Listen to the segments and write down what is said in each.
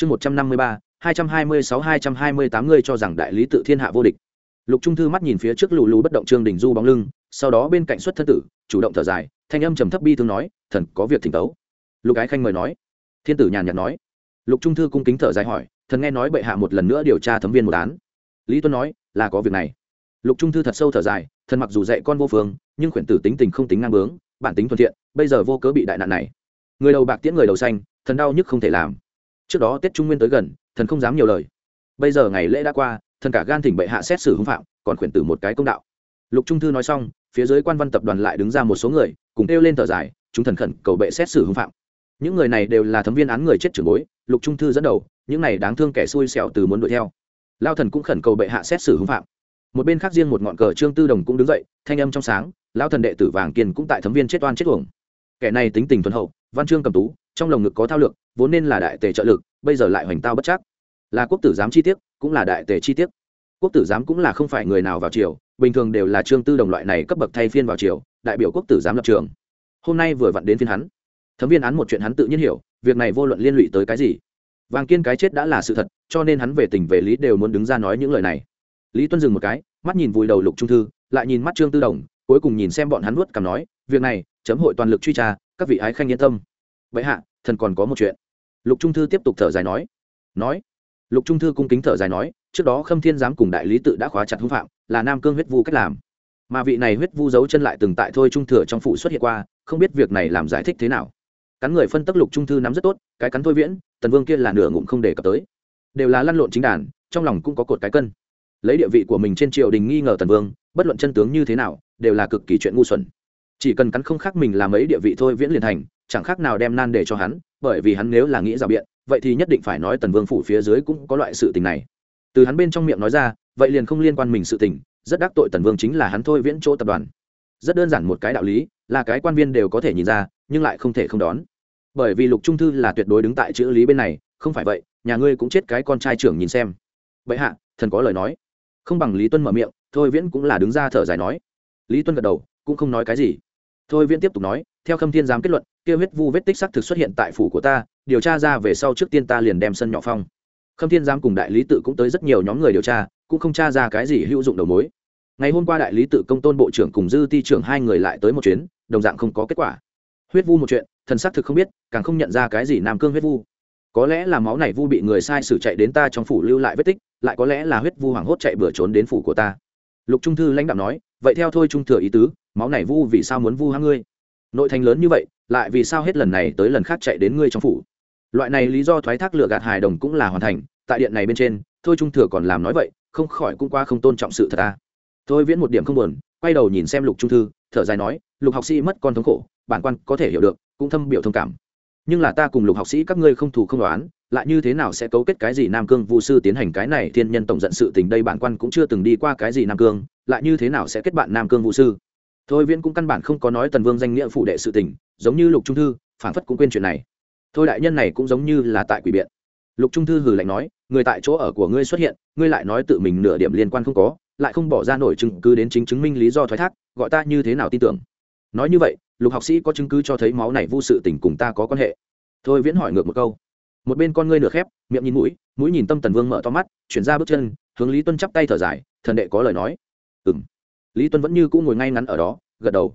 chương một trăm năm mươi ba, hai trăm hai mươi sáu, hai trăm hai mươi tám ngươi cho rằng đại lý tự thiên hạ vô địch. Lục trung thư mắt nhìn phía trước lù lù bất động trương đình du bóng lưng, sau đó bên cạnh xuất thân tử, chủ động thở dài, thanh âm trầm thấp bi thương nói, thần có việc thỉnh tấu. Lục ái khanh mời nói. Thiên tử nhàn nhạt nói. Lục trung thư cung kính thở dài hỏi, thần nghe nói bệ hạ một lần nữa điều tra thấm viên một án. Lý tuân nói, là có việc này. Lục trung thư thật sâu thở dài, thần mặc dù dạy con vô phương, nhưng khuyển tử tính tình không tính ngang bướng, bản tính thuận thiện, bây giờ vô cớ bị đại nạn này. Người đầu bạc tiễn người đầu xanh, thần đau nhức không thể làm trước đó tết trung nguyên tới gần, thần không dám nhiều lời. Bây giờ ngày lễ đã qua, thần cả gan thỉnh bệ hạ xét xử hưng phạm, còn khuyển tử một cái công đạo. Lục trung thư nói xong, phía dưới quan văn tập đoàn lại đứng ra một số người, cùng kêu lên thở dài, chúng thần khẩn cầu bệ xét xử hưng phạm. Những người này đều là thấm viên án người chết trưởng bối, lục trung thư dẫn đầu, những này đáng thương kẻ xui xẻo từ muốn đuổi theo. Lao thần cũng khẩn cầu bệ hạ xét xử hưng phạm. Một bên khác riêng một ngọn cờ trương tư đồng cũng đứng dậy, thanh âm trong sáng lao thần đệ tử vàng kiên cũng tại thấm viên chết oan chết uổng. Kẻ này tính tình thuần hậu, văn chương cầm tú trong lồng ngực có thao lược, vốn nên là đại tề trợ lực, bây giờ lại hoành tao bất chắc. Là quốc tử giám chi tiết, cũng là đại tề chi tiết. Quốc tử giám cũng là không phải người nào vào triều, bình thường đều là trương tư đồng loại này cấp bậc thay phiên vào triều, đại biểu quốc tử giám lập trường. Hôm nay vừa vặn đến phiên hắn. Thấm viên án một chuyện hắn tự nhiên hiểu, việc này vô luận liên lụy tới cái gì. Vàng kiên cái chết đã là sự thật, cho nên hắn về tình về lý đều muốn đứng ra nói những lời này. Lý tuân dừng một cái, mắt nhìn vùi đầu lục trung thư, lại nhìn mắt trương tư đồng, cuối cùng nhìn xem bọn hắn nuốt cằm nói, việc này, chấm hội toàn lực truy tra, các vị ái khanh yên tâm vậy hạ, thần còn có một chuyện. Lục trung thư tiếp tục thở dài nói. Nói. Lục trung thư cung kính thở dài nói, trước đó khâm thiên giám cùng đại lý tự đã khóa chặt hưng phạm, là nam cương huyết vu cách làm. Mà vị này huyết vu giấu chân lại từng tại thôi trung thừa trong phủ xuất hiện qua, không biết việc này làm giải thích thế nào. Cắn người phân tức lục trung thư nắm rất tốt, cái cắn thôi viễn, tần vương kia là nửa ngụm không đề cập tới. Đều là lăn lộn chính đàn, trong lòng cũng có cột cái cân. Lấy địa vị của mình trên triều đình nghi ngờ tần vương, bất luận chân tướng như thế nào, đều là cực kỳ chuyện ngu xuẩn. Chỉ cần cắn không khác mình làm ấy địa vị thôi viễn liền thành chẳng khác nào đem nan để cho hắn, bởi vì hắn nếu là nghĩ rào biện, vậy thì nhất định phải nói tần vương phủ phía dưới cũng có loại sự tình này. Từ hắn bên trong miệng nói ra, vậy liền không liên quan mình sự tình, rất đắc tội tần vương chính là hắn thôi viễn chỗ tập đoàn. Rất đơn giản một cái đạo lý, là cái quan viên đều có thể nhìn ra, nhưng lại không thể không đón. Bởi vì lục trung thư là tuyệt đối đứng tại chữ lý bên này, không phải vậy, nhà ngươi cũng chết cái con trai trưởng nhìn xem. Bệ hạ, thần có lời nói. Không bằng lý tuân mở miệng, thôi viễn cũng là đứng ra thở dài nói. Lý tuân gật đầu, cũng không nói cái gì. Thôi viễn tiếp tục nói, theo khâm thiên giám kết luận kia huyết vu vết tích xác thực xuất hiện tại phủ của ta, điều tra ra về sau trước tiên ta liền đem sân nhỏ phong. Khâm thiên giám cùng đại lý tự cũng tới rất nhiều nhóm người điều tra, cũng không tra ra cái gì hữu dụng đầu mối. Ngày hôm qua đại lý tự công tôn bộ trưởng cùng dư ti trưởng hai người lại tới một chuyến, đồng dạng không có kết quả. Huyết vu một chuyện, thần xác thực không biết, càng không nhận ra cái gì nam cương huyết vu. Có lẽ là máu này vu bị người sai sử chạy đến ta trong phủ lưu lại vết tích, lại có lẽ là huyết vu hoảng hốt chạy bừa trốn đến phủ của ta. Lục trung thư lãnh đạo nói, vậy theo thôi trung thừa ý tứ, máu này vu vì sao muốn vu hãng ngươi? Nội thành lớn như vậy lại vì sao hết lần này tới lần khác chạy đến ngươi trong phủ? Loại này lý do thoái thác lựa gạt hài đồng cũng là hoàn thành, tại điện này bên trên, thôi trung thừa còn làm nói vậy, không khỏi cũng qua không tôn trọng sự thật ta. Thôi viễn một điểm không buồn, quay đầu nhìn xem lục trung thư, thở dài nói, lục học sĩ mất con thống khổ, bản quan có thể hiểu được, cũng thâm biểu thông cảm. Nhưng là ta cùng lục học sĩ các ngươi không thù không đoán lại như thế nào sẽ cấu kết cái gì nam cương vu sư tiến hành cái này thiên nhân tổng giận sự tình đây bản quan cũng chưa từng đi qua cái gì nam cương, lại như thế nào sẽ kết bạn nam cương vu sư? Thôi viễn cũng căn bản không có nói tần vương danh nghĩa phụ đệ sự tình giống như lục trung thư phản phất cũng quên chuyện này. Thôi đại nhân này cũng giống như là tại quỷ biện. Lục trung thư hừ lạnh nói, người tại chỗ ở của ngươi xuất hiện, ngươi lại nói tự mình nửa điểm liên quan không có, lại không bỏ ra nổi chứng cứ đến chính chứng minh lý do thoái thác, gọi ta như thế nào tin tưởng. Nói như vậy, lục học sĩ có chứng cứ cho thấy máu này vô sự tình cùng ta có quan hệ. Thôi viễn hỏi ngược một câu. Một bên con ngươi nửa khép, miệng nhìn mũi mũi nhìn tâm tần vương mở to mắt, chuyển ra bước chân, hướng lý tuân chắp tay thở dài, thần đệ có lời nói. Ừ m lý tuân vẫn như cũng ngồi ngay ngắn ở đó, gật đầu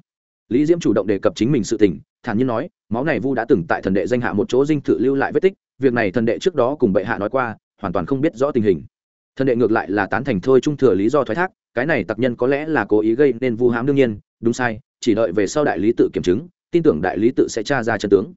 lý diễm chủ động đề cập chính mình sự tình, thản nhiên nói, máu này vu đã từng tại thần đệ danh hạ một chỗ dinh thự lưu lại vết tích, việc này thần đệ trước đó cùng bệ hạ nói qua, hoàn toàn không biết rõ tình hình. Thần đệ ngược lại là tán thành thôi trung thừa lý do thoái thác, cái này tặc nhân có lẽ là cố ý gây nên vu hãm đương nhiên, đúng sai, chỉ đợi về sau đại lý tự kiểm chứng, tin tưởng đại lý tự sẽ tra ra chân tướng.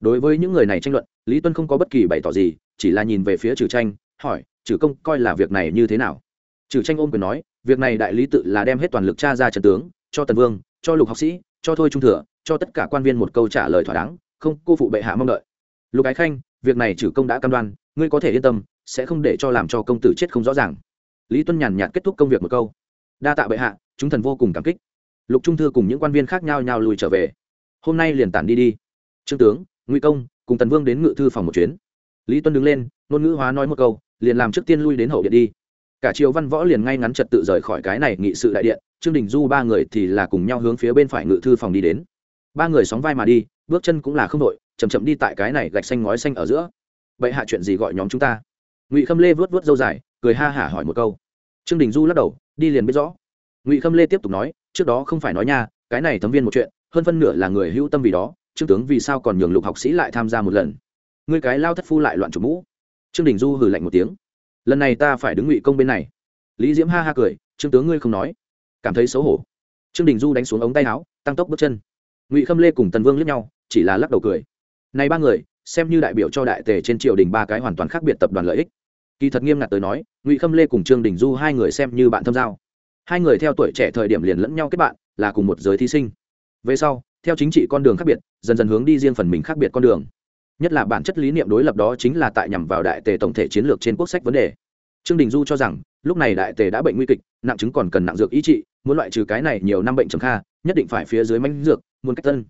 Đối với những người này tranh luận, lý tuân không có bất kỳ bày tỏ gì, chỉ là nhìn về phía trừ tranh, hỏi, trừ công, coi là việc này như thế nào? Trừ tranh ôm quyền nói, việc này đại lý tự là đem hết toàn lực tra ra chân tướng, cho tần vương, cho lục học sĩ cho thôi trung thừa, cho tất cả quan viên một câu trả lời thỏa đáng, không, cô phụ bệ hạ mong đợi. Lục ái khanh, việc này trừ công đã cam đoan, ngươi có thể yên tâm, sẽ không để cho làm cho công tử chết không rõ ràng. Lý tuân nhàn nhạt kết thúc công việc một câu. Đa tạ bệ hạ, chúng thần vô cùng cảm kích. Lục trung thư cùng những quan viên khác nhau nhau lùi trở về. Hôm nay liền tản đi đi. Trương tướng nguy công, cùng tần vương đến ngự thư phòng một chuyến. Lý tuân đứng lên, ngôn ngữ hóa nói một câu, liền làm trước tiên lui đến hậu điện đi. Cả triều văn võ liền ngay ngắn trật tự rời khỏi cái này nghị sự đại điện trương đình du ba người thì là cùng nhau hướng phía bên phải ngự thư phòng đi đến. Ba người sóng vai mà đi, bước chân cũng là không đội chầm chậm đi tại cái này gạch xanh ngói xanh ở giữa. Vậy hạ chuyện gì gọi nhóm chúng ta? Ngụy khâm lê vớt vớt dâu dài, cười ha hả hỏi một câu. Trương đình du lắc đầu, đi liền biết rõ. Ngụy khâm lê tiếp tục nói, trước đó không phải nói nha, cái này thấm viên một chuyện, hơn phân nửa là người hữu tâm vì đó, trương tướng vì sao còn nhường lục học sĩ lại tham gia một lần? Ngươi cái lao thất phu lại loạn chủ mũ. Trương đình du hừ lạnh một tiếng. Lần này ta phải đứng ngụy công bên này. Lý diễm ha ha cười, trương tướng ngươi không nói cảm thấy xấu hổ. Trương đình du đánh xuống ống tay áo, tăng tốc bước chân. Ngụy khâm lê cùng tần vương liếc nhau, chỉ là lắc đầu cười. Này ba người, xem như đại biểu cho đại tề trên triều đình ba cái hoàn toàn khác biệt tập đoàn lợi ích. Kỳ thật nghiêm ngặt tới nói, ngụy khâm lê cùng trương đình du hai người xem như bạn thâm giao. Hai người theo tuổi trẻ thời điểm liền lẫn nhau kết bạn, là cùng một giới thí sinh. Về sau, theo chính trị con đường khác biệt, dần dần hướng đi riêng phần mình khác biệt con đường. Nhất là bản chất lý niệm đối lập đó chính là tại nhằm vào đại tề tổng thể chiến lược trên quốc sách vấn đề. Trương đình du cho rằng lúc này đại tề đã bệnh nguy kịch, nặng chứng còn cần nặng dược ý trị, muốn loại trừ cái này nhiều năm bệnh trầm kha, nhất định phải phía dưới manh dược, muốn cách tân.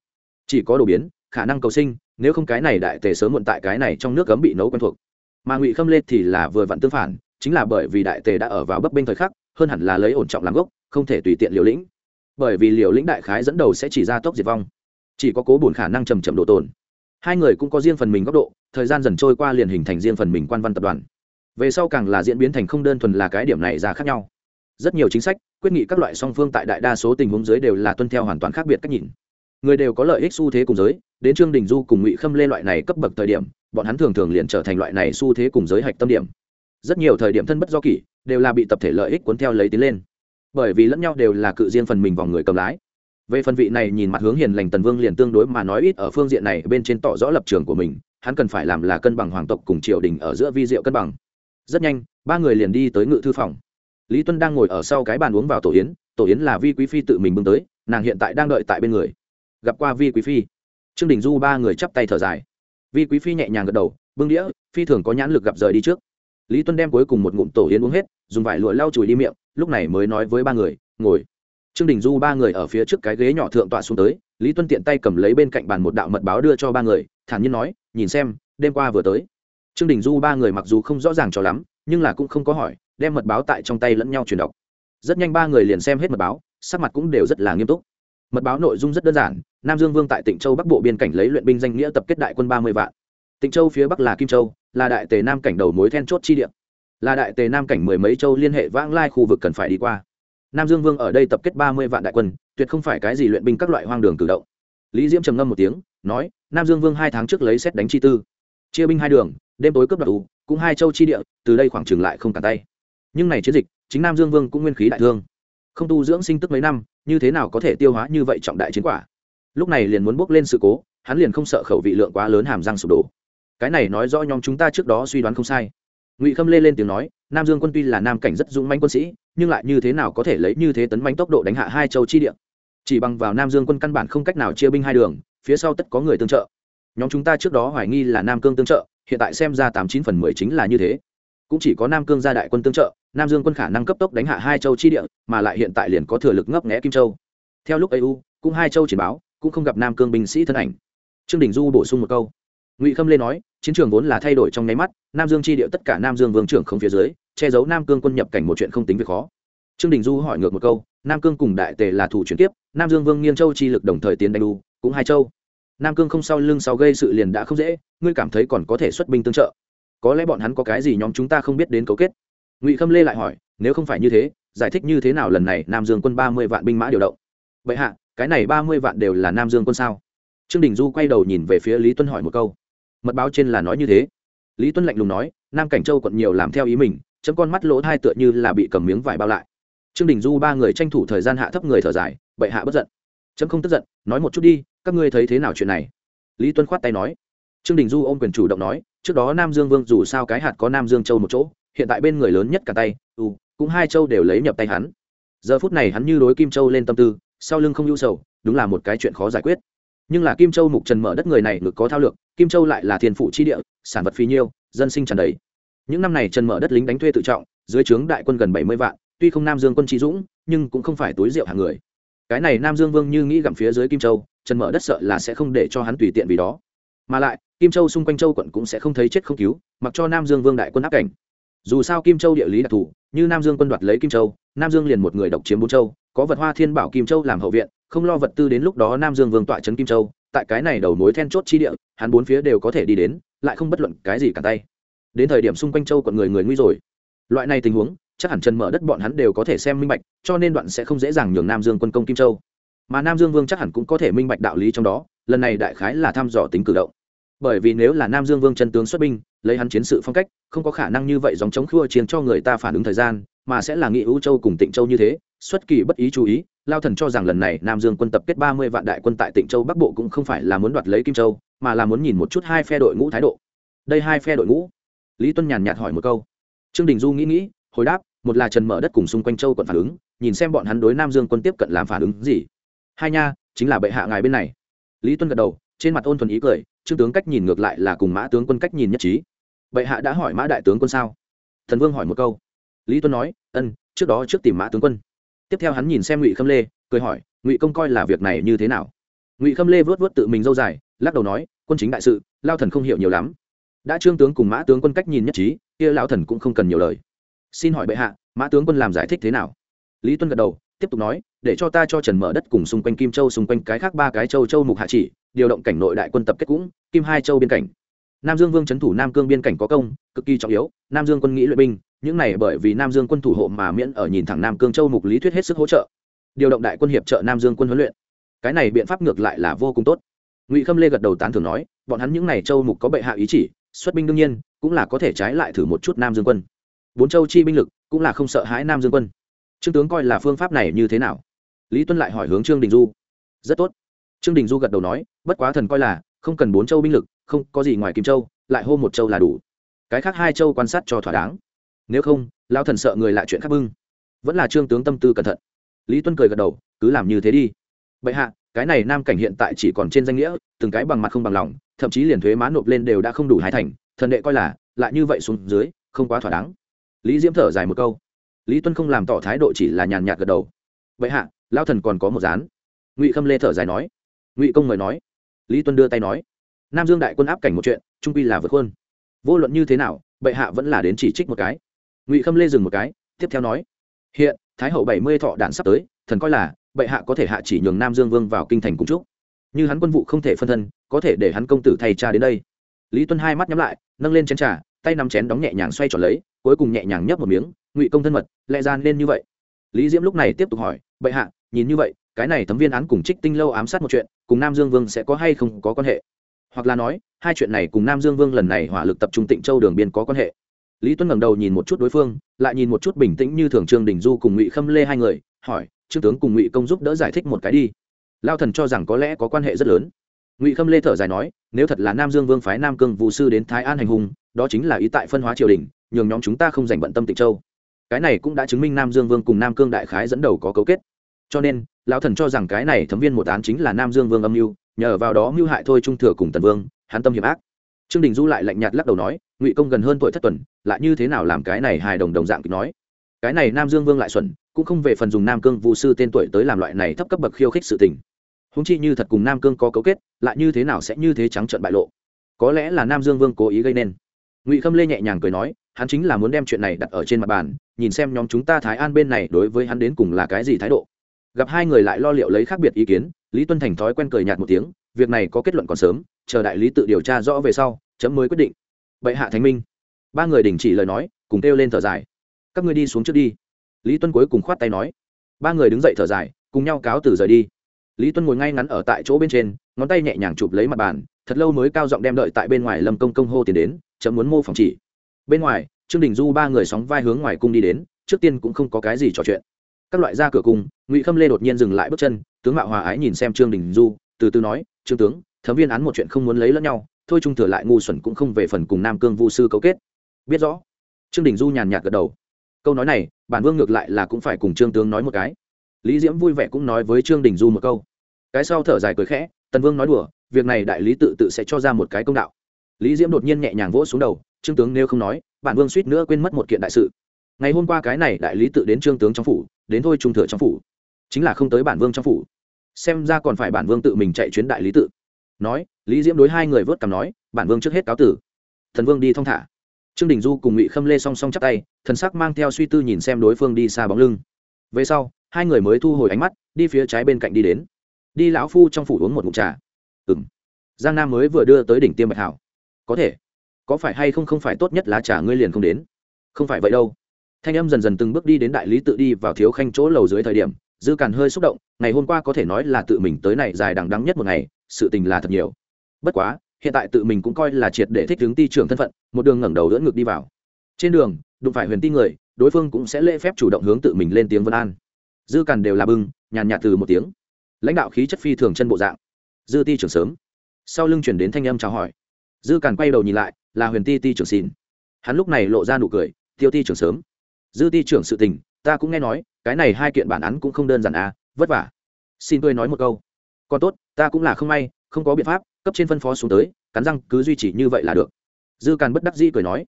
Chỉ có đồ biến, khả năng cầu sinh, nếu không cái này đại tề sớm muộn tại cái này trong nước cấm bị nấu quen thuộc. Mà ngụy khâm lê thì là vừa vặn tương phản, chính là bởi vì đại tề đã ở vào bấp bênh thời khắc, hơn hẳn là lấy ổn trọng làm gốc, không thể tùy tiện liều lĩnh. Bởi vì liều lĩnh đại khái dẫn đầu sẽ chỉ ra tốc diệt vong. Chỉ có cố bổn khả năng trầm trầm độ tồn. Hai người cũng có riêng phần mình góc độ, thời gian dần trôi qua liền hình thành riêng phần mình quan văn tập đoàn về sau càng là diễn biến thành không đơn thuần là cái điểm này ra khác nhau. Rất nhiều chính sách, quyết nghị các loại song phương tại đại đa số tình huống giới đều là tuân theo hoàn toàn khác biệt cách nhìn. Người đều có lợi ích xu thế cùng giới, đến trương đình du cùng ngụy khâm lê loại này cấp bậc thời điểm, bọn hắn thường thường liền trở thành loại này xu thế cùng giới hạch tâm điểm. Rất nhiều thời điểm thân bất do kỷ, đều là bị tập thể lợi ích cuốn theo lấy tiến lên. Bởi vì lẫn nhau đều là cự riêng phần mình vào người cầm lái. Về phần vị này nhìn mặt hướng hiền lành tần vương liền tương đối mà nói ít ở phương diện này bên trên tỏ rõ lập trường của mình, hắn cần phải làm là cân bằng hoàng tộc cùng triều đình ở giữa vi diệu cân bằng rất nhanh, ba người liền đi tới ngự thư phòng. Lý tuân đang ngồi ở sau cái bàn uống vào tổ yến tổ yến là vi quý phi tự mình bưng tới, nàng hiện tại đang đợi tại bên người. Gặp qua vi quý phi. Trương đình du ba người chắp tay thở dài. Vi quý phi nhẹ nhàng gật đầu, bưng đĩa, phi thường có nhãn lực gặp rời đi trước. Lý tuân đem cuối cùng một ngụm tổ yến uống hết, dùng vải lụa lau chùi đi miệng, lúc này mới nói với ba người, ngồi. Trương đình du ba người ở phía trước cái ghế nhỏ thượng tọa xuống tới, lý tuân tiện tay cầm lấy bên cạnh bàn một đạo mật báo đưa cho ba người, thản nhiên nói, nhìn xem, đêm qua vừa tới trương đình du ba người mặc dù không rõ ràng cho lắm, nhưng là cũng không có hỏi, đem mật báo tại trong tay lẫn nhau truyền đọc. Rất nhanh ba người liền xem hết mật báo, sắc mặt cũng đều rất là nghiêm túc. Mật báo nội dung rất đơn giản, nam dương vương tại tỉnh châu bắc bộ biên cảnh lấy luyện binh danh nghĩa tập kết đại quân ba mươi vạn. Tỉnh châu phía bắc là kim châu, là đại tề nam cảnh đầu mối then chốt chi địa. Là đại tề nam cảnh mười mấy châu liên hệ vãng lai khu vực cần phải đi qua. Nam dương vương ở đây tập kết ba mươi vạn đại quân, tuyệt không phải cái gì luyện binh các loại hoang đường cử động. Lý diễm trầm ngâm một tiếng, nói, nam dương vương hai tháng trước lấy xét đánh chi tư chia binh hai đường, đêm tối cướp đoạt ủ cũng hai châu chi địa, từ đây khoảng trừng lại không cả tay. Nhưng này chiến dịch, chính nam dương vương cũng nguyên khí đại thương. Không tu dưỡng sinh tức mấy năm, như thế nào có thể tiêu hóa như vậy trọng đại chiến quả? Lúc này liền muốn bước lên sự cố, hắn liền không sợ khẩu vị lượng quá lớn hàm răng sụp đổ. Cái này nói rõ nhóm chúng ta trước đó suy đoán không sai. Ngụy khâm lê lên tiếng nói, nam dương quân tuy là nam cảnh rất dũng manh quân sĩ, nhưng lại như thế nào có thể lấy như thế tấn manh tốc độ đánh hạ hai châu chi địa? Chỉ bằng vào nam dương quân căn bản không cách nào chia binh hai đường, phía sau tất có người tương trợ nhóm chúng ta trước đó hoài nghi là nam cương tương trợ, hiện tại xem ra tám chín phần mười chính là như thế. Cũng chỉ có nam cương gia đại quân tương trợ, nam dương quân khả năng cấp tốc đánh hạ hai châu chi địa, mà lại hiện tại liền có thừa lực ngấp nghẽ kim châu. Theo lúc eu cũng hai châu chiến báo, cũng không gặp nam cương binh sĩ thân ảnh. Trương đình du bổ sung một câu. Ngụy khâm lê nói, chiến trường vốn là thay đổi trong nháy mắt, nam dương chi địa tất cả nam dương vương trưởng không phía dưới, che giấu nam cương quân nhập cảnh một chuyện không tính việc khó. Trương đình du hỏi ngược một câu, nam cương cùng đại tề là thủ chuyển tiếp nam dương vương nghiên châu chi lực đồng thời tiến đánh đu cũng hai châu nam cương không sau lưng sau gây sự liền đã không dễ, ngươi cảm thấy còn có thể xuất binh tương trợ. Có lẽ bọn hắn có cái gì nhóm chúng ta không biết đến cấu kết. Ngụy khâm lê lại hỏi, nếu không phải như thế, giải thích như thế nào lần này nam dương quân ba mươi vạn binh mã điều động? Vậy hạ, cái này ba mươi vạn đều là nam dương quân sao? Trương đình du quay đầu nhìn về phía lý tuân hỏi một câu. Mật báo trên là nói như thế. Lý tuân lạnh lùng nói, nam cảnh châu quận nhiều làm theo ý mình, chấm con mắt lỗ thai tựa như là bị cầm miếng vải bao lại. Trương đình du ba người tranh thủ thời gian hạ thấp người thở dài, bệ hạ bất giận. Chấm không tức giận, nói một chút đi các ngươi thấy thế nào chuyện này? Lý tuân khoát tay nói. Trương đình du ôm quyền chủ động nói trước đó nam dương vương dù sao cái hạt có nam dương châu một chỗ hiện tại bên người lớn nhất cả tay ừ, cũng hai châu đều lấy nhập tay hắn. Giờ phút này hắn như đối kim châu lên tâm tư sau lưng không ưu sầu đúng là một cái chuyện khó giải quyết. Nhưng là kim châu mục trần mở đất người này ngực có thao lược kim châu lại là thiên phụ chi địa sản vật phí nhiêu dân sinh tràn đầy. Những năm này trần mở đất lính đánh thuê tự trọng dưới trướng đại quân gần bảy mươi vạn tuy không nam dương quân trí dũng nhưng cũng không phải túi rượu hàng người cái này nam dương vương như nghĩ gặm phía dưới kim châu, trần mở đất sợ là sẽ không để cho hắn tùy tiện vì đó. Mà lại, kim châu xung quanh châu quận cũng sẽ không thấy chết không cứu, mặc cho nam dương vương đại quân áp cảnh. Dù sao kim châu địa lý đặc thù, như nam dương quân đoạt lấy kim châu, nam dương liền một người độc chiếm bốn châu, có vật hoa thiên bảo kim châu làm hậu viện, không lo vật tư đến lúc đó nam dương vương tọa trấn kim châu, tại cái này đầu mối then chốt chi địa, hắn bốn phía đều có thể đi đến, lại không bất luận cái gì cả tay. Đến thời điểm xung quanh châu quận người người nguy rồi. Loại này tình huống chắc hẳn trần mở đất bọn hắn đều có thể xem minh bạch, cho nên đoạn sẽ không dễ dàng nhường nam dương quân công kim châu. Mà nam dương vương chắc hẳn cũng có thể minh bạch đạo lý trong đó, lần này đại khái là thăm dò tính cử động. Bởi vì nếu là nam dương vương chân tướng xuất binh, lấy hắn chiến sự phong cách, không có khả năng như vậy dòng chống khua chiến cho người ta phản ứng thời gian, mà sẽ là nghị ưu châu cùng tịnh châu như thế, xuất kỳ bất ý chú ý, lao thần cho rằng lần này nam dương quân tập kết ba mươi vạn đại quân tại tịnh châu bắc bộ cũng không phải là muốn đoạt lấy kim châu, mà là muốn nhìn một chút hai phe đội ngũ thái độ. Đây hai phe đội ngũ. Lý tuân nhàn nhạt hỏi một câu. Trương đình du nghĩ nghĩ, hồi đáp một là trần mở đất cùng xung quanh châu quận phản ứng, nhìn xem bọn hắn đối nam dương quân tiếp cận làm phản ứng gì. Hai nha, chính là bệ hạ ngài bên này. Lý tuân gật đầu, trên mặt ôn thuần ý cười, trương tướng cách nhìn ngược lại là cùng mã tướng quân cách nhìn nhất trí. Bệ hạ đã hỏi mã đại tướng quân sao? Thần vương hỏi một câu. Lý tuân nói, ân, trước đó trước tìm mã tướng quân. Tiếp theo hắn nhìn xem ngụy khâm lê, cười hỏi, ngụy công coi là việc này như thế nào? Ngụy khâm lê vớt vớt tự mình dâu dài, lắc đầu nói, quân chính đại sự, lao thần không hiểu nhiều lắm. Đã trương tướng cùng mã tướng quân cách nhìn nhất trí, kia lão thần cũng không cần nhiều lời xin hỏi bệ hạ, mã tướng quân làm giải thích thế nào? Lý tuân gật đầu, tiếp tục nói, để cho ta cho trần mở đất cùng xung quanh kim châu, xung quanh cái khác ba cái châu châu mục hạ chỉ, điều động cảnh nội đại quân tập kết cũng, kim hai châu biên cảnh. Nam dương vương c thủ nam cương biên cảnh có công, cực kỳ trọng yếu, nam dương quân nghĩ luyện binh, những này bởi vì nam dương quân thủ hộ mà miễn ở nhìn thẳng nam cương châu mục lý thuyết hết sức hỗ trợ. Điều động đại quân hiệp trợ nam dương quân huấn luyện. Cái này biện pháp ngược lại là vô cùng tốt. Ngụy khâm lê gật đầu tán thường nói, bọn hắn những n à y châu mục có bệ hạ ý chỉ, xuất binh đương nhiên, cũng là có thể trái lại thử một chút nam dương quân bốn châu chi binh lực, cũng là không sợ hãi nam dương quân. Trương tướng coi là phương pháp này như thế nào? Lý tuân lại hỏi hướng trương đình du. Rất tốt. Trương đình du gật đầu nói, bất quá thần coi là, không cần bốn châu binh lực, không có gì ngoài kim châu, lại hô một châu là đủ. Cái khác hai châu quan sát cho thỏa đáng. Nếu không lao thần sợ người lại chuyện khác bưng. Vẫn là trương tướng tâm tư cẩn thận. Lý tuân cười gật đầu, cứ làm như thế đi. Bệ hạ, cái này nam cảnh hiện tại chỉ còn trên danh nghĩa, từng cái bằng mặt không bằng lòng, thậm chí liền thuế má nộp lên đều đã không đủ hai thành, thần đệ coi là, lại như vậy xuống dưới, không quá thỏa đáng lý diễm thở dài một câu. Lý tuân không làm tỏ thái độ chỉ là nhàn nhạt gật đầu. Vậy hạ lao thần còn có một dán ngụy khâm lê thở dài nói. Ngụy công mời nói. Lý tuân đưa tay nói. Nam dương đại quân áp cảnh một chuyện, trung quy là vượt khuôn. Vô luận như thế nào, bệ hạ vẫn là đến chỉ trích một cái. Ngụy khâm lê dừng một cái, tiếp theo nói. Hiện, thái hậu bảy mươi thọ đạn sắp tới, thần coi là, bệ hạ có thể hạ chỉ nhường nam dương vương vào kinh thành cùng chúc. Như hắn quân vụ không thể phân thân, có thể để hắn công tử thay cha đến đây. Lý tuân hai mắt nhắm lại, nâng lên chén trà, tay nắm chén đóng nhẹ nhàng xoay tròn lấy cuối cùng nhẹ nhàng nhấp một miếng, ngụy công thân mật, lẽ ra nên như vậy. Lý diễm lúc này tiếp tục hỏi, bệ hạ, nhìn như vậy, cái này thấm viên án cùng trích tinh lâu ám sát một chuyện, cùng nam dương vương sẽ có hay không có quan hệ? Hoặc là nói, hai chuyện này cùng nam dương vương lần này hỏa lực tập trung tịnh châu đường biên có quan hệ? Lý tuấn ngẩng đầu nhìn một chút đối phương, lại nhìn một chút bình tĩnh như thường trương đình du cùng ngụy khâm lê hai người, hỏi, trương tướng cùng ngụy công giúp đỡ giải thích một cái đi. Lao thần cho rằng có lẽ có quan hệ rất lớn. Ngụy khâm lê thở dài nói, nếu thật là nam dương vương phái nam cương vụ sư đến thái an hành hùng đó chính là ý tại phân hóa triều đình nhường nhóm chúng ta không dành bận tâm tịnh châu. Cái này cũng đã chứng minh nam dương vương cùng nam cương đại khái dẫn đầu có cấu kết. Cho nên, lão thần cho rằng cái này thấm viên một án chính là nam dương vương âm mưu, nhờ vào đó mưu hại thôi trung thừa cùng tần vương, hắn tâm hiểm ác. Trương đình du lại lạnh nhạt lắc đầu nói, ngụy công gần hơn tuổi thất tuần, lại như thế nào làm cái này hài đồng đồng dạng kịch nói. Cái này nam dương vương lại xuẩn, cũng không về phần dùng nam cương vụ sư tên tuổi tới làm loại này thấp cấp bậc khiêu khích sự tình. Húng chi như thật cùng nam cương có cấu kết, lại như thế nào sẽ như thế trắng trợn bại lộ? Có lẽ là nam dương vương cố ý gây nên ngụy khâm lê nhẹ nhàng cười nói, hắn chính là muốn đem chuyện này đặt ở trên mặt bàn, nhìn xem nhóm chúng ta thái an bên này đối với hắn đến cùng là cái gì thái độ. Gặp hai người lại lo liệu lấy khác biệt ý kiến, lý tuân thành thói quen cười nhạt một tiếng, việc này có kết luận còn sớm, chờ đại lý tự điều tra rõ về sau, chấm mới quyết định. Bệ hạ thánh minh. Ba người đình chỉ lời nói, cùng kêu lên thở dài. Các ngươi đi xuống trước đi. Lý tuân cuối cùng khoát tay nói. Ba người đứng dậy thở dài, cùng nhau cáo từ rời đi. Lý tuân ngồi ngay ngắn ở tại chỗ bên trên, ngón tay nhẹ nhàng chụp lấy mặt bàn thật lâu mới cao giọng đem đợi tại bên ngoài lâm công công hô tiền đến, chấm muốn mô phòng chỉ. Bên ngoài, trương đình du ba người sóng vai hướng ngoài cung đi đến, trước tiên cũng không có cái gì trò chuyện. Các loại ra cửa cung, ngụy khâm lê đột nhiên dừng lại bước chân, tướng mạo hòa ái nhìn xem trương đình du, từ từ nói, trương tướng thấm viên án một chuyện không muốn lấy lẫn nhau, thôi trung thừa lại ngu xuẩn cũng không về phần cùng nam cương vu sư cấu kết. Biết rõ. Trương đình du nhàn nhạt gật đầu. Câu nói này, bản vương ngược lại là cũng phải cùng trương tướng nói một cái. Lý diễm vui vẻ cũng nói với trương đình du một câu. Cái sau thở dài cười khẽ, tần vương nói đùa việc này đại lý tự tự sẽ cho ra một cái công đạo. Lý diễm đột nhiên nhẹ nhàng vỗ xuống đầu, trương tướng nếu không nói, bản vương suýt nữa quên mất một kiện đại sự. Ngày hôm qua cái này đại lý tự đến trương tướng trong phủ, đến thôi trung thừa trong phủ. Chính là không tới bản vương trong phủ. Xem ra còn phải bản vương tự mình chạy chuyến đại lý tự. Nói, lý diễm đối hai người vớt cằm nói, bản vương trước hết cáo tử. Thần vương đi thong thả. Trương đình du cùng ngụy khâm lê song song chắp tay, thần sắc mang theo suy tư nhìn xem đối phương đi xa bóng lưng. Về sau, hai người mới thu hồi ánh mắt, đi phía trái bên cạnh đi đến. Đi lão phu trong phủ uống một ngụm trà ừng giang nam mới vừa đưa tới đỉnh tiêm bạch hảo. Có thể. Có phải hay không không phải tốt nhất lá trà ngươi liền không đến? Không phải vậy đâu. Thanh âm dần dần từng bước đi đến đại lý tự đi vào thiếu khanh chỗ lầu dưới thời điểm, dư càn hơi xúc động, ngày hôm qua có thể nói là tự mình tới này dài đằng đắng nhất một ngày, sự tình là thật nhiều. Bất quá, hiện tại tự mình cũng coi là triệt để thích ứng ti trưởng thân phận, một đường ngẩng đầu đỡ ngực đi vào. Trên đường, đụng phải huyền ti người, đối phương cũng sẽ lễ phép chủ động hướng tự mình lên tiếng vân an. Dư càn đều là bưng, nhàn nhạt từ một tiếng. Lãnh đạo khí chất phi thường chân bộ dạng dư ti trưởng sớm. Sau lưng chuyển đến thanh âm chào hỏi. Dư càn quay đầu nhìn lại, là huyền ti ti trưởng xin. Hắn lúc này lộ ra nụ cười, tiêu ti trưởng sớm. Dư ti trưởng sự tình, ta cũng nghe nói, cái này hai kiện bản án cũng không đơn giản à vất vả. Xin tôi nói một câu. Còn tốt, ta cũng là không may, không có biện pháp, cấp trên phân phó xuống tới, cắn răng cứ duy trì như vậy là được. Dư càn bất đắc dĩ cười nói.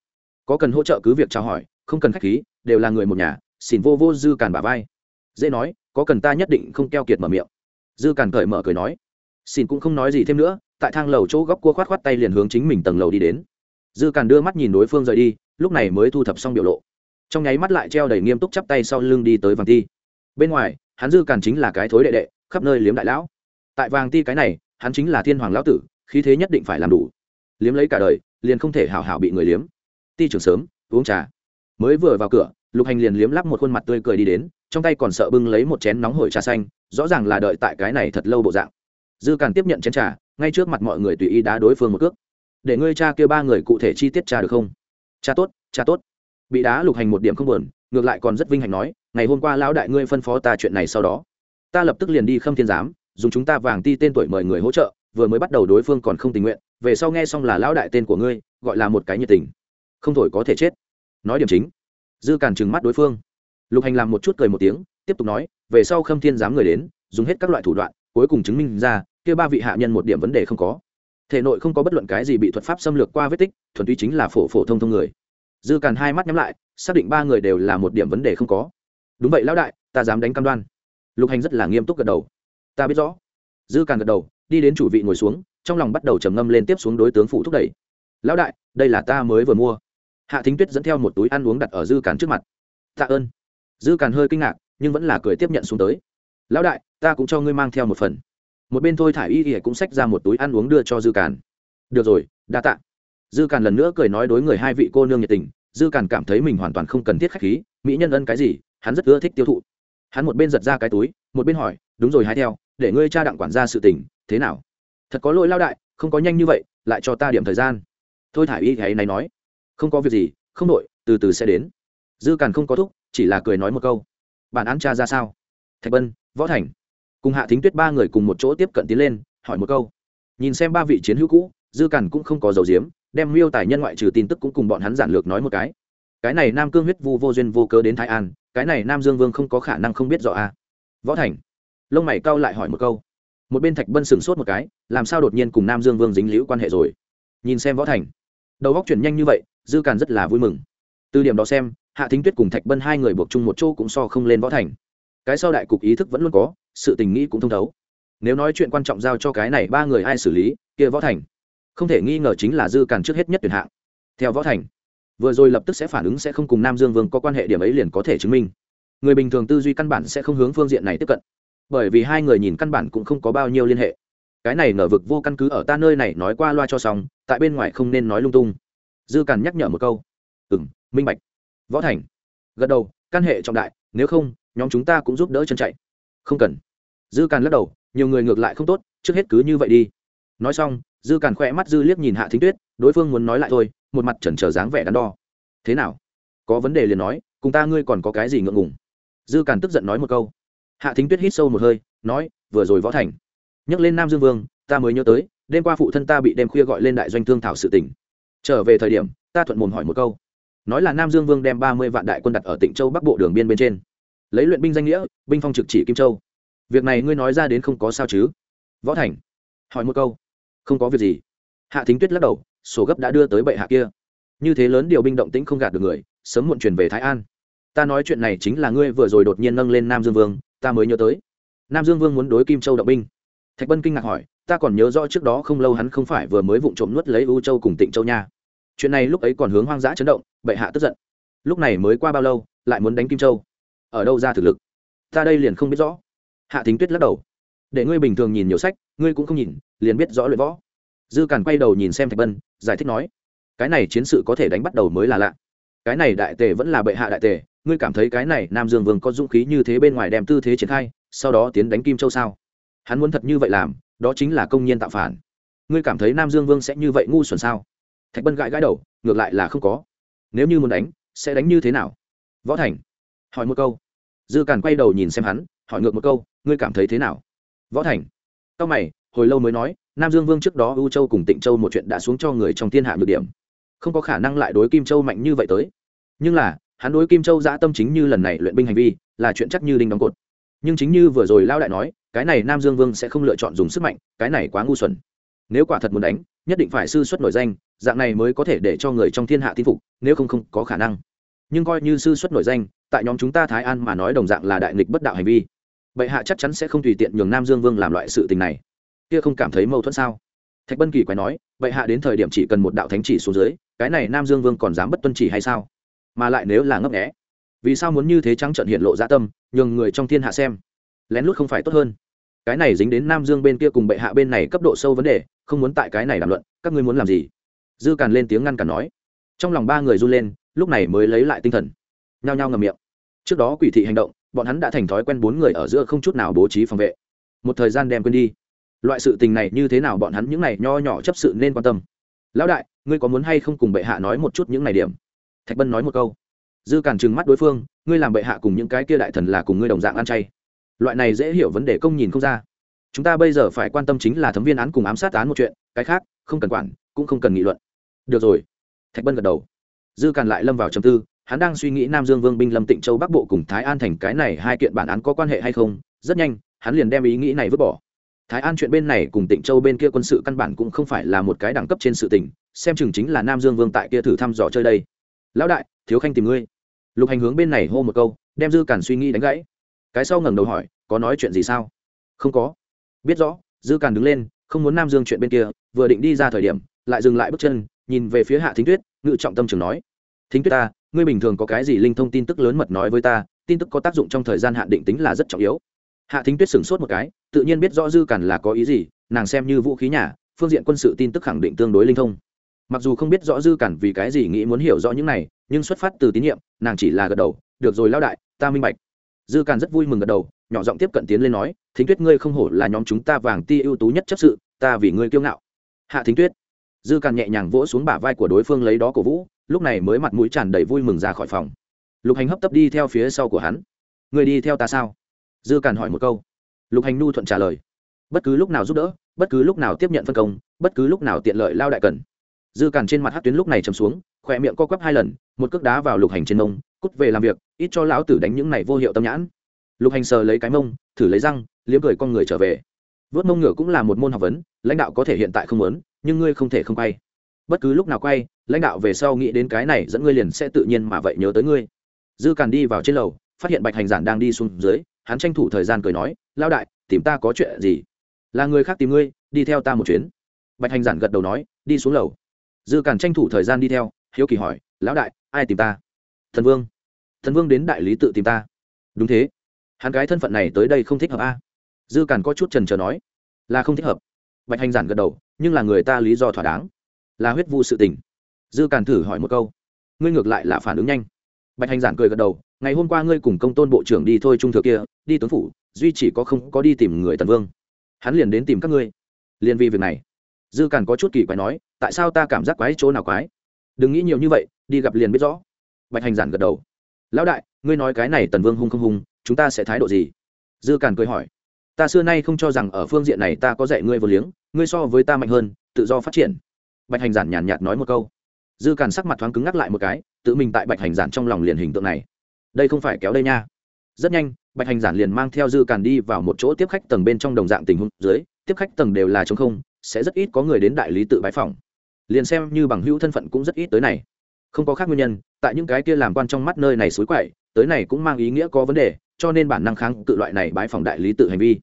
Có cần hỗ trợ cứ việc chào hỏi, không cần khách khí, đều là người một nhà, xin vô vô dư càn bà vai. Dễ nói, có cần ta nhất định không keo kiệt mở miệng. Dư càn cởi mở cười nói xin cũng không nói gì thêm nữa, tại thang lầu chỗ góc cua khoát khoát tay liền hướng chính mình tầng lầu đi đến. Dư càn đưa mắt nhìn đối phương rời đi, lúc này mới thu thập xong biểu lộ. Trong nháy mắt lại treo đầy nghiêm túc chắp tay sau lưng đi tới vàng ti. Bên ngoài, hắn dư càn chính là cái thối đệ đệ, khắp nơi liếm đại lão. Tại vàng ti cái này, hắn chính là thiên hoàng lão tử, khí thế nhất định phải làm đủ. Liếm lấy cả đời, liền không thể hảo hảo bị người liếm. Ti trưởng sớm, uống trà. Mới vừa vào cửa, lục hành liền liếm lắp một khuôn mặt tươi cười đi đến, trong tay còn sợ bưng lấy một chén nóng hổi trà xanh, rõ ràng là đợi tại cái này thật lâu bộ dạng dư càn tiếp nhận chén trà, ngay trước mặt mọi người tùy ý đá đối phương một cước. Để ngươi cha kêu ba người cụ thể chi tiết cha được không? Cha tốt cha tốt. Bị đá lục hành một điểm không buồn, ngược lại còn rất vinh hạnh nói, ngày hôm qua lão đại ngươi phân phó ta chuyện này sau đó. Ta lập tức liền đi khâm thiên giám, dùng chúng ta vàng ti tên tuổi mời người hỗ trợ, vừa mới bắt đầu đối phương còn không tình nguyện, về sau nghe xong là lão đại tên của ngươi, gọi là một cái nhiệt tình. Không thổi có thể chết. Nói điểm chính, dư càn trừng mắt đối phương. Lục hành làm một chút cười một tiếng, tiếp tục nói, về sau khâm thiên giám người đến, dùng hết các loại thủ đoạn, cuối cùng chứng minh ra kia ba vị hạ nhân một điểm vấn đề không có. Thể nội không có bất luận cái gì bị thuật pháp xâm lược qua vết tích, thuần túy chính là phổ phổ thông thông người. Dư càn hai mắt nhắm lại, xác định ba người đều là một điểm vấn đề không có. Đúng vậy lão đại, ta dám đánh cam đoan. Lục hành rất là nghiêm túc gật đầu. Ta biết rõ. Dư càn gật đầu, đi đến chủ vị ngồi xuống, trong lòng bắt đầu trầm ngâm lên tiếp xuống đối tướng phụ thúc đẩy. Lão đại, đây là ta mới vừa mua. Hạ thính tuyết dẫn theo một túi ăn uống đặt ở dư càn trước mặt. Tạ ơn. Dư càn hơi kinh ngạc, nhưng vẫn là cười tiếp nhận xuống tới. Lão đại, ta cũng cho ngươi mang theo một phần một bên thôi thả y ỉa cũng xách ra một túi ăn uống đưa cho dư càn. Được rồi, đa tạ. Dư càn lần nữa cười nói đối người hai vị cô nương nhiệt tình. Dư càn cảm thấy mình hoàn toàn không cần thiết khách khí. Mỹ nhân ân cái gì? Hắn rất ưa thích tiêu thụ. Hắn một bên giật ra cái túi, một bên hỏi, đúng rồi hai theo, để ngươi cha đặng quản gia sự tình, thế nào? Thật có lỗi lao đại, không có nhanh như vậy, lại cho ta điểm thời gian. Thôi thả y ấy này nói, không có việc gì, không đội từ từ sẽ đến. Dư càn không có thúc, chỉ là cười nói một câu, bản án cha ra sao? Thạch bân, võ thành cùng hạ thính tuyết ba người cùng một chỗ tiếp cận tiến lên, hỏi một câu. Nhìn xem ba vị chiến hữu cũ, dư càn cũng không có dầu diếm đem miêu tài nhân ngoại trừ tin tức cũng cùng bọn hắn giản lược nói một cái. Cái này nam cương huyết vu vô duyên vô cớ đến thái an, cái này nam dương vương không có khả năng không biết rõ a. À. võ thành, lông mày cau lại hỏi một câu. Một bên thạch bân sửng sốt một cái, làm sao đột nhiên cùng nam dương vương dính liễu quan hệ rồi? Nhìn xem võ thành, đầu góc chuyển nhanh như vậy, dư càn rất là vui mừng. Từ điểm đó xem, hạ thính tuyết cùng thạch bân hai người buộc chung một chỗ cũng so không lên võ thành. Cái sau đại cục ý thức vẫn luôn có sự tình nghĩ cũng thông thấu. Nếu nói chuyện quan trọng giao cho cái này ba người ai xử lý, kia võ thành, không thể nghi ngờ chính là dư càn trước hết nhất tuyển hạng. Theo võ thành, vừa rồi lập tức sẽ phản ứng sẽ không cùng nam dương vương có quan hệ, điểm ấy liền có thể chứng minh. Người bình thường tư duy căn bản sẽ không hướng phương diện này tiếp cận, bởi vì hai người nhìn căn bản cũng không có bao nhiêu liên hệ. Cái này ngờ vực vô căn cứ ở ta nơi này nói qua loa cho xong, tại bên ngoài không nên nói lung tung. Dư càn nhắc nhở một câu. Ừ m minh bạch. Võ thành gật đầu, căn hệ trọng đại, nếu không, nhóm chúng ta cũng giúp đỡ chân chạy không cần. Dư càn lắc đầu, nhiều người ngược lại không tốt, trước hết cứ như vậy đi. Nói xong, dư càn khỏe mắt dư liếc nhìn hạ thính tuyết, đối phương muốn nói lại thôi, một mặt chần chờ dáng vẻ đắn đo. Thế nào? Có vấn đề liền nói, cùng ta ngươi còn có cái gì ngượng ngùng? Dư càn tức giận nói một câu. Hạ thính tuyết hít sâu một hơi, nói, vừa rồi võ thành. Nhắc lên nam dương vương, ta mới nhớ tới, đêm qua phụ thân ta bị đêm khuya gọi lên đại doanh thương thảo sự tỉnh trở về thời điểm, ta thuận mồm hỏi một câu. Nói là nam dương vương đem ba mươi vạn đại quân đặt ở tỉnh châu bắc bộ đường biên bên trên lấy luyện binh danh nghĩa, binh phong trực chỉ kim châu. Việc này ngươi nói ra đến không có sao chứ? Võ thành, hỏi một câu. Không có việc gì. Hạ thính tuyết lắc đầu, sổ gấp đã đưa tới bệ hạ kia. Như thế lớn điều binh động tĩnh không gạt được người, sớm muộn chuyển về thái an. Ta nói chuyện này chính là ngươi vừa rồi đột nhiên nâng lên nam dương vương, ta mới nhớ tới. Nam dương vương muốn đối kim châu động binh. Thạch bân kinh ngạc hỏi, ta còn nhớ rõ trước đó không lâu hắn không phải vừa mới vụng trộm nuốt lấy u châu cùng tịnh châu nha. Chuyện này lúc ấy còn hướng hoang dã chấn động, bệ hạ tức giận. Lúc này mới qua bao lâu, lại muốn đánh kim châu? Ở đâu ra thực lực? Ta đây liền không biết rõ. Hạ thính tuyết lắc đầu. Để ngươi bình thường nhìn nhiều sách, ngươi cũng không nhìn, liền biết rõ luyện võ. Dư càn quay đầu nhìn xem thạch bân giải thích nói, cái này chiến sự có thể đánh bắt đầu mới là lạ. Cái này đại tề vẫn là bệ hạ đại tề, ngươi cảm thấy cái này nam dương vương có dũng khí như thế bên ngoài đem tư thế triển khai, sau đó tiến đánh kim châu sao? Hắn muốn thật như vậy làm, đó chính là công nhiên tạo phản. Ngươi cảm thấy nam dương vương sẽ như vậy ngu xuẩn sao? Thạch bân gãi gãi đầu, ngược lại là không có. Nếu như muốn đánh, sẽ đánh như thế nào? Võ thành hỏi một câu. Dư càn quay đầu nhìn xem hắn, hỏi ngược một câu, ngươi cảm thấy thế nào? Võ thành. Cao mày, hồi lâu mới nói, nam dương vương trước đó ưu châu cùng tịnh châu một chuyện đã xuống cho người trong thiên hạ nhược điểm. Không có khả năng lại đối kim châu mạnh như vậy tới. Nhưng là, hắn đối kim châu giã tâm chính như lần này luyện binh hành vi, là chuyện chắc như đinh đóng cột. Nhưng chính như vừa rồi lao đại nói, cái này nam dương vương sẽ không lựa chọn dùng sức mạnh, cái này quá ngu xuẩn. Nếu quả thật muốn đánh, nhất định phải sư xuất nổi danh, dạng này mới có thể để cho người trong thiên hạ tin phục, nếu không không có khả năng nhưng coi như sư xuất nổi danh, tại nhóm chúng ta thái an mà nói đồng dạng là đại nghịch bất đạo hành vi. Bệ hạ chắc chắn sẽ không tùy tiện nhường nam dương vương làm loại sự tình này. Kia không cảm thấy mâu thuẫn sao? Thạch bân kỳ quái nói, bệ hạ đến thời điểm chỉ cần một đạo thánh chỉ xuống dưới, cái này nam dương vương còn dám bất tuân chỉ hay sao? Mà lại nếu là ngấp nghẽ vì sao muốn như thế trắng trận hiện lộ dạ tâm, nhường người trong thiên hạ xem? Lén lút không phải tốt hơn. Cái này dính đến nam dương bên kia cùng bệ hạ bên này cấp độ sâu vấn đề, không muốn tại cái này đàm luận, các ngươi muốn làm gì? Dư càn lên tiếng ngăn cản nói. Trong lòng ba người run lên lúc này mới lấy lại tinh thần. Nhao nhao ngầm miệng. Trước đó quỷ thị hành động, bọn hắn đã thành thói quen bốn người ở giữa không chút nào bố trí phòng vệ. Một thời gian đem quên đi. Loại sự tình này như thế nào bọn hắn những này nho nhỏ chấp sự nên quan tâm. Lão đại, ngươi có muốn hay không cùng bệ hạ nói một chút những này điểm? Thạch bân nói một câu. Dư càn trừng mắt đối phương, ngươi làm bệ hạ cùng những cái kia đại thần là cùng ngươi đồng dạng ăn chay. Loại này dễ hiểu vấn đề công nhìn không ra. Chúng ta bây giờ phải quan tâm chính là thấm viên án cùng ám sát án một chuyện, cái khác, không cần quản, cũng không cần nghị luận. Được rồi. Thạch bân gật đầu dư càn lại lâm vào trầm tư, hắn đang suy nghĩ nam dương vương binh lâm tịnh châu bắc bộ cùng thái an thành cái này hai kiện bản án có quan hệ hay không, rất nhanh, hắn liền đem ý nghĩ này vứt bỏ. Thái an chuyện bên này cùng tịnh châu bên kia quân sự căn bản cũng không phải là một cái đẳng cấp trên sự tình, xem chừng chính là nam dương vương tại kia thử thăm dò chơi đây. Lão đại, thiếu khanh tìm ngươi. Lục hành hướng bên này hô một câu, đem dư càn suy nghĩ đánh gãy. Cái sau ngẩng đầu hỏi, có nói chuyện gì sao? Không có. Biết rõ. Dư càn đứng lên, không muốn nam dương chuyện bên kia, vừa định đi ra thời điểm, lại dừng lại bước chân, nhìn về phía hạ thính tuyết ngự trọng tâm trường nói, thính tuyết ta, ngươi bình thường có cái gì linh thông tin tức lớn mật nói với ta, tin tức có tác dụng trong thời gian hạn định tính là rất trọng yếu. Hạ thính tuyết sửng sốt một cái, tự nhiên biết rõ dư cản là có ý gì, nàng xem như vũ khí nhà, phương diện quân sự tin tức khẳng định tương đối linh thông. Mặc dù không biết rõ dư cản vì cái gì nghĩ muốn hiểu rõ những này, nhưng xuất phát từ tín nhiệm, nàng chỉ là gật đầu, được rồi lao đại, ta minh bạch. Dư cản rất vui mừng gật đầu, nhỏ giọng tiếp cận tiến lên nói, thính tuyết ngươi không hổ là nhóm chúng ta vàng ti ưu tú nhất chấp sự, ta vì ngươi kiêu ngạo. Hạ thính tuyết dư càn nhẹ nhàng vỗ xuống bả vai của đối phương lấy đó cổ vũ, lúc này mới mặt mũi tràn đầy vui mừng ra khỏi phòng. Lục hành hấp tấp đi theo phía sau của hắn. Người đi theo ta sao? Dư càn hỏi một câu. Lục hành nu thuận trả lời. Bất cứ lúc nào giúp đỡ, bất cứ lúc nào tiếp nhận phân công, bất cứ lúc nào tiện lợi lao đại cần. Dư càn trên mặt hát tuyến lúc này chầm xuống, khỏe miệng co quắp hai lần, một cước đá vào lục hành trên mông, cút về làm việc, ít cho lão tử đánh những này vô hiệu tâm nhãn. Lục hành sờ lấy cái mông, thử lấy răng, liếm cười con người trở về. Vớt mông ngựa cũng là một môn học vấn, lãnh đạo có thể hiện tại không muốn nhưng ngươi không thể không quay. Bất cứ lúc nào quay, lãnh đạo về sau nghĩ đến cái này dẫn ngươi liền sẽ tự nhiên mà vậy nhớ tới ngươi. Dư càn đi vào trên lầu, phát hiện bạch hành giản đang đi xuống dưới, hắn tranh thủ thời gian cười nói lao đại, tìm ta có chuyện gì? Là người khác tìm ngươi, đi theo ta một chuyến. Bạch hành giản gật đầu nói, đi xuống lầu. Dư càn tranh thủ thời gian đi theo, hiếu kỳ hỏi, lão đại, ai tìm ta? Thần vương. Thần vương đến đại lý tự tìm ta. Đúng thế. Hắn cái thân phận này tới đây không thích hợp a. Dư càn có chút trần trờ nói, là không thích hợp bạch hành giản gật đầu, nhưng là người ta lý do thỏa đáng. Là huyết vu sự tình. Dư càn thử hỏi một câu. Ngươi ngược lại là phản ứng nhanh. Bạch hành giản cười gật đầu, ngày hôm qua ngươi cùng công tôn bộ trưởng đi thôi trung thừa kia, đi tuấn phủ, duy chỉ có không có đi tìm người tần vương. Hắn liền đến tìm các ngươi. Liền vì việc này. Dư càn có chút kỳ quái nói, tại sao ta cảm giác quái chỗ nào quái? Đừng nghĩ nhiều như vậy, đi gặp liền biết rõ. Bạch hành giản gật đầu. Lão đại, ngươi nói cái này tần vương hung không hung, chúng ta sẽ thái độ gì? Dư càn cười hỏi ta xưa nay không cho rằng ở phương diện này ta có dạy ngươi vô liếng, ngươi so với ta mạnh hơn, tự do phát triển. Bạch hành giản nhàn nhạt nói một câu. Dư càn sắc mặt thoáng cứng ngắc lại một cái, tự mình tại bạch hành giản trong lòng liền hình tượng này. Đây không phải kéo đây nha. Rất nhanh, bạch hành giản liền mang theo dư càn đi vào một chỗ tiếp khách tầng bên trong đồng dạng tình huống dưới, tiếp khách tầng đều là t không, sẽ rất ít có người đến đại lý tự bãi phòng. Liền xem như bằng hữu thân phận cũng rất ít tới này. Không có khác nguyên nhân, tại những cái kia làm quan trong mắt nơi này suối quậy, tới này cũng mang ý nghĩa có vấn đề, cho nên bản năng kháng cự loại này bãi phòng đại lý tự hành vi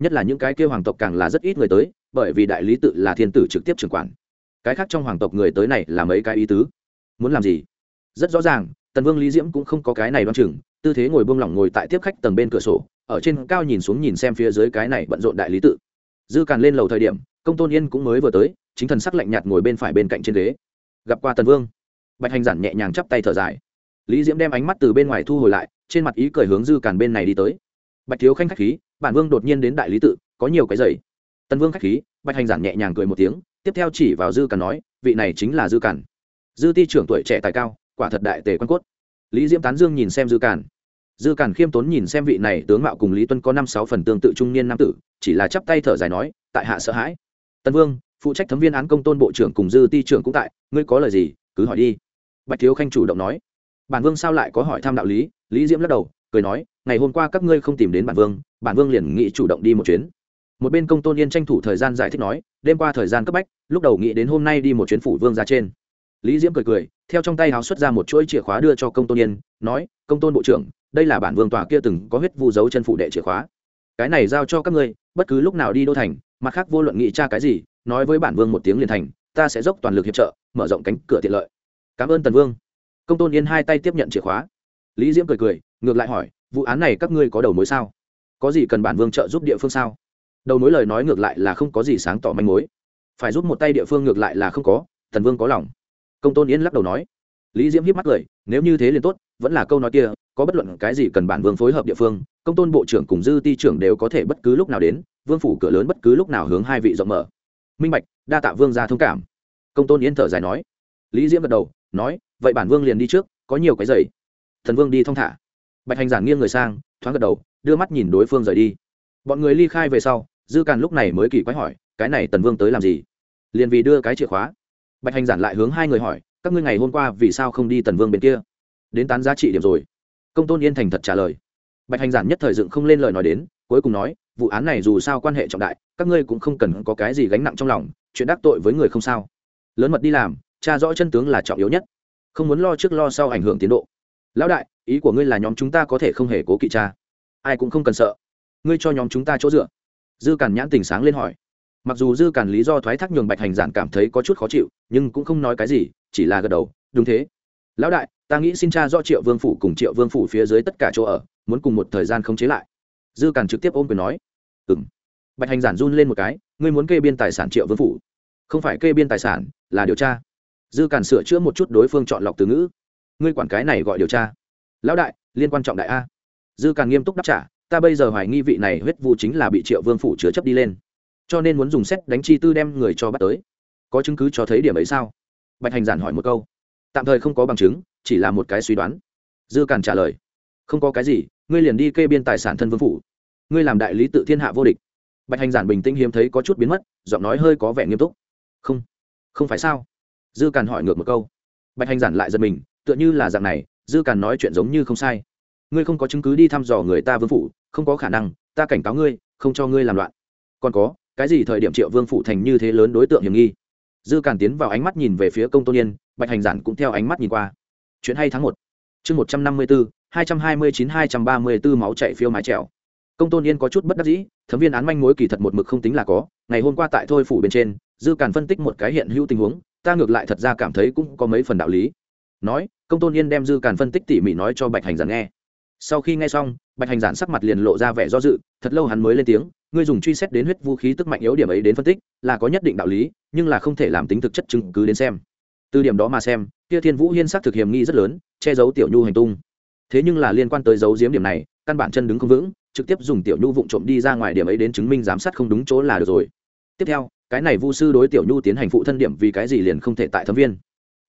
nhất là những cái kia hoàng tộc càng là rất ít người tới, bởi vì đại lý tự là thiên tử trực tiếp trưởng quản. Cái khác trong hoàng tộc người tới này là mấy cái ý tứ. Muốn làm gì? Rất rõ ràng, tần vương lý diễm cũng không có cái này đoan chừng, tư thế ngồi buông lỏng ngồi tại tiếp khách tầng bên cửa sổ, ở trên cao nhìn xuống nhìn xem phía dưới cái này bận rộn đại lý tự. Dư càn lên lầu thời điểm, công tôn yên cũng mới vừa tới, chính thần sắc lạnh nhạt ngồi bên phải bên cạnh trên ghế. Gặp qua tần vương, bạch hành giản nhẹ nhàng chắp tay thở dài. Lý diễm đem ánh mắt từ bên ngoài thu hồi lại, trên mặt ý cười hướng dư càn bên này đi tới. Bạch thiếu khanh khách khí bản vương đột nhiên đến đại lý tự, có nhiều cái giày. Tần vương khách khí, bạch hành giản nhẹ nhàng cười một tiếng, tiếp theo chỉ vào dư càn nói, vị này chính là dư càn. Dư ti trưởng tuổi trẻ tài cao, quả thật đại tề quan cốt. Lý diễm tán dương nhìn xem dư càn. Dư càn khiêm tốn nhìn xem vị này tướng mạo cùng lý tuân có năm sáu phần tương tự trung niên nam tử, chỉ là chắp tay thở dài nói, tại hạ sợ hãi. Tân vương, phụ trách thấm viên án công tôn bộ trưởng cùng dư ti trưởng cũng tại, ngươi có lời gì, cứ hỏi đi. Bạch thiếu khanh chủ động nói. Bản vương sao lại có hỏi tham đạo lý? Lý diễm lắc đầu cười nói, ngày hôm qua các ngươi không tìm đến bản vương bản vương liền nghĩ chủ động đi một chuyến. Một bên công tôn yên tranh thủ thời gian giải thích nói, đêm qua thời gian cấp bách, lúc đầu nghĩ đến hôm nay đi một chuyến phủ vương ra trên. Lý diễm cười cười, theo trong tay háo xuất ra một chuỗi chìa khóa đưa cho công tôn yên, nói, công tôn bộ trưởng, đây là bản vương tòa kia từng có huyết vu dấu chân phụ đệ chìa khóa. Cái này giao cho các ngươi, bất cứ lúc nào đi đô thành, mặt khác vô luận nghị tra cái gì, nói với bản vương một tiếng liền thành, ta sẽ dốc toàn lực hiệp trợ, mở rộng cánh cửa tiện lợi. Cảm ơn tần vương. Công tôn yên hai tay tiếp nhận chìa khóa. Lý diễm cười cười ngược lại hỏi, vụ án này các ngươi có đầu mối sao? Có gì cần bản vương trợ giúp địa phương sao? Đầu mối lời nói ngược lại là không có gì sáng tỏ manh mối. Phải giúp một tay địa phương ngược lại là không có, Thần vương có lòng. Công tôn yên lắc đầu nói. Lý diễm hiếp mắt cười, nếu như thế liền tốt, vẫn là câu nói kia, có bất luận cái gì cần bản vương phối hợp địa phương, công tôn bộ trưởng cùng dư ti trưởng đều có thể bất cứ lúc nào đến, vương phủ cửa lớn bất cứ lúc nào hướng hai vị rộng mở. Minh bạch, đa tạ vương ra thông cảm. Công tôn yên thở dài nói. Lý diễm gật đầu, nói, vậy bản vương liền đi trước, có nhiều cái giày. Thần vương đi thong thả bạch hành giản nghiêng người sang, thoáng gật đầu, đưa mắt nhìn đối phương rời đi. Bọn người ly khai về sau, dư càn lúc này mới kỳ quái hỏi, cái này tần vương tới làm gì? Liền vì đưa cái chìa khóa. Bạch hành giản lại hướng hai người hỏi, các ngươi ngày hôm qua vì sao không đi tần vương bên kia? Đến tán giá trị điểm rồi. Công tôn yên thành thật trả lời. Bạch hành giản nhất thời dựng không lên lời nói đến, cuối cùng nói, vụ án này dù sao quan hệ trọng đại, các ngươi cũng không cần có cái gì gánh nặng trong lòng, chuyện đắc tội với người không sao. Lớn mật đi làm, tra rõ chân tướng là trọng yếu nhất, không muốn lo trước lo sau ảnh hưởng tiến độ. Lão đại ý của ngươi là nhóm chúng ta có thể không hề cố kỵ cha. Ai cũng không cần sợ. Ngươi cho nhóm chúng ta chỗ dựa. Dư cản nhãn tình sáng lên hỏi. Mặc dù dư cản lý do thoái thác nhường bạch hành giản cảm thấy có chút khó chịu, nhưng cũng không nói cái gì, chỉ là gật đầu, đúng thế. Lão đại, ta nghĩ xin cha do triệu vương phủ cùng triệu vương phủ phía dưới tất cả chỗ ở, muốn cùng một thời gian không chế lại. Dư cản trực tiếp ôm quyền nói. Ừ m bạch hành giản run lên một cái, ngươi muốn kê biên tài sản triệu vương phủ? Không phải kê biên tài sản, là điều tra. Dư cản sửa chữa một chút đối phương chọn lọc từ ngữ. Ngươi quản cái này gọi điều tra lão đại, liên quan trọng đại a. Dư càn nghiêm túc đáp trả, ta bây giờ hoài nghi vị này huyết vụ chính là bị triệu vương phủ chứa chấp đi lên. Cho nên muốn dùng xét đánh chi tư đem người cho bắt tới. Có chứng cứ cho thấy điểm ấy sao? Bạch hành giản hỏi một câu. Tạm thời không có bằng chứng, chỉ là một cái suy đoán. Dư càn trả lời. Không có cái gì, ngươi liền đi kê biên tài sản thân vương phủ. Ngươi làm đại lý tự thiên hạ vô địch. Bạch hành giản bình tĩnh hiếm thấy có chút biến mất, giọng nói hơi có vẻ nghiêm túc. Không không phải sao? Dư càn hỏi ngược một câu. Bạch hành giản lại giật mình, tựa như là dạng này dư càn nói chuyện giống như không sai. Ngươi không có chứng cứ đi thăm dò người ta vương phủ, không có khả năng, ta cảnh cáo ngươi, không cho ngươi làm loạn. Còn có, cái gì thời điểm triệu vương phủ thành như thế lớn đối tượng hiểm nghi? Dư càn tiến vào ánh mắt nhìn về phía công tôn yên, bạch hành giản cũng theo ánh mắt nhìn qua. Chuyện hay tháng một. Chương một trăm năm mươi bốn hai trăm hai mươi chín, hai trăm ba mươi bốn máu chạy phiêu mái trèo. Công tôn yên có chút bất đắc dĩ thấm viên án manh mối kỳ thật một mực không tính là có, ngày hôm qua tại thôi phủ bên trên, dư càn phân tích một cái hiện hữu tình huống, ta ngược lại thật ra cảm thấy cũng có mấy phần đạo lý. Nói công tôn yên đem dư càn phân tích tỉ mỉ nói cho bạch hành giản nghe. Sau khi nghe xong, bạch hành giản sắc mặt liền lộ ra vẻ do dự, thật lâu hắn mới lên tiếng, ngươi dùng truy xét đến huyết vũ khí tức mạnh yếu điểm ấy đến phân tích, là có nhất định đạo lý, nhưng là không thể làm tính thực chất chứng cứ đến xem. Từ điểm đó mà xem, kia thiên vũ hiên sắc thực hiểm nghi rất lớn, che giấu tiểu nhu hành tung. Thế nhưng là liên quan tới dấu diếm điểm này, căn bản chân đứng không vững, trực tiếp dùng tiểu nhu vụng trộm đi ra ngoài điểm ấy đến chứng minh giám sát không đúng chỗ là được rồi. Tiếp theo, cái này vu sư đối tiểu nhu tiến hành phụ thân điểm vì cái gì liền không thể tại thâm viên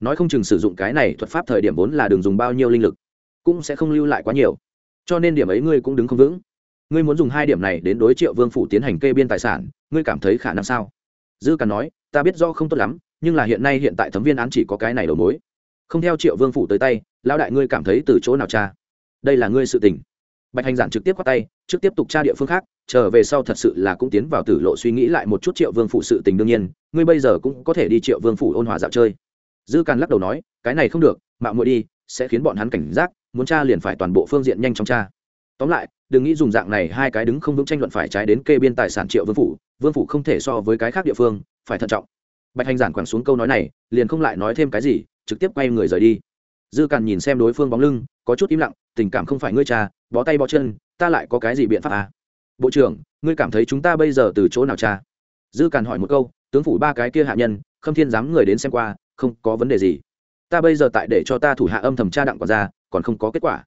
nói không chừng sử dụng cái này thuật pháp thời điểm vốn là đường dùng bao nhiêu linh lực, cũng sẽ không lưu lại quá nhiều. Cho nên điểm ấy ngươi cũng đứng không vững. Ngươi muốn dùng hai điểm này đến đối triệu vương phủ tiến hành kê biên tài sản, ngươi cảm thấy khả năng sao? Dư càn nói, ta biết do không tốt lắm, nhưng là hiện nay hiện tại thấm viên án chỉ có cái này đầu mối. Không theo triệu vương phủ tới tay, lão đại ngươi cảm thấy từ chỗ nào cha? Đây là ngươi sự tình. Bạch hành giản trực tiếp qua tay, trước tiếp tục tra địa phương khác trở về sau thật sự là cũng tiến vào tử lộ suy nghĩ lại một chút triệu vương phủ sự tình đương nhiên, ngươi bây giờ cũng có thể đi triệu vương phủ ôn hòa dạo chơi dư càn lắc đầu nói, cái này không được, mạo muội đi, sẽ khiến bọn hắn cảnh giác, muốn tra liền phải toàn bộ phương diện nhanh chóng tra. Tóm lại, đừng nghĩ dùng dạng này hai cái đứng không vững tranh luận phải trái đến kê biên tài sản triệu vương phủ vương phủ không thể so với cái khác địa phương, phải thận trọng. Bạch hành giản quẳng xuống câu nói này, liền không lại nói thêm cái gì, trực tiếp quay người rời đi. Dư càn nhìn xem đối phương bóng lưng, có chút im lặng, tình cảm không phải ngươi cha, bó tay bó chân, ta lại có cái gì biện pháp à? Bộ trưởng, ngươi cảm thấy chúng ta bây giờ từ chỗ nào cha? Dư càn hỏi một câu, tướng phủ ba cái kia hạ nhân, khâm thiên dám người đến xem qua không có vấn đề gì. Ta bây giờ tại để cho ta thủ hạ âm thầm tra đặng quả ra còn không có kết quả.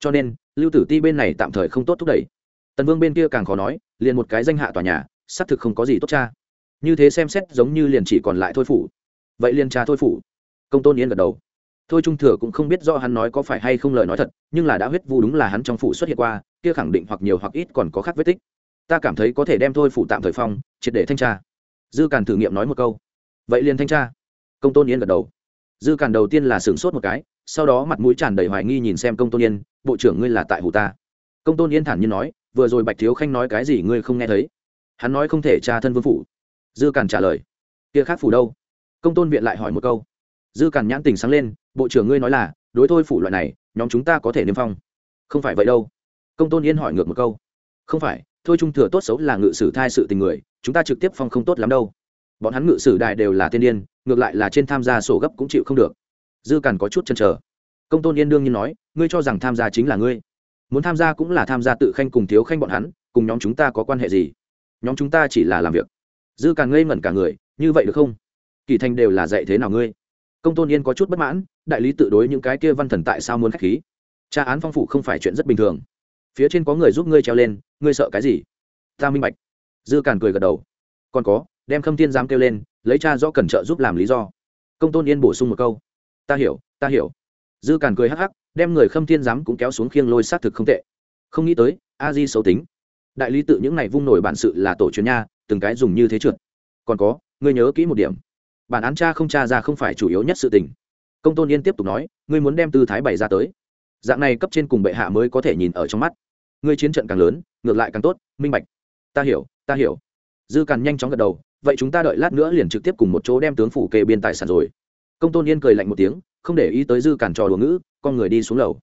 Cho nên, lưu tử ti bên này tạm thời không tốt thúc đẩy. Tần vương bên kia càng khó nói, liền một cái danh hạ tòa nhà, xác thực không có gì tốt cha như thế xem xét giống như liền chỉ còn lại thôi phủ. Vậy liền cha thôi phủ. Công tôn yên gật đầu. Thôi trung thừa cũng không biết do hắn nói có phải hay không lời nói thật, nhưng là đã huyết vu đúng là hắn trong phủ xuất hiện qua, kia khẳng định hoặc nhiều hoặc ít còn có khác vết tích. Ta cảm thấy có thể đem thôi phủ tạm thời phong, triệt để thanh tra. Dư càn thử nghiệm nói một câu. Vậy liền thanh tra công tôn yên gật đầu. Dư càn đầu tiên là sửng sốt một cái, sau đó mặt mũi tràn đầy hoài nghi nhìn xem công tôn yên, bộ trưởng ngươi là tại hủ ta? Công tôn yên thản nhiên nói, vừa rồi bạch thiếu khanh nói cái gì ngươi không nghe thấy? Hắn nói không thể tra thân vương phủ. Dư càn trả lời, kia khác phủ đâu? Công tôn viện lại hỏi một câu. Dư càn nhãn tình sáng lên, bộ trưởng ngươi nói là, đối thôi phủ loại này, nhóm chúng ta có thể niêm phong. Không phải vậy đâu. Công tôn yên hỏi ngược một câu. Không phải, thôi trung thừa tốt xấu là ngự sử thai sự tình người, chúng ta trực tiếp phong không tốt lắm đâu bọn hắn ngự sử đại đều là tiên điên, ngược lại là trên tham gia sổ gấp cũng chịu không được. Dư càn có chút chăn trở công tôn yên đương nhiên nói, ngươi cho rằng tham gia chính là ngươi. Muốn tham gia cũng là tham gia tự khanh cùng thiếu khanh bọn hắn, cùng nhóm chúng ta có quan hệ gì? Nhóm chúng ta chỉ là làm việc. Dư càn ngây ngẩn cả người, như vậy được không? Kỳ thành đều là dạy thế nào ngươi? Công tôn yên có chút bất mãn, đại lý tự đối những cái kia văn thần tại sao muốn k h á c h khí? Tra án phong phủ không phải chuyện rất bình thường. Phía trên có người giúp ngươi treo lên, ngươi sợ cái gì? Ta minh bạch. Dư càn cười gật đầu. Còn có đem khâm thiên giám kêu lên, lấy cha rõ cần trợ giúp làm lý do. Công tôn yên bổ sung một câu. Ta hiểu ta hiểu. Dư càn cười hắc hắc, đem người khâm thiên giám cũng kéo xuống khiêng lôi xác thực không tệ. Không nghĩ tới, a di xấu tính. Đại lý tự những này vung nổi bản sự là tổ truyền nha, từng cái dùng như thế trượt. Còn có, ngươi nhớ kỹ một điểm. Bản án cha không cha ra không phải chủ yếu nhất sự tình. Công tôn yên tiếp tục nói, ngươi muốn đem tư thái bày ra tới. Dạng này cấp trên cùng bệ hạ mới có thể nhìn ở trong mắt. Ngươi chiến trận càng lớn, ngược lại càng tốt, minh bạch. Ta hiểu ta hiểu. Dư càn nhanh chóng gật đầu vậy chúng ta đợi lát nữa liền trực tiếp cùng một chỗ đem tướng phủ kê biên tài sản rồi. Công tôn yên cười lạnh một tiếng, không để ý tới dư cản trò đùa ngữ, con người đi xuống lầu.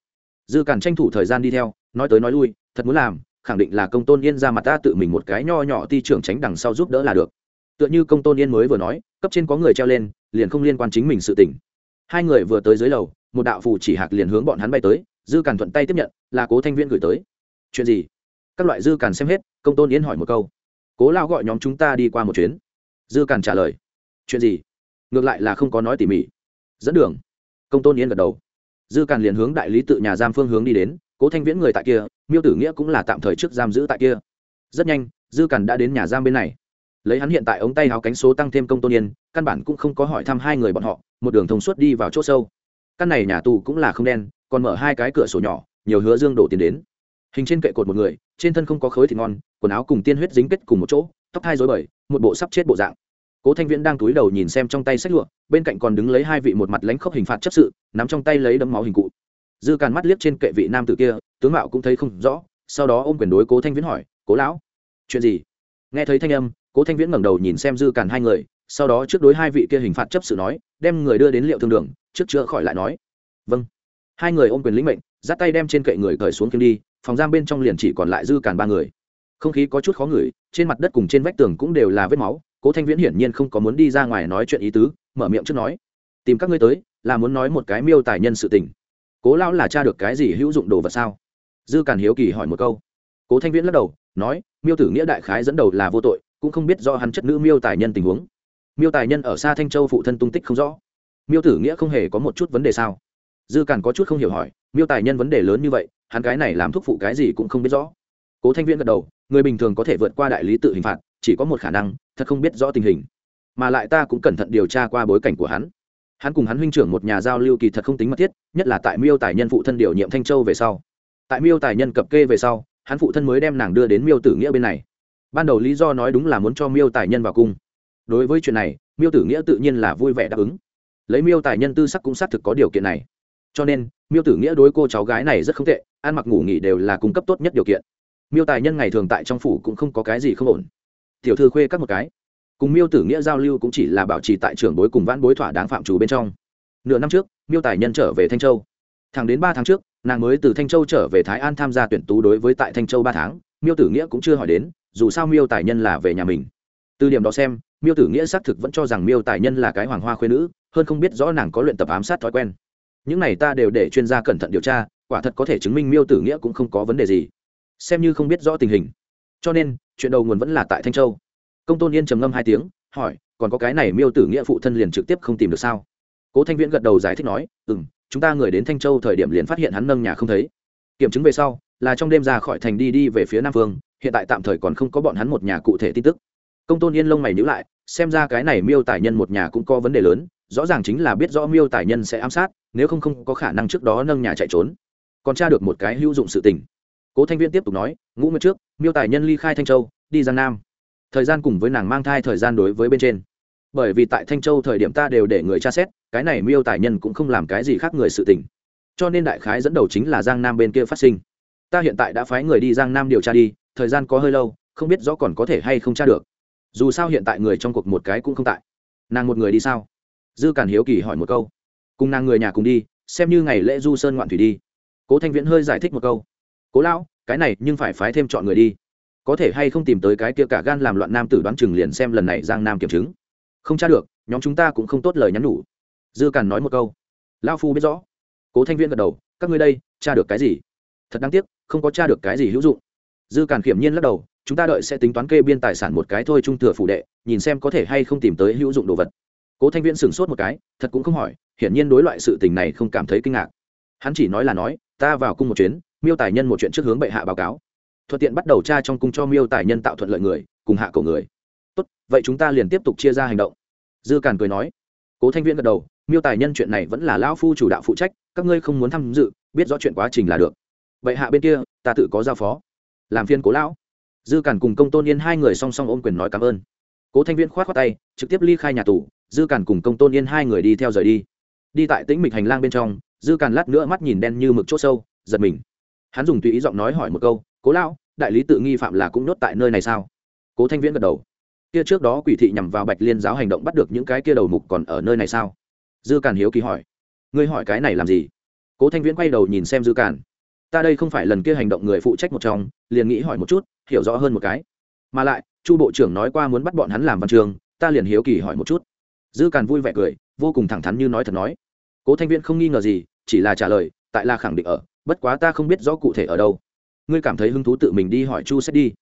Dư cản tranh thủ thời gian đi theo, nói tới nói lui, thật muốn làm, khẳng định là công tôn yên ra mặt ta tự mình một cái nho nhỏ ti trưởng tránh đằng sau giúp đỡ là được. Tựa như công tôn yên mới vừa nói, cấp trên có người treo lên, liền không liên quan chính mình sự tỉnh hai người vừa tới dưới lầu, một đạo phù chỉ hạc liền hướng bọn hắn bay tới, dư càn thuận tay tiếp nhận, là cố thanh viên gửi tới. Chuyện gì? Các loại dư càn xem hết, công tôn yên hỏi một câu. Cố lao gọi nhóm chúng ta đi qua một chuyến dư càn trả lời, chuyện gì? Ngược lại là không có nói tỉ mỉ. Dẫn đường. Công tôn yên gật đầu. Dư càn liền hướng đại lý tự nhà giam phương hướng đi đến, cố thanh viễn người tại kia, miêu tử nghĩa cũng là tạm thời trước giam giữ tại kia. Rất nhanh, dư càn đã đến nhà giam bên này. Lấy hắn hiện tại ống tay háo cánh số tăng thêm công tôn yên căn bản cũng không có hỏi thăm hai người bọn họ, một đường thông suốt đi vào chỗ sâu. Căn này nhà tù cũng là không đen, còn mở hai cái cửa sổ nhỏ, nhiều hứa dương đổ tiền đến. Hình trên kệ cột một người, trên thân không có khối thịt ngon, quần áo cùng tiên huyết dính kết cùng một chỗ tóc thai dối bời, một bộ sắp chết bộ dạng. Cố thanh viễn đang túi đầu nhìn xem trong tay sách lụa, bên cạnh còn đứng lấy hai vị một mặt lãnh khốc hình phạt chấp sự, nắm trong tay lấy đấm máu hình cụ. Dư càn mắt liếc trên kệ vị nam tử kia, tướng mạo cũng thấy không rõ, sau đó ôm quyền đối cố thanh viễn hỏi, cố lão, chuyện gì? Nghe thấy thanh âm, cố thanh viễn ngẩng đầu nhìn xem dư càn hai người, sau đó trước đối hai vị kia hình phạt chấp sự nói, đem người đưa đến liệu thương đường, trước chữa khỏi lại nói. Vâng. Hai người ôm quyền lĩnh mệnh, dắt tay đem trên kệ người cởi xuống kiếm đi, phòng giam bên trong liền chỉ còn lại dư càn ba người không khí có chút khó ngửi, trên mặt đất cùng trên vách tường cũng đều là vết máu, cố thanh viễn hiển nhiên không có muốn đi ra ngoài nói chuyện ý tứ, mở miệng trước nói, tìm các ngươi tới, là muốn nói một cái miêu tài nhân sự tình. Cố lão là cha được cái gì hữu dụng đồ vật sao? Dư càn hiếu kỳ hỏi một câu. Cố thanh viễn lắc đầu, nói, miêu tử nghĩa đại khái dẫn đầu là vô tội, cũng không biết do hắn chất nữ miêu tài nhân tình huống. Miêu tài nhân ở xa thanh châu phụ thân tung tích không rõ. Miêu tử nghĩa không hề có một chút vấn đề sao? Dư càn có chút không hiểu hỏi, miêu tài nhân vấn đề lớn như vậy, hắn cái này làm thuốc phụ cái gì cũng không biết rõ. Cố thanh viễn gật đầu người bình thường có thể vượt qua đại lý tự hình phạt, chỉ có một khả năng, thật không biết rõ tình hình. Mà lại ta cũng cẩn thận điều tra qua bối cảnh của hắn. Hắn cùng hắn huynh trưởng một nhà giao lưu kỳ thật không tính mật thiết, nhất là tại miêu tài nhân phụ thân điều nhiệm thanh châu về sau. Tại miêu tài nhân cập kê về sau, hắn phụ thân mới đem nàng đưa đến miêu tử nghĩa bên này. Ban đầu lý do nói đúng là muốn cho miêu tài nhân vào cung. Đối với chuyện này, miêu tử nghĩa tự nhiên là vui vẻ đáp ứng. Lấy miêu tài nhân tư sắc cũng xác thực có điều kiện này. Cho nên, miêu tử nghĩa đối cô cháu gái này rất không tệ, ăn mặc ngủ nghỉ đều là cung cấp tốt nhất điều kiện miêu tài nhân ngày thường tại trong phủ cũng không có cái gì không ổn. Tiểu thư khuê các một cái. Cùng miêu tử nghĩa giao lưu cũng chỉ là bảo trì tại trường bối cùng vãn bối thỏa đáng phạm chủ bên trong. Nửa năm trước, miêu tài nhân trở về thanh châu. Thẳng đến ba tháng trước, nàng mới từ thanh châu trở về thái an tham gia tuyển tú đối với tại thanh châu ba tháng, miêu tử nghĩa cũng chưa hỏi đến, dù sao miêu tài nhân là về nhà mình. Từ điểm đó xem, miêu tử nghĩa xác thực vẫn cho rằng miêu tài nhân là cái hoàng hoa khuyên nữ, hơn không biết rõ nàng có luyện tập ám sát thói quen. Những này ta đều để chuyên gia cẩn thận điều tra, quả thật có thể chứng minh miêu tử nghĩa cũng không có vấn đề gì xem như không biết rõ tình hình. Cho nên, chuyện đầu nguồn vẫn là tại thanh châu. Công tôn yên trầm ngâm hai tiếng, hỏi, còn có cái này miêu tử nghĩa phụ thân liền trực tiếp không tìm được sao? Cố thanh viễn gật đầu giải thích nói ừ m chúng ta người đến thanh châu thời điểm liền phát hiện hắn nâng nhà không thấy. Kiểm chứng về sau, là trong đêm ra khỏi thành đi đi về phía nam phương hiện tại tạm thời còn không có bọn hắn một nhà cụ thể tin tức. Công tôn yên lông mày nhữ lại, xem ra cái này miêu tài nhân một nhà cũng có vấn đề lớn, rõ ràng chính là biết rõ miêu tài nhân sẽ ám sát, nếu không không có khả năng trước đó nâng nhà chạy trốn. Còn tra được một cái hữu dụng sự tình cố thanh viên tiếp tục nói, ngũ nguyệt trước, miêu tài nhân ly khai thanh châu, đi giang nam. Thời gian cùng với nàng mang thai thời gian đối với bên trên. Bởi vì tại thanh châu thời điểm ta đều để người tra xét, cái này miêu tài nhân cũng không làm cái gì khác người sự tình. Cho nên đại khái dẫn đầu chính là giang nam bên kia phát sinh. Ta hiện tại đã phái người đi giang nam điều tra đi, thời gian có hơi lâu, không biết rõ còn có thể hay không tra được. Dù sao hiện tại người trong cuộc một cái cũng không tại. Nàng một người đi sao? Dư càn hiếu kỳ hỏi một câu. Cùng nàng người nhà cùng đi, xem như ngày lễ du sơn ngoạn thủy đi. Cố thanh viễn hơi giải thích một câu cố lão, cái này nhưng phải phái thêm chọn người đi. Có thể hay không tìm tới cái kia cả gan làm loạn nam tử đoán chừng liền xem lần này giang nam kiểm chứng. Không tra được, nhóm chúng ta cũng không tốt lời nhắn nhủ. Dư càn nói một câu. Lao phu biết rõ. Cố thanh viễn gật đầu, các ngươi đây, tra được cái gì? Thật đáng tiếc, không có tra được cái gì hữu dụng. Dư càn kiểm nhiên lắc đầu, chúng ta đợi sẽ tính toán kê biên tài sản một cái thôi trung thừa phủ đệ, nhìn xem có thể hay không tìm tới hữu dụng đồ vật. Cố thanh viễn sửng sốt một cái, thật cũng không hỏi, hiển nhiên đối loại sự tình này không cảm thấy kinh ngạc. Hắn chỉ nói là nói, ta vào cung một chuyến miêu tài nhân một chuyện trước hướng bệ hạ báo cáo. Thuận tiện bắt đầu tra trong cung cho miêu tài nhân tạo thuận lợi người, cùng hạ cổ người. Tốt, vậy chúng ta liền tiếp tục chia ra hành động. Dư càn cười nói. Cố thanh viễn gật đầu, miêu tài nhân chuyện này vẫn là lão phu chủ đạo phụ trách, các ngươi không muốn tham dự, biết rõ chuyện quá trình là được. Bệ hạ bên kia, ta tự có giao phó. Làm phiên cố lão. Dư càn cùng công tôn yên hai người song song ôm quyền nói cảm ơn. Cố thanh viễn k h o á t tay, trực tiếp ly khai nhà tù, dư càn cùng công tôn yên hai người đi theo rời đi. Đi tại tĩnh mịch hành lang bên trong, dư càn lát nữa mắt nhìn đen như mực c h ỗ sâu, giật mình hắn dùng tùy ý giọng nói hỏi một câu, cố lão, đại lý tự nghi phạm là cũng nhốt tại nơi này sao? Cố thanh viễn gật đầu. Kia trước đó quỷ thị nhằm vào bạch liên giáo hành động bắt được những cái kia đầu mục còn ở nơi này sao? Dư càn hiếu kỳ hỏi. Ngươi hỏi cái này làm gì? Cố thanh viễn quay đầu nhìn xem dư càn. Ta đây không phải lần kia hành động người phụ trách một trong, liền nghĩ hỏi một chút, hiểu rõ hơn một cái. Mà lại, chu bộ trưởng nói qua muốn bắt bọn hắn làm văn trường, ta liền hiếu kỳ hỏi một chút. Dư càn vui vẻ cười, vô cùng thẳng thắn như nói thật nói. Cố thanh viễn không nghi ngờ gì, chỉ là trả lời, tại là khẳng định ở bất quá ta không biết rõ cụ thể ở đâu. Ngươi cảm thấy hứng thú tự mình đi hỏi chu xét đi.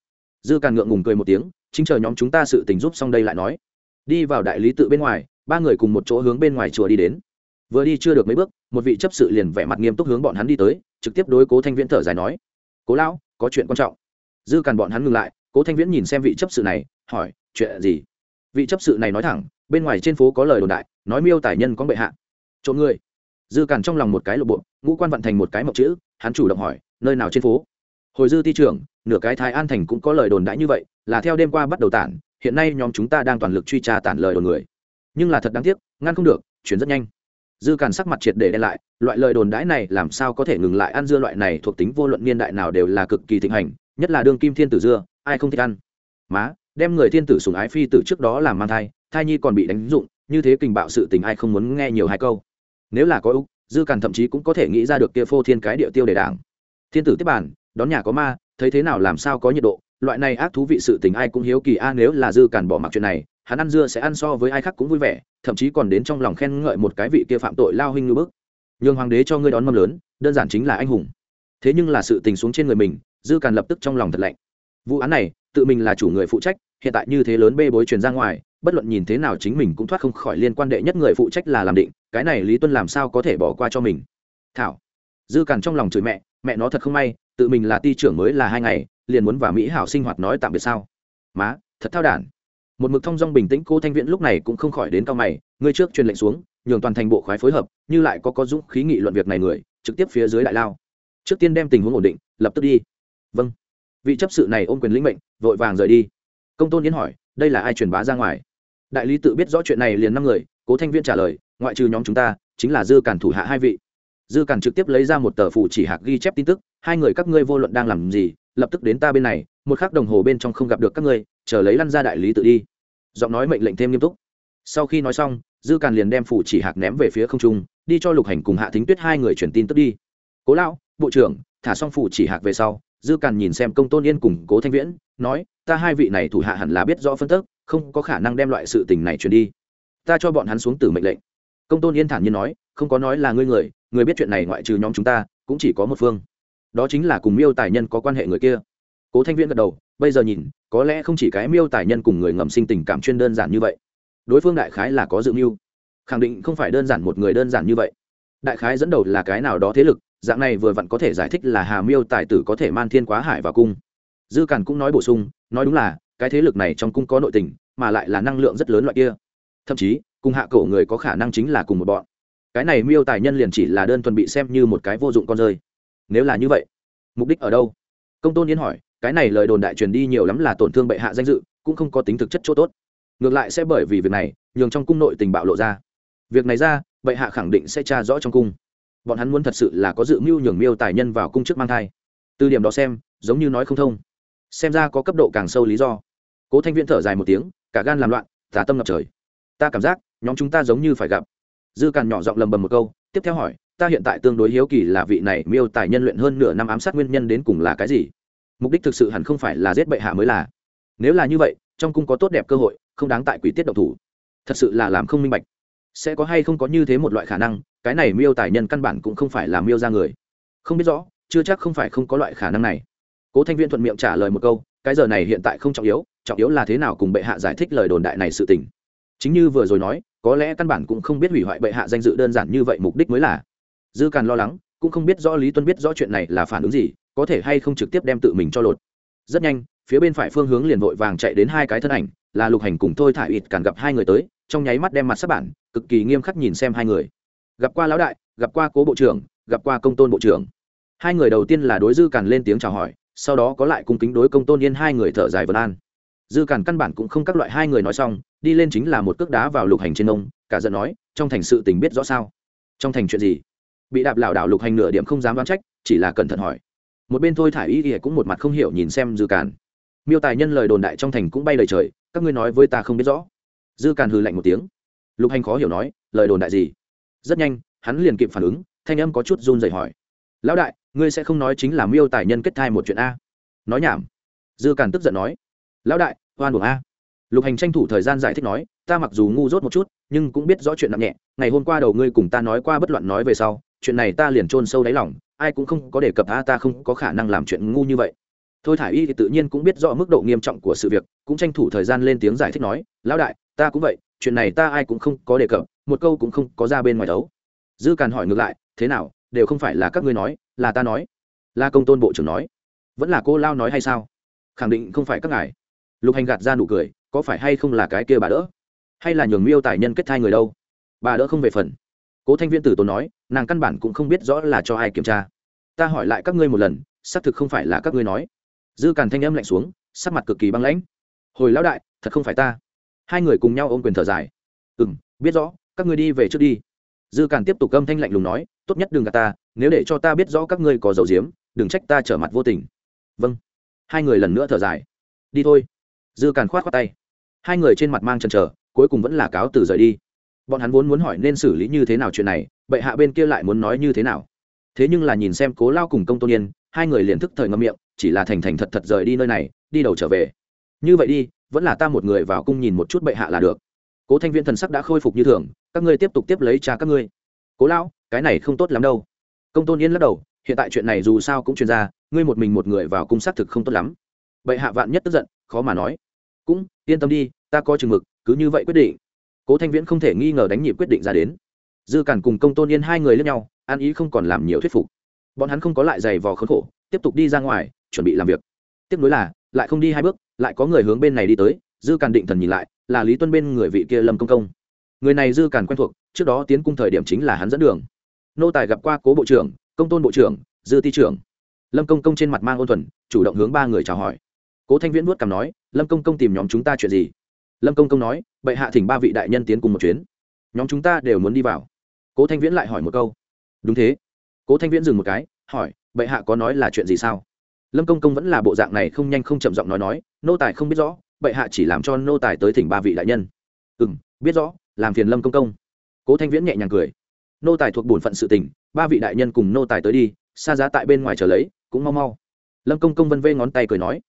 Dư càn ngượng ngùng cười một tiếng, chính chờ nhóm chúng ta sự tình giúp xong đây lại nói. Đi vào đại lý tự bên ngoài, ba người cùng một chỗ hướng bên ngoài chùa đi đến. Vừa đi chưa được mấy bước, một vị chấp sự liền vẻ mặt nghiêm túc hướng bọn hắn đi tới, trực tiếp đối cố thanh viễn thở dài nói. Cố lão, có chuyện quan trọng. Dư càn bọn hắn ngừng lại, cố thanh viễn nhìn xem vị chấp sự này, hỏi, chuyện gì? Vị chấp sự này nói thẳng, bên ngoài trên phố có lời đồn đại, nói miêu tài nhân có bệ hạ. Trộm người dư càn trong lòng một cái lộ bộ, ngũ quan vận thành một cái mộc chữ, hắn chủ động hỏi, nơi nào trên phố? Hồi dư ti trưởng, nửa cái thái an thành cũng có lời đồn đại như vậy, là theo đêm qua bắt đầu tản, hiện nay nhóm chúng ta đang toàn lực truy tra tản lời đồn người. Nhưng là thật đáng tiếc, ngăn không được, chuyển rất nhanh. Dư càn sắc mặt triệt để đen lại, loại lời đồn đãi này làm sao có thể ngừng lại ăn dưa loại này thuộc tính vô luận niên đại nào đều là cực kỳ thịnh hành, nhất là đương kim thiên tử dưa, ai không thích ăn. Má, đem người thiên tử sùng ái phi tử trước đó làm mang thai thai nhi còn bị đánh dụng, như thế kình bạo sự tình ai không muốn nghe nhiều hai câu nếu là có úc, dư càn thậm chí cũng có thể nghĩ ra được kia phô thiên cái địa tiêu để đảng. Thiên tử tiếp bản, đón nhà có ma, thấy thế nào làm sao có nhiệt độ, loại này ác thú vị sự tình ai cũng hiếu kỳ, a, nếu là dư càn bỏ mặc chuyện này, hắn ăn dưa sẽ ăn so với ai khác cũng vui vẻ, thậm chí còn đến trong lòng khen ngợi một cái vị kia phạm tội lao huynh ngư bức. Nhường hoàng đế cho ngươi đón mâm lớn, đơn giản chính là anh hùng. Thế nhưng là sự tình xuống trên người mình, dư càn lập tức trong lòng thật lạnh. Vụ án này, tự mình là chủ người phụ trách, hiện tại như thế lớn bê bối truyền ra ngoài, bất luận nhìn thế nào chính mình cũng thoát không khỏi liên quan đệ nhất người phụ trách là làm định cái này lý tuân làm sao có thể bỏ qua cho mình? Thảo, dư càn trong lòng chửi mẹ mẹ nó thật không may, tự mình là ti trưởng mới là hai ngày, liền muốn và mỹ hảo sinh hoạt nói tạm biệt sao? Má, thật thao đản. Một mực thông dong bình tĩnh cô thanh viễn lúc này cũng không khỏi đến cao mày, ngươi trước truyền lệnh xuống, nhường toàn thành bộ khoái phối hợp, như lại có có dũng khí nghị luận việc này người, trực tiếp phía dưới đại lao. Trước tiên đem tình huống ổn định, lập tức đi. Vâng. Vị chấp sự này ôm quyền lĩnh mệnh, vội vàng rời đi. Công tôn yến hỏi, đây là ai truyền bá ra ngoài? Đại lý tự biết rõ chuyện này liền năm người, cố thanh viên trả lời ngoại trừ nhóm chúng ta, chính là dư cản thủ hạ hai vị. Dư cản trực tiếp lấy ra một tờ phủ chỉ hạc ghi chép tin tức, hai người các ngươi vô luận đang làm gì, lập tức đến ta bên này, một khắc đồng hồ bên trong không gặp được các ngươi, chờ lấy lăn ra đại lý tự đi. Giọng nói mệnh lệnh thêm nghiêm túc. Sau khi nói xong, dư càn liền đem phủ chỉ hạc ném về phía không trung, đi cho lục hành cùng hạ thính tuyết hai người truyền tin tức đi. Cố lão, bộ trưởng, thả xong phủ chỉ hạc về sau, dư càn nhìn xem công tôn yên cùng cố thanh viễn, nói, ta hai vị này thủ hạ hẳn là biết rõ phân tức, không có khả năng đem loại sự tình này truyền đi. Ta cho bọn hắn xuống từ mệnh lệnh công tôn yên thản nhiên nói, không có nói là ngươi người người biết chuyện này ngoại trừ nhóm chúng ta, cũng chỉ có một phương. Đó chính là cùng miêu tài nhân có quan hệ người kia. Cố thanh viễn gật đầu, bây giờ nhìn, có lẽ không chỉ cái miêu tài nhân cùng người ngầm sinh tình cảm chuyên đơn giản như vậy. Đối phương đại khái là có dự mưu. Khẳng định không phải đơn giản một người đơn giản như vậy. Đại khái dẫn đầu là cái nào đó thế lực, dạng này vừa vặn có thể giải thích là hà miêu tài tử có thể man thiên quá hải vào cung. Dư càn cũng nói bổ sung, nói đúng là, cái thế lực này trong cung có nội tình, mà lại là năng lượng rất lớn loại kia. Thậm chí cùng hạ cổ người có khả năng chính là cùng một bọn. Cái này miêu tài nhân liền chỉ là đơn thuần bị xem như một cái vô dụng con rơi. Nếu là như vậy, mục đích ở đâu? Công tôn yến hỏi, cái này lời đồn đại truyền đi nhiều lắm là tổn thương bệ hạ danh dự, cũng không có tính thực chất chỗ tốt. Ngược lại sẽ bởi vì việc này, nhường trong cung nội tình bạo lộ ra. Việc này ra, bệ hạ khẳng định sẽ tra rõ trong cung. Bọn hắn muốn thật sự là có dự mưu nhường miêu tài nhân vào cung trước mang thai. Từ điểm đó xem, giống như nói không thông. Xem ra có cấp độ càng sâu lý do. Cố thanh viễn thở dài một tiếng, cả gan làm loạn, tà tâm ngập trời. Ta cảm giác nhóm chúng ta giống như phải gặp. Dư càn nhỏ giọng lầm bầm một câu, tiếp theo hỏi, ta hiện tại tương đối hiếu kỳ là vị này miêu tài nhân luyện hơn nửa năm ám sát nguyên nhân đến cùng là cái gì? Mục đích thực sự hẳn không phải là giết bệ hạ mới là. Nếu là như vậy, trong cung có tốt đẹp cơ hội, không đáng tại quỷ tiết độc thủ. Thật sự là làm không minh bạch. Sẽ có hay không có như thế một loại khả năng, cái này miêu tài nhân căn bản cũng không phải là miêu ra người. Không biết rõ, chưa chắc không phải không có loại khả năng này. Cố thanh viên thuận miệng trả lời một câu, cái giờ này hiện tại không trọng yếu trọng yếu là thế nào cùng bệ hạ giải thích lời đồn đại này sự tình chính như vừa rồi nói, có lẽ căn bản cũng không biết hủy hoại bệ hạ danh dự đơn giản như vậy mục đích mới là. Dư càn lo lắng, cũng không biết rõ lý tuân biết rõ chuyện này là phản ứng gì, có thể hay không trực tiếp đem tự mình cho lột. Rất nhanh, phía bên phải phương hướng liền vội vàng chạy đến hai cái thân ảnh, là lục hành cùng thôi thả ít càn gặp hai người tới, trong nháy mắt đem mặt sắp bản, cực kỳ nghiêm khắc nhìn xem hai người. Gặp qua lão đại, gặp qua cố bộ trưởng, gặp qua công tôn bộ trưởng. Hai người đầu tiên là đối dư càn lên tiếng chào hỏi, sau đó có lại cung kính đối công tôn yên hai người thở dài vân an dư càn căn bản cũng không các loại hai người nói xong, đi lên chính là một cước đá vào lục hành trên ông, cả giận nói, trong thành sự tình biết rõ sao? Trong thành chuyện gì? Bị đạp lảo đảo lục hành nửa điểm không dám đoán trách, chỉ là cẩn thận hỏi. Một bên thôi thả y ỉa cũng một mặt không hiểu nhìn xem dư càn. Miêu tài nhân lời đồn đại trong thành cũng bay lời trời, các ngươi nói với ta không biết rõ. Dư càn hừ lạnh một tiếng. Lục hành khó hiểu nói, lời đồn đại gì? Rất nhanh, hắn liền kịp phản ứng, thanh âm có chút run rẩy hỏi. Lão đại, ngươi sẽ không nói chính là miêu tài nhân kết thai một chuyện a? Nói nhảm. Dư càn tức giận nói. Lão đại oan buồng a. Lục hành tranh thủ thời gian giải thích nói, ta mặc dù ngu dốt một chút, nhưng cũng biết rõ chuyện nặng nhẹ, ngày hôm qua đầu ngươi cùng ta nói qua bất loạn nói về sau, chuyện này ta liền chôn sâu đáy lòng, ai cũng không có đề cập a, ta không có khả năng làm chuyện ngu như vậy. Thôi thả y thì tự nhiên cũng biết rõ mức độ nghiêm trọng của sự việc, cũng tranh thủ thời gian lên tiếng giải thích nói, lão đại, ta cũng vậy, chuyện này ta ai cũng không có đề cập, một câu cũng không có ra bên ngoài đấu. Dư càn hỏi ngược lại, thế nào, đều không phải là các ngươi nói, là ta nói? Là công tôn bộ trưởng nói. Vẫn là cô lao nói hay sao? Khẳng định không phải các ngài lục hành gạt ra nụ cười, có phải hay không là cái kia bà đỡ? Hay là nhường miêu tài nhân kết thai người đâu? Bà đỡ không về phần. Cố thanh viên tử tốn nói, nàng căn bản cũng không biết rõ là cho ai kiểm tra. Ta hỏi lại các ngươi một lần, xác thực không phải là các ngươi nói. Dư càn thanh âm lạnh xuống, sắc mặt cực kỳ băng lãnh. Hồi lão đại, thật không phải ta. Hai người cùng nhau ôm quyền thở dài. Ừ m biết rõ, các ngươi đi về trước đi. Dư càn tiếp tục âm thanh lạnh lùng nói, tốt nhất đừng gạt ta, nếu để cho ta biết rõ các ngươi có dầu diếm, đừng trách ta trở mặt vô tình. Vâng. Hai người lần nữa thở dài. Đi thôi dư càn khoát khoát tay. Hai người trên mặt mang chần chờ, cuối cùng vẫn là cáo từ rời đi. Bọn hắn vốn muốn hỏi nên xử lý như thế nào chuyện này, bệ hạ bên kia lại muốn nói như thế nào. Thế nhưng là nhìn xem cố lao cùng công tôn yên, hai người liền thức thời ngâm miệng, chỉ là thành thành thật thật rời đi nơi này, đi đầu trở về. Như vậy đi, vẫn là ta một người vào cung nhìn một chút bệ hạ là được. Cố thanh viên thần sắc đã khôi phục như thường, các ngươi tiếp tục tiếp lấy cha các ngươi. Cố lao cái này không tốt lắm đâu. Công tôn yên lắc đầu, hiện tại chuyện này dù sao cũng truyền ra, ngươi một mình một người vào cung xác thực không tốt lắm. Bệ hạ vạn nhất tức giận khó mà nói. Cũng, yên tâm đi, ta có chừng mực, cứ như vậy quyết định. Cố thanh viễn không thể nghi ngờ đánh nhịp quyết định ra đến. Dư cản cùng công tôn yên hai người lên nhau, an ý không còn làm nhiều thuyết phục. Bọn hắn không có lại giày vò khốn khổ, tiếp tục đi ra ngoài, chuẩn bị làm việc. Tiếp nối là, lại không đi hai bước, lại có người hướng bên này đi tới, dư cản định thần nhìn lại, là lý tuân bên người vị kia lâm công công. Người này dư cản quen thuộc, trước đó tiến cung thời điểm chính là hắn dẫn đường. Nô tài gặp qua cố bộ trưởng, công tôn bộ trưởng, dư ti trưởng. Lâm công công trên mặt mang ôn thuần, chủ động hướng ba người chào hỏi cố thanh viễn vuốt cằm nói, lâm công công tìm nhóm chúng ta chuyện gì? Lâm công công nói, bệ hạ thỉnh ba vị đại nhân tiến cùng một chuyến. Nhóm chúng ta đều muốn đi vào. Cố thanh viễn lại hỏi một câu. Đúng thế. Cố thanh viễn dừng một cái, hỏi, bệ hạ có nói là chuyện gì sao? Lâm công công vẫn là bộ dạng này không nhanh không chậm giọng nói nói, nô tài không biết rõ, bệ hạ chỉ làm cho nô tài tới thỉnh ba vị đại nhân. Ừ m biết rõ, làm phiền lâm công công. Cố thanh viễn nhẹ nhàng cười. Nô tài thuộc bổn phận sự tình, ba vị đại nhân cùng nô tài tới đi, xa giá tại bên ngoài chờ lấy, cũng mau mau. Lâm công công vân vê ngón tay cười nói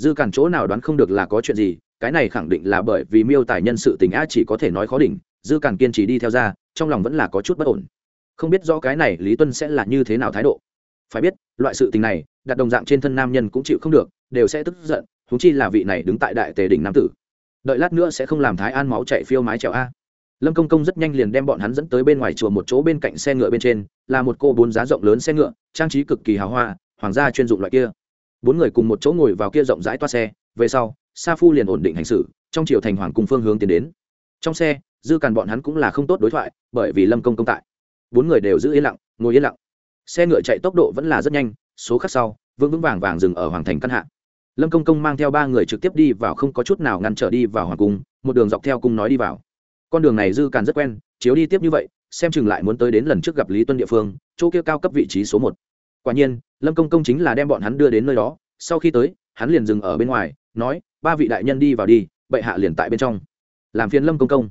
dư cản chỗ nào đoán không được là có chuyện gì, cái này khẳng định là bởi vì miêu tài nhân sự tình a chỉ có thể nói khó đỉnh, dư cản kiên trì đi theo ra, trong lòng vẫn là có chút bất ổn. Không biết rõ cái này lý tuân sẽ là như thế nào thái độ. Phải biết, loại sự tình này, đặt đồng dạng trên thân nam nhân cũng chịu không được, đều sẽ tức giận thú chi là vị này đứng tại đại tề đỉnh nam tử. Đợi lát nữa sẽ không làm thái an máu chạy phiêu mái trèo a. Lâm công công rất nhanh liền đem bọn hắn dẫn tới bên ngoài chùa một chỗ bên cạnh xe ngựa bên trên, là một cô bốn giá rộng lớn xe ngựa, trang trí cực kỳ hào hoa, hoàng gia chuyên dụng loại kia bốn người cùng một chỗ ngồi vào kia rộng rãi toa xe, về sau, sa phu liền ổn định hành xử, trong triều thành hoàng cùng phương hướng tiến đến. Trong xe, dư càn bọn hắn cũng là không tốt đối thoại, bởi vì lâm công công tại. Bốn người đều giữ yên lặng, ngồi yên lặng. Xe ngựa chạy tốc độ vẫn là rất nhanh, số khắc sau, vững vững vàng vàng dừng ở hoàng thành căn hạ. Lâm công công mang theo ba người trực tiếp đi vào không có chút nào ngăn trở đi vào hoàng cung, một đường dọc theo cung nói đi vào. Con đường này dư càn rất quen, chiếu đi tiếp như vậy, xem chừng lại muốn tới đến lần trước gặp lý tuân địa phương, chỗ kia cao cấp vị trí số một. Quả nhiên lâm công công chính là đem bọn hắn đưa đến nơi đó, sau khi tới, hắn liền dừng ở bên ngoài, nói, ba vị đại nhân đi vào đi, bệ hạ liền tại bên trong. Làm phiền lâm công công.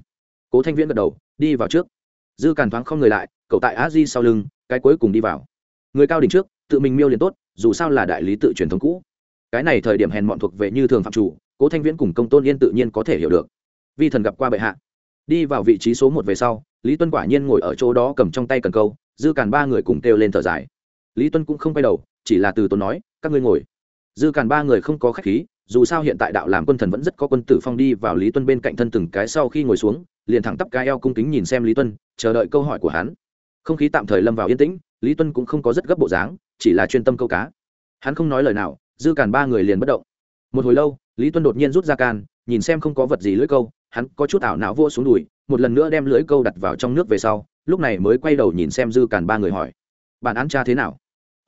Cố thanh viễn gật đầu, đi vào trước. Dư càn thoáng không người lại, cậu tại a di sau lưng, cái cuối cùng đi vào. Người cao đỉnh trước, tự mình miêu liền tốt, dù sao là đại lý tự truyền thống cũ. Cái này thời điểm hèn mọn thuộc về như thường phạm chủ, cố thanh viễn cùng công tôn yên tự nhiên có thể hiểu được. Vi thần gặp qua bệ hạ. Đi vào vị trí số một về sau, lý tuân quả nhiên ngồi ở chỗ đó cầm trong tay cần câu, dư càn ba người cùng kêu lên thở dài lý tuân cũng không quay đầu, chỉ là từ tốn nói, các ngươi ngồi. Dư càn ba người không có khách khí, dù sao hiện tại đạo làm quân thần vẫn rất có quân tử phong đi vào lý tuân bên cạnh thân từng cái sau khi ngồi xuống, liền thẳng tắp cái eo cung kính nhìn xem lý tuân, chờ đợi câu hỏi của hắn. Không khí tạm thời lâm vào yên tĩnh, lý tuân cũng không có rất gấp bộ dáng, chỉ là chuyên tâm câu cá. Hắn không nói lời nào, dư càn ba người liền bất động. Một hồi lâu, lý tuân đột nhiên rút ra can, nhìn xem không có vật gì lưỡi câu, hắn có chút ảo não vô xuống đùi, một lần nữa đem lưỡi câu đặt vào trong nước về sau, lúc này mới quay đầu nhìn xem dư càn ba người hỏi, bản án cha thế nào?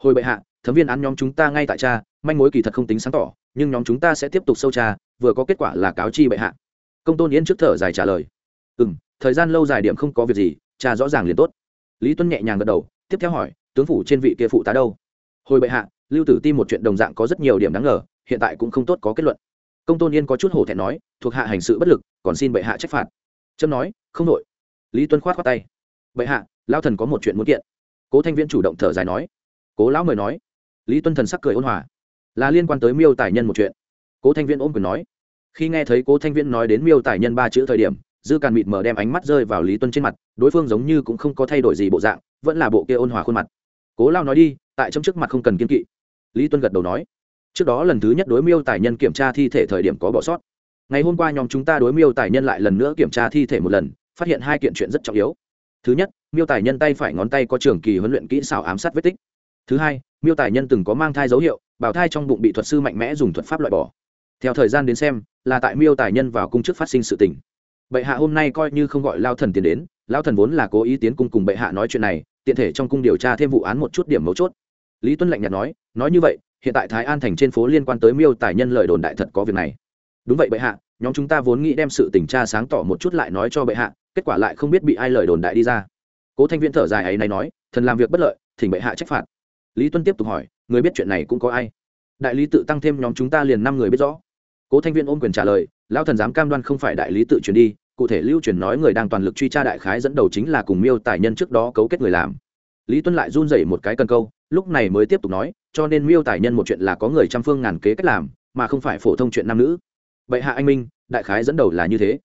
Hồi bệ hạ, thấm viên án nhóm chúng ta ngay tại cha, manh mối kỳ thật không tính sáng tỏ, nhưng nhóm chúng ta sẽ tiếp tục sâu tra vừa có kết quả là cáo chi bệ hạ. Công tôn yên trước thở dài trả lời. Ừ m thời gian lâu dài điểm không có việc gì, cha rõ ràng liền tốt. Lý tuấn nhẹ nhàng gật đầu, tiếp theo hỏi, tướng phủ trên vị kia phụ tá đâu? Hồi bệ hạ, lưu tử ti một chuyện đồng dạng có rất nhiều điểm đáng ngờ, hiện tại cũng không tốt có kết luận. Công tôn yên có chút hổ thẹn nói, thuộc hạ hành sự bất lực, còn xin bệ hạ trách phạt. Trâm nói, không đội lý tuân khoát khoát tay. Bệ hạ, lao thần có một chuyện muốn kiện. Cố thanh viễn chủ động thở dài nói cố lão mời nói. Lý tuân thần sắc cười ôn hòa. Là liên quan tới miêu tài nhân một chuyện. Cố thanh viễn ôm quyền nói. Khi nghe thấy cố thanh viễn nói đến miêu tài nhân ba chữ thời điểm, dư càn mịt mở đem ánh mắt rơi vào lý tuân trên mặt, đối phương giống như cũng không có thay đổi gì bộ dạng, vẫn là bộ kia ôn hòa khuôn mặt. Cố lao nói đi, tại trong trước mặt không cần kiên kỵ. Lý tuân gật đầu nói. Trước đó lần thứ nhất đối miêu tài nhân kiểm tra thi thể thời điểm có bỏ sót. Ngày hôm qua nhóm chúng ta đối miêu tài nhân lại lần nữa kiểm tra thi thể một lần, phát hiện hai kiện chuyện rất trọng yếu. Thứ nhất, miêu tài nhân tay phải ngón tay có trường kỳ huấn luyện kỹ xảo ám sát vết tích thứ hai, miêu tài nhân từng có mang thai dấu hiệu bảo thai trong bụng bị thuật sư mạnh mẽ dùng thuật pháp loại bỏ. Theo thời gian đến xem, là tại miêu tài nhân vào cung chức phát sinh sự tình. Bệ hạ hôm nay coi như không gọi lao thần tiến đến, lao thần vốn là cố ý tiến cung cùng bệ hạ nói chuyện này, tiện thể trong cung điều tra thêm vụ án một chút điểm mấu chốt. Lý tuân lạnh nhạt nói nói như vậy, hiện tại thái an thành trên phố liên quan tới miêu tài nhân lời đồn đại thật có việc này. Đúng vậy bệ hạ, nhóm chúng ta vốn nghĩ đem sự tình tra sáng tỏ một chút lại nói cho bệ hạ, kết quả lại không biết bị ai lời đồn đại đi ra. Cố thanh viên thở dài ấy này nói, thần làm việc bất lợi, thỉnh bệ hạ trách phạt lý tuân tiếp tục hỏi, người biết chuyện này cũng có ai? Đại lý tự tăng thêm nhóm chúng ta liền năm người biết rõ. Cố thanh viên ôm quyền trả lời lao thần dám cam đoan không phải đại lý tự truyền đi, cụ thể lưu truyền nói người đang toàn lực truy tra đại khái dẫn đầu chính là cùng miêu tài nhân trước đó cấu kết người làm. Lý tuân lại run rẩy một cái cần câu, lúc này mới tiếp tục nói, cho nên miêu tài nhân một chuyện là có người trăm phương ngàn kế cách làm, mà không phải phổ thông chuyện nam nữ. Bệ hạ anh minh, đại khái dẫn đầu là như thế.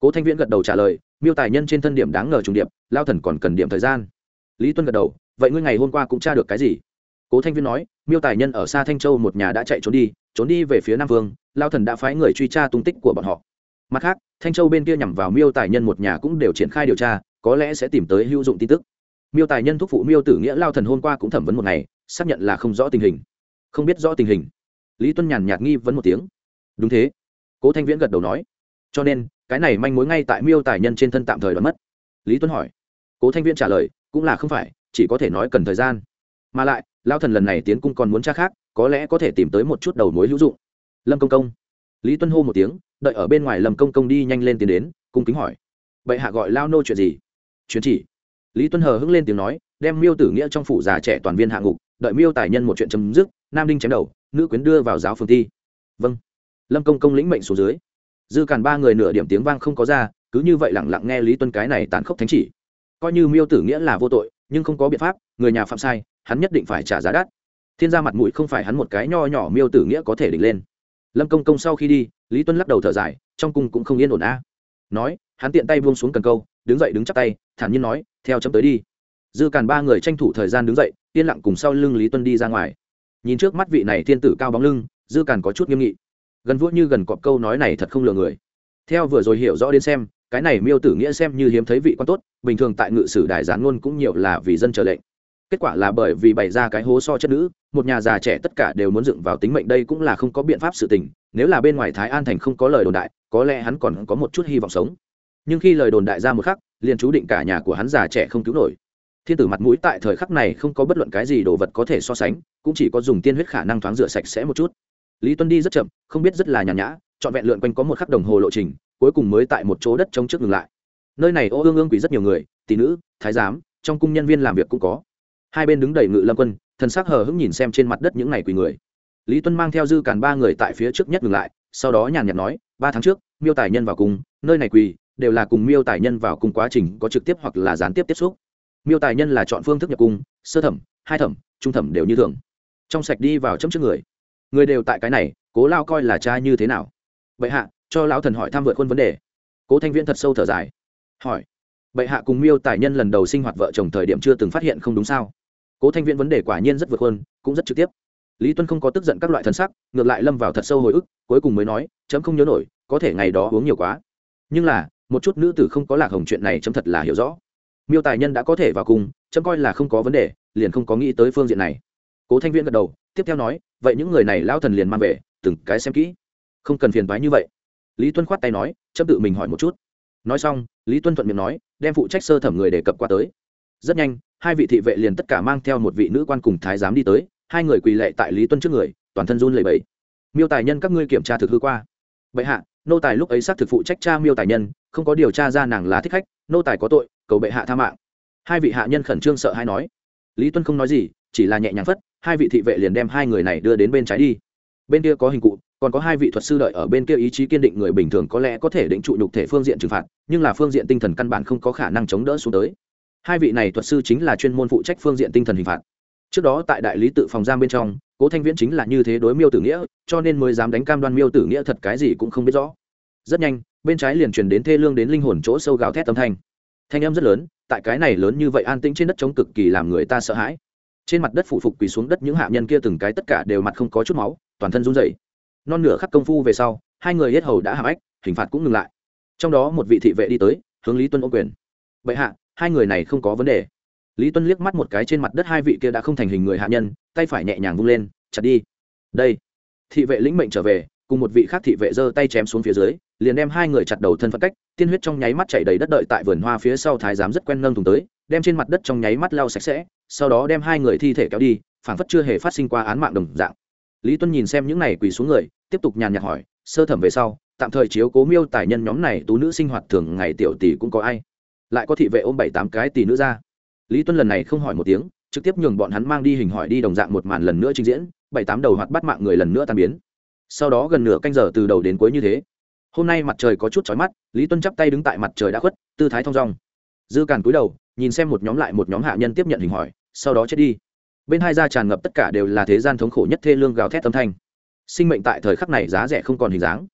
Cố thanh viễn gật đầu trả lời, miêu tài nhân trên thân điểm đáng ngờ trùng điệp lao thần còn cần điểm thời gian. Lý tuân gật đầu, vậy ngươi ngày hôm qua cũng tra được cái gì? Cố thanh viên nói, miêu tài nhân ở xa thanh châu một nhà đã chạy trốn đi trốn đi về phía nam vương, lao thần đã phái người truy tra tung tích của bọn họ. Mặt khác, thanh châu bên kia nhằm vào miêu tài nhân một nhà cũng đều triển khai điều tra, có lẽ sẽ tìm tới hữu dụng tin tức. Miêu tài nhân thúc phụ miêu tử nghĩa lao thần hôm qua cũng thẩm vấn một ngày, xác nhận là không rõ tình hình. Không biết rõ tình hình. Lý tuân nhàn nhạt nghi vấn một tiếng. Đúng thế. Cố thanh viễn gật đầu nói. Cho nên, cái này manh mối ngay tại miêu tài nhân trên thân tạm thời đoán mất. Lý tuân hỏi. Cố thanh viễn trả lời, cũng là không phải, chỉ có thể nói cần thời gian. Mà lại lao thần lần này tiến cung còn muốn tra khác, có lẽ có thể tìm tới một chút đầu mối hữu dụng. Lâm công công. Lý tuân hô một tiếng, đợi ở bên ngoài lâm công công đi nhanh lên tiến đến, cung kính hỏi. Vậy hạ gọi lao nô chuyện gì? Chuyến chỉ. Lý tuân hờ hững lên tiếng nói, đem miêu tử nghĩa trong phủ già trẻ toàn viên hạ ngục, đợi miêu tài nhân một chuyện chấm dứt, nam đinh chém đầu, nữ quyến đưa vào giáo phường thi. Vâng. Lâm công công lĩnh mệnh xuống dưới. Dư càn ba người nửa điểm tiếng vang không có ra, cứ như vậy lẳng lặng nghe lý tuân cái này tàn khốc thánh chỉ. Coi như miêu tử nghĩa là vô tội, nhưng không có biện pháp, người nhà phạm sai hắn nhất định phải trả giá đắt. Thiên gia mặt mũi không phải hắn một cái nho nhỏ miêu tử nghĩa có thể đỉnh lên. Lâm công công sau khi đi, lý tuân lắc đầu thở dài, trong cung cũng không yên ổn a. Nói, hắn tiện tay buông xuống cần câu, đứng dậy đứng chắp tay, thản nhiên nói, theo chấm tới đi. Dư càn ba người tranh thủ thời gian đứng dậy, yên lặng cùng sau lưng lý tuân đi ra ngoài. Nhìn trước mắt vị này thiên tử cao bóng lưng, dư càn có chút nghiêm nghị. Gần vua như gần cọp câu nói này thật không lừa người. Theo vừa rồi hiểu rõ đến xem, cái này miêu tử nghĩa xem như hiếm thấy vị quan tốt, bình thường tại ngự sử đài gián ngôn cũng nhiều là vì dân chờ lệnh kết quả là bởi vì bày ra cái hố so chất nữ, một nhà già trẻ tất cả đều muốn dựng vào tính mệnh, đây cũng là không có biện pháp sự tình, nếu là bên ngoài thái an thành không có lời đồn đại, có lẽ hắn còn có một chút hy vọng sống. Nhưng khi lời đồn đại ra một khắc, liền chú định cả nhà của hắn già trẻ không cứu nổi. Thiên tử mặt mũi tại thời khắc này không có bất luận cái gì đồ vật có thể so sánh, cũng chỉ có dùng tiên huyết khả năng thoáng rửa sạch sẽ một chút. Lý tuân đi rất chậm, không biết rất là nhàn nhã, trọn vẹn lượn quanh có một khắc đồng hồ lộ trình, cuối cùng mới tại một chỗ đất trống trước ngừng lại. Nơi này ô ương ương quỷ rất nhiều người, tỷ nữ, thái giám, trong cung nhân viên làm việc cũng có hai bên đứng đầy ngự lâm quân, thần sắc hờ hững nhìn xem trên mặt đất những ngày quỳ người. Lý tuân mang theo dư càn ba người tại phía trước nhất ngừng lại, sau đó nhàn nhạt nói, ba tháng trước, miêu tài nhân vào cung nơi này quỳ, đều là cùng miêu tài nhân vào cung quá trình có trực tiếp hoặc là gián tiếp tiếp xúc. Miêu tài nhân là chọn phương thức nhập cung, sơ thẩm, hai thẩm, trung thẩm đều như thường. Trong sạch đi vào chấm trước người. Người đều tại cái này, cố lao coi là cha như thế nào? Bệ hạ, cho lão thần hỏi tham vượt khuôn vấn đề. Cố thanh viễn thật sâu thở dài. Hỏi, bệ hạ cùng miêu tài nhân lần đầu sinh hoạt vợ chồng thời điểm chưa từng phát hiện không đúng sao? Cố thanh viễn vấn đề quả nhiên rất vượt hơn, cũng rất trực tiếp. Lý tuân không có tức giận các loại thân sắc ngược lại lâm vào thật sâu hồi ức cuối cùng mới nói chấm không nhớ nổi có thể ngày đó uống nhiều quá. Nhưng là một chút nữ tử không có lạc hồng chuyện này chấm thật là hiểu rõ. Miêu tài nhân đã có thể vào cùng chấm coi là không có vấn đề liền không có nghĩ tới phương diện này. Cố thanh viễn gật đầu tiếp theo nói vậy những người này lao thần liền mang về từng cái xem kỹ. Không cần phiền thoái như vậy. Lý tuân khoát tay nói chấm tự mình hỏi một chút. Nói xong lý tuân thuận miệng nói đem phụ trách sơ thẩm người đề cập qua tới. Rất nhanh hai vị thị vệ liền tất cả mang theo một vị nữ quan cùng thái giám đi tới, hai người quỳ lệ tại lý tuân trước người, toàn thân run lẩy bẩy. Miêu tài nhân các ngươi kiểm tra thực hư qua. Bệ hạ, nô tài lúc ấy xác thực phụ trách cha miêu tài nhân, không có điều tra ra nàng là thích khách, nô tài có tội, cầu bệ hạ tha mạng. Hai vị hạ nhân khẩn trương sợ hay nói. Lý tuân không nói gì, chỉ là nhẹ nhàng phất, hai vị thị vệ liền đem hai người này đưa đến bên trái đi. Bên kia có hình cụ, còn có hai vị thuật sư đợi ở bên kia ý chí kiên định người bình thường có lẽ có thể định trụ nhục thể phương diện trừng phạt, nhưng là phương diện tinh thần căn bản không có khả năng chống đỡ xuống tới hai vị này thuật sư chính là chuyên môn phụ trách phương diện tinh thần hình phạt. Trước đó tại đại lý tự phòng giam bên trong, cố thanh viễn chính là như thế đối miêu tử nghĩa, cho nên mới dám đánh cam đoan miêu tử nghĩa thật cái gì cũng không biết rõ. Rất nhanh, bên trái liền truyền đến thê lương đến linh hồn chỗ sâu gào thét âm thanh. Thanh âm rất lớn, tại cái này lớn như vậy an tĩnh trên đất trống cực kỳ làm người ta sợ hãi. Trên mặt đất phủ phục quỳ xuống đất những hạ nhân kia từng cái tất cả đều mặt không có chút máu, toàn thân run rẩy. Non nửa khắc công phu về sau, hai người hết hầu đã hạ ách hình phạt cũng ngừng lại. Trong đó một vị thị vệ đi tới, hướng lý tuân ô quyền. Bệ hạ hai người này không có vấn đề. Lý tuân liếc mắt một cái trên mặt đất hai vị kia đã không thành hình người hạ nhân, tay phải nhẹ nhàng vung lên, chặt đi. Đây. Thị vệ lĩnh mệnh trở về, cùng một vị khác thị vệ giơ tay chém xuống phía dưới, liền đem hai người chặt đầu thân phận cách, tiên huyết trong nháy mắt chảy đầy đất đợi tại vườn hoa phía sau thái giám rất quen nâng thùng tới, đem trên mặt đất trong nháy mắt lau sạch sẽ, sau đó đem hai người thi thể kéo đi, phảng phất chưa hề phát sinh qua án mạng đồng dạng. Lý tuân nhìn xem những này quỳ xuống người, tiếp tục nhàn nhạt hỏi, sơ thẩm về sau, tạm thời chiếu cố miêu tài nhân nhóm này, tú nữ sinh hoạt thường ngày tiểu tỷ cũng có ai? Lại có thị vệ ôm bảy tám cái tỷ nữ ra. Lý tuân lần này không hỏi một tiếng, trực tiếp nhường bọn hắn mang đi hình hỏi đi đồng dạng một màn lần nữa trình diễn, bảy tám đầu hoạt bắt mạng người lần nữa tan biến. Sau đó gần nửa canh giờ từ đầu đến cuối như thế. Hôm nay mặt trời có chút chói mắt, lý tuân chắp tay đứng tại mặt trời đã khuất, tư thái thong dong. Dư càn cúi đầu, nhìn xem một nhóm lại một nhóm hạ nhân tiếp nhận hình hỏi, sau đó chết đi. Bên hai da tràn ngập tất cả đều là thế gian thống khổ nhất thê lương gào thét âm thanh. Sinh mệnh tại thời khắc này giá rẻ không còn hình dáng.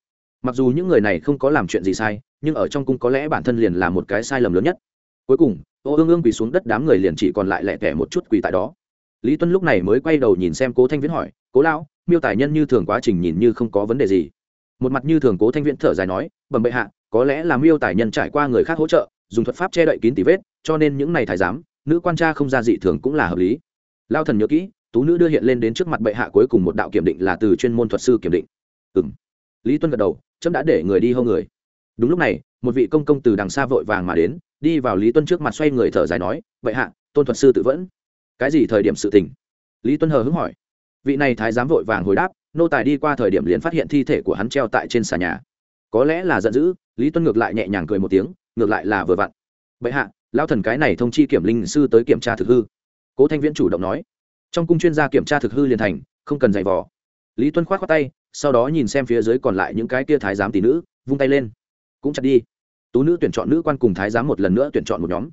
Mặc dù những người này không có làm chuyện gì sai nhưng ở trong cung có lẽ bản thân liền là một cái sai lầm lớn nhất. Cuối cùng, ô ương ương quỳ xuống đất đám người liền chỉ còn lại lẻ tẻ một chút quỳ tại đó. Lý tuân lúc này mới quay đầu nhìn xem cố thanh viễn hỏi, cố lão, miêu tài nhân như thường quá trình nhìn như không có vấn đề gì? Một mặt như thường cố thanh viễn thở dài nói, bẩm bệ hạ, có lẽ là miêu tài nhân trải qua người khác hỗ trợ, dùng thuật pháp che đậy kín tỉ vết, cho nên những này thái giám, nữ quan tra không ra dị thường cũng là hợp lý. Lao thần nhớ kỹ, tú nữ đưa hiện lên đến trước mặt bệ hạ cuối cùng một đạo kiểm định là từ chuyên môn thuật sư kiểm định. Ừ lý tuân gật đầu trẫm đã để người đi hâu người đúng lúc này, một vị công công từ đằng xa vội vàng mà đến, đi vào lý tuân trước mặt xoay người thở dài nói, vậy hạ, tôn thuật sư tự vẫn. Cái gì thời điểm sự tình? Lý tuân hờ hứng hỏi. Vị này thái giám vội vàng hồi đáp, nô tài đi qua thời điểm liền phát hiện thi thể của hắn treo tại trên xà nhà. Có lẽ là giận dữ, lý tuân ngược lại nhẹ nhàng cười một tiếng, ngược lại là vừa vặn. Vậy hạ lao thần cái này thông chi kiểm linh sư tới kiểm tra thực hư. Cố thanh viễn chủ động nói. Trong cung chuyên gia kiểm tra thực hư liền thành, không cần giày vò. Lý tuân k h o tay, sau đó nhìn xem phía dưới còn lại những cái kia thái giám tỷ nữ, vung tay lên cũng chặt đi. Tú nữ tuyển chọn nữ quan cùng thái giám một lần nữa tuyển chọn một nhóm.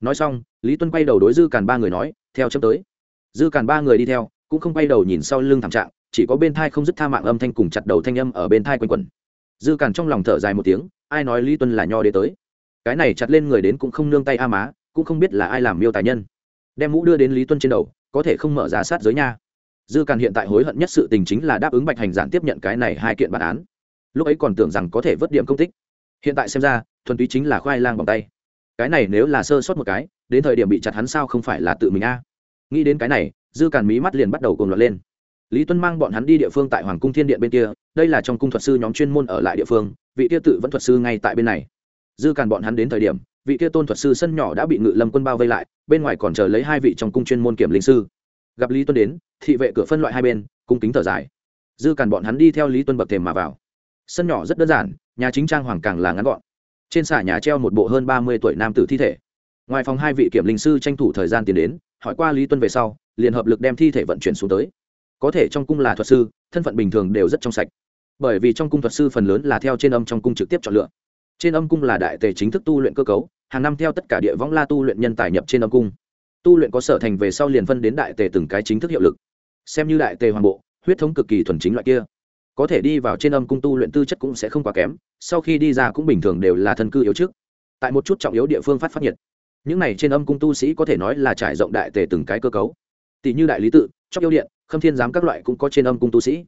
Nói xong, lý tuân quay đầu đối dư càn ba người nói, theo chấm tới. Dư càn ba người đi theo, cũng không quay đầu nhìn sau lưng thảm trạng, chỉ có bên thai không dứt tha mạng âm thanh cùng chặt đầu thanh âm ở bên thai quanh quẩn. Dư càn trong lòng thở dài một tiếng, ai nói lý tuân là nho đế tới? Cái này chặt lên người đến cũng không nương tay a má, cũng không biết là ai làm miêu tài nhân. Đem mũ đưa đến lý tuân trên đầu, có thể không mở ra sát giới nha. Dư càn hiện tại hối hận nhất sự tình chính là đáp ứng bạch hành giản tiếp nhận cái này hai kiện bản án. Lúc ấy còn tưởng rằng có thể vớt điểm công tích hiện tại xem ra, thuần túy chính là khoai lang bằng tay. Cái này nếu là sơ sót một cái, đến thời điểm bị chặt hắn sao không phải là tự mình a? Nghĩ đến cái này, dư càn mí mắt liền bắt đầu cùng loạt lên. Lý tuân mang bọn hắn đi địa phương tại hoàng cung thiên điện bên kia, đây là trong cung thuật sư nhóm chuyên môn ở lại địa phương, vị kia tự vẫn thuật sư ngay tại bên này. Dư càn bọn hắn đến thời điểm, vị kia tôn thuật sư sân nhỏ đã bị ngự lâm quân bao vây lại, bên ngoài còn chờ lấy hai vị trong cung chuyên môn kiểm linh sư. Gặp lý tuân đến, thị vệ cửa phân loại hai bên, cung kính thở dài. Dư càn bọn hắn đi theo lý tuân bậc thềm mà vào. Sân nhỏ rất đơn giản nhà chính trang hoàng càng là ngắn gọn. Trên xà nhà treo một bộ hơn ba mươi tuổi nam tử thi thể. Ngoài phòng hai vị kiểm linh sư tranh thủ thời gian tiến đến, hỏi qua lý tuân về sau, liền hợp lực đem thi thể vận chuyển xuống tới. Có thể trong cung là thuật sư, thân phận bình thường đều rất trong sạch. Bởi vì trong cung thuật sư phần lớn là theo trên âm trong cung trực tiếp chọn lựa. Trên âm cung là đại tề chính thức tu luyện cơ cấu, hàng năm theo tất cả địa võng la tu luyện nhân tài nhập trên âm cung. Tu luyện có sở thành về sau liền phân đến đại tề từng cái chính thức hiệu lực. Xem như đại tề hoàng bộ, huyết thống cực kỳ thuần chính loại kia có thể đi vào trên âm cung tu luyện tư chất cũng sẽ không quá kém, sau khi đi ra cũng bình thường đều là thân cư yếu trước, tại một chút trọng yếu địa phương phát phát nhiệt. Những này trên âm cung tu sĩ có thể nói là trải rộng đại tề từng cái cơ cấu. Tỷ như đại lý tự, chóc yêu điện, khâm thiên giám các loại cũng có trên âm cung tu sĩ.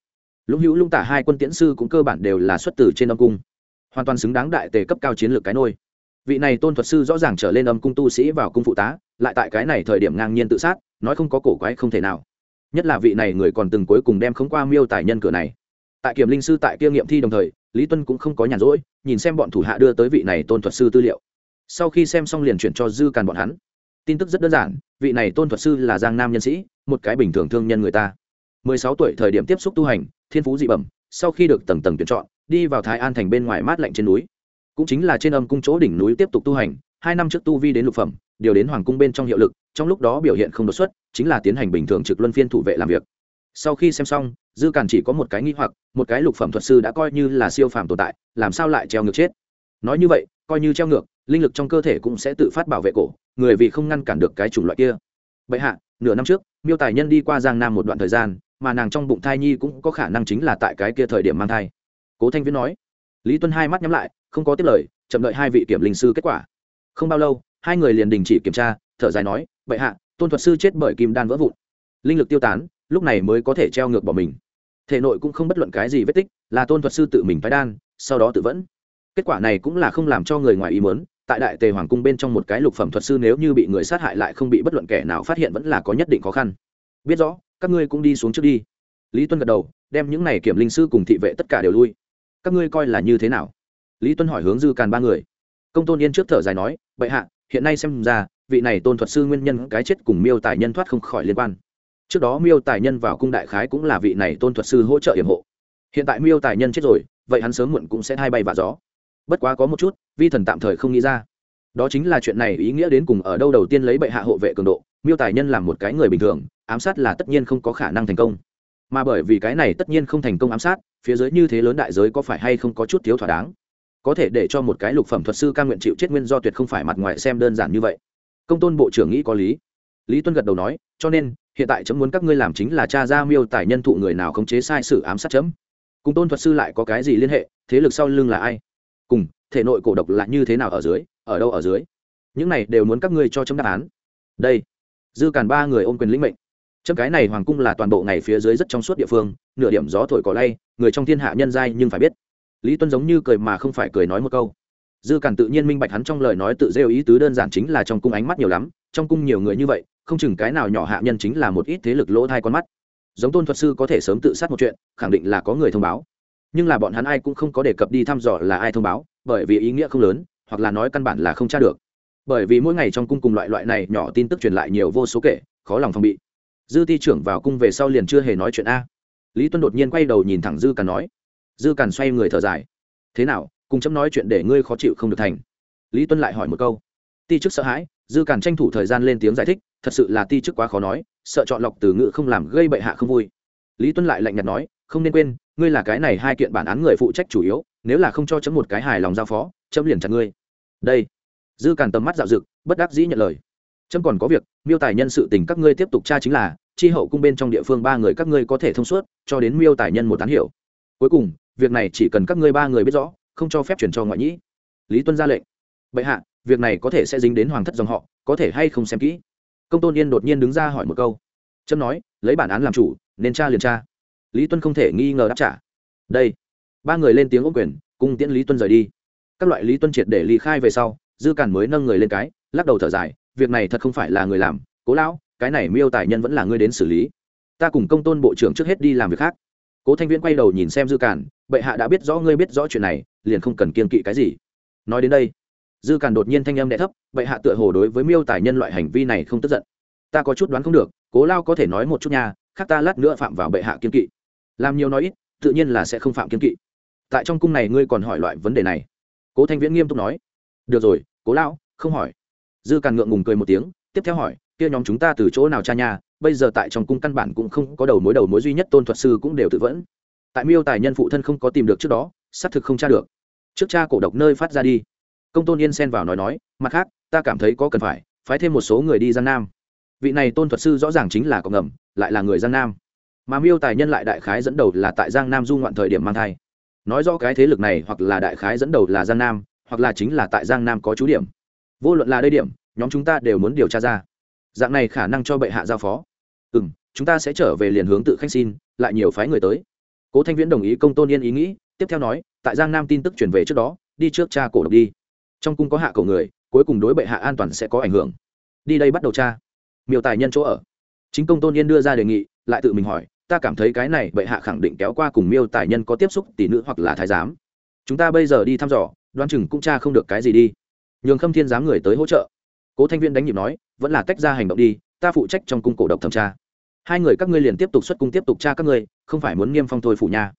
Lũng hữu lung tả hai quân tiễn sư cũng cơ bản đều là xuất từ trên âm cung. Hoàn toàn xứng đáng đại tề cấp cao chiến lược cái nôi. Vị này tôn thuật sư rõ ràng trở lên âm cung tu sĩ vào cung phụ tá, lại tại cái này thời điểm ngang nhiên tự sát, nói không có cổ quái không thể nào. Nhất là vị này người còn từng cuối cùng đem không qua miêu tài nhân cửa này tại kiểm linh sư tại kia nghiệm thi đồng thời, lý tuân cũng không có nhàn rỗi, nhìn xem bọn thủ hạ đưa tới vị này tôn thuật sư tư liệu. Sau khi xem xong liền chuyển cho dư càn bọn hắn. Tin tức rất đơn giản, vị này tôn thuật sư là giang nam nhân sĩ, một cái bình thường thương nhân người ta. Mười sáu tuổi thời điểm tiếp xúc tu hành, thiên phú dị bẩm, sau khi được tầng tầng tuyển chọn, đi vào thái an thành bên ngoài mát lạnh trên núi. Cũng chính là trên âm cung chỗ đỉnh núi tiếp tục tu hành, hai năm trước tu vi đến lục phẩm, điều đến hoàng cung bên trong hiệu lực, trong lúc đó biểu hiện không đột xuất, chính là tiến hành bình thường trực luân phiên thủ vệ làm việc. Sau khi xem xong dư càn chỉ có một cái nghi hoặc, một cái lục phẩm thuật sư đã coi như là siêu phàm tồn tại, làm sao lại treo ngược chết? Nói như vậy, coi như treo ngược, linh lực trong cơ thể cũng sẽ tự phát bảo vệ cổ, người vì không ngăn cản được cái chủng loại kia. Bệ hạ, nửa năm trước, miêu tài nhân đi qua giang nam một đoạn thời gian, mà nàng trong bụng thai nhi cũng có khả năng chính là tại cái kia thời điểm mang thai. Cố thanh viễn nói. Lý tuân hai mắt nhắm lại, không có tiếp lời, chậm đợi hai vị kiểm linh sư kết quả. Không bao lâu, hai người liền đình chỉ kiểm tra, thở dài nói, bệ hạ, tôn thuật sư chết bởi kim đan vỡ vụn. Linh lực tiêu tán lúc này mới có thể treo ngược bỏ mình. Thể nội cũng không bất luận cái gì vết tích, là tôn thuật sư tự mình phái đan, sau đó tự vẫn. Kết quả này cũng là không làm cho người ngoài ý muốn, tại đại tề hoàng cung bên trong một cái lục phẩm thuật sư nếu như bị người sát hại lại không bị bất luận kẻ nào phát hiện vẫn là có nhất định khó khăn. Biết rõ, các ngươi cũng đi xuống trước đi. Lý tuân gật đầu, đem những này kiểm linh sư cùng thị vệ tất cả đều lui. Các ngươi coi là như thế nào? Lý tuân hỏi hướng dư càn ba người. Công tôn yên trước thở dài nói, bệ hạ, hiện nay xem ra, vị này tôn thuật sư nguyên nhân cái chết cùng miêu tài nhân thoát không khỏi liên quan trước đó miêu tài nhân vào cung đại khái cũng là vị này tôn thuật sư hỗ trợ hiểm hộ. Hiện tại miêu tài nhân chết rồi, vậy hắn sớm muộn cũng sẽ thay bay và gió. Bất quá có một chút, vi thần tạm thời không nghĩ ra. Đó chính là chuyện này ý nghĩa đến cùng ở đâu đầu tiên lấy bệ hạ hộ vệ cường độ, miêu tài nhân làm một cái người bình thường, ám sát là tất nhiên không có khả năng thành công. Mà bởi vì cái này tất nhiên không thành công ám sát, phía dưới như thế lớn đại giới có phải hay không có chút thiếu thỏa đáng? Có thể để cho một cái lục phẩm thuật sư ca nguyện chịu chết nguyên do tuyệt không phải mặt ngoài xem đơn giản như vậy. Công tôn bộ trưởng nghĩ có lý. Lý tuân gật đầu nói, cho nên hiện tại chấm muốn các ngươi làm chính là cha ra miêu tài nhân thụ người nào khống chế sai sự ám sát chấm. Cùng tôn thuật sư lại có cái gì liên hệ, thế lực sau lưng là ai? Cùng, thể nội cổ độc là như thế nào ở dưới, ở đâu ở dưới? Những này đều muốn các ngươi cho chấm đáp án. Đây, dư càn ba người ôm quyền lĩnh mệnh. Chấm cái này hoàng cung là toàn bộ ngày phía dưới rất trong suốt địa phương, nửa điểm gió thổi cỏ lay, người trong thiên hạ nhân giai nhưng phải biết. Lý tuân giống như cười mà không phải cười nói một câu. Dư càn tự nhiên minh bạch hắn trong lời nói tự rêu ý tứ đơn giản chính là trong cung ánh mắt nhiều lắm, trong cung nhiều người như vậy không chừng cái nào nhỏ hạ nhân chính là một ít thế lực lỗ thai con mắt. Giống tôn thuật sư có thể sớm tự sát một chuyện, khẳng định là có người thông báo. Nhưng là bọn hắn ai cũng không có đề cập đi thăm dò là ai thông báo, bởi vì ý nghĩa không lớn, hoặc là nói căn bản là không tra được. Bởi vì mỗi ngày trong cung cùng loại loại này nhỏ tin tức truyền lại nhiều vô số kể, khó lòng phòng bị. Dư ti trưởng vào cung về sau liền chưa hề nói chuyện a. Lý tuân đột nhiên quay đầu nhìn thẳng dư càn nói. Dư càn xoay người thở dài. Thế nào, cùng chấm nói chuyện để ngươi khó chịu không được thành. Lý tuân lại hỏi một câu. Ti chức sợ hãi, dư càn tranh thủ thời gian lên tiếng giải thích thật sự là ti chức quá khó nói, sợ chọn lọc từ ngữ không làm gây bệ hạ không vui. Lý tuân lại lạnh nhạt nói, không nên quên, ngươi là cái này hai kiện bản án người phụ trách chủ yếu, nếu là không cho chấm một cái hài lòng giao phó, chấm liền chặt ngươi. Đây. Dư càn tầm mắt dạo dực, bất đắc dĩ nhận lời. Chấm còn có việc, miêu tài nhân sự tình các ngươi tiếp tục tra chính là tri hậu cung bên trong địa phương ba người các ngươi có thể thông suốt, cho đến miêu tài nhân một tán hiểu cuối cùng, việc này chỉ cần các ngươi ba người biết rõ, không cho phép chuyển cho ngoại nhĩ. Lý tuân ra lệnh. Bệ hạ, việc này có thể sẽ dính đến hoàng thất dòng họ, có thể hay không xem kỹ? Công tôn yên đột nhiên đứng ra hỏi một câu. Trâm nói lấy bản án làm chủ nên tra liền tra. Lý tuân không thể nghi ngờ đáp trả. Đây. Ba người lên tiếng ôm quyền cùng tiễn lý tuân rời đi. Các loại lý tuân triệt để ly khai về sau dư Cản mới nâng người lên cái lắc đầu thở dài việc này thật không phải là người làm cố lão cái này miêu tài nhân vẫn là ngươi đến xử lý. Ta cùng công tôn bộ trưởng trước hết đi làm việc khác. Cố thanh viễn quay đầu nhìn xem dư Cản, bệ hạ đã biết rõ ngươi biết rõ chuyện này liền không cần kiên kỵ cái gì. Nói đến đây dư càn đột nhiên thanh âm đ thấp, bệ hạ tựa hồ đối với miêu tài nhân loại hành vi này không tức giận. Ta có chút đoán không được, cố lao có thể nói một chút nha, khác ta lát nữa phạm vào bệ hạ kiên kỵ. Làm nhiều nói ít, tự nhiên là sẽ không phạm kiên kỵ. Tại trong cung này ngươi còn hỏi loại vấn đề này. Cố thanh viễn nghiêm túc nói. Được rồi, cố lao không hỏi. Dư càn ngượng ngùng cười một tiếng, tiếp theo hỏi, kia nhóm chúng ta từ chỗ nào cha nha, bây giờ tại trong cung căn bản cũng không có đầu mối đầu mối duy nhất tôn thuật sư cũng đều tự vẫn. Tại miêu tài nhân phụ thân không có tìm được trước đó, xác thực không tra được. Trước cha cổ độc nơi phát ra đi công tôn yên xen vào nói nói, mặt khác, ta cảm thấy có cần phải, phái thêm một số người đi giang nam. Vị này tôn thuật sư rõ ràng chính là có ngầm, lại là người giang nam. Mà miêu tài nhân lại đại khái dẫn đầu là tại giang nam du ngoạn thời điểm mang thai. Nói rõ cái thế lực này hoặc là đại khái dẫn đầu là giang nam, hoặc là chính là tại giang nam có chú điểm. Vô luận là đây điểm, nhóm chúng ta đều muốn điều tra ra. Dạng này khả năng cho bệ hạ giao phó. Ừ m chúng ta sẽ trở về liền hướng tự khanh xin, lại nhiều phái người tới. Cố thanh viễn đồng ý công tôn yên ý nghĩ, tiếp theo nói, tại giang nam tin tức chuyển về trước đó, đi trước cha cổ độc đi trong cung có hạ cổ người, cuối cùng đối bệ hạ an toàn sẽ có ảnh hưởng. Đi đây bắt đầu tra. Miêu tài nhân chỗ ở. Chính công tôn yên đưa ra đề nghị, lại tự mình hỏi, ta cảm thấy cái này bệ hạ khẳng định kéo qua cùng miêu tài nhân có tiếp xúc, tỷ nữ hoặc là thái giám. Chúng ta bây giờ đi thăm dò, đoán chừng cũng cha không được cái gì đi. Nhường khâm thiên giám người tới hỗ trợ. Cố thanh viên đánh nhịp nói, vẫn là tách ra hành động đi, ta phụ trách trong cung cổ độc thẩm tra. Hai người các ngươi liền tiếp tục xuất cung tiếp tục tra các ngươi, không phải muốn niêm phong thôi phủ nha.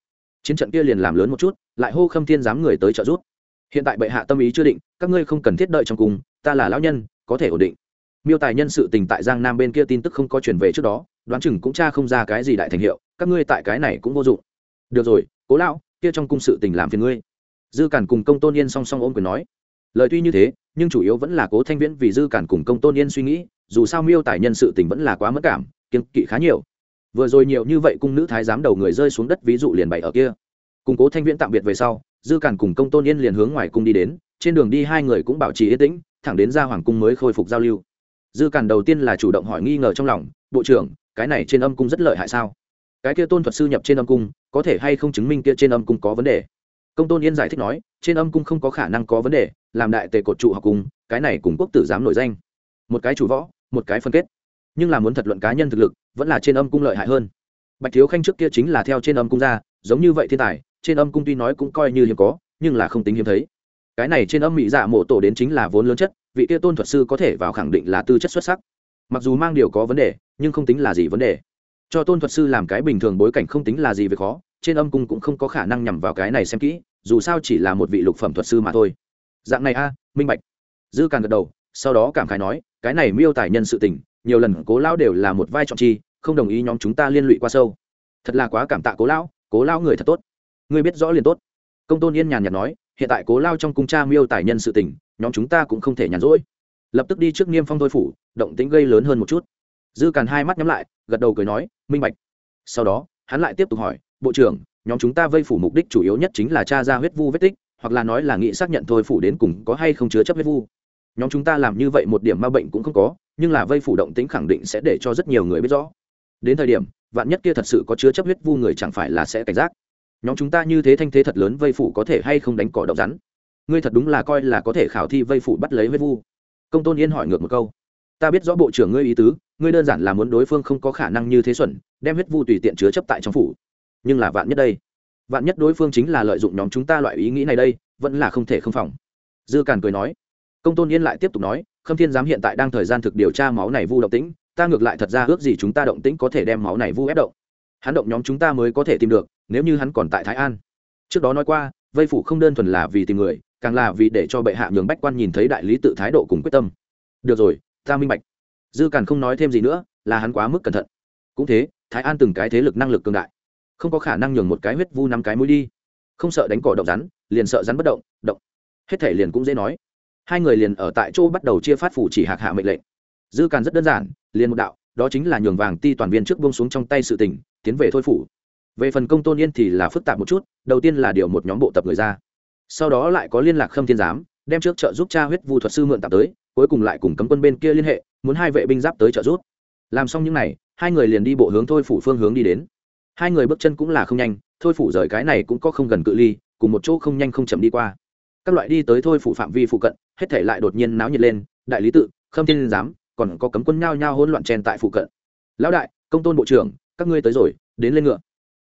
Chiến trận kia liền làm lớn một chút, lại hô khâm thiên giám người tới trợ giúp hiện tại bệ hạ tâm ý chưa định, các ngươi không cần thiết đợi trong cung, ta là lão nhân, có thể ổn định. Miêu tài nhân sự tình tại giang nam bên kia tin tức không có chuyển về trước đó, đoán chừng cũng cha không ra cái gì đại thành hiệu, các ngươi tại cái này cũng vô dụng. Được rồi, cố lão, kia trong cung sự tình làm phiền ngươi. Dư cản cùng công tôn yên song song ôm quyền nói. Lời tuy như thế, nhưng chủ yếu vẫn là cố thanh viễn vì dư cản cùng công tôn yên suy nghĩ, dù sao miêu tài nhân sự tình vẫn là quá mất cảm kiên kỵ khá nhiều. Vừa rồi nhiều như vậy cung nữ thái giám đầu người rơi xuống đất, ví dụ liền bày ở kia cùng cố thanh viễn tạm biệt về sau, dư cản cùng công tôn yên liền hướng ngoài cung đi đến, trên đường đi hai người cũng bảo trì yên tĩnh, thẳng đến ra hoàng cung mới khôi phục giao lưu. Dư cản đầu tiên là chủ động hỏi nghi ngờ trong lòng, bộ trưởng, cái này trên âm cung rất lợi hại sao? Cái kia tôn thuật sư nhập trên âm cung, có thể hay không chứng minh kia trên âm cung có vấn đề? Công tôn yên giải thích nói, trên âm cung không có khả năng có vấn đề, làm đại tề cột trụ học cung, cái này cùng quốc tử giám nổi danh. Một cái chủ võ, một cái phân kết. Nhưng là muốn thật luận cá nhân thực lực, vẫn là trên âm cung lợi hại hơn. Bạch thiếu khanh trước kia chính là theo trên âm cung ra, giống như vậy thiên tài trên âm cung tuy nói cũng coi như hiếm có, nhưng là không tính hiếm thấy. Cái này trên âm mỹ dạ mộ tổ đến chính là vốn lớn chất, vị kia tôn thuật sư có thể vào khẳng định là tư chất xuất sắc. Mặc dù mang điều có vấn đề, nhưng không tính là gì vấn đề. Cho tôn thuật sư làm cái bình thường bối cảnh không tính là gì về khó, trên âm cung cũng không có khả năng nhằm vào cái này xem kỹ, dù sao chỉ là một vị lục phẩm thuật sư mà thôi. Dạng này a, minh bạch. Dư càng gật đầu, sau đó cảm khái nói, cái này miêu tài nhân sự tình, nhiều lần cố lão đều là một vai trọng chi, không đồng ý nhóm chúng ta liên lụy qua sâu. Thật là quá cảm tạ cố lão cố lão người thật tốt ngươi biết rõ liền tốt. Công tôn yên nhàn nhạt nói, hiện tại cố lao trong cung cha miêu tài nhân sự tình, nhóm chúng ta cũng không thể nhàn rỗi. Lập tức đi trước niêm phong thôi phủ, động tính gây lớn hơn một chút. Dư càn hai mắt nhắm lại, gật đầu cười nói, minh bạch. Sau đó, hắn lại tiếp tục hỏi, bộ trưởng, nhóm chúng ta vây phủ mục đích chủ yếu nhất chính là cha ra huyết vu vết tích, hoặc là nói là nghị xác nhận thôi phủ đến cùng có hay không chứa chấp huyết vu. Nhóm chúng ta làm như vậy một điểm ma bệnh cũng không có, nhưng là vây phủ động tính khẳng định sẽ để cho rất nhiều người biết rõ. Đến thời điểm, vạn nhất kia thật sự có chứa chấp huyết vu người chẳng phải là sẽ cảnh giác nhóm chúng ta như thế thanh thế thật lớn, vây phủ có thể hay không đánh cỏ động rắn? Ngươi thật đúng là coi là có thể khảo thi vây phủ bắt lấy huyết vu. Công tôn yên hỏi ngược một câu. Ta biết rõ bộ trưởng ngươi ý tứ, ngươi đơn giản là muốn đối phương không có khả năng như thế xuẩn, đem huyết vu tùy tiện chứa chấp tại trong phủ. Nhưng là vạn nhất đây? Vạn nhất đối phương chính là lợi dụng nhóm chúng ta loại ý nghĩ này đây, vẫn là không thể không phòng. Dư càn cười nói. Công tôn yên lại tiếp tục nói, khâm thiên giám hiện tại đang thời gian thực điều tra máu này vu động tĩnh, ta ngược lại thật ra ước gì chúng ta động tĩnh có thể đem máu này vu ép động. Hắn động nhóm chúng ta mới có thể tìm được nếu như hắn còn tại thái an. Trước đó nói qua, vây phủ không đơn thuần là vì tìm người, càng là vì để cho bệ hạ nhường bách quan nhìn thấy đại lý tự thái độ cùng quyết tâm. Được rồi, ta minh bạch. Dư càn không nói thêm gì nữa, là hắn quá mức cẩn thận. Cũng thế, thái an từng cái thế lực năng lực cường đại. Không có khả năng nhường một cái huyết vu năm cái mũi đi. Không sợ đánh cỏ động rắn, liền sợ rắn bất động động. Hết thể liền cũng dễ nói. Hai người liền ở tại chỗ bắt đầu chia phát phủ chỉ hạc hạ mệnh lệnh. Dư càn rất đơn giản, liền một đạo, đó chính là nhường vàng ti toàn viên trước buông xuống trong tay sự tình, tiến về thôi phủ về phần công tôn yên thì là phức tạp một chút, đầu tiên là điều một nhóm bộ tập người ra. Sau đó lại có liên lạc khâm thiên giám, đem trước trợ giúp cha huyết vu thuật sư mượn tạm tới, cuối cùng lại cùng cấm quân bên kia liên hệ, muốn hai vệ binh giáp tới trợ giúp. Làm xong những n à y hai người liền đi bộ hướng thôi phủ phương hướng đi đến. Hai người bước chân cũng là không nhanh, thôi phủ rời cái này cũng có không gần cự ly, cùng một chỗ không nhanh không chậm đi qua. Các loại đi tới thôi phủ phạm vi phụ cận, hết thể lại đột nhiên náo nhiệt lên, đại lý tự, khâm thiên giám, còn có cấm quân nhao nhao hỗn loạn chen tại phụ cận. Lão đại, công tôn bộ trưởng, các ngươi tới rồi, đến lên ngựa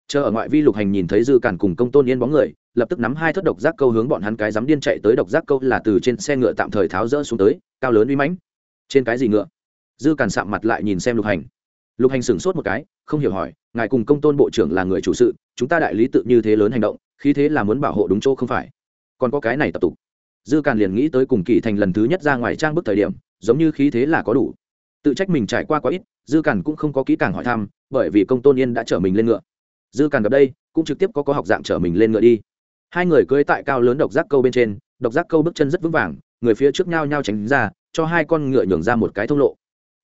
chờ ở ngoại vi lục hành nhìn thấy dư cản cùng công tôn yên bóng người, lập tức nắm hai thất độc giác câu hướng bọn hắn cái dám điên chạy tới độc giác câu là từ trên xe ngựa tạm thời tháo rỡ xuống tới, cao lớn uy mãnh. Trên cái gì ngựa? Dư cản sạm mặt lại nhìn xem lục hành. Lục hành sửng sốt một cái, không hiểu hỏi, ngài cùng công tôn bộ trưởng là người chủ sự, chúng ta đại lý tự như thế lớn hành động, khí thế là muốn bảo hộ đúng chỗ không phải? Còn có cái này tập tục. Dư càn liền nghĩ tới cùng kỳ thành lần thứ nhất ra ngoài trang bức thời điểm, giống như khí thế là có đủ. Tự trách mình trải qua quá ít, dư càn cũng không có kỹ càng hỏi thăm, bởi vì công tôn yên đã chở mình lên ngựa dư càn gặp đây, cũng trực tiếp có có học dạng chở mình lên ngựa đi. Hai người cưỡi tại cao lớn độc giác câu bên trên, độc giác câu bước chân rất vững vàng, người phía trước nhau nhau tránh ra, cho hai con ngựa nhường ra một cái thông lộ.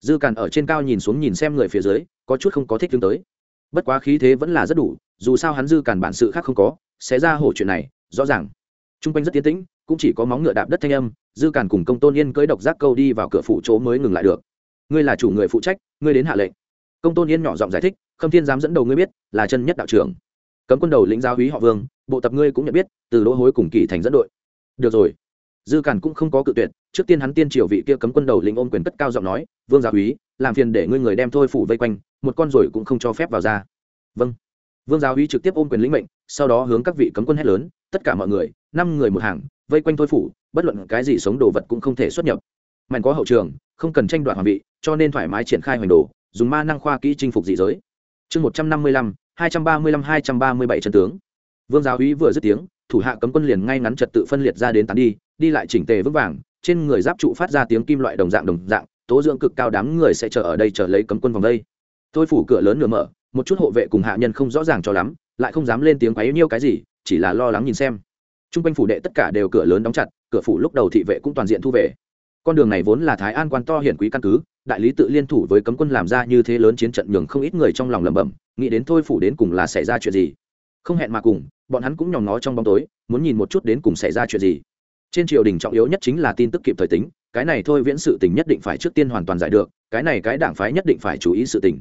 Dư càn ở trên cao nhìn xuống nhìn xem người phía dưới, có chút không có thích tương tới. Bất quá khí thế vẫn là rất đủ, dù sao hắn dư càn bản sự khác không có, sẽ ra hổ chuyện này, rõ ràng. T r u n g quanh rất tiến tĩnh, cũng chỉ có móng ngựa đạp đất thanh âm, dư càn cùng công tôn yên cưỡi độc giác câu đi vào cửa phủ chỗ mới ngừng lại được. Ngươi là chủ người phụ trách, ngươi đến hạ lệnh công tôn yên nhỏ giọng giải thích, khâm thiên dám dẫn đầu ngươi biết là chân nhất đạo trưởng. Cấm quân đầu lĩnh giáo hí họ vương, bộ tập ngươi cũng nhận biết, từ đỗ hối cùng kỳ thành dẫn đội. Được rồi. Dư cản cũng không có cự tuyệt, trước tiên hắn tiên triều vị kia cấm quân đầu lĩnh ôm quyền cất cao giọng nói, vương giáo úy làm phiền để ngươi người đem thôi phủ vây quanh, một con rồi cũng không cho phép vào ra. Vâng. Vương giáo úy trực tiếp ôm quyền lĩnh mệnh, sau đó hướng các vị cấm quân hét lớn, tất cả mọi người, năm người một hàng, vây quanh thôi phủ, bất luận cái gì sống đồ vật cũng không thể xuất nhập. Mạnh có hậu trường, không cần tranh đoạt hoàng vị, cho nên thoải mái triển khai hoành đồ dùng ma năng khoa kỹ chinh phục dị giới. Chương một trăm năm mươi lăm, hai trăm ba mươi lăm, hai trăm ba mươi bảy trận tướng. Vương giáo úy vừa dứt tiếng, thủ hạ cấm quân liền ngay ngắn trật tự phân liệt ra đến tán đi đi lại chỉnh tề vững vàng, trên người giáp trụ phát ra tiếng kim loại đồng dạng đồng dạng, tố dưỡng cực cao đám người sẽ chờ ở đây chờ lấy cấm quân vòng đây. Tôi phủ cửa lớn nửa mở, một chút hộ vệ cùng hạ nhân không rõ ràng cho lắm, lại không dám lên tiếng quấy nhiêu cái gì, chỉ là lo lắng nhìn xem. T r u n g quanh phủ đệ tất cả đều cửa lớn đóng chặt, cửa phủ lúc đầu thị vệ cũng toàn diện thu về. Con đường này vốn là thái an quan to hiển quý căn cứ đại lý tự liên thủ với cấm quân làm ra như thế lớn chiến trận nhường không ít người trong lòng lẩm bẩm, nghĩ đến thôi phủ đến cùng là xảy ra chuyện gì. Không hẹn mà cùng, bọn hắn cũng nhòm ngó trong bóng tối, muốn nhìn một chút đến cùng xảy ra chuyện gì. Trên triều đình trọng yếu nhất chính là tin tức kịp thời tính, cái này thôi viễn sự tình nhất định phải trước tiên hoàn toàn giải được, cái này cái đảng phái nhất định phải chú ý sự tình.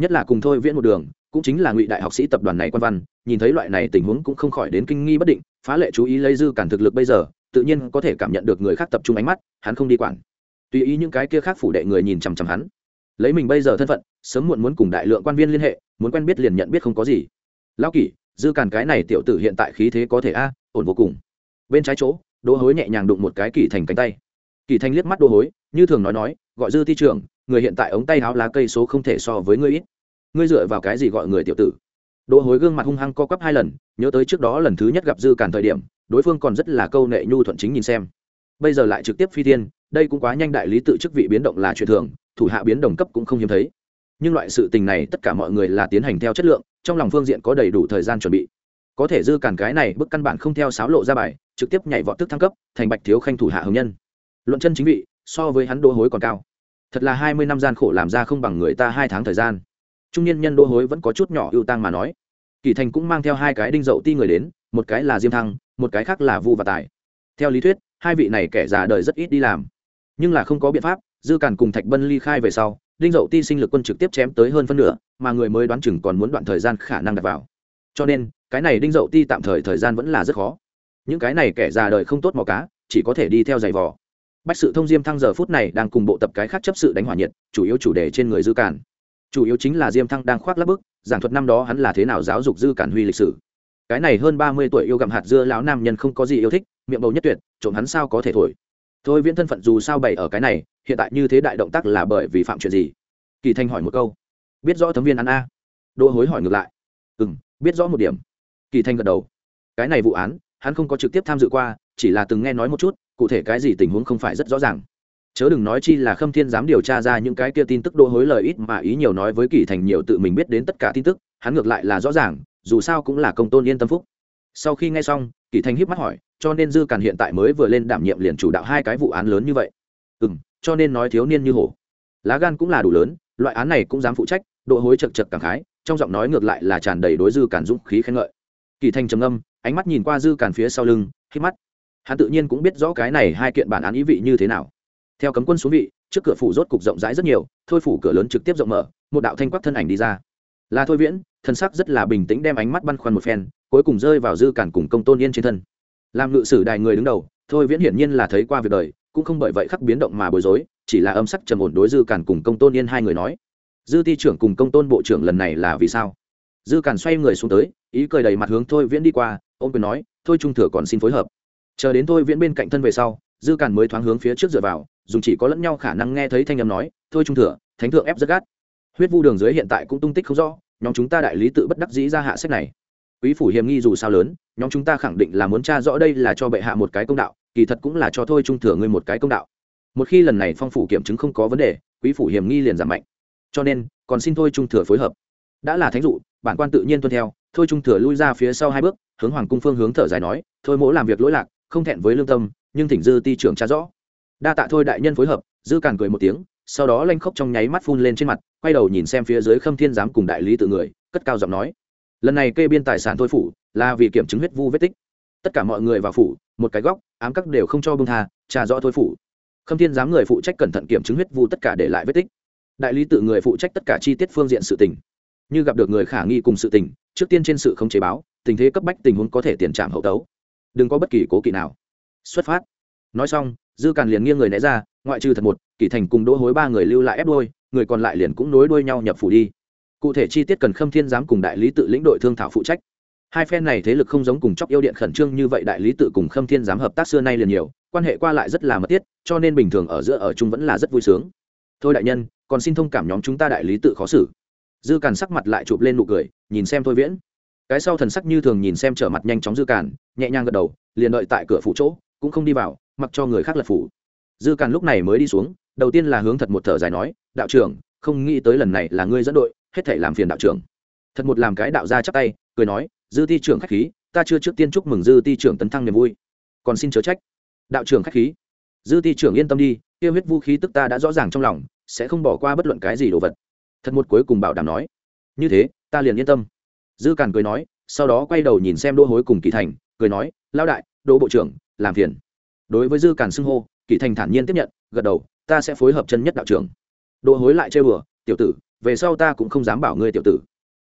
Nhất là cùng thôi viễn một đường, cũng chính là ngụy đại học sĩ tập đoàn này quan văn, nhìn thấy loại này tình huống cũng không khỏi đến kinh nghi bất định, phá lệ chú ý lấy dư cản thực lực bây giờ, tự nhiên có thể cảm nhận được người khác tập trung ánh mắt, hắn không đi quản tùy ý những cái kia khác phủ đệ người nhìn chằm chằm hắn. Lấy mình bây giờ thân phận, sớm muộn muốn cùng đại lượng quan viên liên hệ, muốn quen biết liền nhận biết không có gì. Lão kỷ, dư càn cái này tiểu tử hiện tại khí thế có thể a, ổn vô cùng. Bên trái chỗ, đỗ hối nhẹ nhàng đụng một cái kỳ thành cánh tay. Kỳ thành liếc mắt đỗ hối, như thường nói nói, gọi dư thi trưởng, người hiện tại ống tay áo lá cây số không thể so với ngươi ít. Ngươi dựa vào cái gì gọi người tiểu tử? Đỗ hối gương mặt hung hăng co quắp hai lần, nhớ tới trước đó lần thứ nhất gặp dư càn thời điểm, đối phương còn rất là câu nệ nhu thuận chính nhìn xem. Bây giờ lại trực tiếp phi thiên đây cũng quá nhanh đại lý tự chức vị biến động là chuyện thường, thủ hạ biến đồng cấp cũng không hiếm thấy. Nhưng loại sự tình này tất cả mọi người là tiến hành theo chất lượng, trong lòng phương diện có đầy đủ thời gian chuẩn bị. Có thể dư cản cái này, bức căn bản không theo sáo lộ ra bài, trực tiếp nhảy vọt tức thăng cấp, thành bạch thiếu khanh thủ hạ hồng nhân. Luận chân chính vị, so với hắn đô hối còn cao. Thật là hai mươi năm gian khổ làm ra không bằng người ta hai tháng thời gian. Trung niên nhân đô hối vẫn có chút nhỏ ưu tang mà nói. Kỳ thành cũng mang theo hai cái đinh dậu ti người đến, một cái là diêm thăng, một cái khác là vu và tài. Theo lý thuyết, hai vị này kẻ già đời rất ít đi làm nhưng là không có biện pháp, dư càn cùng thạch bân ly khai về sau, đinh dậu ti sinh lực quân trực tiếp chém tới hơn phân nửa, mà người mới đoán chừng còn muốn đoạn thời gian khả năng đặt vào. Cho nên, cái này đinh dậu ti tạm thời thời gian vẫn là rất khó. Những cái này kẻ già đời không tốt mò cá, chỉ có thể đi theo giày vò. Bách sự thông diêm thăng giờ phút này đang cùng bộ tập cái khác chấp sự đánh hỏa nhiệt, chủ yếu chủ đề trên người dư cản chủ yếu chính là diêm thăng đang khoác lắp bức, giảng thuật năm đó hắn là thế nào giáo dục dư cản huy lịch sử. Cái này hơn ba mươi tuổi yêu gặm hạt dưa lão nam nhân không có gì yêu thích, miệng bầu nhất tuyệt, trộm hắn sao có thể thổi thôi viễn thân phận dù sao bày ở cái này, hiện tại như thế đại động tác là bởi vì phạm chuyện gì? Kỳ thanh hỏi một câu. Biết rõ thấm viên ăn a. Đỗ hối hỏi ngược lại. Ừ m biết rõ một điểm. Kỳ thanh gật đầu. Cái này vụ án, hắn không có trực tiếp tham dự qua, chỉ là từng nghe nói một chút, cụ thể cái gì tình huống không phải rất rõ ràng. Chớ đừng nói chi là khâm thiên dám điều tra ra những cái kia tin tức đỗ hối lời ít mà ý nhiều nói với kỳ thành nhiều tự mình biết đến tất cả tin tức, hắn ngược lại là rõ ràng, dù sao cũng là công tôn yên tâm phúc. Sau khi nghe xong, kỳ thành hiếp mắt hỏi cho nên dư càn hiện tại mới vừa lên đảm nhiệm liền chủ đạo hai cái vụ án lớn như vậy. Ừ m cho nên nói thiếu niên như hổ. Lá gan cũng là đủ lớn, loại án này cũng dám phụ trách, độ hối chật chật cảm khái, trong giọng nói ngược lại là tràn đầy đối dư càn dũng khí khen ngợi. Kỳ thanh trầm âm ánh mắt nhìn qua dư càn phía sau lưng khi mắt. Hắn tự nhiên cũng biết rõ cái này hai kiện bản án ý vị như thế nào. Theo cấm quân xuống vị, trước cửa phủ rốt cục rộng rãi rất nhiều, thôi phủ cửa lớn trực tiếp rộng mở, một đạo thanh quắc thân ảnh đi ra. Là thôi viễn, thân sắc rất là bình tĩnh đem ánh mắt băn khoăn một phen, cuối cùng rơi vào dư cản cùng công tôn yên trên thân làm ngự sử đài người đứng đầu, thôi viễn hiển nhiên là thấy qua việc đời, cũng không bởi vậy khắc biến động mà bối rối, chỉ là âm sắc trầm ổn đối dư cản cùng công tôn yên hai người nói. Dư ti trưởng cùng công tôn bộ trưởng lần này là vì sao? Dư cản xoay người xuống tới, ý cười đầy mặt hướng thôi viễn đi qua ôm quyền nói, thôi trung thừa còn xin phối hợp. Chờ đến thôi viễn bên cạnh thân về sau, dư cản mới thoáng hướng phía trước dựa vào, dùng chỉ có lẫn nhau khả năng nghe thấy thanh âm nói, thôi trung thừa, thánh thượng ép rất gắt. Huyết vu đường dưới hiện tại cũng tung tích không rõ, nhóm chúng ta đại lý tự bất đắc dĩ ra hạ sách này quý phủ hiềm nghi dù sao lớn, nhóm chúng ta khẳng định là muốn tra rõ đây là cho bệ hạ một cái công đạo, kỳ thật cũng là cho thôi trung thừa ngươi một cái công đạo. Một khi lần này phong phủ kiểm chứng không có vấn đề, quý phủ hiểm nghi liền giảm mạnh. Cho nên, còn xin thôi trung thừa phối hợp. Đã là thánh dụ, bản quan tự nhiên tuân theo, thôi trung thừa lui ra phía sau hai bước, hướng hoàng cung phương hướng thở dài nói, thôi mỗ làm việc lỗi lạc, không thẹn với lương tâm, nhưng thỉnh dư ti trưởng tra rõ. Đa tạ thôi đại nhân phối hợp, dư càn cười một tiếng, sau đó lanh khóc trong nháy mắt phun lên trên mặt, quay đầu nhìn xem phía dưới khâm thiên giám cùng đại lý tự người, cất cao giọng nói lần này kê biên tài sản thôi phủ, là vì kiểm chứng huyết vu vết tích. Tất cả mọi người vào phủ, một cái góc, ám các đều không cho bưng tha, trà rõ thôi phủ. Khâm thiên giám người phụ trách cẩn thận kiểm chứng huyết vu tất cả để lại vết tích. Đại lý tự người phụ trách tất cả chi tiết phương diện sự tình. Như gặp được người khả nghi cùng sự tình, trước tiên trên sự không chế báo, tình thế cấp bách tình huống có thể tiền trạm hậu tấu. Đừng có bất kỳ cố kỵ nào. Xuất phát. Nói xong, dư càn liền nghiêng người né ra, ngoại trừ thật một, kỷ thành cùng đỗ hối ba người lưu lại ép đôi, người còn lại liền cũng nối đuôi nhau nhập phủ đi cụ thể chi tiết cần khâm thiên giám cùng đại lý tự lĩnh đội thương thảo phụ trách. Hai phen này thế lực không giống cùng chóc yêu điện khẩn trương như vậy, đại lý tự cùng khâm thiên giám hợp tác xưa nay liền nhiều, quan hệ qua lại rất là mật thiết, cho nên bình thường ở giữa ở chung vẫn là rất vui sướng. Thôi đại nhân, còn xin thông cảm nhóm chúng ta đại lý tự khó xử. Dư càn sắc mặt lại chụp lên nụ cười, nhìn xem thôi viễn. Cái sau thần sắc như thường nhìn xem trở mặt nhanh chóng dư càn, nhẹ nhàng gật đầu, liền đợi tại cửa phủ chỗ, cũng không đi vào, mặc cho người khác lật phủ. Dư càn lúc này mới đi xuống, đầu tiên là hướng thật một thở dài nói, đạo trưởng, không nghĩ tới lần này là ngươi dẫn đội hết thể làm phiền đạo trưởng. Thật một làm cái đạo ra chắc tay, cười nói, dư ti trưởng khách khí, ta chưa trước tiên chúc mừng dư ti trưởng tấn thăng niềm vui. Còn xin chớ trách. Đạo trưởng khách khí, dư ti trưởng yên tâm đi, tiêu huyết vũ khí tức ta đã rõ ràng trong lòng, sẽ không bỏ qua bất luận cái gì đồ vật. Thật một cuối cùng bảo đảm nói, như thế, ta liền yên tâm. Dư càn cười nói, sau đó quay đầu nhìn xem đỗ hối cùng kỳ thành, cười nói lao đại, đỗ bộ trưởng, làm phiền. Đối với dư càn xưng hô kỳ thành thản nhiên tiếp nhận, gật đầu, ta sẽ phối hợp chân nhất đạo trưởng. Đỗ hối lại chơi bừa tiểu tử về sau ta cũng không dám bảo ngươi tiểu tử.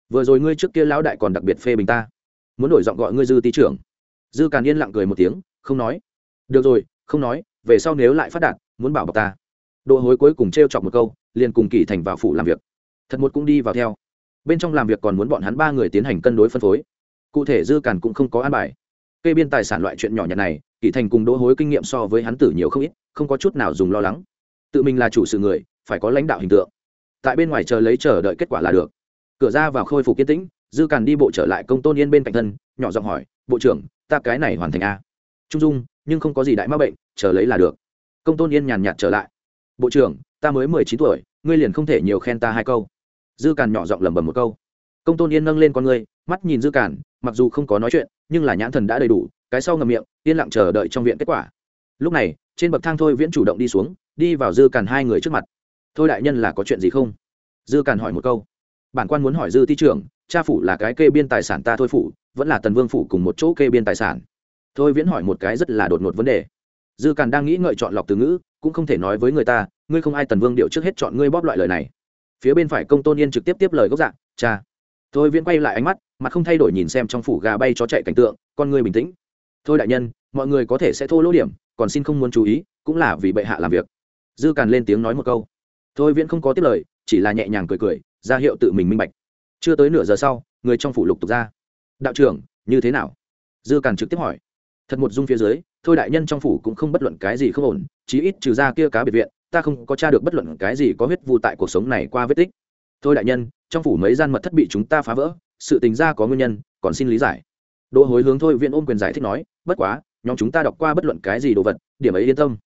Vừa rồi ngươi trước kia lão đại còn đặc biệt phê bình ta. Muốn đổi giọng gọi ngươi dư ty trưởng. Dư càn yên lặng cười một tiếng, không nói. Được rồi, không nói, về sau nếu lại phát đạt, muốn bảo bọc ta. Đỗ hối cuối cùng t r e o chọc một câu, liền cùng kỳ thành vào phủ làm việc. Thật một cũng đi vào theo. Bên trong làm việc còn muốn bọn hắn ba người tiến hành cân đối phân phối. Cụ thể dư càn cũng không có an bài. Kê biên tài sản loại chuyện nhỏ nhặt này, kỳ thành cùng đỗ hối kinh nghiệm so với hắn tử nhiều không ít, không có chút nào dùng lo lắng. Tự mình là chủ sự người, phải có lãnh đạo hình tượng tại bên ngoài chờ lấy chờ đợi kết quả là được. Cửa ra vào khôi phục kiên tĩnh, dư càn đi bộ trở lại công tôn yên bên cạnh thân, nhỏ giọng hỏi, bộ trưởng, ta cái này hoàn thành a trung dung, nhưng không có gì đại ma bệnh, chờ lấy là được. Công tôn yên nhàn nhạt trở lại, bộ trưởng, ta mới mười chín tuổi, ngươi liền không thể nhiều khen ta hai câu. Dư càn nhỏ giọng lẩm bẩm một câu. Công tôn yên nâng lên con ngươi, mắt nhìn dư càn, mặc dù không có nói chuyện, nhưng là nhãn thần đã đầy đủ, cái sau ngầm miệng, yên lặng chờ đợi trong viện kết quả. Lúc này, trên bậc thang thôi viễn chủ động đi xuống, đi vào dư càn hai người trước mặt thôi đại nhân là có chuyện gì không? Dư càn hỏi một câu. Bản quan muốn hỏi dư ti trưởng, cha phủ là cái kê biên tài sản ta thôi phủ, vẫn là tần vương phủ cùng một chỗ kê biên tài sản. Thôi viễn hỏi một cái rất là đột ngột vấn đề. Dư càn đang nghĩ ngợi chọn lọc từ ngữ, cũng không thể nói với người ta, ngươi không ai tần vương điệu trước hết chọn ngươi bóp loại lời này. Phía bên phải công tôn yên trực tiếp tiếp lời gốc dạng cha. Thôi viễn quay lại ánh mắt, mặt không thay đổi nhìn xem trong phủ gà bay chó chạy cảnh tượng, con ngươi bình tĩnh. Thôi đại nhân, mọi người có thể sẽ thô lỗ điểm, còn xin không muốn chú ý, cũng là vì bệ hạ làm việc. Dư càn lên tiếng nói một câu thôi viễn không có tiếp lời, chỉ là nhẹ nhàng cười cười, ra hiệu tự mình minh bạch. Chưa tới nửa giờ sau, người trong phủ lục tục ra. Đạo trưởng, như thế nào? Dư càn trực tiếp hỏi. Thật một dung phía dưới, thôi đại nhân trong phủ cũng không bất luận cái gì không ổn, chí ít trừ ra kia cá biệt viện, ta không có t r a được bất luận cái gì có huyết vụ tại cuộc sống này qua vết tích. Thôi đại nhân, trong phủ mấy gian mật thất bị chúng ta phá vỡ, sự tính ra có nguyên nhân, còn xin lý giải. Đỗ hối hướng thôi viện ôm quyền giải thích nói, bất quá, nhóm chúng ta đọc qua bất luận cái gì đồ vật, điểm ấy yên tâm.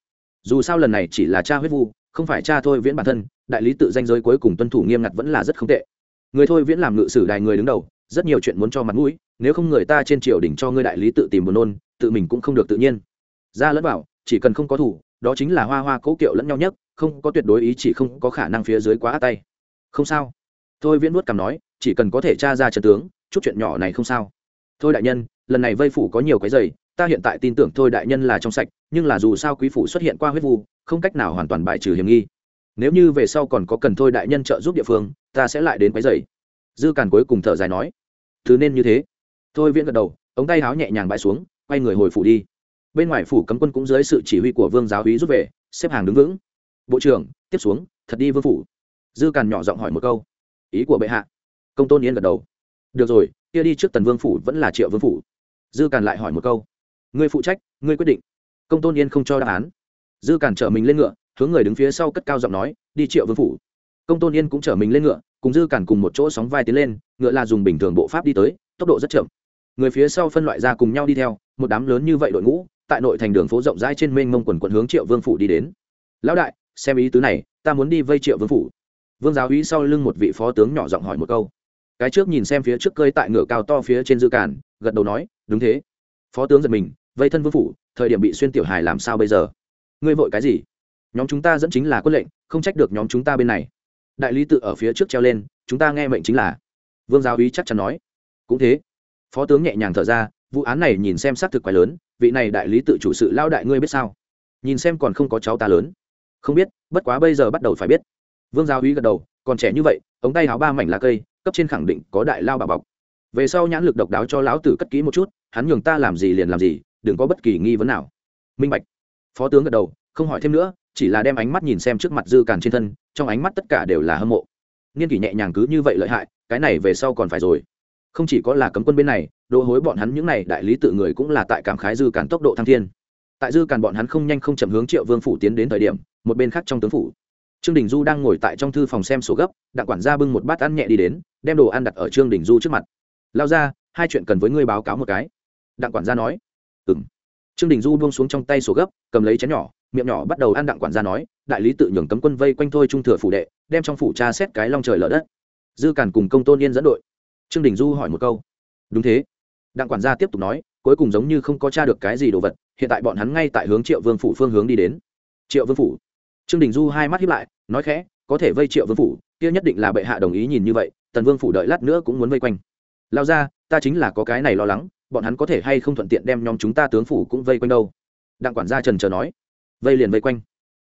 Dù sao lần này chỉ là cha huyết vu không phải cha thôi viễn bản thân, đại lý tự danh giới cuối cùng tuân thủ nghiêm ngặt vẫn là rất không tệ. Người thôi viễn làm ngự sử đài người đứng đầu, rất nhiều chuyện muốn cho mặt mũi, nếu không người ta trên triều đình cho ngươi đại lý tự tìm buồn nôn, tự mình cũng không được tự nhiên. Ra lẫn bảo chỉ cần không có thủ, đó chính là hoa hoa cố kiệu lẫn nhau nhất, không có tuyệt đối ý chỉ không có khả năng phía dưới quá tay. Không sao. Thôi viễn nuốt cằm nói, chỉ cần có thể tra ra trận tướng, chút chuyện nhỏ này không sao. Thôi đại nhân, lần này vây phủ có nhiều cái giày ta hiện tại tin tưởng thôi đại nhân là trong sạch, nhưng là dù sao quý phủ xuất hiện qua huyết vụ, không cách nào hoàn toàn bài trừ hiểm nghi. Nếu như về sau còn có cần thôi đại nhân trợ giúp địa phương, ta sẽ lại đến quấy dày dư càn cuối cùng thở dài nói. Thứ nên như thế. Thôi viễn gật đầu, ống tay háo nhẹ nhàng bãi xuống, quay người hồi phủ đi. Bên ngoài phủ cấm quân cũng dưới sự chỉ huy của vương giáo úy rút về, xếp hàng đứng vững. Bộ trưởng, tiếp xuống, thật đi vương phủ. Dư càn nhỏ giọng hỏi một câu. Ý của bệ hạ. Công tôn yên gật đầu. Được rồi, kia đi trước tần vương phủ vẫn là triệu vương phủ. Dư càn lại hỏi một câu ngươi phụ trách, ngươi quyết định. Công tôn yên không cho đáp án. Dư cản trở mình lên ngựa, hướng người đứng phía sau cất cao giọng nói, đi triệu vương phủ. Công tôn yên cũng trở mình lên ngựa, cùng dư cản cùng một chỗ sóng vai tiến lên, ngựa là dùng bình thường bộ pháp đi tới, tốc độ rất chậm. Người phía sau phân loại ra cùng nhau đi theo, một đám lớn như vậy đội ngũ, tại nội thành đường phố rộng rãi trên mênh mông quần quận hướng triệu vương phủ đi đến. Lão đại, xem ý tứ này, ta muốn đi vây triệu vương phủ. Vương giáo úy sau lưng một vị phó tướng nhỏ giọng hỏi một câu. Cái trước nhìn xem phía trước cơi tại ngựa cao to phía trên dư cản, gật đầu nói, đúng thế. Phó tướng giật mình vây thân vương phủ, thời điểm bị xuyên tiểu hài làm sao bây giờ? Ngươi vội cái gì? Nhóm chúng ta dẫn chính là quân lệnh, không trách được nhóm chúng ta bên này. Đại lý tự ở phía trước treo lên, chúng ta nghe mệnh chính là. Vương giáo úy chắc chắn nói. Cũng thế. Phó tướng nhẹ nhàng thở ra, vụ án này nhìn xem xác thực quái lớn, vị này đại lý tự chủ sự lao đại ngươi biết sao? Nhìn xem còn không có cháu ta lớn. Không biết, bất quá bây giờ bắt đầu phải biết. Vương giáo úy gật đầu, còn trẻ như vậy, ống tay áo ba mảnh lá cây, cấp trên khẳng định có đại lao bà bọc. Về sau nhãn lực độc đáo cho lão tử cất kỹ một chút, hắn nhường ta làm gì liền làm gì đừng có bất kỳ nghi vấn nào. Minh bạch. Phó tướng gật đầu, không hỏi thêm nữa, chỉ là đem ánh mắt nhìn xem trước mặt dư càn trên thân, trong ánh mắt tất cả đều là hâm mộ. Nghiên kỷ nhẹ nhàng cứ như vậy lợi hại, cái này về sau còn phải rồi. Không chỉ có là cấm quân bên này đỗ hối bọn hắn những này đại lý tự người cũng là tại cảm khái dư càn tốc độ thăng thiên. Tại dư càn bọn hắn không nhanh không chậm hướng triệu vương phủ tiến đến thời điểm, một bên khác trong tướng phủ, trương đình du đang ngồi tại trong thư phòng xem sổ gấp, đặng quản gia bưng một bát ăn nhẹ đi đến, đem đồ ăn đặt ở trương đình du trước mặt. Lao ra hai chuyện cần với ngươi báo cáo một cái. Đặng quản gia nói ừng trương đình du buông xuống trong tay sổ gấp, cầm lấy chén nhỏ, miệng nhỏ bắt đầu ăn đặng quản gia nói, đại lý tự nhường cấm quân vây quanh thôi trung thừa phủ đệ, đem trong phủ cha xét cái long trời lở đất. Dư càn cùng công tôn yên dẫn đội. Trương đình du hỏi một câu. Đúng thế. Đặng quản gia tiếp tục nói, cuối cùng giống như không có cha được cái gì đồ vật, hiện tại bọn hắn ngay tại hướng triệu vương phủ phương hướng đi đến. Triệu vương phủ? Trương đình du hai mắt hiếp lại, nói khẽ, có thể vây triệu vương phủ, kia nhất định là bệ hạ đồng ý nhìn như vậy, tần vương phủ đợi lát nữa cũng muốn vây quanh. Lao ra, ta chính là có cái này lo lắng bọn hắn có thể hay không thuận tiện đem nhóm chúng ta tướng phủ cũng vây quanh đâu? Đặng quản gia trần trờ nói. Vây liền vây quanh.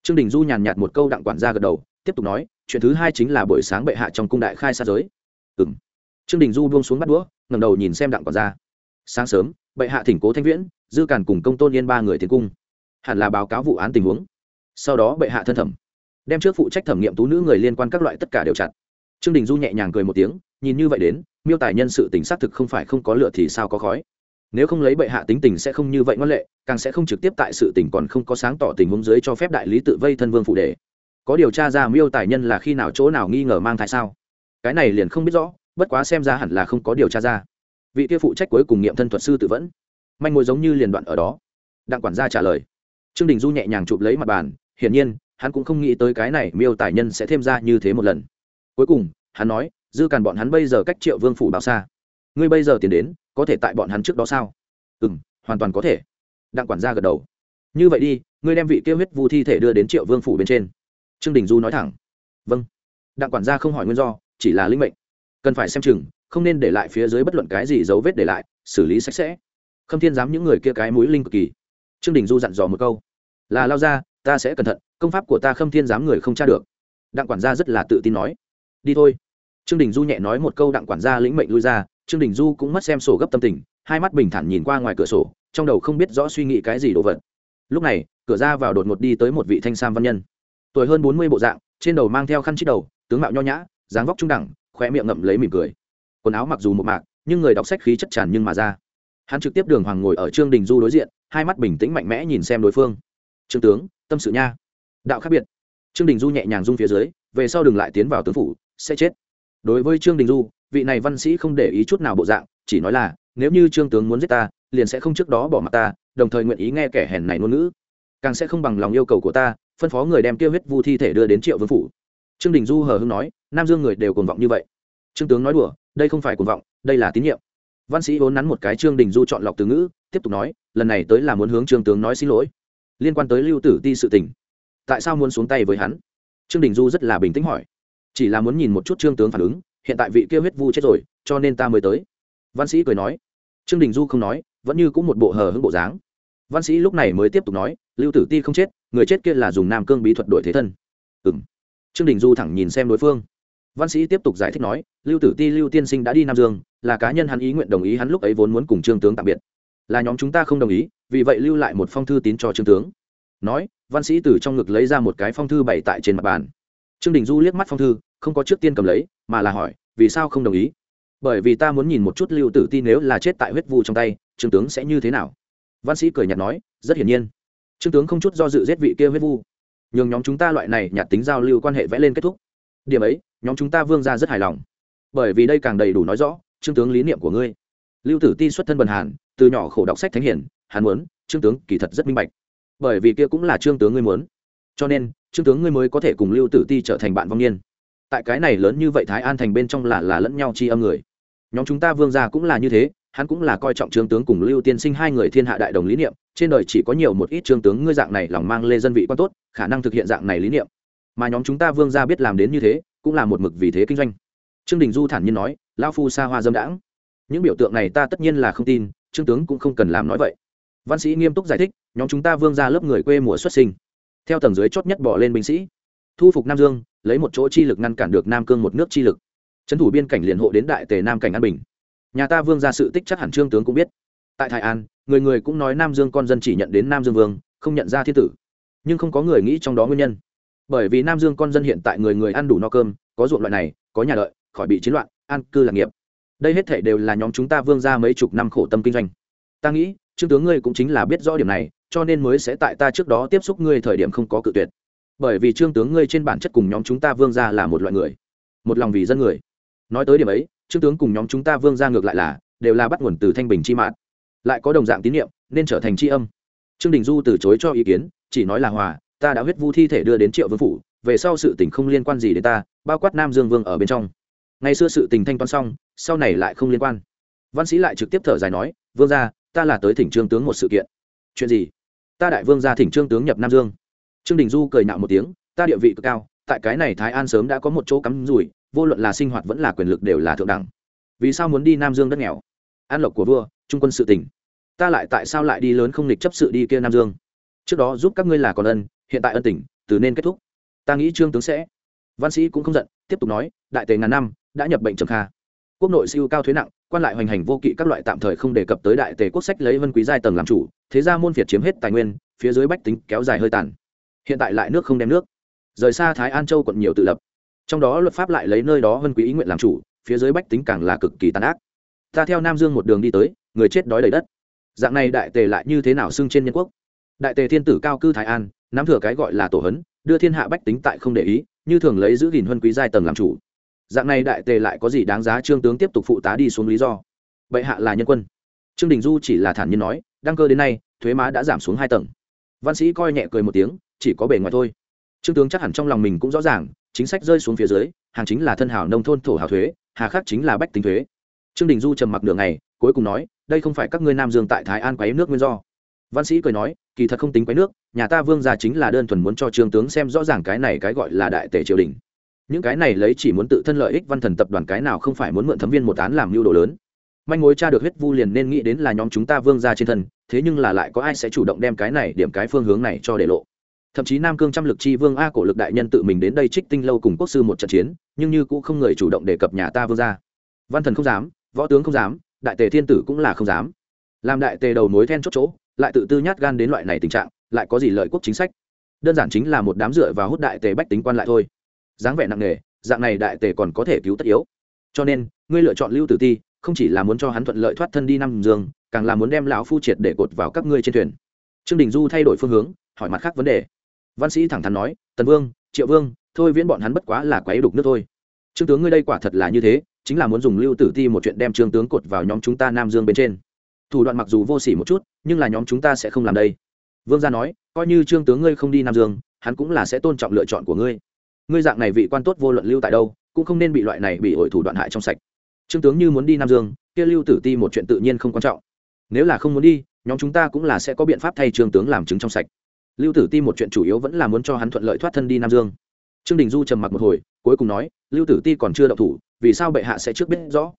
Trương đình du nhàn nhạt một câu đặng quản gia gật đầu, tiếp tục nói, chuyện thứ hai chính là buổi sáng bệ hạ trong cung đại khai xa giới. Ừ m trương đình du buông xuống bắt đũa ngầm đầu nhìn xem đặng quản gia. Sáng sớm, bệ hạ thỉnh cố thanh viễn, dư càn cùng công tôn yên ba người tiến cung. Hẳn là báo cáo vụ án tình huống. Sau đó bệ hạ thân thẩm. Đem trước phụ trách thẩm nghiệm tú nữ người liên quan các loại tất cả đều chặt trương đình du nhẹ nhàng cười một tiếng, nhìn như vậy đến, miêu tài nhân sự tình xác thực không phải không có lửa thì sao có khói. Nếu không lấy bệ hạ tính tình sẽ không như vậy ngoan lệ, càng sẽ không trực tiếp tại sự tình còn không có sáng tỏ tình huống dưới cho phép đại lý tự vây thân vương phụ đề có điều tra ra miêu tài nhân là khi nào chỗ nào nghi ngờ mang thai sao? Cái này liền không biết rõ, bất quá xem ra hẳn là không có điều tra ra. Vị kia phụ trách cuối cùng nghiệm thân thuật sư tự vẫn. Manh mối giống như liền đoạn ở đó. Đặng quản gia trả lời. Trương đình du nhẹ nhàng chụp lấy mặt bàn, hiển nhiên, hắn cũng không nghĩ tới cái này miêu tài nhân sẽ thêm ra như thế một lần cuối cùng, hắn nói, dư càn bọn hắn bây giờ cách triệu vương phủ bao xa? Ngươi bây giờ tiến đến, có thể tại bọn hắn trước đó sao? Ừ m hoàn toàn có thể. Đặng quản gia gật đầu. Như vậy đi, ngươi đem vị kêu huyết vu thi thể đưa đến triệu vương phủ bên trên. Trương đình du nói thẳng. Vâng. Đặng quản gia không hỏi nguyên do, chỉ là linh mệnh. Cần phải xem chừng, không nên để lại phía dưới bất luận cái gì dấu vết để lại, xử lý sạch sẽ. Khâm thiên dám những người kia cái mũi linh cực kỳ. Trương đình du dặn dò một câu. Là lao ra ta sẽ cẩn thận, công pháp của ta khâm thiên dám người không tra được. Đặng quản gia rất là tự tin nói đi thôi. Trương đình du nhẹ nói một câu đặng quản gia lĩnh mệnh lui ra, trương đình du cũng mất xem sổ gấp tâm tình, hai mắt bình thản nhìn qua ngoài cửa sổ, trong đầu không biết rõ suy nghĩ cái gì đồ vật. Lúc này, cửa ra vào đột ngột đi tới một vị thanh sam văn nhân. Tuổi hơn bốn mươi bộ dạng, trên đầu mang theo khăn chít đầu, tướng mạo nho nhã, dáng vóc trung đẳng khoe miệng ngậm lấy mỉm cười. Quần áo mặc dù một mạc, nhưng người đọc sách khí chất tràn nhưng mà ra. Hắn trực tiếp đường hoàng ngồi ở trương đình du đối diện, hai mắt bình tĩnh mạnh mẽ nhìn xem đối phương. Trương tướng, tâm sự nha. Đạo khác biệt. Trương đình du nhẹ nhàng rung phía dưới, về sau đừng lại tiến vào tướng phủ sẽ chết. Đối với trương đình du, vị này văn sĩ không để ý chút nào bộ dạng, chỉ nói là, nếu như trương tướng muốn giết ta, liền sẽ không trước đó bỏ mặt ta, đồng thời nguyện ý nghe kẻ hèn này ngôn ngữ. Càng sẽ không bằng lòng yêu cầu của ta, phân phó người đem tiêu huyết vu thi thể đưa đến triệu vương phủ. Trương đình du hờ hưng nói, nam dương người đều cuồng vọng như vậy. Trương tướng nói đùa, đây không phải cuồng vọng, đây là tín nhiệm. Văn sĩ vốn nắn một cái trương đình du chọn lọc từ ngữ, tiếp tục nói, lần này tới là muốn hướng trương tướng nói xin lỗi. Liên quan tới lưu tử ti sự tình. Tại sao muốn xuống tay với hắn? Trương đình du rất là bình tĩnh hỏi chỉ là muốn nhìn một chút trương tướng phản ứng, hiện tại vị kia huyết vu chết rồi, cho nên ta mới tới. Văn sĩ cười nói. Trương đình du không nói, vẫn như cũng một bộ hờ hững bộ dáng. Văn sĩ lúc này mới tiếp tục nói, lưu tử ti không chết, người chết kia là dùng nam cương bí thuật đổi thế thân. Ừ m trương đình du thẳng nhìn xem đối phương. Văn sĩ tiếp tục giải thích nói, lưu tử ti, lưu tiên sinh đã đi nam dương, là cá nhân hắn ý nguyện đồng ý hắn lúc ấy vốn muốn cùng trương tướng tạm biệt. Là nhóm chúng ta không đồng ý, vì vậy lưu lại một phong thư tín cho trương tướng. Nói, văn sĩ từ trong ngực lấy ra một cái phong thư bày tại trên mặt bàn trương đình du liếc mắt phong thư, không có trước tiên cầm lấy, mà là hỏi, vì sao không đồng ý? Bởi vì ta muốn nhìn một chút lưu tử ti nếu là chết tại huyết vu trong tay, trương tướng sẽ như thế nào? Văn sĩ cười nhạt nói, rất hiển nhiên. Trương tướng không chút do dự giết vị kia huyết vu. Nhường nhóm chúng ta loại này nhạt tính giao lưu quan hệ vẽ lên kết thúc. Điểm ấy, nhóm chúng ta vương ra rất hài lòng. Bởi vì đây càng đầy đủ nói rõ, trương tướng lý niệm của ngươi. Lưu tử ti xuất thân bần hàn, từ nhỏ khổ đọc sách thánh hiển hàn muốn, trương tướng kỳ thật rất minh bạch. Bởi vì kia cũng là trương tướng ngươi muốn. Cho nên trương tướng ngươi mới có thể cùng lưu tử ti trở thành bạn vong niên. Tại cái này lớn như vậy thái an thành bên trong là là lẫn nhau chi âm người. Nhóm chúng ta vương gia cũng là như thế, hắn cũng là coi trọng trương tướng cùng lưu tiên sinh hai người thiên hạ đại đồng lý niệm, trên đời chỉ có nhiều một ít trương tướng ngươi dạng này lòng mang lê dân vị quan tốt, khả năng thực hiện dạng này lý niệm. Mà nhóm chúng ta vương gia biết làm đến như thế, cũng là một mực vì thế kinh doanh. Trương đình du thản nhiên nói lao phu xa hoa dâm đãng. Những biểu tượng này ta tất nhiên là không tin, trương tướng cũng không cần làm nói vậy. Văn sĩ nghiêm túc giải thích, nhóm chúng ta vương ra lớp người quê mùa xuất sinh theo tầng dưới chót nhất bỏ lên binh sĩ. Thu phục nam dương, lấy một chỗ chi lực ngăn cản được nam cương một nước chi lực. Trấn thủ biên cảnh liền hộ đến đại tề nam cảnh an bình. Nhà ta vương ra sự tích chắc hẳn trương tướng cũng biết. Tại thái an, người người cũng nói nam dương con dân chỉ nhận đến nam dương vương, không nhận ra thiên tử. Nhưng không có người nghĩ trong đó nguyên nhân. Bởi vì nam dương con dân hiện tại người người ăn đủ no cơm, có ruộng loại này, có nhà lợi khỏi bị chiến loạn, an cư lạc nghiệp. Đây hết thể đều là nhóm chúng ta vương ra mấy chục năm khổ tâm kinh doanh. Ta nghĩ, trương tướng ngươi cũng chính là biết rõ điểm này cho nên mới sẽ tại ta trước đó tiếp xúc ngươi thời điểm không có cự tuyệt. Bởi vì trương tướng ngươi trên bản chất cùng nhóm chúng ta vương ra là một loại người, một lòng vì dân người. Nói tới điểm ấy, trương tướng cùng nhóm chúng ta vương ra ngược lại là, đều là bắt nguồn từ thanh bình chi mạng lại có đồng dạng tín nhiệm nên trở thành tri âm. Trương đình du từ chối cho ý kiến, chỉ nói là hòa, ta đã huyết vu thi thể đưa đến triệu vương phủ, về sau sự tình không liên quan gì đến ta, bao quát nam dương vương ở bên trong. Ngày xưa sự tình thanh toán xong, sau này lại không liên quan. Văn sĩ lại trực tiếp thở dài nói, vương gia, ta là tới thỉnh trương tướng một sự kiện. Chuyện gì? Ta đại vương gia thỉnh trương tướng nhập nam dương. Trương đình du cười nạo một tiếng, ta địa vị cực cao, tại cái này thái an sớm đã có một chỗ cắm rủi, vô luận là sinh hoạt vẫn là quyền lực đều là thượng đẳng. Vì sao muốn đi nam dương đất nghèo? An lộc của vua, trung quân sự tỉnh. Ta lại tại sao lại đi lớn không lịch chấp sự đi kia nam dương? Trước đó giúp các ngươi là còn ân, hiện tại ân tỉnh, từ nên kết thúc. Ta nghĩ trương tướng sẽ. Văn sĩ cũng không giận, tiếp tục nói, đại tề ngàn năm, đã nhập bệnh trầm kha. Quốc nội siêu cao thuế nặng, quan lại hoành hành vô kỵ các loại tạm thời không đề cập tới đại tề quốc sách lấy vân quý giai tầng làm chủ thế ra môn việt chiếm hết tài nguyên, phía dưới bách tính kéo dài hơi tàn. Hiện tại lại nước không đem nước. Rời xa thái an châu còn nhiều tự lập. Trong đó luật pháp lại lấy nơi đó hơn quý ý nguyện làm chủ, phía dưới bách tính càng là cực kỳ tàn ác. Ta theo nam dương một đường đi tới, người chết đói đầy đất. Dạng này đại tề lại như thế nào xưng trên nhân quốc? Đại tề thiên tử cao cư thái an, nắm thừa cái gọi là tổ hấn, đưa thiên hạ bách tính tại không để ý, như thường lấy giữ gìn huân quý giai tầng làm chủ. Dạng này đại tề lại có gì đáng giá trương tướng tiếp tục phụ tá đi xuống lý do? Bệ hạ là nhân quân. Trương đình du chỉ là thản nhiên nói đăng cơ đến nay, thuế má đã giảm xuống hai tầng. Văn sĩ coi nhẹ cười một tiếng, chỉ có bề ngoài thôi. Trương tướng chắc hẳn trong lòng mình cũng rõ ràng, chính sách rơi xuống phía dưới, hàng chính là thân hảo nông thôn thổ hào thuế, hà khắc chính là bách tính thuế. Trương đình du trầm mặc đường này cuối cùng nói, đây không phải các ngươi nam dương tại thái an quấy nước nguyên do. Văn sĩ cười nói, kỳ thật không tính quấy nước, nhà ta vương gia chính là đơn thuần muốn cho trương tướng xem rõ ràng cái này cái gọi là đại tể triều đình. Những cái này lấy chỉ muốn tự thân lợi ích văn thần tập đoàn cái nào không phải muốn mượn thấm viên một án làm mưu đồ lớn manh mối cha được huyết vu liền nên nghĩ đến là nhóm chúng ta vương ra trên thân, thế nhưng là lại có ai sẽ chủ động đem cái này điểm cái phương hướng này cho để lộ. Thậm chí nam cương trăm lực chi vương a cổ lực đại nhân tự mình đến đây trích tinh lâu cùng quốc sư một trận chiến, nhưng như cũng không người chủ động đề cập nhà ta vương ra văn thần không dám, võ tướng không dám, đại tề thiên tử cũng là không dám. Làm đại tề đầu mối then chốt chỗ, lại tự tư nhát gan đến loại này tình trạng, lại có gì lợi quốc chính sách? Đơn giản chính là một đám dựa và hút đại tề bách tính quan lại thôi. Dáng vẻ nặng nề, dạng này đại tề còn có thể cứu tất yếu. Cho nên, ngươi lựa chọn lưu tử ti không chỉ là muốn cho hắn thuận lợi thoát thân đi năm dương, càng là muốn đem lão phu triệt để cột vào các ngươi trên thuyền. Trương đình du thay đổi phương hướng, hỏi mặt khác vấn đề. Văn sĩ thẳng thắn nói, tần vương, triệu vương, thôi viễn bọn hắn bất quá là quái đục nước thôi. Trương tướng ngươi đây quả thật là như thế, chính là muốn dùng lưu tử ti một chuyện đem trương tướng cột vào nhóm chúng ta nam dương bên trên. Thủ đoạn mặc dù vô sỉ một chút, nhưng là nhóm chúng ta sẽ không làm đây. Vương gia nói, coi như trương tướng ngươi không đi nam dương, hắn cũng là sẽ tôn trọng lựa chọn của ngươi. Ngươi dạng này vị quan tốt vô luận lưu tại đâu, cũng không nên bị loại này bị hội thủ đoạn hại trong sạch trương tướng như muốn đi nam dương, kia lưu tử ti một chuyện tự nhiên không quan trọng. Nếu là không muốn đi, nhóm chúng ta cũng là sẽ có biện pháp thay trương tướng làm chứng trong sạch. Lưu tử ti một chuyện chủ yếu vẫn là muốn cho hắn thuận lợi thoát thân đi nam dương. Trương đình du trầm mặc một hồi, cuối cùng nói, lưu tử ti còn chưa đậu thủ, vì sao bệ hạ sẽ trước biết rõ?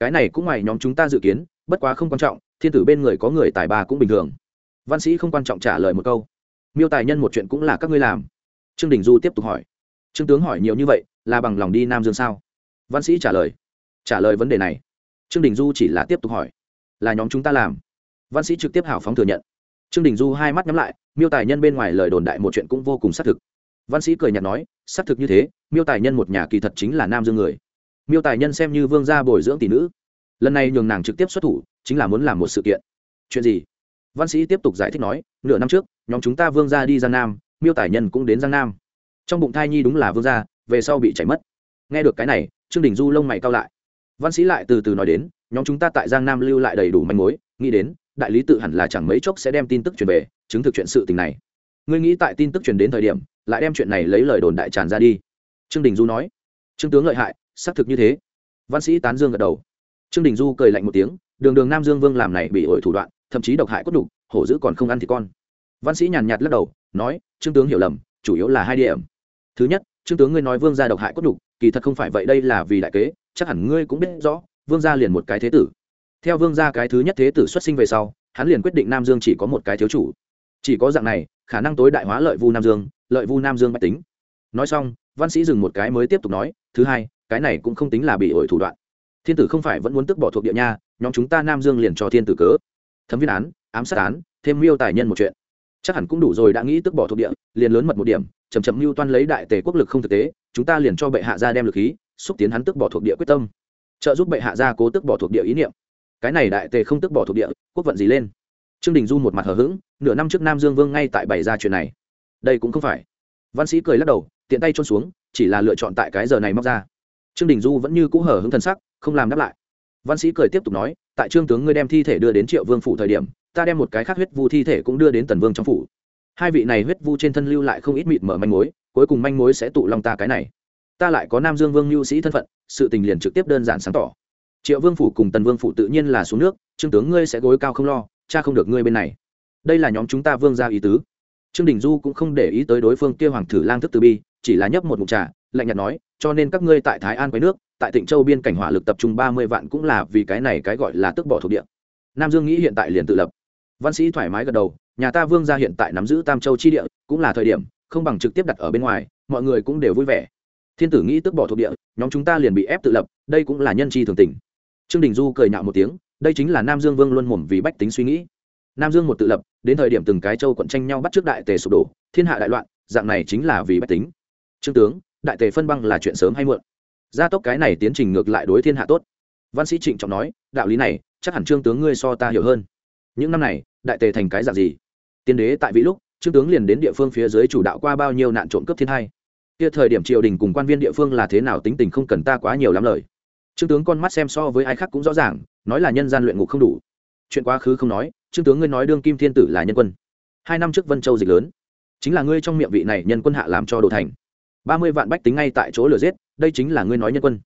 Cái này cũng ngoài nhóm chúng ta dự kiến, bất quá không quan trọng, thiên tử bên người có người tài ba cũng bình thường. Văn sĩ không quan trọng trả lời một câu. Miêu tài nhân một chuyện cũng là các ngươi làm. Trương đình du tiếp tục hỏi. Trương tướng hỏi nhiều như vậy, là bằng lòng đi nam dương sao? Văn sĩ trả lời trả lời vấn đề này, trương đình du chỉ là tiếp tục hỏi, là nhóm chúng ta làm? Văn sĩ trực tiếp hào phóng thừa nhận. Trương đình du hai mắt nhắm lại, miêu tài nhân bên ngoài lời đồn đại một chuyện cũng vô cùng xác thực. Văn sĩ cười nhạt nói, xác thực như thế, miêu tài nhân một nhà kỳ thật chính là nam dương người. Miêu tài nhân xem như vương gia bồi dưỡng tỷ nữ. Lần này nhường nàng trực tiếp xuất thủ, chính là muốn làm một sự kiện. Chuyện gì? Văn sĩ tiếp tục giải thích nói, nửa năm trước, nhóm chúng ta vương gia đi giang nam, miêu tài nhân cũng đến giang nam. Trong bụng thai nhi đúng là vương gia, về sau bị chảy mất. Nghe được cái này, trương đình du lông mày cao lại văn sĩ lại từ từ nói đến, nhóm chúng ta tại giang nam lưu lại đầy đủ manh mối, nghĩ đến, đại lý tự hẳn là chẳng mấy chốc sẽ đem tin tức truyền về, chứng thực chuyện sự tình này. Ngươi nghĩ tại tin tức truyền đến thời điểm, lại đem chuyện này lấy lời đồn đại tràn ra đi. Trương đình du nói. Trương tướng lợi hại, xác thực như thế. Văn sĩ tán dương gật đầu. Trương đình du cười lạnh một tiếng, đường đường nam dương vương làm này bị ổi thủ đoạn, thậm chí độc hại cốt đục hổ dữ còn không ăn thì con. Văn sĩ nhàn nhạt lắc đầu, nói, trương tướng hiểu lầm, chủ yếu là hai điểm. Thứ nhất, trương tướng ngươi nói vương gia độc hại cốt đục kỳ thật không phải vậy, đây là vì đại kế, chắc hẳn ngươi cũng biết rõ, vương gia liền một cái thế tử. Theo vương gia cái thứ nhất thế tử xuất sinh về sau, hắn liền quyết định nam dương chỉ có một cái thiếu chủ. Chỉ có dạng này, khả năng tối đại hóa lợi vu nam dương, lợi vu nam dương bách tính. Nói xong, văn sĩ dừng một cái mới tiếp tục nói, thứ hai, cái này cũng không tính là bị ổi thủ đoạn. Thiên tử không phải vẫn muốn tức bỏ thuộc địa nha, nhóm chúng ta nam dương liền cho thiên tử cớ. Thấm viên án, ám sát án, thêm miêu tài nhân một chuyện. Chắc hẳn cũng đủ rồi đã nghĩ tức bỏ thuộc địa, liền lớn mật một điểm chậm chậm mưu toan lấy đại tề quốc lực không thực tế, chúng ta liền cho bệ hạ ra đem lực khí, xúc tiến hắn tức bỏ thuộc địa quyết tâm. Trợ giúp bệ hạ ra cố tức bỏ thuộc địa ý niệm. Cái này đại tề không tức bỏ thuộc địa, quốc vận gì lên? Trương đình du một mặt hờ hững, nửa năm trước nam dương vương ngay tại bày ra chuyện này. Đây cũng không phải. Văn sĩ cười lắc đầu, tiện tay trôn xuống, chỉ là lựa chọn tại cái giờ này móc ra. Trương đình du vẫn như cũ hờ hững thần sắc, không làm đáp lại. Văn sĩ cười tiếp tục nói, tại trương tướng ngươi đem thi thể đưa đến triệu vương phủ thời điểm, ta đem một cái khác huyết vu thi thể cũng đưa đến tần vương trong phủ hai vị này huyết vu trên thân lưu lại không ít mịt mở manh mối, cuối cùng manh mối sẽ tụ lòng ta cái này. Ta lại có nam dương vương lưu sĩ thân phận, sự tình liền trực tiếp đơn giản sáng tỏ. Triệu vương phủ cùng tần vương phủ tự nhiên là xuống nước, trương tướng ngươi sẽ gối cao không lo, cha không được ngươi bên này. Đây là nhóm chúng ta vương ra ý tứ. Trương đình du cũng không để ý tới đối phương kia hoàng thử lang thức từ bi, chỉ là nhấp một mục trà, lạnh nhạt nói, cho nên các ngươi tại thái an quấy nước, tại tịnh châu biên cảnh hỏa lực tập trung ba mươi vạn cũng là vì cái này cái gọi là tức bỏ thuộc địa. Nam dương nghĩ hiện tại liền tự lập. Văn sĩ thoải mái gật đầu nhà ta vương gia hiện tại nắm giữ tam châu chi địa cũng là thời điểm không bằng trực tiếp đặt ở bên ngoài mọi người cũng đều vui vẻ thiên tử nghĩ tức bỏ thuộc địa nhóm chúng ta liền bị ép tự lập đây cũng là nhân chi thường tình trương đình du cười nhạo một tiếng đây chính là nam dương vương luôn mồm vì bách tính suy nghĩ nam dương một tự lập đến thời điểm từng cái châu quận tranh nhau bắt trước đại tề sụp đổ thiên hạ đại loạn dạng này chính là vì bách tính trương tướng đại tề phân băng là chuyện sớm hay muộn gia tốc cái này tiến trình ngược lại đối thiên hạ tốt văn sĩ trịnh trọng nói đạo lý này chắc hẳn trương tướng ngươi so ta hiểu hơn những năm này đại tề thành cái dạng gì tiên đế tại vị lúc, trương tướng liền đến địa phương phía dưới chủ đạo qua bao nhiêu nạn trộm cướp thiên hai. Kia thời điểm triều đình cùng quan viên địa phương là thế nào tính tình không cần ta quá nhiều lắm lời. Trương tướng con mắt xem so với ai khác cũng rõ ràng, nói là nhân gian luyện ngục không đủ. Chuyện quá khứ không nói, trương tướng ngươi nói đương kim thiên tử là nhân quân. Hai năm trước vân châu dịch lớn. Chính là ngươi trong miệng vị này nhân quân hạ làm cho đồ thành. Ba mươi vạn bách tính ngay tại chỗ lửa giết, đây chính là ngươi nói nhân quân.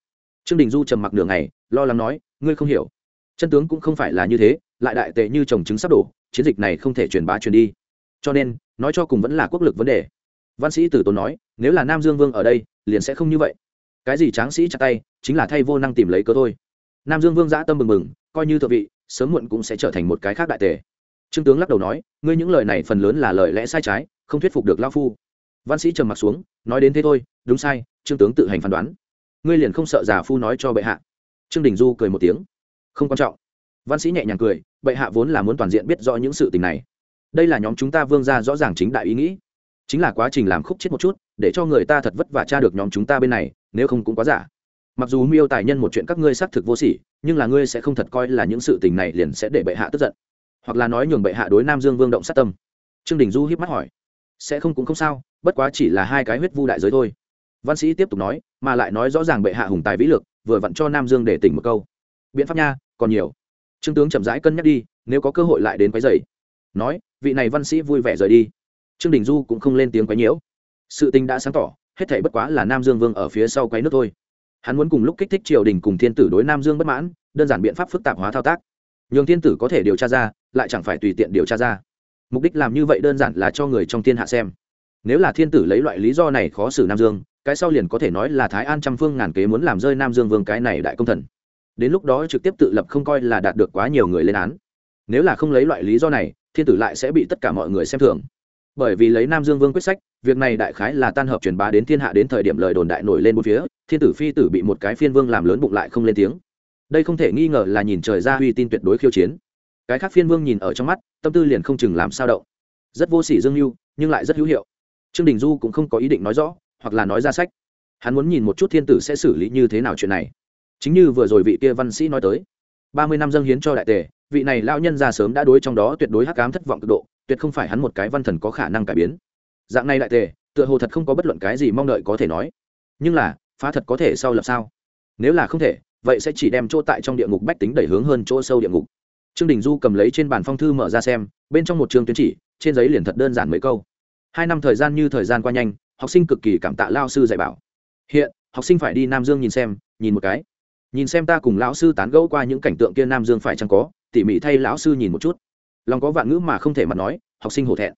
Trương đình du trầm mặc đường này lo lắng nói, ngươi không hiểu. Chân tướng cũng không phải là như thế, lại đại tệ như chồng trứng sắp đổ chiến dịch này không thể truyền bá truyền đi. Cho nên, nói cho cùng vẫn là quốc lực vấn đề. Văn sĩ tử tốn nói, nếu là nam dương vương ở đây, liền sẽ không như vậy. Cái gì tráng sĩ chặt tay, chính là thay vô năng tìm lấy cơ thôi. Nam dương vương giã tâm mừng mừng coi như thượng vị, sớm muộn cũng sẽ trở thành một cái khác đại tề. Trương tướng lắc đầu nói, ngươi những lời này phần lớn là lời lẽ sai trái, không thuyết phục được lao phu. Văn sĩ trầm m ặ t xuống, nói đến thế thôi, đúng sai, trương tướng tự hành phán đoán. Ngươi liền không sợ giả phu nói cho bệ hạ. Trương đình du cười một tiếng. Không quan trọng văn sĩ nhẹ nhàng cười, bệ hạ vốn là muốn toàn diện biết rõ những sự tình này. Đây là nhóm chúng ta vương ra rõ ràng chính đại ý nghĩ. Chính là quá trình làm khúc chết một chút, để cho người ta thật vất vả tra được nhóm chúng ta bên này, nếu không cũng quá giả. Mặc dù miêu tài nhân một chuyện các ngươi xác thực vô sỉ, nhưng là ngươi sẽ không thật coi là những sự tình này liền sẽ để bệ hạ tức giận. Hoặc là nói nhường bệ hạ đối nam dương vương động sát tâm. Trương đình du hiếp mắt hỏi. Sẽ không cũng không sao, bất quá chỉ là hai cái huyết vu đại giới thôi. Văn sĩ tiếp tục nói, mà lại nói rõ ràng bệ hạ hùng tài vĩ lực, vừa vặn cho nam dương để tỉnh một câu. Biện pháp nha, còn nhiều trương tướng chậm rãi cân nhắc đi, nếu có cơ hội lại đến quấy dày nói, vị này văn sĩ vui vẻ rời đi. Trương đình du cũng không lên tiếng quấy nhiễu. Sự tình đã sáng tỏ, hết thảy bất quá là nam dương vương ở phía sau quấy nước thôi. Hắn muốn cùng lúc kích thích triều đình cùng thiên tử đối nam dương bất mãn, đơn giản biện pháp phức tạp hóa thao tác. Nhường thiên tử có thể điều tra ra, lại chẳng phải tùy tiện điều tra ra. Mục đích làm như vậy đơn giản là cho người trong thiên hạ xem. Nếu là thiên tử lấy loại lý do này khó xử nam dương, cái sau liền có thể nói là thái an trăm phương ngàn kế muốn làm rơi nam dương vương cái này đại công thần đến lúc đó trực tiếp tự lập không coi là đạt được quá nhiều người lên án. Nếu là không lấy loại lý do này, thiên tử lại sẽ bị tất cả mọi người xem thường. Bởi vì lấy nam dương vương quyết sách, việc này đại khái là tan hợp truyền bá đến thiên hạ đến thời điểm lời đồn đại nổi lên bốn phía, thiên tử phi tử bị một cái phiên vương làm lớn bụng lại không lên tiếng. Đây không thể nghi ngờ là nhìn trời ra uy tin tuyệt đối khiêu chiến. Cái khác phiên vương nhìn ở trong mắt, tâm tư liền không chừng làm sao động. Rất vô sỉ dương lưu nhưng lại rất hữu hiệu. Trương đình du cũng không có ý định nói rõ, hoặc là nói ra sách. Hắn muốn nhìn một chút thiên tử sẽ xử lý như thế nào chuyện này chính như vừa rồi vị kia văn sĩ nói tới, ba mươi năm dâng hiến cho đại tề, vị này lao nhân ra sớm đã đối trong đó tuyệt đối hắc cám thất vọng cực độ, tuyệt không phải hắn một cái văn thần có khả năng cải biến. Dạng này đại tề, tựa hồ thật không có bất luận cái gì mong đợi có thể nói. Nhưng là, phá thật có thể sau lập sao? Nếu là không thể, vậy sẽ chỉ đem chỗ tại trong địa ngục bách tính đẩy hướng hơn chỗ sâu địa ngục. Trương đình du cầm lấy trên bàn phong thư mở ra xem, bên trong một trường tuyến chỉ, trên giấy liền thật đơn giản mấy câu. Hai năm thời gian như thời gian qua nhanh, học sinh cực kỳ cảm tạ lao sư dạy bảo. Hiện, học sinh phải đi nam dương nhìn xem, nhìn một cái nhìn xem ta cùng lão sư tán gẫu qua những cảnh tượng kia nam dương phải chăng có, tỉ mỉ thay lão sư nhìn một chút. Lòng có vạn ngữ mà không thể mặt nói, học sinh hổ thẹn.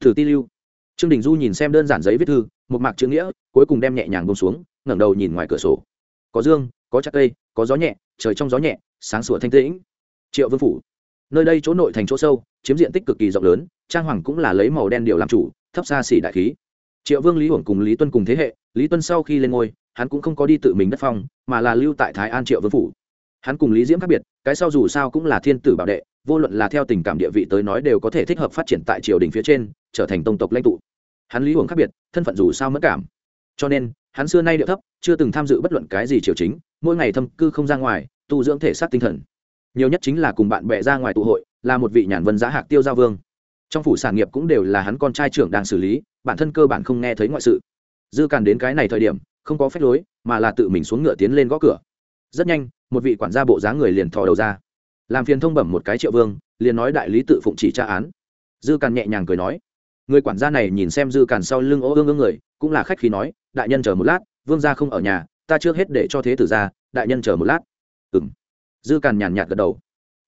Thử ti lưu. Trương đình du nhìn xem đơn giản giấy viết thư, một mạc chữ nghĩa, cuối cùng đem nhẹ nhàng bông xuống, ngẩng đầu nhìn ngoài cửa sổ. Có dương, có chắc cây, có gió nhẹ, trời trong gió nhẹ, sáng sủa thanh tĩnh. Triệu vương phủ. Nơi đây chỗ nội thành chỗ sâu, chiếm diện tích cực kỳ rộng lớn, trang hoàng cũng là lấy màu đen điều làm chủ, thấp xa xỉ đại khí. Triệu vương lý hưởng cùng lý tuân cùng thế hệ, lý tuân sau khi lên ngôi hắn cũng không có đi tự mình đất phong, mà là lưu tại thái an triệu vương phủ. Hắn cùng lý diễm khác biệt, cái sau dù sao cũng là thiên tử bảo đệ, vô luận là theo tình cảm địa vị tới nói đều có thể thích hợp phát triển tại triều đình phía trên, trở thành tông tộc lãnh tụ. Hắn lý hưởng khác biệt, thân phận dù sao mất cảm. Cho nên, hắn xưa nay điệu thấp, chưa từng tham dự bất luận cái gì triều chính, mỗi ngày thâm cư không ra ngoài, tu dưỡng thể xác tinh thần. Nhiều nhất chính là cùng bạn bè ra ngoài tụ hội, là một vị nhàn vân giá hạc tiêu giao vương. Trong phủ sản nghiệp cũng đều là hắn con trai trưởng đang xử lý, bản thân cơ bản không nghe thấy ngoại sự. Dư càn đến cái này thời điểm không có phép lối, mà là tự mình xuống ngựa tiến lên gõ cửa. Rất nhanh, một vị quản gia bộ dáng người liền thò đầu ra. Làm phiền thông bẩm một cái triệu vương, liền nói đại lý tự phụng chỉ tra án. Dư càn nhẹ nhàng cười nói. Người quản gia này nhìn xem dư càn sau lưng ô ương ương người, cũng là khách khí nói, đại nhân chờ một lát, vương gia không ở nhà, ta trước hết để cho thế tử ra, đại nhân chờ một lát. Ừng dư càn nhàn nhạt gật đầu.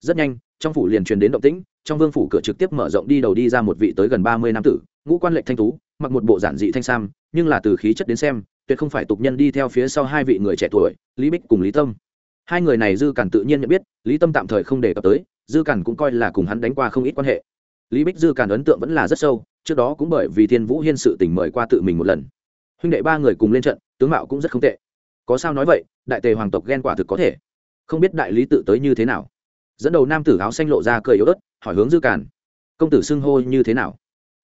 Rất nhanh, trong phủ liền truyền đến động tĩnh, trong vương phủ cửa trực tiếp mở rộng đi đầu đi ra một vị tới gần ba mươi năm tử, ngũ quan lệnh thanh tú, mặc một bộ giản dị thanh sam, nhưng là từ khí chất đến xem tuyệt không phải tục nhân đi theo phía sau hai vị người trẻ tuổi, lý bích cùng lý tâm. Hai người này dư cản tự nhiên nhận biết, lý tâm tạm thời không đề cập tới, dư cản cũng coi là cùng hắn đánh qua không ít quan hệ. Lý bích dư cản ấn tượng vẫn là rất sâu, trước đó cũng bởi vì thiên vũ hiên sự tỉnh mời qua tự mình một lần. Huynh đệ ba người cùng lên trận, tướng mạo cũng rất không tệ. Có sao nói vậy, đại tề hoàng tộc ghen quả thực có thể. Không biết đại lý tự tới như thế nào. Dẫn đầu nam tử áo xanh lộ ra cười yếu ớt, hỏi hướng dư cản. Công tử xưng hô như thế nào?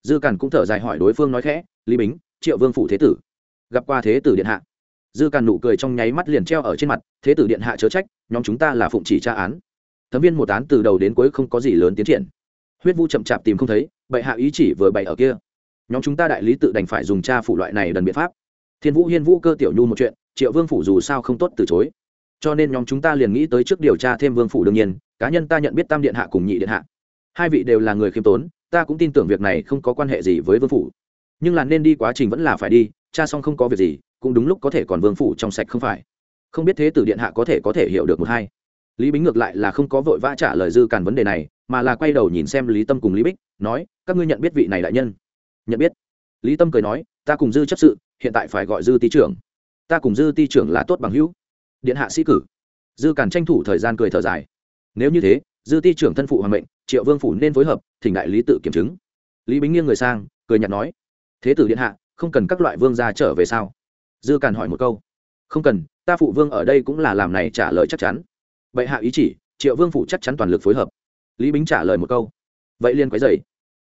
Dư cản cũng thở dài hỏi đối phương nói khẽ, lý bính, triệu vương phủ thế tử gặp qua thế tử điện hạ. Dư càn nụ cười trong nháy mắt liền treo ở trên mặt, thế tử điện hạ chớ trách, nhóm chúng ta là phụng chỉ tra án. Thấm viên một án từ đầu đến cuối không có gì lớn tiến triển. Huyết vu chậm chạp tìm không thấy, bệ hạ ý chỉ vừa bày ở kia. Nhóm chúng ta đại lý tự đành phải dùng tra phủ loại này đần biện pháp. Thiên vũ hiên vũ cơ tiểu nhu một chuyện, triệu vương phủ dù sao không tốt từ chối. Cho nên nhóm chúng ta liền nghĩ tới trước điều tra thêm vương phủ đương nhiên, cá nhân ta nhận biết tam điện hạ cùng nhị điện hạ. Hai vị đều là người khiêm tốn, ta cũng tin tưởng việc này không có quan hệ gì với vương phủ. Nhưng là nên đi quá trình vẫn là phải đi cha xong không có việc gì, cũng đúng lúc có thể còn vương phủ trong sạch không phải. Không biết thế tử điện hạ có thể có thể hiểu được một hai. Lý bính ngược lại là không có vội vã trả lời dư càn vấn đề này, mà là quay đầu nhìn xem lý tâm cùng lý bích, nói, các ngươi nhận biết vị này đại nhân? Nhận biết. Lý tâm cười nói, ta cùng dư chấp sự, hiện tại phải gọi dư ti trưởng. Ta cùng dư ti trưởng là tốt bằng hữu. Điện hạ sĩ cử. Dư càn tranh thủ thời gian cười thở dài. Nếu như thế, dư ti trưởng thân phụ hoàng mệnh, triệu vương phủ nên phối hợp, thỉnh đại lý tự kiểm chứng. Lý bính nghiêng người sang, cười nhạt nói, thế tử điện hạ không cần các loại vương gia trở về sao? Dư càn hỏi một câu. Không cần, ta phụ vương ở đây cũng là làm này trả lời chắc chắn. Vậy hạ ý chỉ, triệu vương phụ chắc chắn toàn lực phối hợp. Lý bính trả lời một câu. Vậy liên quấy dày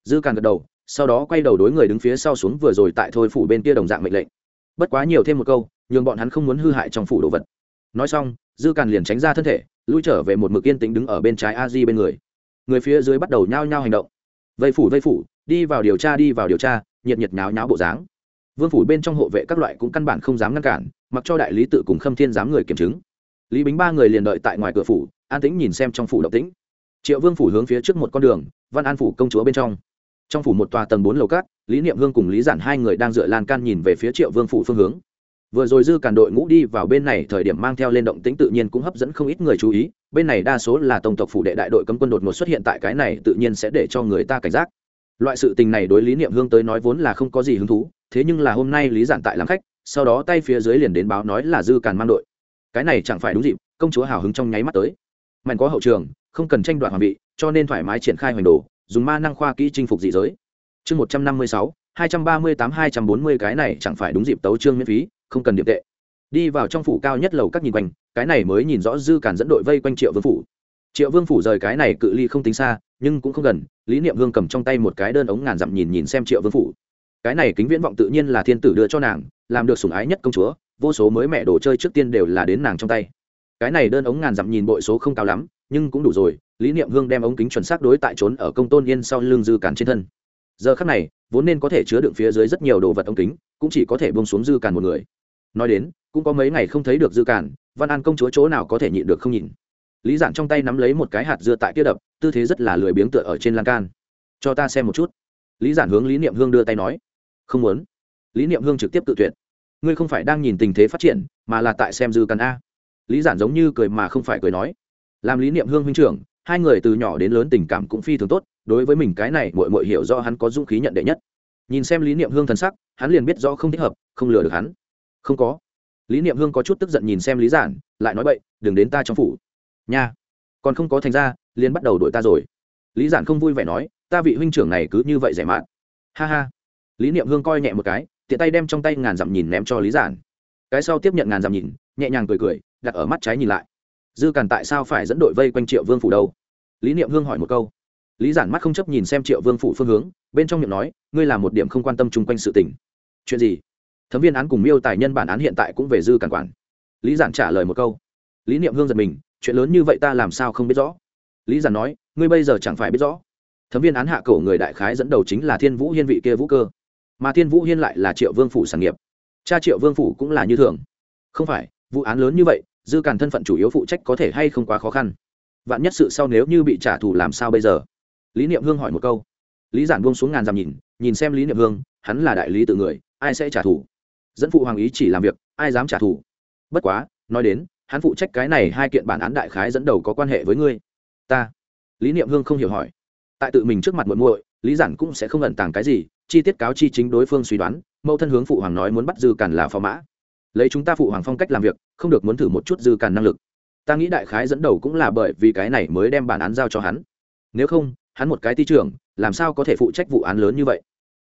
dư càn gật đầu, sau đó quay đầu đối người đứng phía sau xuống vừa rồi tại thôi phủ bên kia đồng dạng mệnh lệnh. Bất quá nhiều thêm một câu, nhường bọn hắn không muốn hư hại trong phủ đồ vật. Nói xong, dư càn liền tránh ra thân thể, lui trở về một mực yên tĩnh đứng ở bên trái a di bên người. Người phía dưới bắt đầu nhao nhao hành động. Vây phủ vây phủ, đi vào điều tra, đi vào điều tra, nhiệt nhiệt nháo nháo bộ dáng vương phủ bên trong hộ vệ các loại cũng căn bản không dám ngăn cản, mặc cho đại lý tự cùng khâm thiên dám người kiểm chứng. Lý bính ba người liền đợi tại ngoài cửa phủ, an tĩnh nhìn xem trong phủ động tĩnh. Triệu vương phủ hướng phía trước một con đường, văn an phủ công chúa bên trong. Trong phủ một tòa tầng bốn lầu cát, lý niệm hương cùng lý giản hai người đang dựa lan can nhìn về phía triệu vương phủ phương hướng. Vừa rồi dư cản đội ngũ đi vào bên này, thời điểm mang theo lên động tĩnh tự nhiên cũng hấp dẫn không ít người chú ý, bên này đa số là tổng tộc phủ đệ đại đội cấm quân đột ngột xuất hiện tại cái này tự nhiên sẽ để cho người ta cảnh giác. Loại sự tình này đối lý niệm hương tới nói vốn là không có gì hứng thú thế nhưng là hôm nay lý giản tại làm khách, sau đó tay phía dưới liền đến báo nói là dư càn mang đội. Cái này chẳng phải đúng dịp, công chúa hào hứng trong nháy mắt tới. Mạnh có hậu trường, không cần tranh đoạt hoàng vị, cho nên thoải mái triển khai hoành đồ, dùng ma năng khoa kỹ chinh phục dị giới. Chương một trăm năm mươi sáu, hai trăm ba mươi tám, hai trăm bốn mươi, cái này chẳng phải đúng dịp tấu trương miễn phí, không cần điểm tệ. Đi vào trong phủ cao nhất lầu các nhìn quanh, cái này mới nhìn rõ dư càn dẫn đội vây quanh triệu vương phủ. Triệu vương phủ rời cái này cự ly không tính xa, nhưng cũng không gần, lý niệm hương cầm trong tay một cái đơn ống ngàn dặm nhìn nhìn xem triệu vương phủ cái này kính viễn vọng tự nhiên là thiên tử đưa cho nàng, làm được sủng ái nhất công chúa, vô số mới mẹ đồ chơi trước tiên đều là đến nàng trong tay. Cái này đơn ống ngàn dặm nhìn bội số không cao lắm, nhưng cũng đủ rồi, lý niệm hương đem ống kính chuẩn xác đối tại trốn ở công tôn yên sau lưng dư càn trên thân. Giờ khắc này, vốn nên có thể chứa đựng phía dưới rất nhiều đồ vật ống kính, cũng chỉ có thể bông xuống dư càn một người. Nói đến, cũng có mấy ngày không thấy được dư càn, văn an công chúa chỗ nào có thể nhịn được không nhìn lý giản trong tay nắm lấy một cái hạt dưa tại kia đập, tư thế rất là lười biếng tựa ở trên lan can. Cho ta xem một chút. Lý giản hướng lý niệm hương đưa tay nói không muốn. Lý niệm hương trực tiếp tự tuyệt. Ngươi không phải đang nhìn tình thế phát triển, mà là tại xem dư cắn a. Lý giản giống như cười mà không phải cười nói. Làm lý niệm hương huynh trưởng, hai người từ nhỏ đến lớn tình cảm cũng phi thường tốt, đối với mình cái này mội mội hiểu do hắn có dũng khí nhận đệ nhất. Nhìn xem lý niệm hương thần sắc, hắn liền biết rõ không thích hợp, không lừa được hắn. Không có. Lý niệm hương có chút tức giận nhìn xem lý giản, lại nói bậy, đừng đến ta trong phủ. Nha. Còn không có thành ra, liền bắt đầu đuổi ta rồi. Lý giản không vui vẻ nói, ta vị huynh trưởng này cứ như vậy rẻ mạn ha ha lý niệm hương coi nhẹ một cái, tiện tay đem trong tay ngàn dặm nhìn ném cho lý giản. Cái sau tiếp nhận ngàn dặm nhìn, nhẹ nhàng cười cười, đặt ở mắt trái nhìn lại. Dư càn tại sao phải dẫn đội vây quanh triệu vương phủ đâu? Lý niệm hương hỏi một câu. Lý giản mắt không chấp nhìn xem triệu vương phủ phương hướng, bên trong miệng nói, ngươi là một điểm không quan tâm chung quanh sự tình. Chuyện gì? Thấm viên án cùng miêu tài nhân bản án hiện tại cũng về dư càn quản. Lý giản trả lời một câu. Lý niệm hương giật mình, chuyện lớn như vậy ta làm sao không biết rõ? Lý giản nói, ngươi bây giờ chẳng phải biết rõ. Thấm viên án hạ cổ người đại khái dẫn đầu chính là thiên vũ hiên vị kia vũ cơ mà thiên vũ hiên lại là triệu vương phủ sản nghiệp. Cha triệu vương phủ cũng là như thường. Không phải, vụ án lớn như vậy, dư càn thân phận chủ yếu phụ trách có thể hay không quá khó khăn. Vạn nhất sự sau nếu như bị trả thù làm sao bây giờ? Lý niệm hương hỏi một câu. Lý giản buông xuống ngàn dằm nhìn nhìn xem lý niệm hương, hắn là đại lý tự người, ai sẽ trả thù? Dẫn phụ hoàng ý chỉ làm việc, ai dám trả thù? Bất quá, nói đến, hắn phụ trách cái này hai kiện bản án đại khái dẫn đầu có quan hệ với ngươi. Ta. Lý niệm hương không hiểu hỏi. Tại tự mình trước mặt muội muội, lý giản cũng sẽ không ẩn tàng cái gì chi tiết cáo chi chính đối phương suy đoán, mẫu thân hướng phụ hoàng nói muốn bắt dư càn là phò mã. Lấy chúng ta phụ hoàng phong cách làm việc, không được muốn thử một chút dư càn năng lực. Ta nghĩ đại khái dẫn đầu cũng là bởi vì cái này mới đem bản án giao cho hắn. Nếu không, hắn một cái ti trưởng, làm sao có thể phụ trách vụ án lớn như vậy?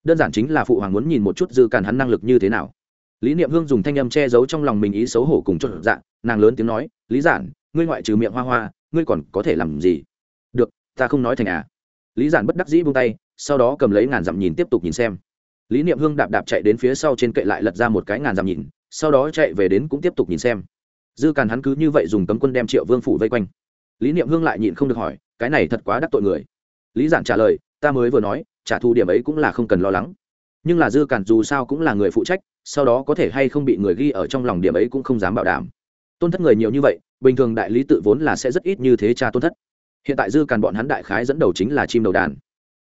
Đơn giản chính là phụ hoàng muốn nhìn một chút dư càn hắn năng lực như thế nào. Lý niệm hương dùng thanh âm che giấu trong lòng mình ý xấu hổ cùng chốt dạng nàng lớn tiếng nói, lý giản, ngươi ngoại trừ miệng hoa hoa, ngươi còn có thể làm gì? Được, ta không nói thành à. Lý giản bất đắc dĩ buông tay sau đó cầm lấy ngàn dặm nhìn tiếp tục nhìn xem. Lý niệm hương đạp đạp chạy đến phía sau trên kệ lại lật ra một cái ngàn dặm nhìn, sau đó chạy về đến cũng tiếp tục nhìn xem. Dư càn hắn cứ như vậy dùng cấm quân đem triệu vương phủ vây quanh. Lý niệm hương lại nhịn không được hỏi, cái này thật quá đắc tội người. Lý giản trả lời, ta mới vừa nói, trả thù điểm ấy cũng là không cần lo lắng. Nhưng là dư càn dù sao cũng là người phụ trách, sau đó có thể hay không bị người ghi ở trong lòng điểm ấy cũng không dám bảo đảm. Tôn thất người nhiều như vậy, bình thường đại lý tự vốn là sẽ rất ít như thế cha tôn thất. Hiện tại dư càn bọn hắn đại khái dẫn đầu chính là chim đầu đàn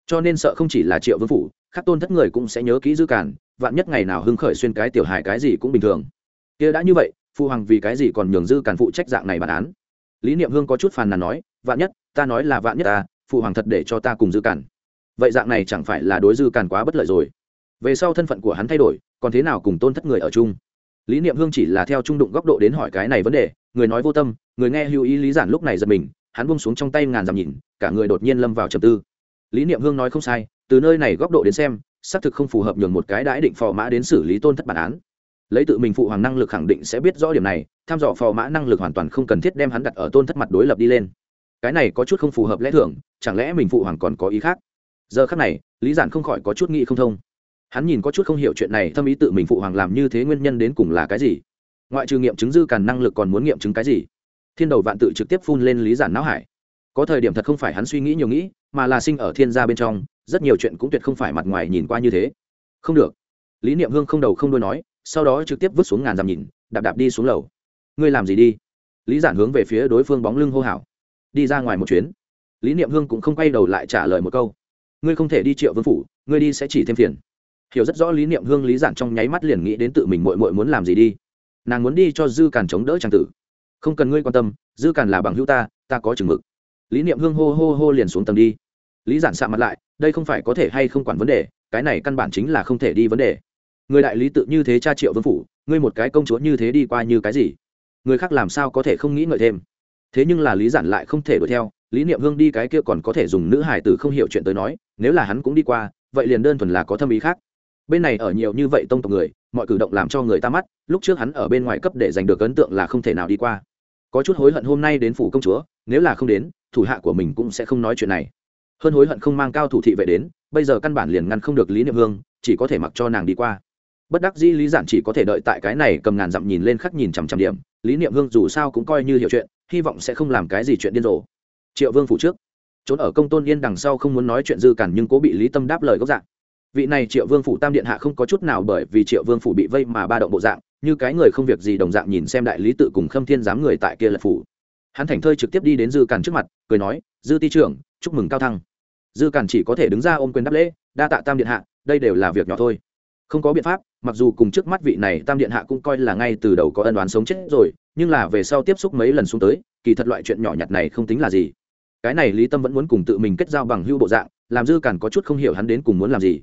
cho nên sợ không chỉ là triệu vương phủ, khắc tôn thất người cũng sẽ nhớ kỹ dư càn, vạn nhất ngày nào hưng khởi xuyên cái tiểu hài cái gì cũng bình thường. Kia đã như vậy phụ hoàng vì cái gì còn nhường dư càn phụ trách dạng này bản án? Lý niệm hương có chút phàn nàn nói, vạn nhất, ta nói là vạn nhất ta phụ hoàng thật để cho ta cùng dư càn. Vậy dạng này chẳng phải là đối dư càn quá bất lợi rồi. Về sau thân phận của hắn thay đổi, còn thế nào cùng tôn thất người ở chung? Lý niệm hương chỉ là theo trung đụng góc độ đến hỏi cái này vấn đề, người nói vô tâm, người nghe hữu ý lý giản lúc này giật mình, hắn buông xuống trong tay ngàn dặm nhìn, cả người đột nhiên lâm vào trầm tư lý niệm hương nói không sai, từ nơi này góc độ đến xem, xác thực không phù hợp nhường một cái đãi định phò mã đến xử lý tôn thất bản án. Lấy tự mình phụ hoàng năng lực khẳng định sẽ biết rõ điểm này, tham dò phò mã năng lực hoàn toàn không cần thiết đem hắn đặt ở tôn thất mặt đối lập đi lên. Cái này có chút không phù hợp lẽ thường, chẳng lẽ mình phụ hoàng còn có ý khác? Giờ khác này, lý giản không khỏi có chút nghĩ không thông. Hắn nhìn có chút không hiểu chuyện này, thâm ý tự mình phụ hoàng làm như thế nguyên nhân đến cùng là cái gì? Ngoại trừ nghiệm chứng dư càn năng lực còn muốn nghiệm chứng cái gì? Thiên đầu vạn tự trực tiếp phun lên lý giản não hải có thời điểm thật không phải hắn suy nghĩ nhiều nghĩ, mà là sinh ở thiên gia bên trong, rất nhiều chuyện cũng tuyệt không phải mặt ngoài nhìn qua như thế. Không được. Lý niệm hương không đầu không đôi nói, sau đó trực tiếp vứt xuống ngàn dặm nhìn, đạp đạp đi xuống lầu. Ngươi làm gì đi? Lý giản hướng về phía đối phương bóng lưng hô hào. Đi ra ngoài một chuyến. Lý niệm hương cũng không quay đầu lại trả lời một câu. Ngươi không thể đi triệu vương phủ, ngươi đi sẽ chỉ thêm phiền. Hiểu rất rõ lý niệm hương, lý giản trong nháy mắt liền nghĩ đến tự mình mội mội muốn làm gì đi. Nàng muốn đi cho dư càn chống đỡ trang tử. Không cần ngươi quan tâm, dư càn là bằng hữu ta ta có chừng mực lý niệm hương hô hô hô liền xuống tầng đi. Lý giản sạ mặt lại, đây không phải có thể hay không quản vấn đề, cái này căn bản chính là không thể đi vấn đề. Người đại lý tự như thế cha triệu vương phủ, ngươi một cái công chúa như thế đi qua như cái gì? Người khác làm sao có thể không nghĩ ngợi thêm? Thế nhưng là lý giản lại không thể đuổi theo, lý niệm hương đi cái kia còn có thể dùng nữ hải tử không hiểu chuyện tới nói, nếu là hắn cũng đi qua, vậy liền đơn thuần là có thâm ý khác. Bên này ở nhiều như vậy tông tộc người, mọi cử động làm cho người ta mắt, lúc trước hắn ở bên ngoài cấp để giành được ấn tượng là không thể nào đi qua. Có chút hối hận hôm nay đến phủ công chúa, nếu là không đến thủ hạ của mình cũng sẽ không nói chuyện này. Hơn hối hận không mang cao thủ thị vệ đến, bây giờ căn bản liền ngăn không được lý niệm hương, chỉ có thể mặc cho nàng đi qua. Bất đắc dĩ lý giản chỉ có thể đợi tại cái này cầm ngàn dặm nhìn lên khắc nhìn chằm chằm điểm. Lý niệm hương dù sao cũng coi như hiểu chuyện, hy vọng sẽ không làm cái gì chuyện điên rồ. Triệu vương phủ trước. Trốn ở công tôn yên đằng sau không muốn nói chuyện dư cản nhưng cố bị lý tâm đáp lời gốc dạng. Vị này triệu vương phủ tam điện hạ không có chút nào bởi vì triệu vương phủ bị vây mà ba động bộ dạng, như cái người không việc gì đồng dạng nhìn xem đại lý tự cùng khâm thiên giám người tại kia lật phủ hắn thành thơi trực tiếp đi đến dư cản trước mặt, cười nói, dư ti trưởng, chúc mừng cao thăng. Dư cản chỉ có thể đứng ra ôm quyền đáp lễ, đa tạ tam điện hạ, đây đều là việc nhỏ thôi. Không có biện pháp, mặc dù cùng trước mắt vị này tam điện hạ cũng coi là ngay từ đầu có ân đoán sống chết rồi, nhưng là về sau tiếp xúc mấy lần xuống tới, kỳ thật loại chuyện nhỏ nhặt này không tính là gì. Cái này lý tâm vẫn muốn cùng tự mình kết giao bằng hưu bộ dạng, làm dư cản có chút không hiểu hắn đến cùng muốn làm gì.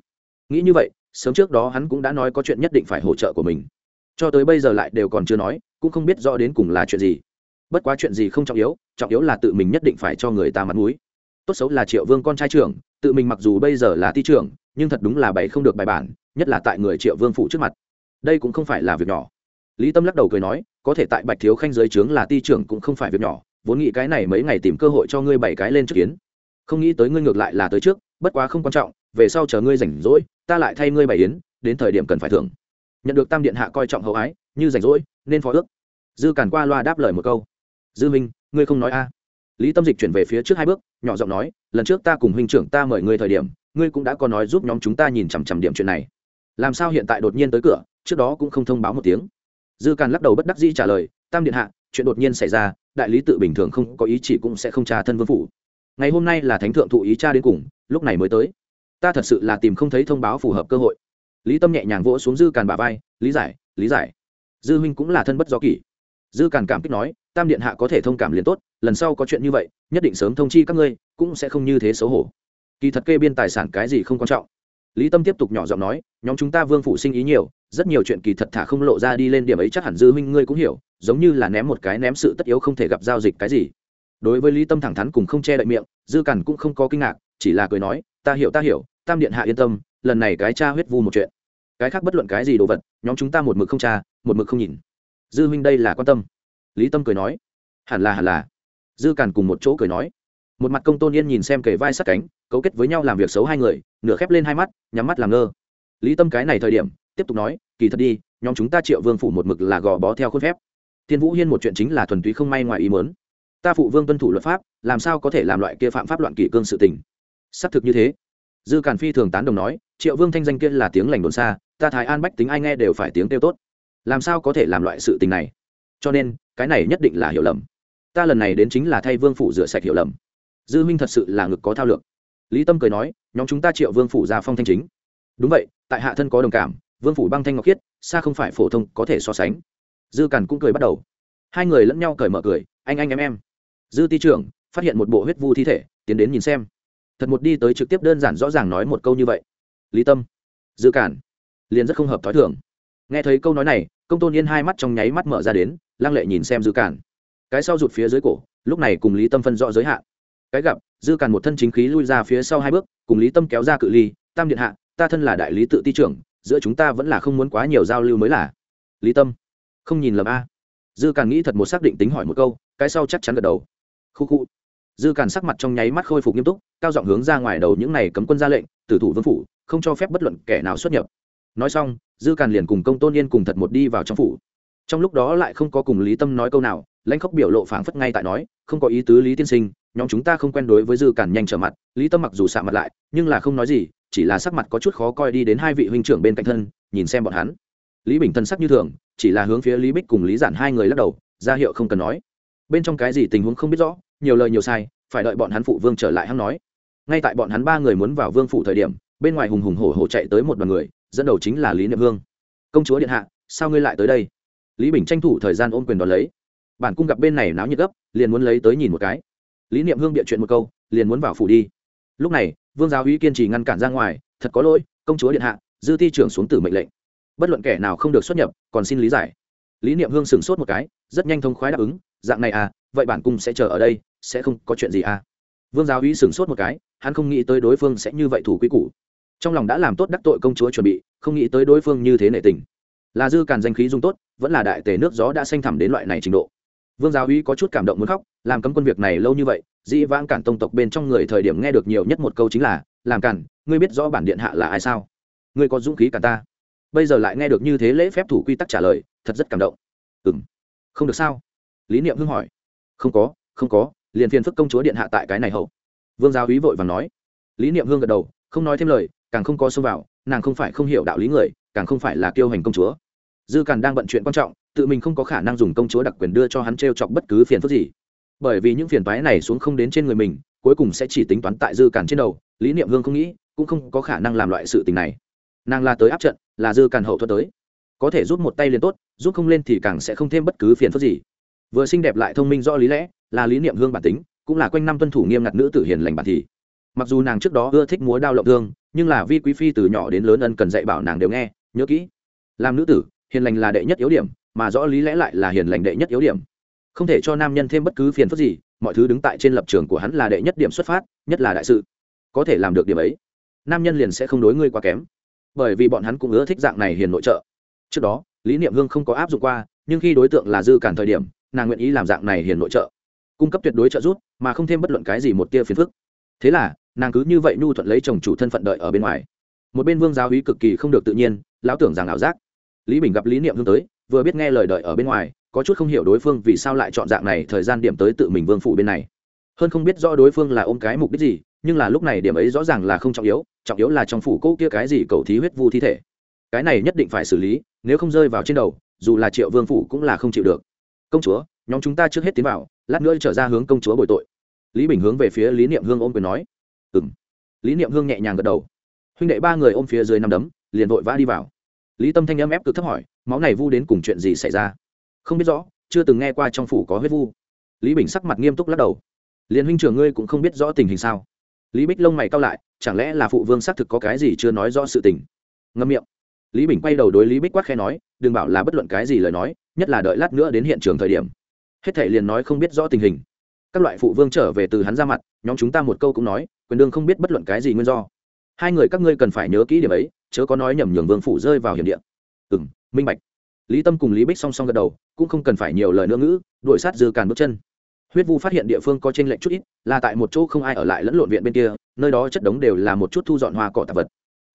Nghĩ như vậy, sớm trước đó hắn cũng đã nói có chuyện nhất định phải hỗ trợ của mình. Cho tới bây giờ lại đều còn chưa nói, cũng không biết rõ đến cùng là chuyện gì bất quá chuyện gì không trọng yếu trọng yếu là tự mình nhất định phải cho người ta mặt mũi. Tốt xấu là triệu vương con trai trưởng, tự mình mặc dù bây giờ là ti trưởng, nhưng thật đúng là bày không được bài bản, nhất là tại người triệu vương phụ trước mặt. Đây cũng không phải là việc nhỏ. Lý tâm lắc đầu cười nói, có thể tại bạch thiếu khanh giới trướng là ti trưởng cũng không phải việc nhỏ, vốn nghĩ cái này mấy ngày tìm cơ hội cho ngươi bảy cái lên trước kiến. Không nghĩ tới ngươi ngược lại là tới trước, bất quá không quan trọng, về sau chờ ngươi rảnh rỗi, ta lại thay ngươi bày yến, đến thời điểm cần phải thưởng. Nhận được tam điện hạ coi trọng hậu ái, như rảnh rỗi, nên phó ước. Dư càn qua loa đáp lời một câu dư minh, ngươi không nói a. Lý tâm dịch chuyển về phía trước hai bước, nhỏ giọng nói, lần trước ta cùng huynh trưởng ta mời ngươi thời điểm, ngươi cũng đã có nói giúp nhóm chúng ta nhìn chằm chằm điểm chuyện này. Làm sao hiện tại đột nhiên tới cửa, trước đó cũng không thông báo một tiếng. Dư càn lắc đầu bất đắc dĩ trả lời, tam điện hạ, chuyện đột nhiên xảy ra, đại lý tự bình thường không có ý chỉ cũng sẽ không tra thân vương phủ. Ngày hôm nay là thánh thượng thụ ý cha đến cùng, lúc này mới tới. Ta thật sự là tìm không thấy thông báo phù hợp cơ hội. Lý tâm nhẹ nhàng vỗ xuống dư càn bà vai, lý giải lý giải. Dư huynh cũng là thân bất do kỷ dư càn cảm kích nói, tam điện hạ có thể thông cảm liền tốt, lần sau có chuyện như vậy, nhất định sớm thông chi các ngươi, cũng sẽ không như thế xấu hổ. Kỳ thật kê biên tài sản cái gì không quan trọng. Lý tâm tiếp tục nhỏ giọng nói, nhóm chúng ta vương phụ sinh ý nhiều, rất nhiều chuyện kỳ thật thả không lộ ra đi lên điểm ấy chắc hẳn dư huynh ngươi cũng hiểu, giống như là ném một cái ném sự tất yếu không thể gặp giao dịch cái gì. Đối với lý tâm thẳng thắn cùng không che đậy miệng, dư cằn cũng không có kinh ngạc, chỉ là cười nói, ta hiểu ta hiểu, tam điện hạ yên tâm, lần này cái cha huyết vu một chuyện. Cái khác bất luận cái gì đồ vật, nhóm chúng ta một mực không cha một mực không nhìn dư huynh đây là quan tâm. Lý tâm cười nói. Hẳn là hẳn là. Dư càn cùng một chỗ cười nói. Một mặt công tôn yên nhìn xem kề vai sát cánh, cấu kết với nhau làm việc xấu hai người, nửa khép lên hai mắt, nhắm mắt làm ngơ. Lý tâm cái này thời điểm, tiếp tục nói, kỳ thật đi, nhóm chúng ta triệu vương phủ một mực là gò bó theo khuôn phép. Thiên vũ hiên một chuyện chính là thuần túy không may ngoài ý mớn ta phụ vương tuân thủ luật pháp, làm sao có thể làm loại kia phạm pháp loạn kỷ cương sự tình? Xác thực như thế. Dư càn phi thường tán đồng nói, triệu vương thanh danh kia là tiếng lành đồn xa, ta thái an bách tính ai nghe đều phải tiếng kêu tốt làm sao có thể làm loại sự tình này? Cho nên, cái này nhất định là hiểu lầm. Ta lần này đến chính là thay vương phủ rửa sạch hiểu lầm. Dư minh thật sự là ngực có thao lược. Lý tâm cười nói, nhóm chúng ta triệu vương phủ ra phong thanh chính. Đúng vậy, tại hạ thân có đồng cảm, vương phủ băng thanh ngọc khiết, xa không phải phổ thông có thể so sánh. Dư càn cũng cười bắt đầu. Hai người lẫn nhau cười mở cười, anh anh, em em. Dư ti trưởng, phát hiện một bộ huyết vu thi thể, tiến đến nhìn xem. Thật một đi tới trực tiếp đơn giản rõ ràng nói một câu như vậy. Lý tâm, dư cản liền rất không hợp t h ó i thường. Nghe thấy câu nói này công tôn yên hai mắt trong nháy mắt mở ra đến, lăng lệ nhìn xem dư cản cái sau rụt phía dưới cổ, lúc này cùng lý tâm phân rõ giới hạn. Cái gặp, dư cản một thân chính khí lui ra phía sau hai bước, cùng lý tâm kéo ra cự ly, tam điện hạ, ta thân là đại lý tự ti trưởng, giữa chúng ta vẫn là không muốn quá nhiều giao lưu mới là. Lý tâm, không nhìn lầm a. Dư cản nghĩ thật một xác định tính hỏi một câu, cái sau chắc chắn gật đầu. Khu khu. Dư càn sắc mặt trong nháy mắt khôi phục nghiêm túc, cao giọng hướng ra ngoài đầu những này cấm quân ra lệnh, tử thủ vương phủ, không cho phép bất luận kẻ nào xuất nhập nói xong, dư càn liền cùng công tôn yên cùng thật một đi vào trong phủ. Trong lúc đó lại không có cùng lý tâm nói câu nào, lãnh khóc biểu lộ phảng phất ngay tại nói, không có ý tứ lý tiên sinh, nhóm chúng ta không quen đối với dư càn nhanh trở mặt, lý tâm mặc dù xạ mặt lại, nhưng là không nói gì, chỉ là sắc mặt có chút khó coi đi đến hai vị huynh trưởng bên cạnh thân, nhìn xem bọn hắn. Lý bình thân sắc như thường, chỉ là hướng phía lý bích cùng lý giản hai người lắc đầu, ra hiệu không cần nói. Bên trong cái gì tình huống không biết rõ, nhiều lời nhiều sai, phải đợi bọn hắn phụ vương trở lại hắn nói. Ngay tại bọn hắn ba người muốn vào vương phủ thời điểm, bên ngoài hùng hùng hổ hổ chạy tới một đoàn người dẫn đầu chính là lý niệm Hương, công chúa điện hạ sao ngươi lại tới đây lý bình tranh thủ thời gian ôm quyền đón lấy bản cung gặp bên này náo nhiệt gấp liền muốn lấy tới nhìn một cái lý niệm hương bịa chuyện một câu liền muốn vào phủ đi lúc này vương giáo uy kiên trì ngăn cản ra ngoài thật có lỗi công chúa điện hạ dư ti trưởng xuống tử mệnh lệnh bất luận kẻ nào không được xuất nhập còn xin lý giải lý niệm hương sửng sốt một cái rất nhanh thông khoái đáp ứng dạng này à vậy bản cung sẽ chờ ở đây sẽ không có chuyện gì à vương giáo uy sửng sốt một cái hắn không nghĩ tới đối phương sẽ như vậy thủ quy củ trong lòng đã làm tốt đắc tội công chúa chuẩn bị, không nghĩ tới đối phương như thế nệ tình. Là dư càn danh khí dung tốt, vẫn là đại tề nước gió đã xanh thẳm đến loại này trình độ. Vương giáo uy có chút cảm động muốn khóc, làm cấm quân việc này lâu như vậy, dĩ vãng cản tông tộc bên trong người thời điểm nghe được nhiều nhất một câu chính là, làm cản, ngươi biết rõ bản điện hạ là ai sao? Ngươi có dũng khí cả ta. Bây giờ lại nghe được như thế lễ phép thủ quy tắc trả lời, thật rất cảm động. Ừ m không được sao? Lý niệm hưng hỏi. Không có không có, liền phiền phức công chúa điện hạ tại cái này hậu. Vương giáo úy vội và nói. Lý niệm hương gật đầu, không nói thêm lời càng không có xông vào, nàng không phải không hiểu đạo lý người, càng không phải là kiêu hành công chúa. Dư càn đang bận chuyện quan trọng, tự mình không có khả năng dùng công chúa đặc quyền đưa cho hắn t r e o chọc bất cứ phiền phức gì. Bởi vì những phiền toái này xuống không đến trên người mình, cuối cùng sẽ chỉ tính toán tại dư càn trên đầu, lý niệm hương không nghĩ, cũng không có khả năng làm loại sự tình này. Nàng là tới áp trận, là dư càn hậu thuật tới. Có thể rút một tay liền tốt rút không lên thì càng sẽ không thêm bất cứ phiền phức gì. Vừa xinh đẹp lại thông minh rõ lý lẽ, là lý niệm hương bản tính, cũng là quanh năm tuân thủ nghiêm ngặt nữ tử hiền lành bản thì mặc dù nàng trước đó ưa thích múa đao lộng thương, nhưng là vi quý phi từ nhỏ đến lớn ân cần dạy bảo nàng đều nghe, nhớ kỹ. Làm nữ tử, hiền lành là đệ nhất yếu điểm, mà rõ lý lẽ lại là hiền lành đệ nhất yếu điểm. Không thể cho nam nhân thêm bất cứ phiền phức gì, mọi thứ đứng tại trên lập trường của hắn là đệ nhất điểm xuất phát, nhất là đại sự. Có thể làm được điểm ấy, nam nhân liền sẽ không đối ngươi quá kém. Bởi vì bọn hắn cũng ưa thích dạng này hiền nội trợ. Trước đó, lý niệm hương không có áp dụng qua, nhưng khi đối tượng là dư cản thời điểm, nàng nguyện ý làm dạng này hiền nội trợ. Cung cấp tuyệt đối trợ giúp, mà không thêm bất luận cái gì một tia phiền phức. Thế là nàng cứ như vậy nhu thuận lấy chồng chủ thân phận đợi ở bên ngoài. Một bên vương giáo hí cực kỳ không được tự nhiên, lão tưởng rằng ảo giác. Lý bình gặp lý niệm hương tới, vừa biết nghe lời đợi ở bên ngoài, có chút không hiểu đối phương vì sao lại chọn dạng này thời gian điểm tới tự mình vương phủ bên này. Hơn không biết rõ đối phương là ôm cái mục đích gì, nhưng là lúc này điểm ấy rõ ràng là không trọng yếu trọng yếu là trong phủ cỗ kia cái gì cầu thí huyết vu thi thể. Cái này nhất định phải xử lý, nếu không rơi vào trên đầu, dù là triệu vương phủ cũng là không chịu được. Công chúa, nhóm chúng ta trước hết tiến vào, lát nữa trở ra hướng công chúa bồi tội. Lý bình hướng về phía lý niệm hương ôm quyền nói ừ m lý niệm hương nhẹ nhàng gật đầu. Huynh đệ ba người ôm phía dưới nằm đấm, liền vội vã đi vào. Lý tâm thanh âm ép cực thấp hỏi, máu này vu đến cùng chuyện gì xảy ra? Không biết rõ, chưa từng nghe qua trong phủ có huyết vu. Lý bình sắc mặt nghiêm túc lắc đầu. Liền huynh trưởng ngươi cũng không biết rõ tình hình sao? Lý bích lông mày cao lại, chẳng lẽ là phụ vương xác thực có cái gì chưa nói rõ sự tình? Ngâm miệng. Lý bình quay đầu đối lý bích quát khe nói, đừng bảo là bất luận cái gì lời nói, nhất là đợi lát nữa đến hiện trường thời điểm. Hết thể liền nói không biết rõ tình hình. Các loại phụ vương trở về từ hắn ra mặt, nhóm chúng ta một câu cũng nói quyền đương không biết bất luận cái gì nguyên do. Hai người các ngươi cần phải nhớ kỹ điểm ấy, chớ có nói nhầm nhường vương phủ rơi vào hiểm địa. ừ m minh bạch. Lý tâm cùng lý bích song song gật đầu, cũng không cần phải nhiều lời nữa ngữ, đuổi sát dư càn bước chân. Huyết vu phát hiện địa phương có t r ê n lệch chút ít, là tại một chỗ không ai ở lại lẫn lộn viện bên kia, nơi đó chất đống đều là một chút thu dọn hoa cỏ tạp vật.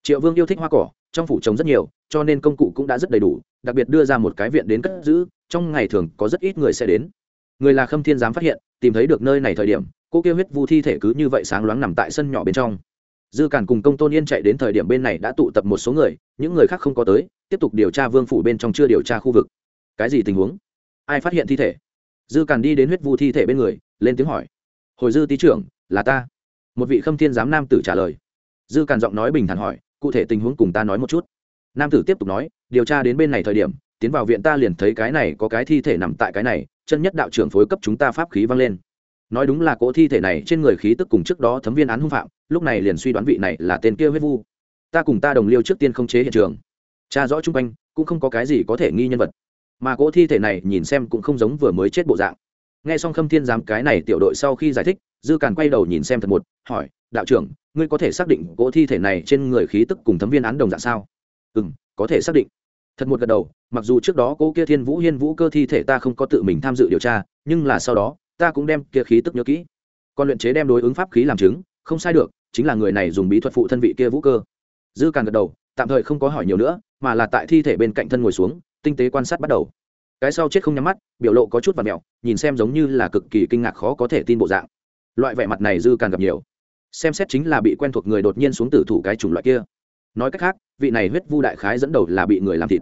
Triệu vương yêu thích hoa cỏ, trong phủ trồng rất nhiều, cho nên công cụ cũng đã rất đầy đủ, đặc biệt đưa ra một cái viện đến cất giữ, trong ngày thường có rất ít người sẽ đến. Người là khâm thiên giám phát hiện, tìm thấy được nơi này thời điểm cô kia huyết vu thi thể cứ như vậy sáng loáng nằm tại sân nhỏ bên trong. Dư càn cùng công tôn yên chạy đến thời điểm bên này đã tụ tập một số người, những người khác không có tới, tiếp tục điều tra vương phủ bên trong chưa điều tra khu vực. Cái gì tình huống? Ai phát hiện thi thể? Dư càn đi đến huyết vu thi thể bên người, lên tiếng hỏi. Hồi dư tý trưởng, là ta. Một vị khâm thiên giám nam tử trả lời. Dư càn giọng nói bình thản hỏi, cụ thể tình huống cùng ta nói một chút. Nam tử tiếp tục nói, điều tra đến bên này thời điểm, tiến vào viện ta liền thấy cái này có cái thi thể nằm tại cái này, chân nhất đạo trưởng phối cấp chúng ta pháp khí vang lên nói đúng là cỗ thi thể này trên người khí tức cùng trước đó thấm viên án hung phạm, lúc này liền suy đoán vị này là tên kia huyết vu. Ta cùng ta đồng liêu trước tiên không chế hiện trường. Cha rõ chung quanh, cũng không có cái gì có thể nghi nhân vật. Mà cỗ thi thể này nhìn xem cũng không giống vừa mới chết bộ dạng. Nghe xong khâm thiên giám cái này tiểu đội sau khi giải thích, dư càn quay đầu nhìn xem thật một, hỏi, đạo trưởng, ngươi có thể xác định cỗ thi thể này trên người khí tức cùng thấm viên án đồng dạng sao? Ừ m có thể xác định. Thật một gật đầu, mặc dù trước đó cỗ kia thiên vũ hiên vũ cơ thi thể ta không có tự mình tham dự điều tra, nhưng là sau đó ta cũng đem kia khí tức nhớ kỹ. Còn luyện chế đem đối ứng pháp khí làm chứng, không sai được, chính là người này dùng bí thuật phụ thân vị kia vũ cơ. Dư càng gật đầu, tạm thời không có hỏi nhiều nữa, mà là tại thi thể bên cạnh thân ngồi xuống, tinh tế quan sát bắt đầu. Cái sau chết không nhắm mắt, biểu lộ có chút và mẹo, nhìn xem giống như là cực kỳ kinh ngạc khó có thể tin bộ dạng. Loại vẻ mặt này dư càng gặp nhiều. Xem xét chính là bị quen thuộc người đột nhiên xuống tử thủ cái chủng loại kia. Nói cách khác, vị này huyết vu đại khái dẫn đầu là bị người làm thịt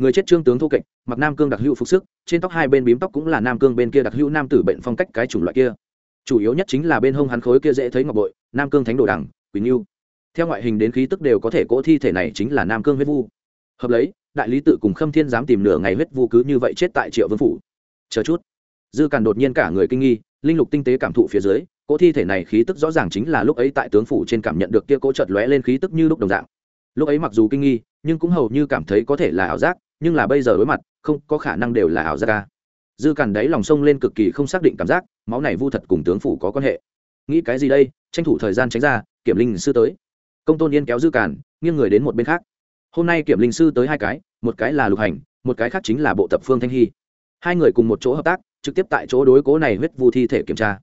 người chết trương tướng thu kịch mặc nam cương đặc hữu phục sức, trên tóc hai bên bím tóc cũng là nam cương bên kia đặc hữu nam tử bệnh phong cách cái chủng loại kia. Chủ yếu nhất chính là bên hông hắn khối kia dễ thấy ngọc bội, nam cương thánh đồ đằng quỳnh yêu theo ngoại hình đến khí tức đều có thể cỗ thi thể này chính là nam cương huyết vu. Hợp lấy, đại lý tự cùng khâm thiên dám tìm nửa ngày huyết vu cứ như vậy chết tại triệu vương phủ. Chờ chút. Dư càn đột nhiên cả người kinh nghi, linh lục tinh tế cảm thụ phía dưới, cỗ thi thể này khí tức rõ ràng chính là lúc ấy tại tướng phủ trên cảm nhận được kia cỗ chợt lóe lên khí tức như lúc đồng dạng. Lúc ấy mặc dù kinh nghi, nhưng cũng hầu như cảm thấy có thể là ảo giác nhưng là bây giờ đối mặt, không có khả năng đều là ảo giác ca dư càn đáy lòng sông lên cực kỳ không xác định cảm giác, máu này vu thật cùng tướng phủ có quan hệ. Nghĩ cái gì đây, tranh thủ thời gian tránh ra, kiểm linh sư tới. Công tôn yên kéo dư càn, nghiêng người đến một bên khác. Hôm nay kiểm linh sư tới hai cái, một cái là lục hành, một cái khác chính là bộ tập phương thanh hy. Hai người cùng một chỗ hợp tác, trực tiếp tại chỗ đối cố này huyết vu thi thể kiểm tra.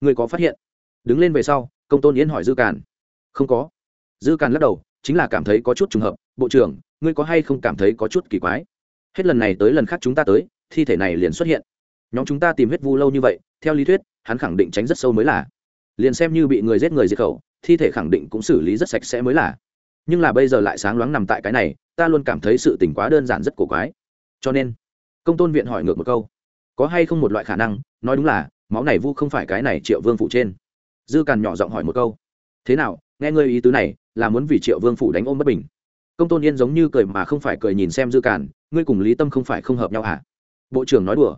Người có phát hiện? Đứng lên về sau, công tôn yến hỏi dư càn. Không có. Dư càn lắc đầu chính là cảm thấy có chút trùng hợp, bộ trưởng, ngươi có hay không cảm thấy có chút kỳ quái? Hết lần này tới lần khác chúng ta tới, thi thể này liền xuất hiện. Nhóm chúng ta tìm huyết vu lâu như vậy, theo lý thuyết, hắn khẳng định tránh rất sâu mới là. Liền xem như bị người giết người diệt khẩu, thi thể khẳng định cũng xử lý rất sạch sẽ mới là. Nhưng là bây giờ lại sáng loáng nằm tại cái này, ta luôn cảm thấy sự tình quá đơn giản rất cổ quái. Cho nên, công tôn viện hỏi ngược một câu, có hay không một loại khả năng, nói đúng là, máu này vu không phải cái này triệu vương phủ trên? Dư càn nhỏ giọng hỏi một câu, thế nào, nghe ngươi ý tứ này là muốn vì triệu vương phủ đánh ôm bất bình. Công tôn yên giống như cười mà không phải cười nhìn xem dư càn, ngươi cùng lý tâm không phải không hợp nhau hả? Bộ trưởng nói đùa.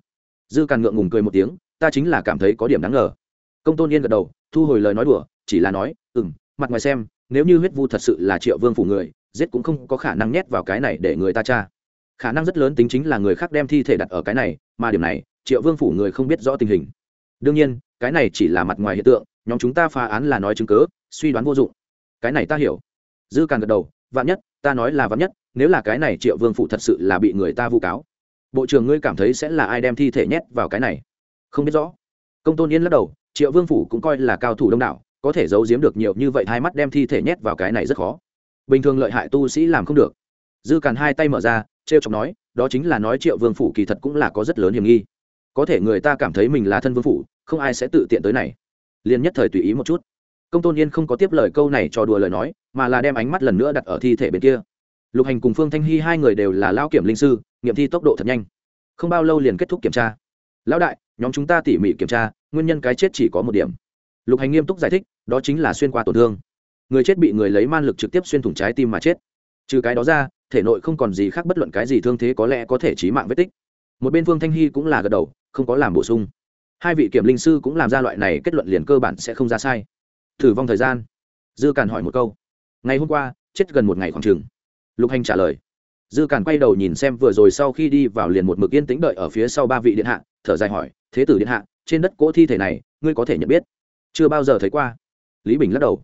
Dư càn ngượng ngùng cười một tiếng, ta chính là cảm thấy có điểm đáng ngờ. Công tôn yên gật đầu, thu hồi lời nói đùa, chỉ là nói ừ m mặt ngoài xem, nếu như huyết vu thật sự là triệu vương phủ người, giết cũng không có khả năng nhét vào cái này để người ta tra. Khả năng rất lớn tính chính là người khác đem thi thể đặt ở cái này, mà điểm này, triệu vương phủ người không biết rõ tình hình. Đương nhiên, cái này chỉ là mặt ngoài hiện tượng, nhóm chúng ta phá án là nói chứng cớ suy đoán vô dụng cái này ta hiểu. Dư càng gật đầu, vạn nhất, ta nói là vạn nhất, nếu là cái này triệu vương phủ thật sự là bị người ta vu cáo, bộ trưởng ngươi cảm thấy sẽ là ai đem thi thể nhét vào cái này? Không biết rõ. Công tôn yên lắc đầu, triệu vương phủ cũng coi là cao thủ đông đảo, có thể giấu giếm được nhiều như vậy hai mắt đem thi thể nhét vào cái này rất khó. Bình thường lợi hại tu sĩ làm không được. Dư càn hai tay mở ra t r e o chọc nói, đó chính là nói triệu vương phủ kỳ thật cũng là có rất lớn hiểm nghi. Có thể người ta cảm thấy mình là thân vương phủ, không ai sẽ tự tiện tới này. Liền nhất thời tùy ý một chút công tôn yên không có tiếp lời câu này cho đùa lời nói, mà là đem ánh mắt lần nữa đặt ở thi thể bên kia. Lục hành cùng phương thanh hy hai người đều là lao kiểm linh sư, nghiệm thi tốc độ thật nhanh. Không bao lâu liền kết thúc kiểm tra. Lão đại, nhóm chúng ta tỉ mỉ kiểm tra, nguyên nhân cái chết chỉ có một điểm. Lục hành nghiêm túc giải thích, đó chính là xuyên qua tổn thương. Người chết bị người lấy man lực trực tiếp xuyên thủng trái tim mà chết. Trừ cái đó ra, thể nội không còn gì khác bất luận cái gì thương thế có lẽ có thể trí mạng vết tích. Một bên phương thanh hy cũng là gật đầu, không có làm bổ sung. Hai vị kiểm linh sư cũng làm ra loại này kết luận liền cơ bản sẽ không ra sai thử vong thời gian. Dư càn hỏi một câu. Ngày hôm qua, chết gần một ngày khoảng chừng. Lục hành trả lời. Dư càn quay đầu nhìn xem vừa rồi sau khi đi vào liền một mực yên tĩnh đợi ở phía sau ba vị điện hạ, thở dài hỏi, thế tử điện hạ, trên đất cỗ thi thể này, ngươi có thể nhận biết? Chưa bao giờ thấy qua. Lý bình lắc đầu.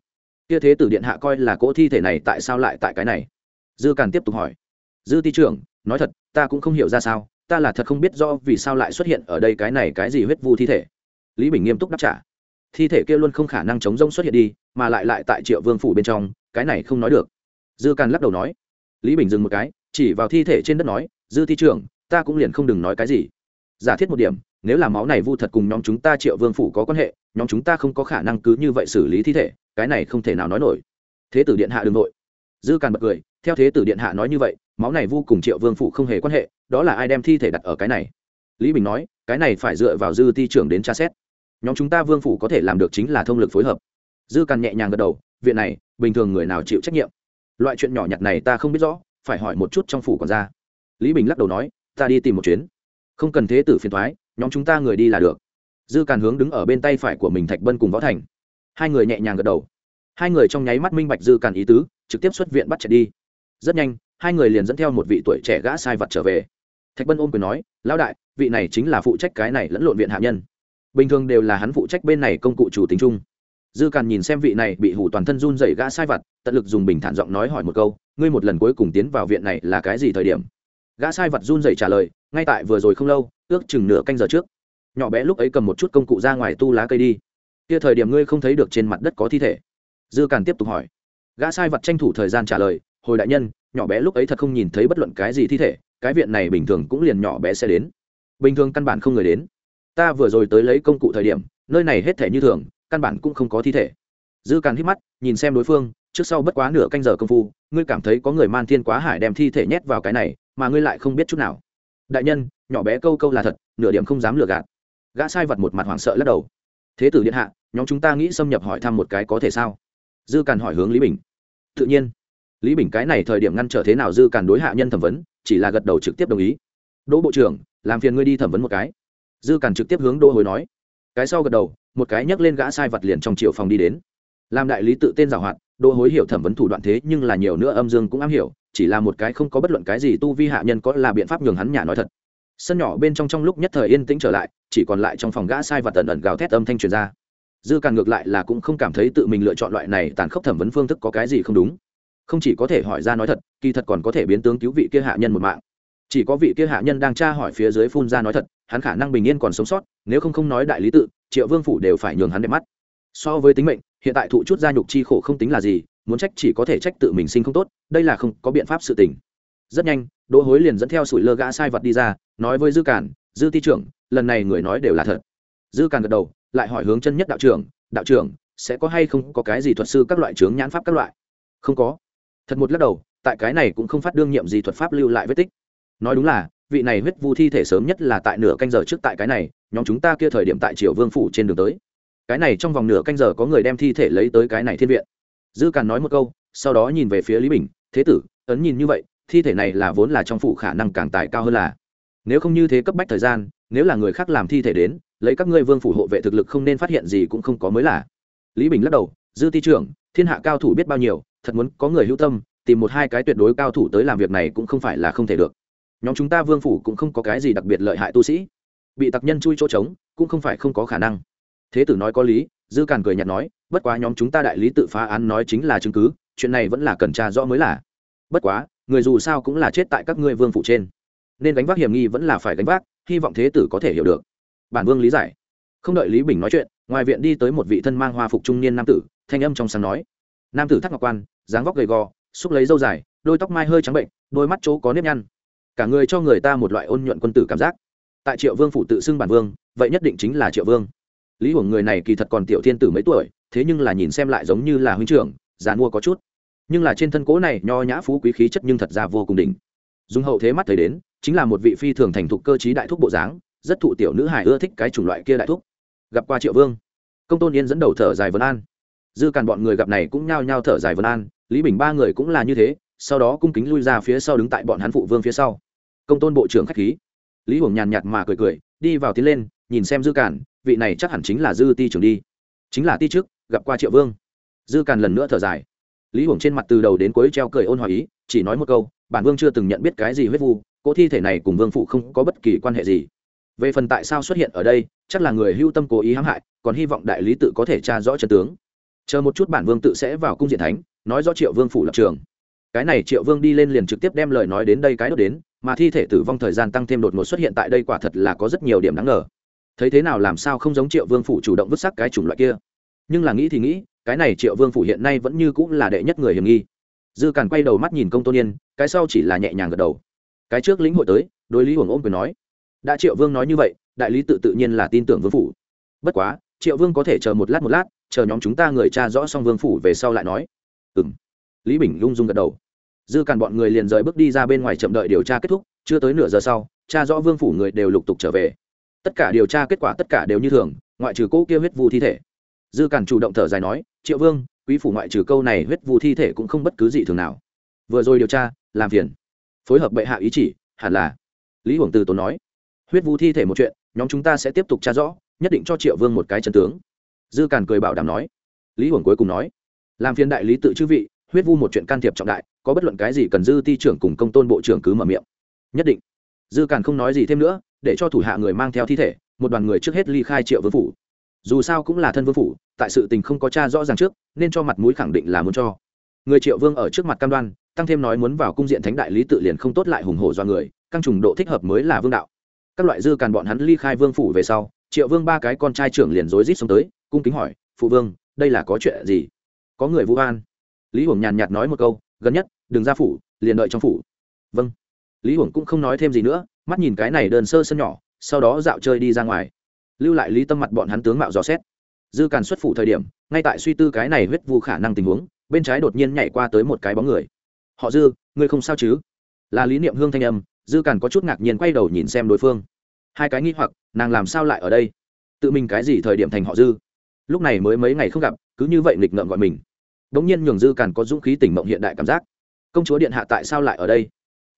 Kia thế tử điện hạ coi là cỗ thi thể này tại sao lại tại cái này? Dư càn tiếp tục hỏi. Dư ti trưởng, nói thật, ta cũng không hiểu ra sao, ta là thật không biết do vì sao lại xuất hiện ở đây cái này cái gì huyết vu thi thể. Lý bình nghiêm túc đáp trả thi thể kia luôn không khả năng chống rông xuất hiện đi, mà lại lại tại triệu vương phủ bên trong, cái này không nói được. Dư càn lắc đầu nói. Lý bình dừng một cái, chỉ vào thi thể trên đất nói, dư thi trưởng, ta cũng liền không đừng nói cái gì. Giả thiết một điểm, nếu là máu này vu thật cùng nhóm chúng ta triệu vương phủ có quan hệ, nhóm chúng ta không có khả năng cứ như vậy xử lý thi thể, cái này không thể nào nói nổi. Thế tử điện hạ đừng nội dư càn bật cười, theo thế tử điện hạ nói như vậy, máu này vu cùng triệu vương phủ không hề quan hệ, đó là ai đem thi thể đặt ở cái này? Lý bình nói, cái này phải dựa vào dư ti trưởng đến tra xét nhóm chúng ta vương phủ có thể làm được chính là thông lực phối hợp. Dư càn nhẹ nhàng gật đầu, viện này, bình thường người nào chịu trách nhiệm? Loại chuyện nhỏ nhặt này ta không biết rõ, phải hỏi một chút trong phủ còn ra lý bình lắc đầu nói, ta đi tìm một chuyến. Không cần thế tử phiền thoái, nhóm chúng ta người đi là được. Dư càn hướng đứng ở bên tay phải của mình thạch bân cùng võ thành. Hai người nhẹ nhàng gật đầu. Hai người trong nháy mắt minh bạch dư càn ý tứ, trực tiếp xuất viện bắt chạy đi. Rất nhanh, hai người liền dẫn theo một vị tuổi trẻ gã sai vật trở về. Thạch bân ôm quyền nói, lão đại, vị này chính là phụ trách cái này lẫn lộn viện hạ nhân bình thường đều là hắn phụ trách bên này công cụ chủ tính chung. Dư càn nhìn xem vị này bị hủ toàn thân run dày gã sai vật tận lực dùng bình thản giọng nói hỏi một câu, ngươi một lần cuối cùng tiến vào viện này là cái gì thời điểm? Gã sai vật run dày trả lời, ngay tại vừa rồi không lâu, ước chừng nửa canh giờ trước. Nhỏ bé lúc ấy cầm một chút công cụ ra ngoài tu lá cây đi. Kia thời điểm ngươi không thấy được trên mặt đất có thi thể. Dư càn tiếp tục hỏi. Gã sai vật tranh thủ thời gian trả lời, hồi đại nhân, nhỏ bé lúc ấy thật không nhìn thấy bất luận cái gì thi thể, cái viện này bình thường cũng liền nhỏ bé sẽ đến. Bình thường căn bản không người đến ta vừa rồi tới lấy công cụ thời điểm, nơi này hết thể như thường, căn bản cũng không có thi thể. Dư càn hít mắt, nhìn xem đối phương, trước sau bất quá nửa canh giờ công phu, ngươi cảm thấy có người man thiên quá hải đem thi thể nhét vào cái này, mà ngươi lại không biết chút nào. Đại nhân, nhỏ bé câu câu là thật, nửa điểm không dám lừa gạt. Gã sai vật một mặt hoảng sợ lắc đầu. Thế tử điện hạ, nhóm chúng ta nghĩ xâm nhập hỏi thăm một cái có thể sao? Dư càn hỏi hướng lý bình. Tự nhiên. Lý bình cái này thời điểm ngăn trở thế nào dư càn đối hạ nhân thẩm vấn, chỉ là gật đầu trực tiếp đồng ý. Đỗ bộ trưởng, làm phiền ngươi đi thẩm vấn một cái dư càn trực tiếp hướng đỗ hồi nói, cái sau gật đầu, một cái nhấc lên gã sai vật liền trong triệu phòng đi đến. Làm đại lý tự tên giảo hoạt, đỗ hối hiểu thẩm vấn thủ đoạn thế nhưng là nhiều nữa âm dương cũng am hiểu, chỉ là một cái không có bất luận cái gì tu vi hạ nhân có là biện pháp nhường hắn nhà nói thật. Sân nhỏ bên trong trong lúc nhất thời yên tĩnh trở lại, chỉ còn lại trong phòng gã sai Vật tần ẩn gào thét âm thanh truyền ra. Dư Càn ngược lại là cũng không cảm thấy tự mình lựa chọn loại này tàn khốc thẩm vấn phương thức có cái gì không đúng. Không chỉ có thể hỏi ra nói thật, kỳ thật còn có thể biến tướng cứu vị kia hạ nhân một mạng. Chỉ có vị kia hạ nhân đang tra hỏi phía dưới phun ra nói thật hắn khả năng bình yên còn sống sót, nếu không không nói đại lý tự, triệu vương phủ đều phải nhường hắn đẹp mắt. So với tính mệnh, hiện tại thụ chút gia nhục chi khổ không tính là gì, muốn trách chỉ có thể trách tự mình sinh không tốt, đây là không có biện pháp sự tình. Rất nhanh, đỗ hối liền dẫn theo sủi lơ gã sai vật đi ra, nói với dư cản dư ti trưởng, lần này người nói đều là thật. Dư cản gật đầu, lại hỏi hướng chân nhất đạo trưởng đạo trưởng, sẽ có hay không có cái gì thuật sư các loại trướng nhãn pháp các loại? Không có. Thật một lắc đầu, tại cái này cũng không phát đương nhiệm gì thuật pháp lưu lại vết tích. Nói đúng là vị này huyết vu thi thể sớm nhất là tại nửa canh giờ trước tại cái này, nhóm chúng ta kia thời điểm tại triều vương phủ trên đường tới. Cái này trong vòng nửa canh giờ có người đem thi thể lấy tới cái này thiên viện. Dư càn nói một câu, sau đó nhìn về phía lý bình, thế tử, ấn nhìn như vậy, thi thể này là vốn là trong phủ khả năng càng tài cao hơn là. Nếu không như thế cấp bách thời gian, nếu là người khác làm thi thể đến, lấy các ngươi vương phủ hộ vệ thực lực không nên phát hiện gì cũng không có mới là. Lý bình lắc đầu, dư ti trưởng, thiên hạ cao thủ biết bao nhiêu, thật muốn có người hữu tâm, tìm một hai cái tuyệt đối cao thủ tới làm việc này cũng không phải là không thể được nhóm chúng ta vương phủ cũng không có cái gì đặc biệt lợi hại tu sĩ. Bị tặc nhân chui chỗ trống, cũng không phải không có khả năng. Thế tử nói có lý, dư càn cười nhạt nói, bất quá nhóm chúng ta đại lý tự phá án nói chính là chứng cứ, chuyện này vẫn là cần tra rõ mới là. Bất quá, người dù sao cũng là chết tại các ngươi vương phủ trên. Nên gánh vác hiểm nghi vẫn là phải gánh vác, hy vọng thế tử có thể hiểu được. Bản vương lý giải. Không đợi lý bình nói chuyện, ngoài viện đi tới một vị thân mang hoa phục trung niên nam tử, thanh âm trong sáng nói. Nam tử thắt ngọc quan, dáng vóc gầy gò, xúc lấy dâu dài, đôi tóc mai hơi trắng bệnh, đôi mắt chỗ có nếp nhăn cả người cho người ta một loại ôn nhuận quân tử cảm giác. Tại triệu vương phủ tự xưng bản vương, vậy nhất định chính là triệu vương. Lý hưởng người này kỳ thật còn tiểu thiên tử mấy tuổi, thế nhưng là nhìn xem lại giống như là huynh trưởng, già mua có chút. Nhưng là trên thân cố này nho nhã phú quý khí chất nhưng thật ra vô cùng đỉnh. Dùng hậu thế mắt thấy đến, chính là một vị phi thường thành thục cơ t đại thúc bộ dáng, rất thụ tiểu nữ hải ưa thích cái chủng loại kia đại thúc. Gặp qua triệu vương, công tôn yên dẫn đầu thở dài vân an. Dư càn bọn người gặp này cũng nhao nhao thở dài vân an, lý bình ba người cũng là như thế sau đó cung kính lui ra phía sau đứng tại bọn hắn phụ vương phía sau. Công tôn bộ trưởng khách khí. Lý hưởng nhàn nhạt mà cười cười, đi vào tiến lên, nhìn xem dư càn, vị này chắc hẳn chính là dư ti trưởng đi. Chính là ti trước, gặp qua triệu vương. Dư càn lần nữa thở dài. Lý hưởng trên mặt từ đầu đến cuối treo cười ôn hòa ý, chỉ nói một câu, bản vương chưa từng nhận biết cái gì huyết vu, cỗ thi thể này cùng vương phụ không có bất kỳ quan hệ gì. Về phần tại sao xuất hiện ở đây, chắc là người hưu tâm cố ý hãm hại, còn hy vọng đại lý tự có thể tra rõ chân tướng. Chờ một chút bản vương tự sẽ vào cung diện thánh, nói rõ triệu vương phủ lập trường cái này triệu vương đi lên liền trực tiếp đem lời nói đến đây cái đốt đến, mà thi thể tử vong thời gian tăng thêm đột ngột xuất hiện tại đây quả thật là có rất nhiều điểm đáng ngờ. Thấy thế nào làm sao không giống triệu vương phủ chủ động vứt sắc cái chủng loại kia. Nhưng là nghĩ thì nghĩ, cái này triệu vương phủ hiện nay vẫn như cũng là đệ nhất người hiểm nghi. Dư càn quay đầu mắt nhìn công tôn yên, cái sau chỉ là nhẹ nhàng gật đầu. Cái trước lĩnh hội tới, đối lý hưởng ôm quyền nói, đã triệu vương nói như vậy, đại lý tự tự nhiên là tin tưởng vương phủ. Bất quá, triệu vương có thể chờ một lát một lát, chờ nhóm chúng ta người cha rõ xong vương phủ về sau lại nói. Ừ m lý bình lung dung gật đầu. Dư càn bọn người liền rời bước đi ra bên ngoài chậm đợi điều tra kết thúc, chưa tới nửa giờ sau, cha rõ vương phủ người đều lục tục trở về. Tất cả điều tra kết quả tất cả đều như thường, ngoại trừ cỗ kia huyết vu thi thể. Dư càn chủ động thở dài nói, triệu vương, quý phủ ngoại trừ câu này huyết vu thi thể cũng không bất cứ gì thường nào. Vừa rồi điều tra, làm phiền. Phối hợp bệ hạ ý chỉ, hẳn là. Lý hưởng từ tốn nói, huyết vu thi thể một chuyện, nhóm chúng ta sẽ tiếp tục tra rõ, nhất định cho triệu vương một cái chân tướng. Dư càn cười bảo đảm nói. Lý hưởng cuối cùng nói, làm phiền đại lý tự chư vị huyết vu một chuyện can thiệp trọng đại, có bất luận cái gì cần dư ti trưởng cùng công tôn bộ trưởng cứ mở miệng. Nhất định. Dư càn không nói gì thêm nữa, để cho thủ hạ người mang theo thi thể, một đoàn người trước hết ly khai triệu vương phủ. Dù sao cũng là thân vương phủ, tại sự tình không có cha rõ ràng trước, nên cho mặt mũi khẳng định là muốn cho. Người triệu vương ở trước mặt cam đoan, tăng thêm nói muốn vào cung diện thánh đại lý tự liền không tốt lại hùng hổ do người, căng trùng độ thích hợp mới là vương đạo. Các loại dư càn bọn hắn ly khai vương phủ về sau, triệu vương ba cái con trai trưởng liền rối rít xuống tới, cung kính hỏi, phụ vương, đây là có chuyện gì? Có người vũ an lý hưởng nhàn nhạt nói một câu, gần nhất, đừng ra phủ, liền đợi trong phủ. Vâng. Lý hưởng cũng không nói thêm gì nữa, mắt nhìn cái này đơn sơ sân nhỏ, sau đó dạo chơi đi ra ngoài. Lưu lại lý tâm mặt bọn hắn tướng mạo dò xét. Dư càn xuất phủ thời điểm, ngay tại suy tư cái này huyết vu khả năng tình huống, bên trái đột nhiên nhảy qua tới một cái bóng người. Họ dư, ngươi không sao chứ? Là lý niệm hương thanh âm, dư càn có chút ngạc nhiên quay đầu nhìn xem đối phương. Hai cái nghi hoặc, nàng làm sao lại ở đây? Tự mình cái gì thời điểm thành họ dư? Lúc này mới mấy ngày không gặp, cứ như vậy nghịch ngợm gọi mình đ nhiên nhường dư càn có dũng khí tỉnh mộng hiện đại cảm giác. Công chúa điện hạ tại sao lại ở đây?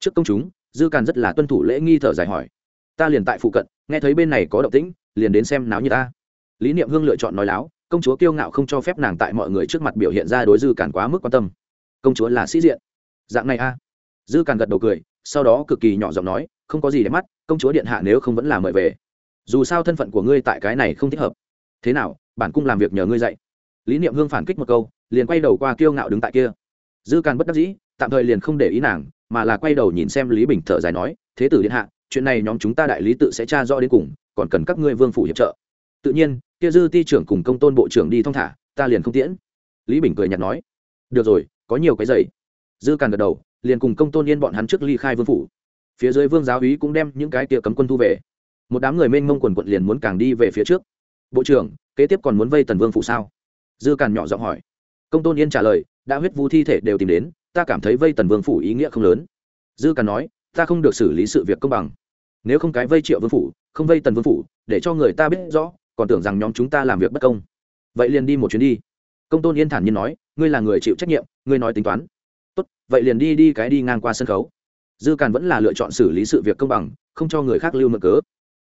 Trước công chúng, dư càn rất là tuân thủ lễ nghi thở dài hỏi. Ta liền tại phụ cận, nghe thấy bên này có động tĩnh, liền đến xem náo như ta. Lý niệm hương lựa chọn nói láo, công chúa kiêu ngạo không cho phép nàng tại mọi người trước mặt biểu hiện ra đối dư càn quá mức quan tâm. Công chúa là sĩ diện. Dạng này a. Dư càn gật đầu cười, sau đó cực kỳ nhỏ giọng nói, không có gì để mắt, công chúa điện hạ nếu không vẫn là mời về. Dù sao thân phận của ngươi tại cái này không thích hợp. Thế nào, bản cung làm việc nhờ ngươi dạy lý niệm hương phản kích một câu, liền quay đầu qua kiêu ngạo đứng tại kia. Dư càn bất đắc dĩ, tạm thời liền không để ý nàng, mà là quay đầu nhìn xem lý bình thở dài nói, thế tử điện hạ, chuyện này nhóm chúng ta đại lý tự sẽ tra rõ đến cùng, còn cần các ngươi vương phủ hiệp trợ. Tự nhiên, kia dư ti trưởng cùng công tôn bộ trưởng đi thong thả, ta liền không tiễn. Lý bình cười nhạt nói, được rồi, có nhiều cái giày dư càn gật đầu, liền cùng công tôn yên bọn hắn trước ly khai vương phủ. Phía dưới vương giáo úy cũng đem những cái kia cấm quân thu về. Một đám người mênh mông quần quận liền muốn càng đi về phía trước. Bộ trưởng, kế tiếp còn muốn vây tần vương phủ sao? Dư càn nhỏ giọng hỏi. Công tôn yên trả lời, đã huyết vu thi thể đều tìm đến, ta cảm thấy vây tần vương phủ ý nghĩa không lớn. Dư càn nói, ta không được xử lý sự việc công bằng. Nếu không cái vây triệu vương phủ, không vây tần vương phủ, để cho người ta biết rõ, còn tưởng rằng nhóm chúng ta làm việc bất công. Vậy liền đi một chuyến đi. Công tôn yên thản nhiên nói, ngươi là người chịu trách nhiệm, ngươi nói tính toán. Tốt, vậy liền đi đi cái đi ngang qua sân khấu. Dư càn vẫn là lựa chọn xử lý sự việc công bằng, không cho người khác lưu mượn cớ.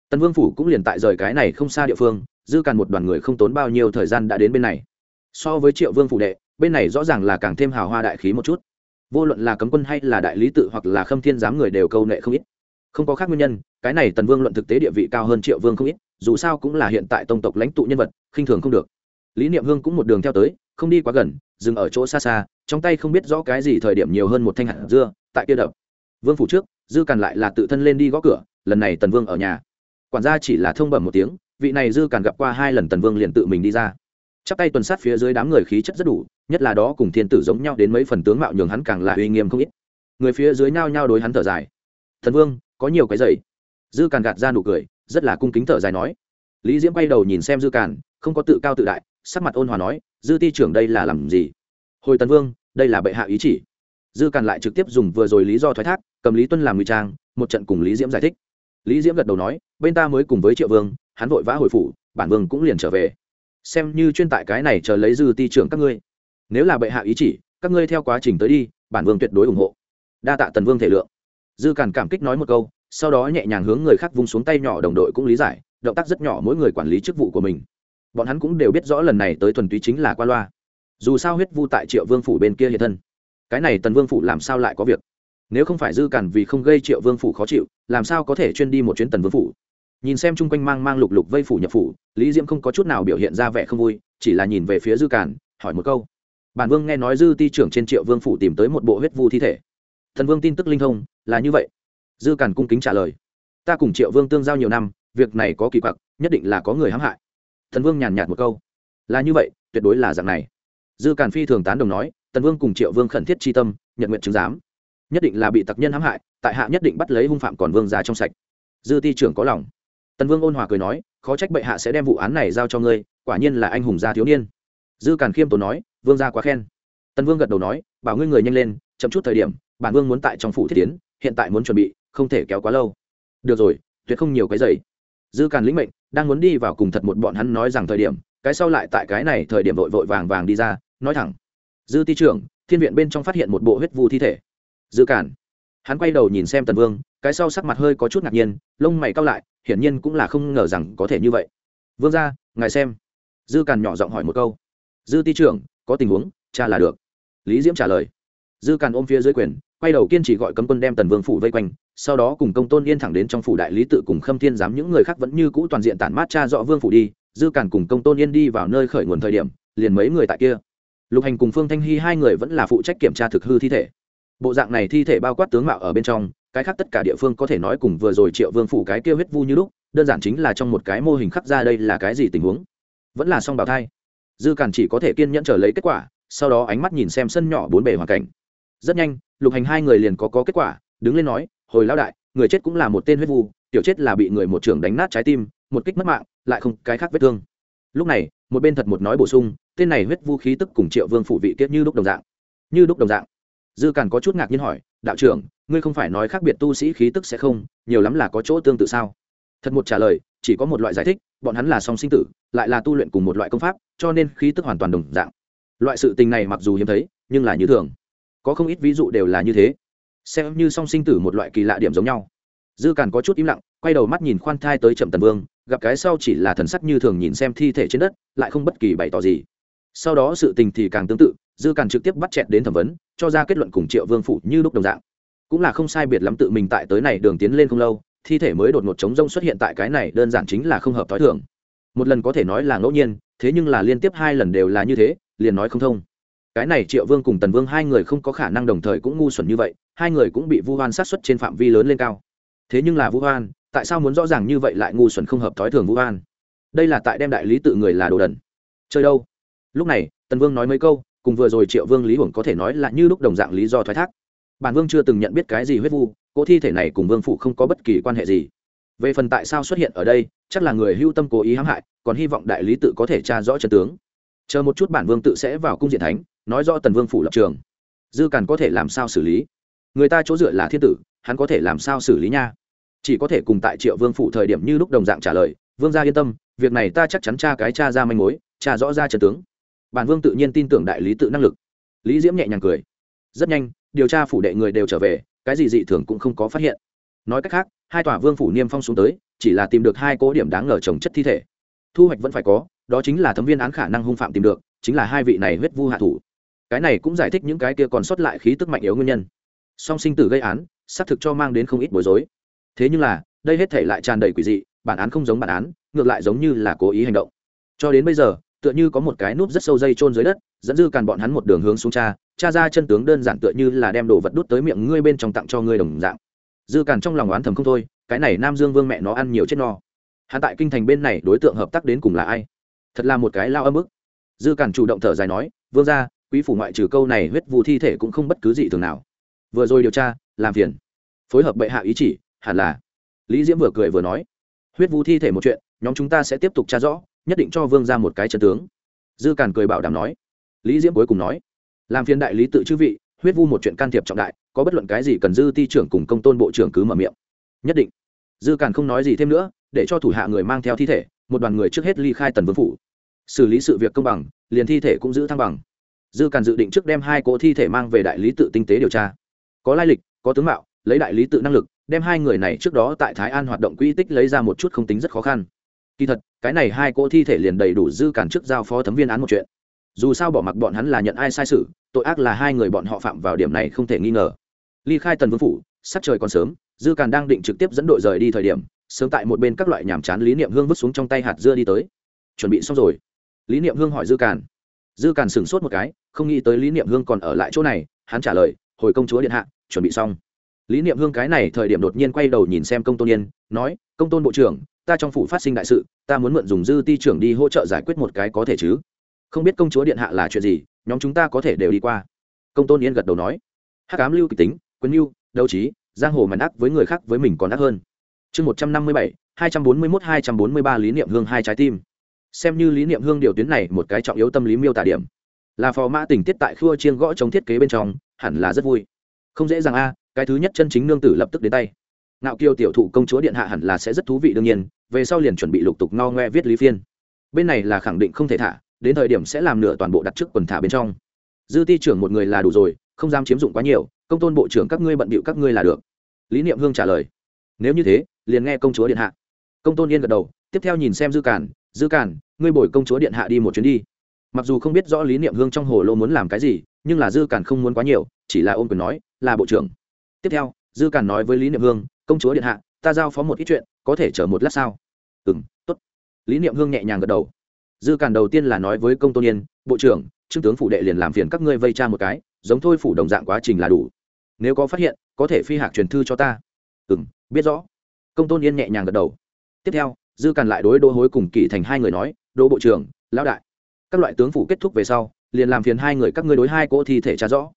Tần vương phủ cũng liền tại rời cái này không xa địa phương, dư càn một đoàn người không tốn bao nhiêu thời gian đã đến bên này so với triệu vương phủ đệ, bên này rõ ràng là càng thêm hào hoa đại khí một chút. Vô luận là cấm quân hay là đại lý tự hoặc là khâm thiên giám người đều câu nệ không ít. Không có khác nguyên nhân, cái này tần vương luận thực tế địa vị cao hơn triệu vương không ít, dù sao cũng là hiện tại tông tộc lãnh tụ nhân vật, khinh thường không được. Lý niệm hương cũng một đường theo tới, không đi quá gần, dừng ở chỗ xa xa, trong tay không biết rõ cái gì thời điểm nhiều hơn một thanh hạt dưa, tại kia đập. Vương phủ trước, dư càn lại là tự thân lên đi gõ cửa, lần này tần vương ở nhà. Quản gia chỉ là thông bẩm một tiếng, vị này dư càn gặp qua hai lần tần vương liền tự mình đi ra chắp tay tuần sát phía dưới đám người khí chất rất đủ, nhất là đó cùng thiên tử giống nhau đến mấy phần tướng mạo nhường hắn càng là uy nghiêm không ít. Người phía dưới nhao nhao đối hắn thở dài. Thần vương, có nhiều cái dày dư càn gạt ra nụ cười, rất là cung kính thở dài nói. Lý diễm quay đầu nhìn xem dư càn, không có tự cao tự đại, sắc mặt ôn hòa nói, dư ti trưởng đây là làm gì? Hồi tần vương, đây là bệ hạ ý chỉ. Dư càn lại trực tiếp dùng vừa rồi lý do thoái thác, cầm lý tuân làm ngụy trang, một trận cùng lý diễm giải thích. Lý diễm gật đầu nói, bên ta mới cùng với triệu vương, hắn vội vã hồi phủ, bản vương cũng liền trở về xem như chuyên tại cái này chờ lấy dư ti trưởng các ngươi. Nếu là bệ hạ ý chỉ, các ngươi theo quá trình tới đi, bản vương tuyệt đối ủng hộ. Đa tạ tần vương thể lượng. Dư càn cảm kích nói một câu, sau đó nhẹ nhàng hướng người khác vung xuống tay nhỏ đồng đội cũng lý giải, động tác rất nhỏ mỗi người quản lý chức vụ của mình. Bọn hắn cũng đều biết rõ lần này tới thuần túy chính là qua loa. Dù sao huyết vu tại triệu vương phủ bên kia hiện thân. Cái này tần vương phủ làm sao lại có việc? Nếu không phải dư càn vì không gây triệu vương phủ khó chịu, làm sao có thể chuyên đi một chuyến tần vương phủ? Nhìn xem chung quanh mang mang lục lục vây phủ nhập phủ, lý diễm không có chút nào biểu hiện ra vẻ không vui, chỉ là nhìn về phía dư cản hỏi một câu. Bản vương nghe nói dư ti trưởng trên triệu vương phủ tìm tới một bộ huyết vu thi thể. Thần vương tin tức linh thông, là như vậy. Dư cản cung kính trả lời. Ta cùng triệu vương tương giao nhiều năm, việc này có kỳ quặc, nhất định là có người hãm hại. Thần vương nhàn nhạt một câu. Là như vậy, tuyệt đối là dạng này. Dư cản phi thường tán đồng nói tần vương cùng triệu vương khẩn thiết tri tâm, nhận nguyện chứng giám. Nhất định là bị tặc nhân hãm hại, tại hạ nhất định bắt lấy hung phạm còn vương ra trong sạch. Dư ti trưởng có lòng tần vương ôn hòa cười nói, khó trách bệ hạ sẽ đem vụ án này giao cho ngươi, quả nhiên là anh hùng gia thiếu niên. Dư càn khiêm tốn nói, vương gia quá khen. Tần vương gật đầu nói, bảo ngươi người nhanh lên, chậm chút thời điểm, bản vương muốn tại trong phủ thiết tiến, hiện tại muốn chuẩn bị, không thể kéo quá lâu. Được rồi, tuyệt không nhiều cái giày. Dư càn lĩnh mệnh, đang muốn đi vào cùng thật một bọn hắn nói rằng thời điểm, cái sau lại tại cái này thời điểm vội vội vàng vàng đi ra, nói thẳng. Dư ti trưởng, thiên viện bên trong phát hiện một bộ huyết vu thi thể. Dư càn hắn quay đầu nhìn xem tần vương, cái sau sắc mặt hơi có chút ngạc nhiên, lông mày cao lại, hiển nhiên cũng là không ngờ rằng có thể như vậy. Vương ra ngài xem. Dư càn nhỏ giọng hỏi một câu. Dư ti trưởng, có tình huống, cha là được. Lý diễm trả lời. Dư càn ôm phía dưới quyền, quay đầu kiên trì gọi cấm quân đem tần vương phủ vây quanh, sau đó cùng công tôn yên thẳng đến trong phủ đại lý tự cùng khâm thiên giám những người khác vẫn như cũ toàn diện tản mát cha dọ vương phủ đi. Dư càn cùng công tôn yên đi vào nơi khởi nguồn thời điểm, liền mấy người tại kia. Lục hành cùng phương thanh hy hai người vẫn là phụ trách kiểm tra thực hư thi thể bộ dạng này thi thể bao quát tướng mạo ở bên trong, cái khác tất cả địa phương có thể nói cùng vừa rồi triệu vương phủ cái kia huyết vu như lúc, đơn giản chính là trong một cái mô hình khắc ra đây là cái gì tình huống. Vẫn là song bào thai. Dư càn chỉ có thể kiên nhẫn chờ lấy kết quả, sau đó ánh mắt nhìn xem sân nhỏ bốn bề hoàn cảnh. Rất nhanh, lục hành hai người liền có có kết quả, đứng lên nói, hồi lão đại, người chết cũng là một tên huyết vu, tiểu chết là bị người một trưởng đánh nát trái tim, một kích mất mạng, lại không cái khác vết thương. Lúc này, một bên thật một nói bổ sung, tên này huyết vu khí tức cùng triệu vương phủ vị tiết như đúc đồng dạng. Như đúc đồng dạng dư càn có chút ngạc nhiên hỏi, đạo trưởng, ngươi không phải nói khác biệt tu sĩ khí tức sẽ không, nhiều lắm là có chỗ tương tự sao? Thật một trả lời, chỉ có một loại giải thích, bọn hắn là song sinh tử, lại là tu luyện cùng một loại công pháp, cho nên khí tức hoàn toàn đồng dạng. Loại sự tình này mặc dù hiếm thấy, nhưng là như thường. Có không ít ví dụ đều là như thế. Xem như song sinh tử một loại kỳ lạ điểm giống nhau. Dư càn có chút im lặng, quay đầu mắt nhìn khoan thai tới trầm tần vương, gặp cái sau chỉ là thần sắc như thường nhìn xem thi thể trên đất, lại không bất kỳ bày tỏ gì sau đó sự tình thì càng tương tự, dư càn trực tiếp bắt chẹt đến thẩm vấn, cho ra kết luận cùng triệu vương phủ như lúc đồng dạng. Cũng là không sai biệt lắm tự mình tại tới này đường tiến lên không lâu, thi thể mới đột ngột chống rông xuất hiện tại cái này, đơn giản chính là không hợp t h ó i thường. Một lần có thể nói là ngẫu nhiên, thế nhưng là liên tiếp hai lần đều là như thế, liền nói không thông. Cái này triệu vương cùng tần vương hai người không có khả năng đồng thời cũng ngu xuẩn như vậy, hai người cũng bị vu hoan sát xuất trên phạm vi lớn lên cao. Thế nhưng là vũ hoan, tại sao muốn rõ ràng như vậy lại ngu xuẩn không hợp thói thường vũ hoan? Đây là tại đem đại lý tự người là đồ đần. Chơi đâu? Lúc này, tần vương nói mấy câu, cùng vừa rồi triệu vương lý hưởng có thể nói là như lúc đồng dạng lý do thoái thác. Bản vương chưa từng nhận biết cái gì huyết vu, cỗ thi thể này cùng vương phụ không có bất kỳ quan hệ gì. Về phần tại sao xuất hiện ở đây, chắc là người hưu tâm cố ý hãm hại, còn hy vọng đại lý tự có thể tra rõ chân tướng. Chờ một chút bản vương tự sẽ vào cung diện thánh, nói rõ tần vương phủ lập trường. Dư càn có thể làm sao xử lý? Người ta chỗ dựa là thiên tử, hắn có thể làm sao xử lý nha? Chỉ có thể cùng tại triệu vương phủ thời điểm như lúc đồng dạng trả lời, vương gia yên tâm, việc này ta chắc chắn tra cái cha ra manh mối, tra rõ ra trần tướng bản vương tự nhiên tin tưởng đại lý tự năng lực. Lý diễm nhẹ nhàng cười. Rất nhanh, điều tra phủ đệ người đều trở về, cái gì dị thường cũng không có phát hiện. Nói cách khác, hai tòa vương phủ niêm phong xuống tới, chỉ là tìm được hai cố điểm đáng ngờ trồng chất thi thể. Thu hoạch vẫn phải có, đó chính là thấm viên án khả năng hung phạm tìm được, chính là hai vị này huyết vu hạ thủ. Cái này cũng giải thích những cái kia còn sót lại khí tức mạnh yếu nguyên nhân. Song sinh tử gây án, xác thực cho mang đến không ít bối rối. Thế nhưng là, đây hết thể lại tràn đầy quỷ dị, bản án không giống bản án, ngược lại giống như là cố ý hành động. Cho đến bây giờ tựa như có một cái nút rất sâu dây trôn dưới đất, dẫn dư càn bọn hắn một đường hướng xuống cha cha ra chân tướng đơn giản tựa như là đem đồ vật đút tới miệng ngươi bên trong tặng cho ngươi đồng dạng. Dư càn trong lòng oán thầm không thôi, cái này nam dương vương mẹ nó ăn nhiều chết no. Hắn tại kinh thành bên này đối tượng hợp tác đến cùng là ai? Thật là một cái lao âm ức. Dư càn chủ động thở dài nói, vương ra quý phủ ngoại trừ câu này huyết vụ thi thể cũng không bất cứ gì thường nào. Vừa rồi điều tra, làm phiền. Phối hợp bệ hạ ý chỉ, hẳn là. Lý diễm vừa cười vừa nói, huyết vụ thi thể một chuyện, nhóm chúng ta sẽ tiếp tục tra rõ nhất định cho vương ra một cái chân tướng. Dư càn cười bảo đảm nói. Lý diễm cuối cùng nói. Làm phiên đại lý tự chư vị, huyết vu một chuyện can thiệp trọng đại, có bất luận cái gì cần dư ti trưởng cùng công tôn bộ trưởng cứ mở miệng. Nhất định. Dư càn không nói gì thêm nữa, để cho thủ hạ người mang theo thi thể, một đoàn người trước hết ly khai tần vương phủ. Xử lý sự việc công bằng, liền thi thể cũng giữ thăng bằng. Dư càn dự định trước đem hai cỗ thi thể mang về đại lý tự tinh tế điều tra. Có lai lịch, có tướng mạo, lấy đại lý tự năng lực, đem hai người này trước đó tại thái an hoạt động quỹ tích lấy ra một chút không tính rất khó khăn kỳ thật, cái này hai cỗ thi thể liền đầy đủ dư cản trước giao phó thấm viên án một chuyện. Dù sao bỏ mặc bọn hắn là nhận ai sai sự, tội ác là hai người bọn họ phạm vào điểm này không thể nghi ngờ. Ly khai tần vương phủ, sắc trời còn sớm, dư càn đang định trực tiếp dẫn đội rời đi thời điểm, sớm tại một bên các loại nhàm chán lý niệm hương vứt xuống trong tay hạt dưa đi tới. Chuẩn bị xong rồi. Lý niệm hương hỏi dư càn. Dư càn sửng sốt một cái, không nghĩ tới lý niệm hương còn ở lại chỗ này, hắn trả lời, hồi công chúa điện hạ, chuẩn bị xong. Lý niệm hương cái này thời điểm đột nhiên quay đầu nhìn xem công tôn yên, nói, công tôn bộ trưởng ta trong phủ phát sinh đại sự, ta muốn mượn dùng dư ti trưởng đi hỗ trợ giải quyết một cái có thể chứ? Không biết công chúa điện hạ là chuyện gì, nhóm chúng ta có thể đều đi qua. Công tôn yên gật đầu nói. Hắc cám lưu kịch tính quân mưu đấu trí giang hồ mèn ác với người khác với mình còn ác hơn. Chương một trăm năm mươi bảy, hai trăm bốn mươi mốt hai trăm bốn mươi ba lý niệm hương hai trái tim. Xem như lý niệm hương điều tuyến này một cái trọng yếu tâm lý miêu tả điểm. Là phò mã tình tiết tại khua chiên gõ chống thiết kế bên trong, hẳn là rất vui. Không dễ dàng a, cái thứ nhất chân chính nương tử lập tức đến tay ngạo kiêu tiểu thụ công chúa điện hạ hẳn là sẽ rất thú vị đương nhiên, về sau liền chuẩn bị lục tục no ngoe viết lý phiên. Bên này là khẳng định không thể thả, đến thời điểm sẽ làm nửa toàn bộ đặt trước quần thả bên trong. Dư ti trưởng một người là đủ rồi, không dám chiếm dụng quá nhiều, công tôn bộ trưởng các ngươi bận bịu các ngươi là được. Lý niệm hương trả lời. Nếu như thế, liền nghe công chúa điện hạ. Công tôn yên gật đầu, tiếp theo nhìn xem dư cản dư cản ngươi bồi công chúa điện hạ đi một chuyến đi. Mặc dù không biết rõ lý niệm hương trong hồ lô muốn làm cái gì, nhưng là dư cản không muốn quá nhiều, chỉ là ôm quyền nói, là bộ trưởng. Tiếp theo, dư cản nói với lý niệm hương công chúa điện hạ, ta giao phó một ít chuyện, có thể chờ một lát sao? Ừ m t ố t lý niệm hương nhẹ nhàng gật đầu. Dư cản đầu tiên là nói với công tôn yên, bộ trưởng, trương tướng phủ đệ liền làm phiền các ngươi vây tra một cái, giống thôi phủ đồng dạng quá trình là đủ. Nếu có phát hiện, có thể phi hạc truyền thư cho ta. Ừ m biết rõ. Công tôn yên nhẹ nhàng gật đầu. Tiếp theo, dư càn lại đối đỗ hối cùng kỳ thành hai người nói, đỗ bộ trưởng, lão đại, các loại tướng phủ kết thúc về sau, liền làm phiền hai người các ngươi đối hai cỗ thi thể trả rõ.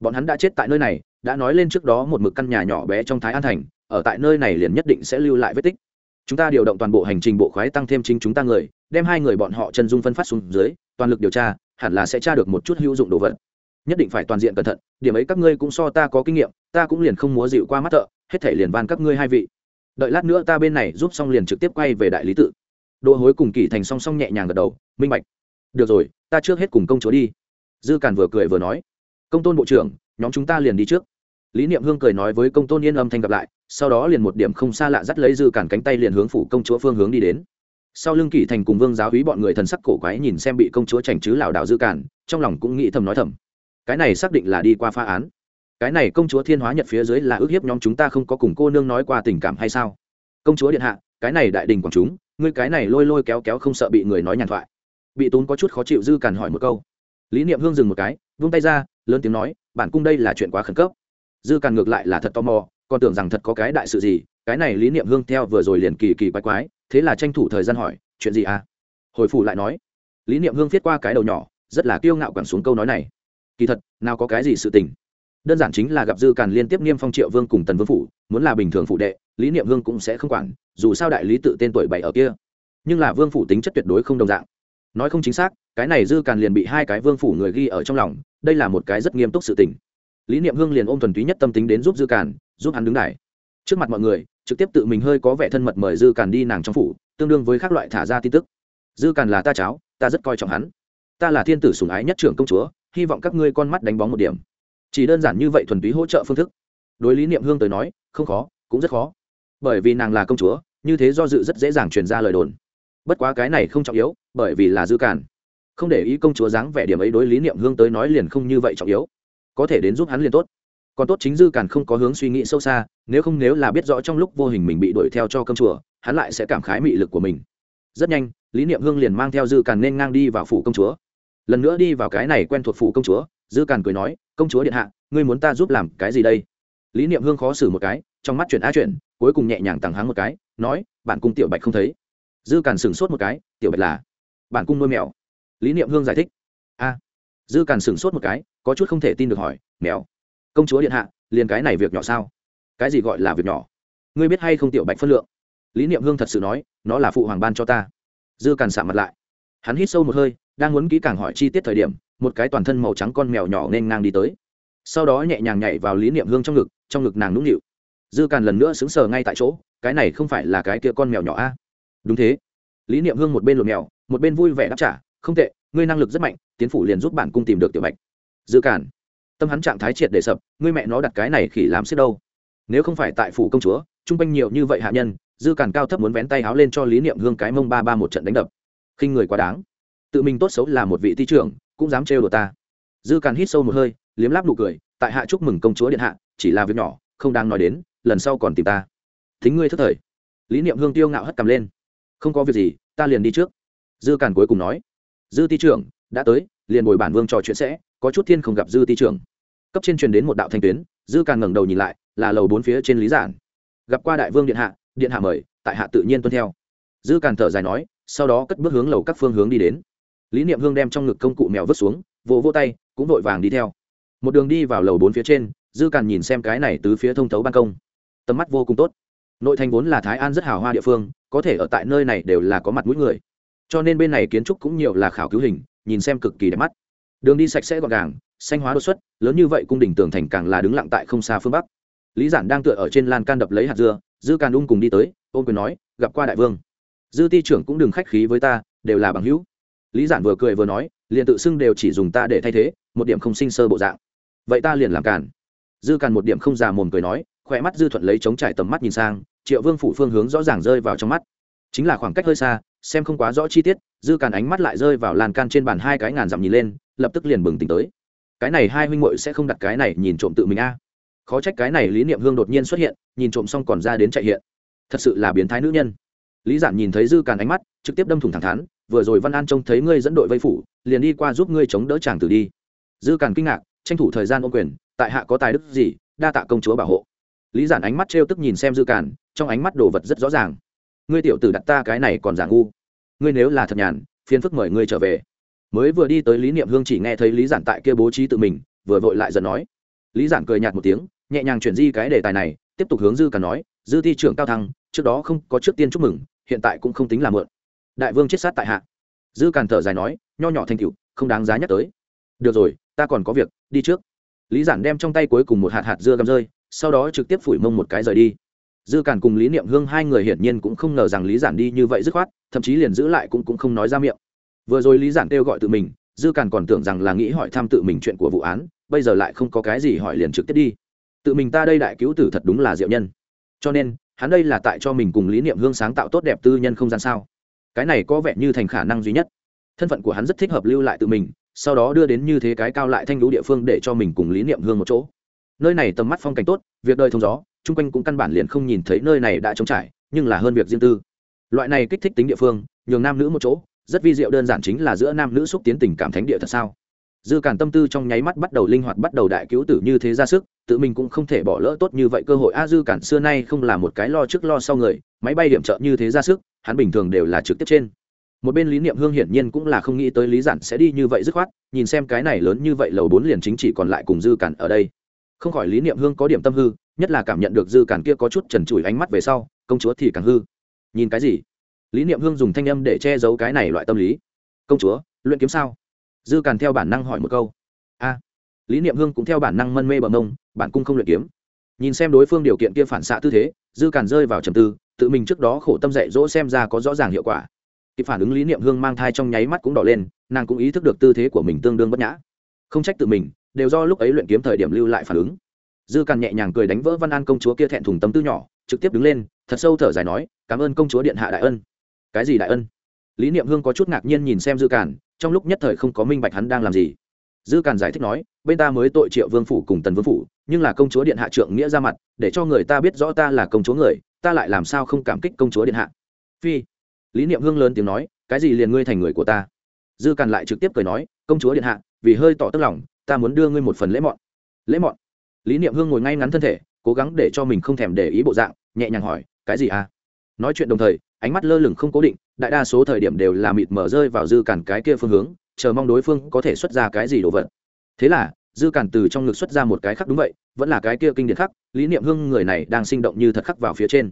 Bọn hắn đã chết tại nơi này, đã nói lên trước đó một mực căn nhà nhỏ bé trong thái an thành ở tại nơi này liền nhất định sẽ lưu lại vết tích. Chúng ta điều động toàn bộ hành trình bộ khoái tăng thêm chính chúng ta người, đem hai người bọn họ chân dung phân phát xuống dưới, toàn lực điều tra, hẳn là sẽ tra được một chút hữu dụng đồ vật. Nhất định phải toàn diện cẩn thận, điểm ấy các ngươi cũng so ta có kinh nghiệm, ta cũng liền không múa dịu qua mắt thợ, hết thể liền van các ngươi hai vị. Đợi lát nữa ta bên này giúp xong liền trực tiếp quay về đại lý tự. Đỗ hối cùng kỷ thành song song nhẹ nhàng gật đầu, minh bạch. Được rồi, ta trước hết cùng công chúa đi. Dư càn vừa cười vừa nói. Công tôn bộ trưởng, nhóm chúng ta liền đi trước lý niệm hương cười nói với công tôn yên âm thanh gặp lại, sau đó liền một điểm không xa lạ dắt lấy dư cản cánh tay liền hướng phủ công chúa phương hướng đi đến. Sau lưng kỷ thành cùng vương giáo hí bọn người thần sắc cổ quái nhìn xem bị công chúa chảnh chứ lảo đảo dư cản, trong lòng cũng nghĩ thầm nói thầm. Cái này xác định là đi qua phá án. Cái này công chúa thiên hóa nhật phía dưới là ước hiếp nhóm chúng ta không có cùng cô nương nói qua tình cảm hay sao? Công chúa điện hạ, cái này đại đình quảng chúng, ngươi cái này lôi lôi kéo kéo không sợ bị người nói nhàn thoại. Bị tốn có chút khó chịu dư cản hỏi một câu. Lý niệm hương dừng một cái, vung tay ra, lớn tiếng nói, bản cung đây là chuyện quá khẩn cấp dư càn ngược lại là thật tò mò, còn tưởng rằng thật có cái đại sự gì, cái này lý niệm hương theo vừa rồi liền kỳ kỳ quái quái, thế là tranh thủ thời gian hỏi, chuyện gì à? Hồi phủ lại nói, lý niệm hương viết qua cái đầu nhỏ, rất là kiêu ngạo quẳng xuống câu nói này. Kỳ thật, nào có cái gì sự tình. Đơn giản chính là gặp dư càn liên tiếp niêm phong triệu vương cùng tần vương phủ, muốn là bình thường phụ đệ, lý niệm hương cũng sẽ không quản, dù sao đại lý tự tên tuổi bảy ở kia. Nhưng là vương phủ tính chất tuyệt đối không đồng dạng. Nói không chính xác, cái này dư càn liền bị hai cái vương phủ người ghi ở trong lòng, đây là một cái rất nghiêm túc sự tình lý niệm hương liền ôm thuần túy nhất tâm tính đến giúp dư càn, giúp hắn đứng đài. Trước mặt mọi người, trực tiếp tự mình hơi có vẻ thân mật mời dư càn đi nàng trong phủ, tương đương với các loại thả ra tin tức. Dư càn là ta cháo ta rất coi trọng hắn. Ta là thiên tử sùng ái nhất trưởng công chúa, hy vọng các ngươi con mắt đánh bóng một điểm. Chỉ đơn giản như vậy thuần túy hỗ trợ phương thức. Đối lý niệm hương tới nói, không khó, cũng rất khó. Bởi vì nàng là công chúa, như thế do dự rất dễ dàng truyền ra lời đồn. Bất quá cái này không trọng yếu, bởi vì là dư cản không để ý công chúa dáng vẻ điểm ấy đối lý niệm hương tới nói liền không như vậy trọng yếu có thể đến giúp hắn liền tốt. Còn tốt chính dư càn không có hướng suy nghĩ sâu xa, nếu không nếu là biết rõ trong lúc vô hình mình bị đuổi theo cho công chùa, hắn lại sẽ cảm khái mị lực của mình. Rất nhanh, lý niệm hương liền mang theo dư càn nên ngang đi vào phủ công chúa. Lần nữa đi vào cái này quen thuộc phủ công chúa, dư càn cười nói, công chúa điện hạ, ngươi muốn ta giúp làm cái gì đây? Lý niệm hương khó xử một cái, trong mắt chuyển á chuyển, cuối cùng nhẹ nhàng tặng hắng một cái, nói, bạn cung tiểu bạch không thấy. Dư càn sửng sốt một cái, tiểu bạch là? Bạn cung nuôi mèo. Lý niệm hương giải thích, a dư càn sửng sốt một cái, có chút không thể tin được hỏi, mèo, công chúa điện hạ, liền cái này việc nhỏ sao? Cái gì gọi là việc nhỏ? Ngươi biết hay không tiểu bạch phân lượng? Lý niệm hương thật sự nói, nó là phụ hoàng ban cho ta. Dư càn sạm mặt lại. Hắn hít sâu một hơi, đang muốn kỹ càng hỏi chi tiết thời điểm, một cái toàn thân màu trắng con mèo nhỏ nên ngang đi tới. Sau đó nhẹ nhàng nhảy vào lý niệm hương trong ngực trong ngực nàng nũng nịu. Dư càn lần nữa xứng sờ ngay tại chỗ, cái này không phải là cái kia con mèo nhỏ a? Đúng thế. Lý niệm hương một bên lột mèo, một bên vui vẻ đáp trả không tệ, ngươi năng lực rất mạnh, tiến phủ liền giúp bản cung tìm được tiểu bạch. Dư cản, tâm hắn trạng thái triệt để sập, ngươi mẹ nó đặt cái này khỉ làm xếp đâu. Nếu không phải tại phủ công chúa chung quanh nhiều như vậy hạ nhân, dư càn cao thấp muốn vén tay áo lên cho lý niệm hương cái mông ba ba một trận đánh đập. Khinh người quá đáng. Tự mình tốt xấu là một vị thi trưởng, cũng dám trêu đồ ta. Dư càn hít sâu một hơi, liếm láp nụ cười, tại hạ chúc mừng công chúa điện hạ, chỉ là việc nhỏ, không đang nói đến, lần sau còn tìm ta. Thính ngươi thất thời. Lý niệm hương tiêu ngạo hất cầm lên. Không có việc gì, ta liền đi trước. Dư càn cuối cùng nói dư ti trưởng, đã tới, liền bồi bản vương trò chuyện sẽ, có chút thiên không gặp dư ti trưởng. Cấp trên truyền đến một đạo thanh tuyến, dư càn ngẩng đầu nhìn lại, là lầu bốn phía trên lý giản. Gặp qua đại vương điện hạ điện hạ mời, tại hạ tự nhiên tuân theo. Dư càn thở dài nói, sau đó cất bước hướng lầu các phương hướng đi đến. Lý niệm hương đem trong ngực công cụ mèo vứt xuống, vỗ vỗ tay, cũng vội vàng đi theo. Một đường đi vào lầu bốn phía trên, dư càn nhìn xem cái này từ phía thông thấu ban công. Tầm mắt vô cùng tốt. Nội thành vốn là thái an rất hào hoa địa phương, có thể ở tại nơi này đều là có mặt mũi người cho nên bên này kiến trúc cũng nhiều là khảo cứu hình, nhìn xem cực kỳ đẹp mắt. Đường đi sạch sẽ gọn gàng, xanh hóa đột xuất, lớn như vậy cung đình tường thành càng là đứng lặng tại không xa phương bắc. Lý giản đang tựa ở trên lan can đập lấy hạt dưa, dư càn ung cùng đi tới, ôm quyền nói, gặp qua đại vương. Dư ti trưởng cũng đừng khách khí với ta, đều là bằng hữu. Lý giản vừa cười vừa nói, liền tự xưng đều chỉ dùng ta để thay thế, một điểm không sinh sơ bộ dạng. Vậy ta liền làm càn. Dư càn một điểm không già mồm cười nói, khỏe mắt dư thuận lấy chống trải tầm mắt nhìn sang, triệu vương phủ phương hướng rõ ràng rơi vào trong mắt chính là khoảng cách hơi xa, xem không quá rõ chi tiết, dư càn ánh mắt lại rơi vào lan can trên bàn hai cái ngàn dặm nhìn lên, lập tức liền bừng tỉnh tới. Cái này hai huynh muội sẽ không đặt cái này nhìn trộm tự mình a. Khó trách cái này lý niệm hương đột nhiên xuất hiện, nhìn trộm xong còn ra đến chạy hiện. Thật sự là biến thái nữ nhân. Lý giản nhìn thấy dư càn ánh mắt, trực tiếp đâm thủng thẳng thắn, vừa rồi văn an trông thấy ngươi dẫn đội vây phủ, liền đi qua giúp ngươi chống đỡ chàng tử đi. Dư càn kinh ngạc, tranh thủ thời gian ôm quyền, tại hạ có tài đức gì, đa tạ công chúa bảo hộ. Lý giản ánh mắt trêu tức nhìn xem dư càn, trong ánh mắt đồ vật rất rõ ràng ngươi tiểu tử đặt ta cái này còn giả ngu. Ngươi nếu là thật nhàn, phiền phức mời ngươi trở về. Mới vừa đi tới lý niệm hương chỉ nghe thấy lý giản tại kia bố trí tự mình, vừa vội lại dần nói. Lý giản cười nhạt một tiếng, nhẹ nhàng chuyển di cái đề tài này, tiếp tục hướng dư càn nói, dư thi trưởng cao thăng, trước đó không có trước tiên chúc mừng, hiện tại cũng không tính là mượn. Đại vương chết sát tại hạ. Dư càn thở dài nói, nho nhỏ thành cựu không đáng giá nhắc tới. Được rồi, ta còn có việc, đi trước. Lý giản đem trong tay cuối cùng một hạt hạt dưa găm rơi, sau đó trực tiếp phủi mông một cái rời đi dư càn cùng lý niệm hương hai người hiển nhiên cũng không ngờ rằng lý giản đi như vậy dứt khoát thậm chí liền giữ lại cũng, cũng không nói ra miệng. Vừa rồi lý giản kêu gọi tự mình dư càn còn tưởng rằng là nghĩ hỏi thăm tự mình chuyện của vụ án bây giờ lại không có cái gì hỏi liền trực tiếp đi. Tự mình ta đây đại cứu tử thật đúng là diệu nhân. Cho nên hắn đây là tại cho mình cùng lý niệm hương sáng tạo tốt đẹp tư nhân không gian sao? Cái này có vẻ như thành khả năng duy nhất. Thân phận của hắn rất thích hợp lưu lại tự mình sau đó đưa đến như thế cái cao lại thanh lũ địa phương để cho mình cùng lý niệm hương một chỗ. Nơi này tầm mắt phong cảnh tốt việc đời thông gió chung quanh cũng căn bản liền không nhìn thấy nơi này đã trống trải, nhưng là hơn việc riêng tư. Loại này kích thích tính địa phương, nhường nam nữ một chỗ, rất vi diệu đơn giản chính là giữa nam nữ xúc tiến tình cảm thánh địa thật sao. Dư cản tâm tư trong nháy mắt bắt đầu linh hoạt, bắt đầu đại cứu tử như thế ra sức, tự mình cũng không thể bỏ lỡ tốt như vậy cơ hội. A, dư cản xưa nay không là một cái lo trước lo sau người, máy bay điểm trợ như thế ra sức, hắn bình thường đều là trực tiếp trên. Một bên lý niệm hương hiển nhiên cũng là không nghĩ tới lý giản sẽ đi như vậy dứt khoát, nhìn xem cái này lớn như vậy lầu bốn liền chính chỉ còn lại cùng dư cản ở đây. Không khỏi lý niệm hương có điểm tâm hư nhất là cảm nhận được dư cản kia có chút trần trụi ánh mắt về sau, công chúa thì càng hư. Nhìn cái gì? Lý niệm hương dùng thanh âm để che giấu cái này loại tâm lý. Công chúa, luyện kiếm sao? Dư cản theo bản năng hỏi một câu. A. Lý niệm hương cũng theo bản năng mân mê bẩm mông, bản cung không luyện kiếm. Nhìn xem đối phương điều kiện kia phản xạ tư thế, dư cản rơi vào trầm tư, tự mình trước đó khổ tâm dạy dỗ xem ra có rõ ràng hiệu quả. Kịp phản ứng lý niệm hương mang thai trong nháy mắt cũng đỏ lên, nàng cũng ý thức được tư thế của mình tương đương bất nhã. Không trách tự mình, đều do lúc ấy luyện kiếm thời điểm lưu lại phản ứng dư càn nhẹ nhàng cười đánh vỡ văn an công chúa kia thẹn thùng tâm tư nhỏ, trực tiếp đứng lên, thật sâu thở dài nói, cảm ơn công chúa điện hạ đại ân. Cái gì đại ân? Lý niệm hương có chút ngạc nhiên nhìn xem dư càn, trong lúc nhất thời không có minh bạch hắn đang làm gì. Dư càn giải thích nói, bên ta mới tội triệu vương phủ cùng tần vương phủ, nhưng là công chúa điện hạ trượng nghĩa ra mặt, để cho người ta biết rõ ta là công chúa người, ta lại làm sao không cảm kích công chúa điện hạ? Phi. Lý niệm hương lớn tiếng nói, cái gì liền ngươi thành người của ta? Dư càn lại trực tiếp cười nói, công chúa điện hạ, vì hơi tỏ tức lòng, ta muốn đưa ngươi một phần lễ mọn. Lễ mọn? Lý niệm hương ngồi ngay ngắn thân thể, cố gắng để cho mình không thèm để ý bộ dạng, nhẹ nhàng hỏi, cái gì à? Nói chuyện đồng thời, ánh mắt lơ lửng không cố định, đại đa số thời điểm đều là mịt mở rơi vào dư cản cái kia phương hướng, chờ mong đối phương có thể xuất ra cái gì đồ vật. Thế là, dư cản từ trong ngực xuất ra một cái khắc đúng vậy, vẫn là cái kia kinh điển khắc, lý niệm hương người này đang sinh động như thật khắc vào phía trên.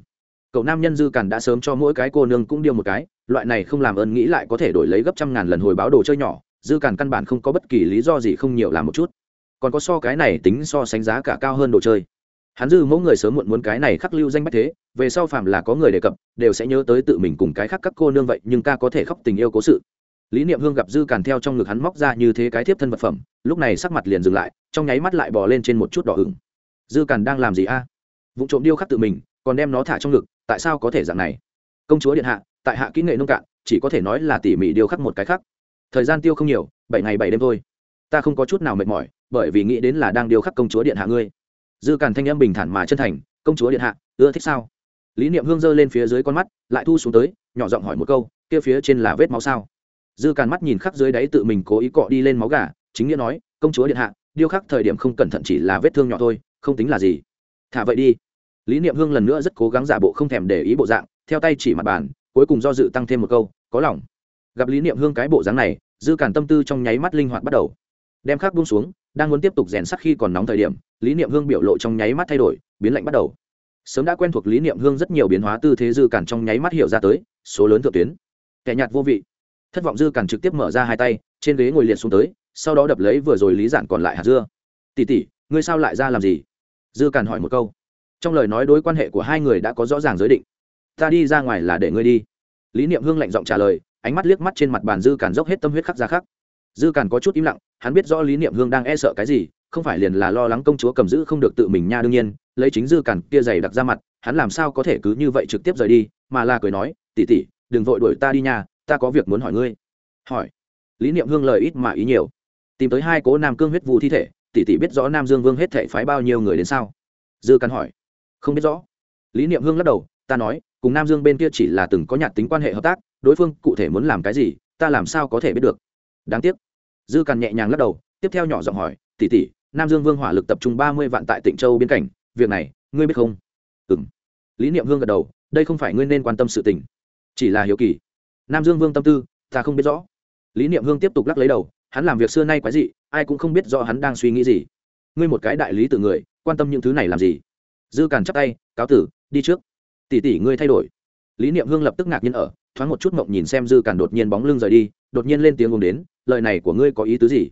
Cậu nam nhân dư cản đã sớm cho mỗi cái cô nương cũng điêu một cái, loại này không làm ơn nghĩ lại có thể đổi lấy gấp trăm ngàn lần hồi báo đồ chơi nhỏ, dư cản căn bản không có bất kỳ lý do gì không nhiều làm một chút còn có so cái này tính so sánh giá cả cao hơn đồ chơi. Hắn dư mẫu người sớm muộn muốn cái này khắc lưu danh bách thế, về sau phàm là có người đề cập, đều sẽ nhớ tới tự mình cùng cái khác các cô nương vậy, nhưng ca có thể khóc tình yêu cố sự. Lý niệm hương gặp dư càn theo trong ngực hắn móc ra như thế cái thiếp thân vật phẩm, lúc này sắc mặt liền dừng lại, trong nháy mắt lại bò lên trên một chút đỏ hửng dư càn đang làm gì a? À? vụ trộm điêu khắc tự mình, còn đem nó thả trong ngực, tại sao có thể dạng này? Công chúa điện hạ, tại hạ kỹ nghệ nông cạn, chỉ có thể nói là tỉ mỉ điêu khắc một cái khác. Thời gian tiêu không nhiều, bảy ngày bảy đêm thôi ta không có chút nào mệt mỏi, bởi vì nghĩ đến là đang điêu khắc công chúa điện hạ ngươi. Dư càn thanh âm bình thản mà chân thành, công chúa điện hạ, ưa thích sao? Lý niệm hương giơ lên phía dưới con mắt, lại thu xuống tới, nhỏ giọng hỏi một câu, kia phía trên là vết máu sao? Dư càn mắt nhìn khắc dưới đáy tự mình cố ý cọ đi lên máu gà, chính nghĩa nói, công chúa điện hạ, điêu khắc thời điểm không cẩn thận chỉ là vết thương nhỏ thôi, không tính là gì. Thả vậy đi. Lý niệm hương lần nữa rất cố gắng giả bộ không thèm để ý bộ dạng, theo tay chỉ mặt bàn, cuối cùng do dự tăng thêm một câu, có lòng. Gặp lý niệm hương cái bộ dáng này, dư Càn tâm tư trong nháy mắt linh hoạt bắt đầu đem khắc buông xuống, đang muốn tiếp tục rèn sắc khi còn nóng thời điểm, lý niệm hương biểu lộ trong nháy mắt thay đổi, biến lạnh bắt đầu. Sớm đã quen thuộc lý niệm hương rất nhiều biến hóa tư thế dư cản trong nháy mắt hiểu ra tới, số lớn thượng tuyến. Kẻ nhạt vô vị. Thất vọng dư cản trực tiếp mở ra hai tay, trên ghế ngồi liệt xuống tới, sau đó đập lấy vừa rồi lý giản còn lại hạt dưa. Tỷ tỷ, ngươi sao lại ra làm gì? Dư cản hỏi một câu. Trong lời nói đối quan hệ của hai người đã có rõ ràng giới định. Ta đi ra ngoài là để ngươi đi. Lý niệm hương lạnh giọng trả lời, ánh mắt liếc mắt trên mặt bàn dư cản dốc hết tâm huyết khắc ra khắc dư càn có chút im lặng, hắn biết rõ lý niệm hương đang e sợ cái gì, không phải liền là lo lắng công chúa cầm giữ không được tự mình nha đương nhiên, lấy chính dư càn kia dày đặc ra mặt, hắn làm sao có thể cứ như vậy trực tiếp rời đi, mà là cười nói tỉ tỉ đừng vội đuổi ta đi nha, ta có việc muốn hỏi ngươi. Hỏi. Lý niệm hương lời ít mà ý nhiều. Tìm tới hai cố nam cương huyết vụ thi thể, tỷ tỷ biết rõ nam dương vương hết thể phái bao nhiêu người đến sao? Dư càn hỏi. Không biết rõ. Lý niệm hương lắc đầu, ta nói, cùng nam dương bên kia chỉ là từng có nhạt tính quan hệ hợp tác, đối phương cụ thể muốn làm cái gì, ta làm sao có thể biết được. Đáng tiếc dư càn nhẹ nhàng lắc đầu, tiếp theo nhỏ giọng hỏi, tỷ tỷ, nam dương vương hỏa lực tập trung ba mươi vạn tại tịnh châu biên cảnh, việc này, ngươi biết không? Ừ m lý niệm hương gật đầu, đây không phải ngươi nên quan tâm sự tình, chỉ là hiếu kỳ. Nam dương vương tâm tư, ta không biết rõ. Lý niệm hương tiếp tục lắc lấy đầu, hắn làm việc xưa nay quái gì ai cũng không biết rõ hắn đang suy nghĩ gì. Ngươi một cái đại lý từ người, quan tâm những thứ này làm gì? Dư càn chắp tay, cáo tử, đi trước. Tỷ tỷ, ngươi thay đổi. Lý niệm hương lập tức ngạc nhiên ở, thoáng một chút mộng nhìn xem dư càn đột nhiên bóng lưng rời đi đột nhiên lên tiếng uống đến, lời này của ngươi có ý tứ gì?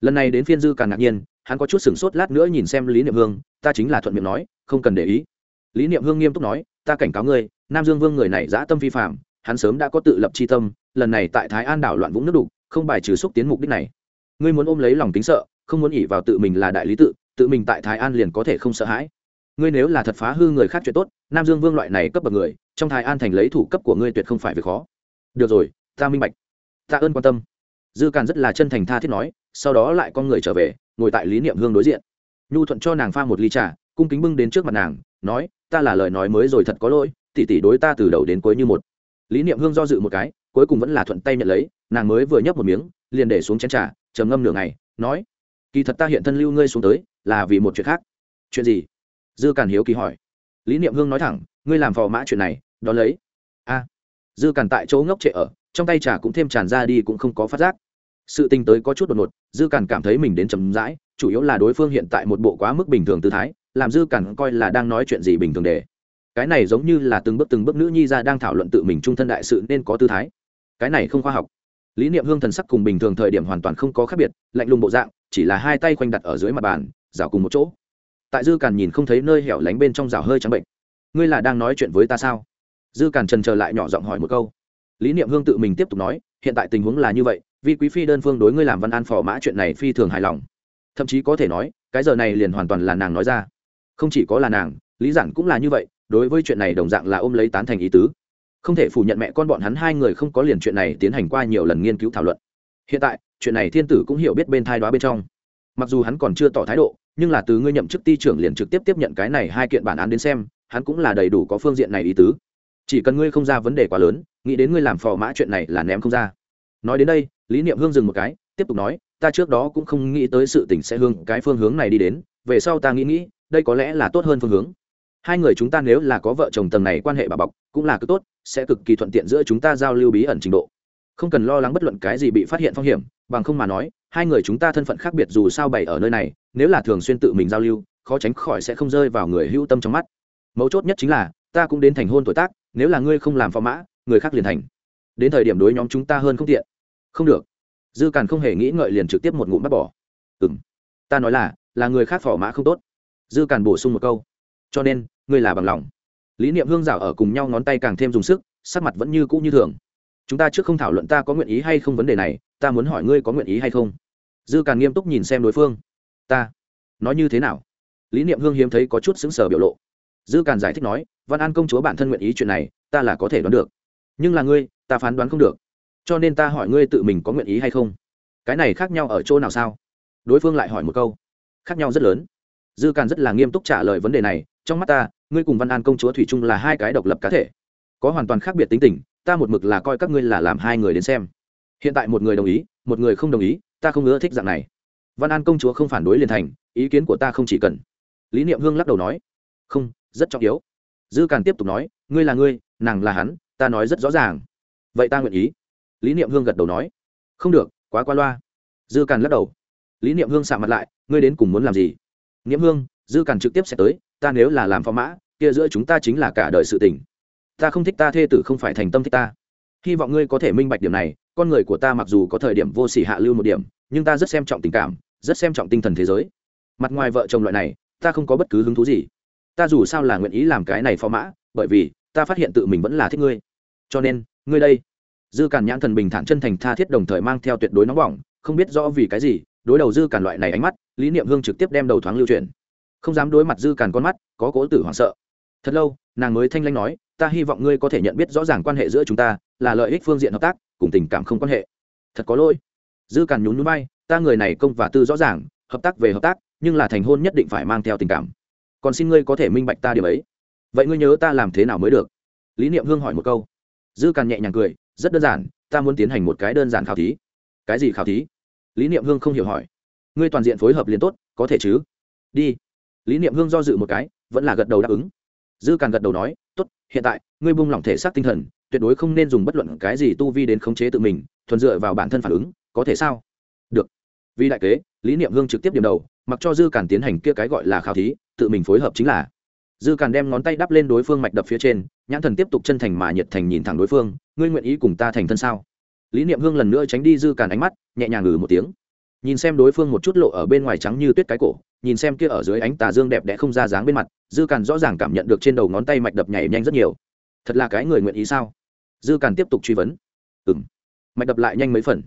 Lần này đến phiên dư càng ngạc nhiên, hắn có chút sửng sốt lát nữa nhìn xem lý niệm hương, ta chính là thuận miệng nói, không cần để ý. Lý niệm hương nghiêm túc nói, ta cảnh cáo ngươi, nam dương vương người này dã tâm vi phạm hắn sớm đã có tự lập c h i tâm, lần này tại thái an đảo loạn vũng nước đục, không bài trừ xúc tiến mục đích này. Ngươi muốn ôm lấy lòng tính sợ, không muốn ỉ vào tự mình là đại lý tự tự mình tại thái an liền có thể không sợ hãi. Ngươi nếu là thật phá hư người khác chuyện tốt, nam dương vương loại này cấp bậc người, trong thái an thành lấy thủ cấp của ngươi tuyệt không phải việc khó. Được rồi, ta minh bạch ta ơn quan tâm. Dư càn rất là chân thành tha thiết nói, sau đó lại con người trở về, ngồi tại lý niệm hương đối diện. Nhu thuận cho nàng pha một ly trà, cung kính bưng đến trước mặt nàng, nói, ta là lời nói mới rồi thật có lỗi tỉ tỉ đối ta từ đầu đến cuối như một. Lý niệm hương do dự một cái, cuối cùng vẫn là thuận tay nhận lấy, nàng mới vừa nhấp một miếng, liền để xuống chén trà, trầm ngâm nửa ngày, nói, kỳ thật ta hiện thân lưu ngươi xuống tới, là vì một chuyện khác. Chuyện gì? Dư càn hiếu kỳ hỏi. Lý niệm hương nói thẳng, ngươi làm phò mã chuyện này, đón lấy. A. Dư càn tại chỗ ngốc trệ ở trong tay trà cũng thêm tràn ra đi cũng không có phát giác. Sự tình tới có chút đột ngột, dư cản cảm thấy mình đến chậm rãi, chủ yếu là đối phương hiện tại một bộ quá mức bình thường tư thái, làm dư cản coi là đang nói chuyện gì bình thường để. Cái này giống như là từng bước từng bước nữ nhi ra đang thảo luận tự mình trung thân đại sự nên có tư thái. Cái này không khoa học. Lý niệm hương thần sắc cùng bình thường thời điểm hoàn toàn không có khác biệt, lạnh lùng bộ dạng, chỉ là hai tay khoanh đặt ở dưới mặt bàn rào cùng một chỗ. Tại dư càn nhìn không thấy nơi hẻo lánh bên trong rào hơi trắng bệnh. Ngươi là đang nói chuyện với ta sao? Dư càn trần trở lại nhỏ giọng hỏi một câu lý niệm hương tự mình tiếp tục nói, hiện tại tình huống là như vậy vì quý phi đơn phương đối ngươi làm văn an phò mã chuyện này phi thường hài lòng. Thậm chí có thể nói, cái giờ này liền hoàn toàn là nàng nói ra. Không chỉ có là nàng, lý giản cũng là như vậy, đối với chuyện này đồng dạng là ôm lấy tán thành ý tứ. Không thể phủ nhận mẹ con bọn hắn hai người không có liền chuyện này tiến hành qua nhiều lần nghiên cứu thảo luận. Hiện tại, chuyện này thiên tử cũng hiểu biết bên thai đoá bên trong. Mặc dù hắn còn chưa tỏ thái độ, nhưng là từ ngươi nhậm chức ty trưởng liền trực tiếp tiếp nhận cái này hai kiện bản án đến xem, hắn cũng là đầy đủ có phương diện này ý tứ chỉ cần ngươi không ra vấn đề quá lớn, nghĩ đến ngươi làm phò mã chuyện này là ném không ra. Nói đến đây, lý niệm hương dừng một cái, tiếp tục nói, ta trước đó cũng không nghĩ tới sự tình sẽ hương cái phương hướng này đi đến, về sau ta nghĩ nghĩ, đây có lẽ là tốt hơn phương hướng. Hai người chúng ta nếu là có vợ chồng tầng này quan hệ bà bọc, cũng là cực tốt, sẽ cực kỳ thuận tiện giữa chúng ta giao lưu bí ẩn trình độ. Không cần lo lắng bất luận cái gì bị phát hiện phong hiểm, bằng không mà nói, hai người chúng ta thân phận khác biệt dù sao bày ở nơi này, nếu là thường xuyên tự mình giao lưu, khó tránh khỏi sẽ không rơi vào người hữu tâm trong mắt. Mấu chốt nhất chính là, ta cũng đến thành hôn tuổi tác nếu là ngươi không làm phò mã, người khác liền thành. Đến thời điểm đối nhóm chúng ta hơn không tiện. Không được. Dư càn không hề nghĩ ngợi liền trực tiếp một ngụm bắt bỏ. Ừ m ta nói là là người khác phò mã không tốt. Dư càn bổ sung một câu. Cho nên, ngươi là bằng lòng. Lý niệm hương rảo ở cùng nhau ngón tay càng thêm dùng sức, sắc mặt vẫn như cũ như thường. Chúng ta trước không thảo luận ta có nguyện ý hay không vấn đề này, ta muốn hỏi ngươi có nguyện ý hay không? Dư càn nghiêm túc nhìn xem đối phương. Ta. Nói như thế nào? Lý niệm hương hiếm thấy có chút xứng sở biểu lộ dư càn giải thích nói, văn an công chúa bản thân nguyện ý chuyện này, ta là có thể đoán được. Nhưng là ngươi, ta phán đoán không được. Cho nên ta hỏi ngươi tự mình có nguyện ý hay không? Cái này khác nhau ở chỗ nào sao? Đối phương lại hỏi một câu. Khác nhau rất lớn. Dư càn rất là nghiêm túc trả lời vấn đề này. Trong mắt ta, ngươi cùng văn an công chúa thủy trung là hai cái độc lập cá thể. Có hoàn toàn khác biệt tính tình, ta một mực là coi các ngươi là làm hai người đến xem. Hiện tại một người đồng ý, một người không đồng ý, ta không ưa thích dạng này. Văn an công chúa không phản đối liền thành, ý kiến của ta không chỉ cần. Lý niệm hương lắc đầu nói, không rất trọng yếu. Dư càn tiếp tục nói, ngươi là ngươi, nàng là hắn, ta nói rất rõ ràng. Vậy ta nguyện ý. Lý niệm hương gật đầu nói, không được, quá qua loa. Dư càn lắc đầu. Lý niệm hương sạ mặt lại, ngươi đến cùng muốn làm gì? Niệm hương, dư càn trực tiếp sẽ tới, ta nếu là làm phó mã, kia giữa chúng ta chính là cả đời sự tình. Ta không thích ta thê tử không phải thành tâm thích ta. Hy vọng ngươi có thể minh bạch điểm này, con người của ta mặc dù có thời điểm vô s ỉ hạ lưu một điểm, nhưng ta rất xem trọng tình cảm, rất xem trọng tinh thần thế giới. Mặt ngoài vợ chồng loại này, ta không có bất cứ hứng thú gì ta dù sao là nguyện ý làm cái này phó mã, bởi vì ta phát hiện tự mình vẫn là thích ngươi. Cho nên, ngươi đây. Dư càn nhãn thần bình thản chân thành tha thiết đồng thời mang theo tuyệt đối nóng bỏng, không biết rõ vì cái gì, đối đầu dư càn loại này ánh mắt, lý niệm hương trực tiếp đem đầu thoáng lưu truyền không dám đối mặt dư càn con mắt, có cố tử hoảng sợ. Thật lâu, nàng mới thanh lanh nói, ta hy vọng ngươi có thể nhận biết rõ ràng quan hệ giữa chúng ta, là lợi ích phương diện hợp tác, cùng tình cảm không quan hệ. Thật có lỗi. Dư càn nhún núi bay ta người này công và tư rõ ràng, hợp tác về hợp tác, nhưng là thành hôn nhất định phải mang theo tình cảm còn xin ngươi có thể minh bạch ta điều ấy. Vậy ngươi nhớ ta làm thế nào mới được? Lý niệm hương hỏi một câu. Dư càn nhẹ nhàng cười, rất đơn giản, ta muốn tiến hành một cái đơn giản khảo thí. Cái gì khảo thí? Lý niệm hương không hiểu hỏi. Ngươi toàn diện phối hợp liền tốt, có thể chứ? Đi. Lý niệm hương do dự một cái, vẫn là gật đầu đáp ứng. Dư càn gật đầu nói, tốt, hiện tại, ngươi buông lỏng thể xác tinh thần, tuyệt đối không nên dùng bất luận cái gì tu vi đến khống chế tự mình, thuần dựa vào bản thân phản ứng, có thể sao? Được. Vì đại kế lý niệm hương trực tiếp điểm đầu, mặc cho dư càn tiến hành kia cái gọi là khảo thí, tự mình phối hợp chính là. Dư càn đem ngón tay đắp lên đối phương mạch đập phía trên, nhãn thần tiếp tục chân thành mà nhiệt thành nhìn thẳng đối phương, ngươi nguyện ý cùng ta thành thân sao? Lý niệm hương lần nữa tránh đi dư càn ánh mắt, nhẹ nhàng ngừ một tiếng. Nhìn xem đối phương một chút lộ ở bên ngoài trắng như tuyết cái cổ, nhìn xem kia ở dưới ánh tà dương đẹp đẽ không ra dáng bên mặt, dư càn rõ ràng cảm nhận được trên đầu ngón tay mạch đập nhảy nhanh rất nhiều. Thật là cái người nguyện ý sao? Dư càn tiếp tục truy vấn. Ừ m mạch đập lại nhanh mấy phần.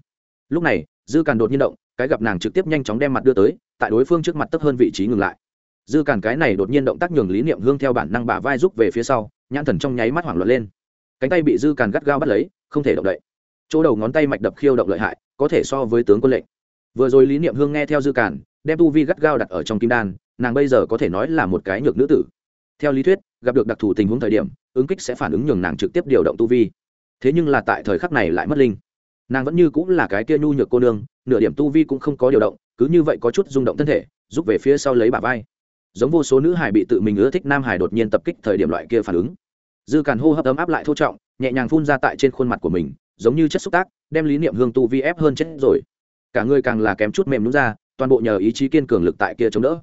Lúc này, dư càn đột nhiên động cái gặp nàng trực tiếp nhanh chóng đem mặt đưa tới, tại đối phương trước mặt tấp hơn vị trí ngừng lại. Dư càn cái này đột nhiên động tác nhường lý niệm hương theo bản năng bả vai rút về phía sau, nhãn thần trong nháy mắt hoảng loạn lên. Cánh tay bị dư càn gắt gao bắt lấy, không thể động đậy. Chỗ đầu ngón tay mạch đập khiêu động lợi hại, có thể so với tướng quân lệnh. Vừa rồi lý niệm hương nghe theo dư càn đem tu vi gắt gao đặt ở trong kim đan, nàng bây giờ có thể nói là một cái nhược nữ tử. Theo lý thuyết, gặp được đặc thù tình huống thời điểm, ứng kích sẽ phản ứng nhường nàng trực tiếp điều động tu vi. Thế nhưng là tại thời khắc này lại mất linh. Nàng vẫn như cũng là cái kia nhu nhược cô nương nửa điểm tu vi cũng không có điều động, cứ như vậy có chút rung động thân thể giúp về phía sau lấy bả vai. Giống vô số nữ hải bị tự mình ưa thích, nam hải đột nhiên tập kích thời điểm loại kia phản ứng. Dư càn hô hấp ấm áp lại thô trọng, nhẹ nhàng phun ra tại trên khuôn mặt của mình, giống như chất xúc tác, đem lý niệm hương tu vi ép hơn chết rồi. Cả người càng là kém chút mềm nhúng ra, toàn bộ nhờ ý chí kiên cường lực tại kia chống đỡ.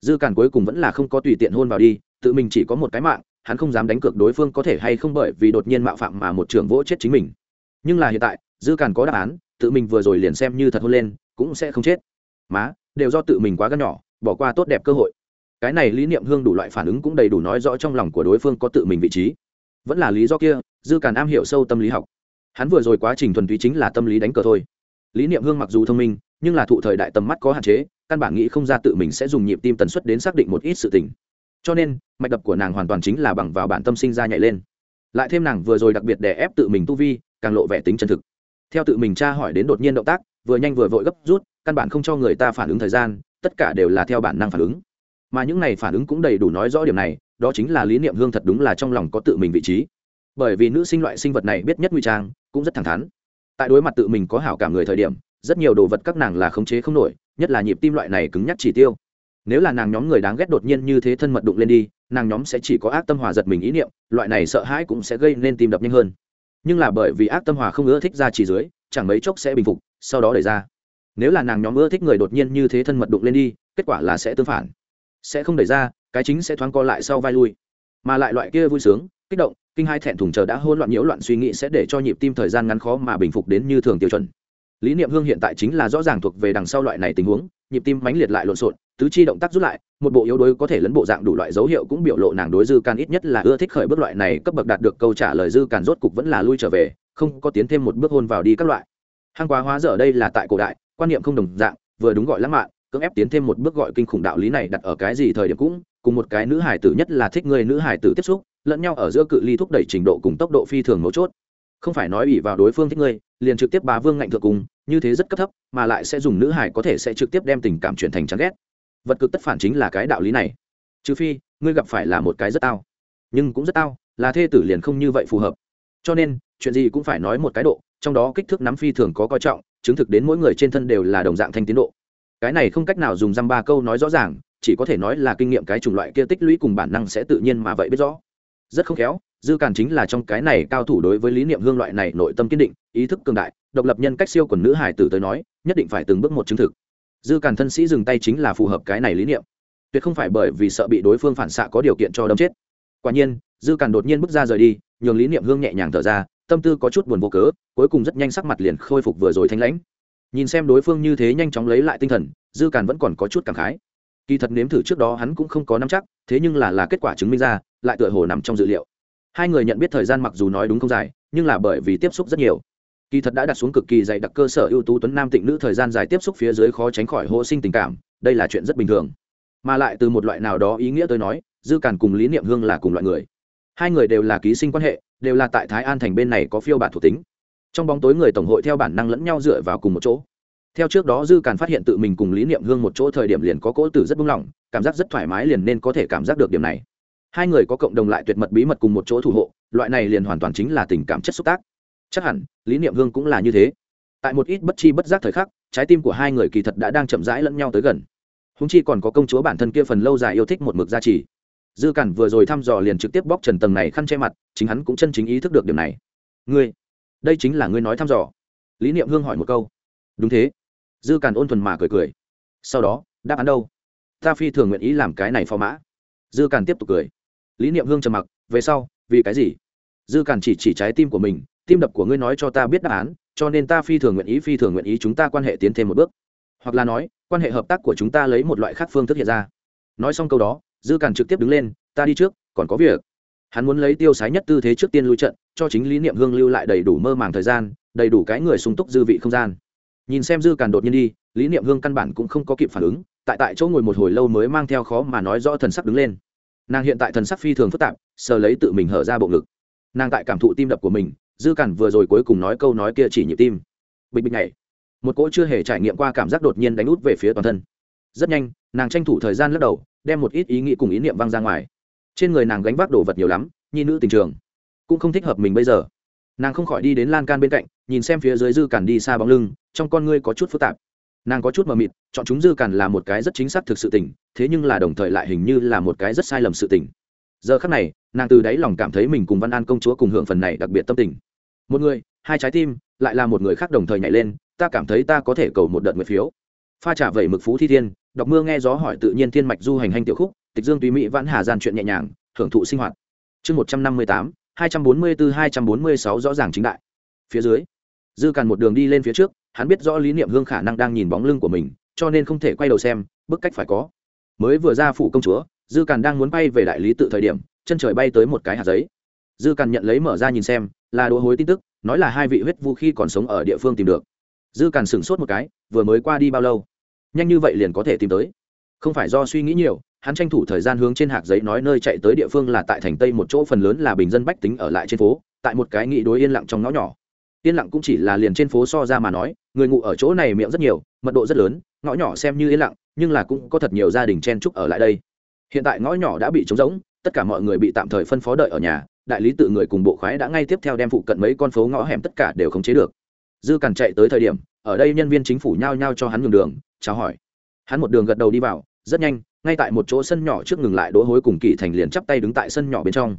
Dư càn cuối cùng vẫn là không có tùy tiện hôn vào đi, tự mình chỉ có một cái mạng, hắn không dám đánh cược đối phương có thể hay không bởi vì đột nhiên mạo phạm mà một trưởng vỗ chết chính mình. Nhưng là hiện tại, dư càn có đáp án tự mình vừa rồi liền xem như thật hôn lên, cũng sẽ không chết. Má, đều do tự mình quá gắn nhỏ, bỏ qua tốt đẹp cơ hội. Cái này lý niệm hương đủ loại phản ứng cũng đầy đủ nói rõ trong lòng của đối phương có tự mình vị trí. Vẫn là lý do kia, dư càn am hiểu sâu tâm lý học. Hắn vừa rồi quá trình thuần túy chính là tâm lý đánh cờ thôi. Lý niệm hương mặc dù thông minh, nhưng là thụ thời đại tầm mắt có hạn chế, căn bản nghĩ không ra tự mình sẽ dùng nhịp tim tần suất đến xác định một ít sự tình. Cho nên, mạch đập của nàng hoàn toàn chính là bằng vào bản tâm sinh ra nhảy lên. Lại thêm nàng vừa rồi đặc biệt để ép tự mình tu vi, càng lộ vẻ tính chân thực theo tự mình tra hỏi đến đột nhiên động tác, vừa nhanh vừa vội gấp rút, căn bản không cho người ta phản ứng thời gian, tất cả đều là theo bản năng phản ứng. Mà những này phản ứng cũng đầy đủ nói rõ điểm này, đó chính là lý niệm hương thật đúng là trong lòng có tự mình vị trí. Bởi vì nữ sinh loại sinh vật này biết nhất nguy trang, cũng rất thẳng thắn. Tại đối mặt tự mình có hảo cảm người thời điểm, rất nhiều đồ vật các nàng là khống chế không nổi, nhất là nhịp tim loại này cứng nhắc chỉ tiêu. Nếu là nàng nhóm người đáng ghét đột nhiên như thế thân mật đụng lên đi, nàng nhóm sẽ chỉ có ác tâm hòa giật mình ý niệm, loại này sợ hãi cũng sẽ gây nên tim đập nhanh hơn nhưng là bởi vì ác tâm hòa không ưa thích ra chỉ dưới, chẳng mấy chốc sẽ bình phục, sau đó đẩy ra. Nếu là nàng nhóm ưa thích người đột nhiên như thế thân mật đụng lên đi, kết quả là sẽ tương phản. Sẽ không đẩy ra, cái chính sẽ thoáng co lại sau vai lui. Mà lại loại kia vui sướng, kích động, kinh hai thẹn thùng chờ đã hôn loạn nhiễu loạn suy nghĩ sẽ để cho nhịp tim thời gian ngắn khó mà bình phục đến như thường tiêu chuẩn lý niệm hương hiện tại chính là rõ ràng thuộc về đằng sau loại này tình huống, nhịp tim mãnh liệt lại lộn xộn, tứ chi động tác rút lại, một bộ yếu đuối có thể lấn bộ dạng đủ loại dấu hiệu cũng biểu lộ nàng đối dư can ít nhất là ưa thích khởi bước loại này cấp bậc đạt được câu trả lời dư càn rốt cục vẫn là lui trở về, không có tiến thêm một bước hôn vào đi các loại. Hang quá hóa dở đây là tại cổ đại, quan niệm không đồng dạng, vừa đúng gọi lãng mạn, cưỡng ép tiến thêm một bước gọi kinh khủng đạo lý này đặt ở cái gì thời điểm cũng, cùng một cái nữ hải tử nhất là thích người nữ hải tử tiếp xúc, lẫn nhau ở giữa cự ly thúc đẩy trình độ cùng tốc độ phi thường mấu chốt không phải nói ủy vào đối phương thích ngươi, liền trực tiếp bá vương ngạnh thượng cùng, như thế rất cấp thấp, mà lại sẽ dùng nữ hải có thể sẽ trực tiếp đem tình cảm chuyển thành chán ghét. Vật cực tất phản chính là cái đạo lý này. Trừ phi, ngươi gặp phải là một cái rất tao. Nhưng cũng rất tao, là thê tử liền không như vậy phù hợp. Cho nên, chuyện gì cũng phải nói một cái độ, trong đó kích thước nắm phi thường có coi trọng, chứng thực đến mỗi người trên thân đều là đồng dạng thanh tiến độ. Cái này không cách nào dùng dăm ba câu nói rõ ràng, chỉ có thể nói là kinh nghiệm cái chủng loại kia tích lũy cùng bản năng sẽ tự nhiên mà vậy biết rõ. Rất không khéo dư càn chính là trong cái này cao thủ đối với lý niệm hương loại này nội tâm kiên định, ý thức cường đại, độc lập nhân cách siêu quần nữ hải tử tới nói, nhất định phải từng bước một chứng thực. Dư càn thân sĩ dừng tay chính là phù hợp cái này lý niệm. Tuyệt không phải bởi vì sợ bị đối phương phản xạ có điều kiện cho đâm chết. Quả nhiên, dư càn đột nhiên bước ra rời đi, nhường lý niệm hương nhẹ nhàng thở ra, tâm tư có chút buồn vô cớ, cuối cùng rất nhanh sắc mặt liền khôi phục vừa rồi thanh lãnh. Nhìn xem đối phương như thế nhanh chóng lấy lại tinh thần, dư càn vẫn còn có chút cảm khái. Kỳ thật nếm thử trước đó hắn cũng không có nắm chắc, thế nhưng là là kết quả chứng minh ra, lại tựa hồ nằm trong dự liệu hai người nhận biết thời gian mặc dù nói đúng không dài, nhưng là bởi vì tiếp xúc rất nhiều. Kỳ thật đã đặt xuống cực kỳ dày đặc cơ sở ưu tú tuấn nam tịnh nữ thời gian dài tiếp xúc phía dưới khó tránh khỏi hô sinh tình cảm, đây là chuyện rất bình thường. Mà lại từ một loại nào đó ý nghĩa tôi nói, dư càn cùng lý niệm hương là cùng loại người. Hai người đều là ký sinh quan hệ, đều là tại thái an thành bên này có phiêu bản thuộc tính. Trong bóng tối người tổng hội theo bản năng lẫn nhau dựa vào cùng một chỗ. Theo trước đó dư càn phát hiện tự mình cùng lý niệm hương một chỗ thời điểm liền có cỗ tử rất buông lỏng cảm giác rất thoải mái liền nên có thể cảm giác được điểm này hai người có cộng đồng lại tuyệt mật bí mật cùng một chỗ thủ hộ, loại này liền hoàn toàn chính là tình cảm chất xúc tác. Chắc hẳn, lý niệm hương cũng là như thế. Tại một ít bất chi bất giác thời khắc, trái tim của hai người kỳ thật đã đang chậm rãi lẫn nhau tới gần. Húng chi còn có công chúa bản thân kia phần lâu dài yêu thích một mực gia trì. Dư cản vừa rồi thăm dò liền trực tiếp bóc trần tầng này khăn che mặt, chính hắn cũng chân chính ý thức được điểm này. Ngươi, đây chính là ngươi nói thăm dò. Lý niệm hương hỏi một câu. Đúng thế. Dư cản ôn thuần mà cười cười. Sau đó, đáp án đâu? Ta phi thường nguyện ý làm cái này phò mã. Dư cản tiếp tục cười lý niệm hương trầm mặc, về sau, vì cái gì? Dư cản chỉ chỉ trái tim của mình, tim đập của ngươi nói cho ta biết đáp án, cho nên ta phi thường nguyện ý, phi thường nguyện ý chúng ta quan hệ tiến thêm một bước. Hoặc là nói, quan hệ hợp tác của chúng ta lấy một loại khác phương thức hiện ra. Nói xong câu đó, dư cản trực tiếp đứng lên, ta đi trước, còn có việc. Hắn muốn lấy tiêu sái nhất tư thế trước tiên lui trận, cho chính lý niệm hương lưu lại đầy đủ mơ màng thời gian, đầy đủ cái người sung túc dư vị không gian. Nhìn xem dư càn đột nhiên đi, lý niệm hương căn bản cũng không có kịp phản ứng, tại tại chỗ ngồi một hồi lâu mới mang theo khó mà nói rõ thần sắc đứng lên nàng hiện tại thần sắc phi thường phức tạp, sờ lấy tự mình hở ra bộ ngực. Nàng tại cảm thụ tim đập của mình, dư cản vừa rồi cuối cùng nói câu nói kia chỉ nhịp tim. Bịch bịch nhảy. Một cỗ chưa hề trải nghiệm qua cảm giác đột nhiên đánh út về phía toàn thân. Rất nhanh, nàng tranh thủ thời gian lắc đầu, đem một ít ý nghĩ cùng ý niệm văng ra ngoài. Trên người nàng gánh vác đồ vật nhiều lắm, nhi nữ tình trường. Cũng không thích hợp mình bây giờ. Nàng không khỏi đi đến lan can bên cạnh, nhìn xem phía dưới dư cản đi xa bóng lưng, trong con ngươi có chút phức tạp nàng có chút mờ mịt, chọn chúng dư càn là một cái rất chính xác thực sự tình, thế nhưng là đồng thời lại hình như là một cái rất sai lầm sự tình. Giờ khắc này, nàng từ đáy lòng cảm thấy mình cùng văn an công chúa cùng hưởng phần này đặc biệt tâm tình. Một người, hai trái tim, lại là một người khác đồng thời nhảy lên, ta cảm thấy ta có thể cầu một đợt nguyện phiếu. Pha trả vẩy mực phú thi thiên, đọc mưa nghe gió hỏi tự nhiên thiên mạch du hành hành tiểu khúc, tịch dương tùy mỹ vãn hà gian chuyện nhẹ nhàng, thưởng thụ sinh hoạt. Chương một trăm năm mươi tám, hai trăm bốn mươi bốn hai trăm bốn mươi sáu rõ ràng chính đại. Phía dưới, dư càn một đường đi lên phía trước hắn biết rõ lý niệm hương khả năng đang nhìn bóng lưng của mình, cho nên không thể quay đầu xem, bức cách phải có. Mới vừa ra phủ công chúa, dư càn đang muốn bay về đại lý tự thời điểm, chân trời bay tới một cái hạt giấy. Dư càn nhận lấy mở ra nhìn xem, là đỗ hối tin tức, nói là hai vị huyết vu khi còn sống ở địa phương tìm được. Dư càn sửng sốt một cái, vừa mới qua đi bao lâu? Nhanh như vậy liền có thể tìm tới. Không phải do suy nghĩ nhiều, hắn tranh thủ thời gian hướng trên hạt giấy nói nơi chạy tới địa phương là tại thành tây một chỗ, phần lớn là bình dân bách tính ở lại trên phố, tại một cái nghị đối yên lặng trong ngõ nhỏ yên lặng cũng chỉ là liền trên phố so ra mà nói, người ngụ ở chỗ này miệng rất nhiều, mật độ rất lớn, ngõ nhỏ xem như yên lặng, nhưng là cũng có thật nhiều gia đình chen trúc ở lại đây. Hiện tại ngõ nhỏ đã bị trống rỗng, tất cả mọi người bị tạm thời phân phó đợi ở nhà, đại lý tự người cùng bộ khoái đã ngay tiếp theo đem phụ cận mấy con phố ngõ hẻm tất cả đều khống chế được. Dư càn chạy tới thời điểm, ở đây nhân viên chính phủ nhao nhao cho hắn nhường đường, chào hỏi. Hắn một đường gật đầu đi vào, rất nhanh, ngay tại một chỗ sân nhỏ trước ngừng lại đỗ hối cùng kỳ thành liền chắp tay đứng tại sân nhỏ bên trong.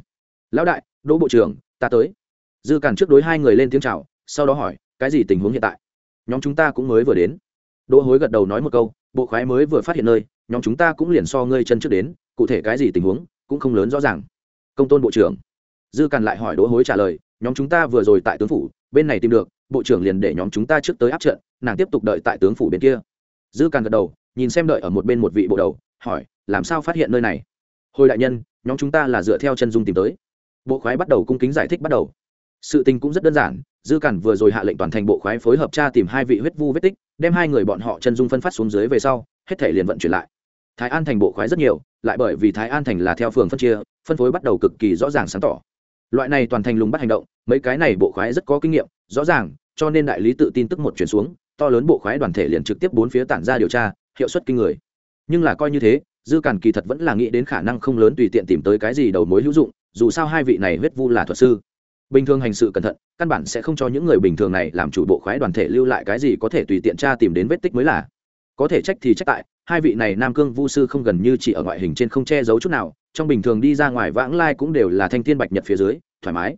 Lão đại, đỗ bộ trưởng, ta tới. Dư càn trước đối hai người lên tiếng chào sau đó hỏi, cái gì tình huống hiện tại? Nhóm chúng ta cũng mới vừa đến. Đỗ hối gật đầu nói một câu, bộ khoái mới vừa phát hiện nơi, nhóm chúng ta cũng liền so ngươi chân trước đến, cụ thể cái gì tình huống cũng không lớn rõ ràng. Công tôn bộ trưởng. Dư càn lại hỏi đỗ hối trả lời, nhóm chúng ta vừa rồi tại tướng phủ, bên này tìm được, bộ trưởng liền để nhóm chúng ta trước tới áp trận, nàng tiếp tục đợi tại tướng phủ bên kia. Dư càn gật đầu, nhìn xem đợi ở một bên một vị bộ đầu, hỏi, làm sao phát hiện nơi này? Hồi đại nhân, nhóm chúng ta là dựa theo chân dung tìm tới. Bộ khoái bắt đầu cung kính giải thích bắt đầu. Sự tình cũng rất đơn giản dư cản vừa rồi hạ lệnh toàn thành bộ khoái phối hợp tra tìm hai vị huyết vu vết tích, đem hai người bọn họ chân dung phân phát xuống dưới về sau, hết thể liền vận chuyển lại. Thái an thành bộ khoái rất nhiều, lại bởi vì thái an thành là theo phường phân chia, phân phối bắt đầu cực kỳ rõ ràng sáng tỏ. Loại này toàn thành lùng bắt hành động, mấy cái này bộ khoái rất có kinh nghiệm, rõ ràng, cho nên đại lý tự tin tức một chuyển xuống, to lớn bộ khoái đoàn thể liền trực tiếp bốn phía tản ra điều tra, hiệu suất kinh người. Nhưng là coi như thế, dư cản kỳ thật vẫn là nghĩ đến khả năng không lớn tùy tiện tìm tới cái gì đầu mối hữu dụng, dù sao hai vị này huyết vu là thuật sư bình thường hành sự cẩn thận, căn bản sẽ không cho những người bình thường này làm chủ bộ khoái đoàn thể lưu lại cái gì có thể tùy tiện tra tìm đến vết tích mới là. Có thể trách thì trách tại, hai vị này nam cương vu sư không gần như chỉ ở ngoại hình trên không che giấu chút nào, trong bình thường đi ra ngoài vãng lai cũng đều là thanh thiên bạch nhật phía dưới, thoải mái.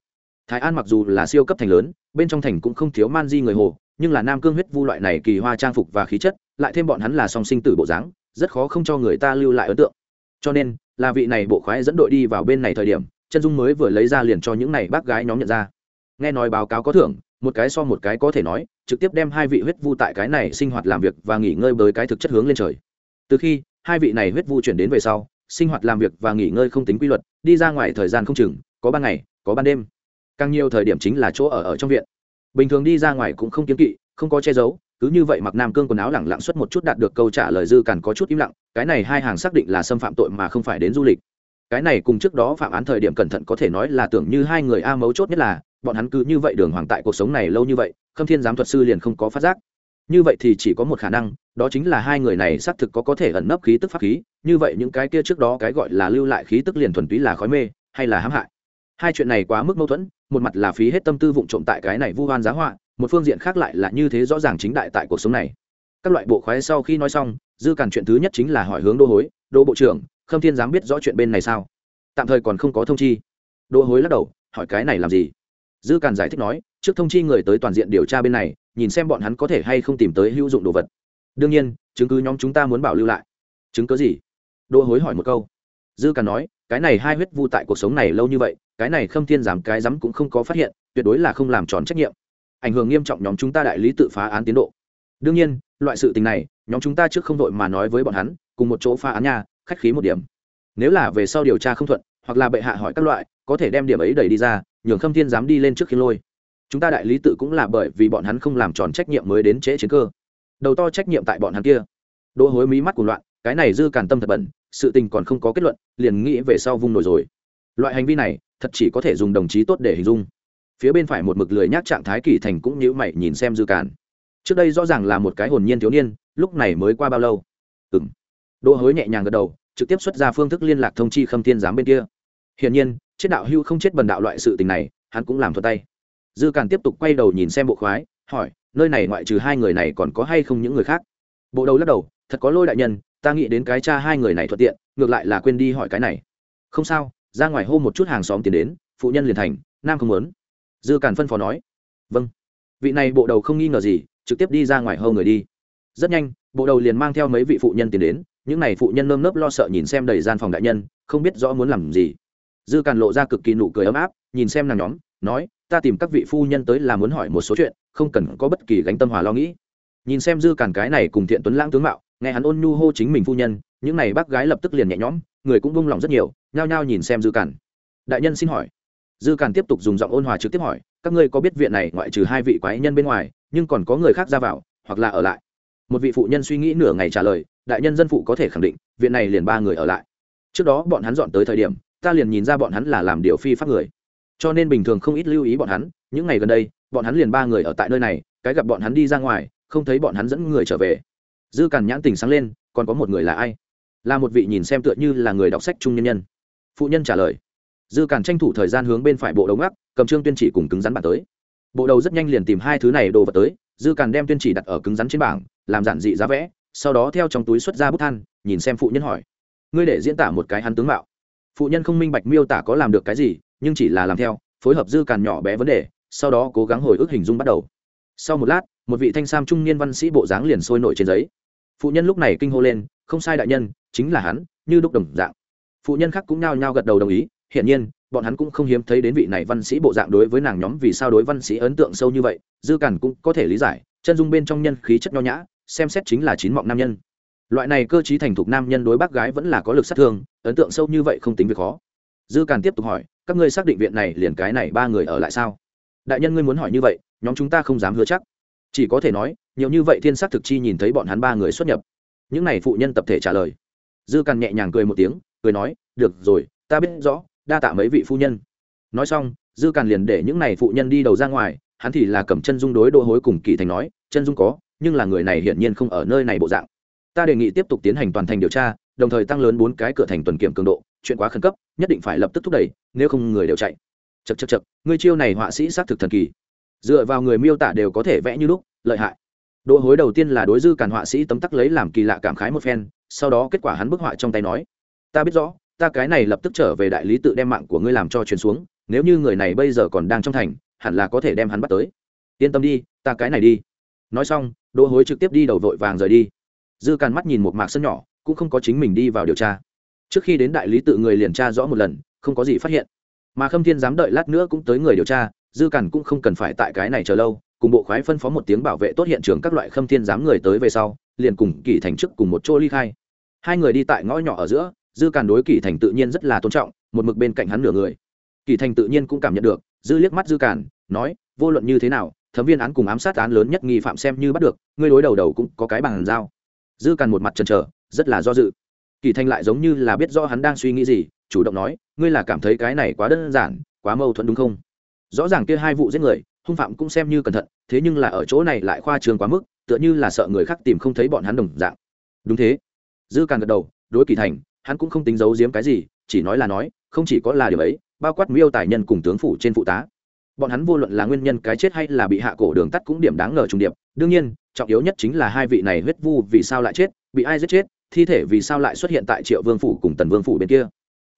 Thái an mặc dù là siêu cấp thành lớn, bên trong thành cũng không thiếu man di người hồ, nhưng là nam cương huyết vu loại này kỳ hoa trang phục và khí chất, lại thêm bọn hắn là song sinh tử bộ dáng, rất khó không cho người ta lưu lại ấn tượng. Cho nên, là vị này bộ khoái dẫn đội đi vào bên này thời điểm chân dung mới vừa lấy ra liền cho những này bác gái nhóm nhận ra. Nghe nói báo cáo có thưởng, một cái so một cái có thể nói, trực tiếp đem hai vị huyết vu tại cái này sinh hoạt làm việc và nghỉ ngơi với cái thực chất hướng lên trời. Từ khi, hai vị này huyết vu chuyển đến về sau, sinh hoạt làm việc và nghỉ ngơi không tính quy luật, đi ra ngoài thời gian không chừng, có ban ngày, có ban đêm. Càng nhiều thời điểm chính là chỗ ở ở trong viện. Bình thường đi ra ngoài cũng không kiếm kỵ, không có che giấu, cứ như vậy mặc nam cương quần áo lẳng lặng suốt một chút đạt được câu trả lời dư càn có chút im lặng, cái này hai hàng xác định là xâm phạm tội mà không phải đến du lịch cái này cùng trước đó phạm án thời điểm cẩn thận có thể nói là tưởng như hai người a mấu chốt nhất là, bọn hắn cứ như vậy đường hoàng tại cuộc sống này lâu như vậy, khâm thiên giám thuật sư liền không có phát giác. Như vậy thì chỉ có một khả năng, đó chính là hai người này xác thực có có thể ẩn nấp khí tức pháp khí, như vậy những cái kia trước đó cái gọi là lưu lại khí tức liền thuần túy là khói mê, hay là hãm hại. Hai chuyện này quá mức mâu thuẫn, một mặt là phí hết tâm tư vụng trộm tại cái này vu hoan giá họa, một phương diện khác lại là như thế rõ ràng chính đại tại cuộc sống này. Các loại bộ khoái sau khi nói xong, dư càn chuyện thứ nhất chính là hỏi hướng đô hối đô bộ trưởng khâm thiên dám biết rõ chuyện bên này sao? Tạm thời còn không có thông chi. Đô hối lắc đầu, hỏi cái này làm gì? Dư càn giải thích nói, trước thông chi người tới toàn diện điều tra bên này, nhìn xem bọn hắn có thể hay không tìm tới hữu dụng đồ vật. Đương nhiên, chứng cứ nhóm chúng ta muốn bảo lưu lại. Chứng cứ gì? Đô hối hỏi một câu. Dư càn nói, cái này hai huyết vu tại cuộc sống này lâu như vậy, cái này khâm thiên giảm cái rắm cũng không có phát hiện, tuyệt đối là không làm tròn trách nhiệm. Ảnh hưởng nghiêm trọng nhóm chúng ta đại lý tự phá án tiến độ. Đương nhiên, loại sự tình này, nhóm chúng ta trước không đội mà nói với bọn hắn, cùng một chỗ phá án nha khách khí một điểm. Nếu là về sau điều tra không thuận, hoặc là bệ hạ hỏi các loại, có thể đem điểm ấy đẩy đi ra, nhường khâm thiên dám đi lên trước khi lôi. Chúng ta đại lý tự cũng là bởi vì bọn hắn không làm tròn trách nhiệm mới đến trễ chiến cơ. Đầu to trách nhiệm tại bọn hắn kia. Đỗ hối mí mắt của loạn, cái này dư càn tâm thật bẩn, sự tình còn không có kết luận, liền nghĩ về sau vung nổi rồi. Loại hành vi này, thật chỉ có thể dùng đồng chí tốt để hình dung. Phía bên phải một mực lười nhác trạng thái kỳ thành cũng nhữ mày nhìn xem dư càn. Trước đây rõ ràng là một cái hồn nhiên thiếu niên, lúc này mới qua bao lâu? Ừng đỗ hối nhẹ nhàng gật đầu, trực tiếp xuất ra phương thức liên lạc thông chi khâm thiên giám bên kia. Hiển nhiên, chết đạo hưu không chết bần đạo loại sự tình này, hắn cũng làm thuật tay. Dư càn tiếp tục quay đầu nhìn xem bộ khoái, hỏi, nơi này ngoại trừ hai người này còn có hay không những người khác? Bộ đầu lắc đầu, thật có lôi đại nhân, ta nghĩ đến cái cha hai người này thuận tiện, ngược lại là quên đi hỏi cái này. Không sao, ra ngoài hô một chút hàng xóm tiến đến, phụ nhân liền thành, nam không muốn. Dư càn phân phó nói. Vâng. Vị này bộ đầu không nghi ngờ gì, trực tiếp đi ra ngoài hâu người đi. Rất nhanh, bộ đầu liền mang theo mấy vị phụ nhân tiến đến những n à y phụ nhân nơm nớp lo sợ nhìn xem đầy gian phòng đại nhân, không biết rõ muốn làm gì. Dư càn lộ ra cực kỳ nụ cười ấm áp, nhìn xem nàng nhóm, nói, ta tìm các vị phu nhân tới là muốn hỏi một số chuyện, không cần có bất kỳ gánh tâm hòa lo nghĩ. Nhìn xem dư càn cái này cùng thiện tuấn lãng tướng mạo, nghe hắn ôn nhu hô chính mình phu nhân, những n à y bác gái lập tức liền nhẹ nhõm, người cũng vung lòng rất nhiều, nhao nhao nhìn xem dư càn. Đại nhân xin hỏi. Dư càn tiếp tục dùng giọng ôn hòa trực tiếp hỏi, các ngươi có biết viện này ngoại trừ hai vị quái nhân bên ngoài, nhưng còn có người khác ra vào, hoặc là ở lại? Một vị phụ nhân suy nghĩ nửa ngày trả lời đại nhân dân phụ có thể khẳng định, viện này liền ba người ở lại. Trước đó bọn hắn dọn tới thời điểm, ta liền nhìn ra bọn hắn là làm điều phi pháp người. Cho nên bình thường không ít lưu ý bọn hắn, những ngày gần đây, bọn hắn liền ba người ở tại nơi này, cái gặp bọn hắn đi ra ngoài, không thấy bọn hắn dẫn người trở về. Dư càn nhãn tình sáng lên, còn có một người là ai? Là một vị nhìn xem tựa như là người đọc sách trung nhân nhân. Phụ nhân trả lời. Dư càn tranh thủ thời gian hướng bên phải bộ đầu ngắc, cầm trương tuyên chỉ cùng cứng rắn bản tới. Bộ đầu rất nhanh liền tìm hai thứ này đồ vật tới, dư càn đem tuyên chỉ đặt ở cứng rắn trên bảng, làm giản dị giá vẽ sau đó theo trong túi xuất ra bút than, nhìn xem phụ nhân hỏi. Ngươi để diễn tả một cái hắn tướng mạo. Phụ nhân không minh bạch miêu tả có làm được cái gì, nhưng chỉ là làm theo, phối hợp dư càn nhỏ bé vấn đề, sau đó cố gắng hồi ức hình dung bắt đầu. Sau một lát, một vị thanh sam trung niên văn sĩ bộ dáng liền sôi nổi trên giấy. Phụ nhân lúc này kinh hô lên, không sai đại nhân, chính là hắn, như đúc đồng dạng. Phụ nhân khác cũng nhao nhao gật đầu đồng ý, hiển nhiên, bọn hắn cũng không hiếm thấy đến vị này văn sĩ bộ dạng đối với nàng nhóm vì sao đối văn sĩ ấn tượng sâu như vậy, dư cản cũng có thể lý giải, chân dung bên trong nhân khí chất nho nhã xem xét chính là chín mọng nam nhân. Loại này cơ trí thành thục nam nhân đối bác gái vẫn là có lực sát thương, ấn tượng sâu như vậy không tính việc khó. Dư càn tiếp tục hỏi, các ngươi xác định viện này liền cái này ba người ở lại sao? Đại nhân ngươi muốn hỏi như vậy, nhóm chúng ta không dám hứa chắc. Chỉ có thể nói, nhiều như vậy thiên sắc thực chi nhìn thấy bọn hắn ba người xuất nhập. Những này phụ nhân tập thể trả lời. Dư càn nhẹ nhàng cười một tiếng, cười nói, được rồi, ta biết rõ, đa tạ mấy vị phu nhân. Nói xong, dư càn liền để những này phụ nhân đi đầu ra ngoài, hắn thì là cầm chân dung đối đỗ hối cùng kỳ thành nói, chân dung có nhưng là người này hiển nhiên không ở nơi này bộ dạng. Ta đề nghị tiếp tục tiến hành toàn thành điều tra, đồng thời tăng lớn bốn cái cửa thành tuần kiểm cường độ, chuyện quá khẩn cấp, nhất định phải lập tức thúc đẩy, nếu không người đều chạy. Chật chật chật ngươi chiêu này họa sĩ xác thực thần kỳ. Dựa vào người miêu tả đều có thể vẽ như lúc, lợi hại. Đỗ hối đầu tiên là đối dư càn họa sĩ tấm tắc lấy làm kỳ lạ cảm khái một phen, sau đó kết quả hắn bức họa trong tay nói, ta biết rõ, ta cái này lập tức trở về đại lý tự đem mạng của ngươi làm cho truyền xuống, nếu như người này bây giờ còn đang trong thành, hẳn là có thể đem hắn bắt tới. Yên tâm đi, ta cái này đi nói xong, đỗ hối trực tiếp đi đầu vội vàng rời đi. Dư càn mắt nhìn một mạc sân nhỏ, cũng không có chính mình đi vào điều tra. Trước khi đến đại lý tự người liền tra rõ một lần, không có gì phát hiện. Mà khâm thiên dám đợi lát nữa cũng tới người điều tra, dư càn cũng không cần phải tại cái này chờ lâu, cùng bộ khoái phân phó một tiếng bảo vệ tốt hiện trường các loại khâm thiên dám người tới về sau, liền cùng kỳ thành chức cùng một chỗ ly khai. Hai người đi tại ngõ nhỏ ở giữa, dư càn đối kỳ thành tự nhiên rất là tôn trọng, một mực bên cạnh hắn nửa người. Kỳ thành tự nhiên cũng cảm nhận được, dư liếc mắt dư càn, nói, vô luận như thế nào thẩm viên án cùng ám sát án lớn nhất nghi phạm xem như bắt được, ngươi đối đầu đầu cũng có cái bằng dao dư càn một mặt trần trở rất là do dự. Kỳ thanh lại giống như là biết rõ hắn đang suy nghĩ gì, chủ động nói, ngươi là cảm thấy cái này quá đơn giản, quá mâu thuẫn đúng không? Rõ ràng kia hai vụ giết người, hung phạm cũng xem như cẩn thận, thế nhưng là ở chỗ này lại khoa trương quá mức, tựa như là sợ người khác tìm không thấy bọn hắn đồng dạng. Đúng thế. Dư càn gật đầu, đối kỳ thành, hắn cũng không tính giấu giếm cái gì, chỉ nói là nói, không chỉ có là điều ấy, bao quát miêu tài nhân cùng tướng phủ trên phụ tá bọn hắn vô luận là nguyên nhân cái chết hay là bị hạ cổ đường tắt cũng điểm đáng ngờ trùng điệp. Đương nhiên, trọng yếu nhất chính là hai vị này huyết vu vì sao lại chết, bị ai giết chết, thi thể vì sao lại xuất hiện tại triệu vương phủ cùng tần vương phủ bên kia.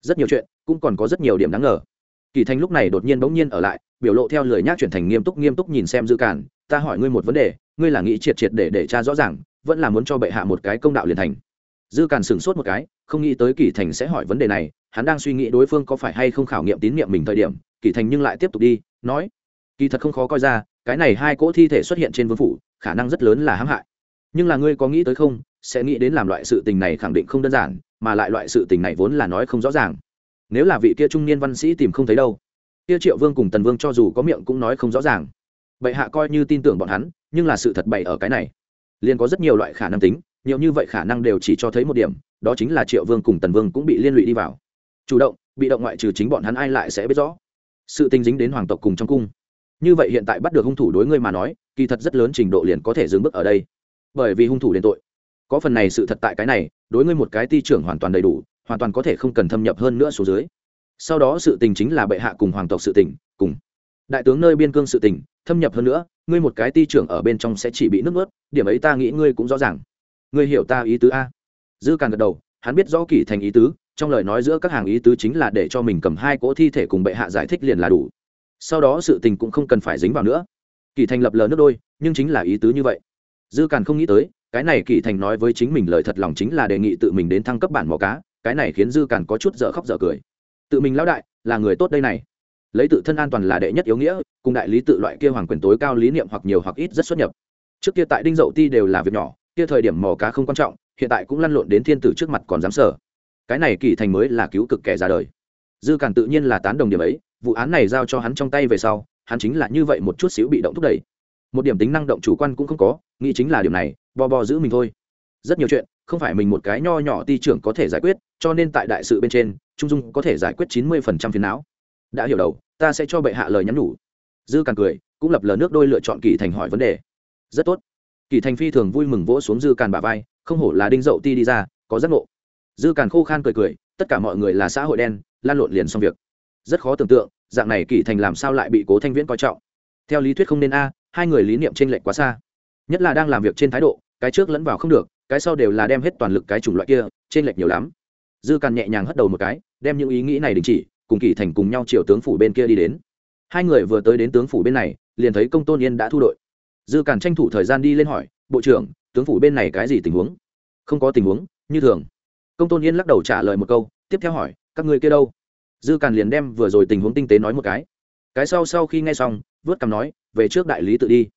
Rất nhiều chuyện, cũng còn có rất nhiều điểm đáng ngờ. Kỳ thanh lúc này đột nhiên bỗng nhiên ở lại, biểu lộ theo lời nhắc chuyển thành nghiêm túc nghiêm túc nhìn xem dư cản ta hỏi ngươi một vấn đề, ngươi là nghĩ triệt triệt để để tra rõ ràng, vẫn là muốn cho bệ hạ một cái công đạo liền thành? Dư cản sửng sốt một cái, không nghĩ tới kỳ thành sẽ hỏi vấn đề này, hắn đang suy nghĩ đối phương có phải hay không khảo nghiệm tín nhiệm mình thời điểm, kỳ thành nhưng lại tiếp tục đi nói, kỳ thật không khó coi ra, cái này hai cỗ thi thể xuất hiện trên vương phủ, khả năng rất lớn là hãm hại. Nhưng là ngươi có nghĩ tới không, sẽ nghĩ đến làm loại sự tình này khẳng định không đơn giản, mà lại loại sự tình này vốn là nói không rõ ràng. Nếu là vị kia trung niên văn sĩ tìm không thấy đâu, kia triệu vương cùng tần vương cho dù có miệng cũng nói không rõ ràng. Bệ hạ coi như tin tưởng bọn hắn, nhưng là sự thật bày ở cái này. Liền có rất nhiều loại khả năng tính, nhiều như vậy khả năng đều chỉ cho thấy một điểm, đó chính là triệu vương cùng tần vương cũng bị liên lụy đi vào. Chủ động, bị động ngoại trừ chính bọn hắn ai lại sẽ biết rõ sự tình dính đến hoàng tộc cùng trong cung. Như vậy hiện tại bắt được hung thủ đối ngươi mà nói, kỳ thật rất lớn trình độ liền có thể dừng bước ở đây. Bởi vì hung thủ đền tội. Có phần này sự thật tại cái này, đối ngươi một cái ti trưởng hoàn toàn đầy đủ, hoàn toàn có thể không cần thâm nhập hơn nữa xuống dưới. Sau đó sự tình chính là bệ hạ cùng hoàng tộc sự tình, cùng đại tướng nơi biên cương sự tình, thâm nhập hơn nữa, ngươi một cái ti trưởng ở bên trong sẽ chỉ bị nước ướt điểm ấy ta nghĩ ngươi cũng rõ ràng. Ngươi hiểu ta ý tứ a? Dư càng gật đầu, hắn biết rõ kỳ thành ý tứ trong lời nói giữa các hàng ý tứ chính là để cho mình cầm hai cỗ thi thể cùng bệ hạ giải thích liền là đủ. Sau đó sự tình cũng không cần phải dính vào nữa. Kỳ thành lập lờ nước đôi, nhưng chính là ý tứ như vậy. Dư càn không nghĩ tới, cái này kỳ thành nói với chính mình lời thật lòng chính là đề nghị tự mình đến thăng cấp bản mỏ cá, cái này khiến dư càn có chút dở khóc dở cười. Tự mình lão đại, là người tốt đây này. Lấy tự thân an toàn là đệ nhất yếu nghĩa, cùng đại lý tự loại kia hoàng quyền tối cao lý niệm hoặc nhiều hoặc ít rất xuất nhập. Trước kia tại đinh dậu ti đều là việc nhỏ, kia thời điểm mò cá không quan trọng, hiện tại cũng lăn lộn đến thiên tử trước mặt còn dám sở cái này kỳ thành mới là cứu cực kẻ ra đời. Dư cản tự nhiên là tán đồng điểm ấy, vụ án này giao cho hắn trong tay về sau, hắn chính là như vậy một chút xíu bị động thúc đẩy. Một điểm tính năng động chủ quan cũng không có, nghĩ chính là điểm này, bo bo giữ mình thôi. Rất nhiều chuyện, không phải mình một cái nho nhỏ ti trưởng có thể giải quyết, cho nên tại đại sự bên trên, trung dung có thể giải quyết chín mươi phần trăm phiền não. Đã hiểu đầu, ta sẽ cho bệ hạ lời nhắn nhủ. Dư càn cười, cũng lập lờ nước đôi lựa chọn kỳ thành hỏi vấn đề. Rất tốt. Kỳ thành phi thường vui mừng vỗ xuống dư càn bà vai, không hổ là đinh dậu ti đi ra, có giác ngộ dư càn khô khan cười cười, tất cả mọi người là xã hội đen, lan lộn liền xong việc. Rất khó tưởng tượng, dạng này kỳ thành làm sao lại bị cố thanh viễn coi trọng. Theo lý thuyết không nên a, hai người lý niệm t r ê n lệch quá xa. Nhất là đang làm việc trên thái độ, cái trước lẫn vào không được, cái sau đều là đem hết toàn lực cái chủng loại kia t r ê n lệch nhiều lắm. Dư càn nhẹ nhàng hất đầu một cái, đem những ý nghĩ này đình chỉ, cùng kỳ thành cùng nhau chiều tướng phủ bên kia đi đến. Hai người vừa tới đến tướng phủ bên này, liền thấy công tôn yên đã thu đội. Dư càn tranh thủ thời gian đi lên hỏi, bộ trưởng, tướng phủ bên này cái gì tình huống? Không có tình huống, như thường công tôn yên lắc đầu trả lời một câu, tiếp theo hỏi, các người kia đâu? Dư càn liền đem vừa rồi tình huống tinh tế nói một cái. Cái sau sau khi nghe xong, vớt cằm nói, về trước đại lý tự đi.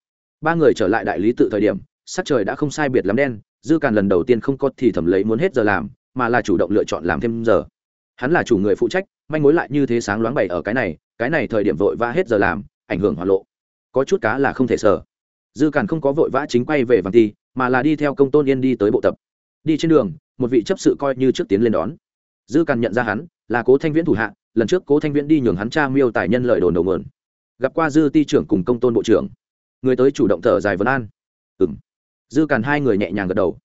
Ba người trở lại đại lý tự thời điểm, sắc trời đã không sai biệt lắm đen, dư càn lần đầu tiên không có thì thẩm lấy muốn hết giờ làm, mà là chủ động lựa chọn làm thêm giờ. Hắn là chủ người phụ trách, manh mối lại như thế sáng loáng bày ở cái này cái này thời điểm vội vã hết giờ làm, ảnh hưởng hỏa lộ. Có chút cá là không thể sở dư càn không có vội vã chính quay về vàng ti mà là đi theo công tôn yên đi tới bộ tập. Đi trên đường một vị chấp sự coi như trước tiến lên đón. Dư càn nhận ra hắn, là cố thanh viễn thủ hạ, lần trước cố thanh viễn đi nhường hắn cha miêu tài nhân lợi đồn đầu mượn gặp qua dư ti trưởng cùng công tôn bộ trưởng. Người tới chủ động thở dài vấn an. Ừng dư càn hai người nhẹ nhàng gật đầu.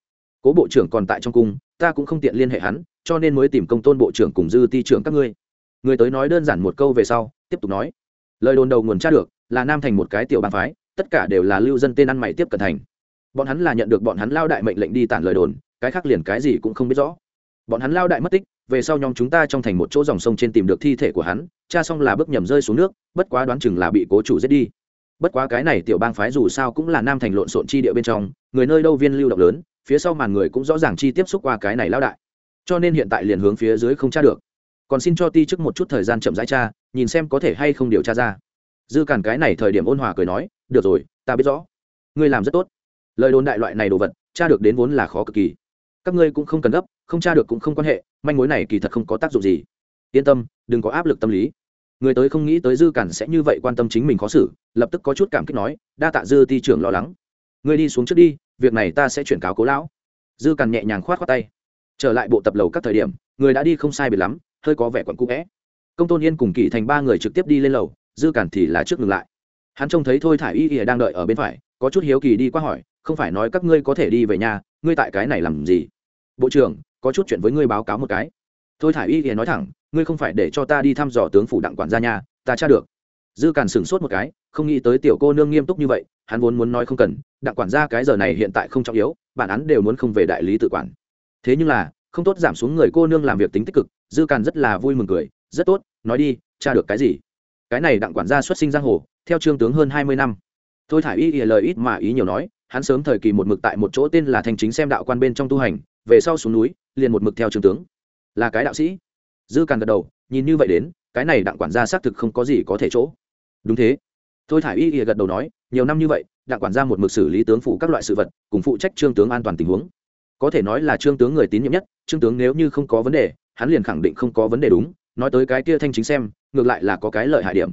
Cố bộ trưởng còn tại trong cung, ta cũng không tiện liên hệ hắn, cho nên mới tìm công tôn bộ trưởng cùng dư ti trưởng các ngươi. Người tới nói đơn giản một câu về sau, tiếp tục nói. Lời đồn đầu nguồn tra được, là nam thành một cái tiểu bang phái, tất cả đều là lưu dân tên ăn mày tiếp cận thành bọn hắn là nhận được bọn hắn lao đại mệnh lệnh đi tản lời đồn, cái khác liền cái gì cũng không biết rõ. Bọn hắn lao đại mất tích, về sau nhóm chúng ta trong thành một chỗ dòng sông trên tìm được thi thể của hắn cha xong là bước nhầm rơi xuống nước, bất quá đoán chừng là bị cố chủ giết đi. Bất quá cái này tiểu bang phái dù sao cũng là nam thành lộn xộn chi địa bên trong, người nơi đâu viên lưu động lớn, phía sau màn người cũng rõ ràng chi tiếp xúc qua cái này lao đại. Cho nên hiện tại liền hướng phía dưới không tra được. Còn xin cho ti trước một chút thời gian chậm rãi tra, nhìn xem có thể hay không điều tra ra. Dư cản cái này thời điểm ôn hòa cười nói, được rồi, ta biết rõ. Ngươi làm rất tốt lời đồn đại loại này đồ vật, tra được đến vốn là khó cực kỳ. Các ngươi cũng không cần gấp, không tra được cũng không quan hệ, manh mối này kỳ thật không có tác dụng gì. Yên tâm, đừng có áp lực tâm lý. Người tới không nghĩ tới dư cản sẽ như vậy quan tâm chính mình khó xử, lập tức có chút cảm kích nói, đa tạ dư ti trưởng lo lắng. Người đi xuống trước đi, việc này ta sẽ chuyển cáo cố lão. Dư cản nhẹ nhàng khoát khoát tay. Trở lại bộ tập lầu các thời điểm, người đã đi không sai biệt lắm, hơi có vẻ quặn cũ vẽ công tôn yên cùng kỳ thành ba người trực tiếp đi lên lầu, dư cản thì là trước ngừng lại. Hắn trông thấy thôi thả y ỉa đang đợi ở bên phải, có chút hiếu kỳ đi qua hỏi không phải nói các ngươi có thể đi về nhà, ngươi tại cái này làm gì? Bộ trưởng, có chút chuyện với ngươi báo cáo một cái. Thôi thả y thì nói thẳng, ngươi không phải để cho ta đi thăm dò tướng phủ đặng quản gia nhà, ta tra được. Dư càn sửng sốt một cái, không nghĩ tới tiểu cô nương nghiêm túc như vậy, hắn vốn muốn nói không cần, đặng quản gia cái giờ này hiện tại không trọng yếu, bản án đều muốn không về đại lý tự quản. Thế nhưng là, không tốt giảm xuống người cô nương làm việc tính tích cực, dư càn rất là vui mừng cười, rất tốt, nói đi, tra được cái gì? Cái này đặng quản gia xuất sinh giang hồ, theo trương tướng hơn hai mươi năm. Thôi thả y ỉa lời ít mà ý nhiều nói hắn sớm thời kỳ một mực tại một chỗ tên là thành chính xem đạo quan bên trong tu hành, về sau xuống núi, liền một mực theo trường tướng. Là cái đạo sĩ. Dư càn gật đầu, nhìn như vậy đến, cái này đặng quản gia xác thực không có gì có thể chỗ. Đúng thế. Thôi thả y ỉa gật đầu nói, nhiều năm như vậy, đặng quản gia một mực xử lý tướng phụ các loại sự vật, cùng phụ trách trương tướng an toàn tình huống. Có thể nói là trương tướng người tín nhiệm nhất, trương tướng nếu như không có vấn đề, hắn liền khẳng định không có vấn đề đúng. Nói tới cái kia thanh chính xem, ngược lại là có cái lợi hại điểm.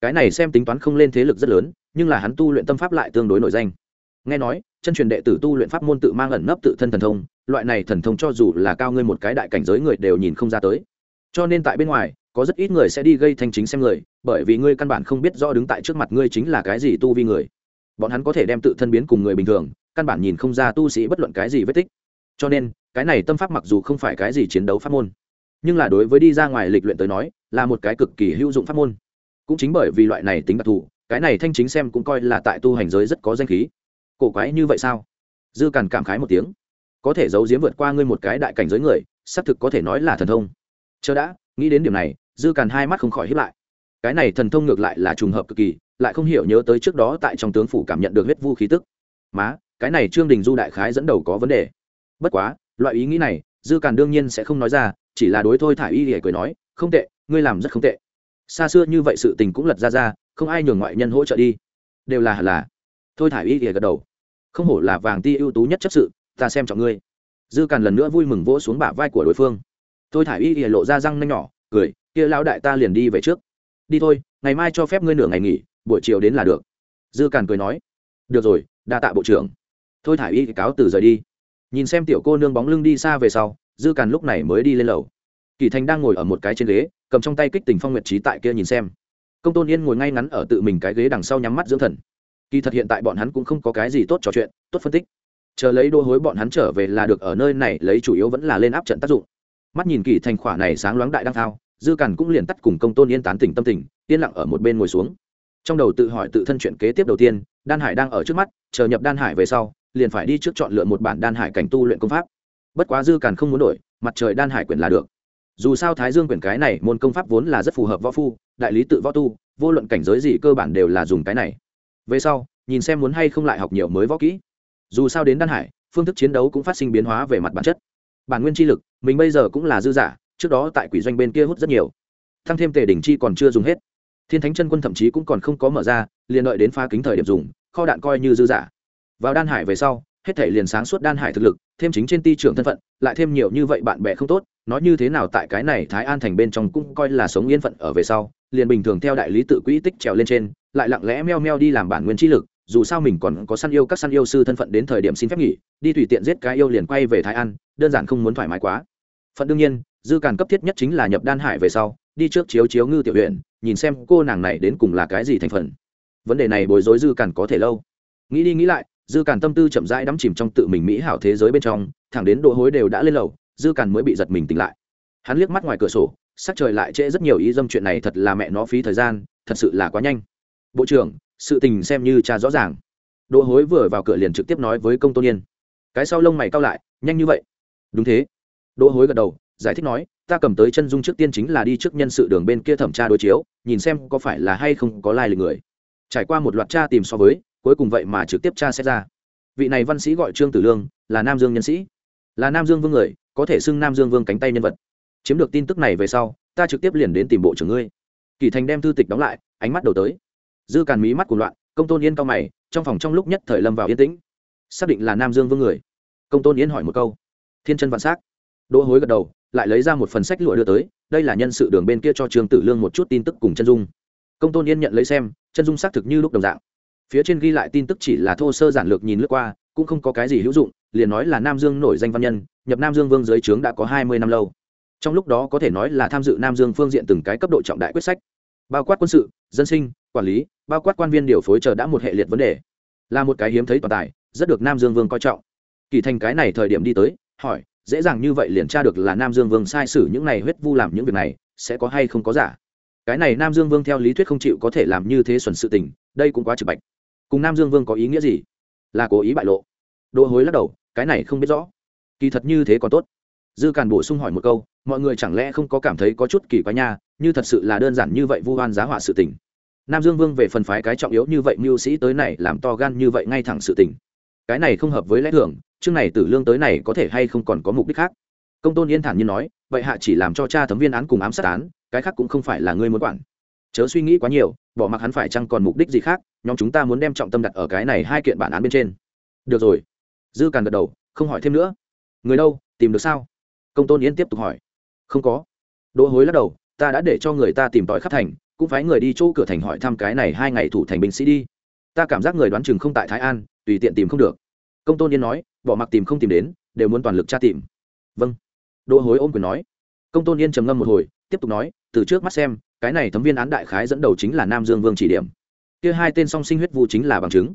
Cái này xem tính toán không lên thế lực rất lớn, nhưng là hắn tu luyện tâm pháp lại tương đối nổi danh nghe nói, chân truyền đệ tử tu luyện pháp môn tự mang ẩn nấp tự thân thần thông, loại này thần thông cho dù là cao ngươi một cái đại cảnh giới người đều nhìn không ra tới. Cho nên tại bên ngoài, có rất ít người sẽ đi gây thanh chính xem người, bởi vì ngươi căn bản không biết rõ đứng tại trước mặt ngươi chính là cái gì tu vi người. Bọn hắn có thể đem tự thân biến cùng người bình thường, căn bản nhìn không ra tu sĩ bất luận cái gì vết tích. Cho nên, cái này tâm pháp mặc dù không phải cái gì chiến đấu pháp môn, nhưng là đối với đi ra ngoài lịch luyện tới nói, là một cái cực kỳ hữu dụng pháp môn. Cũng chính bởi vì loại này tính đặc thù, cái này thanh chính xem cũng coi là tại tu hành giới rất có danh khí cổ quái như vậy sao? Dư càn cảm khái một tiếng. Có thể giấu giếm vượt qua ngươi một cái đại cảnh giới người, xác thực có thể nói là thần thông. Chờ đã, nghĩ đến điểm này, dư càn hai mắt không khỏi hiếp lại. Cái này thần thông ngược lại là trùng hợp cực kỳ, lại không hiểu nhớ tới trước đó tại trong tướng phủ cảm nhận được huyết vu khí tức. Má, cái này trương đình du đại khái dẫn đầu có vấn đề. Bất quá, loại ý nghĩ này, dư càn đương nhiên sẽ không nói ra, chỉ là đối thôi thả y để cười nói, không tệ, ngươi làm rất không tệ. Xa xưa như vậy sự tình cũng lật ra ra, không ai nhường ngoại nhân hỗ trợ đi. Đều là là thôi thả y để gật đầu. Không hổ là vàng ti ưu tú nhất chấp sự, ta xem trọng ngươi. Dư càn lần nữa vui mừng vỗ xuống bả vai của đối phương. Thôi thả y để lộ ra răng nanh nhỏ, cười, kia lão đại ta liền đi về trước. Đi thôi, ngày mai cho phép ngươi nửa ngày nghỉ, buổi chiều đến là được. Dư càn cười nói. Được rồi, đa tạ bộ trưởng. Thôi thả y cáo từ rời đi. Nhìn xem tiểu cô nương bóng lưng đi xa về sau, dư càn lúc này mới đi lên lầu. Kỳ thành đang ngồi ở một cái trên ghế, cầm trong tay kích tình phong nguyệt trí tại kia nhìn xem. Công tôn yên ngồi ngay ngắn ở tự mình cái ghế đằng sau nhắm mắt dưỡng thần kỳ thật hiện tại bọn hắn cũng không có cái gì tốt trò chuyện, tốt phân tích. Chờ lấy đô hối bọn hắn trở về là được ở nơi này, lấy chủ yếu vẫn là lên áp trận tác dụng. Mắt nhìn kỳ thành khỏa này sáng loáng đại đăng thao, dư càn cũng liền tắt cùng công tôn yên tán tỉnh tâm tình, yên lặng ở một bên ngồi xuống. Trong đầu tự hỏi tự thân chuyện kế tiếp đầu tiên, đan hải đang ở trước mắt, chờ nhập đan hải về sau, liền phải đi trước chọn lựa một bản đan hải cảnh tu luyện công pháp. Bất quá dư càn không muốn đổi, mặt trời đan hải quyển là được. Dù sao thái dương quyển cái này môn công pháp vốn là rất phù hợp võ phu, đại lý tự võ tu, vô luận cảnh giới gì cơ bản đều là dùng cái này về sau, nhìn xem muốn hay không lại học nhiều mới võ kỹ. Dù sao đến đan hải, phương thức chiến đấu cũng phát sinh biến hóa về mặt bản chất. Bản nguyên chi lực, mình bây giờ cũng là dư giả, trước đó tại quỷ doanh bên kia hút rất nhiều. Thăng thêm tề đỉnh chi còn chưa dùng hết. Thiên thánh chân quân thậm chí cũng còn không có mở ra, liền đợi đến phá kính thời điểm dùng, kho đạn coi như dư giả. Vào đan hải về sau, hết thể liền sáng suốt đan hải thực lực, thêm chính trên ti trưởng thân phận, lại thêm nhiều như vậy bạn bè không tốt, nói như thế nào tại cái này thái an thành bên trong cũng coi là sống yên phận ở về sau, liền bình thường theo đại lý tự quỹ tích trèo lên trên lại lặng lẽ meo meo đi làm bản nguyên chi lực, dù sao mình còn có săn yêu các săn yêu sư thân phận đến thời điểm xin phép nghỉ, đi tùy tiện giết cái yêu liền quay về thái an, đơn giản không muốn thoải mái quá. Phận đương nhiên, dư càn cấp thiết nhất chính là nhập đan hải về sau, đi trước chiếu chiếu ngư tiểu huyện nhìn xem cô nàng này đến cùng là cái gì thành phần. Vấn đề này bối rối dư càn có thể lâu. Nghĩ đi nghĩ lại, dư càn tâm tư chậm rãi đắm chìm trong tự mình mỹ hảo thế giới bên trong, thẳng đến độ hối đều đã lên lầu, dư càn mới bị giật mình tỉnh lại. Hắn liếc mắt ngoài cửa sổ, sắc trời lại trễ rất nhiều ý dâm chuyện này thật là mẹ nó phí thời gian, thật sự là quá nhanh bộ trưởng, sự tình xem như cha rõ ràng. Đỗ hối vừa vào cửa liền trực tiếp nói với công tôn yên. Cái sau lông mày cao lại, nhanh như vậy. Đúng thế. Đỗ hối gật đầu, giải thích nói, ta cầm tới chân dung trước tiên chính là đi trước nhân sự đường bên kia thẩm tra đối chiếu, nhìn xem có phải là hay không có lai lịch người. Trải qua một loạt tra tìm so với, cuối cùng vậy mà trực tiếp tra xét ra. Vị này văn sĩ gọi trương tử lương, là nam dương nhân sĩ. Là nam dương vương người, có thể xưng nam dương vương cánh tay nhân vật. Chiếm được tin tức này về sau, ta trực tiếp liền đến tìm bộ trưởng ngươi. Kỳ thành đem thư tịch đóng lại, ánh mắt đầu tới dư càn mí mắt của loạn, công tôn yên cao mày, trong phòng trong lúc nhất thời lâm vào yên tĩnh. Xác định là nam dương vương người. Công tôn yên hỏi một câu. Thiên chân vạn s á c đỗ hối gật đầu, lại lấy ra một phần sách lụa đưa tới, đây là nhân sự đường bên kia cho trường tử lương một chút tin tức cùng chân dung. Công tôn yên nhận lấy xem, chân dung xác thực như lúc đồng dạng. Phía trên ghi lại tin tức chỉ là thô sơ giản lược nhìn lướt qua, cũng không có cái gì hữu dụng, liền nói là nam dương nổi danh văn nhân, nhập nam dương vương dưới trướng đã có hai mươi năm lâu. Trong lúc đó có thể nói là tham dự nam dương phương diện từng cái cấp độ trọng đại quyết sách. Bao quát quân sự, dân sinh, quản lý bao quát quan viên điều phối chờ đã một hệ liệt vấn đề. Là một cái hiếm thấy toàn tài, rất được nam dương vương coi trọng. Kỳ thành cái này thời điểm đi tới, hỏi, dễ dàng như vậy liền tra được là nam dương vương sai sử những này huyết vu làm những việc này, sẽ có hay không có giả? Cái này nam dương vương theo lý thuyết không chịu có thể làm như thế xuẩn sự tình, đây cũng quá trực bạch. Cùng nam dương vương có ý nghĩa gì? Là cố ý bại lộ. Đỗ hối lắc đầu, cái này không biết rõ. Kỳ thật như thế còn tốt. Dư càn bổ sung hỏi một câu, mọi người chẳng lẽ không có cảm thấy có chút kỳ quái nha, như thật sự là đơn giản như vậy vu hoan giá họa sự tình nam dương vương về phần phái cái trọng yếu như vậy mưu sĩ tới này làm to gan như vậy ngay thẳng sự tình. Cái này không hợp với lẽ thường, chương này tử lương tới này có thể hay không còn có mục đích khác. Công tôn yên thản nhiên nói, vậy hạ chỉ làm cho cha thấm viên án cùng ám sát án, cái khác cũng không phải là ngươi muốn quản. Chớ suy nghĩ quá nhiều, bỏ mặc hắn phải chăng còn mục đích gì khác, nhóm chúng ta muốn đem trọng tâm đặt ở cái này hai kiện bản án bên trên. Được rồi. Dư càn gật đầu, không hỏi thêm nữa. Người đâu, tìm được sao? Công tôn yên tiếp tục hỏi. Không có. Đỗ hối lắc đầu, ta đã để cho người ta tìm tòi khắp thành cũng phải người đi chỗ cửa thành hỏi thăm cái này hai ngày thủ thành binh sĩ đi. Ta cảm giác người đoán chừng không tại thái an, tùy tiện tìm không được. Công tôn yên nói, bỏ mặc tìm không tìm đến, đều muốn toàn lực tra tìm. Vâng. Đỗ hối ôm quyền nói. Công tôn yên trầm ngâm một hồi, tiếp tục nói, từ trước mắt xem, cái này thấm viên án đại khái dẫn đầu chính là nam dương vương chỉ điểm. Kia hai tên song sinh huyết vụ chính là bằng chứng.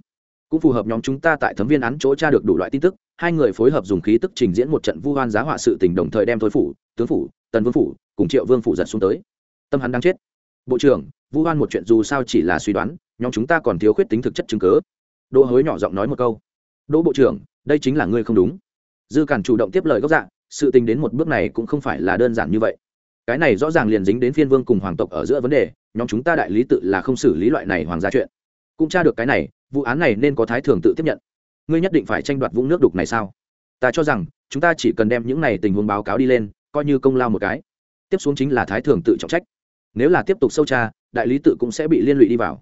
Cũng phù hợp nhóm chúng ta tại thấm viên án chỗ tra được đủ loại tin tức, hai người phối hợp dùng khí tức trình diễn một trận vu hoan giá họa sự tình đồng thời đem thối phủ, tướng phủ, tần vương phủ, cùng triệu vương phủ giật xuống tới. Tâm hắn đang chết bộ trưởng, vu hoan một chuyện dù sao chỉ là suy đoán, nhóm chúng ta còn thiếu khuyết tính thực chất chứng cớ đỗ hối nhỏ giọng nói một câu. Đỗ bộ trưởng, đây chính là ngươi không đúng. Dư cản chủ động tiếp lời gốc dạ sự tình đến một bước này cũng không phải là đơn giản như vậy. Cái này rõ ràng liền dính đến phiên vương cùng hoàng tộc ở giữa vấn đề, nhóm chúng ta đại lý tự là không xử lý loại này hoàng gia chuyện. Cũng tra được cái này, vụ án này nên có thái thường tự tiếp nhận. Ngươi nhất định phải tranh đoạt vũng nước đục này sao? Ta cho rằng, chúng ta chỉ cần đem những này tình huống báo cáo đi lên, coi như công lao một cái. Tiếp xuống chính là thái thường tự trọng trách nếu là tiếp tục sâu tra, đại lý tự cũng sẽ bị liên lụy đi vào.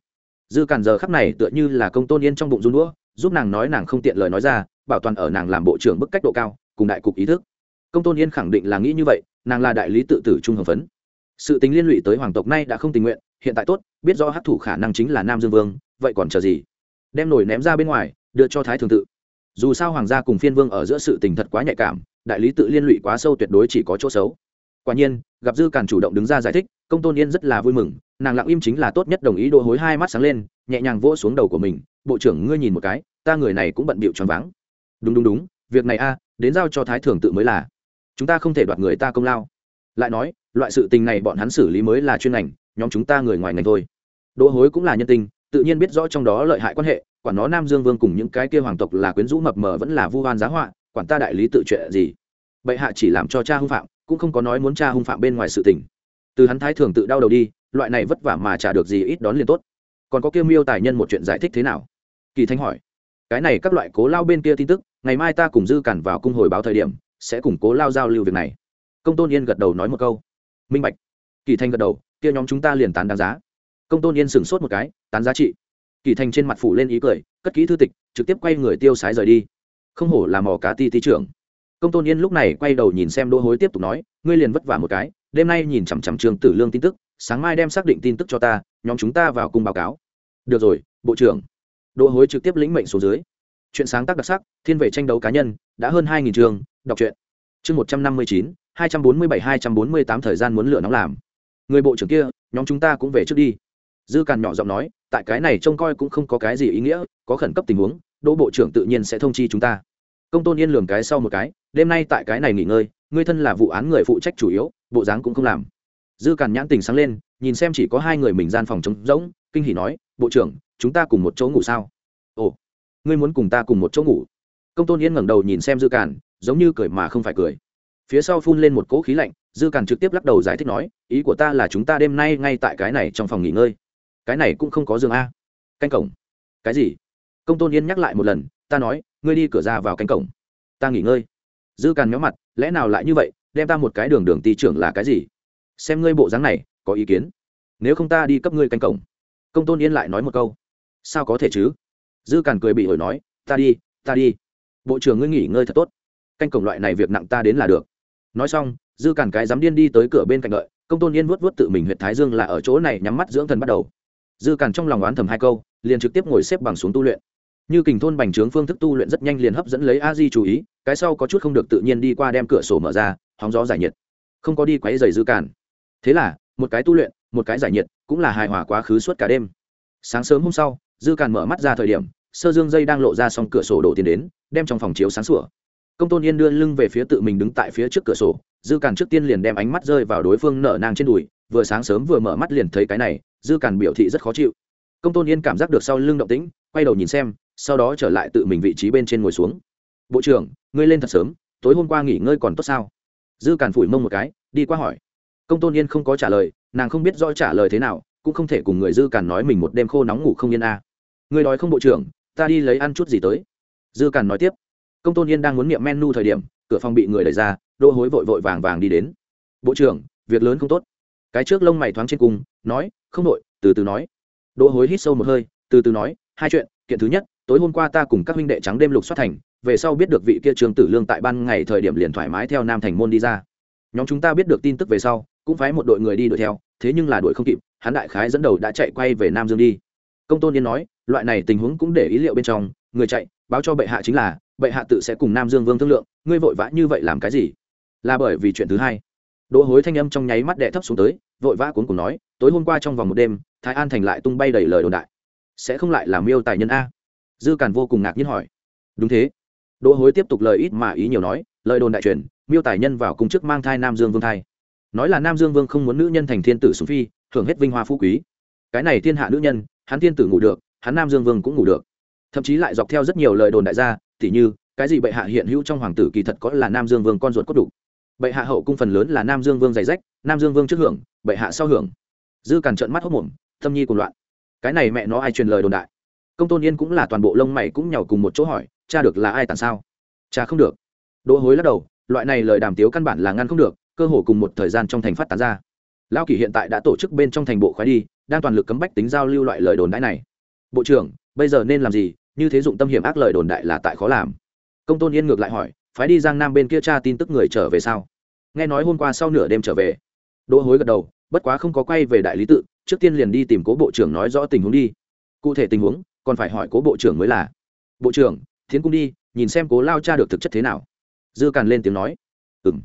Dư cản giờ khắc này tựa như là công tôn yên trong bụng run đũa, giúp nàng nói nàng không tiện lời nói ra, bảo toàn ở nàng làm bộ trưởng bức cách độ cao, cùng đại cục ý thức. Công tôn yên khẳng định là nghĩ như vậy, nàng là đại lý tự tử trung hồng phấn. Sự tính liên lụy tới hoàng tộc nay đã không tình nguyện, hiện tại tốt, biết do hát thủ khả năng chính là nam dương vương, vậy còn chờ gì? Đem nổi ném ra bên ngoài, đưa cho thái thường tự. Dù sao hoàng gia cùng phiên vương ở giữa sự tình thật quá nhạy cảm, đại lý tự liên lụy quá sâu tuyệt đối chỉ có chỗ xấu quả nhiên, gặp dư càn chủ động đứng ra giải thích, công tôn yên rất là vui mừng, nàng lặng im chính là tốt nhất đồng ý đỗ hối hai mắt sáng lên, nhẹ nhàng vỗ xuống đầu của mình, bộ trưởng, ngươi nhìn một cái, ta người này cũng bận bịu choáng váng. Đúng đúng đúng, việc này a, đến giao cho thái thường tự mới là. Chúng ta không thể đoạt người ta công lao. Lại nói, loại sự tình này bọn hắn xử lý mới là chuyên ngành, nhóm chúng ta người ngoài ngành thôi. Đỗ hối cũng là nhân tình, tự nhiên biết rõ trong đó lợi hại quan hệ, quản nó nam dương vương cùng những cái kia hoàng tộc là quyến rũ mập mờ vẫn là vu hoan giá họa, quản ta đại lý tự chuyện gì? Bệ hạ chỉ làm cho cha hư phạm cũng không có nói muốn cha hung phạm bên ngoài sự tình. Từ hắn thái thường tự đau đầu đi, loại này vất vả mà trả được gì ít đón liền tốt. Còn có kia miêu tài nhân một chuyện giải thích thế nào? Kỳ thanh hỏi. Cái này các loại cố lao bên kia tin tức, ngày mai ta cùng dư cản vào cung hồi báo thời điểm, sẽ củng cố lao giao lưu việc này. Công tôn yên gật đầu nói một câu. Minh bạch. Kỳ thanh gật đầu, kia nhóm chúng ta liền tán đáng giá. Công tôn yên sửng sốt một cái, tán giá trị. Kỳ thanh trên mặt phủ lên ý cười, cất kỹ thư tịch, trực tiếp quay người tiêu sái rời đi. Không hổ là mò cá ti ti trưởng công tôn yên lúc này quay đầu nhìn xem đỗ hối tiếp tục nói, ngươi liền vất vả một cái, đêm nay nhìn chằm chằm trường tử lương tin tức, sáng mai đem xác định tin tức cho ta, nhóm chúng ta vào cùng báo cáo. Được rồi, bộ trưởng. Đỗ hối trực tiếp lĩnh mệnh xuống dưới. Chuyện sáng tác đặc sắc, thiên về tranh đấu cá nhân, đã hơn hai nghìn trường, đọc truyện. Chương một trăm năm mươi chín, hai trăm bốn mươi bảy, hai trăm bốn mươi tám thời gian muốn lựa nóng làm. Người bộ trưởng kia, nhóm chúng ta cũng về trước đi. Dư càn nhỏ giọng nói, tại cái này trông coi cũng không có cái gì ý nghĩa, có khẩn cấp tình huống, đỗ bộ trưởng tự nhiên sẽ thông chi chúng ta công tôn yên lường cái sau một cái, đêm nay tại cái này nghỉ ngơi, ngươi thân là vụ án người phụ trách chủ yếu, bộ dáng cũng không làm. Dư càn nhãn tình sáng lên, nhìn xem chỉ có hai người mình gian phòng trống rỗng, kinh hỉ nói, bộ trưởng, chúng ta cùng một chỗ ngủ sao? Ồ, ngươi muốn cùng ta cùng một chỗ ngủ? Công tôn yên ngẩng đầu nhìn xem dư càn, giống như cười mà không phải cười. Phía sau phun lên một cỗ khí lạnh, dư càn trực tiếp lắc đầu giải thích nói, ý của ta là chúng ta đêm nay ngay tại cái này trong phòng nghỉ ngơi. Cái này cũng không có giường a. Canh cổng. Cái gì? Công tôn yên nhắc lại một lần, ta nói ngươi đi cửa ra vào cánh cổng. Ta nghỉ ngơi. Dư càn nhóm mặt, lẽ nào lại như vậy, đem ta một cái đường đường ti trưởng là cái gì? Xem ngươi bộ dáng này, có ý kiến. Nếu không ta đi cấp ngươi canh cổng. Công tôn yên lại nói một câu. Sao có thể chứ? Dư càn cười bị hồi nói, ta đi ta đi. Bộ trưởng ngươi nghỉ ngơi thật tốt. Canh cổng loại này việc nặng ta đến là được. Nói xong, dư càn cái dám điên đi tới cửa bên cạnh đợi. Công tôn yên vuốt vuốt tự mình huyện thái dương là ở chỗ này nhắm mắt dưỡng thần bắt đầu. Dư càn trong lòng oán thầm hai câu, liền trực tiếp ngồi xếp bằng xuống tu luyện như kình thôn bành trướng phương thức tu luyện rất nhanh liền hấp dẫn lấy a di chú ý, cái sau có chút không được tự nhiên đi qua đem cửa sổ mở ra, hóng gió giải nhiệt. Không có đi quáy dày dư càn. Thế là, một cái tu luyện, một cái giải nhiệt, cũng là hài hòa quá khứ suốt cả đêm. Sáng sớm hôm sau, dư càn mở mắt ra thời điểm, sơ dương dây đang lộ ra xong cửa sổ đổ tiền đến, đem trong phòng chiếu sáng sủa. Công tôn yên đưa lưng về phía tự mình đứng tại phía trước cửa sổ, dư càn trước tiên liền đem ánh mắt rơi vào đối phương nở nang trên đùi, vừa sáng sớm vừa mở mắt liền thấy cái này, dư càn biểu thị rất khó chịu. Công tôn yên cảm giác được sau lưng động tĩnh, quay đầu nhìn xem sau đó trở lại tự mình vị trí bên trên ngồi xuống. Bộ trưởng ngươi lên thật sớm tối hôm qua nghỉ ngơi còn tốt sao? Dư càn phủi mông một cái đi qua hỏi. Công tôn yên không có trả lời nàng không biết rõ trả lời thế nào cũng không thể cùng người dư càn nói mình một đêm khô nóng ngủ không yên a. À. người nói không bộ trưởng? Ta đi lấy ăn chút gì tới. Dư càn nói tiếp. Công tôn yên đang muốn miệng menu thời điểm cửa phòng bị người đẩy ra đỗ hối vội vội vàng vàng đi đến. Bộ trưởng việc lớn không tốt. Cái trước lông mày thoáng trên cùng, nói không đội từ từ nói. Đỗ hối hít sâu một hơi từ từ nói hai chuyện kiện thứ nhất tối hôm qua ta cùng các huynh đệ trắng đêm lục xoát thành, về sau biết được vị kia trường tử lương tại ban ngày thời điểm liền thoải mái theo nam thành môn đi ra. Nhóm chúng ta biết được tin tức về sau, cũng phái một đội người đi đuổi theo, thế nhưng là đuổi không kịp, hắn đại khái dẫn đầu đã chạy quay về nam dương đi. Công tôn yên nói, loại này tình huống cũng để ý liệu bên trong, người chạy, báo cho bệ hạ chính là, bệ hạ tự sẽ cùng nam dương vương thương lượng, ngươi vội vã như vậy làm cái gì? Là bởi vì chuyện thứ hai. Đỗ hối thanh âm trong nháy mắt đệ thấp xuống tới, vội vã cuốn cùng nói, tối hôm qua trong vòng một đêm, thái an thành lại tung bay đầy lời đồn đại. Sẽ không lại làm miêu tài nhân a dư càn vô cùng ngạc nhiên hỏi. Đúng thế. Đỗ hối tiếp tục lời ít mà ý nhiều nói, lời đồn đại truyền, miêu tài nhân vào cung chức mang thai nam dương vương thai. Nói là nam dương vương không muốn nữ nhân thành thiên tử xuống phi hưởng hết vinh hoa phú quý. Cái này thiên hạ nữ nhân, hắn thiên tử ngủ được, hắn nam dương vương cũng ngủ được. Thậm chí lại dọc theo rất nhiều lời đồn đại gia tỉ như, cái gì bệ hạ hiện hữu trong hoàng tử kỳ thật có là nam dương vương con ruột cốt đủ bệ hạ hậu cung phần lớn là nam dương vương giày rách, nam dương vương trước hưởng, bệ hạ sau hưởng. Dư càn trợn mắt hốc mồm tâm nhi cùng loạn. Cái này mẹ nó ai truyền lời đồn đại? Công tôn yên cũng là toàn bộ lông mày cũng nhàu cùng một chỗ hỏi, cha được là ai tàn sao? Cha không được. Đỗ hối lắc đầu, loại này lời đàm tiếu căn bản là ngăn không được, cơ hồ cùng một thời gian trong thành phát tán ra. Lao kỳ hiện tại đã tổ chức bên trong thành bộ khoái đi, đang toàn lực cấm bách tính giao lưu loại lời đồn đại này. Bộ trưởng, bây giờ nên làm gì? Như thế dụng tâm hiểm ác lời đồn đại là tại khó làm. Công tôn yên ngược lại hỏi, phái đi giang nam bên kia cha tin tức người trở về sao? Nghe nói hôm qua sau nửa đêm trở về. Đỗ hối gật đầu, bất quá không có quay về đại lý tự, trước tiên liền đi tìm cố bộ trưởng nói rõ tình huống đi. Cụ thể tình huống còn phải hỏi cố bộ trưởng mới là. Bộ trưởng thiến cung đi, nhìn xem cố lao cha được thực chất thế nào. Dư càn lên tiếng nói. Ừ m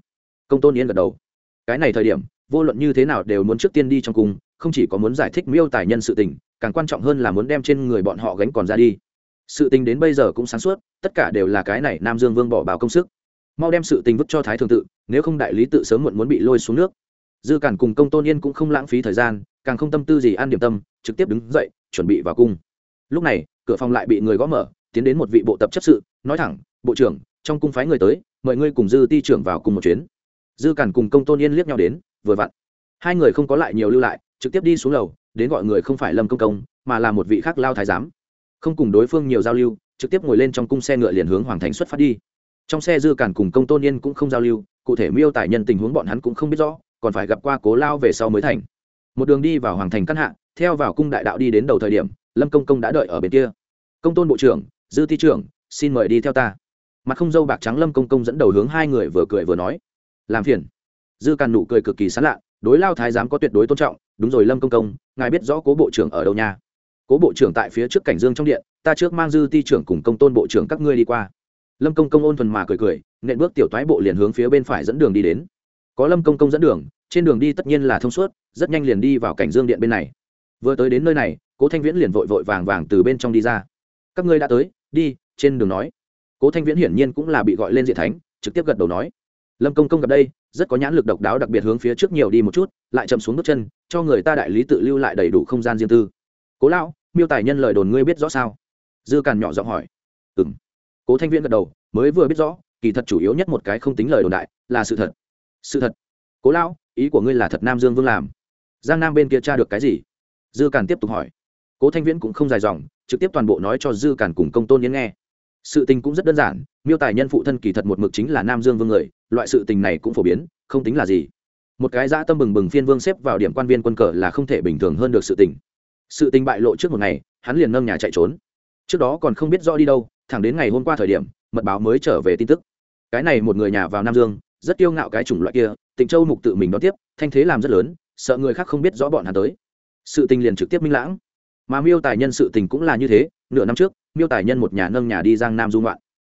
công tôn yên gật đầu. Cái này thời điểm, vô luận như thế nào đều muốn trước tiên đi trong cung, không chỉ có muốn giải thích miêu tài nhân sự tình, càng quan trọng hơn là muốn đem trên người bọn họ gánh còn ra đi. Sự tình đến bây giờ cũng sáng suốt, tất cả đều là cái này nam dương vương bỏ bào công sức. Mau đem sự tình vứt cho thái thường tự, nếu không đại lý tự sớm muộn muốn bị lôi xuống nước. Dư cản cùng công tôn yên cũng không lãng phí thời gian, càng không tâm tư gì ăn điểm tâm, trực tiếp đứng dậy, chuẩn bị vào cung lúc này, cửa phòng lại bị người gõ mở, tiến đến một vị bộ tập chấp sự, nói thẳng, bộ trưởng, trong cung phái người tới, mời ngươi cùng dư ti trưởng vào cùng một chuyến. Dư cản cùng công tôn yên liếc nhau đến, vừa vặn. Hai người không có lại nhiều lưu lại, trực tiếp đi xuống lầu, đến gọi người không phải lâm công công, mà là một vị khác lao thái giám. Không cùng đối phương nhiều giao lưu, trực tiếp ngồi lên trong cung xe ngựa liền hướng hoàng thành xuất phát đi. Trong xe dư cản cùng công tôn yên cũng không giao lưu, cụ thể miêu tài nhân tình huống bọn hắn cũng không biết rõ, còn phải gặp qua cố lao về sau mới thành. Một đường đi vào hoàng thành căn hạ, theo vào cung đại đạo đi đến đầu thời điểm lâm công công đã đợi ở bên kia. Công tôn bộ trưởng, dư thi trưởng, xin mời đi theo ta. Mặt không dâu bạc trắng lâm công công dẫn đầu hướng hai người vừa cười vừa nói. Làm phiền. Dư càn nụ cười cực kỳ sán lạ, đối lao thái giám có tuyệt đối tôn trọng, đúng rồi lâm công công, ngài biết rõ cố bộ trưởng ở đâu nha. Cố bộ trưởng tại phía trước cảnh dương trong điện, ta trước mang dư ti trưởng cùng công tôn bộ trưởng các ngươi đi qua. Lâm công công ôn thuần mà cười cười, nện bước tiểu toái bộ liền hướng phía bên phải dẫn đường đi đến. Có lâm công công dẫn đường, trên đường đi tất nhiên là thông suốt, rất nhanh liền đi vào cảnh dương điện bên này. Vừa tới đến nơi này cố thanh viễn liền vội vội vàng vàng từ bên trong đi ra. Các ngươi đã tới, đi, trên đường nói. Cố thanh viễn hiển nhiên cũng là bị gọi lên diện thánh, trực tiếp gật đầu nói. Lâm công công gặp đây, rất có nhãn lực độc đáo, đặc biệt hướng phía trước nhiều đi một chút, lại chậm xuống bước chân, cho người ta đại lý tự lưu lại đầy đủ không gian riêng tư. Cố lão, miêu tài nhân lời đồn ngươi biết rõ sao? Dư càn nhỏ giọng hỏi. Ừ m cố thanh viễn gật đầu, mới vừa biết rõ, kỳ thật chủ yếu nhất một cái không tính lời đồn đại, là sự thật. Sự thật? Cố lão, ý của ngươi là thật nam dương vương làm. Giang nam bên kia tra được cái gì? Dư càn tiếp tục hỏi cố thanh viễn cũng không dài dòng, trực tiếp toàn bộ nói cho dư cản cùng công tôn yến nghe. Sự tình cũng rất đơn giản, miêu tài nhân phụ thân kỳ thật một mực chính là nam dương vương người, loại sự tình này cũng phổ biến, không tính là gì. Một cái dã tâm bừng bừng phiên vương xếp vào điểm quan viên quân cờ là không thể bình thường hơn được sự tình. Sự tình bại lộ trước một ngày, hắn liền nâng nhà chạy trốn. Trước đó còn không biết rõ đi đâu, thẳng đến ngày hôm qua thời điểm, mật báo mới trở về tin tức. Cái này một người nhà vào nam dương, rất kiêu ngạo cái chủng loại kia, tịnh châu mục tự mình đón tiếp, thanh thế làm rất lớn, sợ người khác không biết rõ bọn hắn tới. Sự tình liền trực tiếp minh lãng mà miêu tài nhân sự tình cũng là như thế, nửa năm trước, miêu tài nhân một nhà nâng nhà đi giang nam du ngoạn.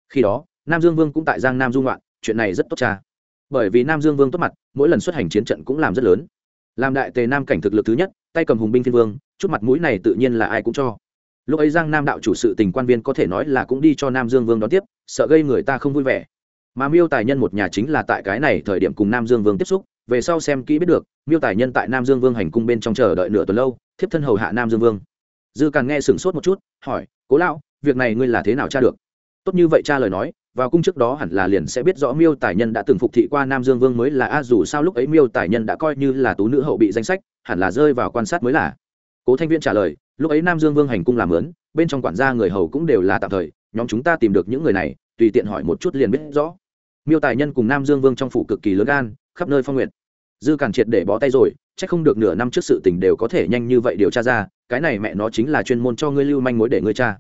Khi đó, nam dương vương cũng tại giang nam du ngoạn, chuyện này rất tốt cha. Bởi vì nam dương vương tốt mặt, mỗi lần xuất hành chiến trận cũng làm rất lớn. Làm đại tề nam cảnh thực lực thứ nhất, tay cầm hùng binh thiên vương, chút mặt mũi này tự nhiên là ai cũng cho. Lúc ấy giang nam đạo chủ sự tình quan viên có thể nói là cũng đi cho nam dương vương đón tiếp, sợ gây người ta không vui vẻ. Mà miêu tài nhân một nhà chính là tại cái này thời điểm cùng nam dương vương tiếp xúc, về sau xem kỹ biết được, miêu tài nhân tại nam dương vương hành cung bên trong chờ đợi nửa tuần lâu, thiếp thân hầu hạ nam dương vương dư càng nghe sửng sốt một chút, hỏi, cố lão, việc này ngươi là thế nào tra được? Tốt như vậy cha lời nói, vào cung trước đó hẳn là liền sẽ biết rõ miêu tài nhân đã từng phục thị qua nam dương vương mới là a, dù sao lúc ấy miêu tài nhân đã coi như là tú nữ hậu bị danh sách, hẳn là rơi vào quan sát mới là. Cố thanh viễn trả lời, lúc ấy nam dương vương hành cung làm lớn bên trong quản gia người hầu cũng đều là tạm thời, nhóm chúng ta tìm được những người này, tùy tiện hỏi một chút liền biết rõ. Miêu tài nhân cùng nam dương vương trong phủ cực kỳ lớn gan, khắp nơi phong nguyện dư càn triệt để bỏ tay rồi c h ắ c không được nửa năm trước sự tình đều có thể nhanh như vậy điều tra ra cái này mẹ nó chính là chuyên môn cho ngươi lưu manh mối để ngươi cha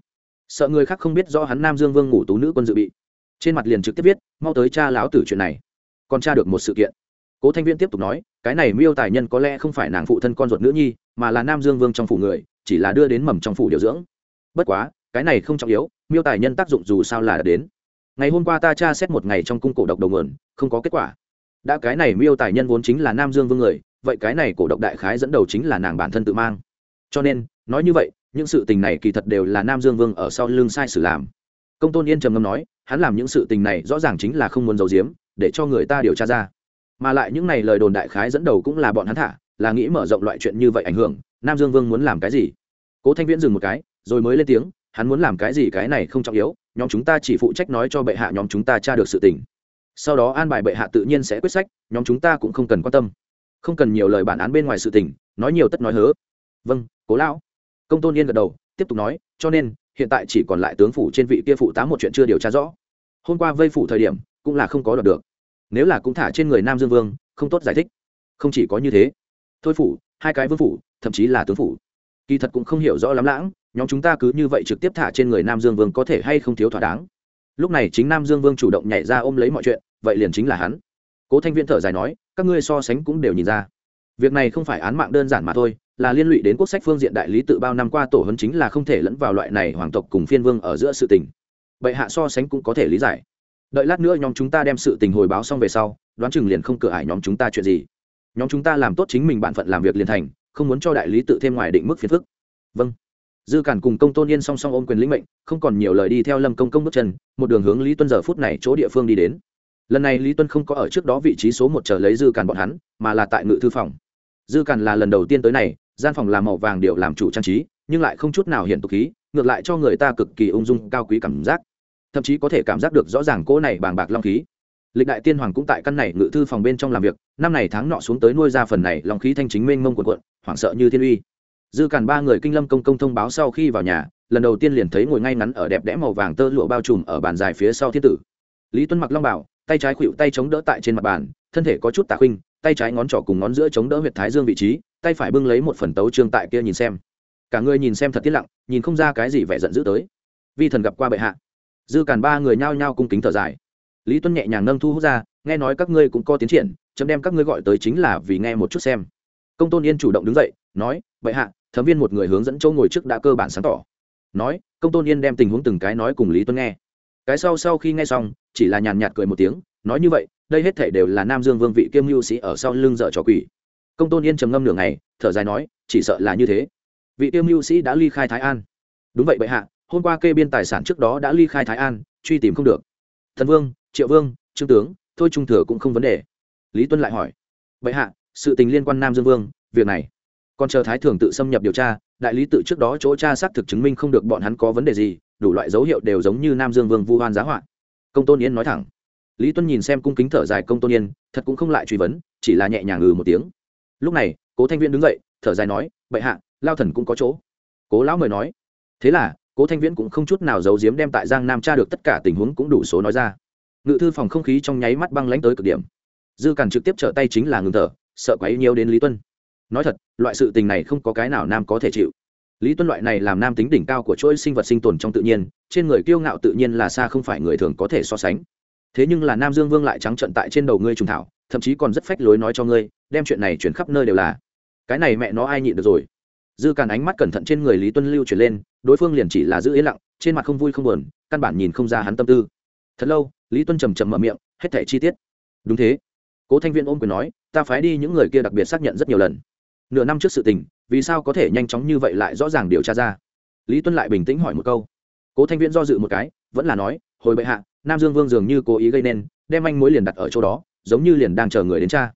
sợ người khác không biết do hắn nam dương vương ngủ tú nữ quân dự bị. Trên mặt liền trực tiếp viết, mau tới cha láo tử chuyện này. Còn cha được một sự kiện. Cố thanh viên tiếp tục nói, cái này miêu tài nhân có lẽ không phải nàng phụ thân con ruột nữ nhi, mà là nam dương vương trong phủ người, chỉ là đưa đến mầm trong phủ điều dưỡng. Bất quá, cái này không trọng yếu, miêu tài nhân tác dụng dù sao là đã đến. Ngày hôm qua ta tra xét một ngày trong cung cổ độc đầu nguồn, không có kết quả. Đã cái này miêu tài nhân vốn chính là nam dương vương người, vậy cái này cổ độc đại khái dẫn đầu chính là nàng bản thân tự mang cho nên, nói như vậy, những sự tình này kỳ thật đều là nam dương vương ở sau lưng sai sử làm. Công tôn yên trầm ngâm nói, hắn làm những sự tình này rõ ràng chính là không muốn giấu giếm, để cho người ta điều tra ra. Mà lại những này lời đồn đại khái dẫn đầu cũng là bọn hắn thả, là nghĩ mở rộng loại chuyện như vậy ảnh hưởng, nam dương vương muốn làm cái gì? Cố thanh viễn dừng một cái, rồi mới lên tiếng, hắn muốn làm cái gì cái này không trọng yếu, nhóm chúng ta chỉ phụ trách nói cho bệ hạ nhóm chúng ta tra được sự tình. Sau đó an bài bệ hạ tự nhiên sẽ quyết sách, nhóm chúng ta cũng không cần quan tâm. Không cần nhiều lời bản án bên ngoài sự tình, nói nhiều tất nói hớ. Vâng cố lão. Công tôn yên gật đầu, tiếp tục nói, cho nên, hiện tại chỉ còn lại tướng phủ trên vị kia phụ tá một chuyện chưa điều tra rõ. Hôm qua vây phủ thời điểm, cũng là không có đoạt được. Nếu là cũng thả trên người nam dương vương, không tốt giải thích. Không chỉ có như thế. Thôi phủ, hai cái vương phủ, thậm chí là tướng phủ. Kỳ thật cũng không hiểu rõ lắm lãng, nhóm chúng ta cứ như vậy trực tiếp thả trên người nam dương vương có thể hay không thiếu thỏa đáng. Lúc này chính nam dương vương chủ động nhảy ra ôm lấy mọi chuyện, vậy liền chính là hắn. Cố thanh viên thở dài nói, các ngươi so sánh cũng đều nhìn ra. Việc này không phải án mạng đơn giản mà thôi là liên lụy đến quốc sách phương diện đại lý tự bao năm qua tổ hấn chính là không thể lẫn vào loại này hoàng tộc cùng phiên vương ở giữa sự tình. Bệ hạ so sánh cũng có thể lý giải. Đợi lát nữa nhóm chúng ta đem sự tình hồi báo xong về sau, đoán chừng liền không cửa ải nhóm chúng ta chuyện gì. Nhóm chúng ta làm tốt chính mình bản phận làm việc liền thành, không muốn cho đại lý tự thêm ngoài định mức phiền phức. Vâng. Dư cản cùng công tôn yên song song ôm quyền lĩnh mệnh, không còn nhiều lời đi theo lâm công công bước chân, một đường hướng lý tuân giờ phút này chỗ địa phương đi đến. Lần này lý tuân không có ở trước đó vị trí số một chờ lấy dư cản bọn hắn, mà là tại ngự thư phòng. Dư cản là lần đầu tiên tới này gian phòng làm màu vàng điệu làm chủ trang trí, nhưng lại không chút nào hiện tục khí, ngược lại cho người ta cực kỳ ung dung, cao quý cảm giác. Thậm chí có thể cảm giác được rõ ràng cỗ này bàng bạc long khí. Lịch đại tiên hoàng cũng tại căn này ngự thư phòng bên trong làm việc, năm này tháng nọ xuống tới nuôi ra phần này long khí thanh chính mênh mông quần quận hoảng sợ như thiên uy. Dư càn ba người kinh lâm công công thông báo sau khi vào nhà, lần đầu tiên liền thấy ngồi ngay ngắn ở đẹp đẽ màu vàng tơ lụa bao trùm ở bàn dài phía sau thiên tử. Lý tuân mặc long bảo, tay trái khuỵu tay chống đỡ tại trên mặt bàn, thân thể có chút tạ khinh, tay trái ngón trỏ cùng ngón giữa chống đỡ huyệt thái dương vị trí tay phải bưng lấy một phần tấu trương tại kia nhìn xem. Cả người nhìn xem thật tiết lặng, nhìn không ra cái gì vẻ giận dữ tới. Vi thần gặp qua bệ hạ. Dư càn ba người nhao nhao cung kính thở dài. Lý tuân nhẹ nhàng nâng thu hút ra, nghe nói các ngươi cũng có tiến triển, chấm đem các ngươi gọi tới chính là vì nghe một chút xem. Công tôn yên chủ động đứng dậy, nói, bệ hạ thấm viên một người hướng dẫn châu ngồi trước đã cơ bản sáng tỏ. Nói, công tôn yên đem tình huống từng cái nói cùng lý tuân nghe. Cái sau sau khi nghe xong, chỉ là nhàn nhạt cười một tiếng, nói như vậy, đây hết thể đều là nam dương vương vị kiêm mưu sĩ ở sau lưng dợ trò quỷ công tôn yên trầm ngâm nửa ngày, thở dài nói, chỉ sợ là như thế. Vị tiêu mưu sĩ đã ly khai thái an. Đúng vậy bệ hạ, hôm qua kê biên tài sản trước đó đã ly khai thái an, truy tìm không được. Thần vương, triệu vương, trương tướng, thôi trung thừa cũng không vấn đề. Lý tuân lại hỏi, bệ hạ, sự tình liên quan nam dương vương, việc này. Còn chờ thái thường tự xâm nhập điều tra, đại lý tự trước đó chỗ tra xác thực chứng minh không được bọn hắn có vấn đề gì, đủ loại dấu hiệu đều giống như nam dương vương vu hoan giá hoạn. công tôn yên nói thẳng. Lý tuân nhìn xem cung kính thở dài công tôn yên, thật cũng không lại truy vấn, chỉ là nhẹ nhàng ngừ một tiếng lúc này, cố thanh viễn đứng dậy, thở dài nói, bệ hạ, lao thần cũng có chỗ. Cố lão mời nói. Thế là, cố thanh viễn cũng không chút nào giấu giếm đem tại giang nam tra được tất cả tình huống cũng đủ số nói ra. Ngự thư phòng không khí trong nháy mắt băng lánh tới cực điểm. Dư càn trực tiếp trở tay chính là ngừng thở, sợ quấy nhiều đến lý tuân. Nói thật, loại sự tình này không có cái nào nam có thể chịu. Lý tuân loại này làm nam tính đỉnh cao của chuỗi sinh vật sinh tồn trong tự nhiên, trên người kiêu ngạo tự nhiên là xa không phải người thường có thể so sánh thế nhưng là nam dương vương lại trắng trận tại trên đầu ngươi trùng thảo, thậm chí còn rất phách lối nói cho ngươi, đem chuyện này chuyển khắp nơi đều là. Cái này mẹ nó ai nhịn được rồi? Dư càn ánh mắt cẩn thận trên người lý tuân lưu chuyển lên, đối phương liền chỉ là giữ yên lặng, trên mặt không vui không buồn, căn bản nhìn không ra hắn tâm tư. Thật lâu, lý tuân trầm trầm mở miệng, hết thẻ chi tiết. Đúng thế. Cố thanh viên ôm quyền nói, ta phái đi những người kia đặc biệt xác nhận rất nhiều lần. Nửa năm trước sự tình, vì sao có thể nhanh chóng như vậy lại rõ ràng điều tra ra? Lý tuân lại bình tĩnh hỏi một câu. Cố thanh viễn do dự một cái, vẫn là nói, hồi bệ hạ nam dương vương dường như cố ý gây nên, đem anh mối liền đặt ở chỗ đó, giống như liền đang chờ người đến cha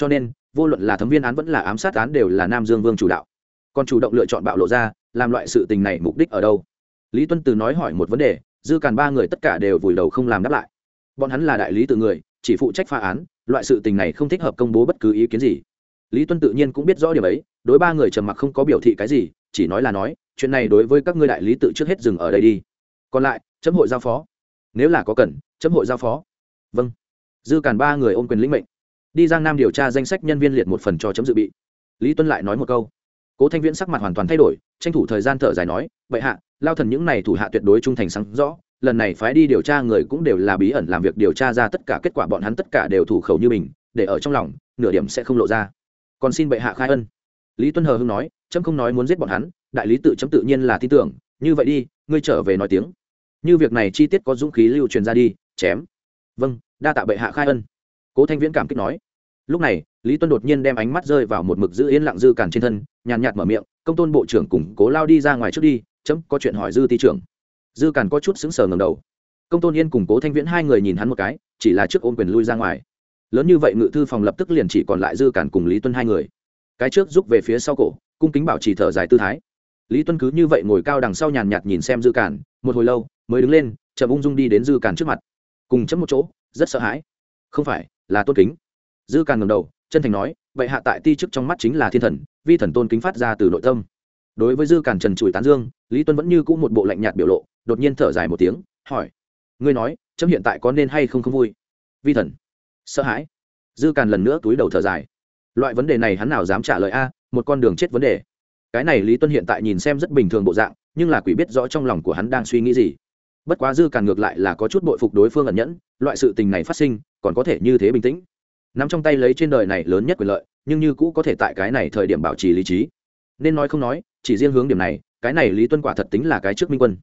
cho nên, vô luận là thấm viên án vẫn là ám sát án đều là nam dương vương chủ đạo. Còn chủ động lựa chọn bạo lộ ra, làm loại sự tình này mục đích ở đâu? Lý tuân từ nói hỏi một vấn đề, dư càn ba người tất cả đều vùi đầu không làm đáp lại. Bọn hắn là đại lý tự người, chỉ phụ trách phá án, loại sự tình này không thích hợp công bố bất cứ ý kiến gì. Lý tuân tự nhiên cũng biết rõ điều ấy, đối ba người trầm mặc không có biểu thị cái gì, chỉ nói là nói, chuyện này đối với các ngươi đại lý tự trước hết dừng ở đây đi. Còn lại, chấm hội giao phó nếu là có cần, chấm hội giao phó. Vâng. Dư cản ba người ôm quyền lĩnh mệnh. Đi giang nam điều tra danh sách nhân viên liệt một phần cho chấm dự bị. Lý tuân lại nói một câu. Cố thanh viễn sắc mặt hoàn toàn thay đổi, tranh thủ thời gian thở dài nói, bệ hạ, lao thần những này thủ hạ tuyệt đối trung thành sáng rõ, lần này phái đi điều tra người cũng đều là bí ẩn làm việc điều tra ra tất cả kết quả bọn hắn tất cả đều thủ khẩu như mình, để ở trong lòng, nửa điểm sẽ không lộ ra. Còn xin bệ hạ khai ân. Lý tuân hờ hưng nói trâm không nói muốn giết bọn hắn, đại lý tự chấm tự nhiên là tin tưởng, như vậy đi, ngươi trở về nói tiếng như việc này chi tiết có dũng khí lưu truyền ra đi, chém. Vâng đa tạ bệ hạ khai ân. Cố thanh viễn cảm kích nói. Lúc này, lý tuân đột nhiên đem ánh mắt rơi vào một mực giữ yên lặng dư càn trên thân, nhàn nhạt mở miệng, công tôn bộ trưởng cùng cố lao đi ra ngoài trước đi, chấm, có chuyện hỏi dư ti trưởng. Dư càn có chút xứng sờ ngầm đầu. Công tôn yên cùng cố thanh viễn hai người nhìn hắn một cái, chỉ là trước ôm quyền lui ra ngoài. Lớn như vậy ngự thư phòng lập tức liền chỉ còn lại dư càn cùng lý tuân hai người. Cái trước rút về phía sau cổ, cung kính bảo trì thở dài tư thái. Lý tuân cứ như vậy ngồi cao đằng sau nhàn nhạt nhìn xem dư càn, một hồi lâu mới đứng lên, chậm ung dung đi đến dư càn trước mặt. Cùng chấm một chỗ, rất sợ hãi. Không phải, là tôn kính. Dư càn ngầm đầu, chân thành nói, vậy hạ tại ti chức trong mắt chính là thiên thần, vi thần tôn kính phát ra từ nội tâm. Đối với dư càn trần trụi tán dương, lý tuân vẫn như cũ một bộ lạnh nhạt biểu lộ, đột nhiên thở dài một tiếng, hỏi, ngươi nói, chấm hiện tại có nên hay không không vui? Vi thần. Sợ hãi. Dư càn lần nữa túi đầu thở dài. Loại vấn đề này hắn nào dám trả lời a, một con đường chết vấn đề. Cái này lý tuân hiện tại nhìn xem rất bình thường bộ dạng, nhưng là quỷ biết rõ trong lòng của hắn đang suy nghĩ gì bất quá dư càn ngược lại là có chút bội phục đối phương ẩn nhẫn, loại sự tình này phát sinh, còn có thể như thế bình tĩnh. Nắm trong tay lấy trên đời này lớn nhất quyền lợi, nhưng như cũ có thể tại cái này thời điểm bảo trì lý trí. Nên nói không nói, chỉ riêng hướng điểm này, cái này lý tuân quả thật tính là cái trước minh quân.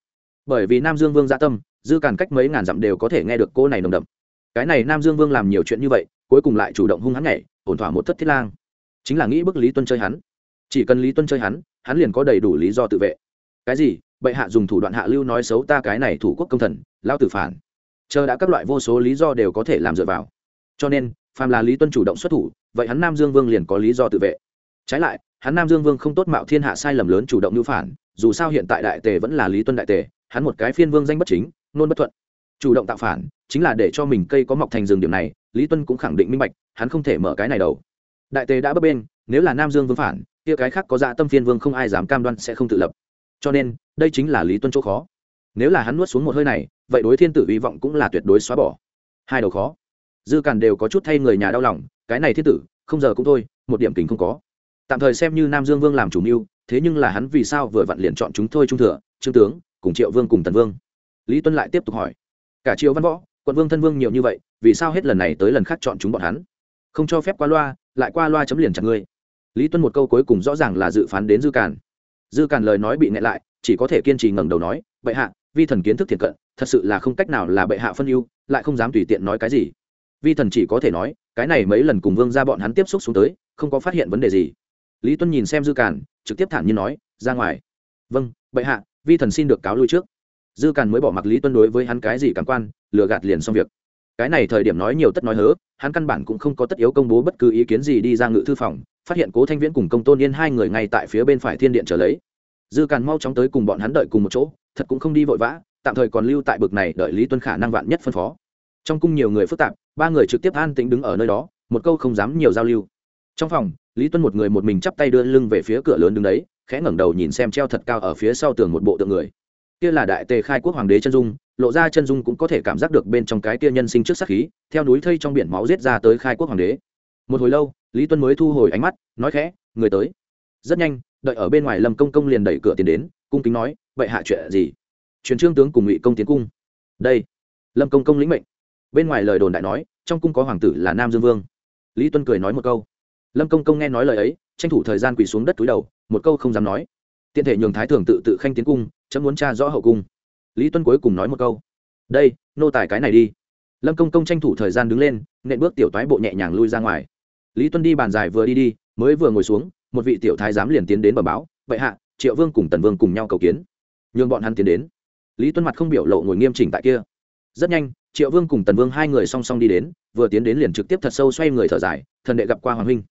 Bởi vì nam dương vương gia tâm, dư càn cách mấy ngàn dặm đều có thể nghe được cô này nồng đậm. Cái này nam dương vương làm nhiều chuyện như vậy, cuối cùng lại chủ động hung hắn nhảy, ổn thỏa một thất thiết lang. Chính là nghĩ bức lý tuân chơi hắn. Chỉ cần lý tuân chơi hắn hắn liền có đầy đủ lý do tự vệ. Cái gì? Bệ hạ dùng thủ đoạn hạ lưu nói xấu ta cái này thủ quốc công thần lao tử phản. Chờ đã các loại vô số lý do đều có thể làm dựa vào. Cho nên, phàm là lý tuân chủ động xuất thủ, vậy hắn nam dương vương liền có lý do tự vệ. Trái lại, hắn nam dương vương không tốt mạo thiên hạ sai lầm lớn chủ động lưu phản, dù sao hiện tại đại tề vẫn là lý tuân đại tề, hắn một cái phiên vương danh bất chính, nôn bất thuận. Chủ động tạo phản, chính là để cho mình cây có mọc thành rừng điểm này, lý tuân cũng khẳng định minh bạch, hắn không thể mở cái này đầu. Đại tề đã bấp bên nếu là nam dương vương phản, kia cái khác có dạ tâm phiên vương không ai dám cam đoan sẽ không tự lập cho nên, đây chính là lý tuân chỗ khó. Nếu là hắn nuốt xuống một hơi này, vậy đối thiên tử hy vọng cũng là tuyệt đối xóa bỏ. Hai đầu khó. Dư càn đều có chút thay người nhà đau lòng, cái này thiên tử, không giờ cũng thôi, một điểm kính không có. Tạm thời xem như nam dương vương làm chủ mưu, thế nhưng là hắn vì sao vừa vặn liền chọn chúng thôi trung thừa, trương tướng, cùng triệu vương cùng tần vương? Lý tuân lại tiếp tục hỏi. Cả triệu văn võ, quận vương thân vương nhiều như vậy, vì sao hết lần này tới lần khác chọn chúng bọn hắn? Không cho phép qua loa, lại qua loa chấm liền chặt ngươi lý tuân một câu cuối cùng rõ ràng là dự phán đến dư càn dư càn lời nói bị nghẹn lại, chỉ có thể kiên trì ngẩng đầu nói, bệ hạ, vi thần kiến thức thiện cận, thật sự là không cách nào là bệ hạ phân ưu, lại không dám tùy tiện nói cái gì. Vi thần chỉ có thể nói, cái này mấy lần cùng vương ra bọn hắn tiếp xúc xuống tới, không có phát hiện vấn đề gì. Lý tuân nhìn xem dư càn, trực tiếp thản nhiên nói, ra ngoài. Vâng bệ hạ, vi thần xin được cáo lui trước. Dư càn mới bỏ mặc lý tuân đối với hắn cái gì cảm quan, lừa gạt liền xong việc. Cái này thời điểm nói nhiều tất nói hớ, hắn căn bản cũng không có tất yếu công bố bất cứ ý kiến gì đi ra ngự thư phòng phát hiện cố thanh viễn cùng công tôn yên hai người ngay tại phía bên phải thiên điện trở lấy dư càn mau chóng tới cùng bọn hắn đợi cùng một chỗ thật cũng không đi vội vã tạm thời còn lưu tại bực này đợi lý tuân khả năng vạn nhất phân phó trong cung nhiều người phức tạp ba người trực tiếp an tĩnh đứng ở nơi đó một câu không dám nhiều giao lưu trong phòng lý tuân một người một mình chắp tay đưa lưng về phía cửa lớn đứng đấy khẽ ngẩng đầu nhìn xem treo thật cao ở phía sau tường một bộ tượng người kia là đại tề khai quốc hoàng đế chân dung lộ ra chân dung cũng có thể cảm giác được bên trong cái kia nhân sinh trước sắc khí theo núi thây trong biển máu giết ra tới khai quốc hoàng đế một hồi lâu, lý tuân mới thu hồi ánh mắt, nói khẽ, người tới. Rất nhanh, đợi ở bên ngoài lâm công công liền đẩy cửa tiến đến, cung kính nói vậy hạ chuyện gì? Truyền trương tướng cùng ngụy công tiến cung. Đây. Lâm công công lĩnh mệnh. Bên ngoài lời đồn đại nói, trong cung có hoàng tử là nam dương vương. Lý tuân cười nói một câu. Lâm công công nghe nói lời ấy, tranh thủ thời gian quỳ xuống đất túi đầu, một câu không dám nói. Tiện thể nhường thái thường tự tự khanh tiến cung, chấm muốn tra rõ hậu cung. Lý tuân cuối cùng nói một câu. Đây, nô tài cái này đi. Lâm công công tranh thủ thời gian đứng lên, nện bước tiểu toái bộ nhẹ nhàng lui ra ngoài lý tuân đi bàn dài vừa đi đi, mới vừa ngồi xuống, một vị tiểu thái giám liền tiến đến bờ báo, vậy hạ, triệu vương cùng tần vương cùng nhau cầu kiến. Nhường bọn hắn tiến đến. Lý tuân mặt không biểu lộ ngồi nghiêm chỉnh tại kia. Rất nhanh, triệu vương cùng tần vương hai người song song đi đến, vừa tiến đến liền trực tiếp thật sâu xoay người thở dài, thần đệ gặp qua hoàng huynh.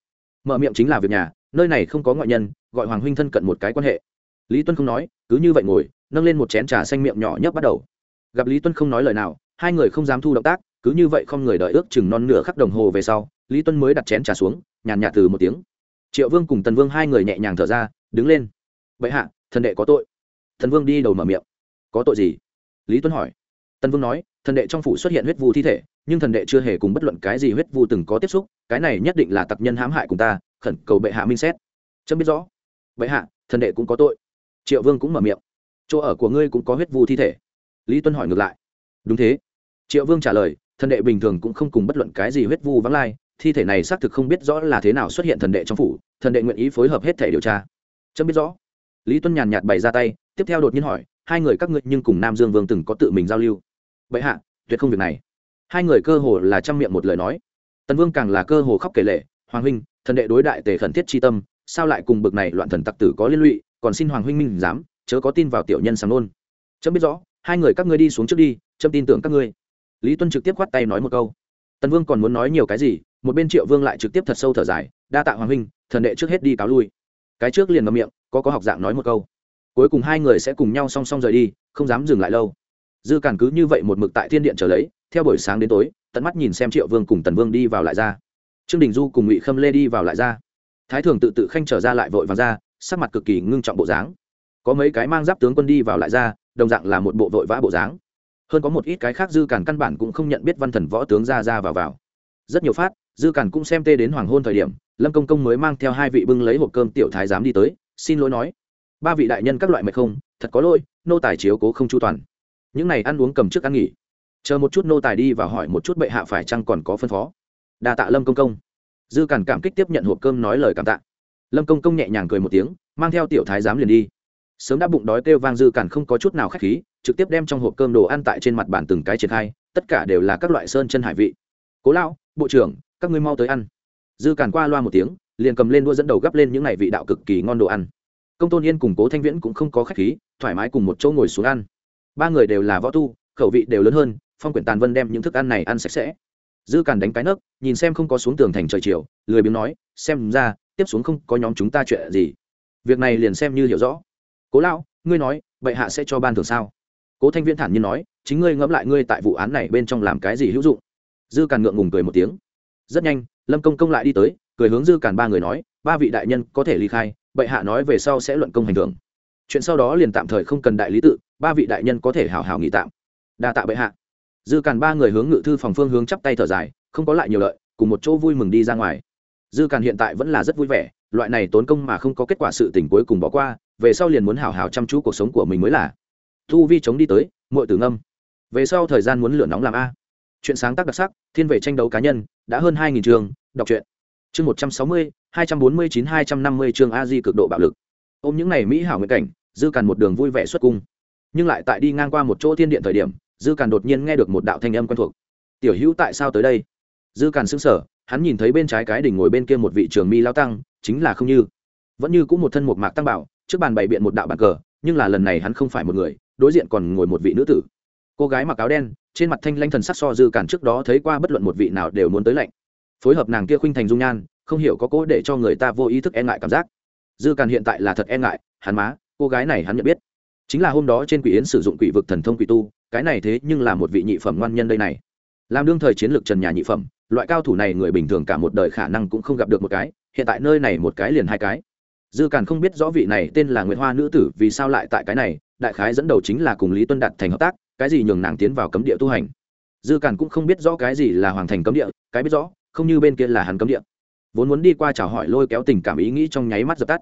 Mở miệng chính là việc nhà, nơi này không có ngoại nhân, gọi hoàng huynh thân cận một cái quan hệ. Lý tuân không nói, cứ như vậy ngồi, nâng lên một chén trà xanh miệng nhỏ nhấp bắt đầu. Gặp lý tuân không nói lời nào, hai người không dám thu động tác, cứ như vậy không người đợi ước chừng non nửa khắc đồng hồ về sau lý tuân mới đặt chén trà xuống, nhàn nhạt từ một tiếng. Triệu vương cùng tần vương hai người nhẹ nhàng thở ra, đứng lên. Vậy hạ, thần đệ có tội. Thần vương đi đầu mở miệng. Có tội gì? Lý tuân hỏi. Tần vương nói, thần đệ trong phủ xuất hiện huyết vu thi thể, nhưng thần đệ chưa hề cùng bất luận cái gì huyết vu từng có tiếp xúc, cái này nhất định là tặc nhân hãm hại cùng ta, khẩn cầu bệ hạ minh xét. Chấm biết rõ. Bệ hạ, thần đệ cũng có tội. Triệu vương cũng mở miệng. Chỗ ở của ngươi cũng có huyết vu thi thể. Lý tuân hỏi ngược lại. Đúng thế. Triệu vương trả lời, thần đệ bình thường cũng không cùng bất luận cái gì huyết vu vắng lai thi thể này xác thực không biết rõ là thế nào xuất hiện thần đệ trong phủ, thần đệ nguyện ý phối hợp hết thể điều tra. Chấm biết rõ. Lý tuân nhàn nhạt bày ra tay, tiếp theo đột nhiên hỏi, hai người các ngươi nhưng cùng nam dương vương từng có tự mình giao lưu? Vậy hạ, tuyệt không việc này. Hai người cơ hồ là chăm miệng một lời nói. Tần vương càng là cơ hồ khóc kể lệ hoàng huynh, thần đệ đối đại tề khẩn thiết tri tâm, sao lại cùng bực này loạn thần tặc tử có liên lụy, còn xin hoàng huynh minh dám chớ có tin vào tiểu nhân sáng nôn. Chấm biết rõ, hai người các ngươi đi xuống trước đi, chấm tin tưởng các ngươi. Lý tuân trực tiếp khoát tay nói một câu. Tần vương còn muốn nói nhiều cái gì một bên triệu vương lại trực tiếp thật sâu thở dài, đa tạ hoàng huynh, thần đệ trước hết đi cáo lui. Cái trước liền ngậm miệng, có có học dạng nói một câu. Cuối cùng hai người sẽ cùng nhau song song rời đi, không dám dừng lại lâu. Dư càn cứ như vậy một mực tại thiên điện trở lấy, theo buổi sáng đến tối, tận mắt nhìn xem triệu vương cùng tần vương đi vào lại ra. Trương đình du cùng ngụy khâm lê đi vào lại ra. Thái thường tự tự khanh trở ra lại vội vàng ra, sắc mặt cực kỳ ngưng trọng bộ dáng. Có mấy cái mang giáp tướng quân đi vào lại ra, đồng dạng là một bộ vội vã bộ dáng. Hơn có một ít cái khác dư càn căn bản cũng không nhận biết văn thần võ tướng ra ra vào vào. Rất nhiều phát dư cản cũng xem tê đến hoàng hôn thời điểm, lâm công công mới mang theo hai vị bưng lấy hộp cơm tiểu thái giám đi tới, xin lỗi nói. Ba vị đại nhân các loại mệt không? Thật có lỗi, nô tài chiếu cố không chu toàn. Những này ăn uống cầm trước ăn nghỉ. Chờ một chút nô tài đi và hỏi một chút bệ hạ phải chăng còn có phân phó. Đa tạ lâm công công. Dư cản cảm kích tiếp nhận hộp cơm nói lời cảm tạ. Lâm công công nhẹ nhàng cười một tiếng, mang theo tiểu thái giám liền đi. Sớm đã bụng đói kêu vang dư cản không có chút nào k h á c h khí, trực tiếp đem trong hộp cơm đồ ăn tại trên mặt bàn từng cái triển khai, tất cả đều là các loại sơn chân hải vị. Cố lão, bộ trưởng các ngươi mau tới ăn. Dư càn qua loa một tiếng, liền cầm lên đua dẫn đầu gắp lên những ngày vị đạo cực kỳ ngon đồ ăn. Công tôn yên cùng cố thanh viễn cũng không có k h á c h khí, thoải mái cùng một chỗ ngồi xuống ăn. Ba người đều là võ tu, khẩu vị đều lớn hơn, phong quyển tàn vân đem những thức ăn này ăn sạch sẽ. Dư càn đánh cái nấc, nhìn xem không có xuống tường thành trời chiều, lười biếng nói, xem ra, tiếp xuống không có nhóm chúng ta chuyện gì. Việc này liền xem như hiểu rõ. Cố lão, ngươi nói, bệ hạ sẽ cho ban thường sao? Cố thanh viễn thản nhiên nói, chính ngươi ngẫm lại ngươi tại vụ án này bên trong làm cái gì hữu dụng. Dư càn ngượng ngùng cười một tiếng rất nhanh, lâm công công lại đi tới, cười hướng dư càn ba người nói, ba vị đại nhân có thể ly khai, bệ hạ nói về sau sẽ luận công hành thưởng. Chuyện sau đó liền tạm thời không cần đại lý tự, ba vị đại nhân có thể hào hào nghỉ tạm. Đa tạ bệ hạ. Dư càn ba người hướng ngự thư phòng phương hướng chắp tay thở dài, không có lại nhiều lợi, cùng một chỗ vui mừng đi ra ngoài. Dư càn hiện tại vẫn là rất vui vẻ, loại này tốn công mà không có kết quả sự tình cuối cùng bỏ qua, về sau liền muốn hào hào chăm chú cuộc sống của mình mới là. Thu vi chống đi tới, muội tử ngâm. Về sau thời gian muốn lửa nóng làm a chuyện sáng tác đặc sắc, thiên về tranh đấu cá nhân, đã hơn hai nghìn trường đọc truyện. Chương một trăm sáu mươi, hai trăm bốn mươi chín, hai trăm năm mươi chương a di cực độ bạo lực. Ôm những n à y mỹ hảo nguyện cảnh, dư càn một đường vui vẻ xuất cung. Nhưng lại tại đi ngang qua một chỗ thiên điện thời điểm, dư càn đột nhiên nghe được một đạo thanh âm quen thuộc. Tiểu hữu tại sao tới đây? Dư càn xứng sở hắn nhìn thấy bên trái cái đỉnh ngồi bên kia một vị trường mi lao tăng, chính là không như. Vẫn như cũng một thân một mạc tăng bảo, trước bàn bày biện một đạo bàn cờ, nhưng là lần này hắn không phải một người, đối diện còn ngồi một vị nữ tử. Cô gái mặc áo đen trên mặt thanh lanh thần sắc so dư cản trước đó thấy qua bất luận một vị nào đều muốn tới lạnh. Phối hợp nàng kia khuynh thành dung nhan, không hiểu có cố để cho người ta vô ý thức e ngại cảm giác. Dư càn hiện tại là thật e ngại, hắn má, cô gái này hắn nhận biết. Chính là hôm đó trên quỷ yến sử dụng quỷ vực thần thông quỷ tu, cái này thế nhưng là một vị nhị phẩm ngoan nhân đây này. Làm đương thời chiến lược trần nhà nhị phẩm, loại cao thủ này người bình thường cả một đời khả năng cũng không gặp được một cái, hiện tại nơi này một cái liền hai cái. Dư càn không biết rõ vị này tên là nguyễn hoa nữ tử vì sao lại tại cái này đại khái dẫn đầu chính là cùng lý tuân đạt thành hợp tác, cái gì nhường nàng tiến vào cấm địa tu hành. Dư cản cũng không biết rõ cái gì là hoàng thành cấm địa, cái biết rõ, không như bên kia là hắn cấm địa. Vốn muốn đi qua chào hỏi lôi kéo tình cảm ý nghĩ trong nháy mắt dập tắt.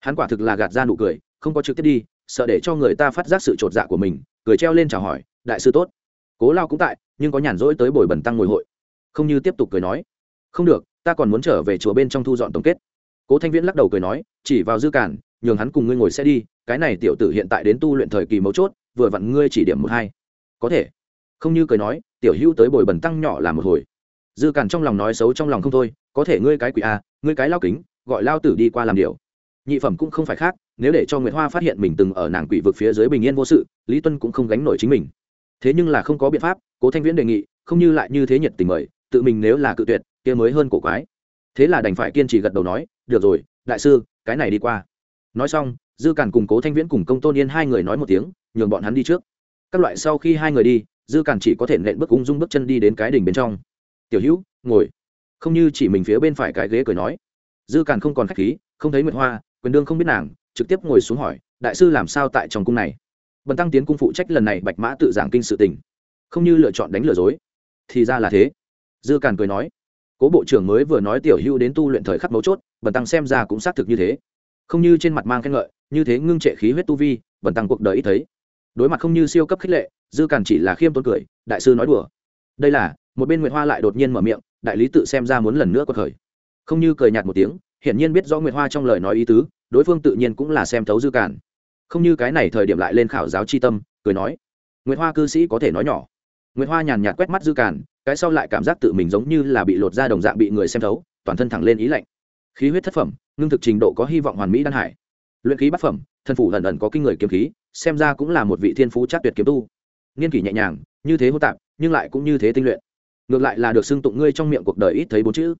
Hắn quả thực là gạt ra nụ cười, không có trực tiếp đi, sợ để cho người ta phát giác sự t r ộ t dạ của mình, cười treo lên chào hỏi, đại sư tốt. Cố lao cũng tại, nhưng có nhàn rỗi tới bồi bẩn tăng ngồi hội. Không như tiếp tục cười nói, không được, ta còn muốn trở về chùa bên trong thu dọn tổng kết. Cố thanh viễn lắc đầu cười nói, chỉ vào dư cản nhường hắn cùng ngươi ngồi xe đi cái này tiểu tử hiện tại đến tu luyện thời kỳ mấu chốt, vừa vặn ngươi chỉ điểm một hai. Có thể. Không như cười nói, tiểu hữu tới bồi bẩn tăng nhỏ là một hồi. Dư cản trong lòng nói xấu trong lòng không thôi, có thể ngươi cái quỷ a ngươi cái lao kính, gọi lao tử đi qua làm điều. Nhị phẩm cũng không phải khác, nếu để cho nguyệt hoa phát hiện mình từng ở nàng quỷ vực phía dưới bình yên vô sự, lý tuân cũng không gánh nổi chính mình. Thế nhưng là không có biện pháp, cố thanh viễn đề nghị, không như lại như thế nhiệt tình mời, tự mình nếu là cự tuyệt, kia mới hơn cổ quái. Thế là đành phải kiên trì gật đầu nói, được rồi, đại sư, cái này đi qua. Nói xong dư càn cùng cố thanh viễn cùng công tôn yên hai người nói một tiếng, nhường bọn hắn đi trước. Các loại sau khi hai người đi, dư càn chỉ có thể nện bước ung dung bước chân đi đến cái đỉnh bên trong. Tiểu hữu, ngồi. Không như chỉ mình phía bên phải cái ghế cười nói. Dư càn không còn khách khí, không thấy nguyệt hoa, quyền đương không biết nàng, trực tiếp ngồi xuống hỏi, đại sư làm sao tại trong cung này? Bần tăng tiến cung phụ trách lần này bạch mã tự giảng kinh sự tình. Không như lựa chọn đánh lừa dối. Thì ra là thế. Dư càn cười nói. Cố bộ trưởng mới vừa nói tiểu hưu đến tu luyện thời khắc mấu chốt, bần tăng xem ra cũng xác thực như thế không như trên mặt mang khen ngợi, như thế ngưng trệ khí huyết tu vi, vẫn tăng cuộc đời ít thấy. Đối mặt không như siêu cấp khích lệ, dư càn chỉ là khiêm tốn cười, đại sư nói đùa. Đây là, một bên nguyệt hoa lại đột nhiên mở miệng, đại lý tự xem ra muốn lần nữa quật khởi. Không như cười nhạt một tiếng, hiển nhiên biết rõ nguyệt hoa trong lời nói ý tứ, đối phương tự nhiên cũng là xem thấu dư cản. Không như cái này thời điểm lại lên khảo giáo chi tâm, cười nói, nguyệt hoa cư sĩ có thể nói nhỏ. Nguyệt hoa nhàn nhạt quét mắt dư cản, cái sau lại cảm giác tự mình giống như là bị lột ra đồng dạng bị người xem thấu, toàn thân thẳng lên ý lạnh khí huyết thất phẩm, ngưng thực trình độ có hy vọng hoàn mỹ đan hải. Luyện khí bát phẩm thân phủ lần lần có kinh người kiếm khí, xem ra cũng là một vị thiên phú chắc tuyệt kiếm tu. Nghiên kỷ nhẹ nhàng, như thế hô tạp, nhưng lại cũng như thế tinh luyện. Ngược lại là được xưng tụng ngươi trong miệng cuộc đời ít thấy bốn chữ.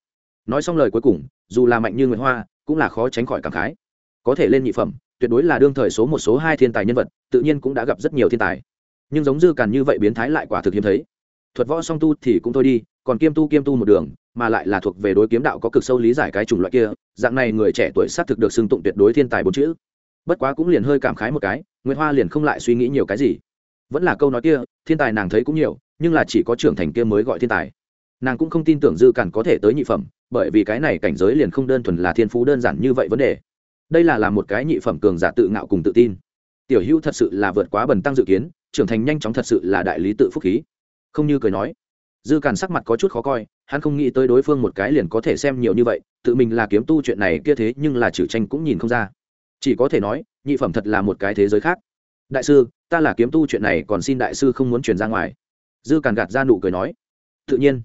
Nói xong lời cuối cùng, dù là mạnh như nguyễn hoa, cũng là khó tránh khỏi cảm khái. Có thể lên nhị phẩm, tuyệt đối là đương thời số một số hai thiên tài nhân vật, tự nhiên cũng đã gặp rất nhiều thiên tài. Nhưng giống dư càn như vậy biến thái lại quả thực hiếm thấy. Thuật võ song tu thì cũng thôi đi còn kiêm tu kiêm tu một đường, mà lại là thuộc về đối kiếm đạo có cực sâu lý giải cái chủng loại kia, dạng này người trẻ tuổi xác thực được xưng tụng tuyệt đối thiên tài bốn chữ. Bất quá cũng liền hơi cảm khái một cái nguyễn hoa liền không lại suy nghĩ nhiều cái gì. Vẫn là câu nói kia, thiên tài nàng thấy cũng nhiều, nhưng là chỉ có trưởng thành kia mới gọi thiên tài. Nàng cũng không tin tưởng dư cản có thể tới nhị phẩm, bởi vì cái này cảnh giới liền không đơn thuần là thiên phú đơn giản như vậy vấn đề. Đây là làm một cái nhị phẩm cường giả tự ngạo cùng tự tin. Tiểu hữu thật sự là vượt quá bần tăng dự kiến, trưởng thành nhanh chóng thật sự là đại lý tự phúc khí. Không như cười nói dư càn sắc mặt có chút khó coi, hắn không nghĩ tới đối phương một cái liền có thể xem nhiều như vậy, tự mình là kiếm tu chuyện này kia thế nhưng là trừ tranh cũng nhìn không ra. Chỉ có thể nói, nhị phẩm thật là một cái thế giới khác. Đại sư, ta là kiếm tu chuyện này còn xin đại sư không muốn truyền ra ngoài. Dư càn gạt ra nụ cười nói. Tự nhiên.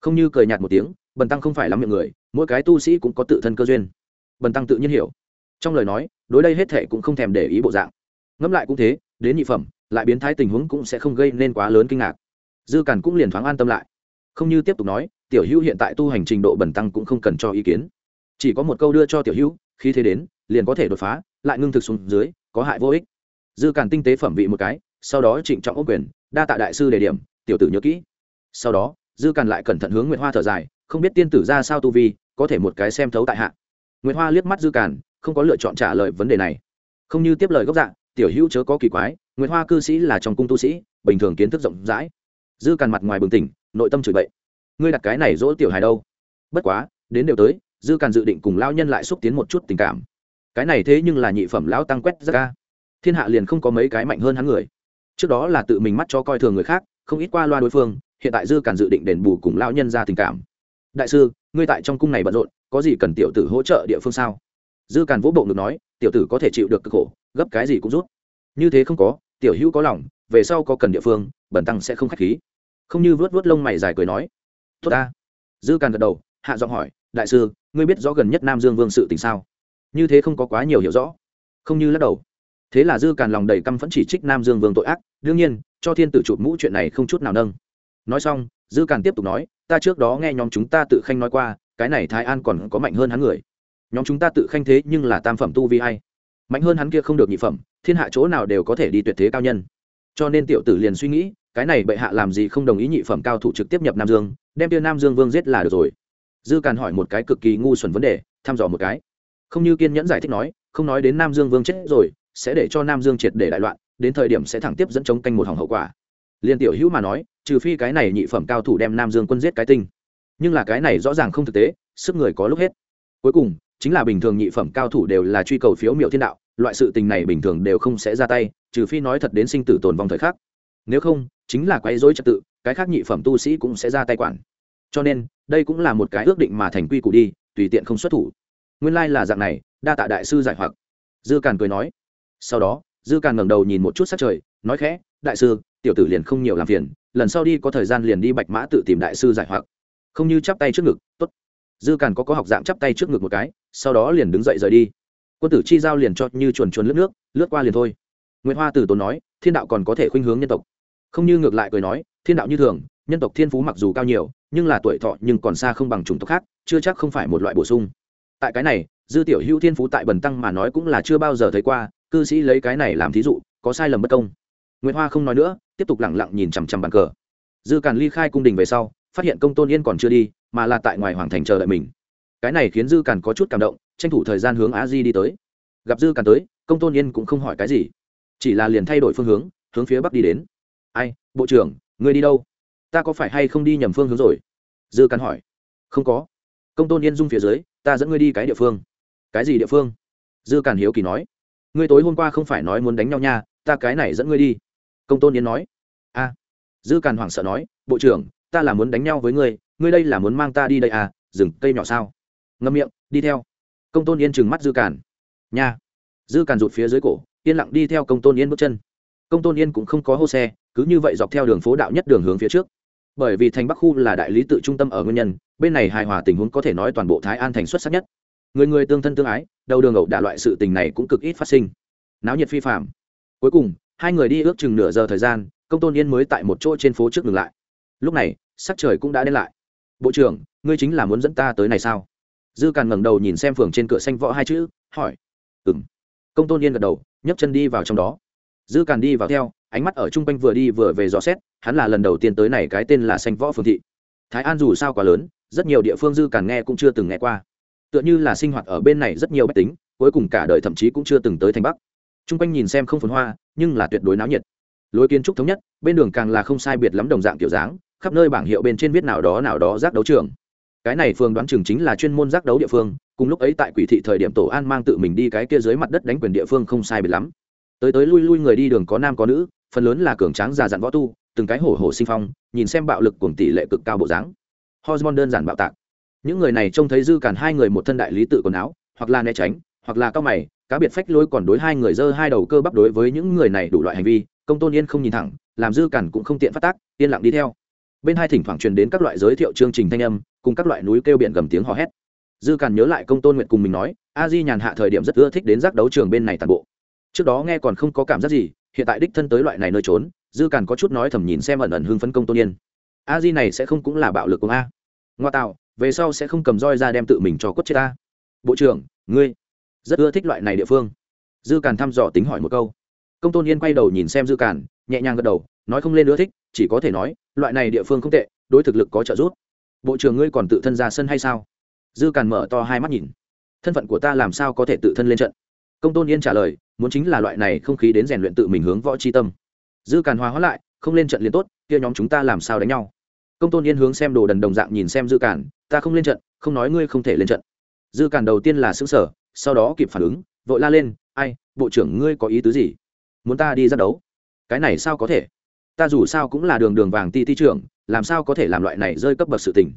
Không như cười nhạt một tiếng, bần tăng không phải lắm miệng người, mỗi cái tu sĩ cũng có tự thân cơ duyên. Bần tăng tự nhiên hiểu. Trong lời nói, đối đây hết thệ cũng không thèm để ý bộ dạng. Ngẫm lại cũng thế, đến nhị phẩm, lại biến thái tình huống cũng sẽ không gây nên quá lớn kinh ngạc dư càn cũng liền thoáng an tâm lại. Không như tiếp tục nói, tiểu hữu hiện tại tu hành trình độ bẩn tăng cũng không cần cho ý kiến. Chỉ có một câu đưa cho tiểu hữu khi thế đến, liền có thể đột phá, lại ngưng thực xuống dưới, có hại vô ích. Dư càn tinh tế phẩm vị một cái, sau đó trịnh trọng ốc quyền, đa tạ đại sư đề điểm, tiểu tử nhớ kỹ. Sau đó, dư càn lại cẩn thận hướng nguyệt hoa thở dài, không biết tiên tử ra sao tu vi, có thể một cái xem thấu tại hạ. Nguyệt hoa liếc mắt dư càn, không có lựa chọn trả lời vấn đề này. Không như tiếp lời gốc dạng tiểu hữu chớ có kỳ quái, nguyệt hoa cư sĩ là trong cung tu sĩ, bình thường kiến thức rộng rãi dư càn mặt ngoài bừng tỉnh, nội tâm chửi bậy. Ngươi đặt cái này dỗ tiểu hài đâu? Bất quá, đến đều tới, dư càn dự định cùng lao nhân lại xúc tiến một chút tình cảm. Cái này thế nhưng là nhị phẩm lão tăng quét ra. Ca thiên hạ liền không có mấy cái mạnh hơn hắn người. Trước đó là tự mình mắt cho coi thường người khác, không ít qua loa đối phương, hiện tại dư càn dự định đền bù cùng lao nhân ra tình cảm. Đại sư, ngươi tại trong cung này bận rộn, có gì cần tiểu tử hỗ trợ địa phương sao? Dư càn vỗ bộ ngực nói, tiểu tử có thể chịu được cực khổ, gấp cái gì cũng rút. Như thế không có, tiểu hữu có lòng, về sau có cần địa phương bẩn tăng sẽ không khách khí. Không như vớt vớt lông mày dài cười nói, tốt ta. Dư càn gật đầu, hạ giọng hỏi, đại sư, ngươi biết rõ gần nhất nam dương vương sự tình sao? Như thế không có quá nhiều hiểu rõ. Không như lắc đầu. Thế là dư càn lòng đầy căm phẫn chỉ trích nam dương vương tội ác, đương nhiên, cho thiên tử chụp mũ chuyện này không chút nào nâng. Nói xong, dư càn tiếp tục nói, ta trước đó nghe nhóm chúng ta tự khanh nói qua, cái này thái an còn có mạnh hơn hắn người. Nhóm chúng ta tự khanh thế nhưng là tam phẩm tu vi hay. Mạnh hơn hắn kia không được nhị phẩm, thiên hạ chỗ nào đều có thể đi tuyệt thế cao nhân cho nên tiểu tử liền suy nghĩ, cái này bệ hạ làm gì không đồng ý nhị phẩm cao thủ trực tiếp nhập nam dương, đem tiêu nam dương vương giết là được rồi. Dư càn hỏi một cái cực kỳ ngu xuẩn vấn đề, thăm dò một cái. Không như kiên nhẫn giải thích nói, không nói đến nam dương vương chết rồi, sẽ để cho nam dương triệt để đại loạn, đến thời điểm sẽ thẳng tiếp dẫn chống canh một hỏng hậu quả. Liên tiểu hữu mà nói, trừ phi cái này nhị phẩm cao thủ đem nam dương quân giết cái tinh. Nhưng là cái này rõ ràng không thực tế, sức người có lúc hết. Cuối cùng, chính là bình thường nhị phẩm cao thủ đều là truy cầu phiếu miệu thiên đạo, loại sự tình này bình thường đều không sẽ ra tay trừ phi nói thật đến sinh tử tồn vong thời khắc. Nếu không, chính là quấy dối trật tự, cái khác nhị phẩm tu sĩ cũng sẽ ra tay quản. Cho nên, đây cũng là một cái ước định mà thành quy củ đi, tùy tiện không xuất thủ. Nguyên lai là dạng này, đa tạ đại sư giải hoặc. Dư càn cười nói. Sau đó, dư càn ngẩng đầu nhìn một chút sát trời, nói khẽ, đại sư, tiểu tử liền không nhiều làm phiền, lần sau đi có thời gian liền đi bạch mã tự tìm đại sư giải hoặc. Không như chắp tay trước ngực, tốt. Dư càn có có học dạng chắp tay trước ngực một cái, sau đó liền đứng dậy rời đi. Quân tử chi giao liền cho như chuồn chuồn lướt nước, lướt qua liền thôi nguyễn hoa tử tốn nói, thiên đạo còn có thể khuynh hướng nhân tộc. Không như ngược lại cười nói, thiên đạo như thường, nhân tộc thiên phú mặc dù cao nhiều, nhưng là tuổi thọ nhưng còn xa không bằng chủng tộc khác, chưa chắc không phải một loại bổ sung. Tại cái này, dư tiểu hữu thiên phú tại bần tăng mà nói cũng là chưa bao giờ thấy qua, cư sĩ lấy cái này làm thí dụ, có sai lầm bất công. Nguyễn hoa không nói nữa, tiếp tục lẳng lặng nhìn chằm chằm bàn cờ. Dư càn ly khai cung đình về sau, phát hiện công tôn yên còn chưa đi, mà là tại ngoài hoàng thành chờ đợi mình. Cái này khiến dư càn có chút cảm động, tranh thủ thời gian hướng a di đi tới. Gặp dư càn tới, công tôn yên cũng không hỏi cái gì chỉ là liền thay đổi phương hướng hướng phía bắc đi đến. Ai, bộ trưởng người đi đâu? Ta có phải hay không đi nhầm phương hướng rồi? Dư càn hỏi. Không có. Công tôn yên dung phía dưới, ta dẫn ngươi đi cái địa phương. Cái gì địa phương? Dư càn hiếu kỳ nói. Ngươi tối hôm qua không phải nói muốn đánh nhau nha, ta cái này dẫn ngươi đi. Công tôn yên nói. A. Dư càn hoảng sợ nói. Bộ trưởng, ta là muốn đánh nhau với ngươi ngươi đây là muốn mang ta đi đây à rừng, cây nhỏ sao? Ngâm miệng, đi theo. Công tôn yên trừng mắt dư càn. Nha. Dư càn rụt phía dưới cổ yên lặng đi theo công tôn yên bước chân. Công tôn yên cũng không có hô xe, cứ như vậy dọc theo đường phố đạo nhất đường hướng phía trước. Bởi vì thành bắc khu là đại lý tự trung tâm ở nguyên nhân, bên này hài hòa tình huống có thể nói toàn bộ thái an thành xuất sắc nhất. Người người tương thân tương ái, đầu đường ẩu đả loại sự tình này cũng cực ít phát sinh. Náo nhiệt phi phạm cuối cùng, hai người đi ước chừng nửa giờ thời gian, công tôn yên mới tại một chỗ trên phố trước ngừng lại. Lúc này, sắc trời cũng đã đến lại. Bộ trưởng, ngươi chính là muốn dẫn ta tới này sao? Dư càn ngẩng đầu nhìn xem phường trên cửa xanh võ hai chữ, hỏi. Ừng công tôn yên gật đầu nhấc chân đi vào trong đó. Dư càn đi vào theo, ánh mắt ở chung quanh vừa đi vừa về dò xét, hắn là lần đầu tiên tới này cái tên là xanh võ phương thị. Thái an dù sao quá lớn, rất nhiều địa phương dư càn nghe cũng chưa từng nghe qua. Tựa như là sinh hoạt ở bên này rất nhiều bách tính, cuối cùng cả đời thậm chí cũng chưa từng tới thành bắc. Chung quanh nhìn xem không phồn hoa, nhưng là tuyệt đối náo nhiệt. Lối kiến trúc thống nhất, bên đường càng là không sai biệt lắm đồng dạng kiểu dáng, khắp nơi bảng hiệu bên trên viết nào đó nào đó giác đấu trường. Cái này phương đoán chừng chính là chuyên môn giác đấu địa phương cùng lúc ấy tại quỷ thị thời điểm tổ an mang tự mình đi cái kia dưới mặt đất đánh quyền địa phương không sai biệt lắm. Tới tới lui lui người đi đường có nam có nữ, phần lớn là cường tráng già dặn võ tu, từng cái hổ hổ sinh phong, nhìn xem bạo lực cùng tỷ lệ cực cao bộ dáng. Hormone đơn giản bạo tạc. Những người này trông thấy dư cản hai người một thân đại lý tự quần áo, hoặc là né tránh, hoặc là cao mày, cá biệt phách lôi còn đối hai người dơ hai đầu cơ bắp đối với những người này đủ loại hành vi, công tôn yên không nhìn thẳng, làm dư cản cũng không tiện phát tác, yên lặng đi theo. Bên hai thỉnh thoảng truyền đến các loại giới thiệu chương trình thanh âm, cùng các loại núi kêu biển gầm tiếng hò hét dư càn nhớ lại công tôn nguyện cùng mình nói, a di nhàn hạ thời điểm rất ưa thích đến giác đấu trường bên này toàn bộ. Trước đó nghe còn không có cảm giác gì, hiện tại đích thân tới loại này nơi trốn, dư càn có chút nói thầm nhìn xem ẩn ẩn hưng phấn công tôn yên. A di này sẽ không cũng là bạo lực của a. Ngoa tạo, về sau sẽ không cầm roi ra đem tự mình cho quất chết ta bộ trưởng, ngươi rất ưa thích loại này địa phương. Dư càn thăm dò tính hỏi một câu. Công tôn yên quay đầu nhìn xem dư càn, nhẹ nhàng gật đầu, nói không lên ưa thích, chỉ có thể nói, loại này địa phương không tệ, đối thực lực có trợ giúp. Bộ trưởng ngươi còn tự thân ra sân hay sao? Dư càn mở to hai mắt nhìn. Thân phận của ta làm sao có thể tự thân lên trận? Công tôn yên trả lời, muốn chính là loại này không khí đến rèn luyện tự mình hướng võ c tâm. Dư càn hòa hóa lại, không lên trận liền tốt, kia nhóm chúng ta làm sao đánh nhau? Công tôn yên hướng xem đồ đần đồng dạng nhìn xem dư càn, ta không lên trận, không nói ngươi không thể lên trận. Dư càn đầu tiên là xứng sở sau đó kịp phản ứng, vội la lên, ai, bộ trưởng ngươi có ý tứ gì? Muốn ta đi ra đấu? Cái này sao có thể? Ta dù sao cũng là đường đường vàng ti ti trưởng, làm sao có thể làm loại này rơi cấp bậc sự tình?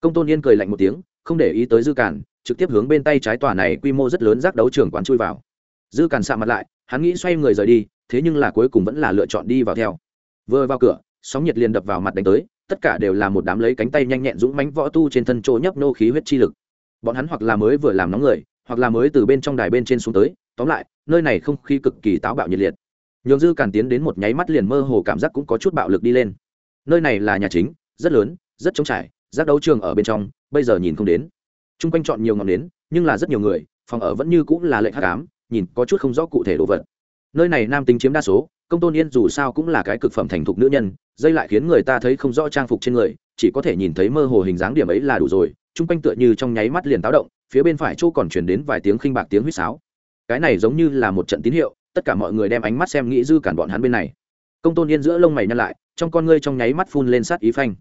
Công tôn yên cười lạnh một tiếng không để ý tới dư cản, trực tiếp hướng bên tay trái tòa này quy mô rất lớn giác đấu trường quán chui vào. Dư cản sạ mặt lại hắn nghĩ xoay người rời đi thế nhưng là cuối cùng vẫn là lựa chọn đi vào theo. Vừa vào cửa sóng nhiệt liền đập vào mặt đánh tới tất cả đều là một đám lấy cánh tay nhanh nhẹn dũng mánh võ tu trên thân chỗ nhấp nô khí huyết chi lực. Bọn hắn hoặc là mới vừa làm nóng người hoặc là mới từ bên trong đài bên trên xuống tới tóm lại nơi này không khí cực kỳ táo bạo nhiệt liệt. Nhường dư càn tiến đến một nháy mắt liền mơ hồ cảm giác cũng có chút bạo lực đi lên. Nơi này là nhà chính rất lớn rất trống trải giác đấu trường ở bên trong bây giờ nhìn không đến. T r u n g quanh chọn nhiều ngọn nến, nhưng là rất nhiều người, phòng ở vẫn như cũng là lệnh hát cám nhìn có chút không rõ cụ thể đồ vật. Nơi này nam tính chiếm đa số, công tôn yên dù sao cũng là cái cực phẩm thành thục nữ nhân, dây lại khiến người ta thấy không rõ trang phục trên người, chỉ có thể nhìn thấy mơ hồ hình dáng điểm ấy là đủ rồi chung quanh tựa như trong nháy mắt liền táo động, phía bên phải chỗ còn chuyển đến vài tiếng khinh bạc tiếng huýt sáo. Cái này giống như là một trận tín hiệu, tất cả mọi người đem ánh mắt xem nghĩ dư cản bọn hắn bên này. Công tôn yên giữa lông mày nhăn lại, trong con ngươi trong nháy mắt phun lên sát ý phanh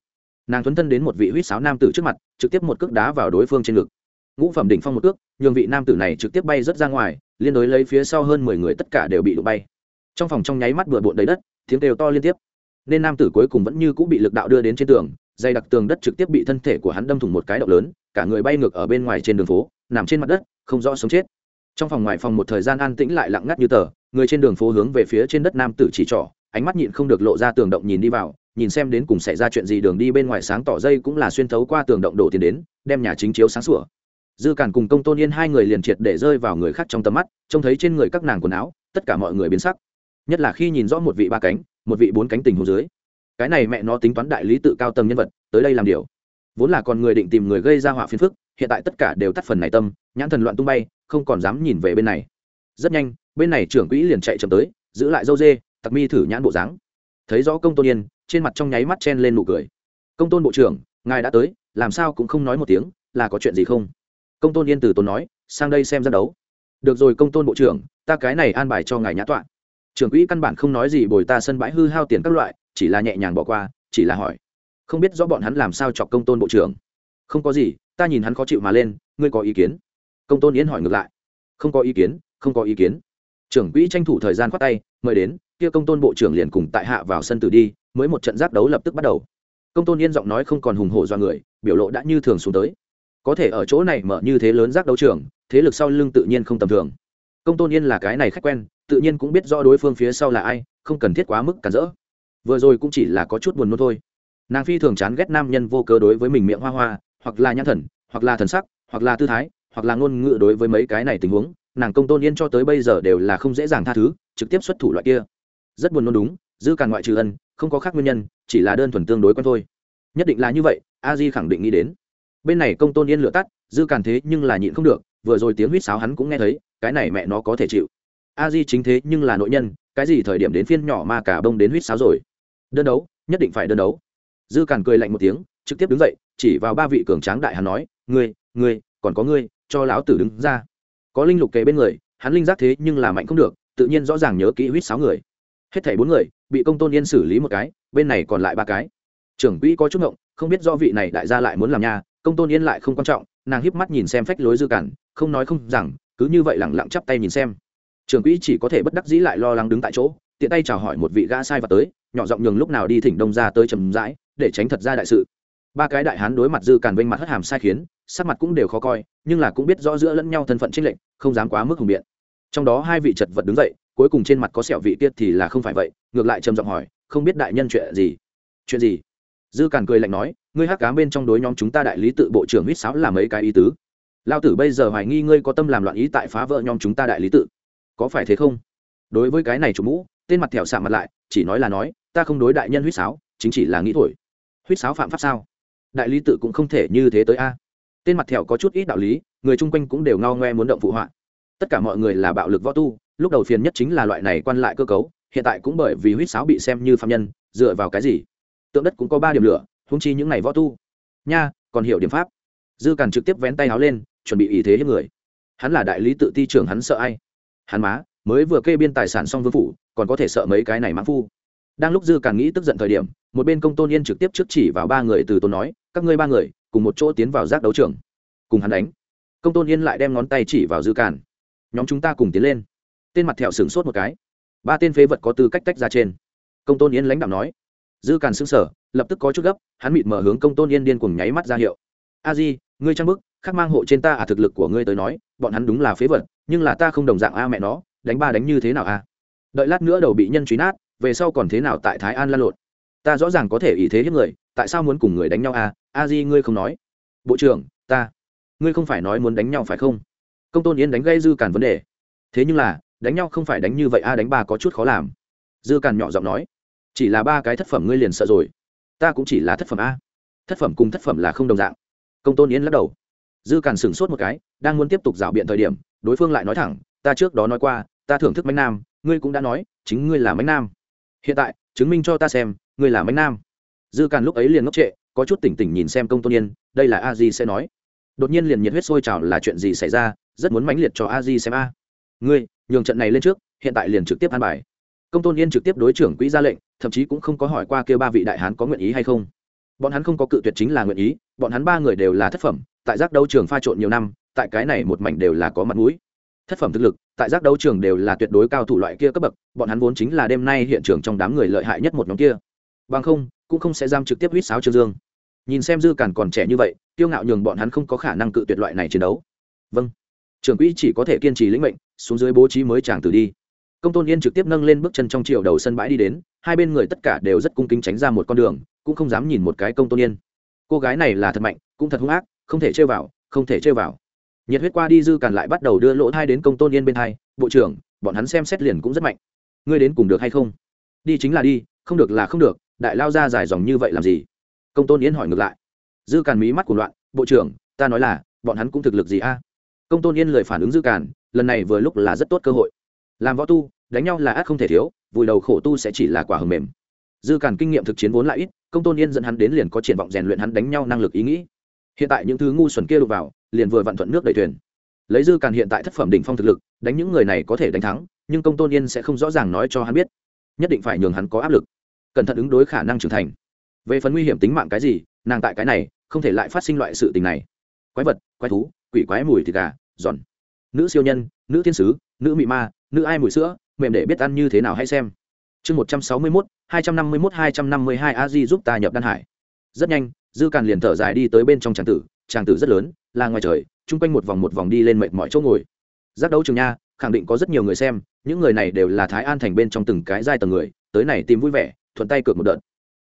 nàng thuấn thân đến một vị huýt sáo nam tử trước mặt, trực tiếp một cước đá vào đối phương trên ngực. Ngũ phẩm đỉnh phong một cước, nhường vị nam tử này trực tiếp bay rớt ra ngoài, liên đối lấy phía sau hơn mười người tất cả đều bị đụng bay. Trong phòng trong nháy mắt bừa bộn đầy đất, tiếng kêu to liên tiếp. Nên nam tử cuối cùng vẫn như cũng bị lực đạo đưa đến trên tường, dày đặc tường đất trực tiếp bị thân thể của hắn đâm thủng một cái động lớn, cả người bay ngược ở bên ngoài trên đường phố, nằm trên mặt đất, không rõ sống chết. Trong phòng ngoài phòng một thời gian an tĩnh lại lặng ngắt như tờ, người trên đường phố hướng về phía trên đất nam tử chỉ trỏ, ánh mắt nhịn không được lộ ra tường động nhìn đi vào nhìn xem đến cùng xảy ra chuyện gì, đường đi bên ngoài sáng tỏ dây cũng là xuyên thấu qua tường động đổ tiền đến, đem nhà chính chiếu sáng sủa. Dư cản cùng công tôn yên hai người liền triệt để rơi vào người khác trong tầm mắt, trông thấy trên người các nàng quần áo, tất cả mọi người biến sắc. Nhất là khi nhìn rõ một vị ba cánh, một vị bốn cánh tình hồ dưới. Cái này mẹ nó tính toán đại lý tự cao tầng nhân vật, tới đây làm điều. Vốn là còn người định tìm người gây ra họa phiền phức, hiện tại tất cả đều tắt phần này tâm, nhãn thần loạn tung bay, không còn dám nhìn về bên này. Rất nhanh, bên này trưởng quỹ liền chạy chậm tới, giữ lại dâu dê, tặc mi thử nhãn bộ dáng. Thấy rõ công tôn yên trên mặt trong nháy mắt chen lên nụ cười. Công tôn bộ trưởng, ngài đã tới, làm sao cũng không nói một tiếng, là có chuyện gì không? Công tôn yên từ tốn nói, sang đây xem ra đấu. Được rồi, công tôn bộ trưởng, ta cái này an bài cho ngài nhã tọa. Trưởng quỹ căn bản không nói gì bồi ta sân bãi hư hao tiền các loại, chỉ là nhẹ nhàng bỏ qua, chỉ là hỏi. Không biết rõ bọn hắn làm sao chọc công tôn bộ trưởng? Không có gì, ta nhìn hắn khó chịu mà lên, ngươi có ý kiến? Công tôn yến hỏi ngược lại. Không có ý kiến, không có ý kiến. Trưởng quỹ tranh thủ thời gian khoát tay, mời đến kia công tôn bộ trưởng liền cùng tại hạ vào sân tử đi, mới một trận giác đấu lập tức bắt đầu. Công tôn yên giọng nói không còn hùng hổ do người, biểu lộ đã như thường xuống tới. Có thể ở chỗ này mở như thế lớn giác đấu trường, thế lực sau lưng tự nhiên không tầm thường. Công tôn yên là cái này khách quen, tự nhiên cũng biết rõ đối phương phía sau là ai, không cần thiết quá mức cản rỡ. Vừa rồi cũng chỉ là có chút buồn nôn thôi. Nàng phi thường chán ghét nam nhân vô cớ đối với mình miệng hoa hoa, hoặc là nhãn thần, hoặc là thần sắc, hoặc là tư thái, hoặc là ngôn ngữ đối với mấy cái này tình huống, nàng công tôn yên cho tới bây giờ đều là không dễ dàng tha thứ, trực tiếp xuất thủ loại kia rất buồn nôn đúng, dư càn ngoại trừ ân, không có khác nguyên nhân, chỉ là đơn thuần tương đối quen thôi. Nhất định là như vậy, a di khẳng định nghĩ đến. Bên này công tôn yên lửa tắt, dư càn thế nhưng là nhịn không được, vừa rồi tiếng huýt sáo hắn cũng nghe thấy, cái này mẹ nó có thể chịu. A di chính thế nhưng là nội nhân, cái gì thời điểm đến phiên nhỏ mà cả bông đến huýt sáo rồi. Đơn đấu, nhất định phải đơn đấu. Dư càn cười lạnh một tiếng, trực tiếp đứng dậy, chỉ vào ba vị cường tráng đại hắn nói, ngươi ngươi, còn có ngươi, cho lão tử đứng ra. Có linh lục kề bên người, hắn linh giác thế nhưng là mạnh không được, tự nhiên rõ ràng nhớ kỹ huýt sáo người hết thảy bốn người, bị công tôn yên xử lý một cái, bên này còn lại ba cái. Trưởng quỹ có chút ngộng, không biết do vị này đại gia lại muốn làm nha, công tôn yên lại không quan trọng, nàng híp mắt nhìn xem phách lối dư cản, không nói không rằng, cứ như vậy lẳng lặng chắp tay nhìn xem. Trưởng quỹ chỉ có thể bất đắc dĩ lại lo lắng đứng tại chỗ, tiện tay chào hỏi một vị gã sai và tới, nhỏ giọng nhường lúc nào đi thỉnh đông ra tới trầm rãi, để tránh thật ra đại sự. Ba cái đại hán đối mặt dư càn vênh mặt hất hàm sai khiến, sắc mặt cũng đều khó coi, nhưng là cũng biết rõ giữa lẫn nhau thân phận trinh lệnh không dám quá mức hùng biện. Trong đó hai vị chật vật đứng dậy cuối cùng trên mặt có sẹo vị tiết thì là không phải vậy, ngược lại trầm giọng hỏi, không biết đại nhân chuyện gì? Chuyện gì? Dư càn cười lạnh nói, ngươi hắc cám bên trong đối nhóm chúng ta đại lý tự bộ trưởng huýt sáo làm mấy cái ý tứ? Lao tử bây giờ hoài nghi ngươi có tâm làm loạn ý tại phá vỡ nhóm chúng ta đại lý tự. Có phải thế không? Đối với cái này chủ mũ, tên mặt thẹo sạm mặt lại, chỉ nói là nói, ta không đối đại nhân huýt sáo, chính chỉ là nghĩ thổi. Huýt sáo phạm pháp sao? Đại lý tự cũng không thể như thế tới a. Tên mặt thẹo có chút ít đạo lý, người chung quanh cũng đều ngao ngoe muốn động phụ họa. Tất cả mọi người là bạo lực võ tu lúc đầu phiền nhất chính là loại này quan lại cơ cấu, hiện tại cũng bởi vì huýt sáo bị xem như phạm nhân, dựa vào cái gì? Tượng đất cũng có ba điểm lửa húng chi những ngày võ tu. Nha, còn hiểu điểm pháp. Dư càn trực tiếp vén tay áo lên, chuẩn bị ý thế hiếp người. Hắn là đại lý tự ti trưởng hắn sợ ai? Hắn má, mới vừa kê biên tài sản xong vương phủ, còn có thể sợ mấy cái này mãn phu. Đang lúc dư càn nghĩ tức giận thời điểm, một bên công tôn yên trực tiếp trước chỉ vào ba người từ tôn nói, các ngươi ba người, cùng một chỗ tiến vào giác đấu trường. Cùng hắn đánh. Công tôn yên lại đem ngón tay chỉ vào dư càn. Nhóm chúng ta cùng tiến lên tên mặt thẹo sửng sốt một cái. Ba tên phế vật có tư cách tách ra trên. Công tôn yên lãnh đạo nói. Dư càn xương sở lập tức có chút gấp, hắn mịt mở hướng công tôn yên điên cùng nháy mắt ra hiệu. A di, ngươi trang bức, khắc mang hộ trên ta à thực lực của ngươi tới nói, bọn hắn đúng là phế vật, nhưng là ta không đồng dạng a mẹ nó, đánh ba đánh như thế nào a? Đợi lát nữa đầu bị nhân truy nát, về sau còn thế nào tại thái an lan lộn? Ta rõ ràng có thể ý thế hiếp người, tại sao muốn cùng người đánh nhau a? A di, ngươi không nói. Bộ trưởng, ta, ngươi không phải nói muốn đánh nhau phải không? Công tôn yên đánh gây dư càn vấn đề. Thế nhưng là đánh nhau không phải đánh như vậy a, đánh ba có chút khó làm. Dư càn nhỏ giọng nói, chỉ là ba cái thất phẩm ngươi liền sợ rồi. Ta cũng chỉ là thất phẩm a. Thất phẩm cùng thất phẩm là không đồng dạng. Công tôn yến lắc đầu. Dư càn sửng sốt một cái, đang muốn tiếp tục rảo biện thời điểm, đối phương lại nói thẳng, ta trước đó nói qua, ta thưởng thức mánh nam, ngươi cũng đã nói, chính ngươi là mánh nam. Hiện tại, chứng minh cho ta xem, ngươi là mánh nam. Dư càn lúc ấy liền ngốc trệ, có chút tỉnh tỉnh nhìn xem công tôn yên đây là a di sẽ nói. Đột nhiên liền nhiệt huyết sôi trào là chuyện gì xảy ra, rất muốn mãnh liệt cho a di xem a ngươi, nhường trận này lên trước, hiện tại liền trực tiếp an bài. Công tôn yên trực tiếp đối trưởng quỹ ra lệnh, thậm chí cũng không có hỏi qua kêu ba vị đại hán có nguyện ý hay không. Bọn hắn không có cự tuyệt chính là nguyện ý, bọn hắn ba người đều là thất phẩm, tại giác đấu trường pha trộn nhiều năm, tại cái này một mảnh đều là có mặt mũi. Thất phẩm thực lực, tại giác đấu trường đều là tuyệt đối cao thủ loại kia cấp bậc, bọn hắn vốn chính là đêm nay hiện trường trong đám người lợi hại nhất một nhóm kia. Bằng không, cũng không sẽ giam trực tiếp huýt sáo trương dương. Nhìn xem dư càn còn trẻ như vậy, tiêu ngạo nhường bọn hắn không có khả năng cự tuyệt loại này chiến đấu. Vâng trưởng quỹ chỉ có thể kiên trì lĩnh mệnh, xuống dưới bố trí mới chàng tử đi. Công tôn yên trực tiếp nâng lên bước chân trong chiều đầu sân bãi đi đến, hai bên người tất cả đều rất cung kính tránh ra một con đường, cũng không dám nhìn một cái công tôn yên. Cô gái này là thật mạnh, cũng thật hung ác, không thể chơi vào, không thể chơi vào. Nhiệt huyết qua đi dư càn lại bắt đầu đưa lỗ thai đến công tôn yên bên hai, bộ trưởng, bọn hắn xem xét liền cũng rất mạnh. Ngươi đến cùng được hay không? Đi chính là đi, không được là không được, đại lao ra dài dòng như vậy làm gì? Công tôn yên hỏi ngược lại. Dư càn mí mắt của loạn, bộ trưởng, ta nói là, bọn hắn cũng thực lực gì a? Công tôn yên lời phản ứng dư cản, lần này vừa lúc là rất tốt cơ hội. Làm võ tu đánh nhau là ác không thể thiếu vùi đầu khổ tu sẽ chỉ là quả hầm mềm. Dư cản kinh nghiệm thực chiến vốn lại ít công tôn yên dẫn hắn đến liền có triển vọng rèn luyện hắn đánh nhau năng lực ý nghĩ. Hiện tại những thứ ngu xuẩn kia đục vào liền vừa vặn thuận nước đẩy thuyền. Lấy dư càn hiện tại thất phẩm đỉnh phong thực lực đánh những người này có thể đánh thắng nhưng công tôn yên sẽ không rõ ràng nói cho hắn biết. Nhất định phải nhường hắn có áp lực. Cẩn thận ứng đối khả năng trưởng thành. Về phần nguy hiểm tính mạng cái gì nàng tại cái này không thể lại phát sinh loại sự tình này. Quái vật quái thú quỷ quái mùi thịt gà, giòn. Nữ siêu nhân, nữ thiên sứ, nữ mị ma, nữ ai mùi sữa, mềm để biết ăn như thế nào hay xem. Chương một trăm sáu mươi mốt, hai trăm năm mươi mốt, hai trăm năm mươi hai, a di giúp ta nhập đan hải. Rất nhanh, dư càn liền thở dài đi tới bên trong tràng tử. Tràng tử rất lớn, là ngoài trời, chung quanh một vòng một vòng đi lên mệt mọi chỗ ngồi. Giác đấu trường nha, khẳng định có rất nhiều người xem, những người này đều là thái an thành bên trong từng cái giai tầng người, tới này tìm vui vẻ, thuận tay cược một đợt.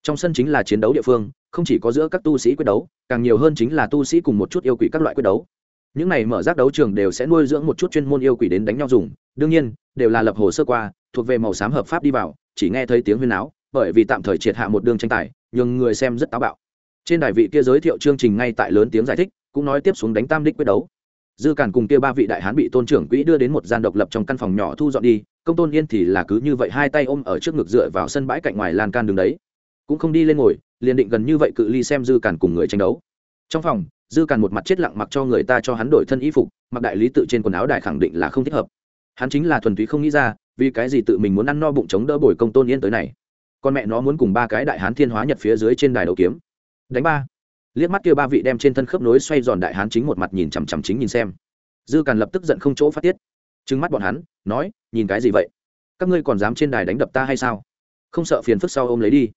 Trong sân chính là chiến đấu địa phương, không chỉ có giữa các tu sĩ quyết đấu, càng nhiều hơn chính là tu sĩ cùng một chút yêu quỷ các loại quyết đấu những này mở rác đấu trường đều sẽ nuôi dưỡng một chút chuyên môn yêu quỷ đến đánh nhau dùng, đương nhiên, đều là lập hồ sơ qua, thuộc về màu xám hợp pháp đi vào, chỉ nghe thấy tiếng huyên áo bởi vì tạm thời triệt hạ một đường tranh tài nhưng người xem rất táo bạo. Trên đài vị kia giới thiệu chương trình ngay tại lớn tiếng giải thích, cũng nói tiếp xuống đánh tam đích quyết đấu. Dư cản cùng kia ba vị đại hán bị tôn trưởng quỹ đưa đến một gian độc lập trong căn phòng nhỏ thu dọn đi, công tôn yên thì là cứ như vậy hai tay ôm ở trước ngực dựa vào sân bãi cạnh ngoài lan can đường đấy. Cũng không đi lên ngồi, liền định gần như vậy cự ly xem dư cản cùng người tranh đấu. Trong phòng dư càn một mặt chết lặng mặc cho người ta cho hắn đổi thân y phục, mặc đại lý tự trên quần áo đại khẳng định là không thích hợp. Hắn chính là thuần túy không nghĩ ra, vì cái gì tự mình muốn ăn no bụng chống đỡ bồi công tôn yên tới này. Con mẹ nó muốn cùng ba cái đại hán thiên hóa nhật phía dưới trên đài đầu kiếm. Đánh ba. Liếc mắt kia ba vị đem trên thân khớp nối xoay giòn đại hán chính một mặt nhìn chằm chằm chính nhìn xem. Dư càn lập tức giận không chỗ phát tiết. Trứng mắt bọn hắn, nói, nhìn cái gì vậy? Các ngươi còn dám trên đài đánh đập ta hay sao? Không sợ phiền phức sau ôm lấy đi.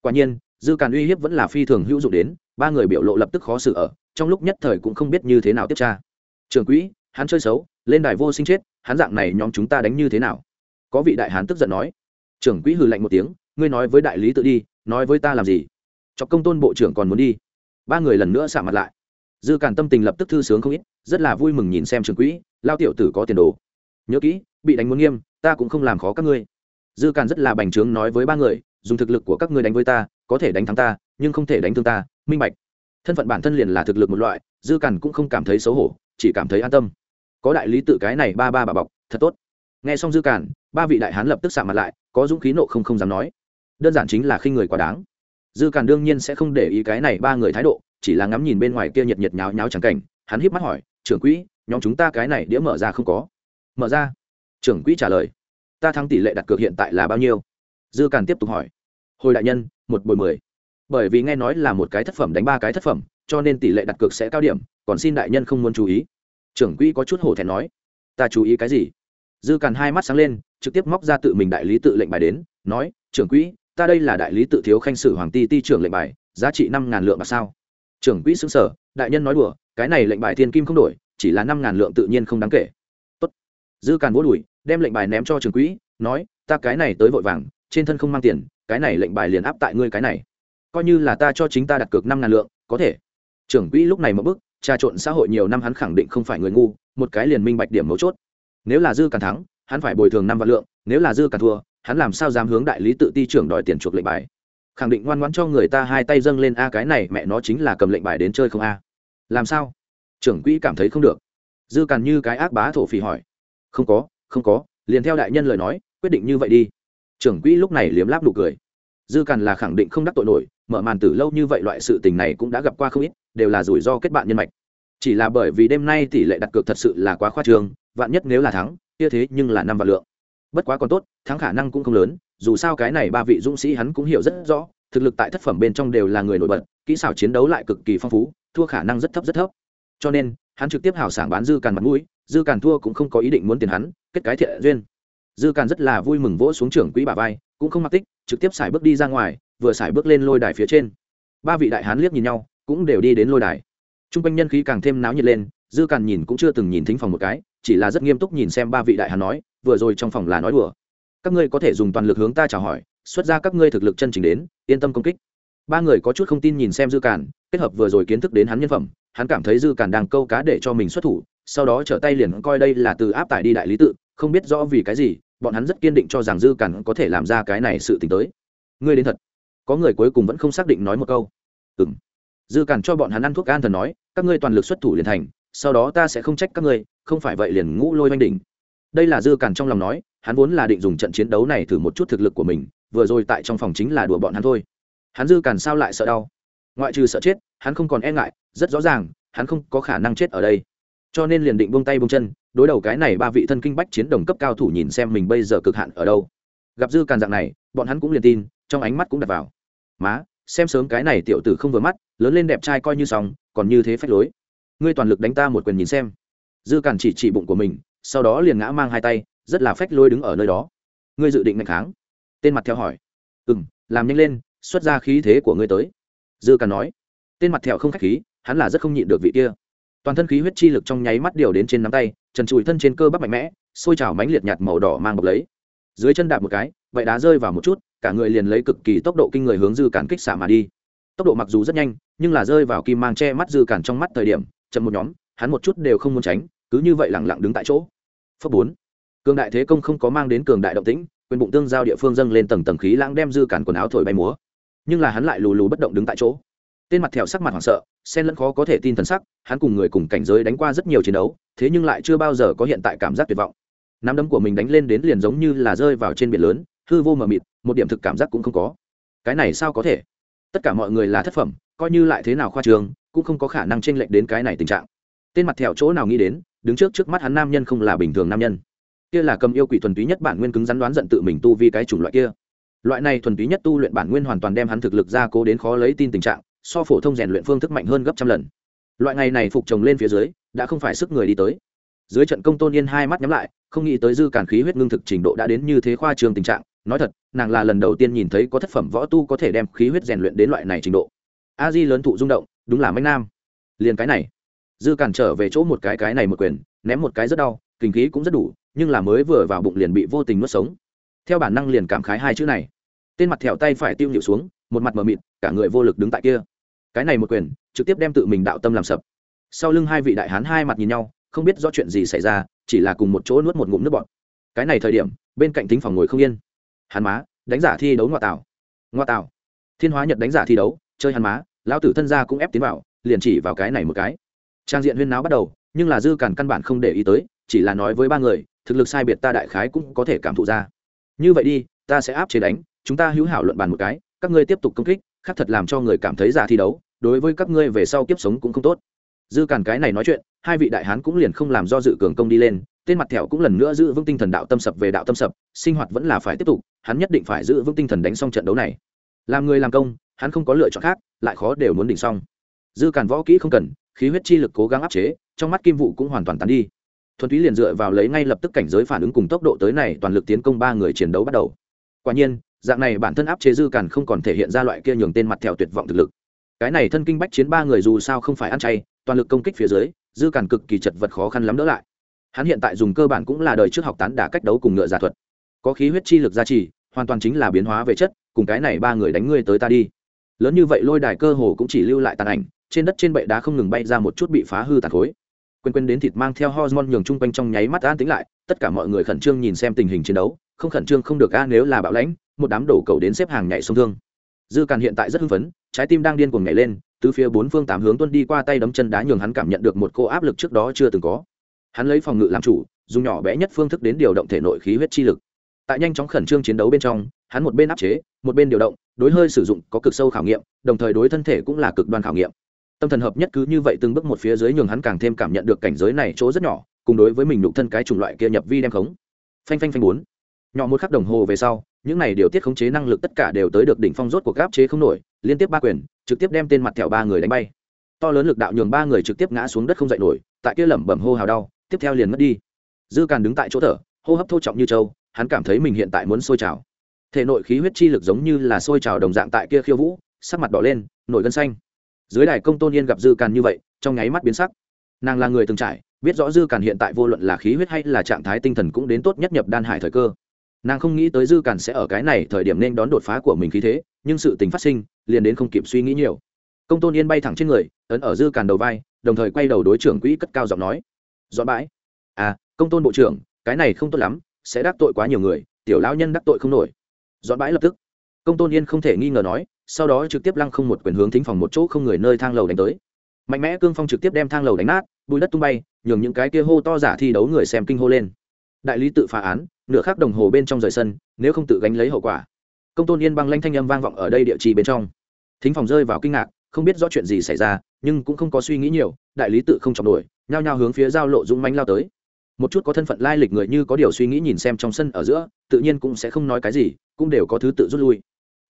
Quả nhiên, dư càn uy hiếp vẫn là phi thường hữu dụng đến ba người biểu lộ lập tức khó xử ở, trong lúc nhất thời cũng không biết như thế nào tiếp tra. Trường quỹ, hắn chơi xấu, lên đài vô sinh chết, hắn dạng này nhóm chúng ta đánh như thế nào? Có vị đại hán tức giận nói. Trưởng quỹ hừ lạnh một tiếng, ngươi nói với đại lý tự đi, nói với ta làm gì? Chọc công tôn bộ trưởng còn muốn đi. Ba người lần nữa xả mặt lại. Dư càn tâm tình lập tức thư sướng không ít, rất là vui mừng nhìn xem trường quỹ, lao tiểu tử có tiền đồ. Nhớ kỹ, bị đánh muốn nghiêm, ta cũng không làm khó các ngươi. Dư càn rất là bành trướng nói với ba người, dùng thực lực của các ngươi đánh với ta, có thể đánh thắng ta, nhưng không thể đánh thương ta minh bạch. Thân phận bản thân liền là thực lực một loại dư cằn cũng không cảm thấy xấu hổ chỉ cảm thấy an tâm. Có đại lý tự cái này ba ba bà bọc thật tốt. Nghe xong dư cản, ba vị đại hán lập tức sạ mặt lại có dũng khí nộ không không dám nói. Đơn giản chính là khi người quá đáng. Dư cản đương nhiên sẽ không để ý cái này ba người thái độ chỉ là ngắm nhìn bên ngoài kia nhiệt nhiệt nháo nháo chẳng cảnh hắn híp mắt hỏi trưởng quỹ nhóm chúng ta cái này đĩa mở ra không có? Mở ra. Trưởng quỹ trả lời ta thắng tỷ lệ đặt cược hiện tại là bao nhiêu? Dư càn tiếp tục hỏi hồi đại nhân một bồi mười bởi vì nghe nói là một cái thất phẩm đánh ba cái thất phẩm, cho nên tỷ lệ đặt cược sẽ cao điểm, còn xin đại nhân không muốn chú ý. Trưởng quỹ có chút hổ thẹn nói, ta chú ý cái gì? Dư càn hai mắt sáng lên, trực tiếp móc ra tự mình đại lý tự lệnh bài đến, nói, trưởng quỹ, ta đây là đại lý tự thiếu khanh sử hoàng ti ti trưởng lệnh bài, giá trị năm ngàn lượng bạc sao? Trưởng quỹ xứng sở đại nhân nói đùa, cái này lệnh bài thiên kim không đổi, chỉ là năm ngàn lượng tự nhiên không đáng kể. Tốt. dư càn vỗ đùi, đem lệnh bài ném cho trưởng quỹ, nói, ta cái này tới vội vàng, trên thân không mang tiền, cái này lệnh bài liền áp tại ngươi cái này coi như là ta cho chính ta đặt cược năm ngàn lượng, có thể. Trưởng quỹ lúc này một bức, trà trộn xã hội nhiều năm hắn khẳng định không phải người ngu, một cái liền minh bạch điểm mấu chốt. Nếu là dư càn thắng, hắn phải bồi thường năm vạn lượng, nếu là dư càn thua, hắn làm sao dám hướng đại lý tự ti trưởng đòi tiền chuộc lệnh bài? Khẳng định ngoan ngoãn cho người ta hai tay dâng lên, a, cái này mẹ nó chính là cầm lệnh bài đến chơi không a? Làm sao? Trưởng quỹ cảm thấy không được. Dư càn như cái ác bá thổ phỉ hỏi. Không có không có, liền theo đại nhân lời nói, quyết định như vậy đi. Trưởng quỹ lúc này liếm láp nụ cười. Dư càn là khẳng định không đắc tội nổi mở màn tử lâu như vậy loại sự tình này cũng đã gặp qua không ít, đều là rủi ro kết bạn nhân mạch. Chỉ là bởi vì đêm nay tỷ lệ đặt cược thật sự là quá khoa trương, vạn nhất nếu là thắng, kia thế nhưng là năm vạn lượng. Bất quá còn tốt, thắng khả năng cũng không lớn, dù sao cái này ba vị dũng sĩ hắn cũng hiểu rất rõ, thực lực tại thất phẩm bên trong đều là người nổi bật, kỹ xảo chiến đấu lại cực kỳ phong phú, thua khả năng rất thấp rất thấp. Cho nên, hắn trực tiếp hào sảng bán dư càn mặt mũi, dư càn thua cũng không có ý định muốn tiền hắn, kết cái thiện duyên. Dư càn rất là vui mừng vỗ xuống trưởng quỹ bà vai, cũng không mặc tích, trực tiếp xài bước đi ra ngoài vừa xài bước lên lôi đài phía trên. Ba vị đại hán liếc nhìn nhau, cũng đều đi đến lôi đài. T r u n g quanh nhân khí càng thêm náo nhiệt lên, dư càn nhìn cũng chưa từng nhìn thính phòng một cái, chỉ là rất nghiêm túc nhìn xem ba vị đại hán nói, vừa rồi trong phòng là nói đùa. Các ngươi có thể dùng toàn lực hướng ta chào hỏi, xuất ra các ngươi thực lực chân chính đến, yên tâm công kích. Ba người có chút không tin nhìn xem dư càn, kết hợp vừa rồi kiến thức đến hắn nhân phẩm, hắn cảm thấy dư càn đang câu cá để cho mình xuất thủ, sau đó trở tay liền coi đây là từ áp tải đi đại lý tự, không biết rõ vì cái gì, bọn hắn rất kiên định cho rằng dư càn có thể làm ra cái này sự t ì n h tới. Ngươi đến thật có người cuối cùng vẫn không xác định nói một câu. Ừ m dư cản cho bọn hắn ăn thuốc an thần nói, các ngươi toàn lực xuất thủ liền thành, sau đó ta sẽ không trách các ngươi, không phải vậy liền ngũ lôi oanh đỉnh. Đây là dư cản trong lòng nói, hắn vốn là định dùng trận chiến đấu này thử một chút thực lực của mình, vừa rồi tại trong phòng chính là đùa bọn hắn thôi. Hắn dư cản sao lại sợ đau? Ngoại trừ sợ chết, hắn không còn e ngại, rất rõ ràng, hắn không có khả năng chết ở đây. Cho nên liền định buông tay buông chân, đối đầu cái này ba vị thân kinh bách chiến đồng cấp cao thủ nhìn xem mình bây giờ cực hạn ở đâu. Gặp dư càn dạng này, bọn hắn cũng liền tin trong ánh mắt cũng đặt vào. Má, xem sớm cái này tiểu tử không vừa mắt, lớn lên đẹp trai coi như xong, còn như thế phách lối. Ngươi toàn lực đánh ta một quyền nhìn xem. Dư cản chỉ chỉ bụng của mình, sau đó liền ngã mang hai tay, rất là phách lối đứng ở nơi đó. Ngươi dự định ngày kháng? Tên mặt theo hỏi. Ừ m làm nhanh lên, xuất ra khí thế của ngươi tới. Dư cản nói. Tên mặt theo không k h á c h khí, hắn là rất không nhịn được vị kia. Toàn thân khí huyết chi lực trong nháy mắt điều đến trên nắm tay, trần trụi thân trên cơ bắp mạnh mẽ, xôi trào mánh liệt nhạt màu đỏ mang bọc lấy dưới chân đạp một cái vậy đá rơi vào một chút, cả người liền lấy cực kỳ tốc độ kinh người hướng dư cản kích xạ mà đi. Tốc độ mặc dù rất nhanh, nhưng là rơi vào kim mang che mắt dư cản trong mắt thời điểm, chậm một nhóm, hắn một chút đều không muốn tránh, cứ như vậy lẳng lặng đứng tại chỗ. Phấp bốn. Cường đại thế công không có mang đến cường đại động tĩnh, quyền bụng tương giao địa phương dâng lên tầng tầng khí lãng đem dư cản quần áo thổi bay múa. Nhưng là hắn lại lù lù bất động đứng tại chỗ. Tên mặt thẹo sắc mặt hoảng sợ sen lẫn khó có thể tin thần sắc, hắn cùng người cùng cảnh giới đánh qua rất nhiều chiến đấu, thế nhưng lại chưa bao giờ có hiện tại cảm giác tuyệt vọng nắm đấm của mình đánh lên đến liền giống như là rơi vào trên biển lớn, hư vô mờ mịt, một điểm thực cảm giác cũng không có. Cái này sao có thể? Tất cả mọi người là thất phẩm, coi như lại thế nào khoa trường, cũng không có khả năng chênh lệch đến cái này tình trạng. Tên mặt thẹo chỗ nào nghĩ đến, đứng trước trước mắt hắn nam nhân không là bình thường nam nhân. Kia là cầm yêu quỷ thuần túy nhất bản nguyên cứng rắn đoán giận tự mình tu vi cái chủng loại kia. Loại này thuần túy nhất tu luyện bản nguyên hoàn toàn đem hắn thực lực ra cố đến khó lấy tin tình trạng, so phổ thông rèn luyện phương thức mạnh hơn gấp trăm lần. Loại ngày này phục chồng lên phía dưới, đã không phải sức người đi tới dưới trận công tôn yên hai mắt nhắm lại, không nghĩ tới dư cản khí huyết ngưng thực trình độ đã đến như thế khoa trường tình trạng. Nói thật, nàng là lần đầu tiên nhìn thấy có thất phẩm võ tu có thể đem khí huyết rèn luyện đến loại này trình độ. A di lớn thụ rung động, đúng là mạnh nam. Liền cái này, dư cản trở về chỗ một cái cái này một quyền, ném một cái rất đau, kinh khí cũng rất đủ, nhưng là mới vừa vào bụng liền bị vô tình nuốt sống. Theo bản năng liền cảm khái hai chữ này. Tên mặt thẹo tay phải tiêu nhịu xuống, một mặt mờ mịt, cả người vô lực đứng tại kia. Cái này một quyền, trực tiếp đem tự mình đạo tâm làm sập. Sau lưng hai vị đại hán hai mặt nhìn nhau không biết rõ chuyện gì xảy ra, chỉ là cùng một chỗ nuốt một ngụm nước bọt. Cái này thời điểm, bên cạnh thính phòng ngồi không yên. Hắn má, đánh giả thi đấu ngoại tảo ngoại tảo thiên hóa nhật đánh giả thi đấu, chơi hắn má, lão tử thân gia cũng ép tiến vào, liền chỉ vào cái này một cái. Trang diện huyên náo bắt đầu, nhưng là dư cản căn bản không để ý tới, chỉ là nói với ba người, thực lực sai biệt ta đại khái cũng có thể cảm thụ ra. Như vậy đi, ta sẽ áp chế đánh, chúng ta hữu hảo luận bàn một cái, các ngươi tiếp tục công kích, khác thật làm cho người cảm thấy giả thi đấu, đối với các ngươi về sau kiếp sống cũng không tốt dư càn cái này nói chuyện, hai vị đại hán cũng liền không làm do dự cường công đi lên, tên mặt thẹo cũng lần nữa giữ vững tinh thần đạo tâm sập về đạo tâm sập, sinh hoạt vẫn là phải tiếp tục, hắn nhất định phải giữ vững tinh thần đánh xong trận đấu này. Làm người làm công, hắn không có lựa chọn khác, lại khó đều muốn đỉnh xong. Dư càn võ kỹ không cần, khí huyết chi lực cố gắng áp chế, trong mắt kim vụ cũng hoàn toàn tán đi. Thuần túy liền dựa vào lấy ngay lập tức cảnh giới phản ứng cùng tốc độ tới này, toàn lực tiến công ba người chiến đấu bắt đầu. Quả nhiên, dạng này bản thân áp chế dư càn không còn thể hiện ra loại kia nhường tên mặt thẹo tuyệt vọng thực lực. Cái này thân kinh bách chiến ba người dù sao không phải ăn chay toàn lực công kích phía dưới, dư càn cực kỳ chật vật khó khăn lắm đỡ lại. Hắn hiện tại dùng cơ bản cũng là đời trước học tán đả cách đấu cùng ngựa giả thuật. Có khí huyết chi lực gia trì, hoàn toàn chính là biến hóa về chất, cùng cái này ba người đánh ngươi tới ta đi. Lớn như vậy lôi đài cơ hồ cũng chỉ lưu lại tàn ảnh, trên đất trên bệ đá không ngừng bay ra một chút bị phá hư tàn khối. Quên quên đến thịt mang theo hormone nhường chung quanh trong nháy mắt an tính lại, tất cả mọi người khẩn trương nhìn xem tình hình chiến đấu, không khẩn trương không được a, nếu là bạo lãnh, một đám đổ cầu đến xếp hàng nhảy sông thương. Dư càn hiện tại rất hưng phấn, trái tim đang điên cuồng nhảy lên từ phía bốn phương tám hướng tuân đi qua tay đấm chân đá nhường hắn cảm nhận được một cô áp lực trước đó chưa từng có. Hắn lấy phòng ngự làm chủ, dùng nhỏ bé nhất phương thức đến điều động thể nội khí huyết chi lực. Tại nhanh chóng khẩn trương chiến đấu bên trong, hắn một bên áp chế, một bên điều động, đối hơi sử dụng có cực sâu khảo nghiệm, đồng thời đối thân thể cũng là cực đoan khảo nghiệm. Tâm thần hợp nhất cứ như vậy từng bước một phía dưới nhường hắn càng thêm cảm nhận được cảnh giới này chỗ rất nhỏ, cùng đối với mình nụ thân cái chủng loại kia nhập vi đem khống. Phanh phanh phanh bốn. Nhỏ một khắc đồng hồ về sau, những này điều tiết khống chế năng lực tất cả đều tới được đỉnh phong rốt của gáp chế không nổi liên tiếp ba quyền, trực tiếp đem tên mặt thẹo ba người đánh bay. To lớn lực đạo nhường ba người trực tiếp ngã xuống đất không dậy nổi, tại kia lẩm bẩm hô hào đau, tiếp theo liền mất đi. Dư càn đứng tại chỗ thở, hô hấp thô trọng như trâu, hắn cảm thấy mình hiện tại muốn sôi trào. Thể nội khí huyết chi lực giống như là sôi trào đồng dạng tại kia khiêu vũ, sắc mặt đỏ lên, nổi gân xanh. Dưới đài công tôn yên gặp dư càn như vậy, trong nháy mắt biến sắc. Nàng là người từng trải, biết rõ dư càn hiện tại vô luận là khí huyết hay là trạng thái tinh thần cũng đến tốt nhất nhập đan hải thời cơ. Nàng không nghĩ tới dư càn sẽ ở cái này thời điểm nên đón đột phá của mình khí thế nhưng sự tình phát sinh, liền đến không kịp suy nghĩ nhiều. Công tôn yên bay thẳng trên người, ấn ở dư càn đầu vai, đồng thời quay đầu đối trưởng quỹ cất cao giọng nói. Dọn bãi. À công tôn bộ trưởng, cái này không tốt lắm, sẽ đắc tội quá nhiều người, tiểu lão nhân đắc tội không nổi. Dọn bãi lập tức. Công tôn yên không thể nghi ngờ nói, sau đó trực tiếp lăng không một quyền hướng thính phòng một chỗ không người nơi thang lầu đánh tới. Mạnh mẽ cương phong trực tiếp đem thang lầu đánh nát bùi đất tung bay, nhường những cái kia hô to giả thi đấu người xem kinh hô lên. Đại lý tự phá án, nửa khắc đồng hồ bên trong rời sân, nếu không tự gánh lấy hậu quả công tôn yên băng lanh thanh âm vang vọng ở đây địa chỉ bên trong. Thính phòng rơi vào kinh ngạc, không biết rõ chuyện gì xảy ra, nhưng cũng không có suy nghĩ nhiều, đại lý tự không chọc nổi, nhao nhao hướng phía giao lộ dũng mánh lao tới. Một chút có thân phận lai lịch người như có điều suy nghĩ nhìn xem trong sân ở giữa, tự nhiên cũng sẽ không nói cái gì, cũng đều có thứ tự rút lui.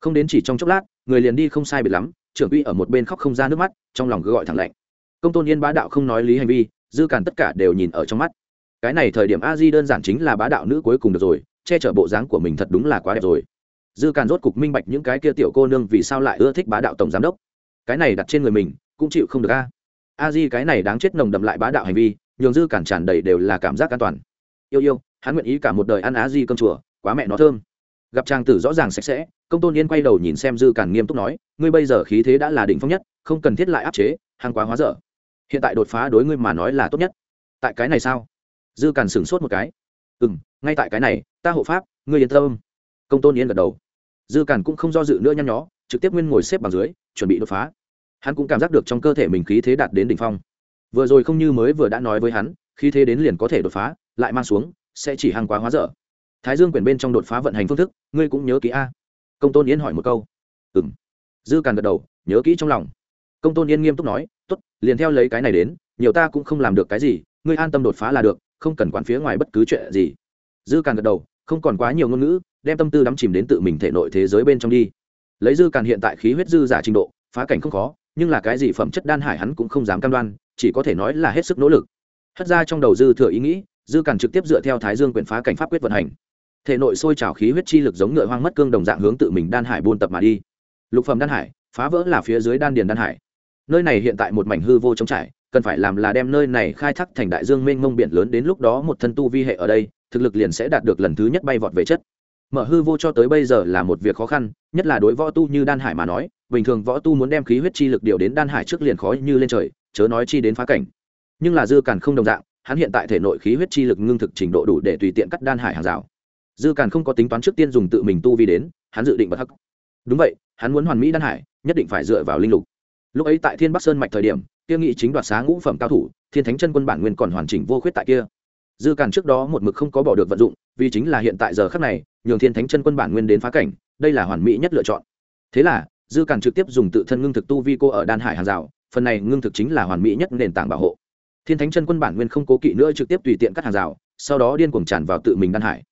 Không đến chỉ trong chốc lát, người liền đi không sai biệt lắm, trưởng uy ở một bên khóc không ra nước mắt, trong lòng cứ gọi thẳng lạnh. Công tôn yên bá đạo không nói lý hành vi, dư càn tất cả đều nhìn ở trong mắt. Cái này thời điểm a di đơn giản chính là bá đạo nữ cuối cùng được rồi, che chở bộ dáng của mình thật đúng là quá đẹp rồi dư càn rốt cục minh bạch những cái kia tiểu cô nương vì sao lại ưa thích bá đạo tổng giám đốc. Cái này đặt trên người mình, cũng chịu không được a. A di cái này đáng chết nồng đậm lại bá đạo hành vi, nhường dư càn tràn đầy đều là cảm giác an toàn. Yêu yêu, hắn nguyện ý cả một đời ăn á di cơm chùa, quá mẹ nó thơm. Gặp trang tử rõ ràng sạch sẽ, công tôn yên quay đầu nhìn xem dư càn nghiêm túc nói, ngươi bây giờ khí thế đã là đỉnh phong nhất, không cần thiết lại áp chế hàng quá hóa dở. Hiện tại đột phá đối ngươi mà nói là tốt nhất. Tại cái này sao? Dư càn sửng sốt một cái. Ừ m ngay tại cái này, ta hộ pháp, ngươi yên tâm. Công tôn yên gật đầu dư càn cũng không do dự nữa nhăn nhó, trực tiếp nguyên ngồi xếp bằng dưới, chuẩn bị đột phá. Hắn cũng cảm giác được trong cơ thể mình khí thế đạt đến đỉnh phong. Vừa rồi không như mới vừa đã nói với hắn, khí thế đến liền có thể đột phá, lại mang xuống, sẽ chỉ hàng quá hóa dở. Thái dương quyển bên trong đột phá vận hành phương thức, ngươi cũng nhớ kỹ a. Công tôn yến hỏi một câu. Ừ m dư càn gật đầu, nhớ kỹ trong lòng. Công tôn yên nghiêm túc nói t ố t liền theo lấy cái này đến, nhiều ta cũng không làm được cái gì, ngươi an tâm đột phá là được, không cần quản phía ngoài bất cứ chuyện gì. Dư càn gật đầu, không còn quá nhiều ngôn ngữ đem tâm tư đắm chìm đến tự mình thể nội thế giới bên trong đi. Lấy dư càn hiện tại khí huyết dư giả trình độ, phá cảnh không khó, nhưng là cái gì phẩm chất đan hải hắn cũng không dám cam đoan, chỉ có thể nói là hết sức nỗ lực. Hất ra trong đầu dư thừa ý nghĩ, dư càn trực tiếp dựa theo thái dương quyền phá cảnh pháp quyết vận hành. Thể nội sôi trào khí huyết chi lực giống ngựa hoang mất cương đồng dạng hướng tự mình đan hải buôn tập mà đi. Lục phẩm đan hải, phá vỡ là phía dưới đan điền đan hải. Nơi này hiện tại một mảnh hư vô trống trải, cần phải làm là đem nơi này khai thác thành đại dương mênh mông biển lớn đến lúc đó một thân tu vi hệ ở đây, thực lực liền sẽ đạt được lần thứ nhất bay vọt về chất mở hư vô cho tới bây giờ là một việc khó khăn, nhất là đối võ tu như đan hải mà nói, bình thường võ tu muốn đem khí huyết chi lực điều đến đan hải trước liền khó như lên trời, chớ nói chi đến phá cảnh. Nhưng là dư càn không đồng dạng, hắn hiện tại thể nội khí huyết chi lực ngưng thực trình độ đủ để tùy tiện cắt đan hải hàng rào. Dư càn không có tính toán trước tiên dùng tự mình tu vi đến, hắn dự định bật hắc. Đúng vậy, hắn muốn hoàn mỹ đan hải, nhất định phải dựa vào linh lục. Lúc ấy tại thiên bắc sơn mạch thời điểm tiêu nghị chính đoạt xá ngũ phẩm cao thủ, thiên thánh chân quân bản nguyên còn hoàn chỉnh vô khuyết tại kia dư càn trước đó một mực không có bỏ được vận dụng, vì chính là hiện tại giờ khắc này, nhường thiên thánh chân quân bản nguyên đến phá cảnh, đây là hoàn mỹ nhất lựa chọn. Thế là, dư càn trực tiếp dùng tự thân ngưng thực tu vi cô ở đan hải hàng rào, phần này ngưng thực chính là hoàn mỹ nhất nền tảng bảo hộ. Thiên thánh chân quân bản nguyên không cố kỵ nữa trực tiếp tùy tiện cắt hàng rào, sau đó điên cuồng tràn vào tự mình đan hải.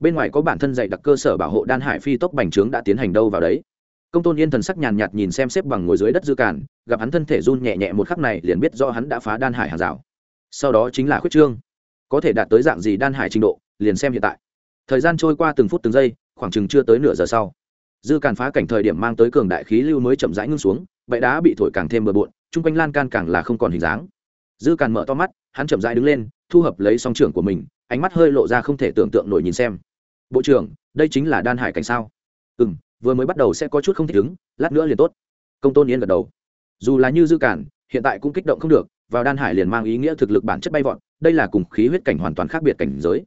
Bên ngoài có bản thân dạy đặc cơ sở bảo hộ đan hải phi tốc bành trướng đã tiến hành đâu vào đấy. Công tôn yên thần sắc nhàn nhạt nhìn xem xếp bằng ngồi dưới đất dư cản gặp hắn thân thể run nhẹ nhẹ một khắc này liền biết do hắn đã phá đan hải hàng rào. Sau đó chính là khuyết trương có thể đạt tới dạng gì đan hải trình độ, liền xem hiện tại. Thời gian trôi qua từng phút từng giây, khoảng chừng chưa tới nửa giờ sau. Dư càn phá cảnh thời điểm mang tới cường đại khí lưu mới chậm rãi ngưng xuống bậy đá bị thổi càng thêm bừa bộn, chung quanh lan can càng là không còn hình dáng. Dư càn mở to mắt, hắn chậm rãi đứng lên, thu hợp lấy song trưởng của mình, ánh mắt hơi lộ ra không thể tưởng tượng nổi nhìn xem. Bộ trưởng, đây chính là đan hải cảnh sao? Ừ m vừa mới bắt đầu sẽ có chút không thích ứng, lát nữa liền tốt. Công tôn yên gật đầu. Dù là như dư cản hiện tại cũng kích động không được vào đan hải liền mang ý nghĩa thực lực bản chất bay vọt, đây là cùng khí huyết cảnh hoàn toàn khác biệt cảnh giới.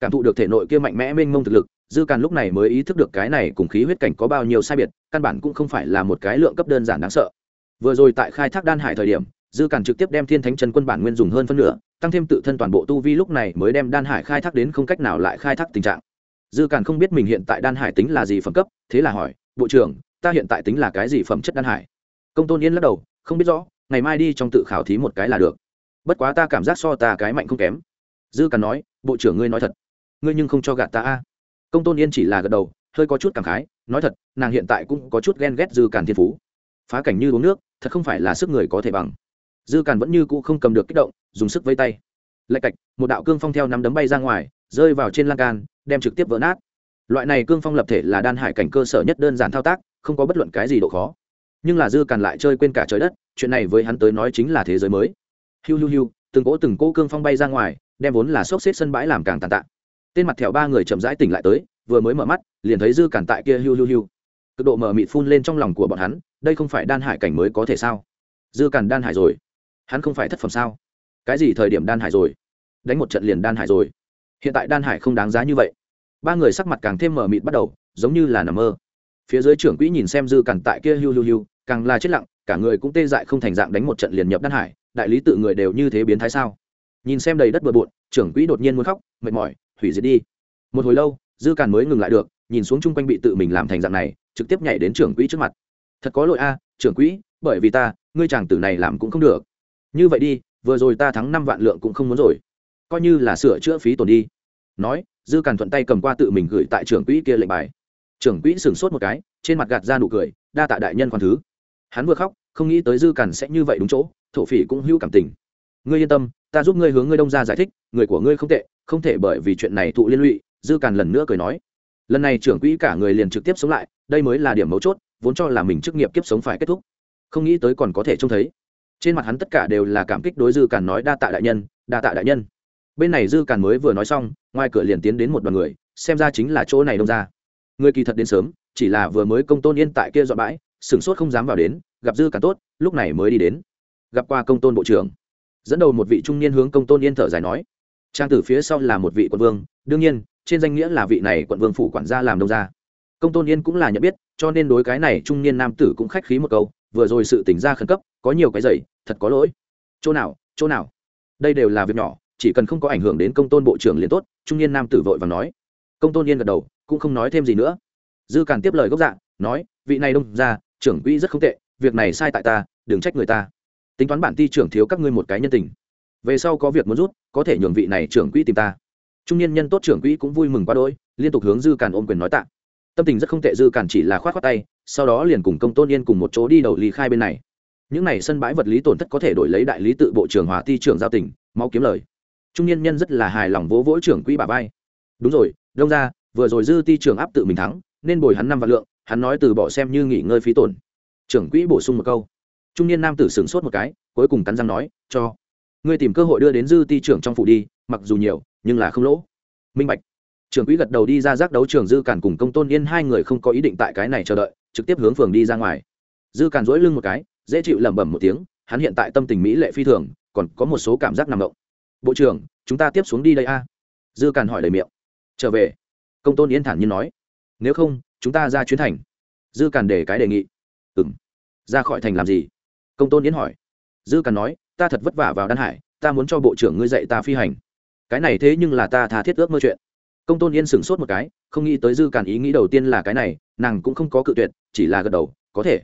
Cảm thụ được thể nội kia mạnh mẽ mênh mông thực lực, dư càn lúc này mới ý thức được cái này cùng khí huyết cảnh có bao nhiêu sai biệt, căn bản cũng không phải là một cái lượng cấp đơn giản đáng sợ. Vừa rồi tại khai thác đan hải thời điểm, dư càn trực tiếp đem thiên thánh chân quân bản nguyên dùng hơn phân nửa, tăng thêm tự thân toàn bộ tu vi lúc này mới đem đan hải khai thác đến không cách nào lại khai thác tình trạng. Dư càn không biết mình hiện tại đan hải tính là gì phẩm cấp, thế là hỏi, bộ trưởng, ta hiện tại tính là cái gì phẩm chất đan hải? Công tôn yên lắc đầu, không biết rõ ngày mai đi trong tự khảo thí một cái là được. Bất quá ta cảm giác so ta cái mạnh không kém. Dư càn nói, bộ trưởng ngươi nói thật. Ngươi nhưng không cho gạt ta a. Công tôn yên chỉ là gật đầu, hơi có chút cảm khái, nói thật, nàng hiện tại cũng có chút ghen ghét dư càn thiên phú. Phá cảnh như uống nước, thật không phải là sức người có thể bằng. Dư càn vẫn như cũ không cầm được kích động, dùng sức vây tay. Lạch cạch, một đạo cương phong theo nắm đấm bay ra ngoài, rơi vào trên lan can, đem trực tiếp vỡ nát. Loại này cương phong lập thể là đan hải cảnh cơ sở nhất đơn giản thao tác, không có bất luận cái gì độ khó nhưng là dư càn lại chơi quên cả trời đất, chuyện này với hắn tới nói chính là thế giới mới. Hiu hiu hiu, từng cỗ từng cỗ cương phong bay ra ngoài, đem vốn là xốc xếp sân bãi làm càng tàn tạ. Tên mặt thẹo ba người chậm rãi tỉnh lại tới, vừa mới mở mắt, liền thấy dư càn tại kia hiu hiu hiu. Cực độ mở mịt phun lên trong lòng của bọn hắn, đây không phải đan hải cảnh mới có thể sao? Dư càn đan hải rồi. Hắn không phải thất phẩm sao? Cái gì thời điểm đan hải rồi? Đánh một trận liền đan hải rồi. Hiện tại đan hải không đáng giá như vậy. Ba người sắc mặt càng thêm mở mịt bắt đầu, giống như là nằm mơ phía dưới trưởng quỹ nhìn xem dư cản tại kia hiu hiu hiu, càng là chết lặng, cả người cũng tê dại không thành dạng đánh một trận liền nhập đan hải, đại lý tự người đều như thế biến thái sao? Nhìn xem đầy đất bừa bộn, trưởng quỹ đột nhiên muốn khóc, mệt mỏi, hủy diệt đi. Một hồi lâu, dư cản mới ngừng lại được, nhìn xuống chung quanh bị tự mình làm thành dạng này, trực tiếp nhảy đến trưởng quỹ trước mặt. Thật có lỗi a, trưởng quỹ, bởi vì ta, ngươi chàng tử này làm cũng không được. Như vậy đi, vừa rồi ta thắng năm vạn lượng cũng không muốn rồi. Coi như là sửa chữa phí tổn đi. Nói, dư càn thuận tay cầm qua tự mình gửi tại trưởng quỹ kia lệnh bài trưởng quỹ sửng sốt một cái, trên mặt gạt ra nụ cười, đa tạ đại nhân khoan thứ. Hắn vừa khóc, không nghĩ tới dư cằn sẽ như vậy đúng chỗ, thổ phỉ cũng hữu cảm tình. Ngươi yên tâm, ta giúp ngươi hướng ngươi đông ra giải thích, người của ngươi không tệ, không thể bởi vì chuyện này thụ liên lụy, dư càn lần nữa cười nói. Lần này trưởng quỹ cả người liền trực tiếp sống lại, đây mới là điểm mấu chốt, vốn cho là mình chức nghiệp kiếp sống phải kết thúc. Không nghĩ tới còn có thể trông thấy. Trên mặt hắn tất cả đều là cảm kích đối dư càn nói đa tạ đại nhân, đa tạ đại nhân. Bên này dư càn mới vừa nói xong, ngoài cửa liền tiến đến một đoàn người, xem ra chính là chỗ này đông ra người kỳ thật đến sớm, chỉ là vừa mới công tôn yên tại kia dọn bãi, sửng sốt không dám vào đến, gặp dư càng tốt, lúc này mới đi đến. Gặp qua công tôn bộ trưởng. Dẫn đầu một vị trung niên hướng công tôn yên thở dài nói, trang tử phía sau là một vị quận vương, đương nhiên, trên danh nghĩa là vị này quận vương phủ quản gia làm đông ra công tôn yên cũng là nhận biết, cho nên đối cái này trung niên nam tử cũng khách khí một câu, vừa rồi sự tỉnh ra khẩn cấp, có nhiều cái dày thật có lỗi. Chỗ nào chỗ nào? Đây đều là việc nhỏ, chỉ cần không có ảnh hưởng đến công tôn bộ trưởng liền tốt, trung niên nam tử vội và nói công tôn yên gật đầu, cũng không nói thêm gì nữa. Dư càn tiếp lời gốc dạ nói, vị này đông ra trưởng quỹ rất không tệ, việc này sai tại ta, đừng trách người ta. Tính toán bản ti trưởng thiếu các ngươi một cái nhân tình. Về sau có việc muốn rút, có thể nhường vị này trưởng quỹ tìm ta. Trung niên nhân tốt trưởng quỹ cũng vui mừng quá đôi liên tục hướng dư càn ôm quyền nói tạ. Tâm tình rất không tệ, dư càn chỉ là khoát khoát tay, sau đó liền cùng công tôn yên cùng một chỗ đi đầu lý khai bên này. Những này sân bãi vật lý tổn thất có thể đổi lấy đại lý tự bộ trưởng hòa ti trưởng giao tỉnh mau kiếm lời. Trung niên nhân rất là hài lòng vỗ vỗ trưởng quỹ bà vai. Đúng rồi đông ra vừa rồi dư ti trưởng áp tự mình thắng, nên bồi hắn năm vạn lượng, hắn nói từ bỏ xem như nghỉ ngơi phí tổn. Trưởng quỹ bổ sung một câu. Trung niên nam tử sửng sốt một cái, cuối cùng cắn răng nói, cho. Ngươi tìm cơ hội đưa đến dư ti trưởng trong phủ đi, mặc dù nhiều, nhưng là không lỗ. Minh bạch. Trưởng quỹ gật đầu đi ra giác đấu trường dư cản cùng công tôn yên hai người không có ý định tại cái này chờ đợi, trực tiếp hướng phường đi ra ngoài. Dư cản dỗi lưng một cái, dễ chịu lẩm bẩm một tiếng, hắn hiện tại tâm tình mỹ lệ phi thường, còn có một số cảm giác nằm động. Bộ trưởng, chúng ta tiếp xuống đi đây a. Dư cản hỏi lời miệng trở về. Công tôn yên thản nhiên nói. Nếu không, chúng ta ra chuyến thành. Dư càn để cái đề nghị. Ừng ra khỏi thành làm gì? Công tôn yến hỏi. Dư càn nói, ta thật vất vả vào đan hải, ta muốn cho bộ trưởng ngươi dạy ta phi hành. Cái này thế nhưng là ta tha thiết ước mơ chuyện. Công tôn yên sửng sốt một cái, không nghĩ tới dư càn ý nghĩ đầu tiên là cái này, nàng cũng không có cự tuyệt, chỉ là gật đầu, có thể.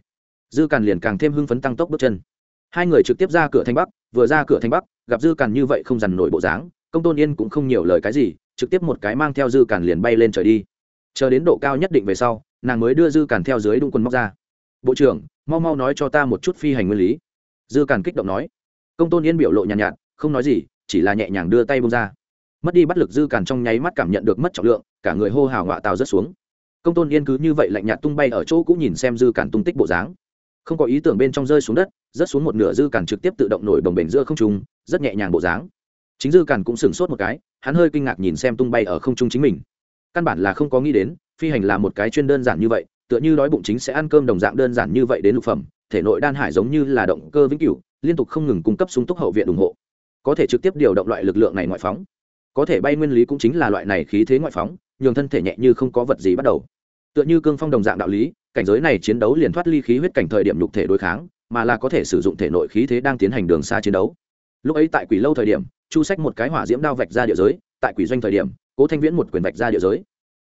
Dư càn liền càng thêm hưng phấn tăng tốc bước chân. Hai người trực tiếp ra cửa thanh bắc, vừa ra cửa thanh bắc, gặp dư càn như vậy không dằn nổi bộ dáng, công tôn yên cũng không nhiều lời cái gì trực tiếp một cái mang theo dư cản liền bay lên trời đi. Chờ đến độ cao nhất định về sau nàng mới đưa dư cản theo dưới đung quần móc ra. Bộ trưởng mau mau nói cho ta một chút phi hành nguyên lý. Dư cản kích động nói. Công tôn yên biểu lộ nhàn nhạt, nhạt không nói gì chỉ là nhẹ nhàng đưa tay bông ra. Mất đi bắt lực dư cản trong nháy mắt cảm nhận được mất trọng lượng cả người hô hào ngọa tàu rất xuống. Công tôn yên cứ như vậy lạnh nhạt tung bay ở chỗ cũng nhìn xem dư cản tung tích bộ dáng. Không có ý tưởng bên trong rơi xuống đất rớt xuống một nửa dư cản trực tiếp tự động nổi đồng bềnh giữa không trung rất nhẹ nhàng bộ dáng chính dư càn cũng sửng sốt một cái, hắn hơi kinh ngạc nhìn xem tung bay ở không trung chính mình. Căn bản là không có nghĩ đến, phi hành là một cái chuyên đơn giản như vậy, tựa như đói bụng chính sẽ ăn cơm đồng dạng đơn giản như vậy đến lục phẩm, thể nội đan hải giống như là động cơ vĩnh cửu, liên tục không ngừng cung cấp sung túc hậu viện ủng hộ. Có thể trực tiếp điều động loại lực lượng này ngoại phóng. Có thể bay nguyên lý cũng chính là loại này khí thế ngoại phóng, nhường thân thể nhẹ như không có vật gì bắt đầu. Tựa như cương phong đồng dạng đạo lý, cảnh giới này chiến đấu liền thoát ly khí huyết cảnh thời điểm lục thể đối kháng, mà là có thể sử dụng thể nội khí thế đang tiến hành đường xa chiến đấu. Lúc ấy tại quỷ lâu thời điểm chu sách một cái hỏa diễm đao vạch ra địa giới, tại quỷ doanh thời điểm, cố thanh viễn một quyền vạch ra địa giới.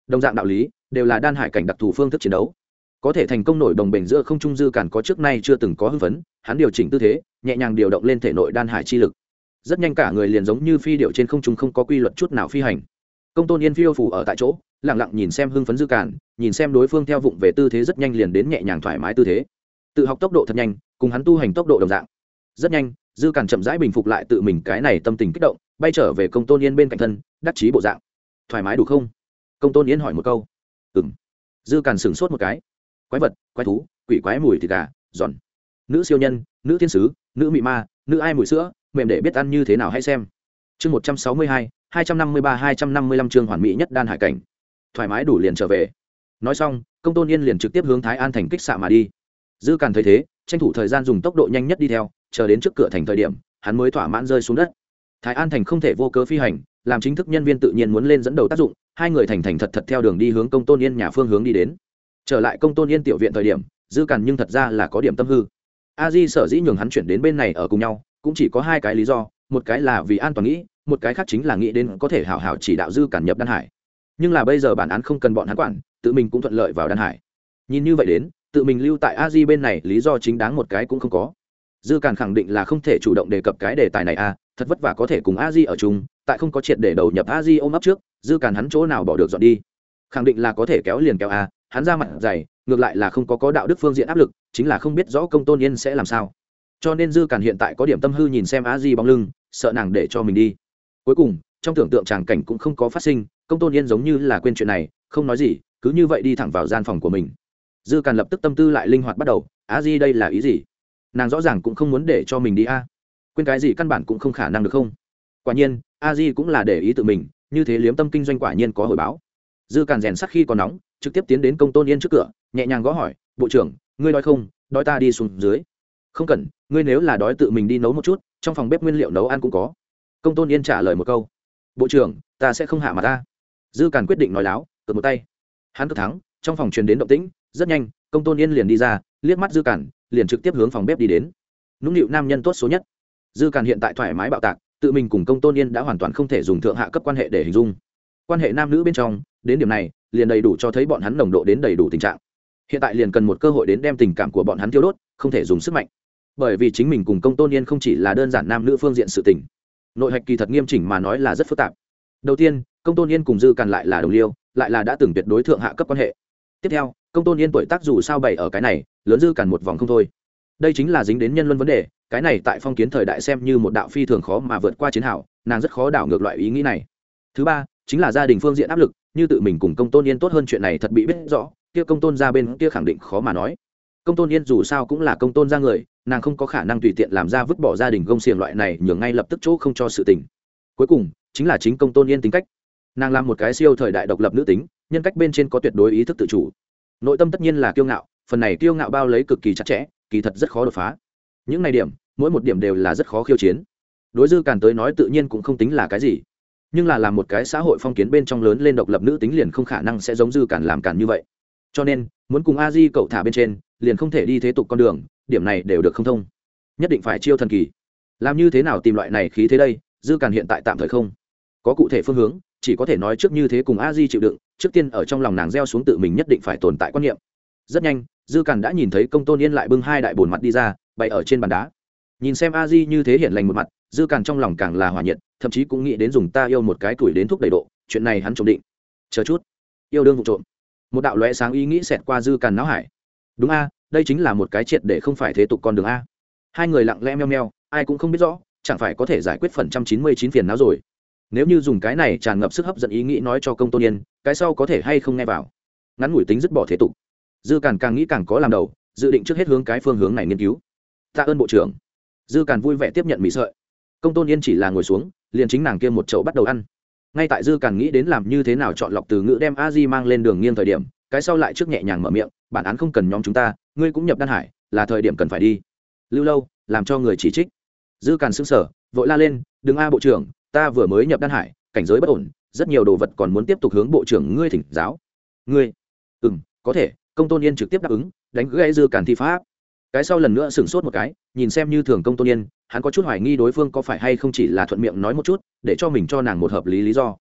Đồng dạng đạo lý, đều là đan hải cảnh đặc thù phương thức chiến đấu. Có thể thành công nổi đồng bình giữa không trung dư cản có trước nay chưa từng có hưng phấn, hắn điều chỉnh tư thế, nhẹ nhàng điều động lên thể nội đan hải chi lực. Rất nhanh cả người liền giống như phi điệu trên không trung không có quy luật chút nào phi hành. Công tôn yên phiêu phủ ở tại chỗ, lặng lặng nhìn xem hưng phấn dư cản nhìn xem đối phương theo vụng về tư thế rất nhanh liền đến nhẹ nhàng thoải mái tư thế. Tự học tốc độ thật nhanh, cùng hắn tu hành tốc độ đồng dạng. Rất nhanh dư càn chậm rãi bình phục lại tự mình cái này tâm tình kích động, bay trở về công tôn yên bên cạnh thân, đắc chí bộ dạng. Thoải mái đủ không? Công tôn yên hỏi một câu. Ừ m dư càn sửng sốt một cái. Quái vật, quái thú, quỷ quái mùi thịt gà, giòn. Nữ siêu nhân, nữ thiên sứ, nữ mị ma, nữ ai mùi sữa, mềm để biết ăn như thế nào hãy xem. Chương một trăm sáu mươi hai hai trăm năm mươi ba, hai trăm năm mươi lăm chương hoàn mỹ nhất đan hải cảnh. Thoải mái đủ liền trở về. Nói xong, công tôn yên liền trực tiếp hướng thái an thành kích xạ mà đi. Dư càn thấy thế, tranh thủ thời gian dùng tốc độ nhanh nhất đi theo chờ đến trước cửa thành thời điểm, hắn mới thỏa mãn rơi xuống đất. Thái an thành không thể vô cớ phi hành, làm chính thức nhân viên tự nhiên muốn lên dẫn đầu tác dụng, hai người thành thành thật thật theo đường đi hướng công tôn yên nhà phương hướng đi đến. Trở lại công tôn yên tiểu viện thời điểm, dư cằn nhưng thật ra là có điểm tâm hư. A di sở dĩ nhường hắn chuyển đến bên này ở cùng nhau, cũng chỉ có hai cái lý do, một cái là vì an toàn nghĩ, một cái khác chính là nghĩ đến có thể hảo hảo chỉ đạo dư cản nhập đan hải. Nhưng là bây giờ bản án không cần bọn hắn quản, tự mình cũng thuận lợi vào đan hải. Nhìn như vậy đến, tự mình lưu tại a di bên này, lý do chính đáng một cái cũng không có dư càn khẳng định là không thể chủ động đề cập cái đề tài này a thật vất vả có thể cùng a di ở chung, tại không có triệt để đầu nhập a di ôm ấp trước, dư càn hắn chỗ nào bỏ được dọn đi. Khẳng định là có thể kéo liền kéo a, hắn ra mặt dày, ngược lại là không có có đạo đức phương diện áp lực, chính là không biết rõ công tôn yên sẽ làm sao. Cho nên dư càn hiện tại có điểm tâm hư nhìn xem a di bóng lưng, sợ nàng để cho mình đi. Cuối cùng, trong tưởng tượng tràng cảnh cũng không có phát sinh, công tôn yên giống như là quên chuyện này, không nói gì, cứ như vậy đi thẳng vào gian phòng của mình. Dư càn lập tức tâm tư lại linh hoạt bắt đầu, a di đây là ý gì? Nàng rõ ràng cũng không muốn để cho mình đi a. Quên cái gì căn bản cũng không khả năng được không? Quả nhiên, a di cũng là để ý tự mình, như thế liếm tâm kinh doanh quả nhiên có hồi báo. Dư càn rèn sắc khi còn nóng, trực tiếp tiến đến công tôn yên trước cửa, nhẹ nhàng gõ hỏi, bộ trưởng, ngươi đói không? Đói ta đi xuống dưới. Không cần, ngươi nếu là đói tự mình đi nấu một chút, trong phòng bếp nguyên liệu nấu ăn cũng có. Công tôn yên trả lời một câu. Bộ trưởng, ta sẽ không hạ mà ta. Dư càn quyết định nói láo cược một tay. Hắn cực thắng, trong phòng truyền đến động tĩnh, rất nhanh, công tôn yên liền đi ra, liếc mắt dư càn liền trực tiếp hướng phòng bếp đi đến. Nũng nịu nam nhân tốt số nhất. Dư càn hiện tại thoải mái bạo tạc, tự mình cùng công tôn yên đã hoàn toàn không thể dùng thượng hạ cấp quan hệ để hình dung. Quan hệ nam nữ bên trong, đến điểm này, liền đầy đủ cho thấy bọn hắn nồng độ đến đầy đủ tình trạng. Hiện tại liền cần một cơ hội đến đem tình cảm của bọn hắn tiêu đốt, không thể dùng sức mạnh. Bởi vì chính mình cùng công tôn yên không chỉ là đơn giản nam nữ phương diện sự tình, nội hạch kỳ thật nghiêm chỉnh mà nói là rất phức tạp. Đầu tiên, công tôn yên cùng dư càn lại là đồng liêu, lại là đã từng tuyệt đối thượng hạ cấp quan hệ tiếp theo công tôn yên tuổi tác dù sao bày ở cái này lớn dư cản một vòng không thôi. Đây chính là dính đến nhân luân vấn đề cái này tại phong kiến thời đại xem như một đạo phi thường khó mà vượt qua chiến hảo, nàng rất khó đảo ngược loại ý nghĩ này. Thứ ba chính là gia đình phương diện áp lực như tự mình cùng công tôn yên tốt hơn chuyện này thật bị biết rõ kia công tôn ra bên kia khẳng định khó mà nói. Công tôn yên dù sao cũng là công tôn ra người nàng không có khả năng tùy tiện làm ra vứt bỏ gia đình gông xiềng loại này nhường ngay lập tức chỗ không cho sự tình. Cuối cùng chính là chính công tôn yên tính cách. Nàng làm một cái siêu thời đại độc lập nữ tính nhân cách bên trên có tuyệt đối ý thức tự chủ. Nội tâm tất nhiên là kiêu ngạo, phần này kiêu ngạo bao lấy cực kỳ chặt chẽ, kỳ thật rất khó đột phá. Những này điểm, mỗi một điểm đều là rất khó khiêu chiến. Đối dư càn tới nói tự nhiên cũng không tính là cái gì. Nhưng là làm một cái xã hội phong kiến bên trong lớn lên độc lập nữ tính liền không khả năng sẽ giống dư càn làm càn như vậy. Cho nên, muốn cùng a di cậu thả bên trên, liền không thể đi thế tục con đường, điểm này đều được không thông. Nhất định phải chiêu thần kỳ. Làm như thế nào tìm loại này khí thế đây, dư càn hiện tại tạm thời không. Có cụ thể phương hướng, chỉ có thể nói trước như thế cùng a di chịu đựng trước tiên ở trong lòng nàng gieo xuống tự mình nhất định phải tồn tại quan niệm. Rất nhanh, dư càn đã nhìn thấy công tôn yên lại bưng hai đại bồn mặt đi ra, bày ở trên bàn đá. Nhìn xem a di như thế hiện lành một mặt, dư càn trong lòng càng là hòa nhiệt, thậm chí cũng nghĩ đến dùng ta yêu một cái tuổi đến thúc đầy độ, chuyện này hắn trộm định. Chờ chút, yêu đương vụ trộm. Một đạo lóe sáng ý nghĩ xẹt qua dư càn não hải. Đúng a, đây chính là một cái triệt để không phải thế tục con đường a. Hai người lặng lẽ meo meo, ai cũng không biết rõ, chẳng phải có thể giải quyết phần trăm chín mươi chín phiền não rồi nếu như dùng cái này tràn ngập sức hấp dẫn ý nghĩ nói cho công tôn yên, cái sau có thể hay không nghe vào? Ngắn ngủi tính dứt bỏ thế tục. Dư càn càng nghĩ càng có làm đầu, dự định trước hết hướng cái phương hướng này nghiên cứu. Tạ ơn bộ trưởng. Dư càn vui vẻ tiếp nhận mì sợi. Công tôn yên chỉ là ngồi xuống, liền chính nàng kia một chậu bắt đầu ăn. Ngay tại dư càn nghĩ đến làm như thế nào chọn lọc từ ngữ đem a di mang lên đường nghiêng thời điểm, cái sau lại trước nhẹ nhàng mở miệng, bản án không cần nhóm chúng ta, ngươi cũng nhập đan hải, là thời điểm cần phải đi. Lưu lâu, làm cho người chỉ trích. Dư càn xưng sở vội la lên, đừng a bộ trưởng ta vừa mới nhập đan hải, cảnh giới bất ổn, rất nhiều đồ vật còn muốn tiếp tục hướng bộ trưởng ngươi thỉnh giáo. Ngươi? Ừ m có thể, công tôn yên trực tiếp đáp ứng, đánh gãy dư càn thi pháp. Cái sau lần nữa sửng sốt một cái, nhìn xem như thường công tôn yên, hắn có chút hoài nghi đối phương có phải hay không chỉ là thuận miệng nói một chút, để cho mình cho nàng một hợp lý lý do.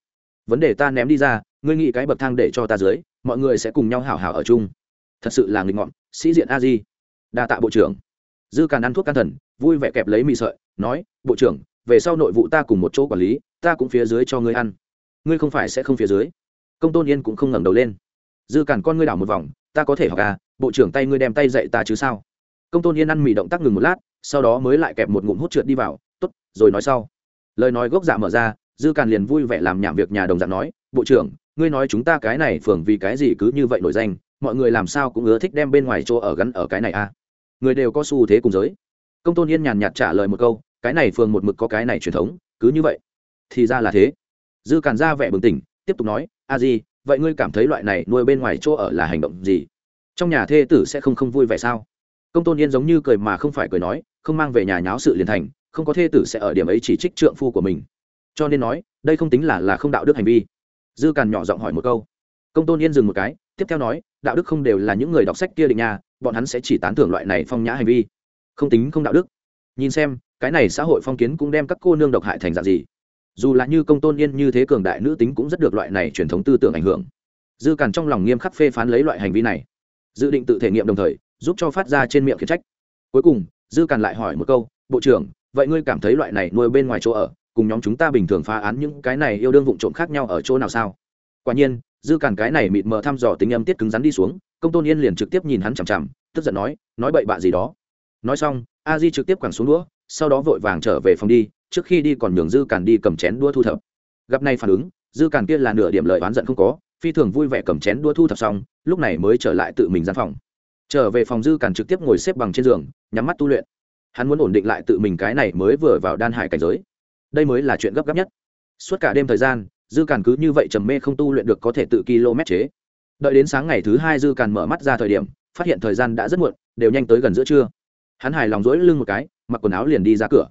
Vấn đề ta ném đi ra, ngươi nghĩ cái bậc thang để cho ta dưới, mọi người sẽ cùng nhau hảo hảo ở chung. Thật sự là nghịch ngọn sĩ diện a di. Đa tạ bộ trưởng. Dư càn ăn thuốc can thần, vui vẻ kẹp lấy mì sợi, nói, bộ trưởng về sau nội vụ ta cùng một chỗ quản lý, ta cũng phía dưới cho ngươi ăn. Ngươi không phải sẽ không phía dưới. Công tôn yên cũng không ngẩng đầu lên. Dư cản con ngươi đảo một vòng, ta có thể học à bộ trưởng tay ngươi đem tay dạy ta chứ sao? Công tôn yên ăn mì động tác ngừng một lát, sau đó mới lại kẹp một ngụm hút trượt đi vào t ố t rồi nói sau. Lời nói gốc dạ mở ra, dư càn liền vui vẻ làm nhảm việc nhà đồng dạng nói, bộ trưởng, ngươi nói chúng ta cái này phường vì cái gì cứ như vậy nổi danh, mọi người làm sao cũng ưa thích đem bên ngoài chỗ ở gắn ở cái này à? Người đều có xu thế cùng giới. Công tôn yên nhàn nhạt trả lời một câu cái này phường một mực có cái này truyền thống, cứ như vậy. Thì ra là thế. Dư càn ra vẻ bừng tỉnh, tiếp tục nói, a di, vậy ngươi cảm thấy loại này nuôi bên ngoài chỗ ở là hành động gì? Trong nhà thê tử sẽ không không vui vẻ sao? Công tôn yên giống như cười mà không phải cười nói, không mang về nhà nháo sự liền thành, không có thê tử sẽ ở điểm ấy chỉ trích trượng phu của mình. Cho nên nói, đây không tính là là không đạo đức hành vi. Dư càn nhỏ giọng hỏi một câu. Công tôn yên dừng một cái, tiếp theo nói, đạo đức không đều là những người đọc sách kia định nhà bọn hắn sẽ chỉ tán thưởng loại này phong nhã hành vi. Không tính không đạo đức. Nhìn xem cái này xã hội phong kiến cũng đem các cô nương độc hại thành dạng gì? Dù là như công tôn yên như thế cường đại nữ tính cũng rất được loại này truyền thống tư tưởng ảnh hưởng. Dư càn trong lòng nghiêm khắc phê phán lấy loại hành vi này. Dự định tự thể nghiệm đồng thời, giúp cho phát ra trên miệng khiển trách. Cuối cùng, dư càn lại hỏi một câu, bộ trưởng, vậy ngươi cảm thấy loại này nuôi bên ngoài chỗ ở, cùng nhóm chúng ta bình thường phá án những cái này yêu đương vụ trộm khác nhau ở chỗ nào sao? Quả nhiên, dư càn cái này mịt mờ thăm dò tính âm tiết cứng rắn đi xuống, công tôn yên liền trực tiếp nhìn hắn chằm chằm, tức giận nói nói bậy bạ gì đó. Nói xong, a di trực tiếp quẳng xuống đũa sau đó vội vàng trở về phòng đi, trước khi đi còn nhường dư càn đi cầm chén đua thu thập. Gặp này phản ứng, dư càn kia là nửa điểm lợi oán giận không có, phi thường vui vẻ cầm chén đua thu thập xong, lúc này mới trở lại tự mình gian phòng. Trở về phòng dư càn trực tiếp ngồi xếp bằng trên giường, nhắm mắt tu luyện. Hắn muốn ổn định lại tự mình cái này mới vừa vào đan hải cảnh giới. Đây mới là chuyện gấp gáp nhất. Suốt cả đêm thời gian, dư càn cứ như vậy trầm mê không tu luyện được có thể tự km chế. Đợi đến sáng ngày thứ hai dư càn mở mắt ra thời điểm, phát hiện thời gian đã rất muộn, đều nhanh tới gần giữa trưa hắn hài lòng rỗi lưng một cái, mặc quần áo liền đi ra cửa.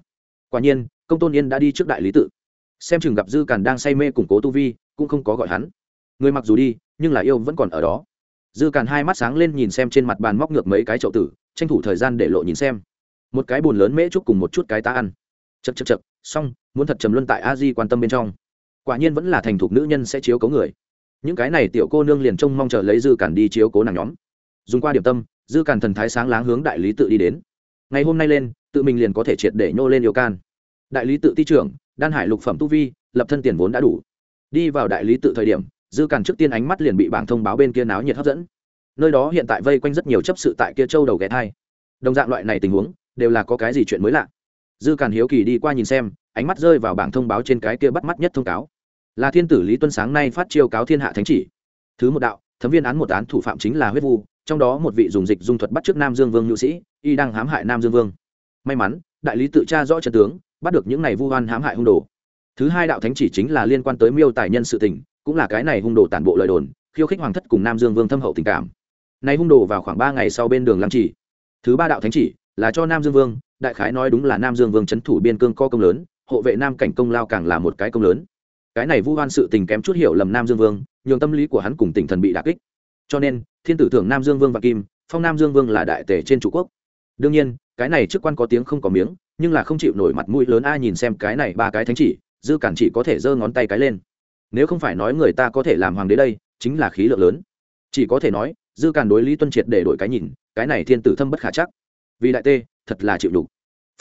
Quả nhiên, công tôn yên đã đi trước đại lý tự. Xem chừng gặp dư càn đang say mê củng cố tu vi, cũng không có gọi hắn. Người mặc dù đi, nhưng là yêu vẫn còn ở đó. Dư càn hai mắt sáng lên nhìn xem trên mặt bàn móc ngược mấy cái chậu tử, tranh thủ thời gian để lộ nhìn xem. Một cái bồn lớn mễ trúc cùng một chút cái ta ăn. Chật chật chật xong, muốn thật trầm luân tại a di quan tâm bên trong. Quả nhiên vẫn là thành thục nữ nhân sẽ chiếu cố người. Những cái này tiểu cô nương liền trông mong chờ lấy dư càn đi chiếu cố nàng nhóm. Dùng qua điểm tâm, dư càn thần thái sáng láng hướng đại lý tự đi đến ngày hôm nay lên, tự mình liền có thể triệt để nhô lên yêu can. Đại lý tự ti trưởng, đan hải lục phẩm tu vi, lập thân tiền vốn đã đủ. Đi vào đại lý tự thời điểm, dư càn trước tiên ánh mắt liền bị bảng thông báo bên kia náo nhiệt hấp dẫn. Nơi đó hiện tại vây quanh rất nhiều chấp sự tại kia châu đầu ghé thai. Đồng dạng loại này tình huống, đều là có cái gì chuyện mới lạ. Dư càn hiếu kỳ đi qua nhìn xem, ánh mắt rơi vào bảng thông báo trên cái kia bắt mắt nhất thông cáo. Là thiên tử lý tuân sáng nay phát chiêu cáo thiên hạ thánh chỉ. Thứ một đạo, thấm viên án một án thủ phạm chính là huyết vu trong đó một vị dùng dịch dung thuật bắt trước nam dương vương nhu sĩ, y đang hãm hại nam dương vương. May mắn, đại lý tự tra rõ trận tướng, bắt được những này vu hoan hãm hại hung đồ. Thứ hai đạo thánh chỉ chính là liên quan tới miêu tài nhân sự tình, cũng là cái này hung đồ tản bộ lời đồn, khiêu khích hoàng thất cùng nam dương vương thâm hậu tình cảm. Nay hung đồ vào khoảng ba ngày sau bên đường lăng chỉ thứ ba đạo thánh chỉ là cho nam dương vương, đại khái nói đúng là nam dương vương c h ấ n thủ biên cương co công lớn, hộ vệ nam cảnh công lao càng là một cái công lớn. Cái này vu hoan sự tình kém chút hiểu lầm nam dương vương, nhường tâm lý của hắn cùng tỉnh thần bị đà kích. Cho nên thiên tử thưởng nam dương vương và kim, phong nam dương vương là đại tể trên chủ quốc. Đương nhiên, cái này chức quan có tiếng không có miếng, nhưng là không chịu nổi mặt mũi lớn ai nhìn xem cái này ba cái thánh chỉ, dư cản chỉ có thể giơ ngón tay cái lên. Nếu không phải nói người ta có thể làm hoàng đế đây, chính là khí lượng lớn. Chỉ có thể nói, dư cản đối lý tuân triệt để đổi cái nhìn, cái này thiên tử thâm bất khả chắc. Vì đại tê, thật là chịu đủ.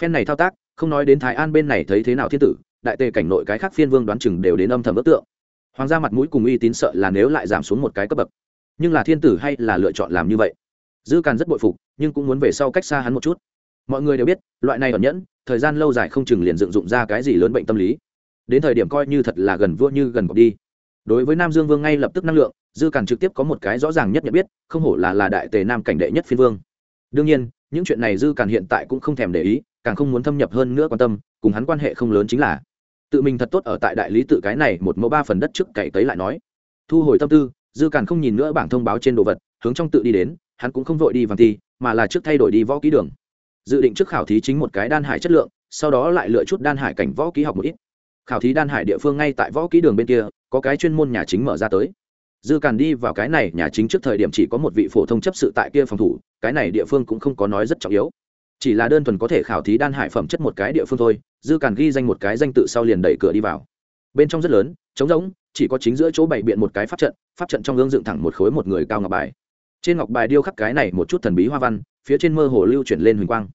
Phen này thao tác, không nói đến thái an bên này thấy thế nào thiên tử, đại tề cảnh nội cái khác phiên vương đoán chừng đều đến âm thầm ước tượng. Hoàng gia mặt mũi cùng uy tín sợ là nếu lại giảm xuống một cái cấp bậc nhưng là thiên tử hay là lựa chọn làm như vậy? Dư càn rất bội phục, nhưng cũng muốn về sau cách xa hắn một chút. Mọi người đều biết, loại này ẩn nhẫn, thời gian lâu dài không chừng liền dựng dụng ra cái gì lớn bệnh tâm lý. Đến thời điểm coi như thật là gần vua như gần cọc đi. Đối với nam dương vương ngay lập tức năng lượng, dư càn trực tiếp có một cái rõ ràng nhất nhận biết, không hổ là là đại tề nam cảnh đệ nhất phiên vương. Đương nhiên, những chuyện này dư càn hiện tại cũng không thèm để ý, càng không muốn thâm nhập hơn nữa quan tâm, cùng hắn quan hệ không lớn chính là, tự mình thật tốt ở tại đại lý tự cái này một mẫu ba phần đất trước cày tấy lại nói. Thu hồi tâm tư dư càn không nhìn nữa bảng thông báo trên đồ vật, hướng trong tự đi đến, hắn cũng không vội đi vàng thi, mà là trước thay đổi đi võ ký đường. Dự định trước khảo thí chính một cái đan hải chất lượng, sau đó lại lựa chút đan hải cảnh võ ký học một ít. Khảo thí đan hải địa phương ngay tại võ ký đường bên kia, có cái chuyên môn nhà chính mở ra tới. Dư càn đi vào cái này, nhà chính trước thời điểm chỉ có một vị phổ thông chấp sự tại kia phòng thủ, cái này địa phương cũng không có nói rất trọng yếu. Chỉ là đơn thuần có thể khảo thí đan hải phẩm chất một cái địa phương thôi, dư càn ghi danh một cái danh tự sau liền đẩy cửa đi vào bên trong rất lớn, trống rỗng, chỉ có chính giữa chỗ bày biện một cái pháp trận pháp trận trong gương dựng thẳng một khối một người cao ngọc bài. Trên ngọc bài điêu khắc cái này một chút thần bí hoa văn, phía trên mơ hồ lưu chuyển lên huỳnh quang.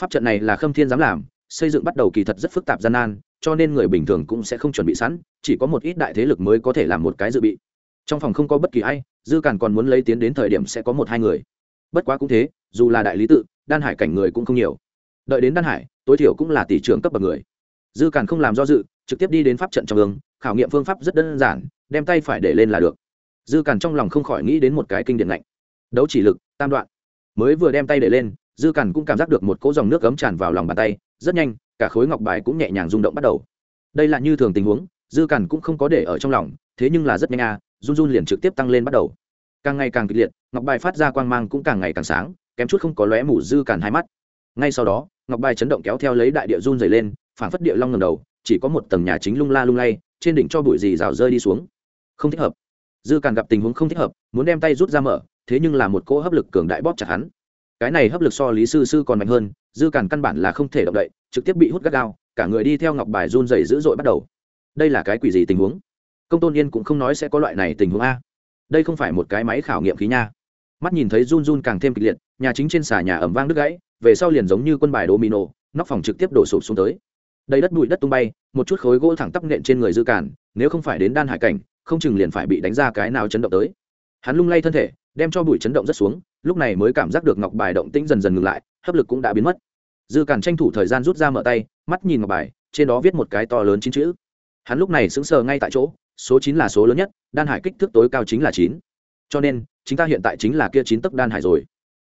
Pháp trận này là khâm thiên dám làm, xây dựng bắt đầu kỳ thật rất phức tạp gian nan, cho nên người bình thường cũng sẽ không chuẩn bị sẵn, chỉ có một ít đại thế lực mới có thể làm một cái dự bị. Trong phòng không có bất kỳ ai, dư càn còn muốn lấy tiến đến thời điểm sẽ có một hai người. Bất quá cũng thế, dù là đại lý tự, đan hải cảnh người cũng không nhiều. Đợi đến đan hải, tối thiểu cũng là tỷ trưởng cấp bậc người. Dư càn không làm do dự trực tiếp đi đến pháp trận trong ương, khảo nghiệm phương pháp rất đơn giản, đem tay phải để lên là được. Dư càn trong lòng không khỏi nghĩ đến một cái kinh điển lạnh đấu chỉ lực, tam đoạn. Mới vừa đem tay để lên, dư càn cũng cảm giác được một cỗ dòng nước cấm tràn vào lòng bàn tay, rất nhanh, cả khối ngọc bài cũng nhẹ nhàng rung động bắt đầu. Đây là như thường tình huống, dư càn cũng không có để ở trong lòng, thế nhưng là rất nhanh à run run liền trực tiếp tăng lên bắt đầu. Càng ngày càng kịch liệt, ngọc bài phát ra quang mang cũng càng ngày càng sáng, kém chút không có lóe mủ dư càn hai mắt. Ngay sau đó, ngọc bài chấn động kéo theo lấy đại địa run dày lên phản phất địa long ngầm đầu chỉ có một tầng nhà chính lung la lung lay, trên đỉnh cho bụi gì rào rơi đi xuống. Không thích hợp. Dư càn gặp tình huống không thích hợp, muốn đem tay rút ra mở, thế nhưng là một cỗ hấp lực cường đại bóp chặt hắn. Cái này hấp lực so lý sư sư còn mạnh hơn, dư càn căn bản là không thể động đậy, trực tiếp bị hút gắt gao, cả người đi theo ngọc bài run dày dữ dội bắt đầu. Đây là cái quỷ gì tình huống? Công tôn yên cũng không nói sẽ có loại này tình huống a. Đây không phải một cái máy khảo nghiệm khí nha. Mắt nhìn thấy run run càng thêm kịch liệt, nhà chính trên xà nhà ẩm vang đứt gãy, về sau liền giống như quân bài domino, nóc phòng trực tiếp đổ sụp xuống tới đây đất bụi đất tung bay, một chút khối gỗ thẳng tắp nện trên người dư cản nếu không phải đến đan hải cảnh, không chừng liền phải bị đánh ra cái nào chấn động tới. Hắn lung lay thân thể, đem cho bụi chấn động rất xuống, lúc này mới cảm giác được ngọc bài động tĩnh dần dần ngừng lại, hấp lực cũng đã biến mất. Dư cản tranh thủ thời gian rút ra mở tay, mắt nhìn ngọc bài, trên đó viết một cái to lớn chín chữ. Hắn lúc này sững sờ ngay tại chỗ, số chín là số lớn nhất, đan hải kích thước tối cao chính là chín. Cho nên chúng ta hiện tại chính là kia chín tấc đan hải rồi.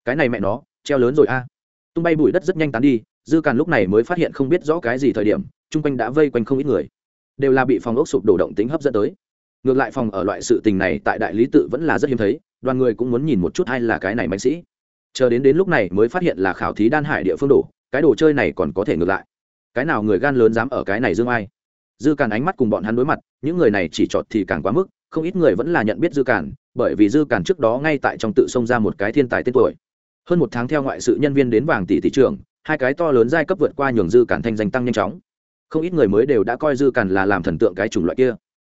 Cái này mẹ nó, treo lớn rồi a. Tung bay bụi đất rất nhanh tán đi dư càn lúc này mới phát hiện không biết rõ cái gì thời điểm, chung quanh đã vây quanh không ít người. Đều là bị phòng ốc sụp đổ động tính hấp dẫn tới. Ngược lại phòng ở loại sự tình này tại đại lý tự vẫn là rất hiếm thấy, đoàn người cũng muốn nhìn một chút hay là cái này mạnh sĩ. Chờ đến đến lúc này mới phát hiện là khảo thí đan hải địa phương đổ, cái đồ chơi này còn có thể ngược lại. Cái nào người gan lớn dám ở cái này dương ai? Dư càn ánh mắt cùng bọn hắn đối mặt, những người này chỉ trọt thì càng quá mức, không ít người vẫn là nhận biết dư càn, bởi vì dư càn trước đó ngay tại trong tự xông ra một cái thiên tài tên tuổi. Hơn một tháng theo ngoại sự nhân viên đến vàng tỷ thị trường hai cái to lớn giai cấp vượt qua nhường dư cản thanh danh tăng nhanh chóng. Không ít người mới đều đã coi dư cản là làm thần tượng cái chủng loại kia.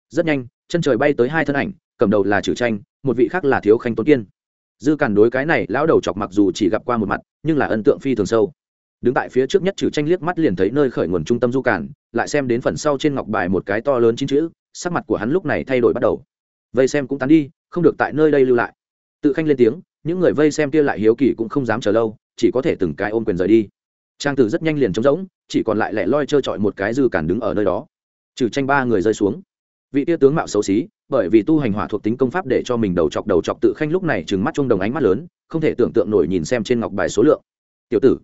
Rất nhanh, chân trời bay tới hai thân ảnh, cầm đầu là trừ tranh, một vị khác là thiếu khanh tôn kiên. Dư cản đối cái này, lão đầu chọc mặc dù chỉ gặp qua một mặt, nhưng là ấn tượng phi thường sâu. Đứng tại phía trước nhất trừ tranh liếc mắt liền thấy nơi khởi nguồn trung tâm du cản, lại xem đến phần sau trên ngọc bài một cái to lớn chín chữ, sắc mặt của hắn lúc này thay đổi bắt đầu. Vây xem cũng tán đi, không được tại nơi đây lưu lại. Tự khanh lên tiếng, những người vây xem kia lại hiếu kỳ cũng không dám chờ lâu, chỉ có thể từng cái ôm quyền rời đi trang tử rất nhanh liền trống rỗng, chỉ còn lại lẻ loi trơ trọi một cái dư cản đứng ở nơi đó. Trừ tranh ba người rơi xuống. Vị tia tướng mạo xấu xí, bởi vì tu hành hỏa thuộc tính công pháp để cho mình đầu chọc đầu chọc tự khanh lúc này trừng mắt chung đồng ánh mắt lớn, không thể tưởng tượng nổi nhìn xem trên ngọc bài số lượng. Tiểu tử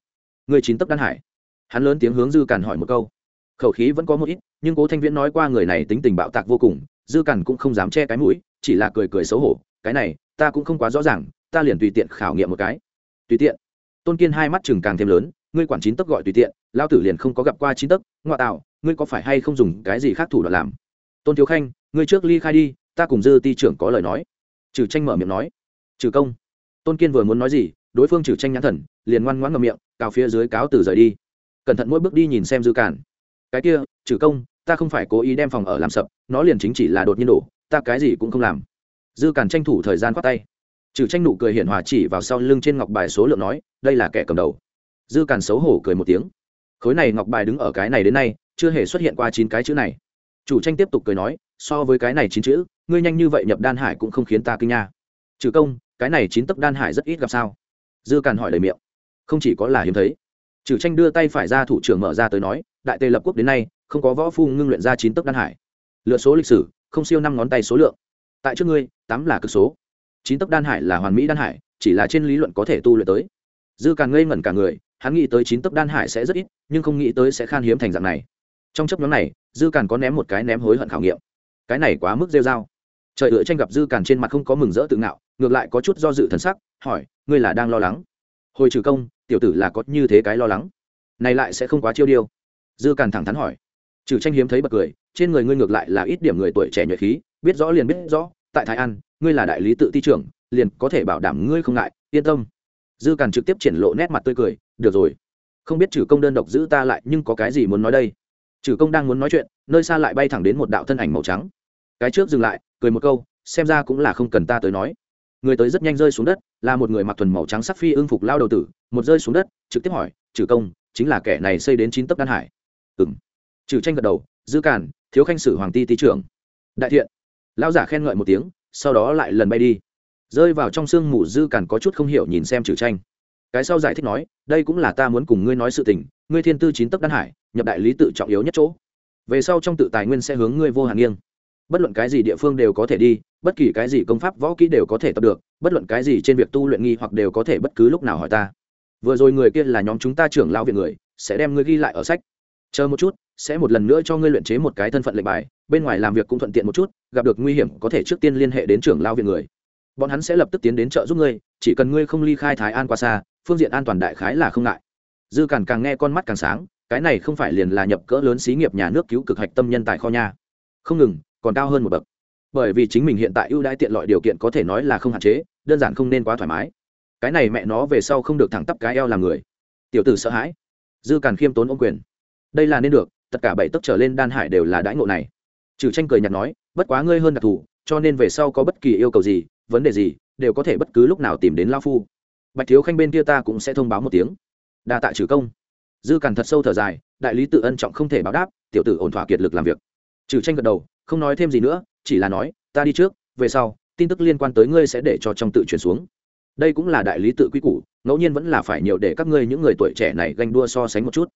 người chín tấc đan hải. Hắn lớn tiếng hướng dư cản hỏi một câu. Khẩu khí vẫn có một ít, nhưng cố thanh viễn nói qua người này tính tình bạo tạc vô cùng, dư cản cũng không dám che cái mũi, chỉ là cười cười xấu hổ. Cái này, ta cũng không quá rõ ràng, ta liền tùy tiện khảo nghiệm một cái. Tùy tiện. Tôn kiên hai mắt chừng càng thêm lớn ngươi quản chín tấc gọi tùy tiện, lao tử liền không có gặp qua chín tấc, ngoại tạo, ngươi có phải hay không dùng cái gì khác thủ đoạn làm? Tôn thiếu khanh, ngươi trước ly khai đi, ta cùng dư ti trưởng có lời nói. Trừ tranh mở miệng nói. Trừ công. Tôn kiên vừa muốn nói gì, đối phương trừ tranh nhãn thần, liền ngoan ngoãn ngậm miệng, cào phía dưới cáo từ rời đi. Cẩn thận mỗi bước đi nhìn xem dư cản. Cái kia, trừ công, ta không phải cố ý đem phòng ở làm sập, nó liền chính chỉ là đột nhiên đổ, ta cái gì cũng không làm. Dư cản tranh thủ thời gian khoát tay. Trừ tranh nụ cười hiển hòa chỉ vào sau lưng trên ngọc bài số lượng nói, đây là kẻ cầm đầu dư Càn xấu hổ cười một tiếng. Khối này ngọc bài đứng ở cái này đến nay, chưa hề xuất hiện qua chín cái chữ này. Chủ tranh tiếp tục cười nói, so với cái này chín chữ, ngươi nhanh như vậy nhập đan hải cũng không khiến ta kinh nha. Trừ công, cái này chín tấc đan hải rất ít gặp sao? Dư càn hỏi lời miệng. Không chỉ có là hiếm thấy. Trừ tranh đưa tay phải ra thủ trưởng mở ra tới nói, đại tề lập quốc đến nay, không có võ phu ngưng luyện ra chín tấc đan hải. Lựa số lịch sử, không siêu năm ngón tay số lượng. Tại trước ngươi, tám là cực số. Chín tấc đan hải là hoàn mỹ đan hải, chỉ là trên lý luận có thể tu luyện tới. Dư càng ngây ngẩn cả người hắn nghĩ tới chín tấc đan hải sẽ rất ít, nhưng không nghĩ tới sẽ khan hiếm thành dạng này. Trong chấp nhóm này, dư càn có ném một cái ném hối hận khảo nghiệm. Cái này quá mức rêu dao trời ựa tranh gặp dư càn trên mặt không có mừng rỡ tự ngạo, ngược lại có chút do dự thần sắc, hỏi, ngươi là đang lo lắng? Hồi trừ công, tiểu tử là có như thế cái lo lắng? Này lại sẽ không quá chiêu điêu. Dư càn thẳng thắn hỏi. Trừ tranh hiếm thấy bật cười, trên người ngươi ngược lại là ít điểm người tuổi trẻ nhuệ khí, biết rõ liền biết rõ, tại thái an, ngươi là đại lý tự ti trưởng, liền có thể bảo đảm ngươi không ngại, yên tâm. Dư càn trực tiếp triển lộ nét mặt tươi cười được rồi, không biết trừ công đơn độc giữ ta lại, nhưng có cái gì muốn nói đây? Trừ công đang muốn nói chuyện, nơi xa lại bay thẳng đến một đạo thân ảnh màu trắng. Cái trước dừng lại, cười một câu, xem ra cũng là không cần ta tới nói. Người tới rất nhanh rơi xuống đất, là một người mặc thuần màu trắng sắc phi ưng phục lao đầu tử, một rơi xuống đất, trực tiếp hỏi trừ công, chính là kẻ này xây đến chín tấc đan hải? Ừ m trừ tranh gật đầu, dư càn, thiếu khanh sử hoàng ti tý trưởng. Đại thiện. Lao giả khen ngợi một tiếng, sau đó lại lần bay đi. Rơi vào trong sương mù, dư càn có chút không hiểu nhìn xem trừ tranh cái sau giải thích nói, đây cũng là ta muốn cùng ngươi nói sự tình, ngươi thiên tư chín tấc đan hải, nhập đại lý tự trọng yếu nhất chỗ. Về sau trong tự tài nguyên sẽ hướng ngươi vô hạn nghiêng. Bất luận cái gì địa phương đều có thể đi, bất kỳ cái gì công pháp võ kỹ đều có thể tập được, bất luận cái gì trên việc tu luyện nghi hoặc đều có thể bất cứ lúc nào hỏi ta. Vừa rồi người kia là nhóm chúng ta trưởng lao viện người, sẽ đem ngươi ghi lại ở sách. Chờ một chút, sẽ một lần nữa cho ngươi luyện chế một cái thân phận lệnh bài, bên ngoài làm việc cũng thuận tiện một chút, gặp được nguy hiểm có thể trước tiên liên hệ đến trưởng lao viện người bọn hắn sẽ lập tức tiến đến trợ giúp ngươi, chỉ cần ngươi không ly khai thái an qua xa, phương diện an toàn đại khái là không ngại. Dư càn càng nghe con mắt càng sáng, cái này không phải liền là nhập cỡ lớn xí nghiệp nhà nước cứu cực hạch tâm nhân tại kho nha. Không ngừng, còn cao hơn một bậc. Bởi vì chính mình hiện tại ưu đãi tiện lợi điều kiện có thể nói là không hạn chế, đơn giản không nên quá thoải mái. Cái này mẹ nó về sau không được thẳng tắp cái eo làm người. Tiểu tử sợ hãi. Dư càn khiêm tốn ô quyền. Đây là nên được, tất cả bảy tấc trở lên đan hải đều là đãi ngộ này. Trừ tranh cười nhạt nói, bất quá ngươi hơn đặc thù, cho nên về sau có bất kỳ yêu cầu gì vấn đề gì, đều có thể bất cứ lúc nào tìm đến lao phu. Bạch thiếu khanh bên kia ta cũng sẽ thông báo một tiếng. Đa tạ trừ công. Dư càn thật sâu thở dài, đại lý tự ân trọng không thể báo đáp, tiểu tử ổn thỏa kiệt lực làm việc. Trừ tranh gật đầu, không nói thêm gì nữa, chỉ là nói, ta đi trước, về sau, tin tức liên quan tới ngươi sẽ để cho trong tự chuyển xuống. Đây cũng là đại lý tự quy củ, ngẫu nhiên vẫn là phải nhiều để các ngươi những người tuổi trẻ này ganh đua so sánh một chút.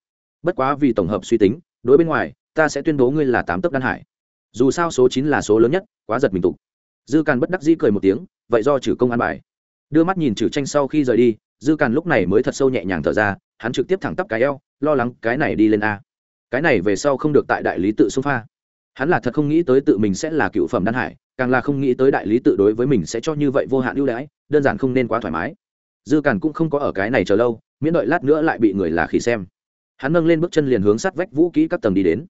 Bất quá vì tổng hợp suy tính, đối bên ngoài, ta sẽ tuyên bố ngươi là tám tấc đan hải. Dù sao số chín là số lớn nhất, quá giật mình tục dư càn bất đắc dĩ cười một tiếng, vậy do trừ công an bài. Đưa mắt nhìn trừ tranh sau khi rời đi, dư càn lúc này mới thật sâu nhẹ nhàng thở ra, hắn trực tiếp thẳng tắp cái eo, lo lắng cái này đi lên a. Cái này về sau không được tại đại lý tự xông pha. Hắn là thật không nghĩ tới tự mình sẽ là cựu phẩm đan hải, càng là không nghĩ tới đại lý tự đối với mình sẽ cho như vậy vô hạn ưu đãi, đơn giản không nên quá thoải mái. Dư càn cũng không có ở cái này chờ lâu, miễn đợi lát nữa lại bị người là khỉ xem. Hắn nâng lên bước chân liền hướng sát vách vũ kỹ các tầng đi đến.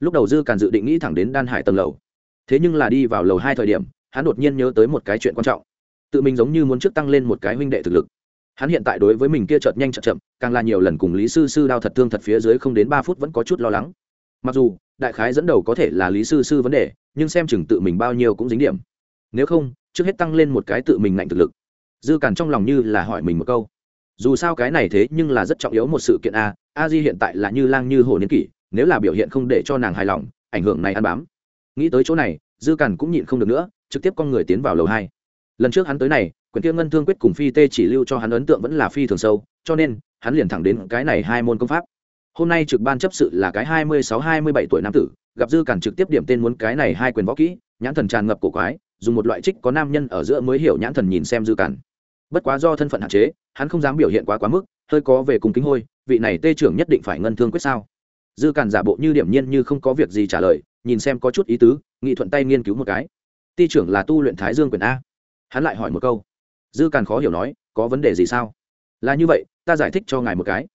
Lúc đầu dư càn dự định nghĩ thẳng đến đan hải tầng lầu. Thế nhưng là đi vào lầu hai thời điểm hắn đột nhiên nhớ tới một cái chuyện quan trọng. Tự mình giống như muốn trước tăng lên một cái huynh đệ thực lực. Hắn hiện tại đối với mình kia chợt nhanh chợt chậm, càng là nhiều lần cùng lý sư sư đao thật thương thật phía dưới không đến ba phút vẫn có chút lo lắng. Mặc dù, đại khái dẫn đầu có thể là lý sư sư vấn đề, nhưng xem chừng tự mình bao nhiêu cũng dính điểm. Nếu không, trước hết tăng lên một cái tự mình ngạnh thực lực. Dư càn trong lòng như là hỏi mình một câu. Dù sao cái này thế nhưng là rất trọng yếu một sự kiện a a di hiện tại là như lang như hồ niên kỷ, nếu là biểu hiện không để cho nàng hài lòng, ảnh hưởng này ăn bám. Nghĩ tới chỗ này, dư càn cũng nhịn không được nữa trực tiếp con người tiến vào lầu hai. Lần trước hắn tới này, quyển kia ngân thương quyết cùng phi tê chỉ lưu cho hắn ấn tượng vẫn là phi thường sâu, cho nên, hắn liền thẳng đến cái này hai môn công pháp. Hôm nay trực ban chấp sự là cái hai mươi sáu hai mươi bảy tuổi nam tử, gặp dư cản trực tiếp điểm tên muốn cái này hai quyền võ kỹ, nhãn thần tràn ngập cổ quái, dùng một loại trích có nam nhân ở giữa mới hiểu nhãn thần nhìn xem dư cản. bất quá do thân phận hạn chế, hắn không dám biểu hiện quá quá mức, hơi có về cùng kính hôi, vị này tê trưởng nhất định phải ngân thương quyết sao? Dư cản giả bộ như điểm nhiên như không có việc gì trả lời, nhìn xem có chút ý tứ, nghị thuận tay nghiên cứu một cái ti trưởng là tu luyện thái dương quyền a. Hắn lại hỏi một câu. Dư càn khó hiểu nói, có vấn đề gì sao? Là như vậy, ta giải thích cho ngài một cái.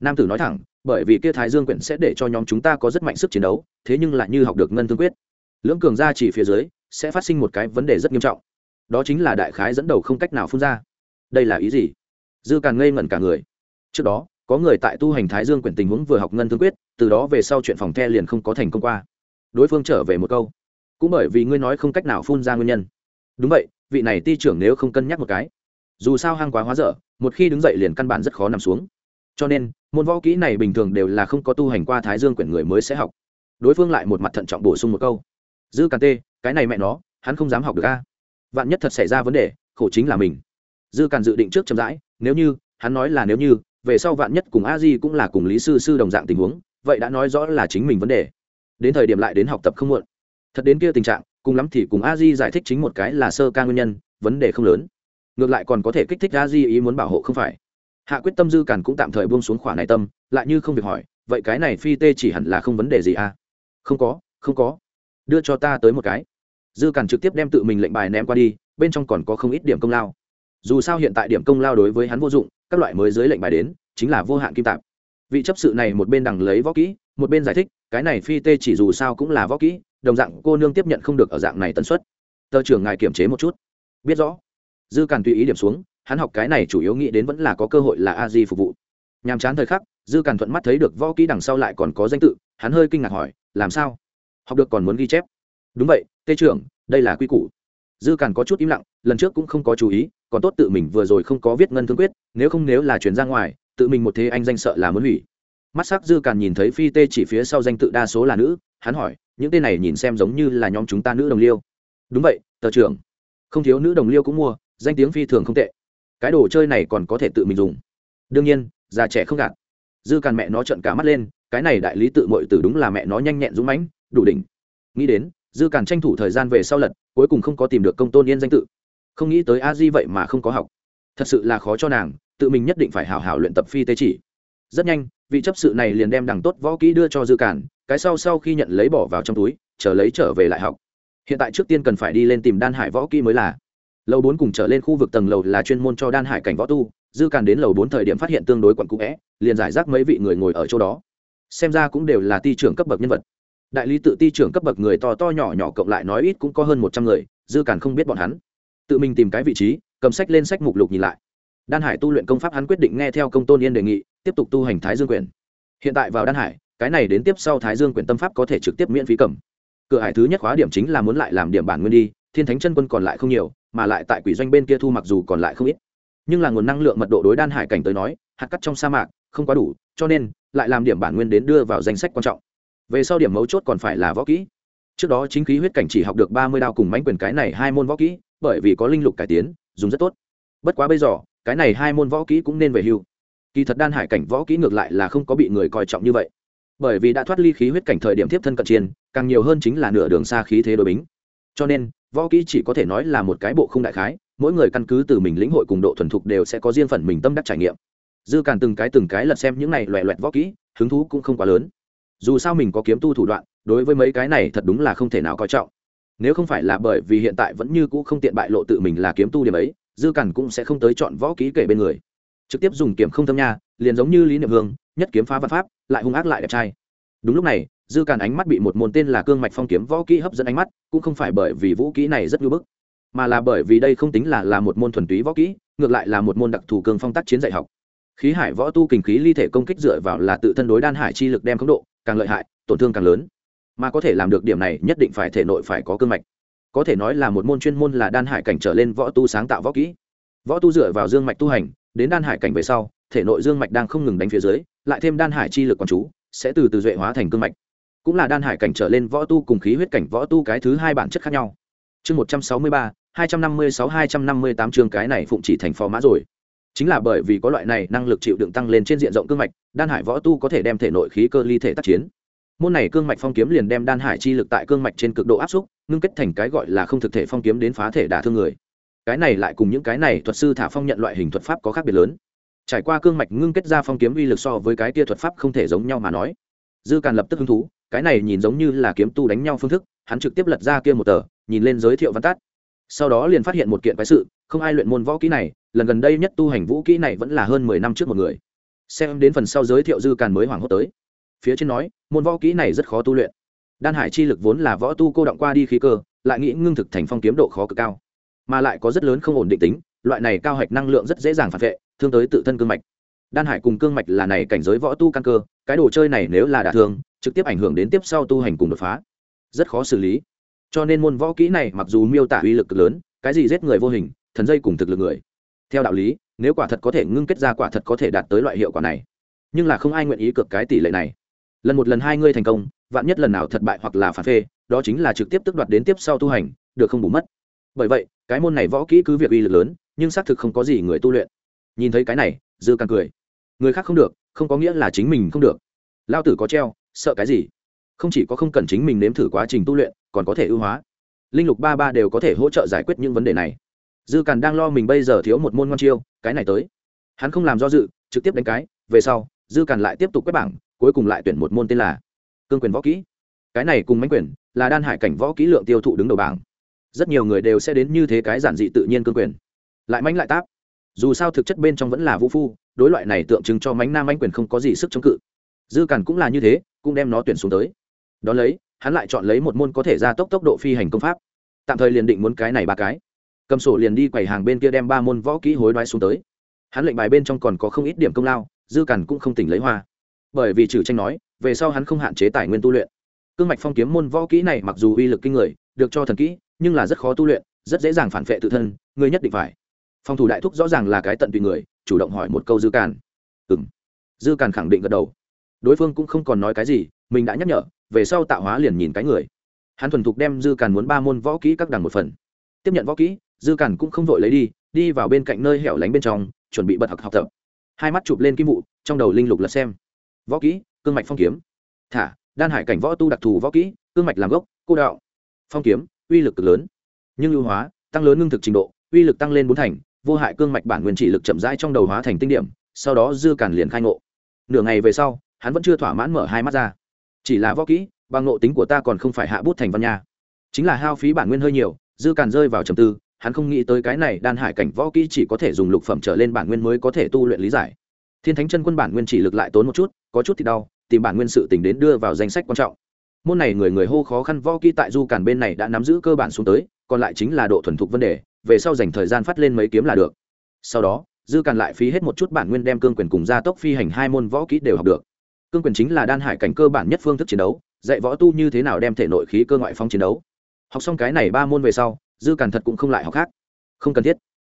Nam tử nói thẳng, bởi vì kia thái dương quyển sẽ để cho nhóm chúng ta có rất mạnh sức chiến đấu, thế nhưng lại như học được ngân thương quyết. Lưỡng cường ra chỉ phía dưới, sẽ phát sinh một cái vấn đề rất nghiêm trọng. Đó chính là đại khái dẫn đầu không cách nào phun ra. Đây là ý gì? Dư càn ngây ngẩn cả người. Trước đó, có người tại tu hành thái dương quyển tình huống vừa học ngân thương quyết, từ đó về sau chuyện phòng the liền không có thành công qua. Đối phương trở về một câu cũng bởi vì ngươi nói không cách nào phun ra nguyên nhân. Đúng vậy, vị này ti trưởng nếu không cân nhắc một cái, dù sao hang quá hóa dở, một khi đứng dậy liền căn bản rất khó nằm xuống. Cho nên, môn võ kỹ này bình thường đều là không có tu hành qua thái dương quyển người mới sẽ học. Đối phương lại một mặt thận trọng bổ sung một câu. Dư càn tê, cái này mẹ nó, hắn không dám học được a. Vạn nhất thật xảy ra vấn đề, khổ chính là mình. Dư càn dự định trước chậm rãi, nếu như, hắn nói là nếu như, về sau vạn nhất cùng a di cũng là cùng lý sư sư đồng dạng tình huống, vậy đã nói rõ là chính mình vấn đề. Đến thời điểm lại đến học tập không muộn thật đến kia tình trạng, cùng lắm thì cùng a di giải thích chính một cái là sơ ca nguyên nhân, vấn đề không lớn. Ngược lại còn có thể kích thích a di ý muốn bảo hộ không phải. Hạ quyết tâm dư càn cũng tạm thời buông xuống khỏa này tâm, lại như không việc hỏi, vậy cái này phi tê chỉ hẳn là không vấn đề gì à? Không có không có. Đưa cho ta tới một cái. Dư càn trực tiếp đem tự mình lệnh bài ném qua đi, bên trong còn có không ít điểm công lao. Dù sao hiện tại điểm công lao đối với hắn vô dụng, các loại mới dưới lệnh bài đến, chính là vô hạn kim tạp. Vị chấp sự này một bên đằng lấy võ kỹ, một bên giải thích, cái này phi tê chỉ dù sao cũng là võ kỹ đồng dạng cô nương tiếp nhận không được ở dạng này tần suất. Tờ trưởng ngài kiểm chế một chút. Biết rõ. Dư càn tùy ý điểm xuống, hắn học cái này chủ yếu nghĩ đến vẫn là có cơ hội là a di phục vụ. Nhàm chán thời khắc, dư càn thuận mắt thấy được võ kỹ đằng sau lại còn có danh tự, hắn hơi kinh ngạc hỏi, làm sao? Học được còn muốn ghi chép? Đúng vậy, tê trưởng, đây là quy củ. Dư càn có chút im lặng, lần trước cũng không có chú ý, còn tốt tự mình vừa rồi không có viết ngân thương quyết, nếu không nếu là chuyển ra ngoài, tự mình một thế anh danh sợ là muốn hủy. Mắt sắc dư càn nhìn thấy phi tê chỉ phía sau danh tự đa số là nữ, hắn hỏi những tên này nhìn xem giống như là nhóm chúng ta nữ đồng liêu. Đúng vậy, tờ trưởng. Không thiếu nữ đồng liêu cũng mua, danh tiếng phi thường không tệ. Cái đồ chơi này còn có thể tự mình dùng. Đương nhiên, già trẻ không gạt. Dư càn mẹ nó trận cả mắt lên, cái này đại lý tự mội từ đúng là mẹ nó nhanh nhẹn dũng mãnh, đủ đỉnh. Nghĩ đến, dư càn tranh thủ thời gian về sau lật, cuối cùng không có tìm được công tôn yên danh tự. Không nghĩ tới a di vậy mà không có học. Thật sự là khó cho nàng, tự mình nhất định phải hảo hảo luyện tập phi tế chỉ. Rất nhanh, vị chấp sự này liền đem đằng tốt võ kỹ đưa cho dư càn cái sau sau khi nhận lấy bỏ vào trong túi, chờ lấy trở về lại học. Hiện tại trước tiên cần phải đi lên tìm đan hải võ kỹ mới là. Lầu bốn cùng trở lên khu vực tầng lầu là chuyên môn cho đan hải cảnh võ tu, dư càn đến lầu bốn thời điểm phát hiện tương đối quận cũ vẽ, liền giải rác mấy vị người ngồi ở chỗ đó. Xem ra cũng đều là ti trưởng cấp bậc nhân vật. Đại lý tự ti trưởng cấp bậc người to to nhỏ nhỏ cộng lại nói ít cũng có hơn một trăm người, dư càn không biết bọn hắn. Tự mình tìm cái vị trí, cầm sách lên sách mục lục nhìn lại. Đan hải tu luyện công pháp hắn quyết định nghe theo công tôn yên đề nghị, tiếp tục tu hành thái dương quyền. Hiện tại vào đan hải cái này đến tiếp sau thái dương Quyển tâm pháp có thể trực tiếp miễn phí cầm. Cửa hải thứ nhất khóa điểm chính là muốn lại làm điểm bản nguyên đi, thiên thánh chân quân còn lại không nhiều, mà lại tại quỷ doanh bên kia thu mặc dù còn lại không ít. Nhưng là nguồn năng lượng mật độ đối đan hải cảnh tới nói, hạt cắt trong sa mạc, không quá đủ, cho nên, lại làm điểm bản nguyên đến đưa vào danh sách quan trọng. Về sau điểm mấu chốt còn phải là võ kỹ. Trước đó chính khí huyết cảnh chỉ học được ba mươi đao cùng mánh quyền cái này hai môn võ kỹ, bởi vì có linh lục cải tiến, dùng rất tốt. Bất quá bây giờ, cái này hai môn võ kỹ cũng nên về hưu. Kỳ thật đan hải cảnh võ kỹ ngược lại là không có bị người coi trọng như vậy bởi vì đã thoát ly khí huyết cảnh thời điểm tiếp thân cận chiên càng nhiều hơn chính là nửa đường xa khí thế đối bính. Cho nên, võ kỹ chỉ có thể nói là một cái bộ không đại khái, mỗi người căn cứ từ mình lĩnh hội cùng độ thuần thục đều sẽ có riêng phần mình tâm đắc trải nghiệm. Dư càn từng cái từng cái lật xem những này loẹ loẹt võ kỹ, hứng thú cũng không quá lớn. Dù sao mình có kiếm tu thủ đoạn, đối với mấy cái này thật đúng là không thể nào coi trọng. Nếu không phải là bởi vì hiện tại vẫn như cũ không tiện bại lộ tự mình là kiếm tu điểm ấy, dư càn cũng sẽ không tới chọn võ kỹ kể bên người trực tiếp dùng kiếm không thâm nha, liền giống như lý niệm hương nhất kiếm phá văn pháp, lại hung ác lại đẹp trai. Đúng lúc này, dư càn ánh mắt bị một môn tên là cương mạch phong kiếm võ kỹ hấp dẫn ánh mắt, cũng không phải bởi vì vũ kỹ này rất ngưỡng bức, mà là bởi vì đây không tính là là một môn thuần túy võ kỹ, ngược lại là một môn đặc thù cường phong tác chiến dạy học. Khí hải võ tu kình khí ly thể công kích dựa vào là tự thân đối đan hải chi lực đem khống độ, càng lợi hại, tổn thương càng lớn. Mà có thể làm được điểm này, nhất định phải thể nội phải có cương mạch. Có thể nói là một môn chuyên môn là đan hải cảnh trở lên võ tu sáng tạo võ kỹ. Võ tu dựa vào dương mạch tu hành đến đan hải cảnh về sau, thể nội dương mạch đang không ngừng đánh phía dưới, lại thêm đan hải chi lực quán chú, sẽ từ từ duệ hóa thành cương mạch. Cũng là đan hải cảnh trở lên võ tu cùng khí huyết cảnh võ tu cái thứ hai bản chất khác nhau. Chương một trăm sáu mươi ba, hai trăm năm mươi sáu, hai trăm năm mươi tám chương cái này phụng chỉ thành phò mã rồi. Chính là bởi vì có loại này năng lực chịu đựng tăng lên trên diện rộng cương mạch, đan hải võ tu có thể đem thể nội khí cơ ly thể tác chiến. Môn này cương mạch phong kiếm liền đem đan hải chi lực tại cương mạch trên cực độ áp xúc, ngưng kết thành cái gọi là không thực thể phong kiếm đến phá thể đả thương người cái này lại cùng những cái này thuật sư thả phong nhận loại hình thuật pháp có khác biệt lớn. Trải qua cương mạch ngưng kết ra phong kiếm uy lực so với cái tia thuật pháp không thể giống nhau mà nói. Dư càn lập tức hứng thú, cái này nhìn giống như là kiếm tu đánh nhau phương thức, hắn trực tiếp lật ra kia một tờ, nhìn lên giới thiệu văn tát sau đó liền phát hiện một kiện quái sự, không ai luyện môn võ kỹ này, lần gần đây nhất tu hành vũ kỹ này vẫn là hơn mười năm trước một người. Xem đến phần sau giới thiệu dư càn mới hoảng hốt tới. Phía trên nói, môn võ kỹ này rất khó tu luyện. Đan hải chi lực vốn là võ tu cô động qua đi khí cơ, lại nghĩ ngưng thực thành phong kiếm độ khó cực cao mà lại có rất lớn không ổn định tính, loại này cao hạch năng lượng rất dễ dàng phản vệ, thương tới tự thân cương mạch. Đan hải cùng cương mạch là này cảnh giới võ tu căn cơ, cái đồ chơi này nếu là đả thương, trực tiếp ảnh hưởng đến tiếp sau tu hành cùng đột phá. Rất khó xử lý. Cho nên môn võ kỹ này mặc dù miêu tả uy lực cực lớn, cái gì giết người vô hình, thần dây cùng thực lực người. Theo đạo lý, nếu quả thật có thể ngưng kết ra quả thật có thể đạt tới loại hiệu quả này, nhưng là không ai nguyện ý cược cái tỷ lệ này. Lần một lần hai ngươi thành công, vạn nhất lần nào thất bại hoặc là phản phê, đó chính là trực tiếp tức đoạt đến tiếp sau tu hành, được không bù mất bởi vậy, cái môn này võ kỹ cứ việc uy lực lớn, nhưng xác thực không có gì người tu luyện. Nhìn thấy cái này, dư càng cười. Người khác không được, không có nghĩa là chính mình không được. Lao tử có treo, sợ cái gì? Không chỉ có không cần chính mình nếm thử quá trình tu luyện, còn có thể ưu hóa. Linh lục ba ba đều có thể hỗ trợ giải quyết những vấn đề này. Dư càn đang lo mình bây giờ thiếu một môn ngon chiêu, cái này tới. Hắn không làm do dự, trực tiếp đánh cái, về sau, dư càn lại tiếp tục quét bảng, cuối cùng lại tuyển một môn tên là cương quyền võ kỹ. Cái này cùng mánh quyền là đan hải cảnh võ kỹ lượng tiêu thụ đứng đầu bảng rất nhiều người đều sẽ đến như thế cái giản dị tự nhiên cương quyền. Lại mánh lại táp. Dù sao thực chất bên trong vẫn là vũ phu, đối loại này tượng trưng cho mánh nam mánh quyền không có gì sức chống cự. Dư cản cũng là như thế, cũng đem nó tuyển xuống tới. Đ ó lấy, hắn lại chọn lấy một môn có thể ra tốc tốc độ phi hành công pháp. Tạm thời liền định muốn cái này ba cái. Cầm sổ liền đi quầy hàng bên kia đem ba môn võ kỹ hối đoái xuống tới. Hắn lệnh bài bên trong còn có không ít điểm công lao, dư càn cũng không tỉnh lấy hoa. Bởi vì trừ tranh nói, về sau hắn không hạn chế tài nguyên tu luyện. Cương mạch phong kiếm môn võ kỹ này mặc dù uy lực kinh người, được cho thần kỹ nhưng là rất khó tu luyện, rất dễ dàng phản vệ tự thân người nhất định phải. Phòng thủ đại thúc rõ ràng là cái tận tùy người, chủ động hỏi một câu dư càn. Ừ m dư càn khẳng định gật đầu. Đối phương cũng không còn nói cái gì, mình đã nhắc nhở, về sau tạo hóa liền nhìn cái người. Hắn thuần thục đem dư càn muốn ba môn võ kỹ các đằng một phần. Tiếp nhận võ kỹ, dư càn cũng không vội lấy đi đi vào bên cạnh nơi hẻo lánh bên trong, chuẩn bị bật học học tập. Hai mắt chụp lên kim vụ, trong đầu linh lục lật xem. Võ kỹ, cương mạch phong kiếm. Thả, đan hải cảnh võ tu đặc thù võ kỹ, cương mạch làm gốc, cô đạo. Phong kiếm uy lực cực lớn. Nhưng ưu hóa, tăng lớn ngưng thực trình độ, uy lực tăng lên bốn thành, vô hại cương mạch bản nguyên chỉ lực chậm rãi trong đầu hóa thành tinh điểm, sau đó dư càn liền khai ngộ. Nửa ngày về sau, hắn vẫn chưa thỏa mãn mở hai mắt ra. Chỉ là võ kỹ, bằng ngộ tính của ta còn không phải hạ bút thành văn nha. Chính là hao phí bản nguyên hơi nhiều, dư càn rơi vào trầm tư, hắn không nghĩ tới cái này đan hải cảnh võ kỹ chỉ có thể dùng lục phẩm trở lên bản nguyên mới có thể tu luyện lý giải. Thiên thánh chân quân bản nguyên chỉ lực lại tốn một chút, có chút thì đau, tìm bản nguyên sự tình đến đưa vào danh sách quan trọng môn này người người hô khó khăn võ kỹ tại du càn bên này đã nắm giữ cơ bản xuống tới, còn lại chính là độ thuần thục vấn đề, về sau dành thời gian phát lên mấy kiếm là được. Sau đó, dư càn lại phí hết một chút bản nguyên đem cương quyền cùng gia tốc phi hành hai môn võ kỹ đều học được. Cương quyền chính là đan hải cảnh cơ bản nhất phương thức chiến đấu, dạy võ tu như thế nào đem thể nội khí cơ ngoại phong chiến đấu. Học xong cái này ba môn về sau, dư càn thật cũng không lại học khác. Không cần thiết.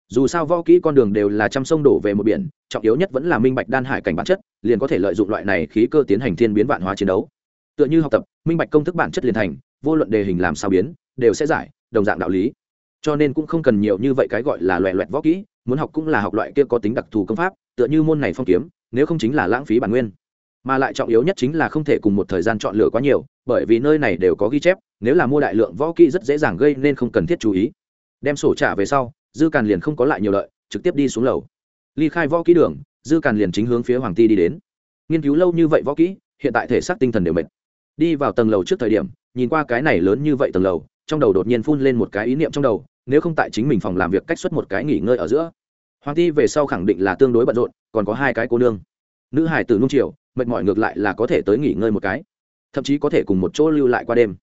Dù sao võ kỹ con đường đều là trăm sông đổ về một biển, trọng yếu nhất vẫn là minh bạch đan hải cảnh bản chất, liền có thể lợi dụng loại này khí cơ tiến hành thiên biến vạn hóa chiến đấu tựa như học tập, minh bạch công thức bản chất liền thành, vô luận đề hình làm sao biến, đều sẽ giải, đồng dạng đạo lý. Cho nên cũng không cần nhiều như vậy cái gọi là loẹ loẹt võ kỹ, muốn học cũng là học loại kia có tính đặc thù công pháp, tựa như môn này phong kiếm, nếu không chính là lãng phí bản nguyên. Mà lại trọng yếu nhất chính là không thể cùng một thời gian chọn lựa quá nhiều, bởi vì nơi này đều có ghi chép, nếu là mua đại lượng võ kỹ rất dễ dàng gây nên không cần thiết chú ý. Đem sổ trả về sau, dư càn liền không có lại nhiều lợi, trực tiếp đi xuống lầu. Ly khai võ kỹ đường, dư càn liền chính hướng phía hoàng ti đi đến. Nghiên cứu lâu như vậy võ kỹ, hiện tại thể xác tinh thần đều mệt đi vào tầng lầu trước thời điểm, nhìn qua cái này lớn như vậy tầng lầu, trong đầu đột nhiên phun lên một cái ý niệm trong đầu, nếu không tại chính mình phòng làm việc cách xuất một cái nghỉ ngơi ở giữa. Hoàng ti về sau khẳng định là tương đối bận rộn, còn có hai cái cô nương. Nữ hải tử nung chiều, mệt mỏi ngược lại là có thể tới nghỉ ngơi một cái. Thậm chí có thể cùng một chỗ lưu lại qua đêm.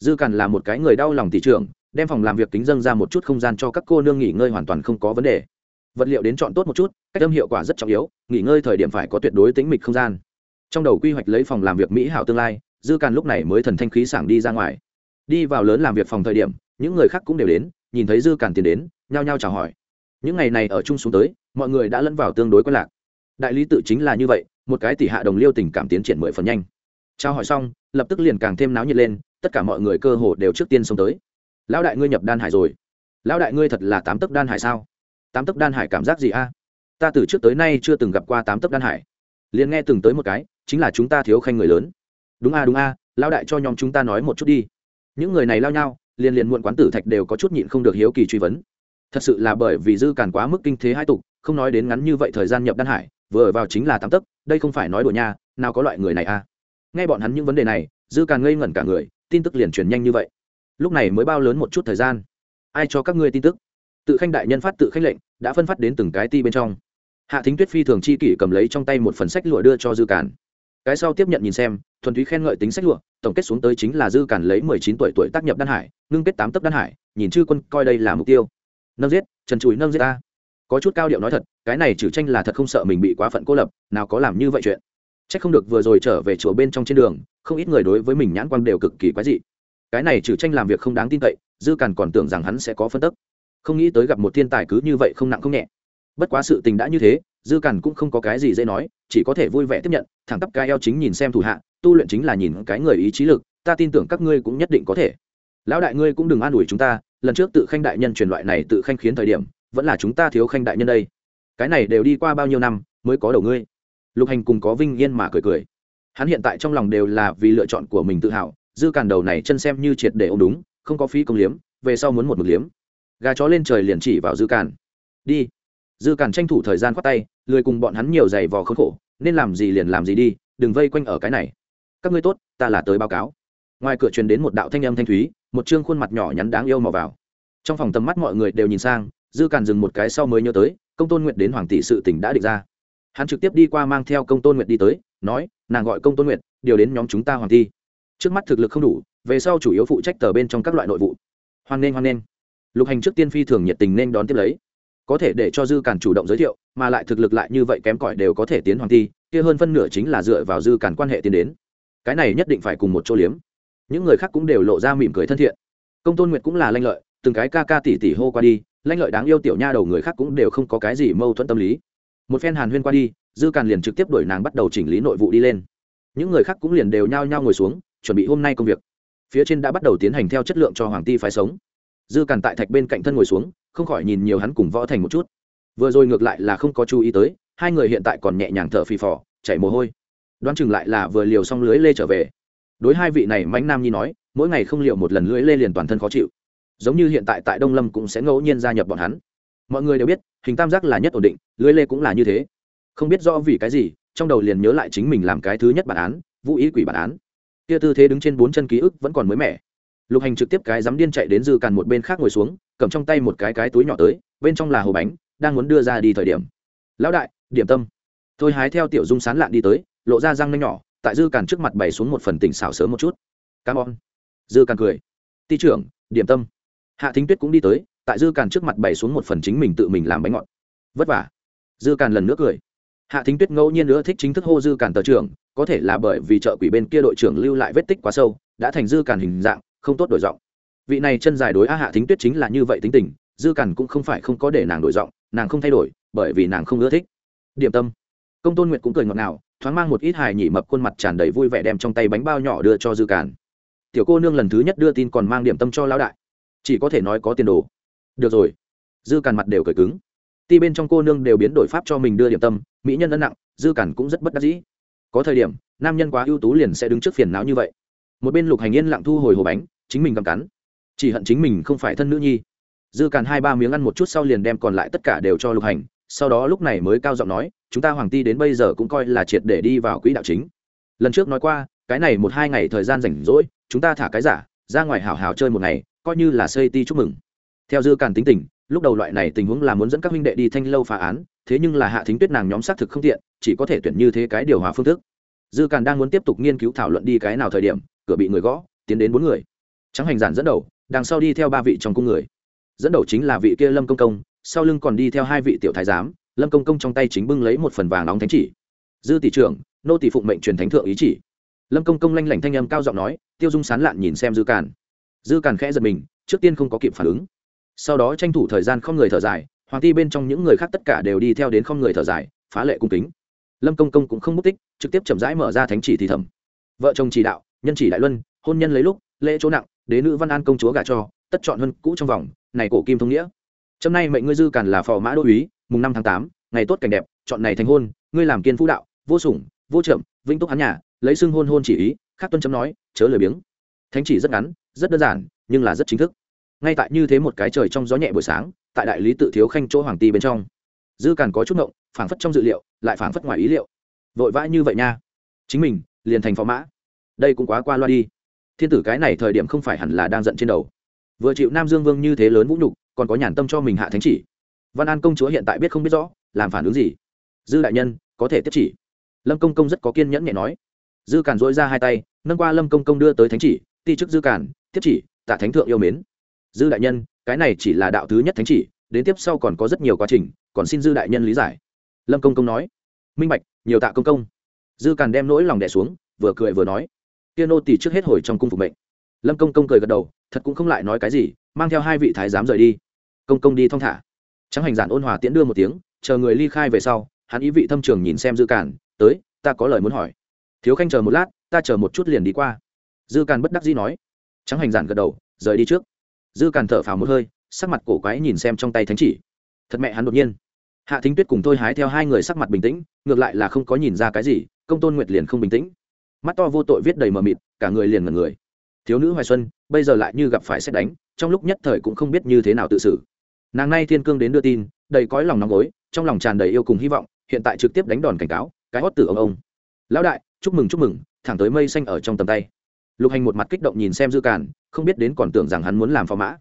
Dư càn là một cái người đau lòng thị trường đem phòng làm việc kính dâng ra một chút không gian cho các cô nương nghỉ ngơi hoàn toàn không có vấn đề. Vật liệu đến chọn tốt một chút, cách âm hiệu quả rất trọng yếu, nghỉ ngơi thời điểm phải có tuyệt đối tính mịch không gian. Trong đầu quy hoạch lấy phòng làm việc mỹ hảo tương lai dư càn lúc này mới thần thanh khí sảng đi ra ngoài. Đi vào lớn làm việc phòng thời điểm, những người khác cũng đều đến, nhìn thấy dư càn tiền đến, nhao nhao chào hỏi. Những ngày này ở chung xuống tới, mọi người đã lẫn vào tương đối quen lạc. Đại lý tự chính là như vậy, một cái tỷ hạ đồng liêu tình cảm tiến triển mười phần nhanh. Trao hỏi xong, lập tức liền càng thêm náo nhiệt lên, tất cả mọi người cơ hồ đều trước tiên xông tới. Lão đại ngươi nhập đan hải rồi. Lão đại ngươi thật là tám tấc đan hải sao? Tám tấc đan hải cảm giác gì a? Ta từ trước tới nay chưa từng gặp qua tám tấc đan hải. Liền nghe từng tới một cái, chính là chúng ta thiếu khanh người lớn đúng a đúng a lao đại cho nhóm chúng ta nói một chút đi. Những người này lao nhau liền liền muộn quán tử thạch đều có chút nhịn không được hiếu kỳ truy vấn. Thật sự là bởi vì dư càn quá mức kinh thế hai tục không nói đến ngắn như vậy thời gian nhập đan hải vừa ở vào chính là tám tấc đây không phải nói đùa nha nào có loại người này a. Nghe bọn hắn những vấn đề này dư càn ngây ngẩn cả người tin tức liền truyền nhanh như vậy. Lúc này mới bao lớn một chút thời gian. Ai cho các ngươi tin tức? Tự khanh đại nhân phát tự khanh lệnh đã phân phát đến từng cái ti bên trong. Hạ thính tuyết phi thường chi kỷ cầm lấy trong tay một phần sách lụa đưa cho dư càn, cái sau tiếp nhận nhìn xem thuần túy khen ngợi tính sách lụa tổng kết xuống tới chính là dư cản lấy mười chín tuổi tuổi tác nhập đan hải ngưng kết tám tấc đan hải nhìn chư quân coi đây là mục tiêu nâng giết trần chùi nâng giết ta có chút cao điệu nói thật cái này trừ tranh là thật không sợ mình bị quá phận cô lập nào có làm như vậy chuyện Chắc không được vừa rồi trở về chùa bên trong trên đường, không ít người đối với mình nhãn quang đều cực kỳ quái dị. Cái này trừ tranh làm việc không đáng tin cậy, Dư Càn còn tưởng rằng hắn sẽ có phân tức. Không nghĩ tới gặp một thiên tài cứ như vậy không nặng không nhẹ. Bất quá sự tình đã như thế, Dư Càn cũng không có cái gì dễ nói, chỉ có thể vui vẻ tiếp nhận, thẳng tắp cái eo chính nhìn xem thủ hạ, tu luyện chính là nhìn cái người ý chí lực, ta tin tưởng các ngươi cũng nhất định có thể. Lão đại ngươi cũng đừng an ủi chúng ta, lần trước tự khanh đại nhân truyền loại này tự khanh khiến thời điểm, vẫn là chúng ta thiếu khanh đại nhân đây. Cái này đều đi qua bao nhiêu năm mới có đầu ngươi. Lục hành cùng có vinh yên mà cười cười. Hắn hiện tại trong lòng đều là vì lựa chọn của mình tự hào dư càn đầu này chân xem như triệt để ôm đúng không có phí công liếm về sau muốn một mực liếm. Gà chó lên trời liền chỉ vào dư càn. Đi. Dư càn tranh thủ thời gian khoát tay lười cùng bọn hắn nhiều giày vò khốn khổ nên làm gì liền làm gì đi, đừng vây quanh ở cái này. Các ngươi tốt, ta là tới báo cáo. Ngoài cửa truyền đến một đạo thanh âm thanh thúy, một chương khuôn mặt nhỏ nhắn đáng yêu mò vào. Trong phòng tầm mắt mọi người đều nhìn sang, dư càn dừng một cái sau mới nhớ tới, công tôn nguyện đến hoàng tỷ sự tỉnh đã định ra. Hắn trực tiếp đi qua mang theo công tôn nguyệt đi tới, nói, nàng gọi công tôn nguyệt, điều đến nhóm chúng ta hoàng thi. Trước mắt thực lực không đủ, về sau chủ yếu phụ trách tờ bên trong các loại nội vụ. Hoan nghênh hoan nghênh. Lục hành trước tiên phi thường nhiệt tình nên đón tiếp lấy có thể để cho dư càn chủ động giới thiệu, mà lại thực lực lại như vậy kém cỏi đều có thể tiến hoàng thi kia hơn phân nửa chính là dựa vào dư càn quan hệ tiến đến. Cái này nhất định phải cùng một chỗ liếm. Những người khác cũng đều lộ ra mỉm cười thân thiện. Công tôn nguyệt cũng là lanh lợi, từng cái ca ca tỉ tỉ hô qua đi, lanh lợi đáng yêu tiểu nha đầu người khác cũng đều không có cái gì mâu thuẫn tâm lý. Một phen hàn huyên qua đi, dư càn liền trực tiếp đuổi nàng bắt đầu chỉnh lý nội vụ đi lên. Những người khác cũng liền đều nhao nhao ngồi xuống, chuẩn bị hôm nay công việc. Phía trên đã bắt đầu tiến hành theo chất lượng cho hoàng ti phải sống. Dư càn tại thạch bên cạnh thân ngồi xuống không khỏi nhìn nhiều hắn cùng võ thành một chút. Vừa rồi ngược lại là không có chú ý tới, hai người hiện tại còn nhẹ nhàng thở phì phò, chảy mồ hôi. Đoán chừng lại là vừa liều xong lưới lê trở về. Đối hai vị này, mãnh nam nhi nói, mỗi ngày không liều một lần lưới lê liền toàn thân khó chịu. Giống như hiện tại tại đông lâm cũng sẽ ngẫu nhiên gia nhập bọn hắn. Mọi người đều biết, hình tam giác là nhất ổn định, lưới lê cũng là như thế. Không biết do vì cái gì, trong đầu liền nhớ lại chính mình làm cái thứ nhất bản án, vũ ý quỷ bản án. Kia tư thế đứng trên bốn chân ký ức vẫn còn mới mẻ. Lục hành trực tiếp cái dám điên chạy đến dư càn một bên khác ngồi xuống cầm trong tay một cái cái túi nhỏ tới, bên trong là hồ bánh, đang muốn đưa ra đi thời điểm. Lão đại, điểm tâm. Thôi hái theo tiểu dung sán lạn đi tới, lộ ra răng nanh nhỏ, tại dư càn trước mặt bày xuống một phần tỉnh xảo sớm một chút. Cam on dư càn cười. Ti trưởng, điểm tâm. Hạ thính tuyết cũng đi tới, tại dư càn trước mặt bày xuống một phần chính mình tự mình làm bánh ngọt. Vất vả. Dư càn lần nữa cười. Hạ thính tuyết ngẫu nhiên nữa thích chính thức hô dư càn tờ trưởng, có thể là bởi vì chợ quỷ bên kia đội trưởng lưu lại vết tích quá sâu, đã thành dư càn hình dạng, không tốt đổi giọng vị này chân dài đối a hạ thính tuyết chính là như vậy tính tình, dư cằn cũng không phải không có để nàng đổi giọng, nàng không thay đổi, bởi vì nàng không ưa thích. Điểm tâm. Công tôn nguyệt cũng cười ngọt ngào, thoáng mang một ít hài nhỉ mập khuôn mặt tràn đầy vui vẻ đem trong tay bánh bao nhỏ đưa cho dư càn tiểu cô nương lần thứ nhất đưa tin còn mang điểm tâm cho lão đại. Chỉ có thể nói có tiền đồ. Được rồi. Dư càn mặt đều cởi cứng. Ti bên trong cô nương đều biến đổi pháp cho mình đưa điểm tâm, mỹ nhân ân nặng, dư càn cũng rất bất đắc dĩ. Có thời điểm, nam nhân quá ưu tú liền sẽ đứng trước phiền não như vậy. Một bên lục hành yên lặng thu hồi hồ bánh, chính mình cầm cắn chỉ hận chính mình không phải thân nữ nhi. Dư càn hai ba miếng ăn một chút sau liền đem còn lại tất cả đều cho lục hành, sau đó lúc này mới cao giọng nói, chúng ta hoàng ti đến bây giờ cũng coi là triệt để đi vào quỹ đạo chính. Lần trước nói qua, cái này một hai ngày thời gian rảnh rỗi, chúng ta thả cái giả, ra ngoài hào hào chơi một ngày, coi như là xây ti chúc mừng. Theo dư càn tính tình, lúc đầu loại này tình huống là muốn dẫn các huynh đệ đi thanh lâu phá án, thế nhưng là hạ thính tuyết nàng nhóm xác thực không tiện, chỉ có thể tuyển như thế cái điều hòa phương thức. Dư càn đang muốn tiếp tục nghiên cứu thảo luận đi cái nào thời điểm, cửa bị người gõ, tiến đến bốn người. Trắng hành giản dẫn đầu đằng sau đi theo ba vị trong cung người. Dẫn đầu chính là vị kia lâm công công, sau lưng còn đi theo hai vị tiểu thái giám, lâm công công trong tay chính bưng lấy một phần vàng nóng thánh chỉ. Dư tỷ trưởng, nô tỷ phụng mệnh truyền thánh thượng ý chỉ. Lâm công công lanh lảnh thanh âm cao giọng nói, tiêu dung sán lạn nhìn xem dư càn. Dư càn khẽ giật mình, trước tiên không có kịp phản ứng. Sau đó tranh thủ thời gian không người thở dài, hoàng ti bên trong những người khác tất cả đều đi theo đến không người thở dài, phá lệ cung kính. Lâm công công cũng không mất tích, trực tiếp chậm rãi mở ra thánh chỉ thì thầm. Vợ chồng chỉ đạo, nhân chỉ đại luân, hôn nhân lấy lúc, lễ chỗ nặng đế nữ văn an công chúa gả cho, tất chọn hơn cũ trong vòng, này cổ kim thông nghĩa. Trâm nay mệnh ngươi dư càn là phò mã đô úy, mùng năm tháng tám, ngày tốt cảnh đẹp, chọn này thành hôn, ngươi làm kiên phú đạo, vô sủng, vô trộm vĩnh túc hắn nhà, lấy xưng hôn hôn chỉ ý khác tuân chấm nói, chớ lười biếng. Thánh chỉ rất ngắn, rất đơn giản, nhưng là rất chính thức. Ngay tại như thế một cái trời trong gió nhẹ buổi sáng, tại đại lý tự thiếu khanh chỗ hoàng ti bên trong. Dư càn có chút ngộng, phảng phất trong dự liệu, lại phảng phất ngoài ý liệu. Vội vã như vậy nha. Chính mình, liền thành phó mã. Đây cũng quá qua loa đi thiên tử cái này thời điểm không phải hẳn là đang giận trên đầu. Vừa chịu nam dương vương như thế lớn vũ nhục, còn có nhàn tâm cho mình hạ thánh chỉ. Văn an công chúa hiện tại biết không biết rõ, làm phản ứng gì? Dư đại nhân, có thể tiếp chỉ. Lâm công công rất có kiên nhẫn nhẹ nói. Dư càn dỗi ra hai tay, nâng qua lâm công công đưa tới thánh chỉ, ti chức dư càn, tiếp chỉ, tạ thánh thượng yêu mến. Dư đại nhân, cái này chỉ là đạo thứ nhất thánh chỉ, đến tiếp sau còn có rất nhiều quá trình, còn xin dư đại nhân lý giải. Lâm công công nói. Minh bạch, nhiều tạ công công. Dư càn đem nỗi lòng đẻ xuống, vừa cười vừa nói kia nô tỷ trước hết hồi trong cung phục mệnh. Lâm công công cười gật đầu, thật cũng không lại nói cái gì, mang theo hai vị thái giám rời đi. Công công đi thong thả. Trắng hành giản ôn hòa tiễn đưa một tiếng, chờ người ly khai về sau, hắn ý vị thâm trường nhìn xem dư cản. tới, ta có lời muốn hỏi. Thiếu khanh chờ một lát, ta chờ một chút liền đi qua. Dư cản bất đắc dĩ nói. Trắng hành giản gật đầu, rời đi trước. Dư cản thở phào một hơi, sắc mặt cổ quái nhìn xem trong tay thánh chỉ. Thật mẹ hắn đột nhiên. Hạ thính tuyết cùng tôi hái theo hai người sắc mặt bình tĩnh, ngược lại là không có nhìn ra cái gì, công tôn nguyệt liền không bình tĩnh mắt to vô tội viết đầy mờ mịt, cả người liền mật người. Thiếu nữ hoài xuân, bây giờ lại như gặp phải xét đánh, trong lúc nhất thời cũng không biết như thế nào tự xử. Nàng nay thiên cương đến đưa tin, đầy cõi lòng nóng gối, trong lòng tràn đầy yêu cùng hy vọng, hiện tại trực tiếp đánh đòn cảnh cáo, cái hót tử ông ông. Lão đại, chúc mừng chúc mừng, thẳng tới mây xanh ở trong tầm tay. Lục hành một mặt kích động nhìn xem dư càn, không biết đến còn tưởng rằng hắn muốn làm phò mã.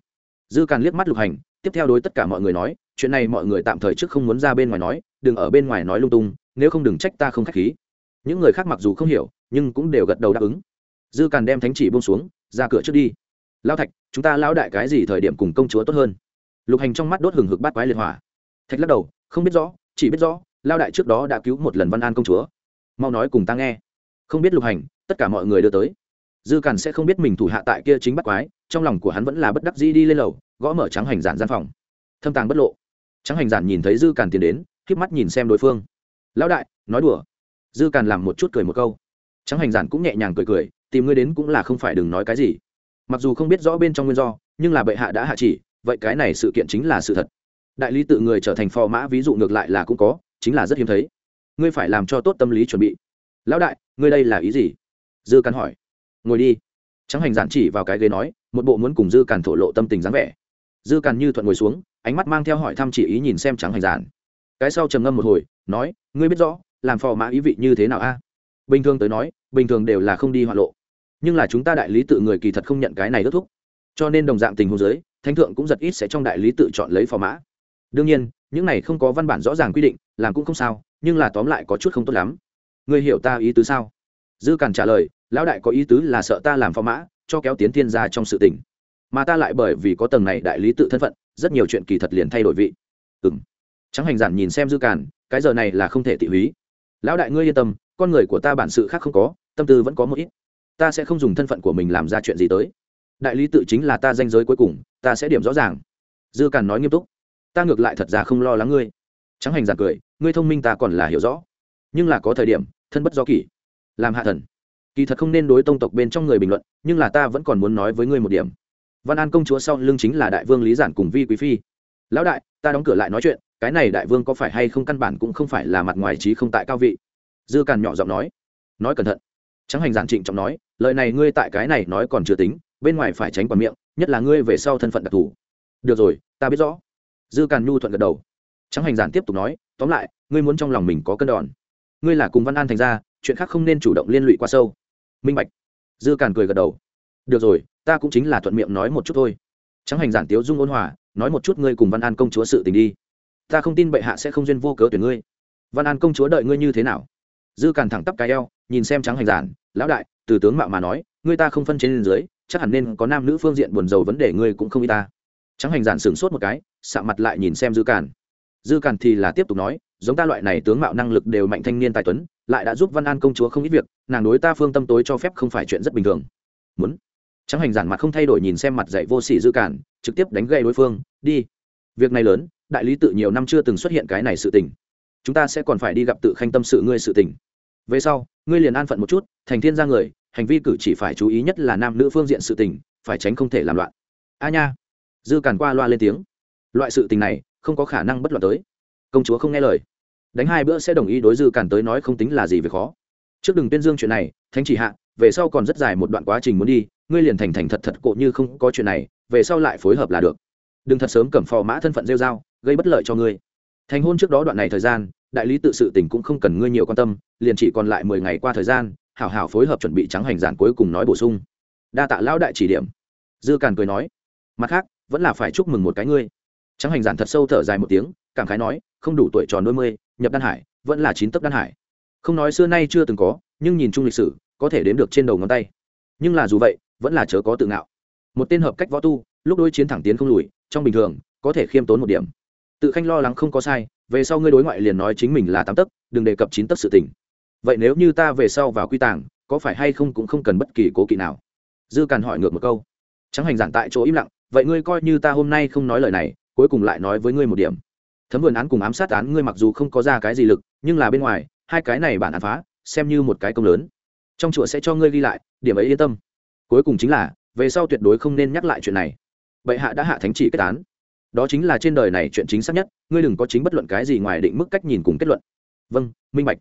Dư càn liếc mắt lục hành, tiếp theo đối tất cả mọi người nói, chuyện này mọi người tạm thời trước không muốn ra bên ngoài nói, đừng ở bên ngoài nói lung tung, nếu không đừng trách ta không k h á c h khí những người khác mặc dù không hiểu, nhưng cũng đều gật đầu đáp ứng. Dư càn đem thánh chỉ bông xuống, ra cửa trước đi. Lao thạch, chúng ta lão đại cái gì thời điểm cùng công chúa tốt hơn? Lục hành trong mắt đốt hừng hực bát quái liệt hỏa. Thạch lắc đầu, không biết rõ, chỉ biết rõ lao đại trước đó đã cứu một lần văn an công chúa. Mau nói cùng ta nghe. Không biết lục hành, tất cả mọi người đưa tới. Dư càn sẽ không biết mình thủ hạ tại kia chính bắt quái, trong lòng của hắn vẫn là bất đắc dĩ đi lên lầu, gõ mở trắng hành giản gian phòng. Thâm tàng bất lộ. Trắng hành giản nhìn thấy dư càn tiến đến k mắt nhìn xem đối phương. Lão đại, nói đùa dư càn làm một chút cười một câu. Trắng hành giản cũng nhẹ nhàng cười cười, tìm ngươi đến cũng là không phải đừng nói cái gì. Mặc dù không biết rõ bên trong nguyên do, nhưng là bệ hạ đã hạ chỉ, vậy cái này sự kiện chính là sự thật. Đại lý tự người trở thành phò mã ví dụ ngược lại là cũng có, chính là rất hiếm thấy. Ngươi phải làm cho tốt tâm lý chuẩn bị. Lão đại, ngươi đây là ý gì? Dư càn hỏi. Ngồi đi. Trắng hành giản chỉ vào cái ghế nói, một bộ muốn cùng dư càn thổ lộ tâm tình dáng vẻ. Dư càn như thuận ngồi xuống, ánh mắt mang theo hỏi thăm chỉ ý nhìn xem trắng hành giản. Cái sau trầm ngâm một hồi, nói, ngươi biết rõ làm phò mã ý vị như thế nào a? Bình thường tới nói, bình thường đều là không đi hoạn lộ. Nhưng là chúng ta đại lý tự người kỳ thật không nhận cái này ước thúc. Cho nên đồng dạng tình huống giới thánh thượng cũng rất ít sẽ trong đại lý tự chọn lấy phò mã. Đương nhiên, những này không có văn bản rõ ràng quy định, làm cũng không sao, nhưng là tóm lại có chút không tốt lắm. Người hiểu ta ý tứ sao? Dư càn trả lời, lão đại có ý tứ là sợ ta làm phò mã, cho kéo tiến thiên ra trong sự tình. Mà ta lại bởi vì có tầng này đại lý tự thân phận, rất nhiều chuyện kỳ thật liền thay đổi vị. Ừ m trắng hành giản nhìn xem dư càn cái giờ này là không thể tị húy lão đại ngươi yên tâm, con người của ta bản sự khác không có, tâm tư vẫn có một ít. Ta sẽ không dùng thân phận của mình làm ra chuyện gì tới. Đại lý tự chính là ta danh giới cuối cùng, ta sẽ điểm rõ ràng. Dư càn nói nghiêm túc. Ta ngược lại thật ra không lo lắng ngươi. Trắng hành giản cười, ngươi thông minh ta còn là hiểu rõ. Nhưng là có thời điểm, thân bất do kỷ. Làm hạ thần. Kỳ thật không nên đối tông tộc bên trong người bình luận, nhưng là ta vẫn còn muốn nói với ngươi một điểm. Văn an công chúa sau lưng chính là đại vương lý giản cùng vi quý phi. Lão đại, ta đóng cửa lại nói chuyện cái này đại vương có phải hay không căn bản cũng không phải là mặt ngoài trí không tại cao vị? Dư càn nhỏ giọng nói. Nói cẩn thận. Trắng hành giản trịnh trọng nói, lời này ngươi tại cái này nói còn chưa tính, bên ngoài phải tránh quả miệng, nhất là ngươi về sau thân phận đặc thù. Được rồi, ta biết rõ. Dư càn nhu thuận gật đầu. Trắng hành giản tiếp tục nói, tóm lại, ngươi muốn trong lòng mình có cân đòn. Ngươi là cùng văn an thành ra chuyện khác không nên chủ động liên lụy qua sâu. Minh bạch. Dư càn cười gật đầu. Được rồi, ta cũng chính là thuận miệng nói một chút thôi. Trắng hành giản tiếu dung ôn hòa, nói một chút ngươi cùng văn an công chúa sự tình đi ta không tin bệ hạ sẽ không duyên vô cớ tuyển ngươi. Văn an công chúa đợi ngươi như thế nào? Dư càn thẳng tắp cái eo, nhìn xem trắng hành giản, lão đại, từ tướng mạo mà nói, ngươi ta không phân trên dưới, chắc hẳn nên có nam nữ phương diện buồn rầu vấn đề ngươi cũng không y ta. Trắng hành giản sửng sốt một cái sạ mặt lại nhìn xem dư càn. Dư càn thì là tiếp tục nói, giống ta loại này tướng mạo năng lực đều mạnh thanh niên tài tuấn, lại đã giúp văn an công chúa không ít việc, nàng đối ta phương tâm tối cho phép không phải chuyện rất bình thường. Muốn. Trắng hành giản mặt không thay đổi nhìn xem mặt dạy vô sỉ dư cản trực tiếp đánh gây đối phương, đi việc này lớn, đại lý tự nhiều năm chưa từng xuất hiện cái này sự tình. Chúng ta sẽ còn phải đi gặp tự khanh tâm sự ngươi sự tình. Về sau, ngươi liền an phận một chút, thành thiên ra người, hành vi cử chỉ phải chú ý nhất là nam nữ phương diện sự tình, phải tránh không thể làm loạn. A nha. Dư càn qua loa lên tiếng. Loại sự tình này, không có khả năng bất loạn tới. Công chúa không nghe lời. Đánh hai bữa sẽ đồng ý đối dư cản tới nói không tính là gì về khó. Trước đừng tuyên dương chuyện này, thánh chỉ hạ, về sau còn rất dài một đoạn quá trình muốn đi, ngươi liền thành thành thật thật cộ như không có chuyện này, về sau lại phối hợp là được đừng thật sớm cầm phò mã thân phận rêu dao gây bất lợi cho ngươi. Thành hôn trước đó đoạn này thời gian, đại lý tự sự tình cũng không cần ngươi nhiều quan tâm, liền chỉ còn lại mười ngày qua thời gian, hảo hảo phối hợp chuẩn bị trắng hành giản cuối cùng nói bổ sung. Đa tạ lão đại chỉ điểm. Dư càn cười nói, mặt khác, vẫn là phải chúc mừng một cái ngươi. Trắng hành giản thật sâu thở dài một tiếng, cảm khái nói, không đủ tuổi tròn đôi mươi, nhập đan hải, vẫn là chín tấc đan hải. Không nói xưa nay chưa từng có, nhưng nhìn chung lịch sử, có thể đếm được trên đầu ngón tay. Nhưng là dù vậy, vẫn là chớ có tự ngạo. Một tên hợp cách võ tu, lúc đôi chiến thẳng tiến không lùi trong bình thường, có thể khiêm tốn một điểm. Tự khanh lo lắng không có sai, về sau ngươi đối ngoại liền nói chính mình là tám tấc, đừng đề cập chín tấc sự tình. Vậy nếu như ta về sau vào quy tàng, có phải hay không cũng không cần bất kỳ cố kỵ nào? Dư càn hỏi ngược một câu. Trắng hành giản tại chỗ im lặng, vậy ngươi coi như ta hôm nay không nói lời này, cuối cùng lại nói với ngươi một điểm. Thấm vườn án cùng ám sát án ngươi mặc dù không có ra cái gì lực, nhưng là bên ngoài, hai cái này bản án phá, xem như một cái công lớn. Trong chùa sẽ cho ngươi ghi lại, điểm ấy yên tâm. Cuối cùng chính là, về sau tuyệt đối không nên nhắc lại chuyện này bệ hạ đã hạ thánh chỉ kết án. Đó chính là trên đời này chuyện chính xác nhất, ngươi đừng có chính bất luận cái gì ngoài định mức cách nhìn cùng kết luận. Vâng minh bạch.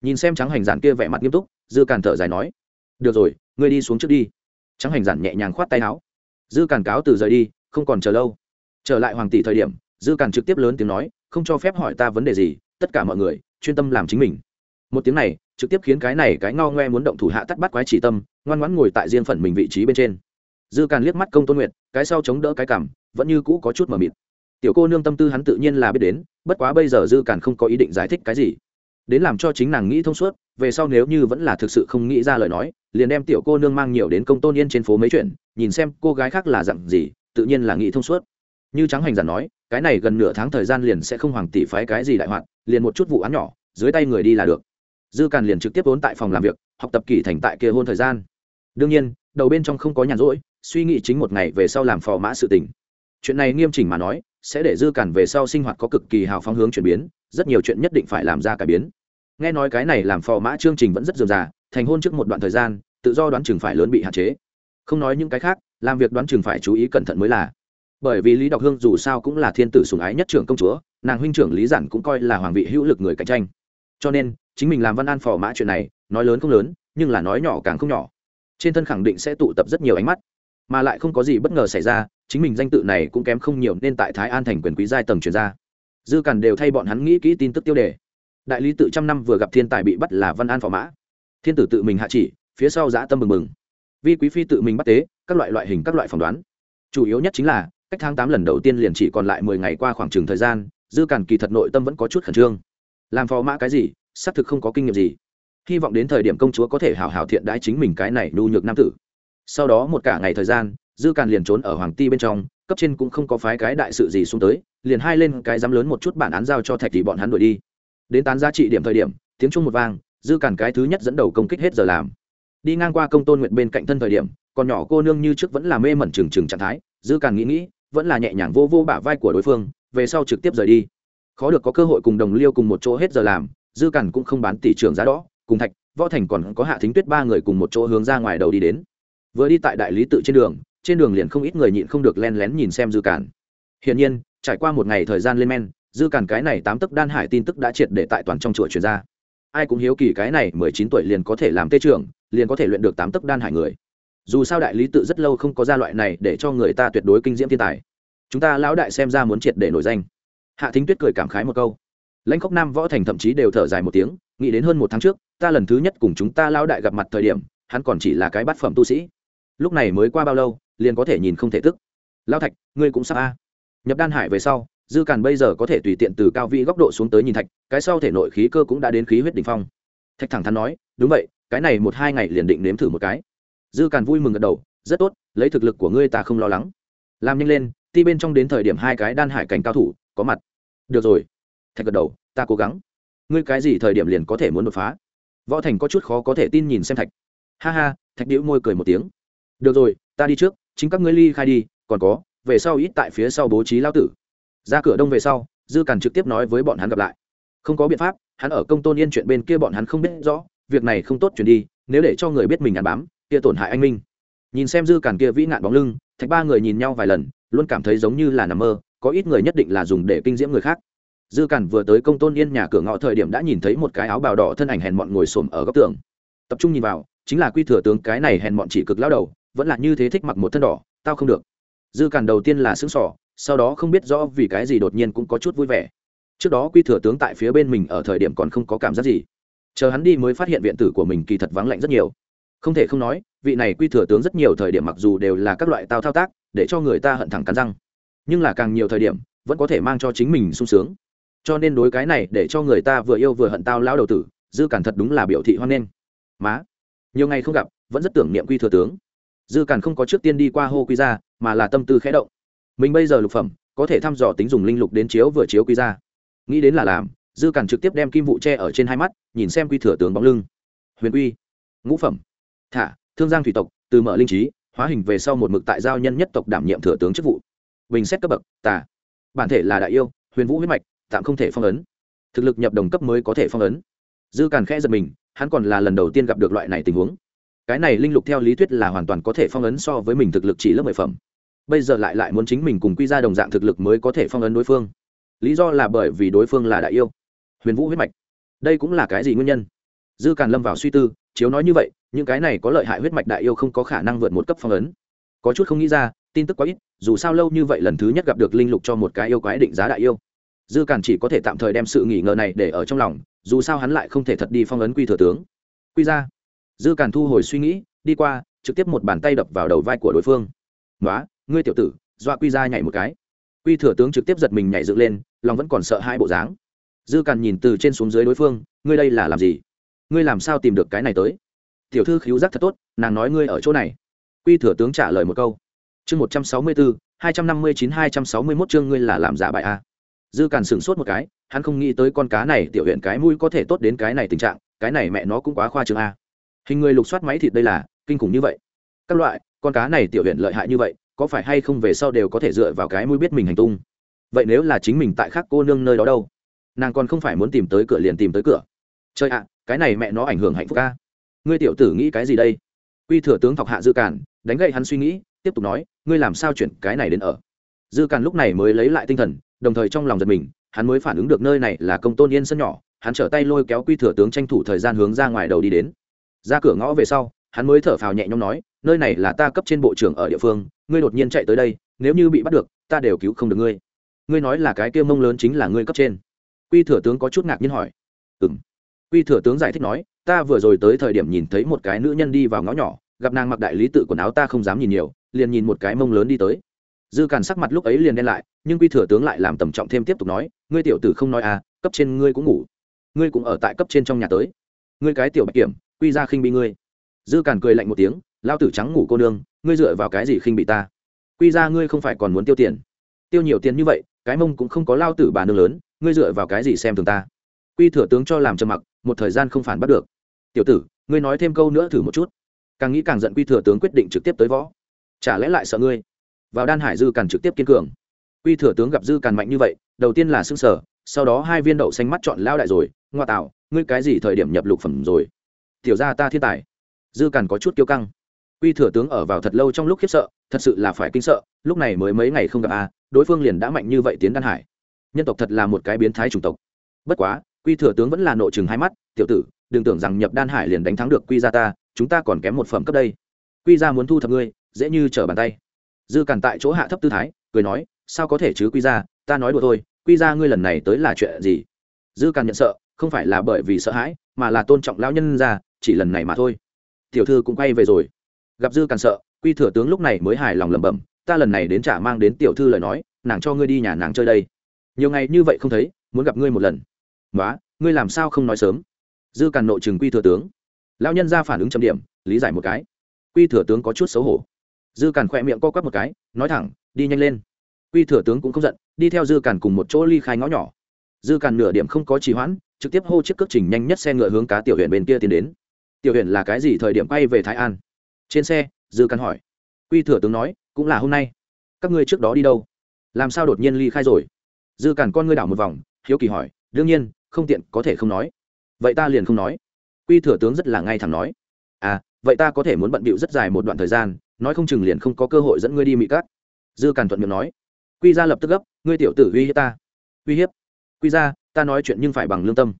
Nhìn xem trắng hành giản kia vẻ mặt nghiêm túc, dư càn thở dài nói, được rồi, ngươi đi xuống trước đi. Trắng hành giản nhẹ nhàng khoát tay áo. Dư càn cáo từ rời đi, không còn chờ lâu. Trở lại hoàng tỷ thời điểm, dư càn trực tiếp lớn tiếng nói, không cho phép hỏi ta vấn đề gì, tất cả mọi người, chuyên tâm làm chính mình. Một tiếng này, trực tiếp khiến cái này cái ngao ngoe muốn động thủ hạ tắt bắt quái chỉ tâm, ngoan ngoãn ngồi tại riêng phần mình vị trí bên trên. Dư càn liếc mắt công tôn nguyệt cái sau chống đỡ cái cảm, vẫn như cũ có chút mờ mịt. Tiểu cô nương tâm tư hắn tự nhiên là biết đến, bất quá bây giờ dư càn không có ý định giải thích cái gì. Đến làm cho chính nàng nghĩ thông suốt, về sau nếu như vẫn là thực sự không nghĩ ra lời nói, liền đem tiểu cô nương mang nhiều đến công tôn yên trên phố mấy chuyện, nhìn xem cô gái khác là dặn gì, tự nhiên là nghĩ thông suốt. Như trắng hành giản nói, cái này gần nửa tháng thời gian liền sẽ không hoàng tỷ phái cái gì đại hoạn liền một chút vụ án nhỏ, dưới tay người đi là được. Dư càn liền trực tiếp vốn tại phòng làm việc, học tập kỳ thành tại kia hôn thời gian. Đương nhiên, đầu bên trong không có nhàn rỗi suy nghĩ chính một ngày về sau làm phò mã sự tình. Chuyện này nghiêm chỉnh mà nói, sẽ để dư cản về sau sinh hoạt có cực kỳ hào phóng hướng chuyển biến, rất nhiều chuyện nhất định phải làm ra cải biến. Nghe nói cái này làm phò mã chương trình vẫn rất dườm già, thành hôn trước một đoạn thời gian, tự do đoán chừng phải lớn bị hạn chế. Không nói những cái khác, làm việc đoán chừng phải chú ý cẩn thận mới là. Bởi vì lý đọc hương dù sao cũng là thiên tử sùng ái nhất trưởng công chúa, nàng huynh trưởng lý giản cũng coi là hoàng vị hữu lực người cạnh tranh. Cho nên, chính mình làm văn an phò mã chuyện này, nói lớn không lớn, nhưng là nói nhỏ càng không nhỏ. Trên thân khẳng định sẽ tụ tập rất nhiều ánh mắt mà lại không có gì bất ngờ xảy ra, chính mình danh tự này cũng kém không nhiều nên tại thái an thành quyền quý giai tầng truyền ra. Dư càn đều thay bọn hắn nghĩ kỹ tin tức tiêu đề. Đại lý tự trăm năm vừa gặp thiên tài bị bắt là văn an phò mã. Thiên tử tự mình hạ chỉ, phía sau giã tâm mừng mừng vi quý phi tự mình bắt tế, các loại loại hình các loại phỏng đoán. Chủ yếu nhất chính là, cách tháng tám lần đầu tiên liền chỉ còn lại mười ngày qua khoảng trừng thời gian, dư càn kỳ thật nội tâm vẫn có chút khẩn trương. Làm phò mã cái gì, xác thực không có kinh nghiệm gì. Hy vọng đến thời điểm công chúa có thể hào hào thiện đãi chính mình cái này nhu nhược nam tử sau đó một cả ngày thời gian, dư càn liền trốn ở hoàng ti bên trong, cấp trên cũng không có phái cái đại sự gì xuống tới, liền hai lên cái dám lớn một chút bản án giao cho thạch thì bọn hắn đuổi đi. Đến tán giá trị điểm thời điểm, tiếng chung một vang, dư càn cái thứ nhất dẫn đầu công kích hết giờ làm. Đi ngang qua công tôn nguyện bên cạnh thân thời điểm, còn nhỏ cô nương như trước vẫn là mê mẩn trừng trừng trạng thái, dư càn nghĩ nghĩ, vẫn là nhẹ nhàng vô vô bả vai của đối phương, về sau trực tiếp rời đi. Khó được có cơ hội cùng đồng liêu cùng một chỗ hết giờ làm, dư càn cũng không bán tỷ trường giá đó, cùng thạch võ thành còn có hạ thính tuyết ba người cùng một chỗ hướng ra ngoài đầu đi đến vừa đi tại đại lý tự trên đường trên đường liền không ít người nhịn không được len lén nhìn xem dư cản. hiển nhiên, trải qua một ngày thời gian lên men, dư cản cái này tám tấc đan hải tin tức đã triệt để tại toàn trong chùa truyền ra. Ai cũng hiếu kỳ cái này mười chín tuổi liền có thể làm tê trưởng, liền có thể luyện được tám tấc đan hải người. Dù sao đại lý tự rất lâu không có gia loại này để cho người ta tuyệt đối kinh diễm thiên tài. Chúng ta lão đại xem ra muốn triệt để nổi danh. Hạ thính tuyết cười cảm khái một câu. Lãnh khốc nam, võ thành thậm chí đều thở dài một tiếng, nghĩ đến hơn một tháng trước, ta lần thứ nhất cùng chúng ta lão đại gặp mặt thời điểm, hắn còn chỉ là cái bát phẩm tu sĩ lúc này mới qua bao lâu, liền có thể nhìn không thể tức. Lao thạch, ngươi cũng sắp a. Nhập đan hải về sau, dư càn bây giờ có thể tùy tiện từ cao vị góc độ xuống tới nhìn thạch, cái sau thể nội khí cơ cũng đã đến khí huyết đ ỉ n h phong. Thạch thẳng thắn nói, đúng vậy, cái này một hai ngày liền định nếm thử một cái. Dư càn vui mừng gật đầu, rất tốt, lấy thực lực của ngươi ta không lo lắng. Làm nhanh lên, ti bên trong đến thời điểm hai cái đan hải cảnh cao thủ, có mặt. Được rồi. Thạch gật đầu, ta cố gắng. Ngươi cái gì thời điểm liền có thể muốn đột phá? Võ thành có chút khó có thể tin nhìn xem thạch. Ha ha, thạch đĩu môi cười một tiếng được rồi, ta đi trước, chính các ngươi ly khai đi, còn có, về sau ít tại phía sau bố trí lao tử. Ra cửa đông về sau, dư càn trực tiếp nói với bọn hắn gặp lại. Không có biện pháp, hắn ở công tôn yên chuyện bên kia bọn hắn không biết rõ, việc này không tốt chuyển đi, nếu để cho người biết mình ăn bám, kia tổn hại anh minh. Nhìn xem dư càn kia vĩ nạn bóng lưng, thạch ba người nhìn nhau vài lần, luôn cảm thấy giống như là nằm mơ, có ít người nhất định là dùng để kinh diễm người khác. Dư càn vừa tới công tôn yên nhà cửa ngõ thời điểm đã nhìn thấy một cái áo bào đỏ thân ảnh hèn mọn ngồi xổm ở góc tường. Tập trung nhìn vào, chính là quy thừa tướng, cái này hèn mọn chỉ cực lao đầu vẫn là như thế thích mặc một thân đỏ, tao không được. Dư càn đầu tiên là xứng sỏ sau đó không biết rõ vì cái gì đột nhiên cũng có chút vui vẻ. Trước đó quy thừa tướng tại phía bên mình ở thời điểm còn không có cảm giác gì. Chờ hắn đi mới phát hiện viện tử của mình kỳ thật vắng lạnh rất nhiều. Không thể không nói, vị này quy thừa tướng rất nhiều thời điểm mặc dù đều là các loại tao thao tác, để cho người ta hận thẳng cắn răng. Nhưng là càng nhiều thời điểm, vẫn có thể mang cho chính mình sung sướng. Cho nên đối cái này để cho người ta vừa yêu vừa hận tao lao đầu tử, dư càn thật đúng là biểu thị hoan nghênh. Má, nhiều ngày không gặp, vẫn rất tưởng niệm quy thừa tướng dư càn không có trước tiên đi qua hô quy ra, mà là tâm tư khẽ động. Mình bây giờ lục phẩm, có thể thăm dò tính dùng linh lục đến chiếu vừa chiếu quy ra. Nghĩ đến là làm, dư càn trực tiếp đem kim vụ tre ở trên hai mắt, nhìn xem quy thừa tướng bóng lưng. Huyền quy, ngũ phẩm. Thả, thương giang thủy tộc, từ mở linh trí, hóa hình về sau một mực tại giao nhân nhất tộc đảm nhiệm thừa tướng chức vụ. Bình xét cấp bậc, tà. Bản thể là đại yêu, huyền vũ huyết mạch, tạm không thể phong ấn. Thực lực nhập đồng cấp mới có thể phong ấn. Dư càn khẽ giật mình, hắn còn là lần đầu tiên gặp được loại này tình huống cái này linh lục theo lý thuyết là hoàn toàn có thể phong ấn so với mình thực lực chỉ lớp mười phẩm. Bây giờ lại lại muốn chính mình cùng quy ra đồng dạng thực lực mới có thể phong ấn đối phương. Lý do là bởi vì đối phương là đại yêu. Huyền vũ huyết mạch. Đây cũng là cái gì nguyên nhân? Dư càn lâm vào suy tư, chiếu nói như vậy, những cái này có lợi hại huyết mạch đại yêu không có khả năng vượt một cấp phong ấn. Có chút không nghĩ ra, tin tức quá ít, dù sao lâu như vậy lần thứ nhất gặp được linh lục cho một cái yêu quái định giá đại yêu. Dư càn chỉ có thể tạm thời đem sự nghỉ ngờ này để ở trong lòng, dù sao hắn lại không thể thật đi phong ấn quy thừa tướng. Quy ra dư càn thu hồi suy nghĩ, đi qua, trực tiếp một bàn tay đập vào đầu vai của đối phương. Nói ngươi tiểu tử, dọa quy ra nhảy một cái. Quy thừa tướng trực tiếp giật mình nhảy dựng lên, lòng vẫn còn sợ hai bộ dáng. Dư càn nhìn từ trên xuống dưới đối phương, ngươi đây là làm gì? Ngươi làm sao tìm được cái này tới? Tiểu thư khíu giác thật tốt, nàng nói ngươi ở chỗ này. Quy thừa tướng trả lời một câu. Chương một trăm sáu mươi bốn hai trăm năm mươi chín, hai trăm sáu mươi mốt chương ngươi là làm giả bại a dư càn sửng sốt một cái, hắn không nghĩ tới con cá này tiểu huyện cái mũi có thể tốt đến cái này tình trạng, cái này mẹ nó cũng quá khoa trương a hình người lục soát máy thịt đây là, kinh khủng như vậy. Các loại, con cá này tiểu huyện lợi hại như vậy, có phải hay không về sau đều có thể dựa vào cái mũi biết mình hành tung? Vậy nếu là chính mình tại khác cô nương nơi đó đâu? Nàng còn không phải muốn tìm tới cửa liền tìm tới cửa. Chơi ạ, cái này mẹ nó ảnh hưởng hạnh phúc ca ngươi tiểu tử nghĩ cái gì đây? Quy thừa tướng thọc hạ dư càn, đánh gậy hắn suy nghĩ, tiếp tục nói, ngươi làm sao chuyển cái này đến ở? Dư càn lúc này mới lấy lại tinh thần, đồng thời trong lòng giật mình, hắn mới phản ứng được nơi này là công tôn yên sân nhỏ, hắn trở tay lôi kéo quy thừa tướng tranh thủ thời gian hướng ra ngoài đầu đi đến ra cửa ngõ về sau, hắn mới thở phào nhẹ nhõm nói, nơi này là ta cấp trên bộ trưởng ở địa phương, ngươi đột nhiên chạy tới đây, nếu như bị bắt được, ta đều cứu không được ngươi. Ngươi nói là cái kia mông lớn chính là ngươi cấp trên. Quy thừa tướng có chút ngạc nhiên hỏi. Ừ m quy thừa tướng giải thích nói, ta vừa rồi tới thời điểm nhìn thấy một cái nữ nhân đi vào ngõ nhỏ, gặp nàng mặc đại lý tự quần áo ta không dám nhìn nhiều, liền nhìn một cái mông lớn đi tới. Dư càn sắc mặt lúc ấy liền đen lại, nhưng quy thừa tướng lại làm tầm trọng thêm tiếp tục nói, ngươi tiểu tử không nói à cấp trên ngươi cũng ngủ. Ngươi cũng ở tại cấp trên trong nhà tới. Ngươi cái tiểu bạch kiểm quy ra khinh bị ngươi. Dư càn cười lạnh một tiếng, lao tử trắng ngủ cô nương, ngươi dựa vào cái gì khinh bị ta? Quy ra ngươi không phải còn muốn tiêu tiền. Tiêu nhiều tiền như vậy, cái mông cũng không có lao tử bà nương lớn, ngươi dựa vào cái gì xem thường ta? Quy thừa tướng cho làm trầm mặc, một thời gian không phản bắt được. Tiểu tử, ngươi nói thêm câu nữa thử một chút. Càng nghĩ càng giận quy thừa tướng quyết định trực tiếp tới võ. Chả lẽ lại sợ ngươi? Vào đan hải dư càn trực tiếp kiên cường. Quy thừa tướng gặp dư càn mạnh như vậy, đầu tiên là xương sở sau đó hai viên đậu xanh mắt chọn lao đại rồi, ngoa tạo, ngươi cái gì thời điểm nhập lục phẩm rồi? Tiểu gia ta thiên tài. Dư càn có chút kiêu căng. Quy thừa tướng ở vào thật lâu trong lúc khiếp sợ, thật sự là phải kinh sợ, lúc này mới mấy ngày không gặp a đối phương liền đã mạnh như vậy tiến đan hải. Nhân tộc thật là một cái biến thái chủng tộc. Bất quá, quy thừa tướng vẫn là nội chừng hai mắt, tiểu tử, đừng tưởng rằng nhập đan hải liền đánh thắng được quy ra ta, chúng ta còn kém một phẩm cấp đây. Quy ra muốn thu thập ngươi, dễ như trở bàn tay. Dư càn tại chỗ hạ thấp tư thái, cười nói, sao có thể chứ quy ra ta nói đùa thôi, quy ra ngươi lần này tới là chuyện gì? Dư càn nhận sợ, không phải là bởi vì sợ hãi, mà là tôn trọng lão nhân ra chỉ lần này mà thôi. Tiểu thư cũng quay về rồi. Gặp dư càn sợ, quy thừa tướng lúc này mới hài lòng lẩm bẩm, ta lần này đến trả mang đến tiểu thư lời nói, nàng cho ngươi đi nhà nàng chơi đây. Nhiều ngày như vậy không thấy, muốn gặp ngươi một lần. Nói ngươi làm sao không nói sớm? Dư càn nội chừng quy thừa tướng. Lão nhân ra phản ứng chấm điểm, lý giải một cái. Quy thừa tướng có chút xấu hổ. Dư càn khỏe miệng co quắp một cái, nói thẳng, đi nhanh lên. Quy thừa tướng cũng không giận, đi theo dư càn cùng một chỗ ly khai ngõ nhỏ. Dư càn nửa điểm không có trì hoãn, trực tiếp hô chiếc cước trình nhanh nhất xe ngựa hướng cá tiểu huyện bên kia tiến đến tiểu huyện là cái gì thời điểm quay về thái an? Trên xe, dư Căn hỏi. Quy thừa tướng nói, cũng là hôm nay. Các ngươi trước đó đi đâu? Làm sao đột nhiên ly khai rồi? Dư càn con ngươi đảo một vòng, hiếu kỳ hỏi. Đương nhiên, không tiện, có thể không nói. Vậy ta liền không nói. Quy thừa tướng rất là ngay thẳng nói. À vậy ta có thể muốn bận bịu rất dài một đoạn thời gian, nói không chừng liền không có cơ hội dẫn ngươi đi mỹ cát. dư càn thuận miệng nói. Quy ra lập tức gấp, ngươi tiểu tử uy hiếp ta. Uy hiếp? Quy ra ta nói chuyện nhưng phải bằng lương tâm.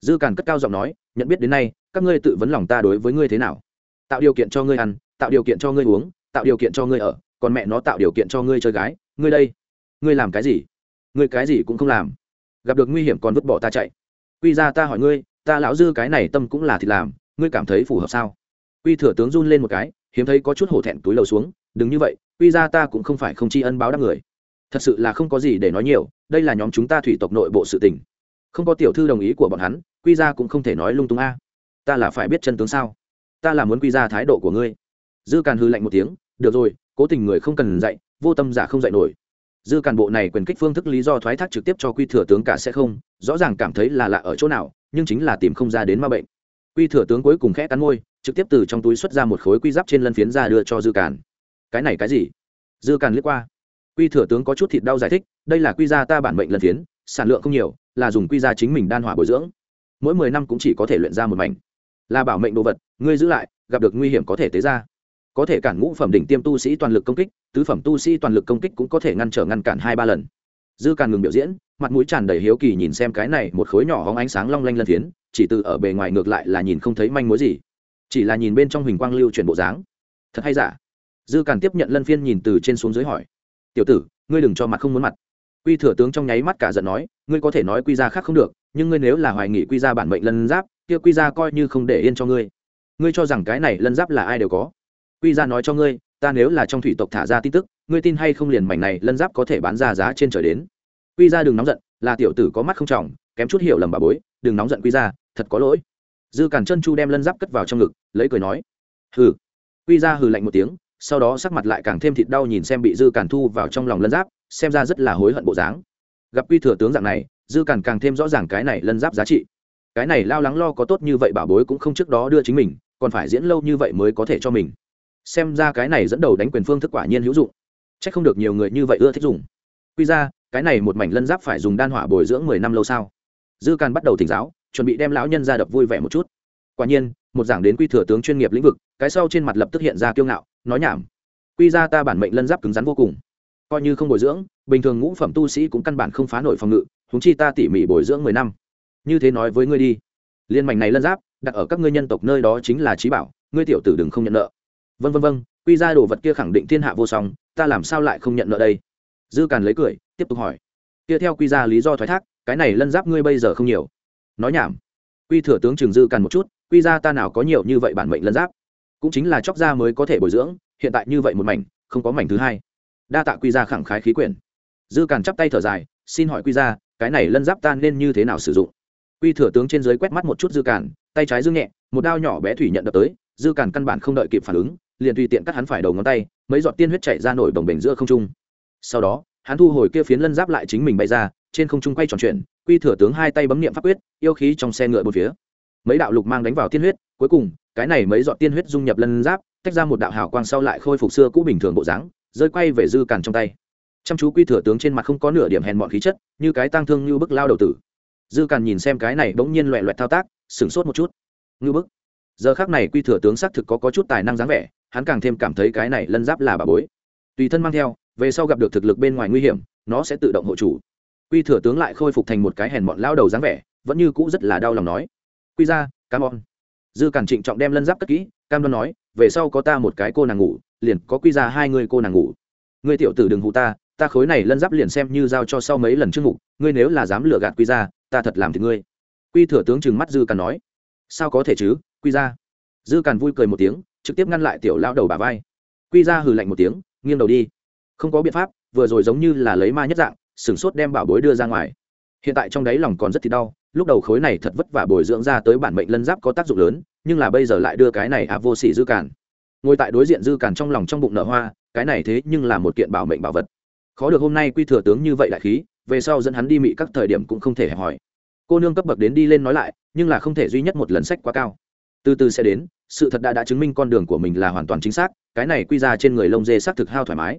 Dư càn cất cao giọng nói, nhận biết đến nay các ngươi tự vấn lòng ta đối với ngươi thế nào? Tạo điều kiện cho ngươi ăn, tạo điều kiện cho ngươi uống, tạo điều kiện cho ngươi ở, còn mẹ nó tạo điều kiện cho ngươi chơi gái, ngươi đây, ngươi làm cái gì? Ngươi cái gì cũng không làm. Gặp được nguy hiểm còn vứt bỏ ta chạy. Quy ra ta hỏi ngươi, ta lão dư cái này tâm cũng là thịt làm, ngươi cảm thấy phù hợp sao? Quy thừa tướng run lên một cái, hiếm thấy có chút hổ thẹn túi lầu xuống, đừng như vậy, quy ra ta cũng không phải không tri ân báo đáp người. Thật sự là không có gì để nói nhiều, đây là nhóm chúng ta thủy tộc nội bộ sự tình. Không có tiểu thư đồng ý của bọn hắn, quy ra cũng không thể nói lung tung a ta là phải biết chân tướng sao? Ta là muốn quy ra thái độ của ngươi. Dư càn hư lạnh một tiếng, được rồi, cố tình người không cần dạy, vô tâm giả không dạy nổi. Dư càn bộ này quyền kích phương thức lý do thoái thác trực tiếp cho quy thừa tướng cả sẽ không, rõ ràng cảm thấy là lạ ở chỗ nào, nhưng chính là tìm không ra đến ma bệnh. Quy thừa tướng cuối cùng khẽ cắn môi, trực tiếp từ trong túi xuất ra một khối quy giáp trên lân phiến ra đưa cho dư càn. Cái này cái gì? Dư càn liếc qua. Quy thừa tướng có chút thịt đau giải thích, đây là quy gia ta bản mệnh lân phiến, sản lượng không nhiều, là dùng quy gia chính mình đan hỏa bồi dưỡng. Mỗi mười năm cũng chỉ có thể luyện ra một mảnh là bảo mệnh đồ vật, ngươi giữ lại, gặp được nguy hiểm có thể tế ra. Có thể cản ngũ phẩm đỉnh tiêm tu sĩ toàn lực công kích, tứ phẩm tu sĩ toàn lực công kích cũng có thể ngăn trở ngăn cản hai ba lần. Dư càn ngừng biểu diễn, mặt mũi tràn đầy hiếu kỳ nhìn xem cái này một khối nhỏ hóng ánh sáng long lanh lân phiến, chỉ từ ở bề ngoài ngược lại là nhìn không thấy manh mối gì. Chỉ là nhìn bên trong hình quang lưu chuyển bộ dáng. Thật hay giả? Dư càn tiếp nhận lân phiên nhìn từ trên xuống dưới hỏi. Tiểu tử, ngươi đừng cho mặt không muốn mặt. Quy thừa tướng trong nháy mắt cả giận nói, ngươi có thể nói quy ra khác không được, nhưng ngươi nếu là hoài nghị quy ra bản mệnh lân giáp kia quy ra coi như không để yên cho ngươi. Ngươi cho rằng cái này lân giáp là ai đều có. Quy ra nói cho ngươi, ta nếu là trong thủy tộc thả ra tin tức, ngươi tin hay không liền mảnh này lân giáp có thể bán ra giá trên trời đến. Quy ra đừng nóng giận, là tiểu tử có mắt không trọng, kém chút hiểu lầm bà bối, đừng nóng giận quy ra, thật có lỗi. Dư cản chân chu đem lân giáp cất vào trong ngực, lấy cười nói, hừ. Quy ra hừ lạnh một tiếng, sau đó sắc mặt lại càng thêm thịt đau nhìn xem bị dư cản thu vào trong lòng lân giáp, xem ra rất là hối hận bộ dáng. Gặp quy thừa tướng dạng này, dư cản càng thêm rõ ràng cái này lân giáp giá trị cái này lao lắng lo có tốt như vậy bảo bối cũng không trước đó đưa chính mình, còn phải diễn lâu như vậy mới có thể cho mình. Xem ra cái này dẫn đầu đánh quyền phương thức quả nhiên hữu dụng. C h ắ c không được nhiều người như vậy ưa thích dùng. Quy ra, cái này một mảnh lân giáp phải dùng đan hỏa bồi dưỡng mười năm lâu sao? Dư càn bắt đầu thỉnh giáo, chuẩn bị đem lão nhân ra đập vui vẻ một chút. Quả nhiên, một giảng đến quy thừa tướng chuyên nghiệp lĩnh vực, cái sau trên mặt lập tức hiện ra kiêu ngạo, nói nhảm. Quy ra ta bản mệnh lân giáp cứng rắn vô cùng. Coi như không bồi dưỡng, bình thường ngũ phẩm tu sĩ cũng căn bản không phá nổi phòng ngự húng chi ta tỉ mỉ bồi dưỡng mười năm như thế nói với ngươi đi. Liên mảnh này lân giáp, đặt ở các ngươi nhân tộc nơi đó chính là trí bảo, ngươi tiểu tử đừng không nhận nợ. Vân vân vân quy ra đồ vật kia khẳng định thiên hạ vô song, ta làm sao lại không nhận nợ đây? Dư càn lấy cười, tiếp tục hỏi. Kia theo quy ra lý do thoái thác, cái này lân giáp ngươi bây giờ không nhiều. Nói nhảm. Quy thừa tướng trường dư càn một chút, quy ra ta nào có nhiều như vậy bản mệnh lân giáp? Cũng chính là chóc ra mới có thể bồi dưỡng, hiện tại như vậy một mảnh, không có mảnh thứ hai. Đa tạ quy ra khẳng khái khí quyển. Dư càn chắp tay thở dài, xin hỏi quy ra, cái này lân giáp ta nên như thế nào sử dụng? Quy thừa tướng trên dưới quét mắt một chút dư cản, tay trái dương nhẹ một đao nhỏ bé thủy nhận đập tới dư cản căn bản không đợi kịp phản ứng liền tùy tiện cắt hắn phải đầu ngón tay mấy giọt tiên huyết chảy ra nổi bồng bềnh giữa không trung. Sau đó hắn thu hồi kia phiến lân giáp lại chính mình bay ra trên không trung quay tròn chuyển quy thừa tướng hai tay bấm niệm pháp quyết yêu khí trong xe ngựa một phía. Mấy đạo lục mang đánh vào tiên huyết cuối cùng cái này mấy giọt tiên huyết dung nhập lân giáp tách ra một đạo hào quang sau lại khôi phục xưa cũ bình thường bộ dáng rơi quay về dư cản trong tay. Chăm chú quy thừa tướng trên mặt không có nửa điểm hèn mọn khí chất như cái tang thương như bức lao đầu tử dư càn nhìn xem cái này bỗng nhiên loẹ loẹt thao tác sửng sốt một chút. Ngư bức. Giờ khác này quy thừa tướng xác thực có, có chút tài năng dáng vẻ hắn càng thêm cảm thấy cái này lân giáp là bà bối. Tùy thân mang theo về sau gặp được thực lực bên ngoài nguy hiểm nó sẽ tự động hộ chủ. Quy thừa tướng lại khôi phục thành một cái hèn mọn lao đầu dáng vẻ vẫn như cũ rất là đau lòng nói. Quy ra cam on dư càn trịnh trọng đem lân giáp cất kỹ cam đoan nói về sau có ta một cái cô nàng ngủ liền có quy ra hai người cô nàng ngủ. Ngươi tiểu tử đừng hụ ta ta khối này lân giáp liền xem như giao cho sau mấy lần trước ngủ ngươi nếu là dám lừa gạt quy ra ta thật làm thì ngươi. Quy thừa tướng trừng mắt dư càn nói. Sao có thể chứ, quy ra dư càn vui cười một tiếng, trực tiếp ngăn lại tiểu lao đầu bà vai. Quy ra hừ lạnh một tiếng, nghiêng đầu đi. Không có biện pháp, vừa rồi giống như là lấy ma nhất dạng sửng sốt đem bảo bối đưa ra ngoài. Hiện tại trong đáy lòng còn rất thì đau, lúc đầu khối này thật vất vả bồi dưỡng ra tới bản mệnh lân giáp có tác dụng lớn, nhưng là bây giờ lại đưa cái này à vô sỉ dư càn. ngồi tại đối diện dư càn trong lòng trong bụng nở hoa, cái này thế nhưng là một kiện bảo mệnh bảo vật khó được hôm nay quy thừa tướng như vậy đại khí, về sau dẫn hắn đi mị các thời điểm cũng không thể hẹp hỏi cô nương cấp bậc đến đi lên nói lại, nhưng là không thể duy nhất một lần sách quá cao. Từ từ sẽ đến, sự thật đã đã chứng minh con đường của mình là hoàn toàn chính xác, cái này quy ra trên người lông dê xác thực hao thoải mái.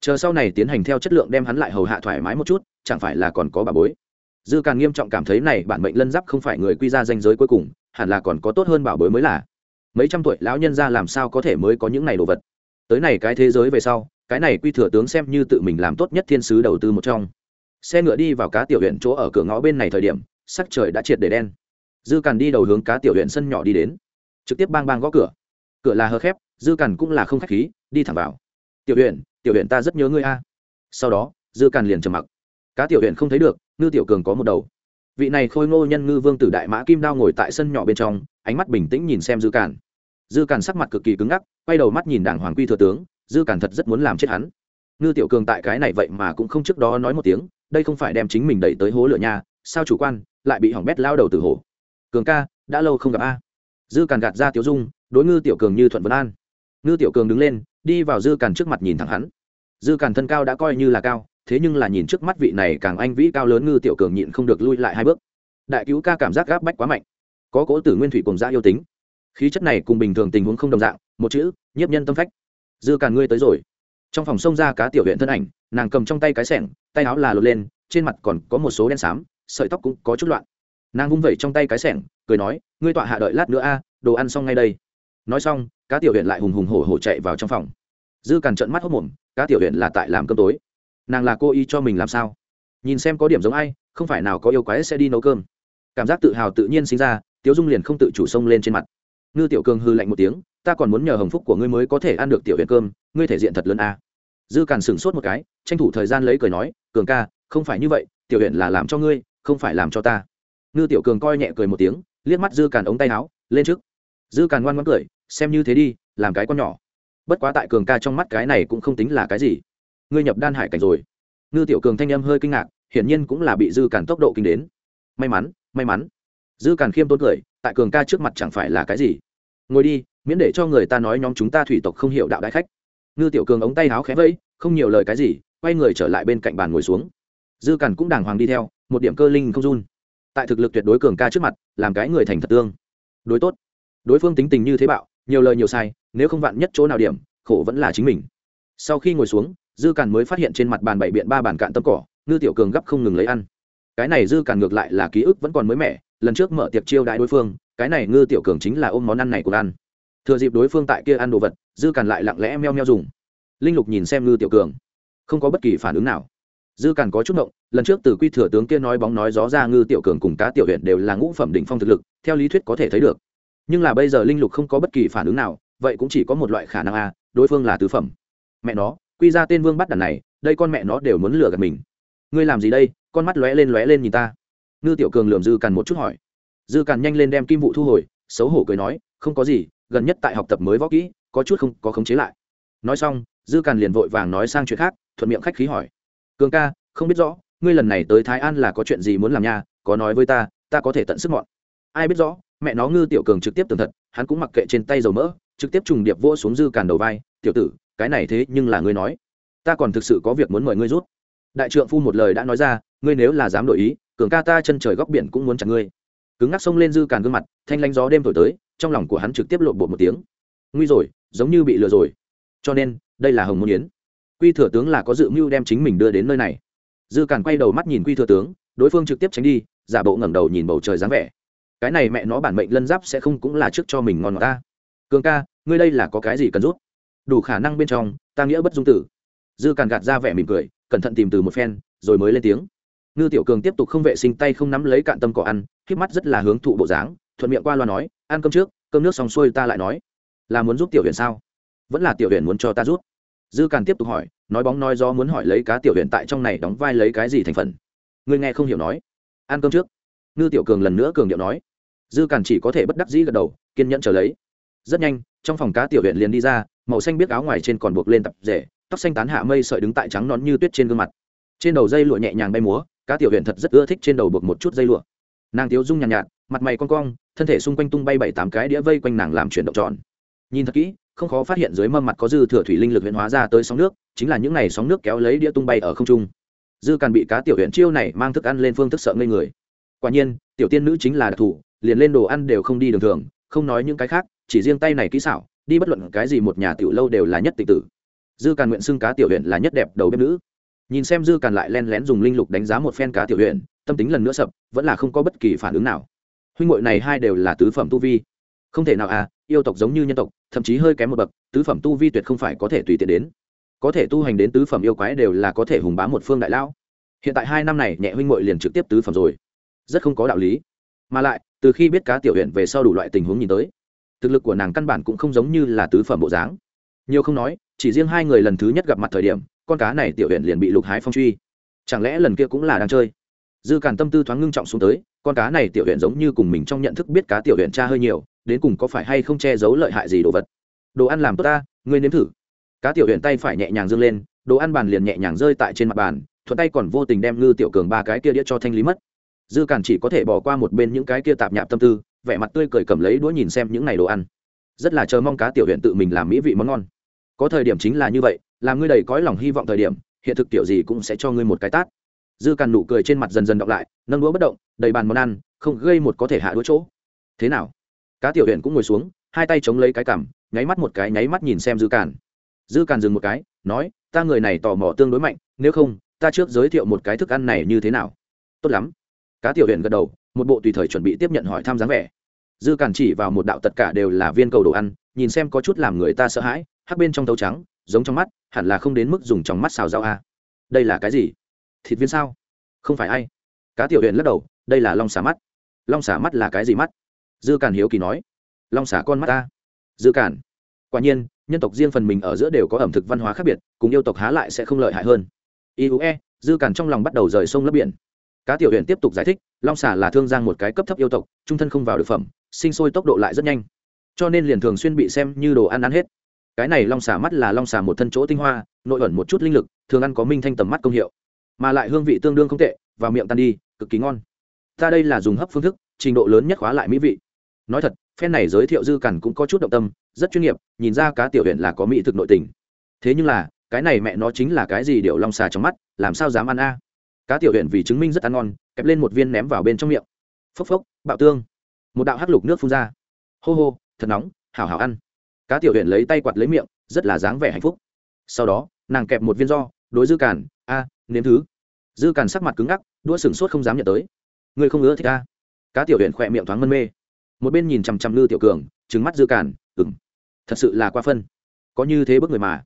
Chờ sau này tiến hành theo chất lượng đem hắn lại hầu hạ thoải mái một chút, chẳng phải là còn có bà bối. Dư càng nghiêm trọng cảm thấy này bản mệnh lân giáp không phải người quy ra danh giới cuối cùng, hẳn là còn có tốt hơn bảo bối mới là. Mấy trăm tuổi lão nhân ra làm sao có thể mới có những này đồ vật? Tới này cái thế giới về sau cái này quy thừa tướng xem như tự mình làm tốt nhất thiên sứ đầu tư một trong. Xe ngựa đi vào cá tiểu huyện chỗ ở cửa ngõ bên này thời điểm, sắc trời đã triệt để đen. Dư càn đi đầu hướng cá tiểu huyện sân nhỏ đi đến. Trực tiếp bang bang gõ cửa. Cửa là hờ khép, dư càn cũng là không khách khí, đi thẳng vào. Tiểu huyện tiểu huyện ta rất nhớ ngươi a. Sau đó, dư càn liền trầm mặc. Cá tiểu huyện không thấy được, ngư tiểu cường có một đầu. Vị này khôi ngô nhân ngư vương tử đại mã kim đao ngồi tại sân nhỏ bên trong, ánh mắt bình tĩnh nhìn xem dư càn. Dư càn sắc mặt cực kỳ cứng ngắc, quay đầu mắt nhìn đảng hoàng quy thừa tướng dư càn thật rất muốn làm chết hắn. Ngư tiểu cường tại cái này vậy mà cũng không trước đó nói một tiếng, đây không phải đem chính mình đẩy tới hố lửa nhà, sao chủ quan, lại bị hỏng bét lao đầu từ hổ? cường ca, đã lâu không gặp a. Dư càn gạt ra tiểu dung, đối ngư tiểu cường như thuận vân an. Ngư tiểu cường đứng lên, đi vào dư càn trước mặt nhìn thẳng hắn. Dư càn thân cao đã coi như là cao, thế nhưng là nhìn trước mắt vị này càng anh vĩ cao lớn ngư tiểu cường nhịn không được lui lại hai bước. Đại cứu ca cảm giác gáp bách quá mạnh. Có cỗ tử nguyên thủy cùng giã yêu tính. Khí chất này cùng bình thường tình huống không đồng dạng, một chữ, nhiếp nhân tâm phách dư càn ngươi tới rồi. Trong phòng sông ra cá tiểu huyện thân ảnh, nàng cầm trong tay cái sẻng, tay áo là lột lên, trên mặt còn có một số đen xám, sợi tóc cũng có chút loạn. Nàng vung vẩy trong tay cái sẻng, cười nói, ngươi tọa hạ đợi lát nữa a, đồ ăn xong ngay đây. Nói xong, cá tiểu huyện lại hùng hùng hổ hổ chạy vào trong phòng. Dư càn trận mắt hốc mồm, cá tiểu huyện là tại làm cơm tối. Nàng là cô ý cho mình làm sao? Nhìn xem có điểm giống ai, không phải nào có yêu quái sẽ đi nấu cơm. Cảm giác tự hào tự nhiên sinh ra, tiếu dung liền không tự chủ sông lên trên mặt ngư tiểu cường hư lạnh một tiếng, ta còn muốn nhờ hồng phúc của ngươi mới có thể ăn được tiểu huyện cơm, ngươi thể diện thật lớn a. Dư càn sửng sốt một cái, tranh thủ thời gian lấy cười nói, cường ca, không phải như vậy, tiểu huyện là làm cho ngươi, không phải làm cho ta. Ngư tiểu cường coi nhẹ cười một tiếng, liếc mắt dư càn ống tay áo, lên trước. Dư càn ngoan ngoãn cười, xem như thế đi, làm cái con nhỏ. Bất quá tại cường ca trong mắt cái này cũng không tính là cái gì. Ngươi nhập đan hải cảnh rồi. Ngư tiểu cường thanh âm hơi kinh ngạc, hiển nhiên cũng là bị dư càn tốc độ kinh đến. May mắn may mắn. Dư càn khiêm tốn cười, tại cường ca trước mặt chẳng phải là cái gì ngồi đi, miễn để cho người ta nói nhóm chúng ta thủy tộc không hiểu đạo đại khách. Ngư tiểu cường ống tay áo khẽ vẫy, không nhiều lời cái gì, quay người trở lại bên cạnh bàn ngồi xuống. Dư cằn cũng đàng hoàng đi theo, một điểm cơ linh không run. Tại thực lực tuyệt đối cường ca trước mặt, làm cái người thành thật tương. Đối tốt. Đối phương tính tình như thế bạo, nhiều lời nhiều sai, nếu không vạn nhất chỗ nào điểm, khổ vẫn là chính mình. Sau khi ngồi xuống, dư càn mới phát hiện trên mặt bàn bảy biện ba bàn cạn tấm cỏ, ngư tiểu cường gấp không ngừng lấy ăn. Cái này dư càn ngược lại là ký ức vẫn còn mới mẻ, lần trước mở tiệc chiêu đại đối phương cái này ngư tiểu cường chính là ôm món ăn này của ăn. Thừa dịp đối phương tại kia ăn đồ vật, dư càn lại lặng lẽ meo meo dùng. Linh lục nhìn xem ngư tiểu cường, không có bất kỳ phản ứng nào. Dư càn có chút động lần trước từ quy thừa tướng kia nói bóng nói gió ra ngư tiểu cường cùng cá tiểu huyện đều là ngũ phẩm đỉnh phong thực lực, theo lý thuyết có thể thấy được. Nhưng là bây giờ linh lục không có bất kỳ phản ứng nào, vậy cũng chỉ có một loại khả năng a, đối phương là tứ phẩm. Mẹ nó, quy ra tên vương bắt đàn này, đây con mẹ nó đều muốn lừa gạt mình. Ngươi làm gì đây? Con mắt lóe lên lóe lên nhìn ta. Ngư tiểu cường lườm dư càn một chút hỏi dư càn nhanh lên đem kim vụ thu hồi, xấu hổ cười nói, không có gì, gần nhất tại học tập mới võ kỹ, có chút không, có khống chế lại. Nói xong, dư càn liền vội vàng nói sang chuyện khác, thuận miệng khách khí hỏi, cường ca, không biết rõ, ngươi lần này tới thái an là có chuyện gì muốn làm nha, có nói với ta ta có thể tận sức mọn. Ai biết rõ, mẹ nó ngư tiểu cường trực tiếp tường thật, hắn cũng mặc kệ trên tay dầu mỡ, trực tiếp trùng điệp vỗ xuống dư càn đầu vai, tiểu tử, cái này thế nhưng là ngươi nói. Ta còn thực sự có việc muốn mời ngươi rút. Đại trượng phu một lời đã nói ra, ngươi nếu là dám đổi ý, cường ca ta chân trời góc biển cũng muốn chặt ngươi cứng ngắc sông lên dư càn gương mặt, thanh lanh gió đêm thổi tới, trong lòng của hắn trực tiếp lộn bột một tiếng. Nguy rồi, giống như bị lừa rồi. Cho nên, đây là hồng môn yến. Quy thừa tướng là có dự mưu đem chính mình đưa đến nơi này. Dư càn quay đầu mắt nhìn quy thừa tướng, đối phương trực tiếp tránh đi, giả bộ ngẩng đầu nhìn bầu trời dáng vẻ. Cái này mẹ nó bản mệnh lân giáp sẽ không cũng là trước cho mình ngon ngọt ta. Cường ca, ngươi đây là có cái gì cần rút đủ khả năng bên trong, ta nghĩa bất dung tử. Dư càn gạt ra vẻ mỉm cười, cẩn thận tìm từ một phen, rồi mới lên tiếng. Ngư tiểu cường tiếp tục không vệ sinh tay không nắm lấy cạn tâm cỏ ăn k mắt rất là hướng thụ bộ dáng, thuận miệng qua loa nói, ăn cơm trước, cơm nước xong xuôi ta lại nói. Là muốn giúp tiểu huyện sao? Vẫn là tiểu huyện muốn cho ta giúp. Dư càn tiếp tục hỏi, nói bóng nói do muốn hỏi lấy cá tiểu huyện tại trong này đóng vai lấy cái gì thành phần. Người nghe không hiểu nói. Ăn cơm trước. Ngư tiểu cường lần nữa cường điệu nói. Dư càn chỉ có thể bất đắc dĩ gật đầu, kiên nhẫn trở lấy. Rất nhanh, trong phòng cá tiểu huyện liền đi ra, màu xanh biết áo ngoài trên còn buộc lên tập rể, tóc xanh tán hạ mây sợi đứng tại trắng nón như tuyết trên gương mặt. Trên đầu dây lụa nhẹ nhàng bay múa, cá tiểu huyện thật rất ưa thích trên đầu buộc một chút dây lụa nàng tiếu dung nhàn nhạt, nhạt mặt mày con cong thân thể xung quanh tung bay bảy tám cái đĩa vây quanh nàng làm chuyển động tròn. Nhìn thật kỹ không khó phát hiện dưới mâm mặt có dư thừa thủy linh lực huyện hóa ra tới sóng nước chính là những ngày sóng nước kéo lấy đĩa tung bay ở không trung. Dư càn bị cá tiểu huyện chiêu này mang thức ăn lên phương thức sợ ngây người. Quả nhiên tiểu tiên nữ chính là đặc thù liền lên đồ ăn đều không đi đường thường không nói những cái khác chỉ riêng tay này kỹ xảo đi bất luận cái gì một nhà tiểu lâu đều là nhất tịch tử. Dư càn nguyện xưng cá tiểu huyện là nhất đẹp đầu bếp nữ. Nhìn xem dư càn lại len lén dùng linh lục đánh giá một phen cá tiểu huyện tâm tính lần nữa sập, vẫn là không có bất kỳ phản ứng nào. Huynh hội này hai đều là tứ phẩm tu vi. Không thể nào à yêu tộc giống như nhân tộc, thậm chí hơi kém một bậc, tứ phẩm tu vi tuyệt không phải có thể tùy tiện đến. Có thể tu hành đến tứ phẩm yêu quái đều là có thể hùng bá một phương đại lão. Hiện tại hai năm này, nhẹ huynh mội liền trực tiếp tứ phẩm rồi. Rất không có đạo lý. Mà lại, từ khi biết cá tiểu huyện về sau đủ loại tình huống nhìn tới, thực lực của nàng căn bản cũng không giống như là tứ phẩm bộ dáng. Nhiều không nói, chỉ riêng hai người lần thứ nhất gặp mặt thời điểm, con cá này tiểu huyện liền bị lục hái phong truy. Chẳng lẽ lần kia cũng là đang chơi? Dư càn tâm tư thoáng ngưng trọng xuống tới, con cá này tiểu huyện giống như cùng mình trong nhận thức biết cá tiểu huyện cha hơi nhiều, đến cùng có phải hay không che giấu lợi hại gì đồ vật. Đồ ăn làm tốt ta, ngươi nếm thử. Cá tiểu huyện tay phải nhẹ nhàng dâng lên, đồ ăn bàn liền nhẹ nhàng rơi tại trên mặt bàn, thuận tay còn vô tình đem ngư tiểu cường ba cái kia đĩa cho thanh lý mất. Dư càn chỉ có thể bỏ qua một bên những cái kia tạp nhạp tâm tư, vẻ mặt tươi cười cầm lấy đũa nhìn xem những này đồ ăn. Rất là chờ mong cá tiểu huyện tự mình làm mỹ vị món ngon. Có thời điểm chính là như vậy, làm ngươi đầy cõi lòng hy vọng thời điểm, hiện thực tiểu gì cũng sẽ cho ngươi một cái tát dư càn nụ cười trên mặt dần dần đọng lại, nâng đũa bất động, đầy bàn món ăn, không gây một có thể hạ đũa chỗ. Thế nào? Cá tiểu huyện cũng ngồi xuống, hai tay chống lấy cái cằm, nháy mắt một cái, nháy mắt nhìn xem dư càn. Dư càn dừng một cái, nói, ta người này tò mò tương đối mạnh, nếu không, ta trước giới thiệu một cái thức ăn này như thế nào? Tốt lắm. Cá tiểu huyện gật đầu, một bộ tùy thời chuẩn bị tiếp nhận hỏi thăm dáng vẻ. Dư càn chỉ vào một đạo tất cả đều là viên cầu đồ ăn, nhìn xem có chút làm người ta sợ hãi, hắc bên trong tấu trắng, giống trong mắt, hẳn là không đến mức dùng trong mắt xào rau a đây là cái gì? Thịt viên sao? Không phải ai? Cá tiểu huyện lắc đầu, đây là long xả mắt. Long xả mắt là cái gì mắt? Dư càn hiếu kỳ nói. Long xả con mắt ta. Dư càn. Quả nhiên, nhân tộc riêng phần mình ở giữa đều có ẩm thực văn hóa khác biệt, cùng yêu tộc há lại sẽ không lợi hại hơn. Iue dư càn trong lòng bắt đầu rời sông lấp biển. Cá tiểu huyện tiếp tục giải thích, long xà là thương giang một cái cấp thấp yêu tộc, trung thân không vào được phẩm, sinh sôi tốc độ lại rất nhanh. Cho nên liền thường xuyên bị xem như đồ ăn ăn hết. Cái này long xà mắt là long xà một thân chỗ tinh hoa, nội ẩn một chút linh lực, thường ăn có minh thanh tầm mắt công hiệu mà lại hương vị tương đương không tệ và miệng tan đi cực kỳ ngon. Ta đây là dùng hấp phương thức trình độ lớn nhất khóa lại mỹ vị. Nói thật phen này giới thiệu dư cằn cũng có chút động tâm rất chuyên nghiệp nhìn ra cá tiểu huyện là có mỹ thực nội tình. Thế nhưng là cái này mẹ nó chính là cái gì điệu long xà trong mắt làm sao dám ăn a? Cá tiểu huyện vì chứng minh rất ăn ngon kẹp lên một viên ném vào bên trong miệng. Phốc phốc bạo tương. Một đạo hắc lục nước phun ra. Hô hô thật nóng hảo hảo ăn. Cá tiểu huyện lấy tay quạt lấy miệng rất là dáng vẻ hạnh phúc. Sau đó nàng kẹp một viên do đối dư cản, a nếm thứ. Dư càn sắc mặt cứng ngắc đũa sừng sốt không dám nhận tới. Người không ngứa thích ta, cá tiểu huyện khỏe miệng thoáng mân mê. Một bên nhìn chằm chằm lư tiểu cường trứng mắt dư càn ừng thật sự là qua phân. Có như thế bức người mà.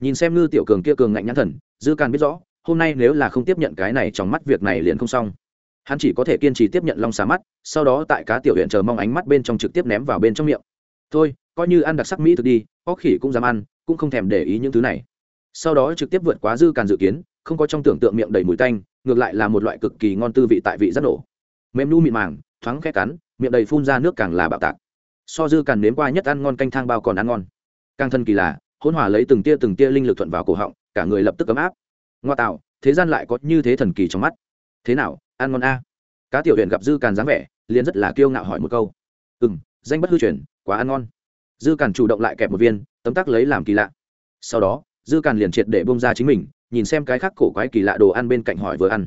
Nhìn xem lư tiểu cường kia cường ngạnh nhãn thần dư càn biết rõ hôm nay nếu là không tiếp nhận cái này trong mắt việc này liền không xong. Hắn chỉ có thể kiên trì tiếp nhận long xà mắt sau đó tại cá tiểu huyện chờ mong ánh mắt bên trong trực tiếp ném vào bên trong miệng. Thôi coi như ăn đặc sắc mỹ thực đi có khỉ cũng dám ăn cũng không thèm để ý những thứ này. Sau đó trực tiếp vượt quá dư càn dự kiến không có trong tưởng tượng miệng đầy mùi tanh, ngược lại là một loại cực kỳ ngon tư vị tại vị rất nổ. Mềm nu mịn màng, thoáng khét cắn, miệng đầy phun ra nước càng là bạo tạc. So dư càn nếm qua nhất ăn ngon canh thang bao còn ăn ngon. Càng thân kỳ là, hỗn hòa lấy từng tia từng tia linh lực thuận vào cổ họng, cả người lập tức ấm áp. Ngoa tạo, thế gian lại có như thế thần kỳ trong mắt. Thế nào, ăn ngon a? Cá tiểu huyện gặp dư càn dáng vẻ, liền rất là kiêu ngạo hỏi một câu. Ừ m danh bất hư truyền, quá ăn ngon. Dư càn chủ động lại kẹp một viên, tấm tắc lấy làm kỳ lạ. Sau đó, dư càn liền triệt để bông ra chính mình nhìn xem cái khác cổ quái kỳ lạ đồ ăn bên cạnh hỏi vừa ăn.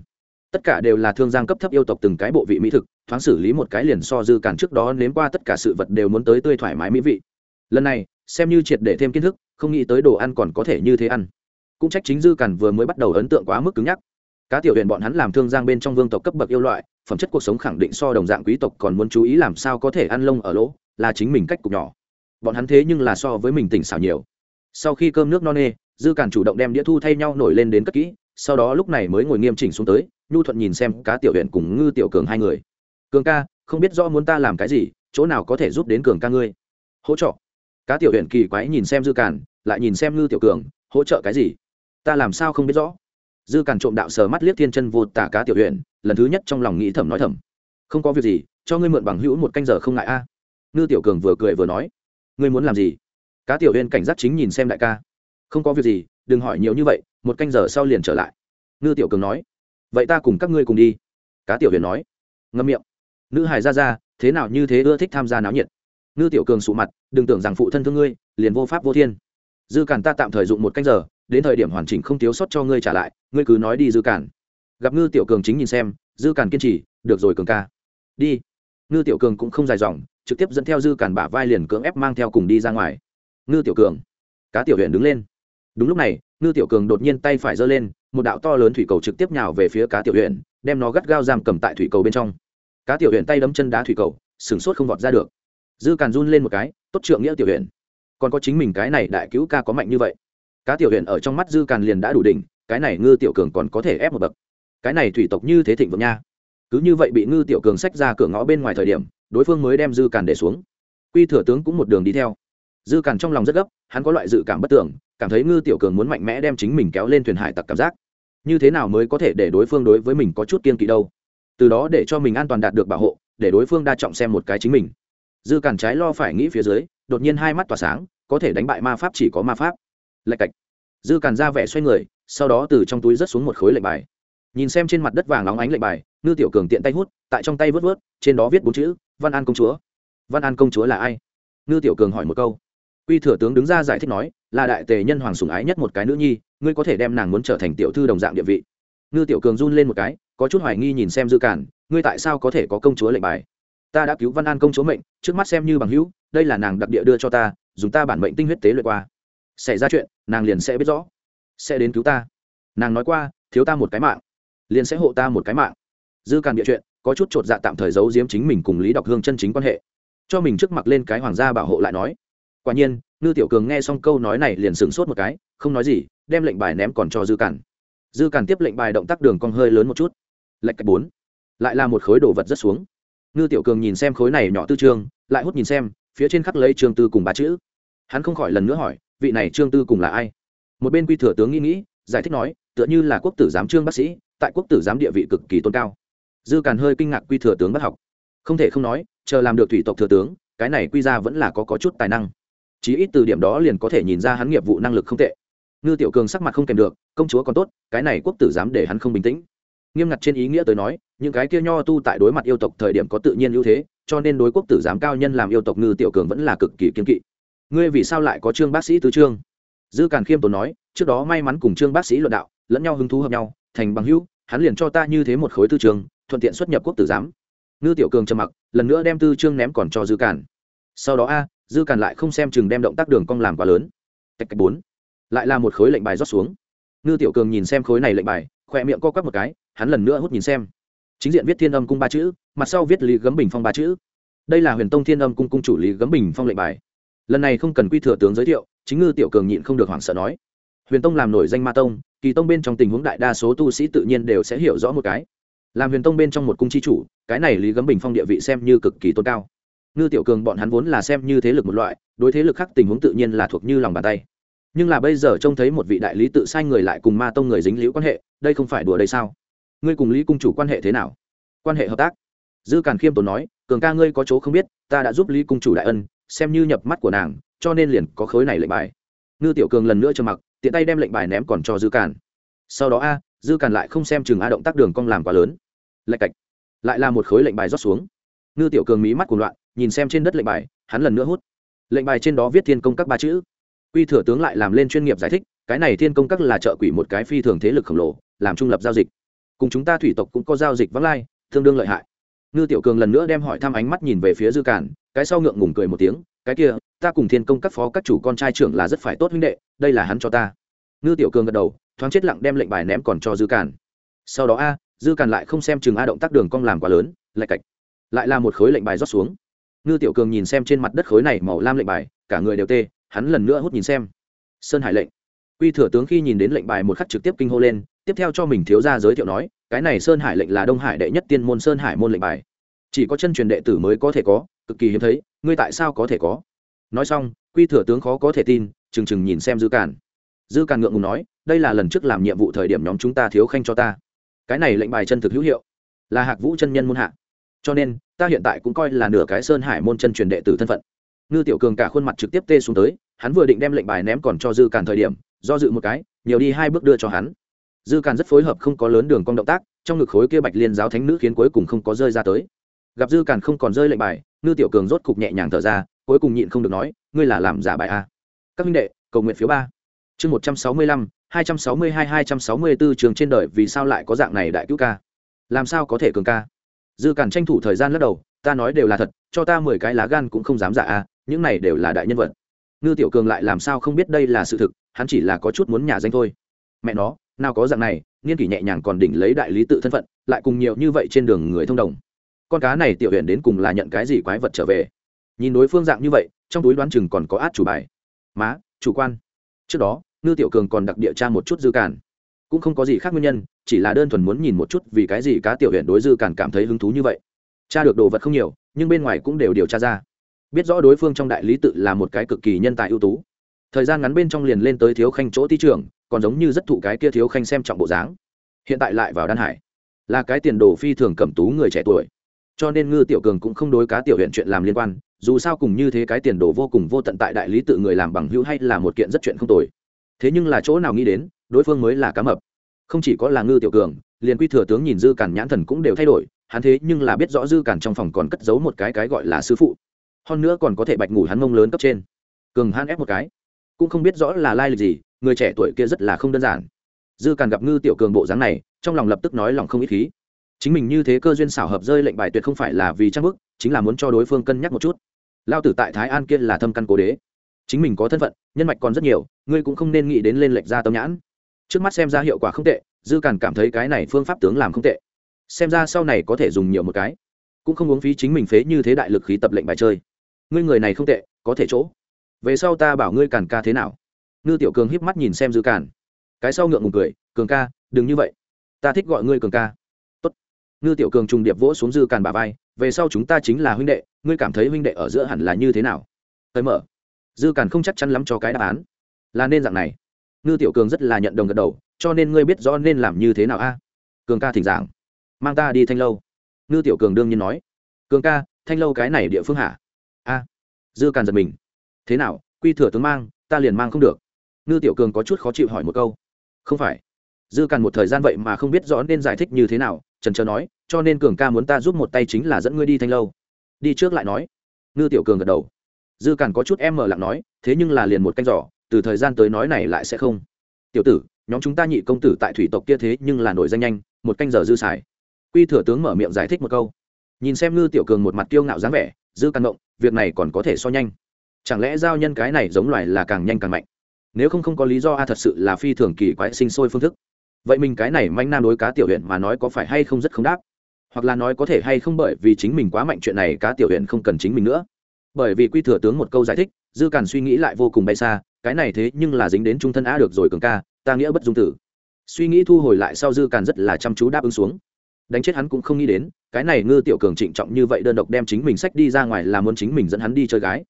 Tất cả đều là thương giang cấp thấp yêu tộc từng cái bộ vị mỹ thực, thoáng xử lý một cái liền so dư cản trước đó nếm qua tất cả sự vật đều muốn tới tươi thoải mái mỹ vị. Lần này, xem như triệt để thêm kiến thức, không nghĩ tới đồ ăn còn có thể như thế ăn. Cũng trách chính dư cản vừa mới bắt đầu ấn tượng quá mức cứng nhắc. Cá tiểu huyện bọn hắn làm thương giang bên trong vương tộc cấp bậc yêu loại, phẩm chất cuộc sống khẳng định so đồng dạng quý tộc còn muốn chú ý làm sao có thể ăn lông ở lỗ, là chính mình cách cục nhỏ. Bọn hắn thế nhưng là so với mình tỉnh xảo nhiều. Sau khi cơm nước no nê dư càn chủ động đem đĩa thu thay nhau nổi lên đến cất kỹ, sau đó lúc này mới ngồi nghiêm chỉnh xuống tới, nhu thuận nhìn xem cá tiểu huyện cùng ngư tiểu cường hai người. Cường ca, không biết rõ muốn ta làm cái gì, chỗ nào có thể giúp đến cường ca ngươi? Hỗ trợ. Cá tiểu huyện kỳ quái nhìn xem dư càn lại nhìn xem ngư tiểu cường, hỗ trợ cái gì? Ta làm sao không biết rõ? Dư càn trộm đạo sờ mắt liếc thiên chân vô tả cá tiểu huyện, lần thứ nhất trong lòng nghĩ thầm nói thầm. Không có việc gì, cho ngươi mượn bằng hữu một canh giờ không ngại a. Ngư tiểu cường vừa cười vừa nói. Ngươi muốn làm gì? Cá tiểu huyên cảnh giác chính nhìn xem đại ca không có việc gì, đừng hỏi nhiều như vậy, một canh giờ sau liền trở lại. Ngư tiểu cường nói. Vậy ta cùng các ngươi cùng đi. Cá tiểu huyền nói. Ngâm miệng. Nữ hải ra ra thế nào như thế ưa thích tham gia náo nhiệt? Ngư tiểu cường sụ mặt, đừng tưởng rằng phụ thân thương ngươi, liền vô pháp vô thiên. Dư cản ta tạm thời dụng một canh giờ, đến thời điểm hoàn chỉnh không thiếu sót cho ngươi trả lại, ngươi cứ nói đi dư cản. Gặp ngư tiểu cường chính nhìn xem, dư cản kiên trì, được rồi cường ca. Đi. Ngư tiểu cường cũng không dài dòng, trực tiếp dẫn theo dư cản bả vai liền cưỡng ép mang theo cùng đi ra ngoài. Ngư tiểu cường. Cá tiểu huyện đứng lên đúng lúc này, ngư tiểu cường đột nhiên tay phải giơ lên, một đạo to lớn thủy cầu trực tiếp nhào về phía cá tiểu huyện đem nó gắt gao giam cầm tại thủy cầu bên trong. Cá tiểu huyện tay đấm chân đá thủy cầu, sửng sốt không vọt ra được. Dư càn run lên một cái, tốt trượng nghĩa tiểu huyện còn có chính mình cái này đại cứu ca có mạnh như vậy. Cá tiểu huyện ở trong mắt dư càn liền đã đủ đỉnh, cái này ngư tiểu cường còn có thể ép một bậc. Cái này thủy tộc như thế thịnh vượng nha. Cứ như vậy bị ngư tiểu cường xách ra cửa ngõ bên ngoài thời điểm, đối phương mới đem dư càn để xuống. Quy thừa tướng cũng một đường đi theo. Dư càn trong lòng rất gấp, hắn có loại dự cảm bất tưởng cảm thấy ngư tiểu cường muốn mạnh mẽ đem chính mình kéo lên thuyền hải tặc cảm giác. Như thế nào mới có thể để đối phương đối với mình có chút kiên kỵ đâu? Từ đó để cho mình an toàn đạt được bảo hộ, để đối phương đa trọng xem một cái chính mình. Dư cản trái lo phải nghĩ phía dưới, đột nhiên hai mắt tỏa sáng, có thể đánh bại ma pháp chỉ có ma pháp. Lạch cạch. Dư cản ra vẻ xoay người, sau đó từ trong túi rớt xuống một khối lệnh bài. Nhìn xem trên mặt đất vàng óng ánh lệnh bài, ngư tiểu cường tiện tay hút, tại trong tay vớt vớt, trên đó viết bốn chữ, văn an công chúa. Văn an công chúa là ai? Ngư tiểu cường hỏi một câu quy thừa tướng đứng ra giải thích nói, là đại tề nhân hoàng sủng ái nhất một cái nữ nhi, ngươi có thể đem nàng muốn trở thành tiểu thư đồng dạng địa vị. Ngư tiểu cường run lên một cái, có chút hoài nghi nhìn xem dư cản, ngươi tại sao có thể có công chúa lệnh bài? Ta đã cứu văn an công chúa mệnh, trước mắt xem như bằng hữu, đây là nàng đặc địa đưa cho ta, dùng ta bản mệnh tinh huyết tế luyện qua. Xảy ra chuyện, nàng liền sẽ biết rõ. Sẽ đến cứu ta. Nàng nói qua, thiếu ta một cái mạng, liền sẽ hộ ta một cái mạng. Dư càn địa chuyện, có chút chột dạ tạm thời giấu giếm chính mình cùng lý đọc hương chân chính quan hệ. Cho mình trước mặt lên cái hoàng gia bảo hộ lại nói quả nhiên ngư tiểu cường nghe xong câu nói này liền sửng sốt một cái không nói gì đem lệnh bài ném còn cho dư cản. Dư cản tiếp lệnh bài động tác đường cong hơi lớn một chút. Lệnh cách bốn. Lại là một khối đồ vật rất xuống. Ngư tiểu cường nhìn xem khối này nhỏ tư trương lại hút nhìn xem phía trên khắc lấy trương tư cùng ba chữ. Hắn không khỏi lần nữa hỏi vị này trương tư cùng là ai? Một bên quy thừa tướng nghĩ nghĩ giải thích nói tựa như là quốc tử giám trương bác sĩ tại quốc tử giám địa vị cực kỳ tôn cao. Dư càn hơi kinh ngạc quy thừa tướng bắt học. Không thể không nói chờ làm được thủy tộc thừa tướng cái này quy ra vẫn là có, có chút tài năng chí ít từ điểm đó liền có thể nhìn ra hắn nghiệp vụ năng lực không tệ. Ngư tiểu cường sắc mặt không kèm được công chúa còn tốt cái này quốc tử dám để hắn không bình tĩnh. Nghiêm ngặt trên ý nghĩa tới nói những cái kia nho tu tại đối mặt yêu tộc thời điểm có tự nhiên ưu thế cho nên đối quốc tử giám cao nhân làm yêu tộc ngư tiểu cường vẫn là cực kỳ kiên kỵ. Ngươi vì sao lại có trương bác sĩ tứ trương? Dư càn khiêm tốn nói trước đó may mắn cùng trương bác sĩ luận đạo lẫn nhau hứng thú hợp nhau thành bằng hữu hắn liền cho ta như thế một khối tư trường, thuận tiện xuất nhập quốc tử giám. Ngư tiểu cường trầm mặc lần nữa đem tư trương ném còn cho dư càn. Sau đó a dư càn lại không xem chừng đem động tác đường cong làm quá lớn. Tạch cách bốn. Lại là một khối lệnh bài rót xuống. Ngư tiểu cường nhìn xem khối này lệnh bài, khỏe miệng co quắp một cái, hắn lần nữa hút nhìn xem. Chính diện viết thiên âm cung ba chữ, mặt sau viết lý gấm bình phong ba chữ. Đây là huyền tông thiên âm cung cung chủ lý gấm bình phong lệnh bài. Lần này không cần quy thừa tướng giới thiệu, chính ngư tiểu cường nhịn không được hoảng sợ nói. Huyền tông làm nổi danh ma tông, kỳ tông bên trong tình huống đại đa số tu sĩ tự nhiên đều sẽ hiểu rõ một cái. Làm huyền tông bên trong một cung chi chủ, cái này lý gấm bình phong địa vị xem như cực kỳ tôn cao ngư tiểu cường bọn hắn vốn là xem như thế lực một loại, đối thế lực khác tình huống tự nhiên là thuộc như lòng bàn tay. Nhưng là bây giờ trông thấy một vị đại lý tự sai người lại cùng ma tông người dính liễu quan hệ, đây không phải đùa đây sao? Ngươi cùng lý cung chủ quan hệ thế nào? Quan hệ hợp tác? Dư càn khiêm tốn nói, cường ca ngươi có chỗ không biết, ta đã giúp lý cung chủ đại ân, xem như nhập mắt của nàng, cho nên liền có khối này lệnh bài. Ngư tiểu cường lần nữa trầm mặc, tiện tay đem lệnh bài ném còn cho dư càn. Sau đó a, dư càn lại không xem chừng a động tác đường cong làm quá lớn. Lạch cạch. Lại là một khối lệnh bài rót xuống. Ngư tiểu cường mí mắt cuồng loạn nhìn xem trên đất lệnh bài, hắn lần nữa hút. Lệnh bài trên đó viết thiên công các ba chữ. Quy thừa tướng lại làm lên chuyên nghiệp giải thích, cái này thiên công các là trợ quỷ một cái phi thường thế lực khổng lồ, làm trung lập giao dịch. Cùng chúng ta thủy tộc cũng có giao dịch vắng lai, tương đương lợi hại. Ngư tiểu cường lần nữa đem hỏi thăm ánh mắt nhìn về phía dư cản cái sau ngượng ngùng cười một tiếng, cái kia, ta cùng thiên công các phó các chủ con trai trưởng là rất phải tốt huynh đệ, đây là hắn cho ta. Ngư tiểu cường gật đầu, thoáng chết lặng đem lệnh bài ném còn cho dư cản sau đó a, dư cản lại không xem chừng a động tác đường cong làm quá lớn, lại cạch, lại là một khối lệnh bài rót xuống ngư tiểu cường nhìn xem trên mặt đất khối này màu lam lệnh bài, cả người đều tê, hắn lần nữa hút nhìn xem. Sơn hải lệnh. Quy thừa tướng khi nhìn đến lệnh bài một khắc trực tiếp kinh hô lên, tiếp theo cho mình thiếu ra giới thiệu nói, cái này sơn hải lệnh là đông hải đệ nhất tiên môn sơn hải môn lệnh bài. Chỉ có chân truyền đệ tử mới có thể có, cực kỳ hiếm thấy, ngươi tại sao có thể có? Nói xong, quy thừa tướng khó có thể tin, chừng chừng nhìn xem dư càn. Dư càn ngượng ngùng nói, đây là lần trước làm nhiệm vụ thời điểm nhóm chúng ta thiếu khanh cho ta. Cái này lệnh bài chân thực hữu hiệu, là hạc vũ chân nhân môn hạ. Cho nên ta hiện tại cũng coi là nửa cái sơn hải môn chân truyền đệ tử thân phận. Ngư tiểu cường cả khuôn mặt trực tiếp tê xuống tới, hắn vừa định đem lệnh bài ném còn cho dư càn thời điểm, do dự một cái, nhiều đi hai bước đưa cho hắn. Dư càn rất phối hợp không có lớn đường cong động tác, trong ngực khối kia bạch liên giáo thánh nữ khiến cuối cùng không có rơi ra tới. Gặp dư càn không còn rơi lệnh bài, ngư tiểu cường rốt cục nhẹ nhàng thở ra, cuối cùng nhịn không được nói, ngươi là làm giả bài a các huynh đệ, cầu nguyện phiếu ba. Chương một trăm sáu mươi lăm, hai trăm sáu mươi hai hai trăm sáu mươi bốn trường trên đời vì sao lại có dạng này đại cứu ca? Làm sao có thể cường ca? Dư cản tranh thủ thời gian lắc đầu, ta nói đều là thật, cho ta mười cái lá gan cũng không dám giả a, những này đều là đại nhân vật. Ngư tiểu cường lại làm sao không biết đây là sự thực, hắn chỉ là có chút muốn nhà danh thôi. Mẹ nó, nào có dạng này niên kỷ nhẹ nhàng còn đỉnh lấy đại lý tự thân phận, lại cùng nhiều như vậy trên đường người thông đồng. Con cá này tiểu huyện đến cùng là nhận cái gì quái vật trở về? Nhìn đối phương dạng như vậy, trong túi đoán chừng còn có át chủ bài. Má, chủ quan. Trước đó, ngư tiểu cường còn đặc địa tra một chút dư cản. Cũng không có gì khác nguyên nhân chỉ là đơn thuần muốn nhìn một chút vì cái gì cá tiểu huyện đối dư càn cảm thấy hứng thú như vậy. Cha được đồ vật không nhiều, nhưng bên ngoài cũng đều điều tra ra. Biết rõ đối phương trong đại lý tự là một cái cực kỳ nhân tài ưu tú. Thời gian ngắn bên trong liền lên tới thiếu khanh chỗ thi trưởng, còn giống như rất thụ cái kia thiếu khanh xem trọng bộ dáng. Hiện tại lại vào đan hải. Là cái tiền đồ phi thường cẩm tú người trẻ tuổi. Cho nên ngư tiểu cường cũng không đối cá tiểu huyện chuyện làm liên quan, dù sao cùng như thế cái tiền đồ vô cùng vô tận tại đại lý tự người làm bằng hữu hay là một kiện rất chuyện không tồi. Thế nhưng là chỗ nào nghĩ đến, đối phương mới là cá mập không chỉ có là ngư tiểu cường, liền quy thừa tướng nhìn dư cản nhãn thần cũng đều thay đổi, hắn thế nhưng là biết rõ dư cản trong phòng còn cất giấu một cái cái gọi là sư phụ. Hơn nữa còn có thể bạch ngủ hắn mông lớn cấp trên. Cường hắn ép một cái. Cũng không biết rõ là lai lịch gì, người trẻ tuổi kia rất là không đơn giản. Dư cản gặp ngư tiểu cường bộ dáng này, trong lòng lập tức nói lòng không ít khí. Chính mình như thế cơ duyên xảo hợp rơi lệnh bài tuyệt không phải là vì trang bức, chính là muốn cho đối phương cân nhắc một chút. Lao tử tại thái an kia là thâm căn cố đế. Chính mình có thân phận, nhân mạch còn rất nhiều, ngươi cũng không nên nghĩ đến lên lệch ra tâm nhãn trước mắt xem ra hiệu quả không tệ, dư càn cảm thấy cái này phương pháp tướng làm không tệ. Xem ra sau này có thể dùng nhiều một cái. Cũng không uống phí chính mình phế như thế đại lực khí tập lệnh bài chơi. Ngươi người này không tệ, có thể chỗ. Về sau ta bảo ngươi càn ca thế nào? Ngư tiểu cường híp mắt nhìn xem dư càn cái sau ngượng ngùng cười, cường ca, đừng như vậy. Ta thích gọi ngươi cường ca. Tốt. ngư tiểu cường trùng điệp vỗ xuống dư càn bà vai, về sau chúng ta chính là huynh đệ, ngươi cảm thấy huynh đệ ở giữa hẳn là như thế nào? Tới mở. Dư càn không chắc chắn lắm cho cái đáp án. Là nên dạng này ngư tiểu cường rất là nhận đồng gật đầu, cho nên ngươi biết rõ nên làm như thế nào a? Cường ca thỉnh giảng. Mang ta đi thanh lâu. Ngư tiểu cường đương nhiên nói. Cường ca, thanh lâu cái này địa phương hả? A. Dư càn giật mình. Thế nào, quy thừa tướng mang, ta liền mang không được. Ngư tiểu cường có chút khó chịu hỏi một câu. Không phải. Dư càn một thời gian vậy mà không biết rõ nên giải thích như thế nào, trần trờ nói, cho nên cường ca muốn ta giúp một tay chính là dẫn ngươi đi thanh lâu. Đi trước lại nói. Ngư tiểu cường gật đầu. Dư càn có chút em mở lặng nói, thế nhưng là liền một canh giỏ từ thời gian tới nói này lại sẽ không. Tiểu tử, nhóm chúng ta nhị công tử tại thủy tộc kia thế nhưng là nổi danh nhanh, một canh giờ dư xài. Quy thừa tướng mở miệng giải thích một câu. Nhìn xem ngư tiểu cường một mặt kiêu ngạo dáng vẻ, dư càn động việc này còn có thể so nhanh. Chẳng lẽ giao nhân cái này giống loài là càng nhanh càng mạnh? Nếu không không có lý do a, thật sự là phi thường kỳ quái sinh sôi phương thức. Vậy mình cái này manh nam đối cá tiểu huyện mà nói có phải hay không rất không đáp? Hoặc là nói có thể hay không bởi vì chính mình quá mạnh chuyện này cá tiểu huyện không cần chính mình nữa? Bởi vì quy thừa tướng một câu giải thích, dư càn suy nghĩ lại vô cùng bay xa cái này thế nhưng là dính đến trung thân a được rồi cường ca, ta nghĩa bất dung tử. Suy nghĩ thu hồi lại sau dư càn rất là chăm chú đáp ứng xuống. Đánh chết hắn cũng không nghĩ đến, cái này ngư tiểu cường trịnh trọng như vậy đơn độc đem chính mình sách đi ra ngoài là muốn chính mình dẫn hắn đi chơi gái.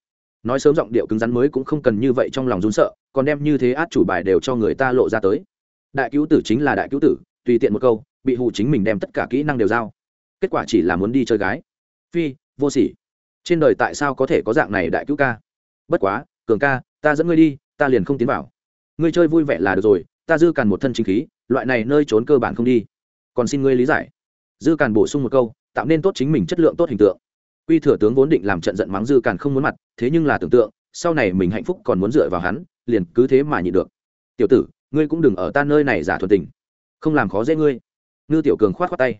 Nói sớm giọng điệu cứng rắn mới cũng không cần như vậy trong lòng rún sợ, còn đem như thế át chủ bài đều cho người ta lộ ra tới. Đại cứu tử chính là đại cứu tử, tùy tiện một câu, bị hụ chính mình đem tất cả kỹ năng đều giao. Kết quả chỉ là muốn đi chơi gái. Phi, vô sỉ. Trên đời tại sao có thể có dạng này đại cứu ca? Bất quá, cường ca, ta dẫn ngươi đi ta liền không tiến vào. Ngươi chơi vui vẻ là được rồi, ta dư càn một thân chính khí, loại này nơi trốn cơ bản không đi. Còn xin ngươi lý giải. Dư càn bổ sung một câu, tạo nên tốt chính mình chất lượng tốt hình tượng. Quy thừa tướng vốn định làm trận giận mắng dư càn không muốn mặt, thế nhưng là tưởng tượng, sau này mình hạnh phúc còn muốn dựa vào hắn, liền cứ thế mà nhịn được. Tiểu tử, ngươi cũng đừng ở ta nơi này giả thuần tình. Không làm khó dễ ngươi. Ngư tiểu cường khoát khoát tay.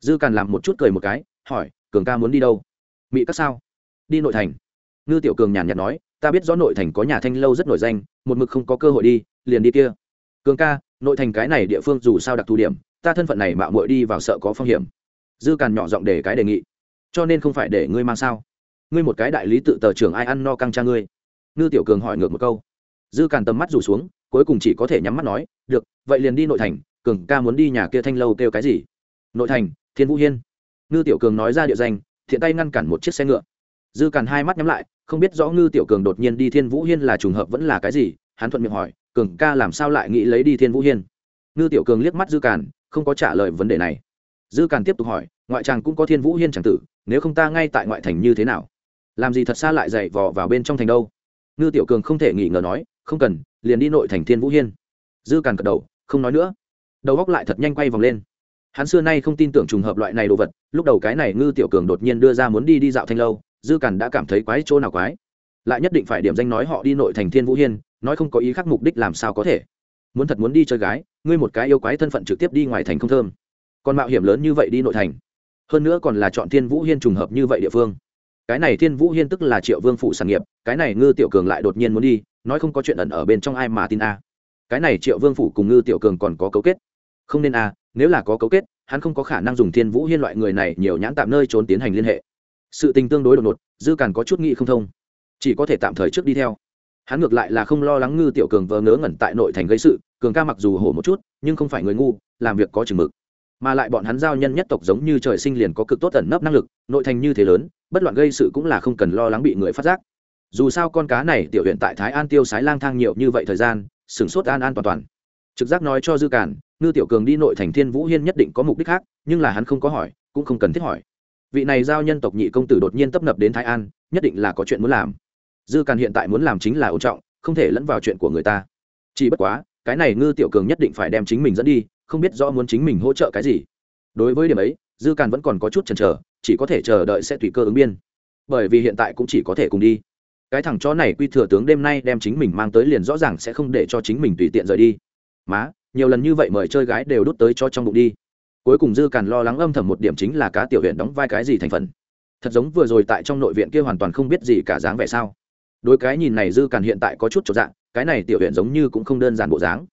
Dư càn làm một chút cười một cái, hỏi, cường ca muốn đi đâu? Mỹ các sao? Đi nội thành. Ngư tiểu cường nhàn nhạt nói ta biết rõ nội thành có nhà thanh lâu rất nổi danh, một mực không có cơ hội đi, liền đi kia. Cường ca, nội thành cái này địa phương dù sao đặc thù điểm, ta thân phận này mạo muội đi vào sợ có phong hiểm. Dư càn nhỏ giọng để cái đề nghị. Cho nên không phải để ngươi mang sao? Ngươi một cái đại lý tự tờ trưởng ai ăn no căng cha ngươi? Ngư tiểu cường hỏi ngược một câu. Dư càn tầm mắt rủ xuống, cuối cùng chỉ có thể nhắm mắt nói, được, vậy liền đi nội thành, cường ca muốn đi nhà kia thanh lâu kêu cái gì? Nội thành, thiên vũ hiên. Ngư tiểu cường nói ra địa danh, thiện tay ngăn cản một chiếc xe ngựa. Dư càn hai mắt nhắm lại không biết rõ ngư tiểu cường đột nhiên đi thiên vũ hiên là trùng hợp vẫn là cái gì, hắn thuận miệng hỏi, cường ca làm sao lại nghĩ lấy đi thiên vũ hiên? Ngư tiểu cường liếc mắt dư càn, không có trả lời vấn đề này. Dư càn tiếp tục hỏi, ngoại tràng cũng có thiên vũ hiên c tử, nếu không ta ngay tại ngoại thành như thế nào? Làm gì thật xa lại dậy vò vào bên trong thành đâu? Ngư tiểu cường không thể nghĩ ngờ nói, không cần, liền đi nội thành thiên vũ hiên. Dư càn cật đầu, không nói nữa. Đầu góc lại thật nhanh quay vòng lên. Hắn xưa nay không tin tưởng trùng hợp loại này đồ vật, lúc đầu cái này ngư tiểu cường đột nhiên đưa ra muốn đi đi dạo thanh lâu dư càn đã cảm thấy quái chỗ nào quái. Lại nhất định phải điểm danh nói họ đi nội thành thiên vũ hiên, nói không có ý khác mục đích làm sao có thể. Muốn thật muốn đi chơi gái, ngươi một cái yêu quái thân phận trực tiếp đi ngoài thành không thơm. Còn mạo hiểm lớn như vậy đi nội thành. Hơn nữa còn là chọn thiên vũ hiên trùng hợp như vậy địa phương. Cái này thiên vũ hiên tức là triệu vương phụ sản nghiệp, cái này ngư tiểu cường lại đột nhiên muốn đi, nói không có chuyện ẩn ở bên trong ai mà tin a. Cái này triệu vương phủ cùng ngư tiểu cường còn có cấu kết. Không nên a, nếu là có cấu kết, hắn không có khả năng dùng thiên vũ hiên loại người này nhiều nhãn tạm nơi trốn tiến hành liên hệ sự tình tương đối đột ngột, dư càn có chút nghĩ không thông. Chỉ có thể tạm thời trước đi theo. Hắn ngược lại là không lo lắng ngư tiểu cường vờ ngớ ngẩn tại nội thành gây sự, cường ca mặc dù hổ một chút, nhưng không phải người ngu, làm việc có chừng mực. Mà lại bọn hắn giao nhân nhất tộc giống như trời sinh liền có cực tốt ẩn nấp năng lực, nội thành như thế lớn, bất loạn gây sự cũng là không cần lo lắng bị người phát giác. Dù sao con cá này tiểu huyện tại thái an tiêu sái lang thang nhiều như vậy thời gian, sửng sốt an an toàn toàn. Trực giác nói cho dư cản ngư tiểu cường đi nội thành thiên vũ hiên nhất định có mục đích khác, nhưng là hắn không có hỏi, cũng không cần thiết hỏi vị này giao nhân tộc nhị công tử đột nhiên tấp nập đến thái an, nhất định là có chuyện muốn làm. Dư càn hiện tại muốn làm chính là ổn trọng, không thể lẫn vào chuyện của người ta. Chỉ bất quá, cái này ngư tiểu cường nhất định phải đem chính mình dẫn đi, không biết rõ muốn chính mình hỗ trợ cái gì. Đối với điểm ấy, dư càn vẫn còn có chút chần chờ, chỉ có thể chờ đợi sẽ tùy cơ ứng biên. Bởi vì hiện tại cũng chỉ có thể cùng đi. Cái thằng chó này quy thừa tướng đêm nay đem chính mình mang tới liền rõ ràng sẽ không để cho chính mình tùy tiện rời đi. Má, nhiều lần như vậy mời chơi gái đều đút tới cho trong bụng đi cuối cùng dư càn lo lắng âm thầm một điểm chính là cá tiểu huyện đóng vai cái gì thành phần. Thật giống vừa rồi tại trong nội viện kia hoàn toàn không biết gì cả dáng vẻ sao. Đối cái nhìn này dư càn hiện tại có chút trọn dạng, cái này tiểu huyện giống như cũng không đơn giản bộ dáng.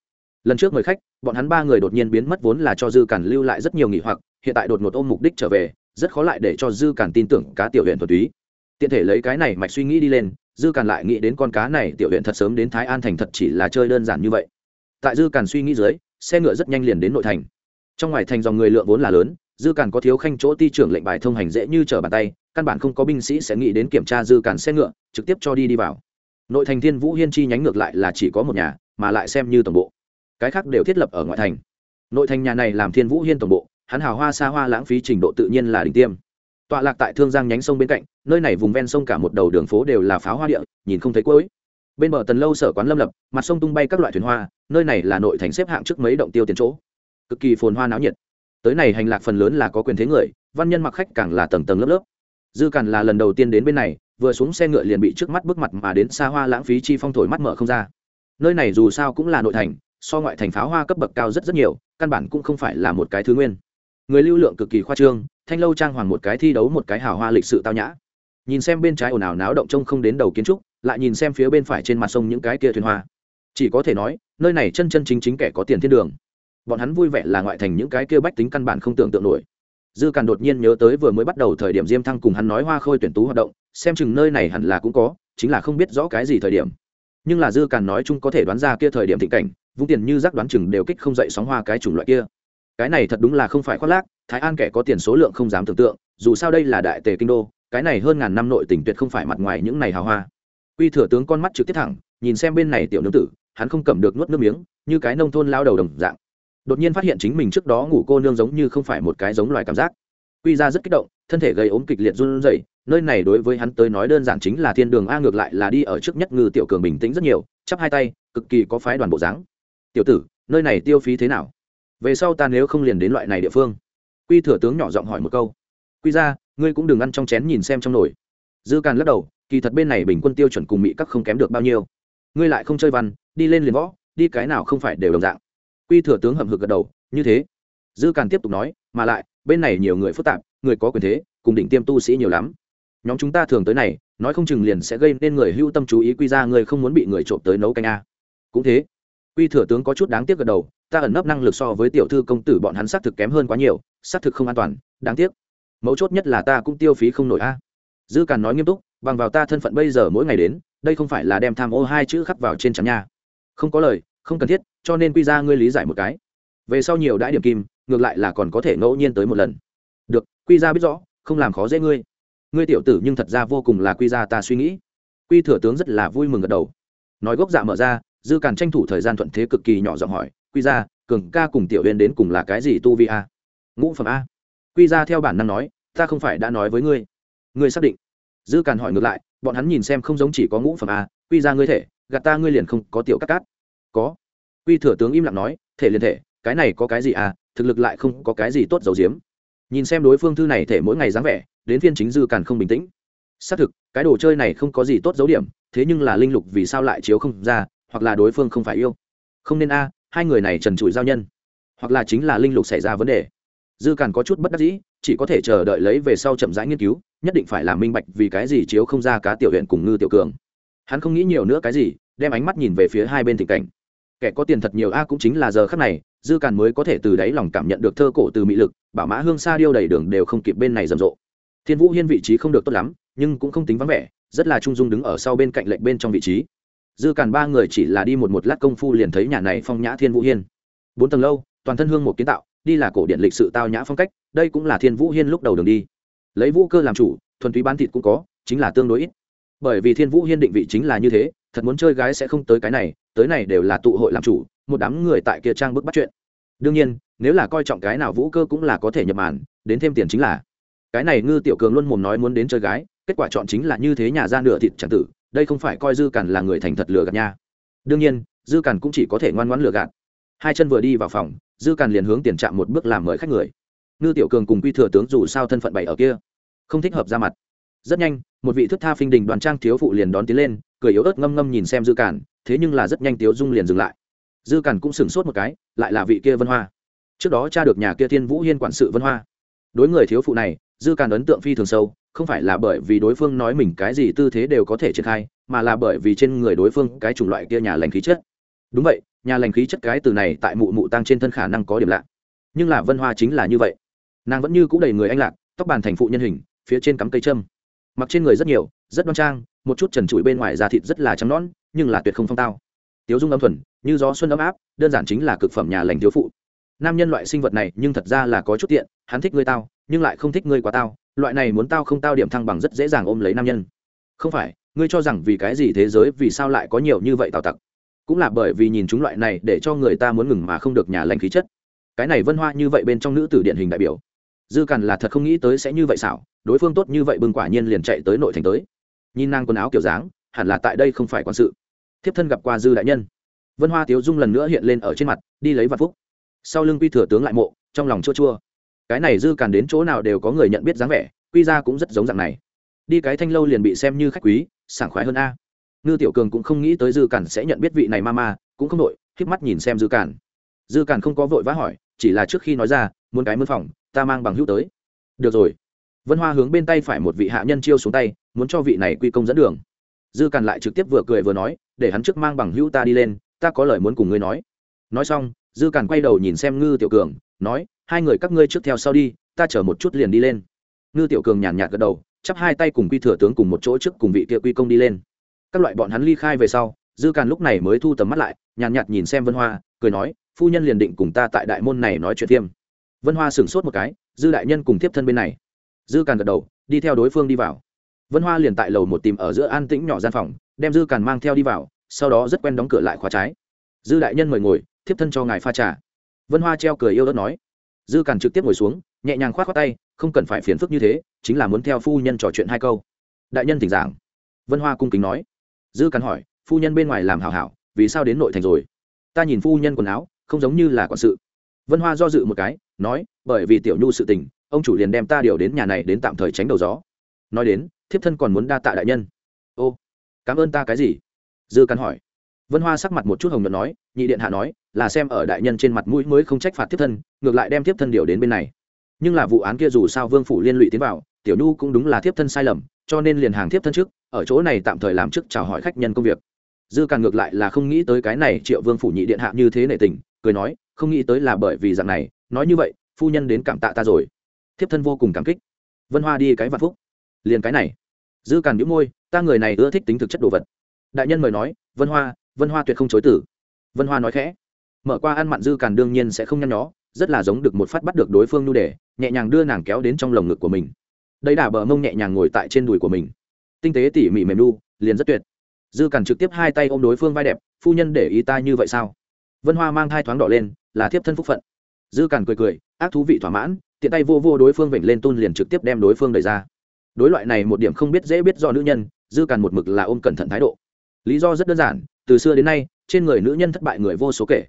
Lần trước mời khách, bọn hắn ba người đột nhiên biến mất vốn là cho dư càn lưu lại rất nhiều nghỉ hoặc, hiện tại đột ngột ôm mục đích trở về, rất khó lại để cho dư càn tin tưởng cá tiểu huyện thuật túy. Tiện thể lấy cái này mạch suy nghĩ đi lên, dư càn lại nghĩ đến con cá này tiểu huyện thật sớm đến thái an thành thật chỉ là chơi đơn giản như vậy. Tại dư càn suy nghĩ dưới, xe ngựa rất nhanh liền đến nội thành trong ngoài thành dòng người lượng vốn là lớn, dư càn có thiếu khanh chỗ ti trưởng lệnh bài thông hành dễ như trở bàn tay, căn bản không có binh sĩ sẽ nghĩ đến kiểm tra dư càn xe ngựa, trực tiếp cho đi đi vào. Nội thành thiên vũ hiên chi nhánh ngược lại là chỉ có một nhà, mà lại xem như tổng bộ. Cái khác đều thiết lập ở ngoại thành. Nội thành nhà này làm thiên vũ hiên tổng bộ, hắn hào hoa xa hoa lãng phí trình độ tự nhiên là đỉnh tiêm. Tọa lạc tại thương giang nhánh sông bên cạnh, nơi này vùng ven sông cả một đầu đường phố đều là pháo hoa địa, nhìn không thấy cuối. Bên bờ tần lâu sở quán lâm lập, mặt sông tung bay các loại thuyền hoa, nơi này là nội thành xếp hạng trước mấy động tiêu tiền chỗ cực kỳ phồn hoa náo nhiệt. Tới này hành lạc phần lớn là có quyền thế người, văn nhân mặc khách càng là tầng tầng lớp lớp. Dư càn là lần đầu tiên đến bên này, vừa xuống xe ngựa liền bị trước mắt bước mặt mà đến xa hoa lãng phí chi phong thổi mắt mở không ra. Nơi này dù sao cũng là nội thành, so ngoại thành pháo hoa cấp bậc cao rất rất nhiều, căn bản cũng không phải là một cái thứ nguyên. Người lưu lượng cực kỳ khoa trương, thanh lâu trang hoàng một cái thi đấu một cái hào hoa lịch sự tao nhã. Nhìn xem bên trái ồn ào náo động trông không đến đầu kiến trúc, lại nhìn xem phía bên phải trên mặt sông những cái kia thuyền hoa. Chỉ có thể nói, nơi này chân chân chính chính kẻ có tiền thiên đường bọn hắn vui vẻ là ngoại thành những cái kia bách tính căn bản không tưởng tượng nổi. Dư càn đột nhiên nhớ tới vừa mới bắt đầu thời điểm diêm thăng cùng hắn nói hoa khôi tuyển tú hoạt động, xem chừng nơi này hẳn là cũng có, chính là không biết rõ cái gì thời điểm. Nhưng là dư càn nói chung có thể đoán ra kia thời điểm thịnh cảnh, vung tiền như rác đoán chừng đều kích không dậy sóng hoa cái chủng loại kia. Cái này thật đúng là không phải khoác lác, thái an kẻ có tiền số lượng không dám tưởng tượng, dù sao đây là đại tề kinh đô, cái này hơn ngàn năm nội tỉnh tuyệt không phải mặt ngoài những này hào hoa. Quy thừa tướng con mắt trực tiếp thẳng, nhìn xem bên này tiểu nương tử, hắn không cầm được nuốt nước miếng, như cái nông thôn lao đầu đồng dạng đột nhiên phát hiện chính mình trước đó ngủ cô nương giống như không phải một cái giống loài cảm giác. Quy ra rất kích động, thân thể gây ốm kịch liệt run rẩy, nơi này đối với hắn tới nói đơn giản chính là thiên đường a ngược lại là đi ở trước nhất ngư tiểu cường bình tĩnh rất nhiều, chắp hai tay, cực kỳ có phái đoàn bộ dáng. Tiểu tử, nơi này tiêu phí thế nào? Về sau ta nếu không liền đến loại này địa phương. Quy thừa tướng nhỏ giọng hỏi một câu. Quy ra, ngươi cũng đừng ăn trong chén nhìn xem trong nồi. Dư càn lắc đầu, kỳ thật bên này bình quân tiêu chuẩn cùng mỹ các không kém được bao nhiêu. Ngươi lại không chơi văn, đi lên liền võ, đi cái nào không phải đều đồng dạng quy thừa tướng hậm hực gật đầu, như thế. Dư càn tiếp tục nói, mà lại, bên này nhiều người phức tạp, người có quyền thế, cùng đỉnh tiêm tu sĩ nhiều lắm. Nhóm chúng ta thường tới này, nói không chừng liền sẽ gây nên người hưu tâm chú ý quy ra người không muốn bị người trộm tới nấu canh a. Cũng thế, quy thừa tướng có chút đáng tiếc gật đầu, ta ẩn nấp năng lực so với tiểu thư công tử bọn hắn xác thực kém hơn quá nhiều, xác thực không an toàn, đáng tiếc. Mấu chốt nhất là ta cũng tiêu phí không nổi a. Dư càn nói nghiêm túc, bằng vào ta thân phận bây giờ mỗi ngày đến, đây không phải là đem tham ô hai chữ khắc vào trên trắng nha. Không có lời không cần thiết, cho nên quy ra ngươi lý giải một cái. Về sau nhiều đãi điểm kim, ngược lại là còn có thể ngẫu nhiên tới một lần. Được, quy ra biết rõ, không làm khó dễ ngươi. Ngươi tiểu tử nhưng thật ra vô cùng là quy ra ta suy nghĩ. Quy thừa tướng rất là vui mừng gật đầu. Nói gốc dạ mở ra, dư càn tranh thủ thời gian thuận thế cực kỳ nhỏ giọng hỏi, quy ra, cường ca cùng tiểu huyên đến cùng là cái gì tu vi a? Ngũ phẩm a. Quy ra theo bản năng nói, ta không phải đã nói với ngươi. Ngươi xác định. Dư càn hỏi ngược lại, bọn hắn nhìn xem không giống chỉ có ngũ phẩm a, quy ra ngươi thể, gạt ta ngươi liền không có tiểu cắt cát có. Quy thừa tướng im lặng nói, thể liên thể, cái này có cái gì à? Thực lực lại không có cái gì tốt giấu diếm nhìn xem đối phương thư này thể mỗi ngày dáng vẻ, đến phiên chính dư càn không bình tĩnh. Xác thực, cái đồ chơi này không có gì tốt dấu điểm, thế nhưng là linh lục vì sao lại chiếu không ra, hoặc là đối phương không phải yêu. Không nên a, hai người này trần trụi giao nhân. Hoặc là chính là linh lục xảy ra vấn đề. Dư càn có chút bất đắc dĩ, chỉ có thể chờ đợi lấy về sau chậm rãi nghiên cứu, nhất định phải làm minh bạch vì cái gì chiếu không ra cá tiểu huyện cùng ngư tiểu cường. Hắn không nghĩ nhiều nữa cái gì, đem ánh mắt nhìn về phía hai bên tình cảnh kẻ có tiền thật nhiều a cũng chính là giờ khắc này, dư càn mới có thể từ đáy lòng cảm nhận được thơ cổ từ mỹ lực, bảo mã hương xa điêu đầy đường đều không kịp bên này rầm rộ. Thiên vũ hiên vị trí không được tốt lắm, nhưng cũng không tính vắng vẻ, rất là trung dung đứng ở sau bên cạnh lệnh bên trong vị trí. Dư càn ba người chỉ là đi một một lát công phu liền thấy nhà này phong nhã thiên vũ hiên. Bốn tầng lâu, toàn thân hương một kiến tạo, đi là cổ điện lịch sự tao nhã phong cách, đây cũng là thiên vũ hiên lúc đầu đường đi. Lấy vũ cơ làm chủ, thuần túy bán thịt cũng có, chính là tương đối ít. Bởi vì thiên vũ hiên định vị chính là như thế thật muốn chơi gái sẽ không tới cái này, tới này đều là tụ hội làm chủ, một đám người tại kia trang bức bắt chuyện. Đương nhiên, nếu là coi trọng cái nào vũ cơ cũng là có thể nhập màn, đến thêm tiền chính là. Cái này ngư tiểu cường luôn mồm nói muốn đến chơi gái, kết quả chọn chính là như thế nhà ra nửa thịt chẳng tử, đây không phải coi dư cản là người thành thật lừa gạt nha. Đương nhiên, dư cản cũng chỉ có thể ngoan ngoãn lừa gạt. Hai chân vừa đi vào phòng, dư cản liền hướng tiền trạm một bước làm mời khách người. Ngư tiểu cường cùng quy thừa tướng dù sao thân phận bày ở kia, không thích hợp ra mặt. Rất nhanh, một vị thức tha phinh đình đoàn trang thiếu phụ liền đón tiến lên cười yếu ớt ngâm ngâm nhìn xem dư cản, thế nhưng là rất nhanh tiếu dung liền dừng lại. Dư cản cũng sửng sốt một cái, lại là vị kia vân hoa. Trước đó cha được nhà kia thiên vũ hiên quản sự vân hoa. Đối người thiếu phụ này, dư cản ấn tượng phi thường sâu, không phải là bởi vì đối phương nói mình cái gì tư thế đều có thể triển khai, mà là bởi vì trên người đối phương cái chủng loại kia nhà lành khí chất. Đúng vậy, nhà lành khí chất cái từ này tại mụ mụ tăng trên thân khả năng có điểm lạ. Nhưng là vân hoa chính là như vậy. Nàng vẫn như c ũ đầy người anh lạc, tóc bàn thành phụ nhân hình, phía trên cắm cây trâm mặc trên người rất nhiều, rất đoan trang một chút trần trụi bên ngoài da thịt rất là trắng nón nhưng là tuyệt không phong tao. Tiếu dung âm thuần, như gió xuân ấm áp, đơn giản chính là cực phẩm nhà lành thiếu phụ. Nam nhân loại sinh vật này, nhưng thật ra là có chút tiện, hắn thích ngươi tao, nhưng lại không thích ngươi quá tao, loại này muốn tao không tao điểm thăng bằng rất dễ dàng ôm lấy nam nhân. Không phải, ngươi cho rằng vì cái gì thế giới, vì sao lại có nhiều như vậy tào tặc? Cũng là bởi vì nhìn chúng loại này để cho người ta muốn ngừng mà không được nhà lành khí chất. Cái này vân hoa như vậy bên trong nữ tử điện hình đại biểu. Dư càn là thật không nghĩ tới sẽ như vậy xảo, đối phương tốt như vậy bưng quả nhiên liền chạy tới nội thành tới nhìn nàng quần áo kiểu dáng, hẳn là tại đây không phải quan sự. Thiếp thân gặp qua dư đại nhân. Vân hoa tiếu dung lần nữa hiện lên ở trên mặt, đi lấy vạn phúc. Sau lưng quy thừa tướng lại mộ, trong lòng chua chua. Cái này dư càn đến chỗ nào đều có người nhận biết dáng vẻ, quy ra cũng rất giống dạng này. Đi cái thanh lâu liền bị xem như khách quý, sảng khoái hơn a. Ngư tiểu cường cũng không nghĩ tới dư càn sẽ nhận biết vị này ma ma, cũng không đội híp mắt nhìn xem dư càn. Dư càn không có vội vã hỏi, chỉ là trước khi nói ra, muốn cái mướn phòng, ta mang bằng hữu tới. Được rồi vân hoa hướng bên tay phải một vị hạ nhân chiêu xuống tay, muốn cho vị này quy công dẫn đường. Dư càn lại trực tiếp vừa cười vừa nói, để hắn trước mang bằng hữu ta đi lên, ta có lời muốn cùng ngươi nói. Nói xong, dư càn quay đầu nhìn xem ngư tiểu cường, nói, hai người các ngươi trước theo sau đi, ta chở một chút liền đi lên. Ngư tiểu cường nhàn nhạt gật đầu, chắp hai tay cùng quy thừa tướng cùng một chỗ trước cùng vị kia quy công đi lên. Các loại bọn hắn ly khai về sau, dư càn lúc này mới thu tầm mắt lại, nhàn nhạt nhìn xem vân hoa, cười nói, phu nhân liền định cùng ta tại đại môn này nói chuyện thiêm vân hoa sửng sốt một cái, dư đại nhân cùng tiếp thân bên này dư càn gật đầu, đi theo đối phương đi vào. Vân hoa liền tại lầu một tìm ở giữa an tĩnh nhỏ gian phòng, đem dư càn mang theo đi vào, sau đó rất quen đóng cửa lại khóa trái. Dư đại nhân mời ngồi, thiếp thân cho ngài pha trà. Vân hoa treo cười yêu đất nói. Dư càn trực tiếp ngồi xuống, nhẹ nhàng k h o á t khoác tay, không cần phải phiền phức như thế, chính là muốn theo phu nhân trò chuyện hai câu. Đại nhân thỉnh giảng. Vân hoa cung kính nói. Dư càn hỏi, phu nhân bên ngoài làm hảo hảo, vì sao đến nội thành rồi? Ta nhìn phu nhân quần áo, không giống như là quản sự. Vân hoa do dự một cái, nói, bởi vì tiểu nhu sự tình ông chủ liền đem ta điều đến nhà này đến tạm thời tránh đầu gió. Nói đến, thiếp thân còn muốn đa tạ đại nhân. Ô, cảm ơn ta cái gì? Dư căn hỏi. Vân hoa sắc mặt một chút hồng nhuận nói, nhị điện hạ nói, là xem ở đại nhân trên mặt mũi mới không trách phạt thiếp thân, ngược lại đem thiếp thân điều đến bên này. Nhưng là vụ án kia dù sao vương phủ liên lụy tiến vào, tiểu nhu cũng đúng là thiếp thân sai lầm, cho nên liền hàng thiếp thân trước, ở chỗ này tạm thời làm trước chào hỏi khách nhân công việc. Dư càng ngược lại là không nghĩ tới cái này triệu vương phủ nhị điện hạ như thế nệ tình, cười nói, không nghĩ tới là bởi vì dạng này, nói như vậy, phu nhân đến cảm tạ ta rồi thiếp thân vô cùng cảm kích. Vân hoa đi cái vạn phúc. Liền cái này. Dư càn đĩu môi, ta người này ưa thích tính thực chất đồ vật. Đại nhân mời nói, vân hoa vân hoa tuyệt không chối tử vân hoa nói khẽ. Mở qua ăn mặn dư càn đương nhiên sẽ không nhăn nhó, rất là giống được một phát bắt được đối phương nhu đề, nhẹ nhàng đưa nàng kéo đến trong lồng ngực của mình. Đây đả bờ mông nhẹ nhàng ngồi tại trên đùi của mình. Tinh tế tỉ mỉ mềm nu, liền rất tuyệt. Dư càn trực tiếp hai tay ôm đối phương vai đẹp, phu nhân để ý ta như vậy sao? Vân hoa mang hai thoáng đỏ lên, là thiếp thân phúc phận. Dư càn cười cười ác thú vị thỏa mãn, tiện tay vô vô đối phương vểnh lên tôn liền trực tiếp đem đối phương đẩy ra. Đối loại này một điểm không biết dễ biết do nữ nhân, dư càn một mực là ôm cẩn thận thái độ. Lý do rất đơn giản, từ xưa đến nay, trên người nữ nhân thất bại người vô số kể.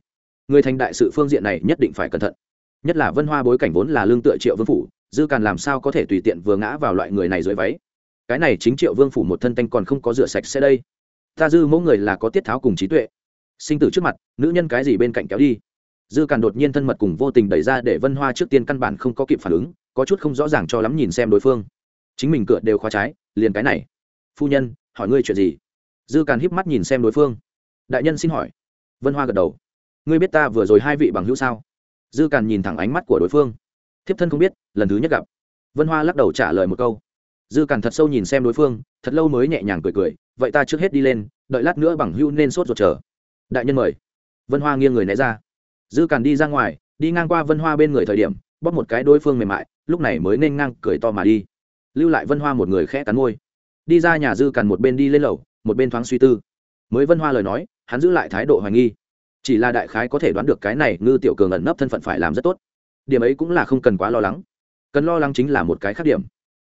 Người thành đại sự phương diện này nhất định phải cẩn thận. Nhất là vân hoa bối cảnh vốn là lương tựa triệu vương phủ, dư càn làm sao có thể tùy tiện vừa ngã vào loại người này dưới váy? Cái này chính triệu vương phủ một thân tanh còn không có rửa sạch sẽ đây. Ta dư mẫu người là có tiết tháo cùng trí tuệ. Sinh tử trước mặt, nữ nhân cái gì bên cạnh kéo đi? Dư càn đột nhiên thân mật cùng vô tình đẩy ra để vân hoa trước tiên căn bản không có kịp phản ứng, có chút không rõ ràng cho lắm nhìn xem đối phương. Chính mình cửa đều khóa trái, liền cái này. Phu nhân, hỏi ngươi chuyện gì? Dư càn híp mắt nhìn xem đối phương. Đại nhân xin hỏi. Vân hoa gật đầu. Ngươi biết ta vừa rồi hai vị bằng hữu sao? Dư càn nhìn thẳng ánh mắt của đối phương. Thiếp thân không biết, lần thứ nhất gặp. Vân hoa lắc đầu trả lời một câu. Dư càn thật sâu nhìn xem đối phương, thật lâu mới nhẹ nhàng cười cười. Vậy ta trước hết đi lên, đợi lát nữa bằng hữu nên sốt ruột chờ. Đại nhân mời. Vân hoa nghiêng người né ra dư càn đi ra ngoài, đi ngang qua vân hoa bên người thời điểm, bóp một cái đối phương mềm mại, lúc này mới nên ngang cười to mà đi. Lưu lại vân hoa một người khẽ cắn môi. Đi ra nhà dư càn một bên đi lên lầu, một bên thoáng suy tư. Mới vân hoa lời nói, hắn giữ lại thái độ hoài nghi. Chỉ là đại khái có thể đoán được cái này ngư tiểu cường ẩn nấp thân phận phải làm rất tốt. Điểm ấy cũng là không cần quá lo lắng. Cần lo lắng chính là một cái khác điểm.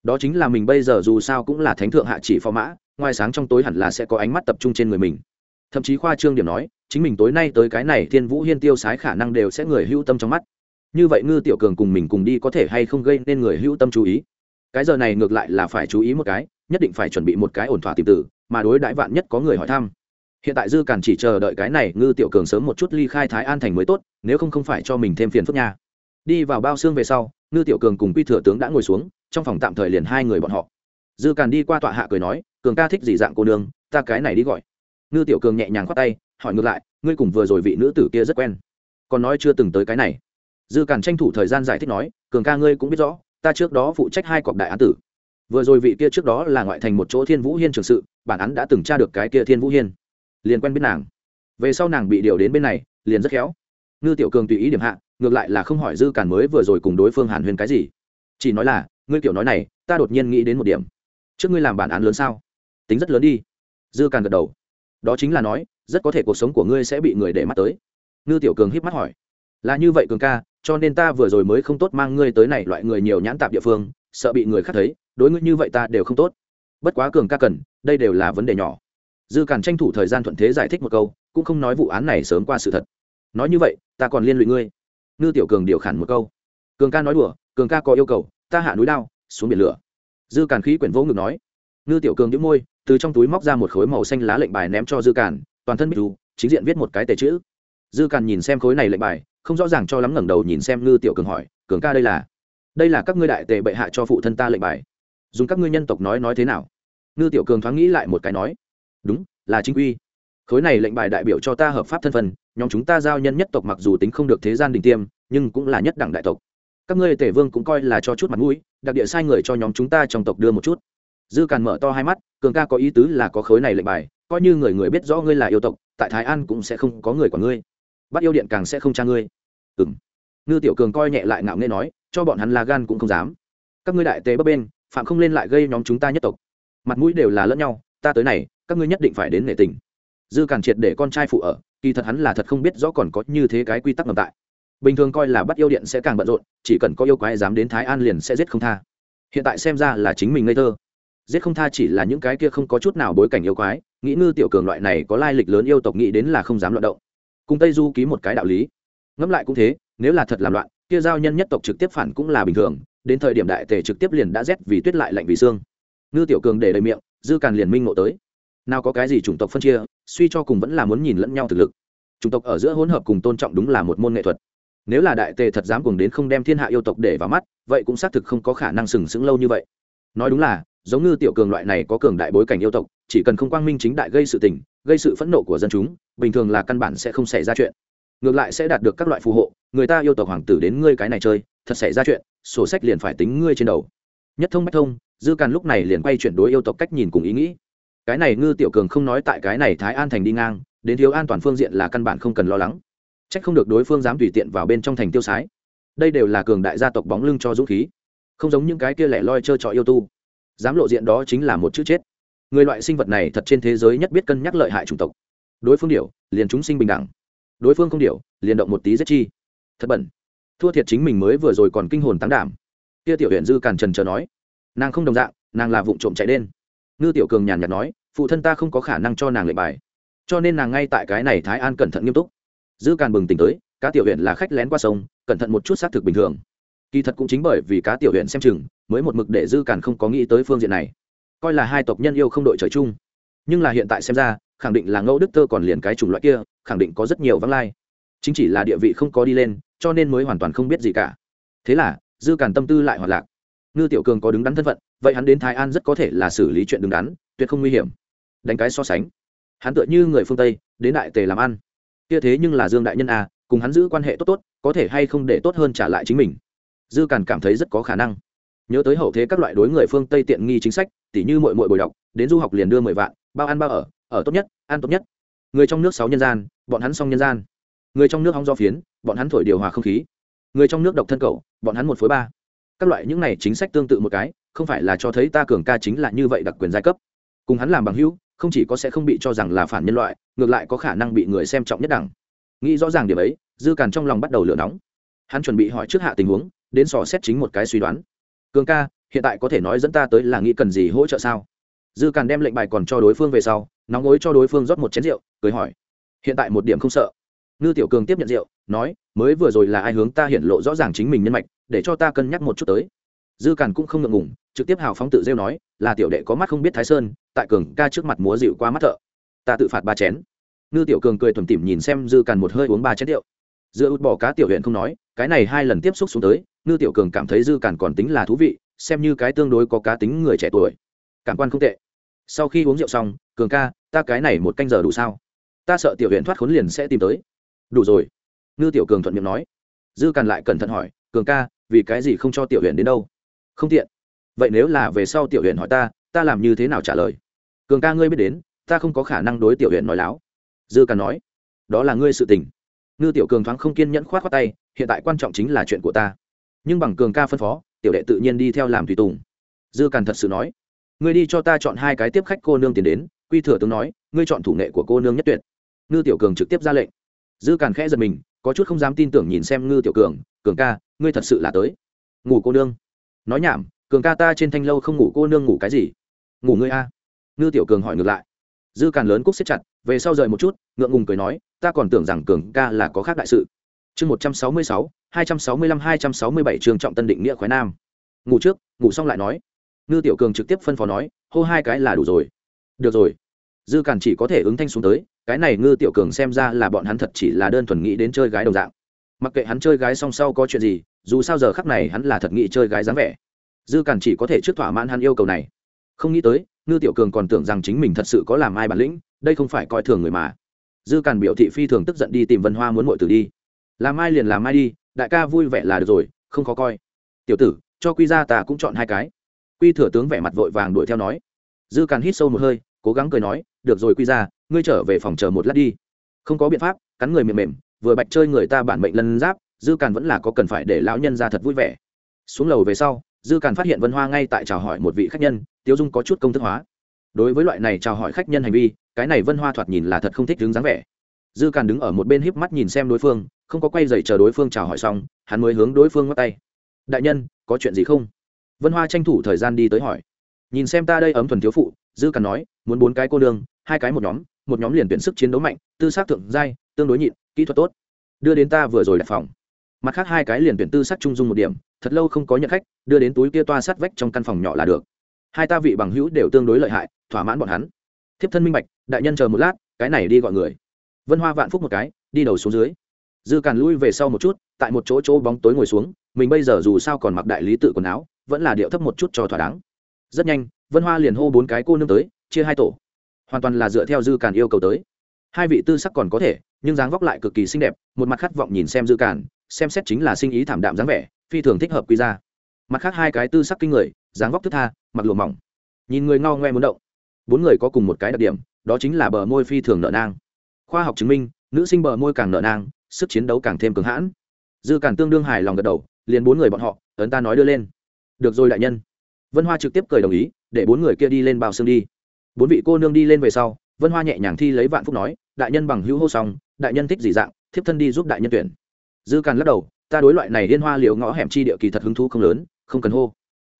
Đó chính là mình bây giờ dù sao cũng là thánh thượng hạ chỉ phó mã, ngoài sáng trong tối hẳn là sẽ có ánh mắt tập trung trên người mình thậm chí khoa trương điểm nói, chính mình tối nay tới cái này thiên vũ hiên tiêu sái khả năng đều sẽ người hữu tâm trong mắt. Như vậy ngư tiểu cường cùng mình cùng đi có thể hay không gây nên người hữu tâm chú ý. Cái giờ này ngược lại là phải chú ý một cái, nhất định phải chuẩn bị một cái ổn thỏa tìm tử, mà đối đãi vạn nhất có người hỏi thăm. Hiện tại dư càn chỉ chờ đợi cái này ngư tiểu cường sớm một chút ly khai thái an thành mới tốt, nếu không không phải cho mình thêm phiền phức nha. Đi vào bao xương về sau, ngư tiểu cường cùng quy thừa tướng đã ngồi xuống, trong phòng tạm thời liền hai người bọn họ. Dư càn đi qua tọa hạ cười nói, cường ca thích gì dạng cô nương, ta cái này đi gọi ngư tiểu cường nhẹ nhàng khoát tay, hỏi ngược lại, ngươi cùng vừa rồi vị nữ tử kia rất quen, còn nói chưa từng tới cái này? Dư cản tranh thủ thời gian giải thích nói, cường ca ngươi cũng biết rõ, ta trước đó phụ trách hai cọc đại án tử. Vừa rồi vị kia trước đó là ngoại thành một chỗ thiên vũ hiên trường sự, bản án đã từng tra được cái kia thiên vũ hiên. Liền quen biết nàng. Về sau nàng bị điều đến bên này, liền rất khéo. Ngư tiểu cường tùy ý điểm hạ, ngược lại là không hỏi dư cản mới vừa rồi cùng đối phương hàn huyền cái gì. Chỉ nói là, ngươi kiểu nói này, ta đột nhiên nghĩ đến một điểm. Trước ngươi làm bản án lớn sao? Tính rất lớn đi. Dư càn gật đầu đó chính là nói, rất có thể cuộc sống của ngươi sẽ bị người để mắt tới. Ngư tiểu cường híp mắt hỏi. Là như vậy cường ca, cho nên ta vừa rồi mới không tốt mang ngươi tới này loại người nhiều nhãn tạp địa phương, sợ bị người khác thấy, đối ngươi như vậy ta đều không tốt. Bất quá cường ca cần, đây đều là vấn đề nhỏ. Dư càn tranh thủ thời gian thuận thế giải thích một câu, cũng không nói vụ án này sớm qua sự thật. Nói như vậy, ta còn liên lụy ngươi. Ngư tiểu cường điều khản một câu. Cường ca nói đùa, cường ca có yêu cầu, ta hạ núi đao, xuống biển lửa. Dư càn khí quyển vỗ ngực nói. Ngư tiểu cường đĩu môi từ trong túi móc ra một khối màu xanh lá lệnh bài ném cho dư càn, toàn thân bích du chính diện viết một cái tề chữ. Dư càn nhìn xem khối này lệnh bài, không rõ ràng cho lắm ngẩng đầu nhìn xem ngư tiểu cường hỏi, cường ca đây là? Đây là các ngươi đại tề bệ hạ cho phụ thân ta lệnh bài. Dùng các ngươi nhân tộc nói nói thế nào? Ngư tiểu cường thoáng nghĩ lại một cái nói, đúng, là chính quy. Khối này lệnh bài đại biểu cho ta hợp pháp thân phần nhóm chúng ta giao nhân nhất tộc mặc dù tính không được thế gian đình tiêm, nhưng cũng là nhất đẳng đại tộc. Các ngươi tể vương cũng coi là cho chút mặt mũi, đặc địa sai người cho nhóm chúng ta trong tộc đưa một chút dư càn mở to hai mắt, cường ca có ý tứ là có khối này lệnh bài, coi như người người biết rõ ngươi là yêu tộc, tại thái an cũng sẽ không có người của ngươi. Bắt yêu điện càng sẽ không tra ngươi. Ừ m ngư tiểu cường coi nhẹ lại ngạo nghê nói, cho bọn hắn là gan cũng không dám. Các ngươi đại tế bấp bên, phạm không lên lại gây nhóm chúng ta nhất tộc. Mặt mũi đều là lẫn nhau, ta tới này, các ngươi nhất định phải đến nể tình. Dư càn triệt để con trai phụ ở, kỳ thật hắn là thật không biết rõ còn có như thế cái quy tắc ngầm tại. Bình thường coi là bắt yêu điện sẽ càng bận rộn, chỉ cần có yêu quái dám đến thái an liền sẽ giết không tha. Hiện tại xem ra là chính mình ngây thơ giết không tha chỉ là những cái kia không có chút nào bối cảnh yêu quái, nghĩ ngư tiểu cường loại này có lai lịch lớn yêu tộc nghĩ đến là không dám loạn động. Cùng tây du ký một cái đạo lý. Ngẫm lại cũng thế, nếu là thật làm loạn, kia giao nhân nhất tộc trực tiếp phản cũng là bình thường, đến thời điểm đại tề trực tiếp liền đã rét vì tuyết lại lạnh vì xương. Ngư tiểu cường để đầy miệng, dư càn liền minh ngộ tới. Nào có cái gì chủng tộc phân chia, suy cho cùng vẫn là muốn nhìn lẫn nhau thực lực. Chủng tộc ở giữa hỗn hợp cùng tôn trọng đúng là một môn nghệ thuật. Nếu là đại tề thật dám cùng đến không đem thiên hạ yêu tộc để vào mắt, vậy cũng xác thực không có khả năng sừng sững lâu như vậy. Nói đúng là giống như tiểu cường loại này có cường đại bối cảnh yêu tộc, chỉ cần không quang minh chính đại gây sự tình, gây sự phẫn nộ của dân chúng, bình thường là căn bản sẽ không xảy ra chuyện. Ngược lại sẽ đạt được các loại phù hộ, người ta yêu tộc hoàng tử đến ngươi cái này chơi, thật xảy ra chuyện, sổ sách liền phải tính ngươi trên đầu. Nhất thông bách thông, dư càn lúc này liền quay chuyển đối yêu tộc cách nhìn cùng ý nghĩ. Cái này ngư tiểu cường không nói tại cái này thái an thành đi ngang, đến thiếu an toàn phương diện là căn bản không cần lo lắng. C h ắ c không được đối phương dám tùy tiện vào bên trong thành tiêu sái. Đây đều là cường đại gia tộc bóng lưng cho dũng khí. Không giống những cái kia lẻ loi trơ trọi yêu tu dám lộ diện đó chính là một chữ chết. Người loại sinh vật này thật trên thế giới nhất biết cân nhắc lợi hại chủng tộc. Đối phương điểu, liền chúng sinh bình đẳng. Đối phương không điểu, liền động một tí rất chi. Thật bẩn. Thua thiệt chính mình mới vừa rồi còn kinh hồn tán đảm. Kia tiểu huyện dư càn trần chờ nói. Nàng không đồng dạng, nàng là vụ trộm chạy đen. Ngư tiểu cường nhàn nhạt nói, phụ thân ta không có khả năng cho nàng lệnh bài. Cho nên nàng ngay tại cái này thái an cẩn thận nghiêm túc. Dư càn bừng tỉnh tới, cá tiểu huyện là khách lén qua sông, cẩn thận một chút xác thực bình thường kỳ thật cũng chính bởi vì cá tiểu huyện xem chừng mới một mực để dư càn không có nghĩ tới phương diện này. Coi là hai tộc nhân yêu không đội trời chung. Nhưng là hiện tại xem ra khẳng định là ngẫu đức tơ còn liền cái chủng loại kia khẳng định có rất nhiều vắng lai. Chính chỉ là địa vị không có đi lên cho nên mới hoàn toàn không biết gì cả. Thế là dư càn tâm tư lại hoạt lạc. Ngư tiểu cường có đứng đắn thân phận vậy hắn đến thái an rất có thể là xử lý chuyện đứng đắn tuyệt không nguy hiểm. Đánh cái so sánh. Hắn tựa như người phương tây đến đại tề làm ăn. Kia thế nhưng là dương đại nhân à, cùng hắn giữ quan hệ tốt tốt có thể hay không để tốt hơn trả lại chính mình dư càn cảm thấy rất có khả năng. Nhớ tới hậu thế các loại đối người phương tây tiện nghi chính sách, tỉ như mội mội bồi đọc, đến du học liền đưa mười vạn, bao ăn bao ở ở tốt nhất, ăn tốt nhất. Người trong nước sáu nhân gian, bọn hắn xong nhân gian. Người trong nước hóng do phiến, bọn hắn thổi điều hòa không khí. Người trong nước độc thân cầu, bọn hắn một phối ba. Các loại những này chính sách tương tự một cái, không phải là cho thấy ta cường ca chính là như vậy đặc quyền giai cấp. Cùng hắn làm bằng hữu, không chỉ có sẽ không bị cho rằng là phản nhân loại, ngược lại có khả năng bị người xem trọng nhất đẳng. Nghĩ rõ ràng điểm ấy, dư càn trong lòng bắt đầu lửa nóng. Hắn chuẩn bị hỏi trước hạ tình huống đến sò xét chính một cái suy đoán. Cường ca, hiện tại có thể nói dẫn ta tới là nghĩ cần gì hỗ trợ sao? Dư càn đem lệnh bài còn cho đối phương về sau, nóng ối cho đối phương rót một chén rượu, cười hỏi. Hiện tại một điểm không sợ. Ngư tiểu cường tiếp nhận rượu, nói, mới vừa rồi là ai hướng ta hiện lộ rõ ràng chính mình nhân mạch, để cho ta cân nhắc một chút tới. Dư càn cũng không ngượng ngùng, trực tiếp hào phóng tự rêu nói, là tiểu đệ có mắt không biết thái sơn, tại cường ca trước mặt múa dịu qua mắt thợ. Ta tự phạt ba chén. Ngư tiểu cường cười thuần tỉm nhìn xem dư càn một hơi uống ba chén rượu dựa út bỏ cá tiểu huyện không nói, cái này hai lần tiếp xúc xuống tới, ngư tiểu cường cảm thấy dư cản còn tính là thú vị, xem như cái tương đối có cá tính người trẻ tuổi. Cảm quan không tệ. Sau khi uống rượu xong, cường ca, ta cái này một canh giờ đủ sao? Ta sợ tiểu huyện thoát khốn liền sẽ tìm tới. Đủ rồi. Ngư tiểu cường thuận miệng nói. Dư càn lại cẩn thận hỏi, cường ca, vì cái gì không cho tiểu huyện đến đâu? Không tiện. Vậy nếu là về sau tiểu huyện hỏi ta ta làm như thế nào trả lời? Cường ca ngươi biết đến, ta không có khả năng đối tiểu huyện nói láo. Dư càn nói. Đó là ngươi sự tình ngư tiểu cường thoáng không kiên nhẫn khoát khoát tay, hiện tại quan trọng chính là chuyện của ta. Nhưng bằng cường ca phân phó, tiểu đệ tự nhiên đi theo làm tùy tùng. Dư càn thật sự nói, ngươi đi cho ta chọn hai cái tiếp khách cô nương tiền đến. Quy thừa tướng nói, ngươi chọn thủ nghệ của cô nương nhất tuyệt. Ngư tiểu cường trực tiếp ra lệnh. Dư càn khẽ giật mình, có chút không dám tin tưởng nhìn xem ngư tiểu cường cường ca, ngươi thật sự là tới. Ngủ cô nương. Nói nhảm, cường ca ta trên thanh lâu không ngủ cô nương ngủ cái gì? Ngủ ngươi a. Ngư tiểu cường hỏi ngược lại dư càn lớn cúc xếp chặt, về sau rời một chút, ngượng ngùng cười nói, ta còn tưởng rằng cường ca là có khác đại sự. Chương một trăm sáu mươi sáu, hai trăm sáu mươi lăm, hai trăm sáu mươi bảy, trường trọng tân định nghĩa khoái nam. Ngủ trước, ngủ xong lại nói. Ngư tiểu cường trực tiếp phân phó nói, hô hai cái là đủ rồi. Được rồi. Dư càn chỉ có thể ứng thanh xuống tới, cái này ngư tiểu cường xem ra là bọn hắn thật chỉ là đơn thuần nghĩ đến chơi gái đồng dạng. Mặc kệ hắn chơi gái song sau có chuyện gì, dù sao giờ khắc này hắn là thật nghĩ chơi gái dáng vẻ. Dư càn chỉ có thể trước thỏa mãn hắn yêu cầu này. Không nghĩ tới ngư tiểu cường còn tưởng rằng chính mình thật sự có làm ai bản lĩnh, đây không phải coi thường người mà. Dư càn biểu thị phi thường tức giận đi tìm vân hoa muốn mọi tử đi. Làm ai liền làm ai đi, đại ca vui vẻ là được rồi, không khó coi. Tiểu tử, cho quy ra ta cũng chọn hai cái. Quy thừa tướng vẻ mặt vội vàng đuổi theo nói. Dư càn hít sâu một hơi, cố gắng cười nói, được rồi quy ra ngươi trở về phòng chờ một lát đi. Không có biện pháp, cắn người mềm mềm, vừa bạch chơi người ta bản mệnh lân giáp, dư càn vẫn là có cần phải để lão nhân ra thật vui vẻ. Xuống lầu về sau dư càn phát hiện vân hoa ngay tại chào hỏi một vị khách nhân tiêu dung có chút công thức hóa. Đối với loại này chào hỏi khách nhân hành vi, cái này vân hoa thoạt nhìn là thật không thích đứng dáng vẻ. Dư càn đứng ở một bên híp mắt nhìn xem đối phương, không có quay dậy chờ đối phương chào hỏi xong, hắn mới hướng đối phương ngắt tay. Đại nhân, có chuyện gì không? Vân hoa tranh thủ thời gian đi tới hỏi. Nhìn xem ta đây ấm thuần thiếu phụ, dư càn nói, muốn bốn cái cô nương, hai cái một nhóm một nhóm liền tuyển sức chiến đấu mạnh, tư xác thượng giai, tương đối nhịn, kỹ thuật tốt. Đưa đến ta vừa rồi đặt phòng mặt khác hai cái liền tuyển tư sắc trung dung một điểm, thật lâu không có nhận khách, đưa đến túi kia toa sát vách trong căn phòng nhỏ là được. Hai ta vị bằng hữu đều tương đối lợi hại, thỏa mãn bọn hắn. Thiếp thân minh bạch, đại nhân chờ một lát, cái này đi gọi người. Vân hoa vạn phúc một cái, đi đầu xuống dưới. Dư càn lui về sau một chút, tại một chỗ chỗ bóng tối ngồi xuống, mình bây giờ dù sao còn mặc đại lý tự quần áo, vẫn là điệu thấp một chút cho thỏa đáng. Rất nhanh, vân hoa liền hô bốn cái cô nương tới, chia hai tổ. Hoàn toàn là dựa theo dư càn yêu cầu tới. Hai vị tư sắc còn có thể, nhưng dáng vóc lại cực kỳ xinh đẹp, một mặt khát vọng nhìn xem dư càn xem xét chính là sinh ý thảm đạm dáng vẻ, phi thường thích hợp quy ra. Mặt khác hai cái tư sắc kinh người, dáng vóc thức tha, mặc lùa mỏng. Nhìn người ngao ngoe muốn động. Bốn người có cùng một cái đặc điểm, đó chính là bờ môi phi thường nợ nang. Khoa học chứng minh, nữ sinh bờ môi càng nợ nang, sức chiến đấu càng thêm cứng hãn. Dư càn tương đương hài lòng gật đầu, liền bốn người bọn họ, ấn ta nói đưa lên. Được rồi đại nhân. Vân hoa trực tiếp cười đồng ý, để bốn người kia đi lên bao xương đi. Bốn vị cô nương đi lên về sau, vân hoa nhẹ nhàng thi lấy vạn phúc nói, đại nhân bằng hữu hô xong, đại nhân thích gì dạng, thiếp thân đi giúp đại nhân tuyển dư càn lắc đầu ta đối loại này liên hoa liệu ngõ hẻm chi địa kỳ thật hứng thú không lớn không cần hô.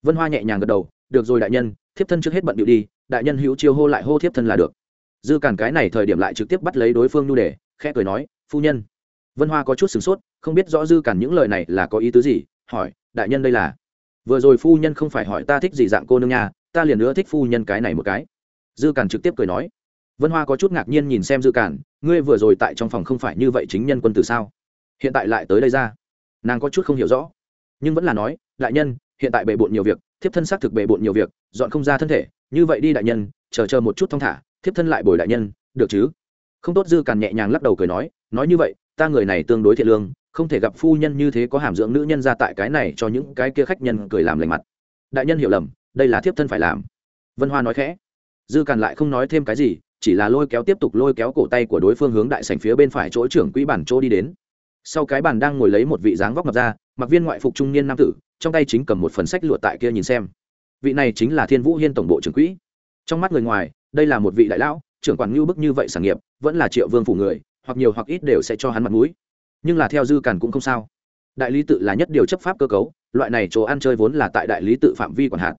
Vân hoa nhẹ nhàng gật đầu được rồi đại nhân thiếp thân trước hết bận điệu đi đại nhân hữu chiêu hô lại hô thiếp thân là được. Dư càn cái này thời điểm lại trực tiếp bắt lấy đối phương nhu đề khẽ cười nói phu nhân. Vân hoa có chút sửng sốt không biết rõ dư càn những lời này là có ý tứ gì hỏi đại nhân đây là? Vừa rồi phu nhân không phải hỏi ta thích gì dạng cô nương nhà ta liền nữa thích phu nhân cái này một cái. Dư càn trực tiếp cười nói. Vân hoa có chút ngạc nhiên nhìn xem dư Càn, ngươi vừa rồi tại trong phòng không phải như vậy chính nhân quân tử sao? Hiện tại lại tới đây ra. Nàng có chút không hiểu rõ. Nhưng vẫn là nói, đại nhân, hiện tại bề bộn nhiều việc, thiếp thân xác thực bề bộn nhiều việc, dọn không ra thân thể, như vậy đi đại nhân, chờ chờ một chút thong thả, thiếp thân lại bồi đại nhân, được chứ? Không tốt dư càn nhẹ nhàng lắc đầu cười nói nói như vậy, ta người này tương đối thiện lương, không thể gặp phu nhân như thế có hàm dưỡng nữ nhân ra tại cái này cho những cái kia khách nhân cười làm lành mặt. Đại nhân hiểu lầm, đây là thiếp thân phải làm. Vân hoa nói khẽ. Dư càn lại không nói thêm cái gì, chỉ là lôi kéo tiếp tục lôi kéo cổ tay của đối phương hướng đại sành phía bên phải chỗ trưởng quỹ bản chỗ đi đến sau cái bàn đang ngồi lấy một vị dáng vóc ngập ra mặc viên ngoại phục trung niên nam tử, trong tay chính cầm một phần sách lụa tại kia nhìn xem. Vị này chính là thiên vũ hiên tổng bộ trưởng quỹ. Trong mắt người ngoài, đây là một vị đại lão, trưởng quản ngưu bức như vậy sản nghiệp, vẫn là triệu vương phủ người, hoặc nhiều hoặc ít đều sẽ cho hắn mặt mũi. Nhưng là theo dư càn cũng không sao. Đại lý tự là nhất điều chấp pháp cơ cấu, loại này chỗ ăn chơi vốn là tại đại lý tự phạm vi quản hạt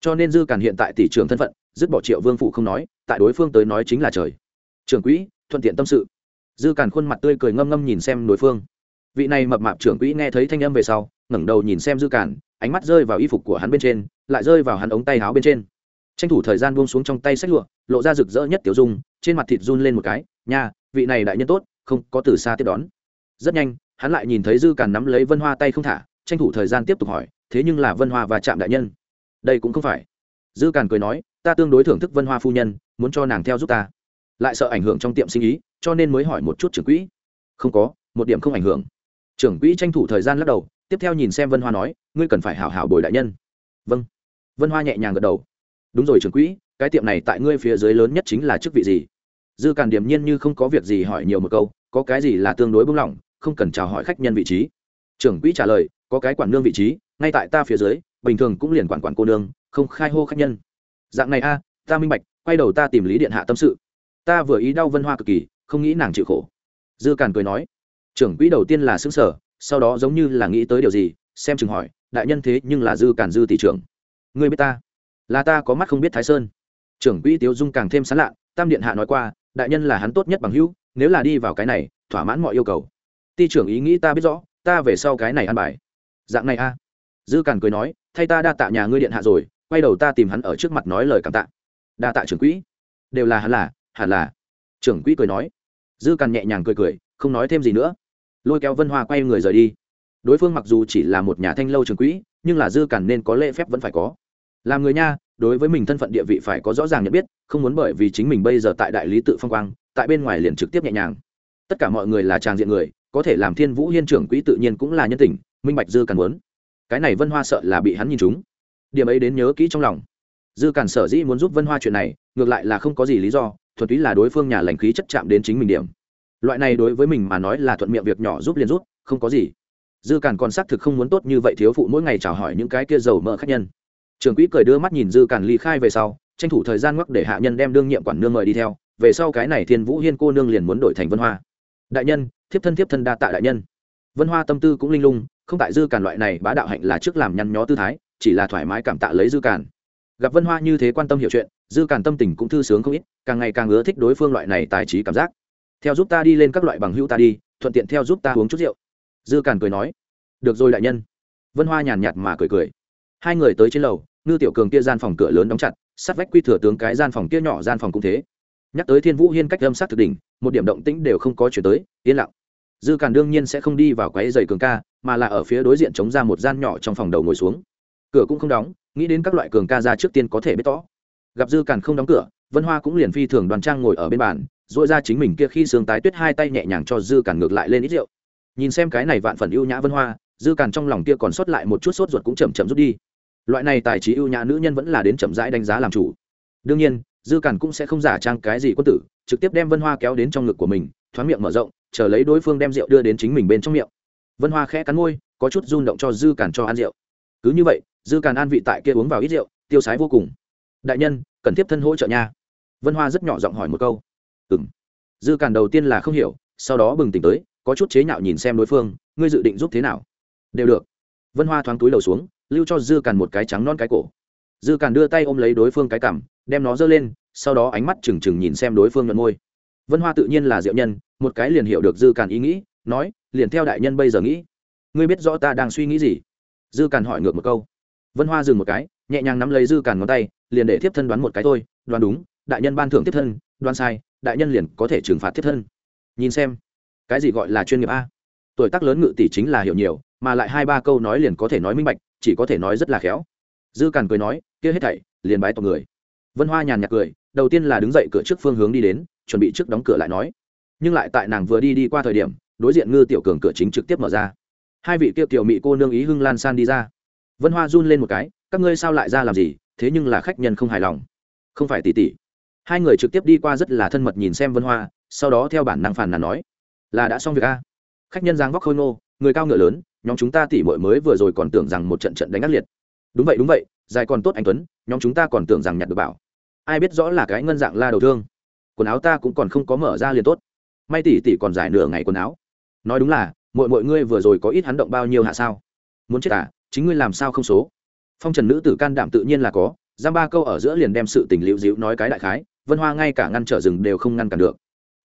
cho nên dư càn hiện tại tỷ trường thân phận, dứt bỏ triệu vương phủ không nói, tại đối phương tới nói chính là trời. Trưởng quỹ, thuận tiện tâm sự dư càn khuôn mặt tươi cười ngâm ngâm nhìn xem đối phương. Vị này mập mạp trưởng quỹ nghe thấy thanh âm về sau, ngẩng đầu nhìn xem dư càn, ánh mắt rơi vào y phục của hắn bên trên, lại rơi vào hắn ống tay áo bên trên. Tranh thủ thời gian buông xuống trong tay sách lụa, lộ ra rực rỡ nhất tiểu dung, trên mặt thịt run lên một cái, nha, vị này đại nhân tốt, không có từ xa tiếp đón. Rất nhanh, hắn lại nhìn thấy dư càn nắm lấy vân hoa tay không thả, tranh thủ thời gian tiếp tục hỏi, thế nhưng là vân hoa và chạm đại nhân? Đây cũng không phải. Dư càn cười nói, ta tương đối thưởng thức vân hoa phu nhân, muốn cho nàng theo giúp ta. Lại sợ ảnh hưởng trong tiệm sinh ý cho nên mới hỏi một chút trưởng quỹ. Không có, một điểm không ảnh hưởng. Trưởng quỹ tranh thủ thời gian lắc đầu, tiếp theo nhìn xem vân hoa nói, ngươi cần phải hảo hảo bồi đại nhân. Vâng. Vân hoa nhẹ nhàng gật đầu. Đúng rồi trưởng quỹ, cái tiệm này tại ngươi phía dưới lớn nhất chính là chức vị gì? Dư càn điềm nhiên như không có việc gì hỏi nhiều một câu, có cái gì là tương đối bung lỏng, không cần chào hỏi khách nhân vị trí. Trưởng quỹ trả lời, có cái quản nương vị trí, ngay tại ta phía dưới, bình thường cũng liền quản quản cô nương, không khai hô khách nhân. Dạng này a, ta minh bạch, quay đầu ta tìm lý điện hạ tâm sự. Ta vừa ý đau vân hoa cực kỳ không nghĩ nàng chịu khổ. Dư càn cười nói, trưởng quỹ đầu tiên là xứng sở, sau đó giống như là nghĩ tới điều gì, xem chừng hỏi, đại nhân thế nhưng là dư càn dư tỷ trưởng. Người biết ta? Là ta có mắt không biết thái sơn. Trưởng quỹ tiếu dung càng thêm sán lạ, tam điện hạ nói qua, đại nhân là hắn tốt nhất bằng hữu, nếu là đi vào cái này, thỏa mãn mọi yêu cầu. Ti trưởng ý nghĩ ta biết rõ, ta về sau cái này ăn bài. Dạng này a. Dư càn cười nói, thay ta đa tạ nhà ngươi điện hạ rồi, quay đầu ta tìm hắn ở trước mặt nói lời cảm tạ. Đa tạ trưởng quỹ. Đều là hắn là, hẳn là. Trưởng quỹ cười nói dư càn nhẹ nhàng cười cười, không nói thêm gì nữa. Lôi kéo vân hoa quay người rời đi. Đối phương mặc dù chỉ là một nhà thanh lâu trưởng quỹ, nhưng là dư càn nên có lễ phép vẫn phải có. Làm người nha, đối với mình thân phận địa vị phải có rõ ràng nhận biết, không muốn bởi vì chính mình bây giờ tại đại lý tự phong quang, tại bên ngoài liền trực tiếp nhẹ nhàng. Tất cả mọi người là tràng diện người, có thể làm thiên vũ hiên trưởng quỹ tự nhiên cũng là nhân tình, minh bạch dư càn muốn. Cái này vân hoa sợ là bị hắn nhìn chúng điểm ấy đến nhớ kỹ trong lòng. Dư càn sở dĩ muốn giúp vân hoa chuyện này, ngược lại là không có gì lý do thuần túy là đối phương nhà lành khí chất chạm đến chính mình điểm. Loại này đối với mình mà nói là thuận miệng việc nhỏ giúp liền rút không có gì. Dư càn còn xác thực không muốn tốt như vậy thiếu phụ mỗi ngày chào hỏi những cái kia giàu mỡ khách nhân. Trường quỹ cười đưa mắt nhìn dư càn ly khai về sau, tranh thủ thời gian ngoắc để hạ nhân đem đương nhiệm quản nương mời đi theo, về sau cái này thiên vũ hiên cô nương liền muốn đổi thành vân hoa. Đại nhân, thiếp thân thiếp thân đa tạ đại nhân. Vân hoa tâm tư cũng linh lung, không tại dư càn loại này bá đạo hạnh là trước làm nhăn nhó tư thái, chỉ là thoải mái cảm tạ lấy dư càn gặp vân hoa như thế quan tâm hiểu chuyện, dư càn tâm tình cũng thư sướng không ít, càng ngày càng ưa thích đối phương loại này tài trí cảm giác. Theo giúp ta đi lên các loại bằng hữu ta đi, thuận tiện theo giúp ta uống chút rượu. Dư càn cười nói. Được rồi đại nhân. Vân hoa nhàn nhạt mà cười cười. Hai người tới trên lầu, ngư tiểu cường kia gian phòng cửa lớn đóng chặt, sát vách quy thừa tướng cái gian phòng kia nhỏ gian phòng cũng thế. Nhắc tới thiên vũ hiên cách âm sát thực đỉnh, một điểm động tĩnh đều không có chuyển tới, yên lặng. Dư càn đương nhiên sẽ không đi vào quáy giày cường ca, mà là ở phía đối diện chống ra một gian nhỏ trong phòng đầu ngồi xuống. Cửa cũng không đóng nghĩ đến các loại cường ca ra trước tiên có thể biết rõ. gặp dư càn không đóng cửa, vân hoa cũng liền phi thường đoàn trang ngồi ở bên bàn dội ra chính mình kia khi sương tái tuyết hai tay nhẹ nhàng cho dư càn ngược lại lên ít rượu. Nhìn xem cái này vạn phần ưu nhã vân hoa, dư càn trong lòng kia còn sót lại một chút sốt ruột cũng chậm chậm rút đi. Loại này tài trí ưu nhã nữ nhân vẫn là đến chậm rãi đánh giá làm chủ. Đương nhiên, dư càn cũng sẽ không giả trang cái gì quân tử, trực tiếp đem vân hoa kéo đến trong ngực của mình, thoáng miệng mở rộng, chờ lấy đối phương đem rượu đưa đến chính mình bên trong miệng. Vân hoa khẽ cắn môi, có chút run động cho dư càn cho ăn rượu. Cứ như vậy dư càn an vị tại kia uống vào ít rượu, tiêu sái vô cùng. Đại nhân, cần tiếp thân hỗ trợ nha. Vân hoa rất nhỏ giọng hỏi một câu. Ừ m dư càn đầu tiên là không hiểu, sau đó bừng tỉnh tới, có chút chế nhạo nhìn xem đối phương, ngươi dự định giúp thế nào? Đều được. Vân hoa thoáng túi đầu xuống, lưu cho dư càn một cái trắng non cái cổ. Dư càn đưa tay ôm lấy đối phương cái cằm, đem nó giơ lên, sau đó ánh mắt trừng trừng nhìn xem đối phương nhận môi. Vân hoa tự nhiên là diệu nhân, một cái liền hiểu được dư càn ý nghĩ, nói, liền theo đại nhân bây giờ nghĩ. Ngươi biết rõ ta đang suy nghĩ gì? Dư càn hỏi ngược một câu vân hoa dừng một cái, nhẹ nhàng nắm lấy dư càn ngón tay, liền để thiếp thân đoán một cái thôi, đoán đúng, đại nhân ban thưởng thiếp thân, Đoán sai, đại nhân liền có thể trừng phạt thiếp thân. Nhìn xem, cái gì gọi là chuyên nghiệp a? Tuổi tác lớn ngự tỷ chính là hiểu nhiều, mà lại hai ba câu nói liền có thể nói minh bạch, chỉ có thể nói rất là khéo. Dư càn cười nói, kia hết thảy, liền bái tộc người. Vân hoa nhàn nhạt cười, đầu tiên là đứng dậy cửa trước phương hướng đi đến, chuẩn bị trước đóng cửa lại nói. Nhưng lại tại nàng vừa đi đi qua thời điểm, đối diện ngư tiểu cường cửa chính trực tiếp mở ra. Hai vị tiêu tiểu mị cô nương ý hưng lan san đi ra vân hoa run lên một cái, các ngươi sao lại ra làm gì, thế nhưng là khách nhân không hài lòng. Không phải tỷ tỷ. Hai người trực tiếp đi qua rất là thân mật nhìn xem vân hoa, sau đó theo bản năng phản là nói, là đã xong việc a. Khách nhân giang vóc khôi ngô, người cao ngựa lớn, nhóm chúng ta tỉ mội mới vừa rồi còn tưởng rằng một trận trận đánh ác liệt. Đúng vậy đúng vậy, dài còn tốt anh tuấn, nhóm chúng ta còn tưởng rằng nhặt được bảo. Ai biết rõ là cái ngân dạng la đầu thương. Quần áo ta cũng còn không có mở ra liền tốt. May tỉ tỉ còn dài nửa ngày quần áo. Nói đúng là mọi mọi ngươi vừa rồi có ít hắn động bao nhiêu hạ sao? Muốn chết à? Chính ngươi làm sao không số? Phong trần nữ tử can đảm tự nhiên là có, giam ba câu ở giữa liền đem sự tình liễu dịu nói cái đại khái, vân hoa ngay cả ngăn trở rừng đều không ngăn cản được.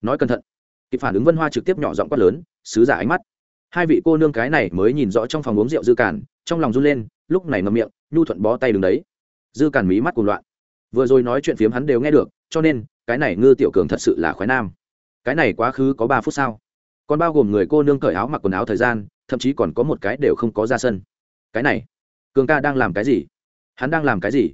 Nói cẩn thận, kịp phản ứng vân hoa trực tiếp nhỏ giọng quát lớn, sứ giả ánh mắt. Hai vị cô nương cái này mới nhìn rõ trong phòng uống rượu dư cản trong lòng run lên, lúc này ngậm miệng, nhu thuận bó tay đứng đấy. Dư cản mí mắt cuồng loạn. Vừa rồi nói chuyện phiếm hắn đều nghe được, cho nên, cái này ngư tiểu cường thật sự là khoái nam. Cái này quá khứ có ba phút sau còn bao gồm người cô nương cởi áo mặc quần áo thời gian, thậm chí còn có một cái đều không có ra sân cái này, cường ca đang làm cái gì? Hắn đang làm cái gì?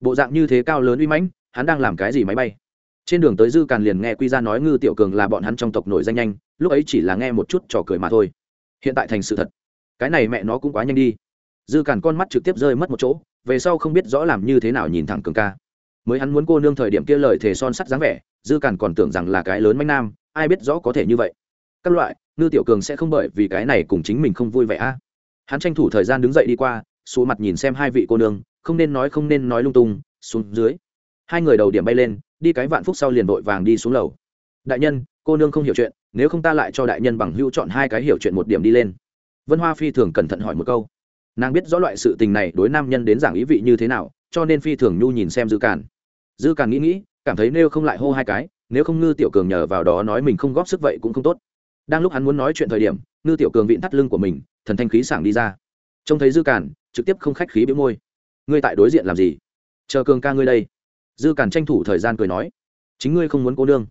Bộ dạng như thế cao lớn uy mãnh, hắn đang làm cái gì máy bay? Trên đường tới dư càn liền nghe quy ra nói ngư tiểu cường là bọn hắn trong tộc nổi danh nhanh, lúc ấy chỉ là nghe một chút trò cười mà thôi. Hiện tại thành sự thật. Cái này mẹ nó cũng quá nhanh đi. Dư càn con mắt trực tiếp rơi mất một chỗ, về sau không biết rõ làm như thế nào nhìn thẳng cường ca. Mới hắn muốn cô nương thời điểm kia lời thề son sắt dáng vẻ, dư càn còn tưởng rằng là cái lớn manh nam, ai biết rõ có thể như vậy. Các loại, ngư tiểu cường sẽ không bởi vì cái này cùng chính mình không vui vẻ a hắn tranh thủ thời gian đứng dậy đi qua, xuống mặt nhìn xem hai vị cô nương, không nên nói không nên nói lung tung, xuống dưới. Hai người đầu điểm bay lên, đi cái vạn phúc sau liền vội vàng đi xuống lầu. Đại nhân, cô nương không hiểu chuyện, nếu không ta lại cho đại nhân bằng hữu chọn hai cái hiểu chuyện một điểm đi lên. Vân hoa phi thường cẩn thận hỏi một câu. Nàng biết rõ loại sự tình này đối nam nhân đến giảng ý vị như thế nào, cho nên phi thường nhu nhìn xem dư càn. Dư càn nghĩ nghĩ, cảm thấy nếu không lại hô hai cái, nếu không ngư tiểu cường nhờ vào đó nói mình không góp sức vậy cũng không tốt. Đang lúc hắn muốn nói chuyện thời điểm, ngư tiểu cường vịn thắt lưng của mình thần thanh khí sảng đi ra. Trông thấy dư cản, trực tiếp không khách khí bĩu môi. Ngươi tại đối diện làm gì? Chờ cường ca ngươi đây. Dư cản tranh thủ thời gian cười nói. Chính ngươi không muốn cô nương.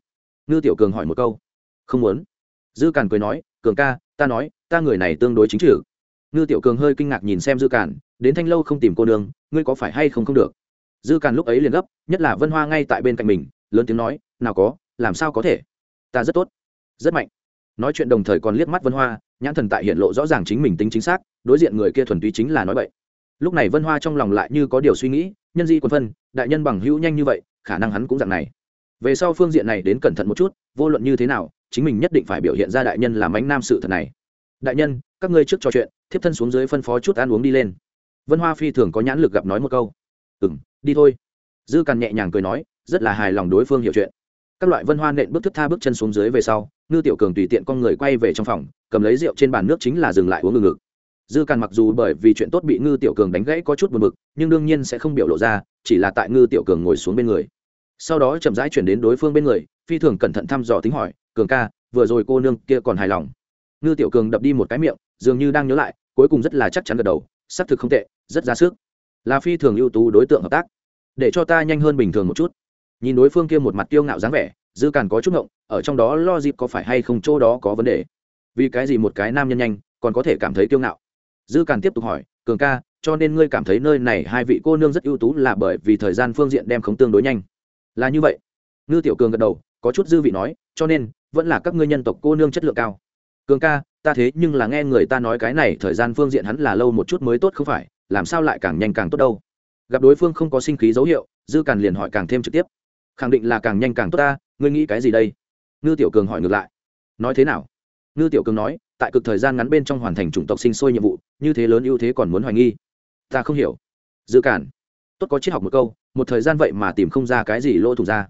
Ngư tiểu cường hỏi một câu. Không muốn. Dư cản cười nói. Cường ca ta nói ta người này tương đối chính trừ. Ngư tiểu cường hơi kinh ngạc nhìn xem dư cản, đến thanh lâu không tìm cô nương ngươi có phải hay không không được? Dư càn lúc ấy liền gấp nhất là vân hoa ngay tại bên cạnh mình lớn tiếng nói nào có làm sao có thể? Ta rất tốt rất mạnh nói chuyện đồng thời còn liếc mắt vân hoa, nhãn thần tại hiện lộ rõ ràng chính mình tính chính xác, đối diện người kia thuần túy chính là nói vậy lúc này vân hoa trong lòng lại như có điều suy nghĩ, nhân di quân phân, đại nhân bằng hữu nhanh như vậy, khả năng hắn cũng dạng này. Về sau phương diện này đến cẩn thận một chút, vô luận như thế nào, chính mình nhất định phải biểu hiện ra đại nhân làm ánh nam sự thật này. Đại nhân, các ngươi trước trò chuyện, thiếp thân xuống dưới phân phó chút ăn uống đi lên. Vân hoa phi thường có nhãn lực gặp nói một câu. Ừ m đi thôi. Dư càn nhẹ nhàng cười nói, rất là hài lòng đối phương hiểu chuyện các loại vân hoa nện bước thức tha bước chân xuống dưới về sau, ngư tiểu cường tùy tiện con người quay về trong phòng, cầm lấy rượu trên bàn nước chính là dừng lại uống ngừng ngực dư càn mặc dù bởi vì chuyện tốt bị ngư tiểu cường đánh gãy có chút buồn bực, nhưng đương nhiên sẽ không biểu lộ ra, chỉ là tại ngư tiểu cường ngồi xuống bên người. Sau đó chậm rãi chuyển đến đối phương bên người, phi thường cẩn thận thăm dò tính hỏi, cường ca, vừa rồi cô nương kia còn hài lòng? Ngư tiểu cường đập đi một cái miệng, dường như đang nhớ lại, cuối cùng rất là chắc chắn gật đầu, xác thực không tệ, rất ra sức. Là phi thường ưu tú đối tượng hợp tác. Để cho ta nhanh hơn bình thường một chút nhìn đối phương kia một mặt kiêu ngạo dáng vẻ, dư càn có chút ngộng, ở trong đó lo dịp có phải hay không chỗ đó có vấn đề. Vì cái gì một cái nam nhân nhanh, còn có thể cảm thấy kiêu ngạo? Dư càn tiếp tục hỏi, cường ca, cho nên ngươi cảm thấy nơi này hai vị cô nương rất ưu tú là bởi vì thời gian phương diện đem khống tương đối nhanh? Là như vậy. Ngư tiểu cường gật đầu, có chút dư vị nói, cho nên, vẫn là các ngươi nhân tộc cô nương chất lượng cao. Cường ca, ta thế nhưng là nghe người ta nói cái này, thời gian phương diện hắn là lâu một chút mới tốt không phải, làm sao lại càng nhanh càng tốt đâu? Gặp đối phương không có sinh khí dấu hiệu, dư càn liền hỏi càng thêm trực tiếp khẳng định là càng nhanh càng tốt ta, ngươi nghĩ cái gì đây? Ngư tiểu cường hỏi ngược lại. Nói thế nào? Ngư tiểu cường nói, tại cực thời gian ngắn bên trong hoàn thành chủng tộc sinh sôi nhiệm vụ, như thế lớn ưu thế còn muốn hoài nghi. Ta không hiểu. Dự cản, tốt có triết học một câu, một thời gian vậy mà tìm không ra cái gì lỗ thủ ra.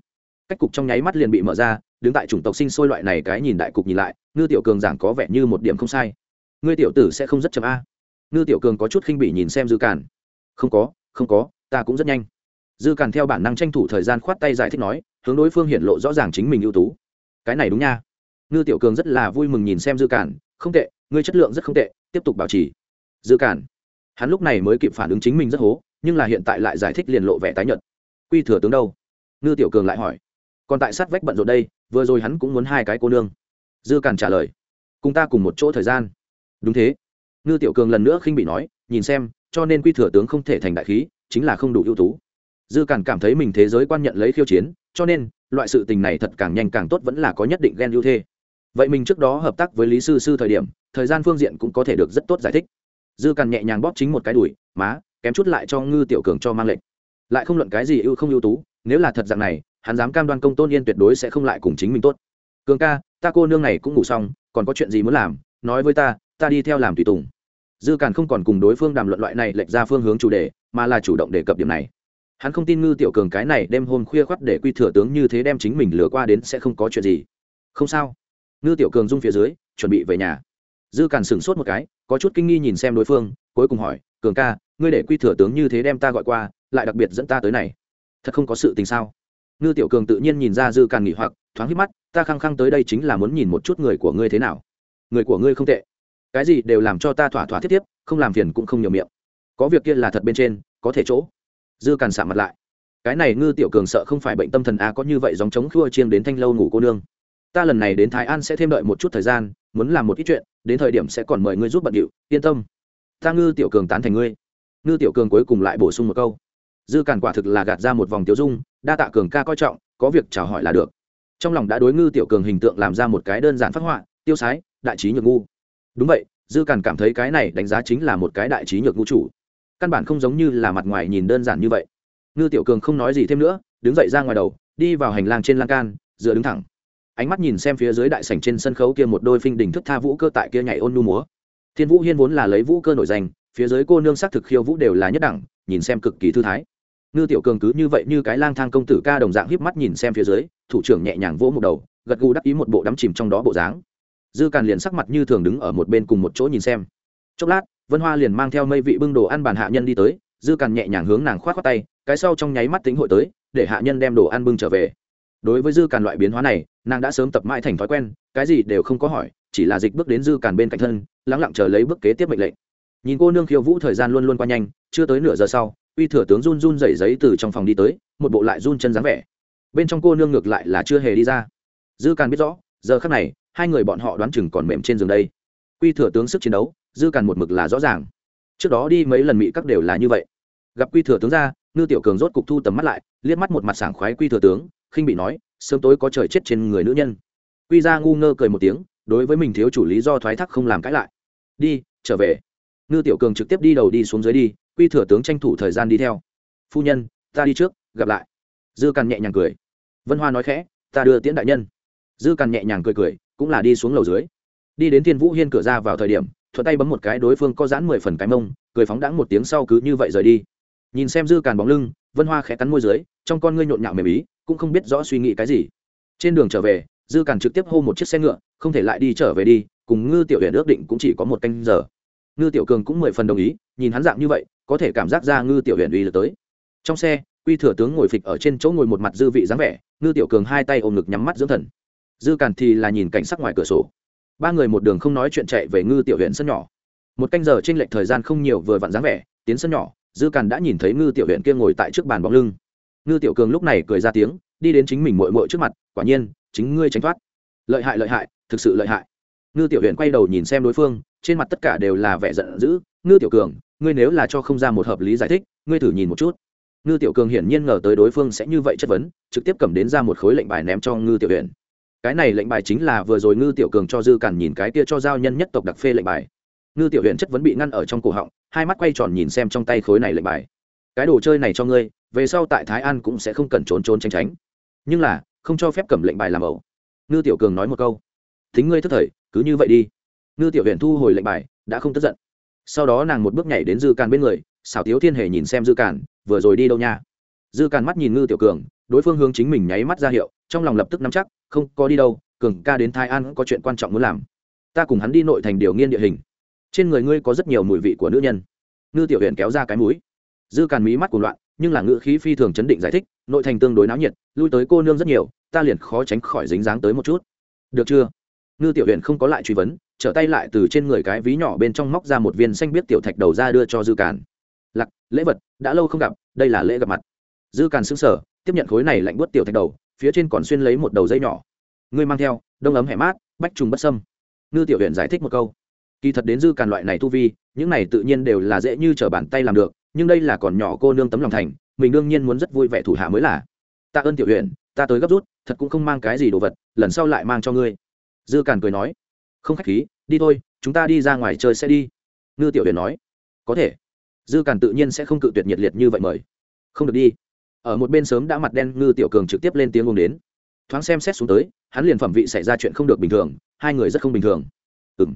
Cách cục trong nháy mắt liền bị mở ra, đứng tại chủng tộc sinh sôi loại này cái nhìn đại cục nhìn lại, ngư tiểu cường giảng có vẻ như một điểm không sai. Ngươi tiểu tử sẽ không rất chậm a. Ngư tiểu cường có chút khinh bỉ nhìn xem dư cản. Không có không có, ta cũng rất nhanh dư càn theo bản năng tranh thủ thời gian khoát tay giải thích nói, hướng đối phương hiện lộ rõ ràng chính mình ưu tú. Cái này đúng nha. Ngư tiểu cường rất là vui mừng nhìn xem dư càn, không tệ, ngươi chất lượng rất không tệ, tiếp tục bảo trì. Dư càn. Hắn lúc này mới kịp phản ứng chính mình rất hố, nhưng là hiện tại lại giải thích liền lộ vẻ tái nhợt. Quy thừa tướng đâu? Ngư tiểu cường lại hỏi. Còn tại sát vách bận rộn đây, vừa rồi hắn cũng muốn hai cái cô nương. Dư càn trả lời. Cùng ta cùng một chỗ thời gian. Đúng thế. Ngư tiểu cường lần nữa khinh bị nói, nhìn xem, cho nên quy thừa tướng không thể thành đại khí, chính là không đủ ưu tú dư càn cảm thấy mình thế giới quan nhận lấy khiêu chiến, cho nên, loại sự tình này thật càng nhanh càng tốt vẫn là có nhất định ghen ưu thế. Vậy mình trước đó hợp tác với lý sư sư thời điểm, thời gian phương diện cũng có thể được rất tốt giải thích. Dư càn nhẹ nhàng bóp chính một cái đùi, má, kém chút lại cho ngư tiểu cường cho mang lệnh. Lại không luận cái gì ưu không ưu tú, nếu là thật dạng này, hắn dám cam đoan công tôn yên tuyệt đối sẽ không lại cùng chính mình tốt. Cường ca, ta cô nương này cũng ngủ xong, còn có chuyện gì muốn làm, nói với ta ta đi theo làm tùy tùng. Dư càn không còn cùng đối phương đàm luận loại này lệch ra phương hướng chủ đề, mà là chủ động đề cập điểm này hắn không tin ngư tiểu cường cái này đêm hôm khuya khoắt để quy thừa tướng như thế đem chính mình lừa qua đến sẽ không có chuyện gì. Không sao. Ngư tiểu cường rung phía dưới, chuẩn bị về nhà. Dư càn sửng sốt một cái, có chút kinh nghi nhìn xem đối phương, cuối cùng hỏi, cường ca, ngươi để quy thừa tướng như thế đem ta gọi qua, lại đặc biệt dẫn ta tới này? Thật không có sự tình sao? Ngư tiểu cường tự nhiên nhìn ra dư càn nghỉ hoặc, thoáng hít mắt, ta khăng khăng tới đây chính là muốn nhìn một chút người của ngươi thế nào. Người của ngươi không tệ. Cái gì đều làm cho ta thỏa thỏa thiết tiếp, không làm phiền cũng không nhiều miệng. Có việc kia là thật bên trên, có thể chỗ dư càn xạ mặt lại. Cái này ngư tiểu cường sợ không phải bệnh tâm thần a, có như vậy dòng chống khua chiêng đến thanh lâu ngủ cô nương. Ta lần này đến thái an sẽ thêm đợi một chút thời gian, muốn làm một ít chuyện, đến thời điểm sẽ còn mời ngươi giúp bận điệu, yên tâm. Ta ngư tiểu cường tán thành ngươi. Ngư tiểu cường cuối cùng lại bổ sung một câu. Dư càn quả thực là gạt ra một vòng tiêu dung, đa tạ cường ca coi trọng, có việc chào hỏi là được. Trong lòng đã đối ngư tiểu cường hình tượng làm ra một cái đơn giản phát họa, tiêu sái, đại trí nhược ngu. Đúng vậy, dư càn cảm thấy cái này đánh giá chính là một cái đại trí nhược ngu chủ căn bản không giống như là mặt ngoài nhìn đơn giản như vậy. Ngư tiểu cường không nói gì thêm nữa, đứng dậy ra ngoài đầu, đi vào hành lang trên lan can, dựa đứng thẳng. Ánh mắt nhìn xem phía dưới đại sảnh trên sân khấu kia một đôi phinh đình thức tha vũ cơ tại kia nhảy ôn nu múa. Thiên vũ hiên vốn là lấy vũ cơ nổi danh, phía dưới cô nương sắc thực khiêu vũ đều là nhất đẳng, nhìn xem cực kỳ thư thái. Ngư tiểu cường cứ như vậy như cái lang thang công tử ca đồng dạng híp mắt nhìn xem phía dưới, thủ trưởng nhẹ nhàng vỗ một đầu, gật gù đắc ý một bộ đắm chìm trong đó bộ dáng. Dư càn liền sắc mặt như thường đứng ở một bên cùng một chỗ nhìn xem. Chốc lát vân hoa liền mang theo mây vị bưng đồ ăn bàn hạ nhân đi tới, dư càn nhẹ nhàng hướng nàng k h o á t khoác tay, cái sau trong nháy mắt tính hội tới, để hạ nhân đem đồ ăn bưng trở về. Đối với dư càn loại biến hóa này, nàng đã sớm tập mãi thành thói quen, cái gì đều không có hỏi, chỉ là dịch bước đến dư càn bên cạnh thân, lắng lặng chờ lấy bước kế tiếp mệnh lệnh. Nhìn cô nương khiêu vũ thời gian luôn luôn qua nhanh, chưa tới nửa giờ sau, uy thừa tướng run run dày giấy từ trong phòng đi tới, một bộ lại run chân dáng vẻ. Bên trong cô nương ngược lại là chưa hề đi ra. Dư càn biết rõ, giờ khắc này, hai người bọn họ đoán chừng còn mềm trên giường đây. Quy thừa tướng sức chiến đấu dư càn một mực là rõ ràng. Trước đó đi mấy lần mỹ các đều là như vậy. Gặp quy thừa tướng ra, ngư tiểu cường rốt cục thu tầm mắt lại, liếc mắt một mặt sảng khoái quy thừa tướng, khinh bị nói, sớm tối có trời chết trên người nữ nhân. Quy ra ngu ngơ cười một tiếng, đối với mình thiếu chủ lý do thoái thác không làm cãi lại. Đi, trở về. Ngư tiểu cường trực tiếp đi đầu đi xuống dưới đi, quy thừa tướng tranh thủ thời gian đi theo. Phu nhân, ta đi trước, gặp lại. Dư càn nhẹ nhàng cười. Vân hoa nói khẽ, ta đưa tiễn đại nhân. Dư càn nhẹ nhàng cười cười, cũng là đi xuống lầu dưới. Đi đến thiên vũ hiên cửa ra vào thời điểm thuận tay bấm một cái, đối phương có giãn mười phần cái mông, cười phóng đãng một tiếng sau cứ như vậy rời đi. Nhìn xem dư càn bóng lưng, vân hoa khẽ cắn môi dưới, trong con ngươi nhộn nhạo mềm ý, cũng không biết rõ suy nghĩ cái gì. Trên đường trở về, dư càn trực tiếp hô một chiếc xe ngựa, không thể lại đi trở về đi, cùng ngư tiểu huyện ước định cũng chỉ có một canh giờ. Ngư tiểu cường cũng mười phần đồng ý, nhìn hắn dạng như vậy, có thể cảm giác ra ngư tiểu huyện uy lực tới. Trong xe, quy thừa tướng ngồi phịch ở trên chỗ ngồi một mặt dư vị dáng vẻ, ngư tiểu cường hai tay ôm ngực nhắm mắt dưỡng thần. Dư càn thì là nhìn cảnh sắc ngoài cửa sổ ba người một đường không nói chuyện chạy về ngư tiểu huyện sân nhỏ. Một canh giờ t r ê n lệch thời gian không nhiều vừa vặn dáng vẻ, tiến sân nhỏ, dư càn đã nhìn thấy ngư tiểu huyện kia ngồi tại trước bàn bóng lưng. Ngư tiểu cường lúc này cười ra tiếng, đi đến chính mình mội mội trước mặt, quả nhiên, chính ngươi tránh thoát. Lợi hại lợi hại, thực sự lợi hại. Ngư tiểu huyện quay đầu nhìn xem đối phương, trên mặt tất cả đều là vẻ giận dữ. Ngư tiểu cường, ngươi nếu là cho không ra một hợp lý giải thích, ngươi thử nhìn một chút. Ngư tiểu cường hiển nhiên ngờ tới đối phương sẽ như vậy chất vấn, trực tiếp cầm đến ra một khối lệnh bài ném cho ngư tiểu huyện cái này lệnh bài chính là vừa rồi ngư tiểu cường cho dư cản nhìn cái kia cho giao nhân nhất tộc đặc phê lệnh bài. Ngư tiểu huyện chất vấn bị ngăn ở trong cổ họng, hai mắt quay tròn nhìn xem trong tay khối này lệnh bài. Cái đồ chơi này cho ngươi, về sau tại thái an cũng sẽ không cần trốn trốn tránh tránh. Nhưng là, không cho phép cầm lệnh bài làm ẩu. Ngư tiểu cường nói một câu. Thính ngươi thất thời, cứ như vậy đi. Ngư tiểu huyện thu hồi lệnh bài, đã không tức giận. Sau đó nàng một bước nhảy đến dư càn bên người, xảo tiếu thiên hề nhìn xem dư càn vừa rồi đi đâu nha? Dư càn mắt nhìn ngư tiểu cường, đối phương hướng chính mình nháy mắt ra hiệu trong lòng lập tức nắm chắc, không có đi đâu, cường ca đến thái an có chuyện quan trọng muốn làm. Ta cùng hắn đi nội thành điều nghiên địa hình. Trên người ngươi có rất nhiều mùi vị của nữ nhân. Ngư tiểu huyện kéo ra cái mũi. Dư càn mí mắt của loạn, nhưng là ngữ khí phi thường chấn định giải thích, nội thành tương đối náo nhiệt, lui tới cô nương rất nhiều, ta liền khó tránh khỏi dính dáng tới một chút. Được chưa? Ngư tiểu huyện không có lại truy vấn, trở tay lại từ trên người cái ví nhỏ bên trong móc ra một viên xanh biết tiểu thạch đầu ra đưa cho dư càn. Lặc lễ vật, đã lâu không gặp, đây là lễ gặp mặt. Dư càn xứng sở tiếp nhận khối này lạnh bớt tiểu thạch đầu phía trên còn xuyên lấy một đầu dây nhỏ. Ngươi mang theo, đông ấm hẻ mát, bách trùng bất sâm ngư tiểu huyện giải thích một câu. Kỳ thật đến dư càn loại này tu vi, những này tự nhiên đều là dễ như t r ở bàn tay làm được, nhưng đây là còn nhỏ cô nương tấm lòng thành, mình đương nhiên muốn rất vui vẻ thủ hạ mới là. Tạ ơn tiểu huyện ta tới gấp rút, thật cũng không mang cái gì đồ vật, lần sau lại mang cho ngươi. Dư càn cười nói. Không khách khí, đi thôi, chúng ta đi ra ngoài chơi sẽ đi. Ngư tiểu huyện nói. Có thể. Dư càn tự nhiên sẽ không cự tuyệt nhiệt liệt như vậy mời. Không được đi ở một bên sớm đã mặt đen ngư tiểu cường trực tiếp lên tiếng ngông đến. Thoáng xem xét xuống tới, hắn liền phẩm vị xảy ra chuyện không được bình thường, hai người rất không bình thường. Ừ m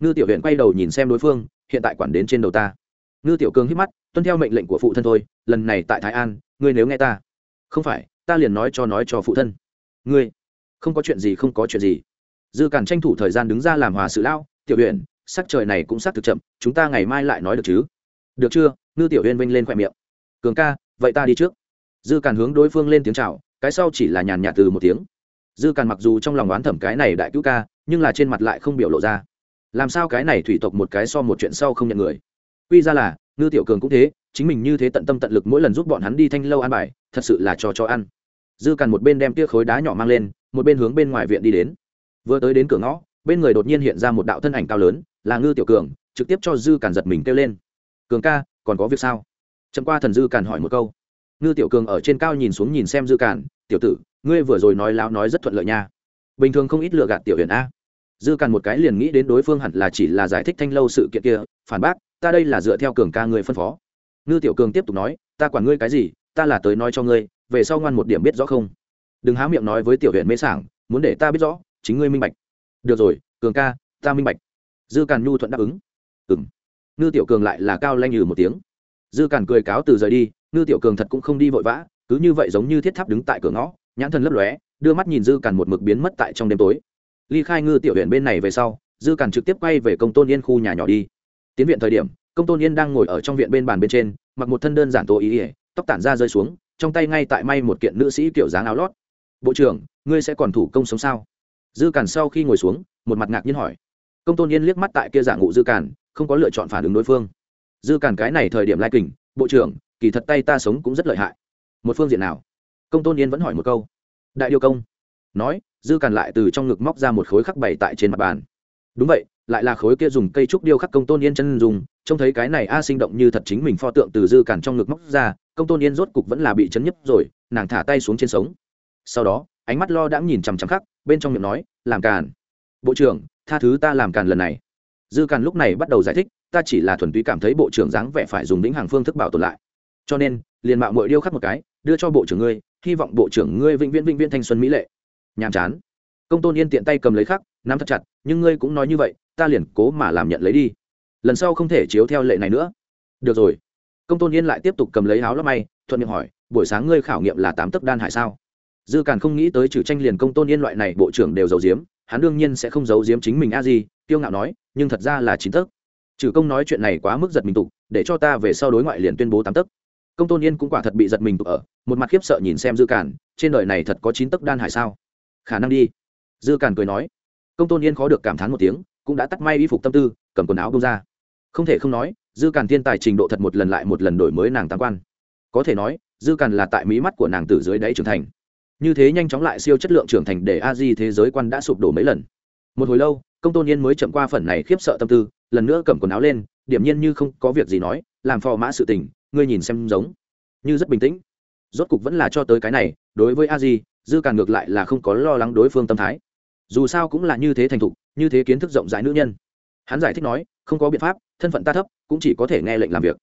ngư tiểu huyện quay đầu nhìn xem đối phương, hiện tại quản đến trên đầu ta. Ngư tiểu cường hít mắt, tuân theo mệnh lệnh của phụ thân thôi, lần này tại thái an, ngươi nếu nghe ta. Không phải, ta liền nói cho nói cho phụ thân. Ngươi, không có chuyện gì không có chuyện gì. Dư càn tranh thủ thời gian đứng ra làm hòa sự lão, tiểu huyện, sắc trời này cũng sắc thực chậm, chúng ta ngày mai lại nói được chứ? Được chưa? Ngư tiểu huyên vinh lên khoe miệng. Cường ca, vậy ta đi trước dư càn hướng đối phương lên tiếng chào, cái sau chỉ là nhàn nhạt từ một tiếng. Dư càn mặc dù trong lòng oán thẩm cái này đại cứu ca, nhưng là trên mặt lại không biểu lộ ra. Làm sao cái này thủy tộc một cái so một chuyện sau không nhận người? Quy ra là, ngư tiểu cường cũng thế, chính mình như thế tận tâm tận lực mỗi lần giúp bọn hắn đi thanh lâu an bài, thật sự là cho cho ăn. Dư càn một bên đem tia khối đá nhỏ mang lên, một bên hướng bên ngoài viện đi đến. Vừa tới đến cửa ngõ, bên người đột nhiên hiện ra một đạo thân ảnh cao lớn, là ngư tiểu cường, trực tiếp cho dư càn giật mình kêu lên. Cường ca, còn có việc sao? Chậm qua thần dư càn hỏi một câu ngư tiểu cường ở trên cao nhìn xuống nhìn xem dư cản, tiểu tử, ngươi vừa rồi nói láo nói rất thuận lợi nha. Bình thường không ít lựa gạt tiểu huyền a. Dư cản một cái liền nghĩ đến đối phương hẳn là chỉ là giải thích thanh lâu sự kiện kia, phản bác, ta đây là dựa theo cường ca ngươi phân phó. Ngư tiểu cường tiếp tục nói, ta quản ngươi cái gì, ta là tới nói cho ngươi, về sau ngoan một điểm biết rõ không? Đừng há miệng nói với tiểu huyện mê sảng, muốn để ta biết rõ, chính ngươi minh bạch. Được rồi, cường ca, ta minh bạch. Dư càn nhu thuận đáp ứng. Ừ m ngư tiểu cường lại là cao lanh nhừ một tiếng. Dư càn cười cáo từ rời đi ngư tiểu cường thật cũng không đi vội vã, cứ như vậy giống như thiết tháp đứng tại cửa ngõ, nhãn thần lấp lóe, đưa mắt nhìn dư càn một mực biến mất tại trong đêm tối. Ly khai ngư tiểu huyện bên này về sau, dư càn trực tiếp quay về công tôn yên khu nhà nhỏ đi. Tiến viện thời điểm, công tôn yên đang ngồi ở trong viện bên bàn bên trên, mặc một thân đơn giản tố ý ỉa tóc tản ra rơi xuống, trong tay ngay tại may một kiện nữ sĩ kiểu dáng áo lót. Bộ trưởng, ngươi sẽ còn thủ công sống sao? Dư càn sau khi ngồi xuống, một mặt ngạc nhiên hỏi. Công tôn yên liếc mắt tại kia giả ngụ dư càn, không có lựa chọn phản ứng đối phương. Dư càn cái này thời điểm lai kình, bộ trưởng kỳ thật tay ta sống cũng rất lợi hại. Một phương diện nào? Công tôn yên vẫn hỏi một câu. Đại điêu công. Nói, dư càn lại từ trong ngực móc ra một khối khắc bày tại trên mặt bàn. Đúng vậy, lại là khối kia dùng cây trúc điêu khắc công tôn yên chân dùng, trông thấy cái này a sinh động như thật chính mình pho tượng từ dư càn trong ngực móc ra, công tôn yên rốt cục vẫn là bị chấn nhấp rồi, nàng thả tay xuống trên sống. Sau đó, ánh mắt lo đãng nhìn chằm chằm khắc, bên trong miệng nói, làm càn. Bộ trưởng, tha thứ ta làm càn lần này. Dư càn lúc này bắt đầu giải thích, ta chỉ là thuần túy cảm thấy bộ trưởng dáng vẻ phải dùng lĩnh hàng phương thức bảo tồn lại cho nên, liền mạo mội điêu khắc một cái, đưa cho bộ trưởng ngươi, hy vọng bộ trưởng ngươi vĩnh viễn vĩnh viễn thanh xuân mỹ lệ. Nhàm chán. Công tôn yên tiện tay cầm lấy khắc, nắm thật chặt, nhưng ngươi cũng nói như vậy, ta liền cố mà làm nhận lấy đi. Lần sau không thể chiếu theo lệ này nữa. Được rồi. Công tôn yên lại tiếp tục cầm lấy áo lót may, thuận miệng hỏi, buổi sáng ngươi khảo nghiệm là tám tấc đan hải sao? Dư càn không nghĩ tới trừ tranh liền công tôn yên loại này bộ trưởng đều giấu giếm, hắn đương nhiên sẽ không giấu giếm chính mình a gì tiêu ngạo nói, nhưng thật ra là chín tấc. Trừ công nói chuyện này quá mức giật mình tục, để cho ta về sau đối ngoại liền tuyên bố tám tấc công tôn yên cũng quả thật bị giật mình tục ở một mặt khiếp sợ nhìn xem dư cản, trên đời này thật có chín tấc đan hải sao? Khả năng đi. Dư cản cười nói. Công tôn yên khó được cảm thán một tiếng cũng đã tắt may y phục tâm tư cầm quần áo bông ra. Không thể không nói dư cản thiên tài trình độ thật một lần lại một lần đổi mới nàng tam quan. Có thể nói dư cản là tại mí mắt của nàng từ dưới đáy trưởng thành. Như thế nhanh chóng lại siêu chất lượng trưởng thành để a di thế giới quan đã sụp đổ mấy lần. Một hồi lâu công tôn yên mới chậm qua phần này khiếp sợ tâm tư lần nữa cầm quần áo lên điểm nhiên như không có việc gì nói làm phò mã sự tình ngươi nhìn xem giống như rất bình tĩnh. Rốt cục vẫn là cho tới cái này, đối với a di, dư càng ngược lại là không có lo lắng đối phương tâm thái. Dù sao cũng là như thế thành thục, như thế kiến thức rộng rãi nữ nhân. Hắn giải thích nói, không có biện pháp, thân phận ta thấp, cũng chỉ có thể nghe lệnh làm việc.